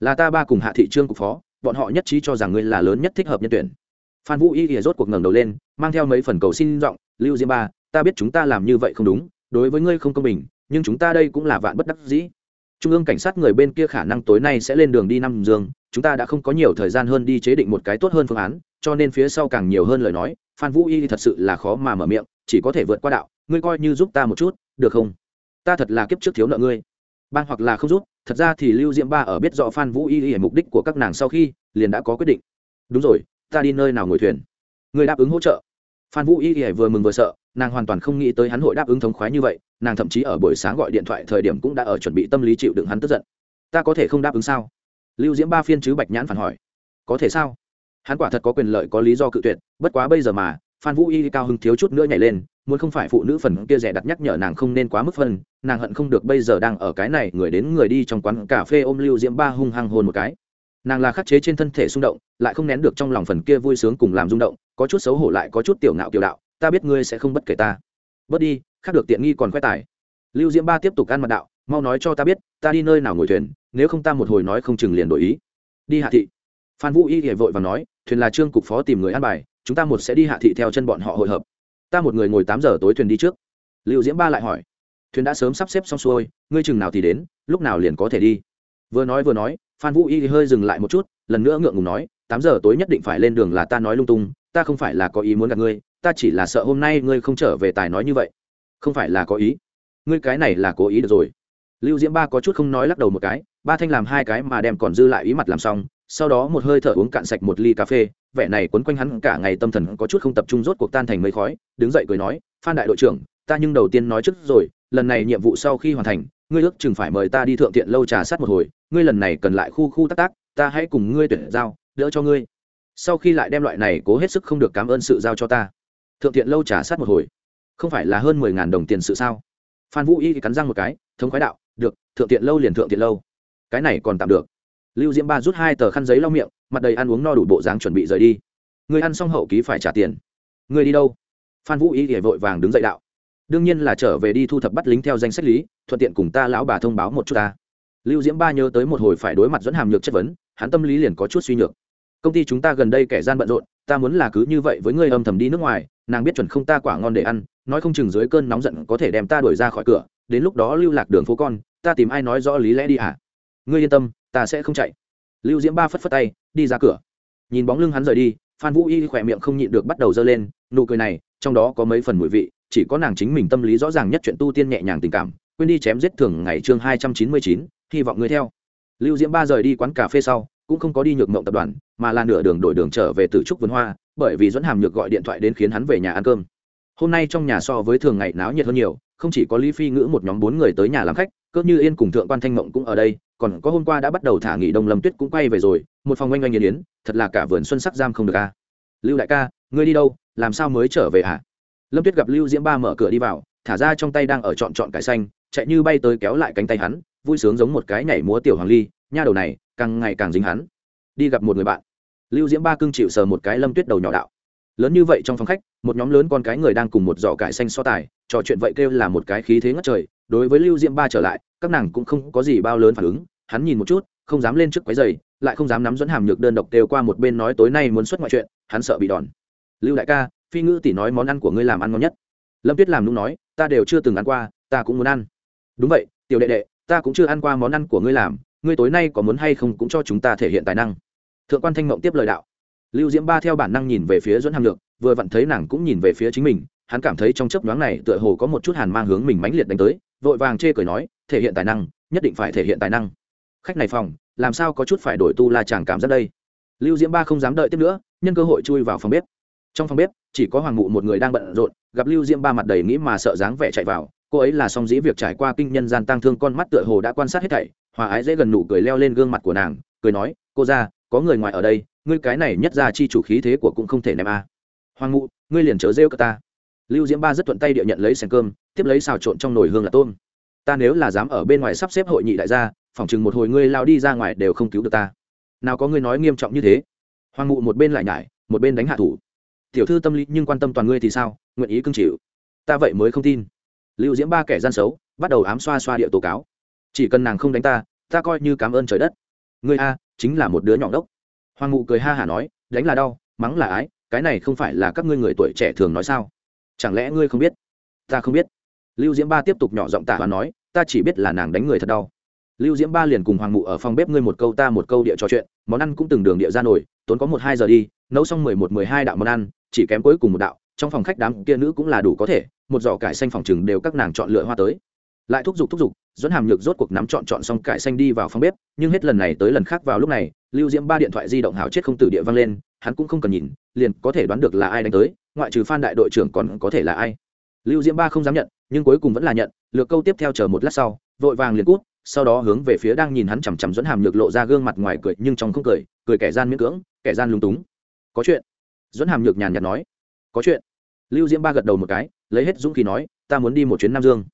Là ta ba cùng hạ thị trương cục phó, bọn họ nhất trí cho rằng ngươi là lớn nhất thích hợp nhân tuyển. Phan vũ y ỉa rốt cuộc ngẩng đầu lên, mang theo mấy phần cầu xin giọng, lưu diễm ba, ta biết chúng ta làm như vậy không đúng, đối với ngươi không công bình nhưng chúng ta đây cũng là vạn bất đắc dĩ. Trung ương cảnh sát người bên kia khả năng tối nay sẽ lên đường đi năm dương, chúng ta đã không có nhiều thời gian hơn đi chế định một cái tốt hơn phương án, cho nên phía sau càng nhiều hơn lời nói, phan vũ y thật sự là khó mà mở miệng, chỉ có thể vượt qua đạo, ngươi coi như giúp ta một chút, được không? Ta thật là kiếp trước thiếu nợ ngươi. Ban hoặc là không giúp, thật ra thì lưu diễm ba ở biết rõ phan vũ y y mục đích của các nàng sau khi, liền đã có quyết định. Đúng rồi, ta đi nơi nào ngồi thuyền? Ngươi đáp ứng hỗ trợ. Phan vũ y y vừa mừng vừa sợ, nàng hoàn toàn không nghĩ tới hắn hội đáp ứng thống khoái như vậy nàng thậm chí ở buổi sáng gọi điện thoại thời điểm cũng đã ở chuẩn bị tâm lý chịu đựng hắn tức giận. Ta có thể không đáp ứng sao? Lưu diễm ba phiên chứ bạch nhãn phản hỏi. Có thể sao? Hắn quả thật có quyền lợi, có lý do cự tuyệt, bất quá bây giờ mà, phan vũ y cao hứng thiếu chút nữa nhảy lên, muốn không phải phụ nữ phần kia rẻ đặt nhắc nhở nàng không nên quá mức phân, nàng hận không được bây giờ đang ở cái này người đến người đi trong quán cà phê ôm lưu diễm ba hung hăng hôn một cái. Nàng là khắc chế trên thân thể xung động, lại không nén được trong lòng phần kia vui sướng cùng làm rung động, có chút xấu hổ lại có chút tiểu ngạo kiểu đạo, ta biết ngươi sẽ không bất kể ta. Bớt đi khác được tiện nghi còn khoe tài. Lưu diễm ba tiếp tục ăn mặt đạo, mau nói cho ta biết, ta đi nơi nào ngồi thuyền, nếu không ta một hồi nói không chừng liền đổi ý. Đi hạ thị. Phan vũ y thì vội và nói, thuyền là trương cục phó tìm người ăn bài, chúng ta một sẽ đi hạ thị theo chân bọn họ hội hợp. Ta một người ngồi tám giờ tối thuyền đi trước. Lưu diễm ba lại hỏi, thuyền đã sớm sắp xếp xong xuôi, ngươi chừng nào thì đến, lúc nào liền có thể đi? Vừa nói vừa nói, phan vũ y hơi dừng lại một chút, lần nữa ngượng ngùng nói, tám giờ tối nhất định phải lên đường là ta nói lung tung, ta không phải là có ý muốn gặp ngươi, ta chỉ là sợ hôm nay ngươi không trở về tài nói như vậy không phải là có ý. Ngươi cái này là cố ý được rồi. Lưu diễm ba có chút không nói lắc đầu một cái, ba thanh làm hai cái mà đem còn dư lại ý mặt làm xong, sau đó một hơi thở uống cạn sạch một ly cà phê, vẻ này quấn quanh hắn cả ngày tâm thần có chút không tập trung rốt cuộc tan thành mây khói, đứng dậy cười nói, phan đại đội trưởng, ta nhưng đầu tiên nói trước rồi, lần này nhiệm vụ sau khi hoàn thành, ngươi ước chừng phải mời ta đi thượng tiện lâu trà sát một hồi, ngươi lần này cần lại khu khu tác tác ta hãy cùng ngươi tuyển giao, đỡ cho ngươi. Sau khi lại đem loại này cố hết sức không được cảm ơn sự giao cho ta. Thượng tiện lâu trà sát một hồi không phải là hơn mười ngàn đồng tiền sự sao? Phan vũ y cắn răng một cái, thống khoái đạo, được, thượng tiện lâu liền thượng tiện lâu. Cái này còn tạm được. Lưu diễm ba rút hai tờ khăn giấy lau miệng, mặt đầy ăn uống no đủ bộ dáng chuẩn bị rời đi. Người ăn xong hậu ký phải trả tiền. Người đi đâu? Phan vũ Y ỉa vội vàng đứng dậy đạo. Đương nhiên là trở về đi thu thập bắt lính theo danh sách lý, thuận tiện cùng ta lão bà thông báo một chút ta. Lưu diễm ba nhớ tới một hồi phải đối mặt dẫn hàm nhược chất vấn, hắn tâm lý liền có chút suy nhược. Công ty chúng ta gần đây kẻ gian bận rộn ta muốn là cứ như vậy với ngươi âm thầm đi nước ngoài, nàng biết chuẩn không ta quả ngon để ăn, nói không chừng dưới cơn nóng giận có thể đem ta đuổi ra khỏi cửa, đến lúc đó lưu lạc đường phố con, ta tìm ai nói rõ lý lẽ đi ạ à? ngươi yên tâm, ta sẽ không chạy. Lưu diễm ba phất phất tay, đi ra cửa. Nhìn bóng lưng hắn rời đi, phan vũ y khỏe miệng không nhịn được bắt đầu dơ lên, nụ cười này, trong đó có mấy phần mùi vị, chỉ có nàng chính mình tâm lý rõ ràng nhất chuyện tu tiên nhẹ nhàng tình cảm, quên đi chém giết thường ngày chương hai trăm chín mươi chín, hy vọng ngươi theo. Lưu diễm ba rời đi quán cà phê sau cũng không có đi nhược mộng tập đoàn, mà là nửa đường đổi đường trở về từ trúc vườn hoa, bởi vì dẫn hàm nhược gọi điện thoại đến khiến hắn về nhà ăn cơm. Hôm nay trong nhà so với thường ngày náo nhiệt hơn nhiều, không chỉ có lý phi ngữ một nhóm bốn người tới nhà làm khách cỡ như yên cùng thượng quan thanh mộng cũng ở đây, còn có hôm qua đã bắt đầu thả nghỉ đông lâm tuyết cũng quay về rồi, một phòng oanh oanh nghiền yến thật là cả vườn xuân sắc giam không được a. Lưu đại ca, ngươi đi đâu, làm sao mới trở về hả? Lâm tuyết gặp lưu diễm ba mở cửa đi vào, thả ra trong tay đang ở trọn trọn cải xanh, chạy như bay tới kéo lại cánh tay hắn, vui sướng giống một cái nhảy múa tiểu hoàng ly, nha đầu này càng ngày càng dính hắn. Đi gặp một người bạn. Lưu diễm ba cưng chịu sờ một cái lâm tuyết đầu nhỏ đạo. Lớn như vậy trong phòng khách, một nhóm lớn con cái người đang cùng một giỏ cải xanh so tài, trò chuyện vậy kêu là một cái khí thế ngất trời. Đối với lưu diễm ba trở lại, các nàng cũng không có gì bao lớn phản ứng. Hắn nhìn một chút, không dám lên trước quái giày lại không dám nắm dẫn hàm nhược đơn độc kêu qua một bên nói tối nay muốn xuất ngoại chuyện, hắn sợ bị đòn. Lưu đại ca, phi ngữ tỷ nói món ăn của ngươi làm ăn ngon nhất. Lâm tuyết làm nung nói, ta đều chưa từng ăn qua, ta cũng muốn ăn. Đúng vậy, tiểu đệ đệ, ta cũng chưa ăn qua món ăn của ngươi làm ngươi tối nay có muốn hay không cũng cho chúng ta thể hiện tài năng. Thượng quan thanh mộng tiếp lời đạo. Lưu diễm ba theo bản năng nhìn về phía dẫn hàm lượng, vừa vặn thấy nàng cũng nhìn về phía chính mình hắn cảm thấy trong chấp nhoáng này tựa hồ có một chút hàn mang hướng mình mãnh liệt đánh tới vội vàng chê cười nói thể hiện tài năng nhất định phải thể hiện tài năng. Khách này phòng làm sao có chút phải đổi tu la chàng cảm giác đây? Lưu diễm ba không dám đợi tiếp nữa nhân cơ hội chui vào phòng bếp. Trong phòng bếp chỉ có hoàng mụ một người đang bận rộn gặp lưu diễm ba mặt đầy nghĩ mà sợ dáng vẻ chạy vào cô ấy là song dĩ việc trải qua kinh nhân gian tăng thương con mắt tựa hồ đã quan sát hết thảy hòa ái dễ gần nụ cười leo lên gương mặt của nàng, cười nói, cô ra có người ngoài ở đây, ngươi cái này nhất ra chi chủ khí thế của cũng không thể ném a. Hoàng mụ, ngươi liền chớ rêu cơ ta. Lưu diễm ba rất thuận tay địa nhận lấy sèn cơm, tiếp lấy xào trộn trong nồi hương là tôm. Ta nếu là dám ở bên ngoài sắp xếp hội nghị đại gia, phỏng chừng một hồi ngươi lao đi ra ngoài đều không cứu được ta. Nào có ngươi nói nghiêm trọng như thế. Hoàng mụ một bên lại nhải, một bên đánh hạ thủ. Tiểu thư tâm lý nhưng quan tâm toàn ngươi thì sao, nguyện ý cưng chịu. Ta vậy mới không tin. Lưu diễm ba kẻ gian xấu, bắt đầu ám xoa xoa địa tố cáo chỉ cần nàng không đánh ta ta coi như cảm ơn trời đất. Ngươi a, chính là một đứa nhỏ đốc. Hoàng mụ cười ha hả nói, đánh là đau, mắng là ái, cái này không phải là các ngươi người tuổi trẻ thường nói sao? Chẳng lẽ ngươi không biết? Ta không biết. Lưu diễm ba tiếp tục nhỏ giọng tả và nói, ta chỉ biết là nàng đánh người thật đau. Lưu diễm ba liền cùng hoàng mụ ở phòng bếp ngươi một câu ta một câu địa trò chuyện, món ăn cũng từng đường địa ra nổi, tốn có một hai giờ đi, nấu xong mười một, mười hai đạo món ăn, chỉ kém cuối cùng một đạo, trong phòng khách đám kia nữ cũng là đủ có thể, một giỏ cải xanh phòng chừng đều các nàng chọn lựa hoa tới. Lại thúc giục thúc giục dẫn hàm nhược rốt cuộc nắm chọn chọn xong cải xanh đi vào phòng bếp, nhưng hết lần này tới lần khác vào lúc này, lưu diễm ba điện thoại di động hào chết không tử địa vang lên, hắn cũng không cần nhìn, liền có thể đoán được là ai đánh tới, ngoại trừ phan đại đội trưởng còn có thể là ai. Lưu diễm ba không dám nhận, nhưng cuối cùng vẫn là nhận, lược câu tiếp theo chờ một lát sau, vội vàng liền cút, sau đó hướng về phía đang nhìn hắn chằm chằm dẫn hàm nhược lộ ra gương mặt ngoài cười, nhưng trong không cười cười kẻ gian miễn cưỡng, kẻ gian lúng túng. Có chuyện? Dẫn hàm nhược nhàn nhạt nói. Có chuyện. Lưu diễm ba gật đầu một cái, lấy hết dũng khí nói, ta muốn đi một chuyến nam dương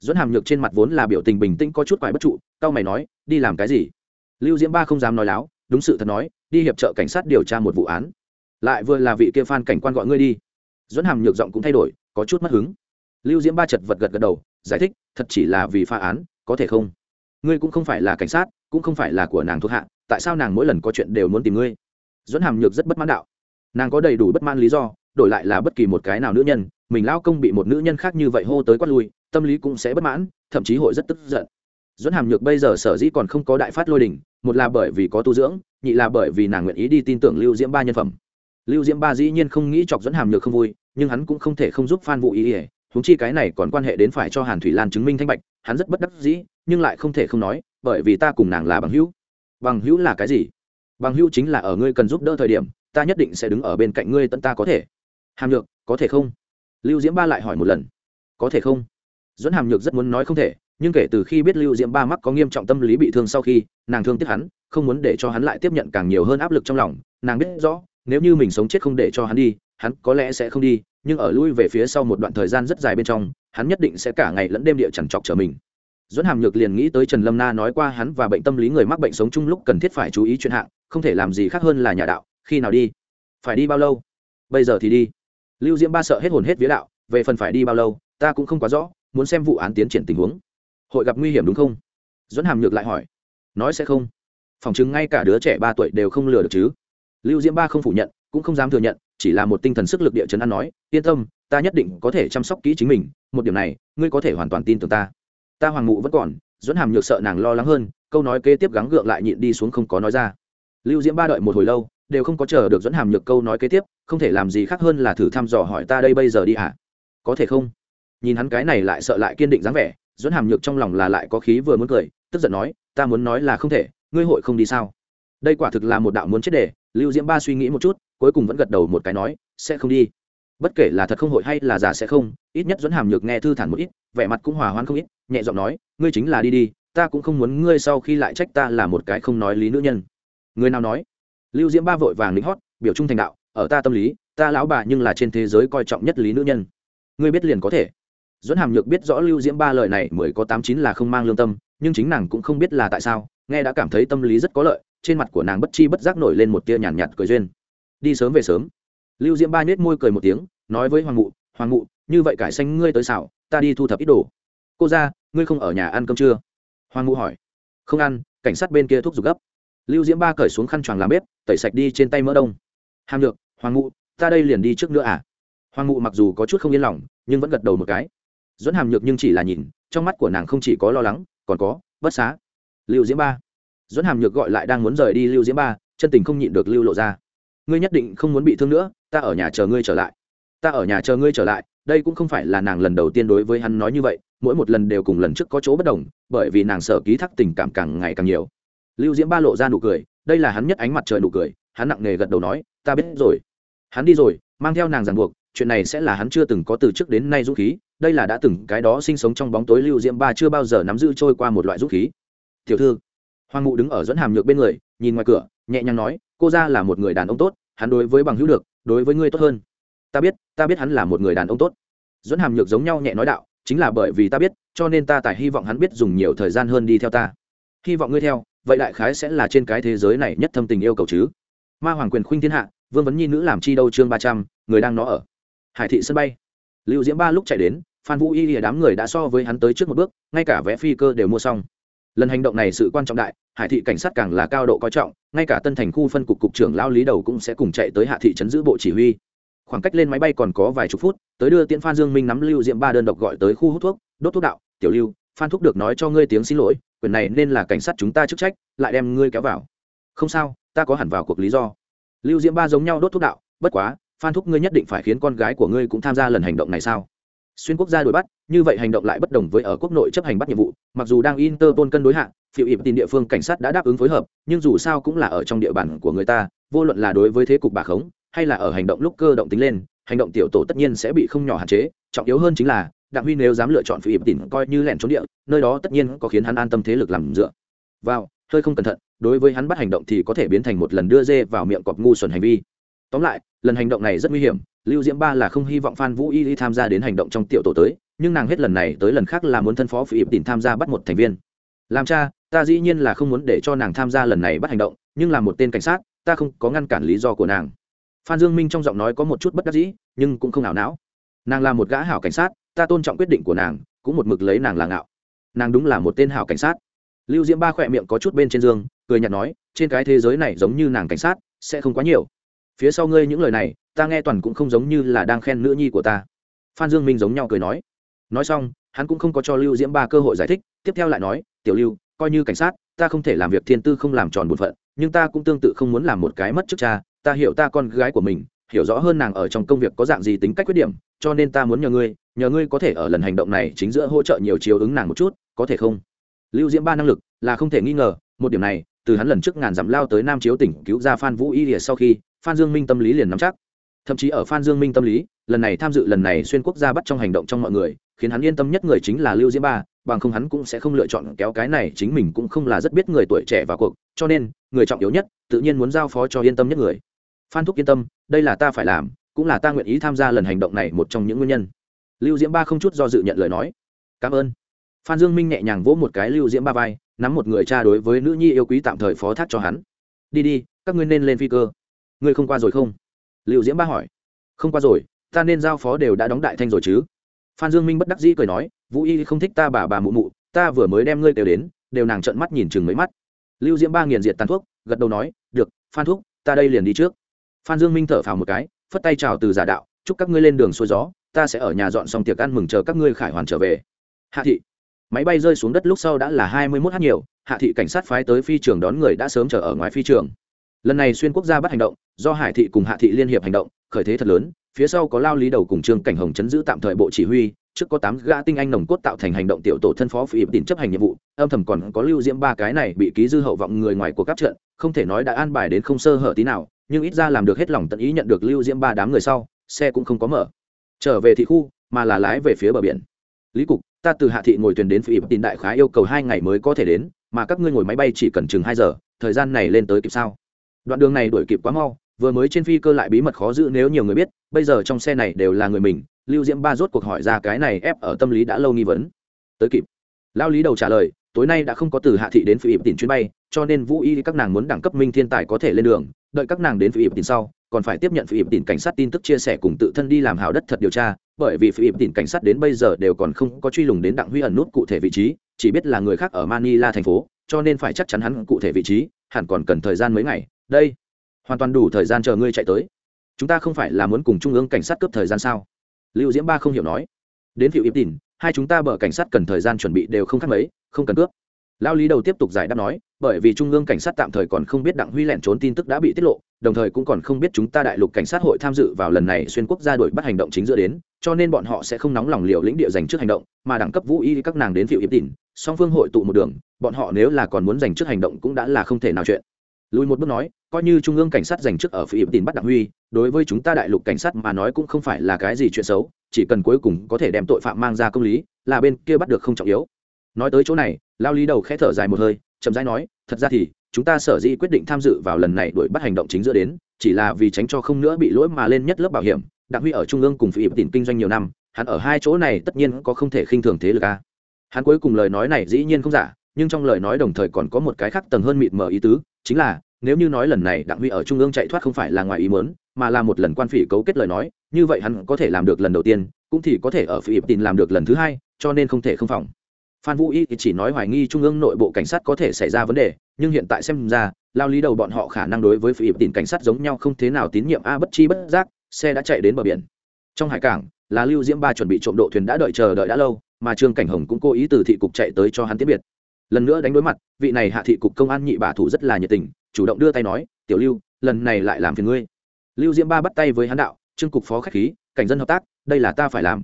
dẫn hàm nhược trên mặt vốn là biểu tình bình tĩnh có chút quái bất trụ cao mày nói, đi làm cái gì? Lưu diễm ba không dám nói láo, đúng sự thật nói, đi hiệp trợ cảnh sát điều tra một vụ án. Lại vừa là vị kia phan cảnh quan gọi ngươi đi. Dẫn hàm nhược giọng cũng thay đổi, có chút mất hứng. Lưu diễm ba chật vật gật gật đầu, giải thích, thật chỉ là vì pha án, có thể không? Ngươi cũng không phải là cảnh sát, cũng không phải là của nàng thuộc hạ, tại sao nàng mỗi lần có chuyện đều muốn tìm ngươi? Dẫn hàm nhược rất bất mãn đạo. Nàng có đầy đủ bất mãn lý do, đổi lại là bất kỳ một cái nào nữ nhân mình lao công bị một nữ nhân khác như vậy hô tới quát lui, tâm lý cũng sẽ bất mãn, thậm chí hội rất tức giận. Dẫn hàm nhược bây giờ sở dĩ còn không có đại phát lôi đình, một là bởi vì có tu dưỡng, nhị là bởi vì nàng nguyện ý đi tin tưởng lưu diễm ba nhân phẩm. Lưu diễm ba dĩ nhiên không nghĩ chọc dẫn hàm nhược không vui, nhưng hắn cũng không thể không giúp phan vũ ý ỉa húng chi cái này còn quan hệ đến phải cho hàn thủy lan chứng minh thanh bạch, hắn rất bất đắc dĩ, nhưng lại không thể không nói, bởi vì ta cùng nàng là bằng hữu. Bằng hữu là cái gì? Bằng hữu chính là ở ngươi cần giúp đỡ thời điểm, ta nhất định sẽ đứng ở bên cạnh ngươi tận ta có thể. Hàm nhược, có thể không? Lưu diễm ba lại hỏi một lần. Có thể không? Dẫn hàm nhược rất muốn nói không thể, nhưng kể từ khi biết lưu diễm ba mắc có nghiêm trọng tâm lý bị thương sau khi, nàng thương tiếc hắn, không muốn để cho hắn lại tiếp nhận càng nhiều hơn áp lực trong lòng. Nàng biết rõ, nếu như mình sống chết không để cho hắn đi, hắn có lẽ sẽ không đi, nhưng ở lui về phía sau một đoạn thời gian rất dài bên trong, hắn nhất định sẽ cả ngày lẫn đêm địa chẳng chọc trở mình. Dẫn hàm nhược liền nghĩ tới trần lâm na nói qua hắn và bệnh tâm lý người mắc bệnh sống chung lúc cần thiết phải chú ý chuyện hạng, không thể làm gì khác hơn là nhà đạo, khi nào đi? Phải đi bao lâu? Bây giờ thì đi lưu diễm ba sợ hết hồn hết vía đạo, về phần phải đi bao lâu, ta cũng không quá rõ, muốn xem vụ án tiến triển tình huống. Hội gặp nguy hiểm đúng không? Dẫn hàm nhược lại hỏi. Nói sẽ không. Phòng chứng ngay cả đứa trẻ ba tuổi đều không lừa được chứ. Lưu diễm ba không phủ nhận, cũng không dám thừa nhận, chỉ là một tinh thần sức lực địa chấn an nói, yên tâm, ta nhất định có thể chăm sóc kỹ chính mình, một điểm này, ngươi có thể hoàn toàn tin tưởng ta. Ta hoàng mụ vẫn còn dẫn hàm nhược sợ nàng lo lắng hơn, câu nói kế tiếp gắng gượng lại nhịn đi xuống không có nói ra. Lưu diễm ba đợi một hồi lâu đều không có chờ được dẫn hàm nhược câu nói kế tiếp, không thể làm gì khác hơn là thử thăm dò hỏi ta đây bây giờ đi hả? Có thể không? Nhìn hắn cái này lại sợ lại kiên định dáng vẻ, dẫn hàm nhược trong lòng là lại có khí vừa muốn cười, tức giận nói, ta muốn nói là không thể, ngươi hội không đi sao? Đây quả thực là một đạo muốn chết đề, lưu diễm ba suy nghĩ một chút, cuối cùng vẫn gật đầu một cái nói, sẽ không đi. Bất kể là thật không hội hay là giả sẽ không, ít nhất dẫn hàm nhược nghe thư thản một ít, vẻ mặt cũng hòa hoan không ít, nhẹ giọng nói, ngươi chính là đi đi, ta cũng không muốn ngươi sau khi lại trách ta là một cái không nói lý nữ nhân. Người nào nói? Lưu diễm ba vội vàng lính hót biểu trung thành đạo ở ta tâm lý ta lão bà nhưng là trên thế giới coi trọng nhất lý nữ nhân. Ngươi biết liền có thể. Dẫn hàm nhược biết rõ lưu diễm ba lời này mới có tám chín là không mang lương tâm nhưng chính nàng cũng không biết là tại sao nghe đã cảm thấy tâm lý rất có lợi trên mặt của nàng bất chi bất giác nổi lên một tia nhàn nhạt, nhạt cười duyên. Đi sớm về sớm. Lưu diễm ba nhếch môi cười một tiếng nói với hoàng mụ hoàng mụ như vậy cải xanh ngươi tới xảo ta đi thu thập ít đồ. Cô ra ngươi không ở nhà ăn cơm chưa? Hoàng mụ hỏi. Không ăn cảnh sát bên kia thuốc giục gấp lưu diễm ba cởi xuống khăn choàng làm bếp tẩy sạch đi trên tay mỡ đông. Hàm được hoàng Ngụ, ta đây liền đi trước nữa à? Hoàng Ngụ mặc dù có chút không yên lòng nhưng vẫn gật đầu một cái. Dẫn hàm nhược nhưng chỉ là nhìn trong mắt của nàng không chỉ có lo lắng còn có bất xá. Lưu diễm ba. Dẫn hàm nhược gọi lại đang muốn rời đi lưu diễm ba chân tình không nhịn được lưu lộ ra. Ngươi nhất định không muốn bị thương nữa ta ở nhà chờ ngươi trở lại. Ta ở nhà chờ ngươi trở lại đây cũng không phải là nàng lần đầu tiên đối với hắn nói như vậy mỗi một lần đều cùng lần trước có chỗ bất đồng bởi vì nàng sợ ký thác tình cảm càng ngày càng nhiều lưu diễm ba lộ ra nụ cười, đây là hắn nhất ánh mặt trời nụ cười, hắn nặng nề gật đầu nói, ta biết rồi. Hắn đi rồi, mang theo nàng ràng buộc, chuyện này sẽ là hắn chưa từng có từ trước đến nay dũng khí, đây là đã từng cái đó sinh sống trong bóng tối lưu diễm ba chưa bao giờ nắm giữ trôi qua một loại dũng khí. Tiểu thư. Hoàng mụ đứng ở dẫn hàm nhược bên người, nhìn ngoài cửa, nhẹ nhàng nói, cô ra là một người đàn ông tốt, hắn đối với bằng hữu được, đối với ngươi tốt hơn. Ta biết ta biết hắn là một người đàn ông tốt. Dẫn hàm nhược giống nhau nhẹ nói đạo, chính là bởi vì ta biết, cho nên ta tài hy vọng hắn biết dùng nhiều thời gian hơn đi theo ta. Hy vọng ngươi theo vậy đại khái sẽ là trên cái thế giới này nhất thâm tình yêu cầu chứ? Ma hoàng quyền khuynh thiên hạ, vương vấn nhi nữ làm chi đâu chương ba trăm, người đang nó ở. Hải thị sân bay. Lưu diễm ba lúc chạy đến, phan vũ y lìa đám người đã so với hắn tới trước một bước, ngay cả vé phi cơ đều mua xong. Lần hành động này sự quan trọng đại, hải thị cảnh sát càng là cao độ coi trọng, ngay cả tân thành khu phân cục cục trưởng lao lý đầu cũng sẽ cùng chạy tới hạ thị trấn giữ bộ chỉ huy. Khoảng cách lên máy bay còn có vài chục phút, tới đưa tiễn phan dương minh nắm lưu diễm ba đơn độc gọi tới khu hút thuốc, đốt thuốc đạo, tiểu lưu phan thúc được nói cho ngươi tiếng xin lỗi, quyền này nên là cảnh sát chúng ta chức trách, lại đem ngươi kéo vào. Không sao, ta có hẳn vào cuộc lý do. Lưu diễm ba giống nhau đốt thuốc đạo, bất quá, phan thúc ngươi nhất định phải khiến con gái của ngươi cũng tham gia lần hành động này sao? Xuyên quốc gia đuổi bắt, như vậy hành động lại bất đồng với ở quốc nội chấp hành bắt nhiệm vụ, mặc dù đang interpol cân đối hạn phiệu ịp tin địa phương cảnh sát đã đáp ứng phối hợp, nhưng dù sao cũng là ở trong địa bàn của người ta, vô luận là đối với thế cục bà khống, hay là ở hành động lúc cơ động tính lên, hành động tiểu tổ tất nhiên sẽ bị không nhỏ hạn chế, trọng yếu hơn chính là đặng huy nếu dám lựa chọn phi ịp tỉn coi như lẻn trốn địa, nơi đó tất nhiên có khiến hắn an tâm thế lực làm dựa. Vào, hơi không cẩn thận, đối với hắn bắt hành động thì có thể biến thành một lần đưa dê vào miệng cọp ngu xuẩn hành vi. Tóm lại, lần hành động này rất nguy hiểm, lưu diễm ba là không hy vọng phan vũ y y tham gia đến hành động trong tiểu tổ tới, nhưng nàng hết lần này tới lần khác là muốn thân phó phi ịp tỉn tham gia bắt một thành viên. Làm cha, ta dĩ nhiên là không muốn để cho nàng tham gia lần này bắt hành động, nhưng là một tên cảnh sát, ta không có ngăn cản lý do của nàng. Phan dương minh trong giọng nói có một chút bất đắc dĩ, nhưng cũng không ảo não. Nàng là một gã hảo cảnh sát ta tôn trọng quyết định của nàng, cũng một mực lấy nàng là ngạo. Nàng đúng là một tên hảo cảnh sát. Lưu diễm ba khỏe miệng có chút bên trên giường cười nhạt nói, trên cái thế giới này giống như nàng cảnh sát, sẽ không quá nhiều. Phía sau ngươi những lời này, ta nghe toàn cũng không giống như là đang khen nữ nhi của ta. Phan dương minh giống nhau cười nói. Nói xong, hắn cũng không có cho lưu diễm ba cơ hội giải thích, tiếp theo lại nói, tiểu lưu, coi như cảnh sát, ta không thể làm việc thiên tư không làm tròn bổn phận, nhưng ta cũng tương tự không muốn làm một cái mất chức cha, ta hiểu ta con gái của mình, hiểu rõ hơn nàng ở trong công việc có dạng gì tính cách khuyết điểm, cho nên ta muốn nhờ ngươi nhờ ngươi có thể ở lần hành động này chính giữa hỗ trợ nhiều chiếu ứng nàng một chút, có thể không? Lưu diễm ba năng lực là không thể nghi ngờ, một điểm này, từ hắn lần trước ngàn dặm lao tới nam chiếu tỉnh cứu ra phan vũ y lìa sau khi, phan dương minh tâm lý liền nắm chắc. Thậm chí ở phan dương minh tâm lý, lần này tham dự lần này xuyên quốc gia bắt trong hành động trong mọi người, khiến hắn yên tâm nhất người chính là lưu diễm ba, bằng không hắn cũng sẽ không lựa chọn kéo cái này, chính mình cũng không là rất biết người tuổi trẻ vào cuộc, cho nên, người trọng yếu nhất, tự nhiên muốn giao phó cho yên tâm nhất người. Phan thúc yên tâm, đây là ta phải làm, cũng là ta nguyện ý tham gia lần hành động này một trong những nguyên nhân lưu diễm ba không chút do dự nhận lời nói. Cảm ơn. Phan dương minh nhẹ nhàng vỗ một cái lưu diễm ba vai, nắm một người cha đối với nữ nhi yêu quý tạm thời phó thác cho hắn. Đi đi, các ngươi nên lên phi cơ. Ngươi không qua rồi không? Lưu diễm ba hỏi. Không qua rồi, ta nên giao phó đều đã đóng đại thanh rồi chứ. Phan dương minh bất đắc dĩ cười nói, vũ y không thích ta bà bà mụ mụ, ta vừa mới đem ngươi đều đến, đều nàng trợn mắt nhìn chừng mấy mắt. Lưu diễm ba nghiền diệt tàn thuốc, gật đầu nói, được, phan thuốc, ta đây liền đi trước. Phan dương minh thở phào một cái, phất tay chào từ giả đạo, chúc các ngươi lên đường xuôi gió ta sẽ ở nhà dọn xong tiệc ăn mừng chờ các ngươi khải hoàn trở về. Hạ thị. Máy bay rơi xuống đất lúc sau đã là hai mươi mốt h nhiều, hạ thị cảnh sát phái tới phi trường đón người đã sớm chờ ở ngoài phi trường. Lần này xuyên quốc gia bắt hành động, do hải thị cùng hạ thị liên hiệp hành động, khởi thế thật lớn, phía sau có lao lý đầu cùng trương cảnh hồng chấn giữ tạm thời bộ chỉ huy, trước có tám gã tinh anh nồng cốt tạo thành hành động tiểu tổ thân phó phỉ tìm chấp hành nhiệm vụ, âm thầm còn có lưu diễm ba cái này bị ký dư hậu vọng người ngoài của các trận, không thể nói đã an bài đến không sơ hở tí nào, nhưng ít ra làm được hết lòng tận ý nhận được lưu diễm ba đám người sau, xe cũng không có mở trở về thị khu, mà là lái về phía bờ biển. Lý cục, ta từ hạ thị ngồi thuyền đến phỉ tin đại khá yêu cầu hai ngày mới có thể đến, mà các ngươi ngồi máy bay chỉ cần chừng hai giờ, thời gian này lên tới kịp sao? Đoạn đường này đuổi kịp quá mau, vừa mới trên phi cơ lại bí mật khó giữ nếu nhiều người biết, bây giờ trong xe này đều là người mình, lưu diễm ba rốt cuộc hỏi ra cái này ép ở tâm lý đã lâu nghi vấn. Tới kịp. Lao lý đầu trả lời, tối nay đã không có từ hạ thị đến phi ịp tìm chuyến bay, cho nên vũ y các nàng muốn đẳng cấp minh thiên tài có thể lên đường, đợi các nàng đến phi ịp tìm sau còn phải tiếp nhận phi ịp tin cảnh sát tin tức chia sẻ cùng tự thân đi làm hào đất thật điều tra, bởi vì phi ịp tin cảnh sát đến bây giờ đều còn không có truy lùng đến đặng huy ẩn nút cụ thể vị trí, chỉ biết là người khác ở manila thành phố, cho nên phải chắc chắn hắn cụ thể vị trí, hẳn còn cần thời gian mấy ngày. Đây, hoàn toàn đủ thời gian chờ ngươi chạy tới. Chúng ta không phải là muốn cùng trung ương cảnh sát cướp thời gian sao? Lưu diễm ba không hiểu nói. Đến phiệu ịp tìn hai chúng ta bở cảnh sát cần thời gian chuẩn bị đều không khác mấy, không cần cướp. Lao lý đầu tiếp tục giải đáp nói, bởi vì trung ương cảnh sát tạm thời còn không biết đặng huy lẻn trốn tin tức đã bị tiết lộ đồng thời cũng còn không biết chúng ta đại lục cảnh sát hội tham dự vào lần này xuyên quốc gia đổi bắt hành động chính giữa đến, cho nên bọn họ sẽ không nóng lòng liều lĩnh địa dành trước hành động, mà đẳng cấp vũ y các nàng đến phiệu hiệp tỉn song phương hội tụ một đường, bọn họ nếu là còn muốn dành trước hành động cũng đã là không thể nào chuyện. Lùi một bước nói, coi như trung ương cảnh sát dành trước ở phiệu hiệp tỉn bắt đặng huy, đối với chúng ta đại lục cảnh sát mà nói cũng không phải là cái gì chuyện xấu, chỉ cần cuối cùng có thể đem tội phạm mang ra công lý, là bên kia bắt được không trọng yếu. Nói tới chỗ này, lao lý đầu khẽ thở dài một hơi, chậm rãi nói, thật ra thì chúng ta sở dĩ quyết định tham dự vào lần này đuổi bắt hành động chính giữa đến, chỉ là vì tránh cho không nữa bị lỗi mà lên nhất lớp bảo hiểm, đặng huy ở trung ương cùng phỉ tìm kinh doanh nhiều năm, hắn ở hai chỗ này tất nhiên có không thể khinh thường thế lực a. Hắn cuối cùng lời nói này dĩ nhiên không giả, nhưng trong lời nói đồng thời còn có một cái khác tầng hơn mịt mờ ý tứ, chính là, nếu như nói lần này đặng huy ở trung ương chạy thoát không phải là ngoài ý muốn, mà là một lần quan phỉ cấu kết lời nói, như vậy hắn có thể làm được lần đầu tiên, cũng thì có thể ở phỉ tìm làm được lần thứ hai, cho nên không thể không phòng. Phan vũ y chỉ nói hoài nghi trung ương nội bộ cảnh sát có thể xảy ra vấn đề nhưng hiện tại xem ra, lao lý đầu bọn họ khả năng đối với phỉ tìm cảnh sát giống nhau không thế nào tín nhiệm a bất chi bất giác, xe đã chạy đến bờ biển. Trong hải cảng, là lưu diễm ba chuẩn bị trộm độ thuyền đã đợi chờ đợi đã lâu, mà trương cảnh hồng cũng cố ý từ thị cục chạy tới cho hắn tiết biệt. Lần nữa đánh đối mặt, vị này hạ thị cục công an nhị bà thủ rất là nhiệt tình, chủ động đưa tay nói, tiểu lưu, lần này lại làm phiền ngươi. Lưu diễm ba bắt tay với hắn đạo, trương cục phó khách khí, cảnh dân hợp tác, đây là ta phải làm.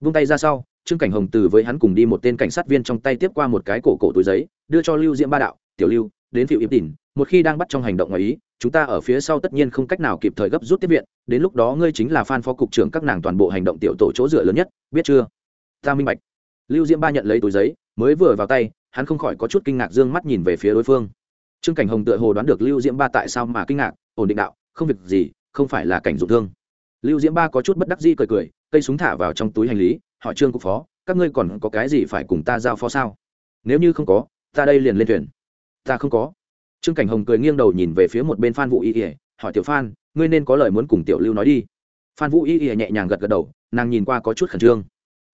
Vung tay ra sau, trương cảnh hồng từ với hắn cùng đi một tên cảnh sát viên trong tay tiếp qua một cái cổ cổ túi giấy, đưa cho lưu diễm ba đạo tiểu lưu, đến phiệu yếm tỉn một khi đang bắt trong hành động ngoài ý, chúng ta ở phía sau tất nhiên không cách nào kịp thời gấp rút tiếp viện, đến lúc đó ngươi chính là phan phó cục trưởng các nàng toàn bộ hành động tiểu tổ chỗ dựa lớn nhất, biết chưa? Ta minh bạch. Lưu diễm ba nhận lấy túi giấy, mới vừa vào tay, hắn không khỏi có chút kinh ngạc d ư ơ n g mắt nhìn về phía đối phương. Trương cảnh hồng tựa hồ đoán được lưu diễm ba tại sao mà kinh ngạc, ổn định đạo, không việc gì, không phải là cảnh dụng thương. Lưu diễm ba có chút bất đắc di cười cười, cây súng thả vào trong túi hành lý, hỏi trương cục phó, các ngươi còn có cái gì phải cùng ta giao phó sao? Nếu như không có, ta đây liền lên thuyền ta không có. Trương cảnh hồng cười nghiêng đầu nhìn về phía một bên phan vũ y ỉa hỏi tiểu phan, ngươi nên có lời muốn cùng tiểu lưu nói đi. Phan vũ y ỉa nhẹ nhàng gật gật đầu, nàng nhìn qua có chút khẩn trương.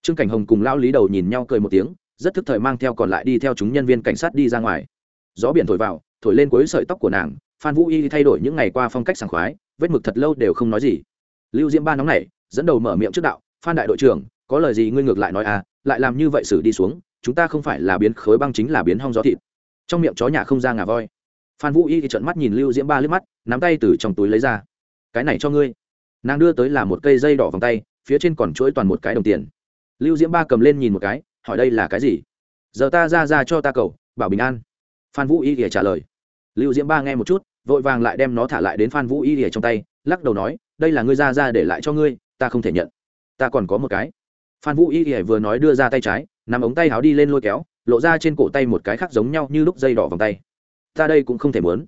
Trương cảnh hồng cùng lao lý đầu nhìn nhau cười một tiếng, rất thức thời mang theo còn lại đi theo chúng nhân viên cảnh sát đi ra ngoài. Gió biển thổi vào, thổi lên cuối sợi tóc của nàng, phan vũ y thay đổi những ngày qua phong cách sảng khoái, vết mực thật lâu đều không nói gì. Lưu diễm ba nóng này dẫn đầu mở miệng trước đạo, phan đại đội trưởng, có lời gì ngươi ngược lại nói à lại làm như vậy xử đi xuống, chúng ta không phải là biến khối băng chính là biến hong gió thịt trong miệng chó nhà không ra ngà voi. Phan vũ y thì trận mắt nhìn lưu diễm ba liếc mắt, nắm tay từ trong túi lấy ra. Cái này cho ngươi. Nàng đưa tới là một cây dây đỏ vòng tay, phía trên còn chuỗi toàn một cái đồng tiền. Lưu diễm ba cầm lên nhìn một cái, hỏi đây là cái gì? Giờ ta ra ra cho ta cầu, bảo bình an. Phan vũ y thì trả lời. Lưu diễm ba nghe một chút, vội vàng lại đem nó thả lại đến phan vũ y thì trong tay, lắc đầu nói, đây là ngươi ra ra để lại cho ngươi, ta không thể nhận. Ta còn có một cái. Phan vũ y thì vừa nói đưa ra tay trái nằm ống tay áo đi lên lôi kéo, lộ ra trên cổ tay một cái khác giống nhau như lúc dây đỏ vòng tay. Ta đây cũng không thể muốn.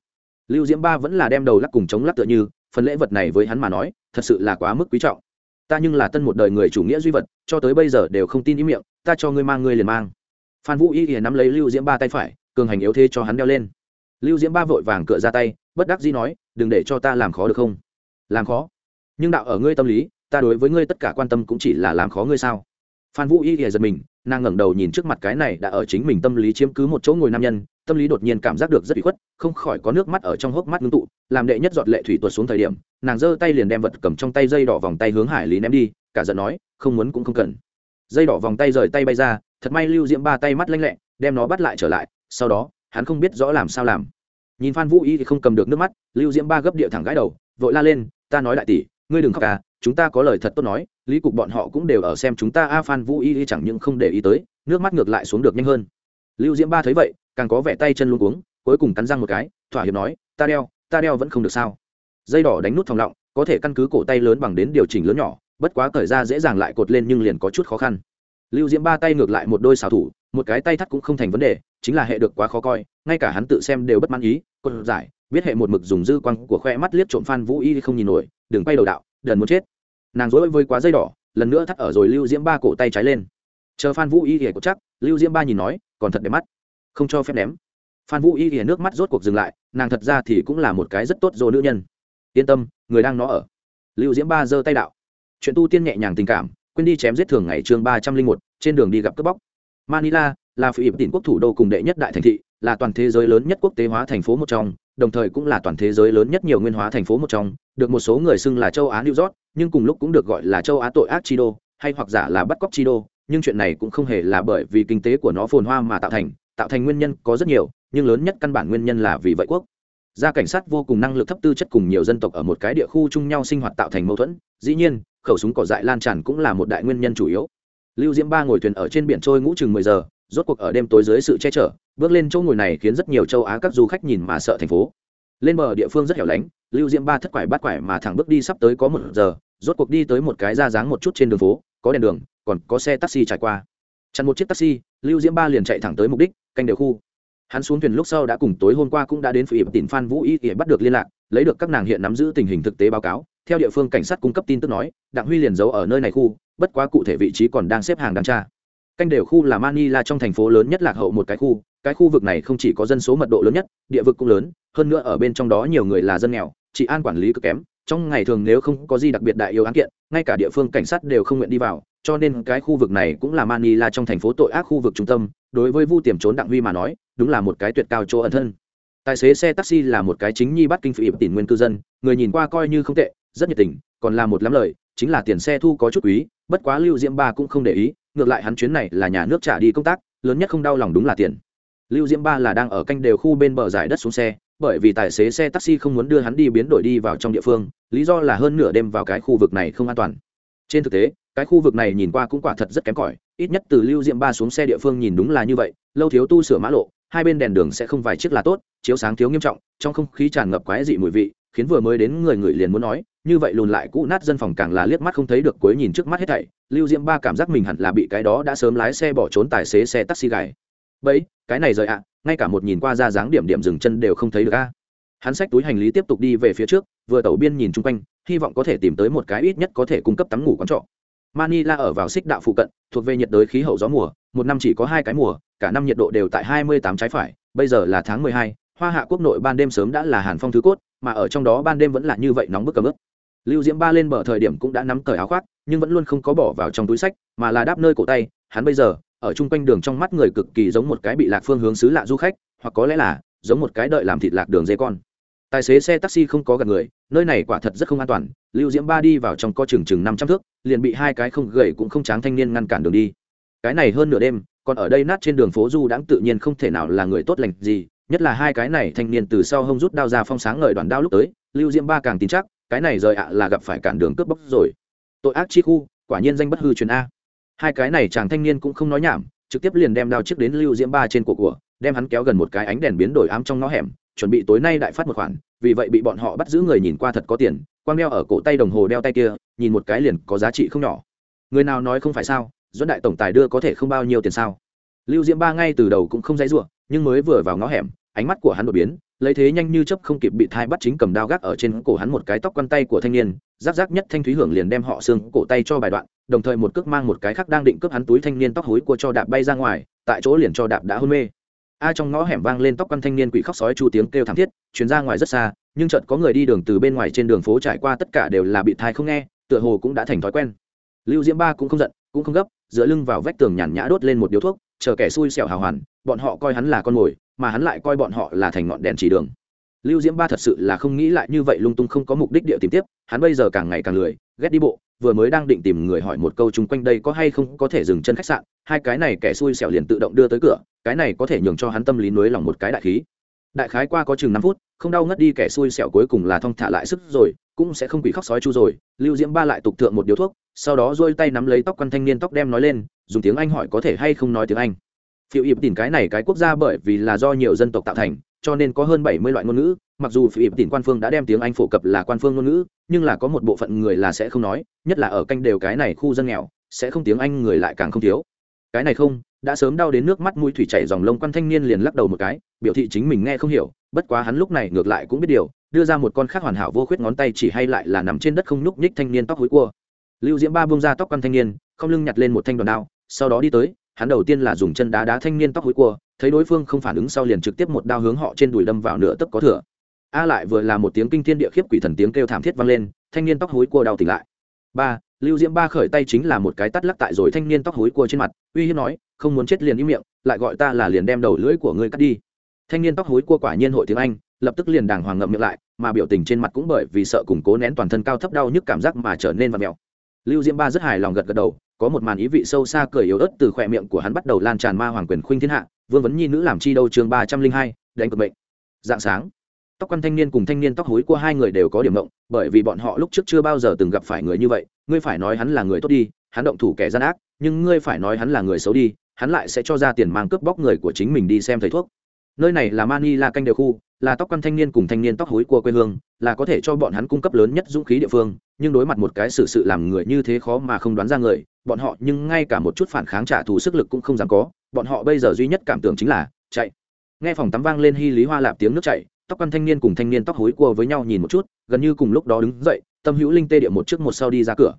Lưu diễm ba vẫn là đem đầu lắc cùng chống lắc tựa như, phần lễ vật này với hắn mà nói, thật sự là quá mức quý trọng. Ta nhưng là tân một đời người chủ nghĩa duy vật, cho tới bây giờ đều không tin ý miệng, ta cho ngươi mang, ngươi liền mang. Phan vũ y thì nắm lấy lưu diễm ba tay phải, cường hành yếu thế cho hắn đeo lên. Lưu diễm ba vội vàng cựa ra tay, bất đắc dĩ nói, đừng để cho ta làm khó được không? Làm khó? Nhưng đạo ở ngươi tâm lý, ta đối với ngươi tất cả quan tâm cũng chỉ là làm khó ngươi sao? Phan vũ y thì giật mình nàng ngẩng đầu nhìn trước mặt cái này đã ở chính mình tâm lý chiếm cứ một chỗ ngồi nam nhân, tâm lý đột nhiên cảm giác được rất bị khuất, không khỏi có nước mắt ở trong hốc mắt ngưng tụ, làm đệ nhất giọt lệ thủy tuột xuống thời điểm, nàng giơ tay liền đem vật cầm trong tay dây đỏ vòng tay hướng hải lý ném đi, cả giận nói, không muốn cũng không cần. Dây đỏ vòng tay rời tay bay ra, thật may lưu diễm ba tay mắt lanh lẹ, đem nó bắt lại trở lại, sau đó, hắn không biết rõ làm sao làm. Nhìn phan vũ y thì không cầm được nước mắt, lưu diễm ba gấp địa thẳng gãi đầu, vội la lên, ta nói đại tỷ, ngươi đừng khóc à chúng ta có lời thật tốt nói lý cục bọn họ cũng đều ở xem chúng ta a phan vũ y chẳng những không để ý tới, nước mắt ngược lại xuống được nhanh hơn. Lưu diễm ba thấy vậy, càng có vẻ tay chân luôn cuống, cuối cùng cắn răng một cái, thỏa hiệp nói, ta đeo ta đeo vẫn không được sao? Dây đỏ đánh nút thòng lọng, có thể căn cứ cổ tay lớn bằng đến điều chỉnh lớn nhỏ, bất quá cởi ra dễ dàng lại cột lên nhưng liền có chút khó khăn. Lưu diễm ba tay ngược lại một đôi xào thủ, một cái tay thắt cũng không thành vấn đề, chính là hệ được quá khó coi, ngay cả hắn tự xem đều bất mãn ý cột giải biết hệ một mực dùng dư quăng của khoe mắt liếc trộm phan vũ y không nhìn nổi, đừng quay đầu đạo, đần muốn chết nàng dối với quá dây đỏ, lần nữa thắt ở rồi lưu diễm ba cổ tay trái lên. Chờ phan vũ y thì có chắc, lưu diễm ba nhìn nói, còn thật đẹp mắt. Không cho phép ném. Phan vũ y thì nước mắt rốt cuộc dừng lại, nàng thật ra thì cũng là một cái rất tốt dồ nữ nhân. Yên tâm, người đang nó ở. Lưu diễm ba giơ tay đạo. Chuyện tu tiên nhẹ nhàng tình cảm, quên đi chém giết thường ngày chương ba trăm linh một, trên đường đi gặp cướp bóc. Manila là phi ịp tỉnh quốc thủ đô cùng đệ nhất đại thành thị, là toàn thế giới lớn nhất quốc tế hóa thành phố một trong đồng thời cũng là toàn thế giới lớn nhất nhiều nguyên hóa thành phố một trong, được một số người xưng là châu á new york, nhưng cùng lúc cũng được gọi là châu á tội ác chi đô hay hoặc giả là bắt cóc chi đô nhưng chuyện này cũng không hề là bởi vì kinh tế của nó phồn hoa mà tạo thành tạo thành nguyên nhân có rất nhiều, nhưng lớn nhất căn bản nguyên nhân là vì vậy quốc. Gia cảnh sát vô cùng năng lực thấp tư chất cùng nhiều dân tộc ở một cái địa khu chung nhau sinh hoạt tạo thành mâu thuẫn, dĩ nhiên, khẩu súng cỏ dại lan tràn cũng là một đại nguyên nhân chủ yếu. Lưu diễm ba ngồi thuyền ở trên biển trôi ngũ chừng mười giờ rốt cuộc ở đêm tối dưới sự che chở, bước lên chỗ ngồi này khiến rất nhiều châu á các du khách nhìn mà sợ thành phố. Lên bờ địa phương rất hẻo lánh, lưu diễm ba thất quải bắt quải mà thẳng bước đi sắp tới có một giờ, rốt cuộc đi tới một cái ra dáng một chút trên đường phố, có đèn đường, còn có xe taxi trải qua. Chặn một chiếc taxi, lưu diễm ba liền chạy thẳng tới mục đích, canh đều khu. Hắn xuống thuyền lúc sau đã cùng tối hôm qua cũng đã đến phủ ịp tỉnh phan vũ y để bắt được liên lạc, lấy được các nàng hiện nắm giữ tình hình thực tế báo cáo, theo địa phương cảnh sát cung cấp tin tức nói, đặng huy liền giấu ở nơi này khu, bất quá cụ thể vị trí còn đang xếp hàng đáng tra canh đều khu là manila trong thành phố lớn nhất lạc hậu một cái khu cái khu vực này không chỉ có dân số mật độ lớn nhất, địa vực cũng lớn, hơn nữa ở bên trong đó nhiều người là dân nghèo, trị an quản lý cực kém, trong ngày thường nếu không có gì đặc biệt đại yêu án kiện, ngay cả địa phương cảnh sát đều không nguyện đi vào, cho nên cái khu vực này cũng là manila trong thành phố tội ác khu vực trung tâm, đối với vu tiềm trốn đặng huy mà nói, đúng là một cái tuyệt cao chỗ ẩn thân. Tài xế xe taxi là một cái chính nhi bắt kinh phỉ tìm nguyên cư dân, người nhìn qua coi như không tệ, rất nhiệt tình, còn là một lắm lời, chính là tiền xe thu có chút quý, bất quá lưu diễm ba cũng không để ý ngược lại hắn chuyến này là nhà nước trả đi công tác, lớn nhất không đau lòng đúng là tiền. Lưu diễm ba là đang ở canh đều khu bên bờ giải đất xuống xe, bởi vì tài xế xe taxi không muốn đưa hắn đi biến đổi đi vào trong địa phương, lý do là hơn nửa đêm vào cái khu vực này không an toàn. Trên thực tế, cái khu vực này nhìn qua cũng quả thật rất kém cỏi, ít nhất từ lưu diễm ba xuống xe địa phương nhìn đúng là như vậy, lâu thiếu tu sửa mã lộ, hai bên đèn đường sẽ không vài chiếc là tốt, chiếu sáng thiếu nghiêm trọng, trong không khí tràn ngập quái dị mùi vị, khiến vừa mới đến người người liền muốn nói như vậy lùn lại cũ nát dân phòng càng là liếc mắt không thấy được cuối nhìn trước mắt hết thảy, lưu diễm ba cảm giác mình hẳn là bị cái đó đã sớm lái xe bỏ trốn tài xế xe taxi gài. Bấy, cái này rời ạ, ngay cả một nhìn qua ra dáng điểm điểm dừng chân đều không thấy được a. Hắn xách túi hành lý tiếp tục đi về phía trước, vừa tẩu biên nhìn chung quanh, hy vọng có thể tìm tới một cái ít nhất có thể cung cấp tắm ngủ quán trọ. Manila ở vào xích đạo phụ cận, thuộc về nhiệt đới khí hậu gió mùa, một năm chỉ có hai cái mùa, cả năm nhiệt độ đều tại hai mươi tám trái phải, bây giờ là tháng mười hai, hoa hạ quốc nội ban đêm sớm đã là hàn phong thứ cốt, mà ở trong đó ban đêm vẫn là như vậy nóng bức cầm ức lưu diễm ba lên bờ thời điểm cũng đã nắm cởi áo khoác, nhưng vẫn luôn không có bỏ vào trong túi sách, mà là đáp nơi cổ tay. Hắn bây giờ, ở chung quanh đường trong mắt người cực kỳ giống một cái bị lạc phương hướng xứ lạ du khách, hoặc có lẽ là, giống một cái đợi làm thịt lạc đường dây con. Tài xế xe taxi không có gần người, nơi này quả thật rất không an toàn. Lưu diễm ba đi vào trong co chừng chừng năm trăm thước, liền bị hai cái không gầy cũng không tráng thanh niên ngăn cản đường đi. Cái này hơn nửa đêm, còn ở đây nát trên đường phố du đãng tự nhiên không thể nào là người tốt lành gì, nhất là hai cái này thanh niên từ sau hông rút đao ra phong sáng ngời đoàn đao lúc tới, lưu diễm ba càng tin chắc cái này rời ạ là gặp phải cản đường cướp bóc rồi. Tội ác chi khu, quả nhiên danh bất hư truyền a. Hai cái này chàng thanh niên cũng không nói nhảm, trực tiếp liền đem đao trước đến lưu diễm ba trên cổ của, đem hắn kéo gần một cái ánh đèn biến đổi ám trong ngõ hẻm, chuẩn bị tối nay đại phát một khoản, vì vậy bị bọn họ bắt giữ người nhìn qua thật có tiền, quang đeo ở cổ tay đồng hồ đeo tay kia, nhìn một cái liền có giá trị không nhỏ. Người nào nói không phải sao, dẫn đại tổng tài đưa có thể không bao nhiêu tiền sao? Lưu diễm ba ngay từ đầu cũng không dãy ruộng nhưng mới vừa vào ngõ hẻm, ánh mắt của hắn đột biến lấy thế nhanh như chấp không kịp bị thai bắt chính cầm đao gác ở trên cổ hắn một cái tóc quăn tay của thanh niên giáp giáp nhất thanh thúy hưởng liền đem họ xương cổ tay cho bài đoạn, đồng thời một cước mang một cái khác đang định cướp hắn túi thanh niên tóc hối của cho đạp bay ra ngoài, tại chỗ liền cho đạp đã hôn mê. A trong ngõ hẻm vang lên tóc quăn thanh niên quỷ khóc sói chu tiếng kêu thảm thiết chuyến ra ngoài rất xa, nhưng chợt có người đi đường từ bên ngoài trên đường phố trải qua tất cả đều là bị thai không nghe, tựa hồ cũng đã thành thói quen. Lưu diễm ba cũng không giận, cũng không gấp, dựa lưng vào vách tường nhàn nhã đốt lên một điếu thuốc, chờ kẻ xui xẻo hào hoàn, bọn họ coi hắn là con mồi mà hắn lại coi bọn họ là thành ngọn đèn chỉ đường. Lưu diễm ba thật sự là không nghĩ lại như vậy lung tung không có mục đích địa tìm tiếp, hắn bây giờ càng ngày càng lười, ghét đi bộ, vừa mới đang định tìm người hỏi một câu chung quanh đây có hay không có thể dừng chân khách sạn, hai cái này kẻ xui xẻo liền tự động đưa tới cửa, cái này có thể nhường cho hắn tâm lý nối lòng một cái đại khí. Đại khái qua có chừng năm phút, không đau ngất đi kẻ xui xẻo cuối cùng là thong thả lại sức rồi, cũng sẽ không bị khóc sói chu rồi, lưu diễm ba lại tục thượng một điếu thuốc, sau đó dôi tay nắm lấy tóc quan thanh niên tóc đem nói lên, dùng tiếng anh hỏi có thể hay không nói tiếng anh phiêu ịp tìm cái này cái quốc gia bởi vì là do nhiều dân tộc tạo thành, cho nên có hơn bảy mươi loại ngôn ngữ, mặc dù phiêu ịp tìm quan phương đã đem tiếng anh phổ cập là quan phương ngôn ngữ, nhưng là có một bộ phận người là sẽ không nói, nhất là ở canh đều cái này khu dân nghèo, sẽ không tiếng anh người lại càng không thiếu. Cái này không, đã sớm đau đến nước mắt mũi thủy chảy dòng lông quan thanh niên liền lắc đầu một cái, biểu thị chính mình nghe không hiểu, bất quá hắn lúc này ngược lại cũng biết điều, đưa ra một con khác hoàn hảo vô khuyết ngón tay chỉ hay lại là nằm trên đất không nhúc nhích thanh niên tóc hối cua. Lưu diễm ba buông ra tóc quan thanh niên, không lưng nhặt lên một thanh đòn đao, sau đó đi tới hắn đầu tiên là dùng chân đá đá thanh niên tóc hối cua, thấy đối phương không phản ứng sau liền trực tiếp một đao hướng họ trên đùi đâm vào nửa tấc có thừa. A lại vừa là một tiếng kinh thiên địa khiếp quỷ thần tiếng kêu thảm thiết vang lên, thanh niên tóc hối cua đau tỉnh lại. Ba, lưu diễm ba khởi tay chính là một cái tắt lắc tại rồi thanh niên tóc hối cua trên mặt, uy hiếp nói, không muốn chết liền im miệng, lại gọi ta là liền đem đầu lưỡi của ngươi cắt đi. Thanh niên tóc hối cua quả nhiên hội tiếng anh, lập tức liền đàng hoàng ngậm miệng lại, mà biểu tình trên mặt cũng bởi vì sợ củng cố nén toàn thân cao thấp đau nhức cảm giác mà trở nên vặt mèo. Lưu diễm ba rất hài lòng gật gật đầu có một màn ý vị sâu xa cười yếu ớt từ khỏe miệng của hắn bắt đầu lan tràn ma hoàng quyền khuynh thiên hạ, vương vấn nhi nữ làm chi đâu chương ba trăm linh hai, đánh cực mệnh. Dạng sáng, tóc quan thanh niên cùng thanh niên tóc hối của hai người đều có điểm mộng bởi vì bọn họ lúc trước chưa bao giờ từng gặp phải người như vậy, ngươi phải nói hắn là người tốt đi, hắn động thủ kẻ gian ác, nhưng ngươi phải nói hắn là người xấu đi, hắn lại sẽ cho ra tiền mang cướp bóc người của chính mình đi xem thầy thuốc. Nơi này là mani là canh đều khu, là tóc quan thanh niên cùng thanh niên tóc hối của quê hương, là có thể cho bọn hắn cung cấp lớn nhất dũng khí địa phương, nhưng đối mặt một cái sự sự làm người như thế khó mà không đoán ra người bọn họ nhưng ngay cả một chút phản kháng trả thù sức lực cũng không dám có, bọn họ bây giờ duy nhất cảm tưởng chính là, chạy. Nghe phòng tắm vang lên hy lý hoa lạp tiếng nước chạy, tóc quan thanh niên cùng thanh niên tóc hối cua với nhau nhìn một chút, gần như cùng lúc đó đứng dậy, tâm hữu linh tê địa một trước một sau đi ra cửa.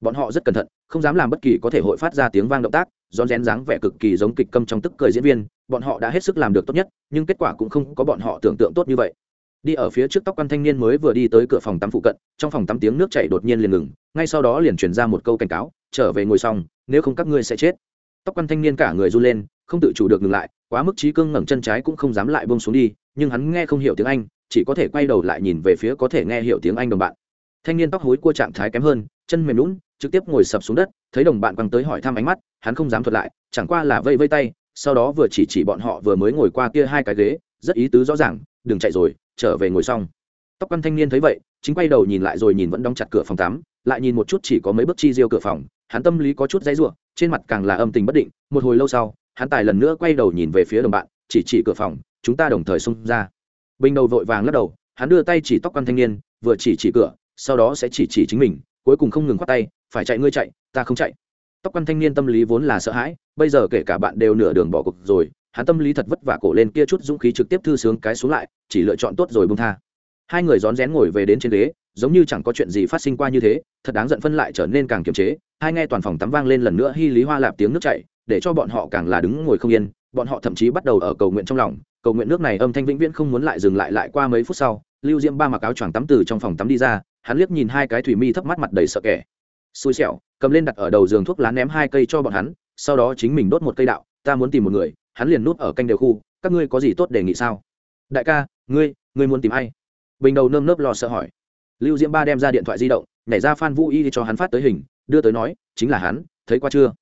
Bọn họ rất cẩn thận, không dám làm bất kỳ có thể hội phát ra tiếng vang động tác, rón rén dáng vẻ cực kỳ giống kịch câm trong tức cười diễn viên, bọn họ đã hết sức làm được tốt nhất, nhưng kết quả cũng không có bọn họ tưởng tượng tốt như vậy đi ở phía trước tóc quan thanh niên mới vừa đi tới cửa phòng tắm phụ cận, trong phòng tắm tiếng nước chảy đột nhiên liền ngừng, ngay sau đó liền truyền ra một câu cảnh cáo, trở về ngồi xong, nếu không các ngươi sẽ chết. Tóc quan thanh niên cả người run lên, không tự chủ được ngừng lại, quá mức trí cương ngẩng chân trái cũng không dám lại bông xuống đi, nhưng hắn nghe không hiểu tiếng anh, chỉ có thể quay đầu lại nhìn về phía có thể nghe hiểu tiếng anh đồng bạn. Thanh niên tóc hối cua trạng thái kém hơn, chân mềm lún trực tiếp ngồi sập xuống đất, thấy đồng bạn quăng tới hỏi thăm ánh mắt, hắn không dám thuật lại, chẳng qua là vây vây tay, sau đó vừa chỉ chỉ bọn họ vừa mới ngồi qua kia hai cái ghế, rất ý tứ rõ ràng, đừng chạy rồi trở về ngồi xong. Tóc quan thanh niên thấy vậy, chính quay đầu nhìn lại rồi nhìn vẫn đóng chặt cửa phòng tắm, lại nhìn một chút chỉ có mấy bước chi riêu cửa phòng, hắn tâm lý có chút dãy ruộng trên mặt càng là âm tình bất định, một hồi lâu sau, hắn tài lần nữa quay đầu nhìn về phía đồng bạn, chỉ chỉ cửa phòng, chúng ta đồng thời xông ra. Bình đầu vội vàng lắc đầu, hắn đưa tay chỉ tóc quan thanh niên, vừa chỉ chỉ cửa, sau đó sẽ chỉ chỉ chính mình, cuối cùng không ngừng khoát tay, phải chạy ngươi chạy, ta không chạy. Tóc quan thanh niên tâm lý vốn là sợ hãi, bây giờ kể cả bạn đều nửa đường bỏ cuộc rồi hắn tâm lý thật vất vả cổ lên kia chút dũng khí trực tiếp thư sướng cái xuống lại, chỉ lựa chọn tốt rồi bông tha. Hai người rón rén ngồi về đến trên ghế, giống như chẳng có chuyện gì phát sinh qua như thế, thật đáng giận phân lại trở nên càng kiềm chế, hai nghe toàn phòng tắm vang lên lần nữa hy lý hoa lạp tiếng nước chảy, để cho bọn họ càng là đứng ngồi không yên, bọn họ thậm chí bắt đầu ở cầu nguyện trong lòng, cầu nguyện nước này âm thanh vĩnh viễn không muốn lại dừng lại lại qua mấy phút sau, lưu diễm ba mặc áo choàng tắm từ trong phòng tắm đi ra, hắn liếc nhìn hai cái thủy mi thấp mắt mặt đầy sợ kẻ. Xui xẻo, cầm lên đặt ở đầu giường thuốc lá ném hai cây cho bọn hắn, sau đó chính mình đốt một cây đạo, ta muốn tìm một người hắn liền núp ở canh đều khu, các ngươi có gì tốt đề nghị sao? Đại ca, ngươi ngươi muốn tìm ai? Bình đầu nơm nớp lo sợ hỏi. Lưu diễm ba đem ra điện thoại di động, nhảy ra phan vũ y cho hắn phát tới hình, đưa tới nói, chính là hắn, thấy qua chưa?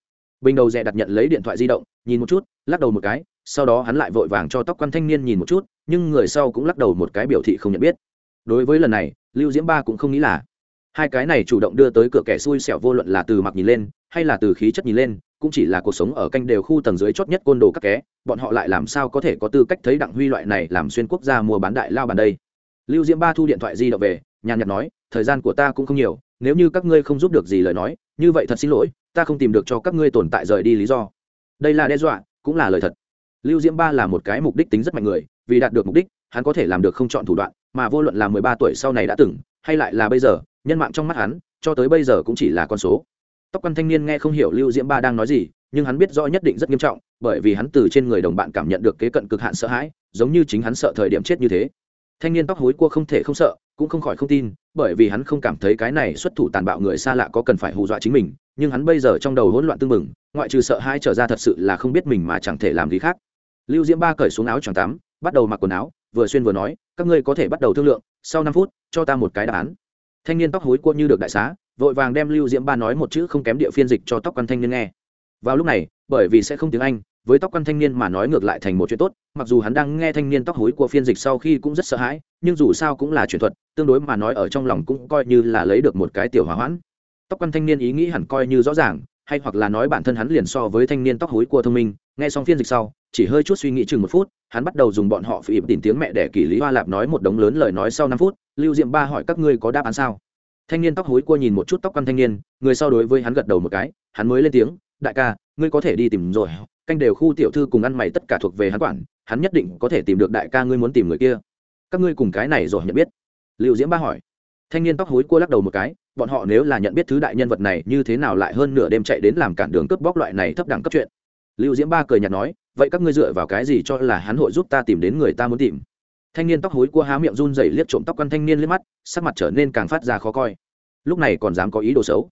Bình đầu dè đặt nhận lấy điện thoại di động, nhìn một chút, lắc đầu một cái, sau đó hắn lại vội vàng cho tóc quan thanh niên nhìn một chút, nhưng người sau cũng lắc đầu một cái biểu thị không nhận biết. Đối với lần này, lưu diễm ba cũng không nghĩ là. Hai cái này chủ động đưa tới cửa kẻ xui xẻo vô luận là từ mặc nhìn lên, hay là từ khí chất nhìn lên cũng chỉ là cuộc sống ở canh đều khu tầng dưới chót nhất côn đồ các ké, bọn họ lại làm sao có thể có tư cách thấy đặng huy loại này làm xuyên quốc gia mua bán đại lao bàn đây? Lưu diễm ba thu điện thoại di động về, nhàn nhạt nói, thời gian của ta cũng không nhiều, nếu như các ngươi không giúp được gì lời nói, như vậy thật xin lỗi, ta không tìm được cho các ngươi tồn tại rời đi lý do. Đây là đe dọa, cũng là lời thật. Lưu diễm ba là một cái mục đích tính rất mạnh người, vì đạt được mục đích, hắn có thể làm được không chọn thủ đoạn, mà vô luận là mười ba tuổi sau này đã từng, hay lại là bây giờ, nhân mạng trong mắt hắn, cho tới bây giờ cũng chỉ là con số tóc quan thanh niên nghe không hiểu lưu diễm ba đang nói gì, nhưng hắn biết rõ nhất định rất nghiêm trọng, bởi vì hắn từ trên người đồng bạn cảm nhận được kế cận cực hạn sợ hãi, giống như chính hắn sợ thời điểm chết như thế. Thanh niên tóc hối cua không thể không sợ, cũng không khỏi không tin, bởi vì hắn không cảm thấy cái này xuất thủ tàn bạo người xa lạ có cần phải hù dọa chính mình, nhưng hắn bây giờ trong đầu hỗn loạn tưng bừng, ngoại trừ sợ hãi trở ra thật sự là không biết mình mà chẳng thể làm gì khác. Lưu diễm ba cởi xuống áo choàng tắm, bắt đầu mặc quần áo, vừa xuyên vừa nói, các ngươi có thể bắt đầu thương lượng, sau năm phút, cho ta một cái đáp án. Thanh niên tóc hối cua như được đại xá vội vàng đem lưu diễm ba nói một chữ không kém địa phiên dịch cho tóc quan thanh niên nghe. Vào lúc này, bởi vì sẽ không tiếng anh, với tóc quan thanh niên mà nói ngược lại thành một chuyện tốt, mặc dù hắn đang nghe thanh niên tóc hối của phiên dịch sau khi cũng rất sợ hãi, nhưng dù sao cũng là chuyện thuật, tương đối mà nói ở trong lòng cũng coi như là lấy được một cái tiểu hỏa hoãn. Tóc quan thanh niên ý nghĩ hẳn coi như rõ ràng, hay hoặc là nói bản thân hắn liền so với thanh niên tóc hối của thông minh, nghe xong phiên dịch sau, chỉ hơi chút suy nghĩ chừng một phút, hắn bắt đầu dùng bọn họ phỉ tìm tiếng mẹ để kỷ lý hoa lạp nói một đống lớn lời nói sau năm phút, lưu diệm ba hỏi các ngươi có đáp án sao? Thanh niên tóc hối cua nhìn một chút tóc quan thanh niên, người sau đối với hắn gật đầu một cái, hắn mới lên tiếng, đại ca, ngươi có thể đi tìm rồi. Canh đều khu tiểu thư cùng ăn mày tất cả thuộc về hắn quản, hắn nhất định có thể tìm được đại ca ngươi muốn tìm người kia. Các ngươi cùng cái này rồi nhận biết? Liệu diễm ba hỏi. Thanh niên tóc hối cua lắc đầu một cái, bọn họ nếu là nhận biết thứ đại nhân vật này, như thế nào lại hơn nửa đêm chạy đến làm cản đường cướp bóc loại này thấp đẳng cấp chuyện? Lưu diễm ba cười nhạt nói, vậy các ngươi dựa vào cái gì cho là hắn hội giúp ta tìm đến người ta muốn tìm? Thanh niên tóc hối cua há miệng run rẩy liếc trộm tóc quan thanh niên liếc mắt, sắc mặt trở nên càng phát ra khó coi lúc này còn dám có ý đồ xấu.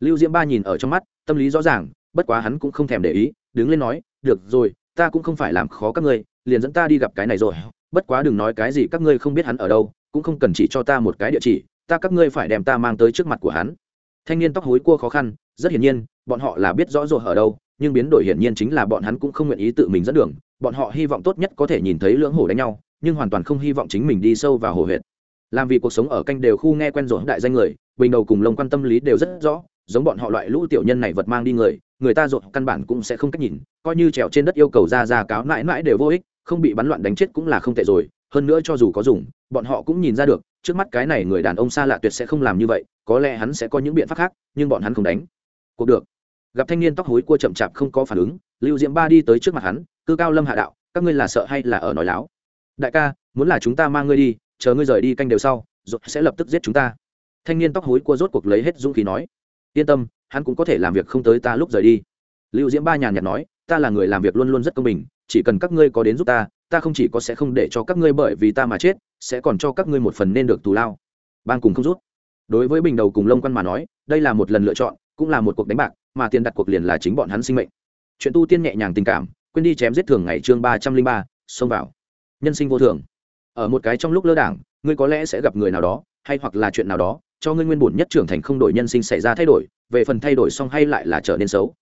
Lưu diễm ba nhìn ở trong mắt, tâm lý rõ ràng, bất quá hắn cũng không thèm để ý, đứng lên nói, được rồi, ta cũng không phải làm khó các ngươi, liền dẫn ta đi gặp cái này rồi. Bất quá đừng nói cái gì các ngươi không biết hắn ở đâu, cũng không cần chỉ cho ta một cái địa chỉ, ta các ngươi phải đem ta mang tới trước mặt của hắn. Thanh niên tóc hối cua khó khăn, rất hiển nhiên, bọn họ là biết rõ rồi ở đâu, nhưng biến đổi hiển nhiên chính là bọn hắn cũng không nguyện ý tự mình dẫn đường. Bọn họ hy vọng tốt nhất có thể nhìn thấy lưỡng hổ đánh nhau, nhưng hoàn toàn không hy vọng chính mình đi sâu vào hồ huyệt. Làm vì cuộc sống ở canh đều khu nghe quen rồi đại danh người bình đầu cùng lông quan tâm lý đều rất rõ, giống bọn họ loại lũ tiểu nhân này vật mang đi người người ta rộn căn bản cũng sẽ không cách nhìn, coi như trèo trên đất yêu cầu ra ra cáo mãi mãi đều vô ích, không bị bắn loạn đánh chết cũng là không tệ rồi, hơn nữa cho dù có dùng, bọn họ cũng nhìn ra được, trước mắt cái này người đàn ông xa lạ tuyệt sẽ không làm như vậy, có lẽ hắn sẽ có những biện pháp khác, nhưng bọn hắn không đánh. Cuộc được. Gặp thanh niên tóc hối cua chậm chạp không có phản ứng, lưu diễm ba đi tới trước mặt hắn, cư cao lâm hạ đạo, các ngươi là sợ hay là ở nói láo? Đại ca, muốn là chúng ta mang ngươi đi, chờ ngươi rời đi canh đều sau rồi sẽ lập tức giết chúng ta thanh niên tóc hối cua rốt cuộc lấy hết dũng khí nói, yên tâm, hắn cũng có thể làm việc không tới ta lúc rời đi. Lưu diễm ba nhàn nhạt nói, ta là người làm việc luôn luôn rất công bình, chỉ cần các ngươi có đến giúp ta ta không chỉ có sẽ không để cho các ngươi bởi vì ta mà chết, sẽ còn cho các ngươi một phần nên được tù lao. Bang cùng không rút. Đối với bình đầu cùng lông quan mà nói, đây là một lần lựa chọn, cũng là một cuộc đánh bạc, mà tiền đặt cuộc liền là chính bọn hắn sinh mệnh. Chuyện tu tiên nhẹ nhàng tình cảm, quên đi chém giết thường ngày chương ba trăm linh ba, xông vào. Nhân sinh vô thường. Ở một cái trong lúc lơ đảng, ngươi có lẽ sẽ gặp người nào đó, hay hoặc là chuyện nào đó cho ngươi nguyên bổn nhất trưởng thành không đổi nhân sinh xảy ra thay đổi, về phần thay đổi xong hay lại là trở nên xấu.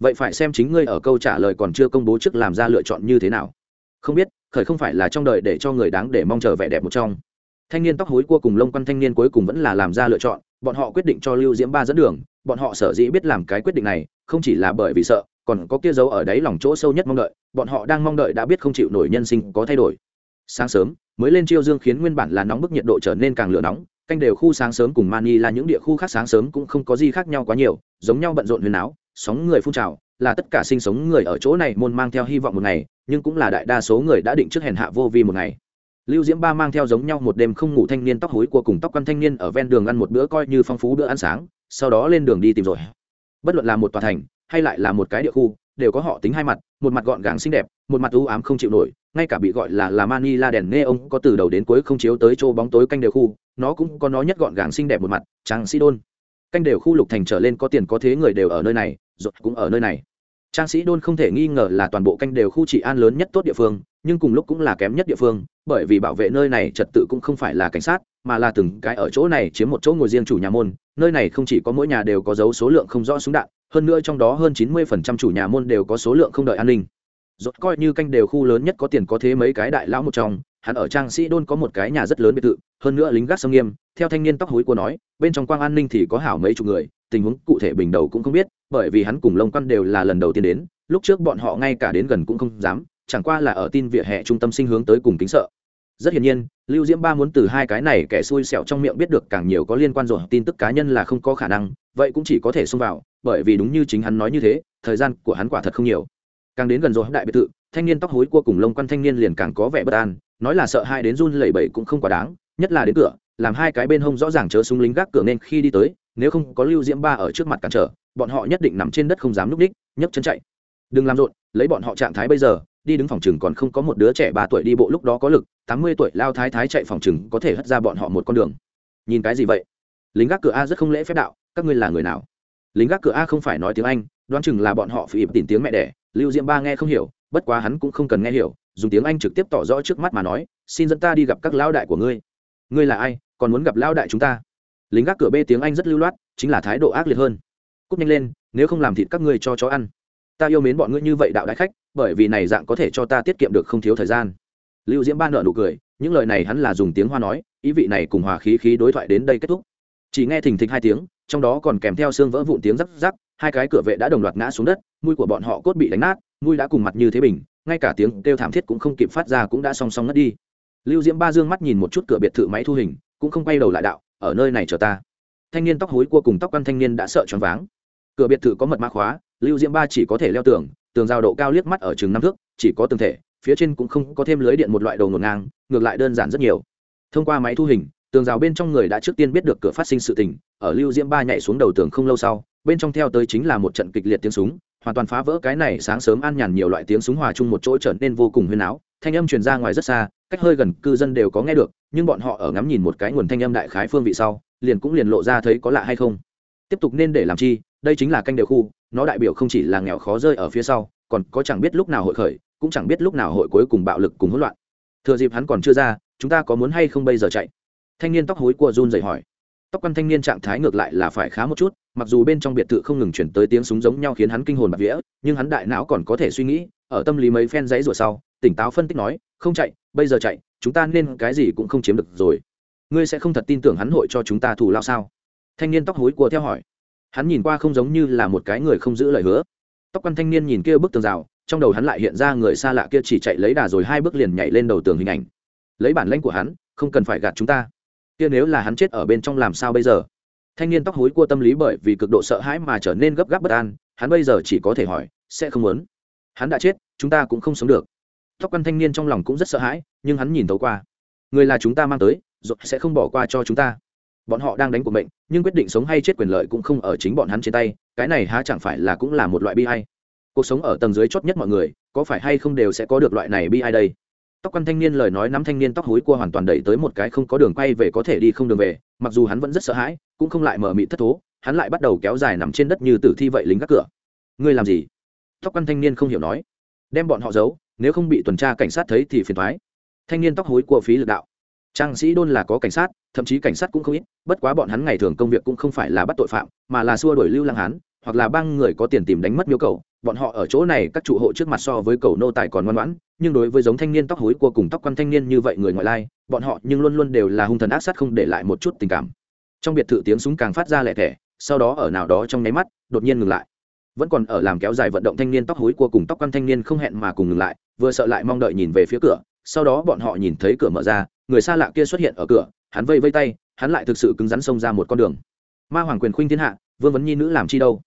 Vậy phải xem chính ngươi ở câu trả lời còn chưa công bố trước làm ra lựa chọn như thế nào. Không biết, khởi không phải là trong đời để cho người đáng để mong chờ vẻ đẹp một trong. Thanh niên tóc hối cua cùng lông quan thanh niên cuối cùng vẫn là làm ra lựa chọn, bọn họ quyết định cho lưu diễm ba dẫn đường, bọn họ sở dĩ biết làm cái quyết định này, không chỉ là bởi vì sợ, còn có kia dấu ở đấy lòng chỗ sâu nhất mong đợi, bọn họ đang mong đợi đã biết không chịu nổi nhân sinh có thay đổi. Sáng sớm, mới lên chiêu dương khiến nguyên bản là nóng bức nhiệt độ trở nên càng lửa nóng canh đều khu sáng sớm cùng mani là những địa khu khác sáng sớm cũng không có gì khác nhau quá nhiều, giống nhau bận rộn huyền áo, sóng người phun trào, là tất cả sinh sống người ở chỗ này môn mang theo hy vọng một ngày, nhưng cũng là đại đa số người đã định trước hèn hạ vô vi một ngày. Lưu diễm ba mang theo giống nhau một đêm không ngủ thanh niên tóc hối của cùng tóc quan thanh niên ở ven đường ăn một bữa coi như phong phú bữa ăn sáng, sau đó lên đường đi tìm rồi. Bất luận là một tòa thành, hay lại là một cái địa khu, đều có họ tính hai mặt, một mặt gọn gàng xinh đẹp, một mặt u ám không chịu nổi ngay cả bị gọi là là Manila đèn nghe ông có từ đầu đến cuối không chiếu tới chỗ bóng tối canh đều khu, nó cũng có nó nhất gọn gàng xinh đẹp một mặt, trang sĩ đôn. Canh đều khu lục thành trở lên có tiền có thế người đều ở nơi này rột cũng ở nơi này. Trang sĩ đôn không thể nghi ngờ là toàn bộ canh đều khu trị an lớn nhất tốt địa phương, nhưng cùng lúc cũng là kém nhất địa phương, bởi vì bảo vệ nơi này trật tự cũng không phải là cảnh sát, mà là từng cái ở chỗ này chiếm một chỗ ngồi riêng chủ nhà môn, nơi này không chỉ có mỗi nhà đều có dấu số lượng không rõ súng đạn, hơn nữa trong đó hơn chín mươi phần trăm chủ nhà môn đều có số lượng không đợi an ninh rốt coi như canh đều khu lớn nhất có tiền có thế mấy cái đại lão một trong, hắn ở trang sĩ đôn có một cái nhà rất lớn biệt thự, hơn nữa lính gác sông nghiêm, theo thanh niên tóc hối của nói, bên trong quang an ninh thì có hảo mấy chục người, tình huống cụ thể bình đầu cũng không biết, bởi vì hắn cùng lông quan đều là lần đầu tiên đến, lúc trước bọn họ ngay cả đến gần cũng không dám, chẳng qua là ở tin vỉa hè trung tâm sinh hướng tới cùng kính sợ. Rất hiển nhiên, lưu diễm ba muốn từ hai cái này kẻ xui xẻo trong miệng biết được càng nhiều có liên quan rồi, tin tức cá nhân là không có khả năng, vậy cũng chỉ có thể xông vào, bởi vì đúng như chính hắn nói như thế, thời gian của hắn quả thật không nhiều càng đến gần rồi đại biệt thự, thanh niên tóc hối cua cùng lông quan thanh niên liền càng có vẻ bất an, nói là sợ hai đến run lẩy bẩy cũng không quá đáng, nhất là đến cửa, làm hai cái bên hông rõ ràng chớ súng lính gác cửa nên khi đi tới, nếu không có lưu diễm ba ở trước mặt cản trở, bọn họ nhất định nằm trên đất không dám núp đích, nhấc chân chạy. Đừng làm rộn, lấy bọn họ trạng thái bây giờ, đi đứng phòng chừng còn không có một đứa trẻ ba tuổi đi bộ lúc đó có lực, tám mươi tuổi lao thái thái chạy phòng chừng có thể hất ra bọn họ một con đường. Nhìn cái gì vậy? Lính gác cửa a rất không lễ phép đạo, các ngươi là người nào? Lính gác cửa a không phải nói tiếng anh, đoán chừng là bọn họ phải tìm tiếng mẹ đẻ lưu diễm ba nghe không hiểu, bất quá hắn cũng không cần nghe hiểu, dùng tiếng anh trực tiếp tỏ rõ trước mắt mà nói, xin dẫn ta đi gặp các lao đại của ngươi. Ngươi là ai? Còn muốn gặp lao đại chúng ta? Lính gác cửa bê tiếng anh rất lưu loát, chính là thái độ ác liệt hơn. Cúp nhanh lên, nếu không làm thịt các ngươi cho chó ăn. Ta yêu mến bọn ngươi như vậy đạo đại khách, bởi vì này dạng có thể cho ta tiết kiệm được không thiếu thời gian. Lưu diễm ba nợ nụ cười, những lời này hắn là dùng tiếng hoa nói, ý vị này cùng hòa khí khí đối thoại đến đây kết thúc. Chỉ nghe thình thịch hai tiếng, trong đó còn kèm theo xương vỡ vụn tiếng rắc rắc hai cái cửa vệ đã đồng loạt ngã xuống đất, mũi của bọn họ cốt bị đánh nát, mũi đã cùng mặt như thế bình, ngay cả tiếng kêu thảm thiết cũng không kịp phát ra cũng đã song song ngất đi. Lưu diễm ba dương mắt nhìn một chút cửa biệt thự máy thu hình, cũng không quay đầu lại đạo, ở nơi này chờ ta. Thanh niên tóc hối cua cùng tóc căn thanh niên đã sợ choáng váng. Cửa biệt thự có mật mã khóa, lưu diễm ba chỉ có thể leo tường tường giao độ cao liếc mắt ở chừng năm thước, chỉ có tường thể, phía trên cũng không có thêm lưới điện một loại đầu ngột ngang, ngược lại đơn giản rất nhiều. Thông qua máy thu hình tường rào bên trong người đã trước tiên biết được cửa phát sinh sự tình, ở lưu diễm ba nhảy xuống đầu tường không lâu sau, bên trong theo tới chính là một trận kịch liệt tiếng súng, hoàn toàn phá vỡ cái này sáng sớm an nhàn nhiều loại tiếng súng hòa chung một chỗ trở nên vô cùng huyên áo thanh âm truyền ra ngoài rất xa, cách hơi gần cư dân đều có nghe được, nhưng bọn họ ở ngắm nhìn một cái nguồn thanh âm đại khái phương vị sau, liền cũng liền lộ ra thấy có lạ hay không. Tiếp tục nên để làm chi, đây chính là canh đều khu, nó đại biểu không chỉ là nghèo khó rơi ở phía sau, còn có chẳng biết lúc nào hội khởi, cũng chẳng biết lúc nào hội cuối cùng bạo lực cùng hỗn loạn. Thừa dịp hắn còn chưa ra, chúng ta có muốn hay không bây giờ chạy? Thanh niên tóc hối của run dậy hỏi. Tóc quan thanh niên trạng thái ngược lại là phải khá một chút, mặc dù bên trong biệt thự không ngừng chuyển tới tiếng súng giống nhau khiến hắn kinh hồn bạc vía, nhưng hắn đại não còn có thể suy nghĩ, ở tâm lý mấy phen giấy rủa sau, tỉnh táo phân tích nói, không chạy, bây giờ chạy, chúng ta nên cái gì cũng không chiếm được rồi. Ngươi sẽ không thật tin tưởng hắn hội cho chúng ta thủ lao sao? Thanh niên tóc hối của theo hỏi. Hắn nhìn qua không giống như là một cái người không giữ lời hứa. Tóc quan thanh niên nhìn kia bức tường rào, trong đầu hắn lại hiện ra người xa lạ kia chỉ chạy lấy đà rồi hai bước liền nhảy lên đầu tường hình ảnh. Lấy bản lãnh của hắn, không cần phải gạt chúng ta kia nếu là hắn chết ở bên trong làm sao bây giờ? Thanh niên tóc hối cua tâm lý bởi vì cực độ sợ hãi mà trở nên gấp gáp bất an, hắn bây giờ chỉ có thể hỏi, sẽ không muốn? Hắn đã chết, chúng ta cũng không sống được. Tóc quan thanh niên trong lòng cũng rất sợ hãi, nhưng hắn nhìn thấu qua. Người là chúng ta mang tới, rồi sẽ không bỏ qua cho chúng ta. Bọn họ đang đánh cuộc mệnh, nhưng quyết định sống hay chết quyền lợi cũng không ở chính bọn hắn trên tay, cái này há chẳng phải là cũng là một loại bi hay cuộc sống ở tầng dưới chót nhất mọi người, có phải hay không đều sẽ có được loại này bi hay đây? Tóc quan thanh niên lời nói nắm thanh niên tóc hối cua hoàn toàn đẩy tới một cái không có đường quay về có thể đi không đường về, mặc dù hắn vẫn rất sợ hãi, cũng không lại mở mị thất thố, hắn lại bắt đầu kéo dài nằm trên đất như tử thi vậy lính gác cửa. Ngươi làm gì? Tóc quan thanh niên không hiểu nói. Đem bọn họ giấu, nếu không bị tuần tra cảnh sát thấy thì phiền thoái thanh niên tóc hối cua phí lực đạo. Trang sĩ đôn là có cảnh sát, thậm chí cảnh sát cũng không ít, bất quá bọn hắn ngày thường công việc cũng không phải là bắt tội phạm, mà là xua đuổi lưu lang hán, hoặc là băng người có tiền tìm đánh mất miêu cầu bọn họ ở chỗ này, các trụ hộ trước mặt so với cầu nô tài còn ngoan ngoãn, nhưng đối với giống thanh niên tóc hối cua cùng tóc quan thanh niên như vậy người ngoại lai, bọn họ nhưng luôn luôn đều là hung thần ác sát không để lại một chút tình cảm. Trong biệt thự tiếng súng càng phát ra lẻ thẻ, sau đó ở nào đó trong nháy mắt, đột nhiên ngừng lại. Vẫn còn ở làm kéo dài vận động thanh niên tóc hối cua cùng tóc quan thanh niên không hẹn mà cùng ngừng lại, vừa sợ lại mong đợi nhìn về phía cửa, sau đó bọn họ nhìn thấy cửa mở ra, người xa lạ kia xuất hiện ở cửa, hắn vây vây tay, hắn lại thực sự cứng rắn xông ra một con đường. Ma hoàng quyền khuynh thiên hạ, vương vấn nhi nữ làm chi đâu?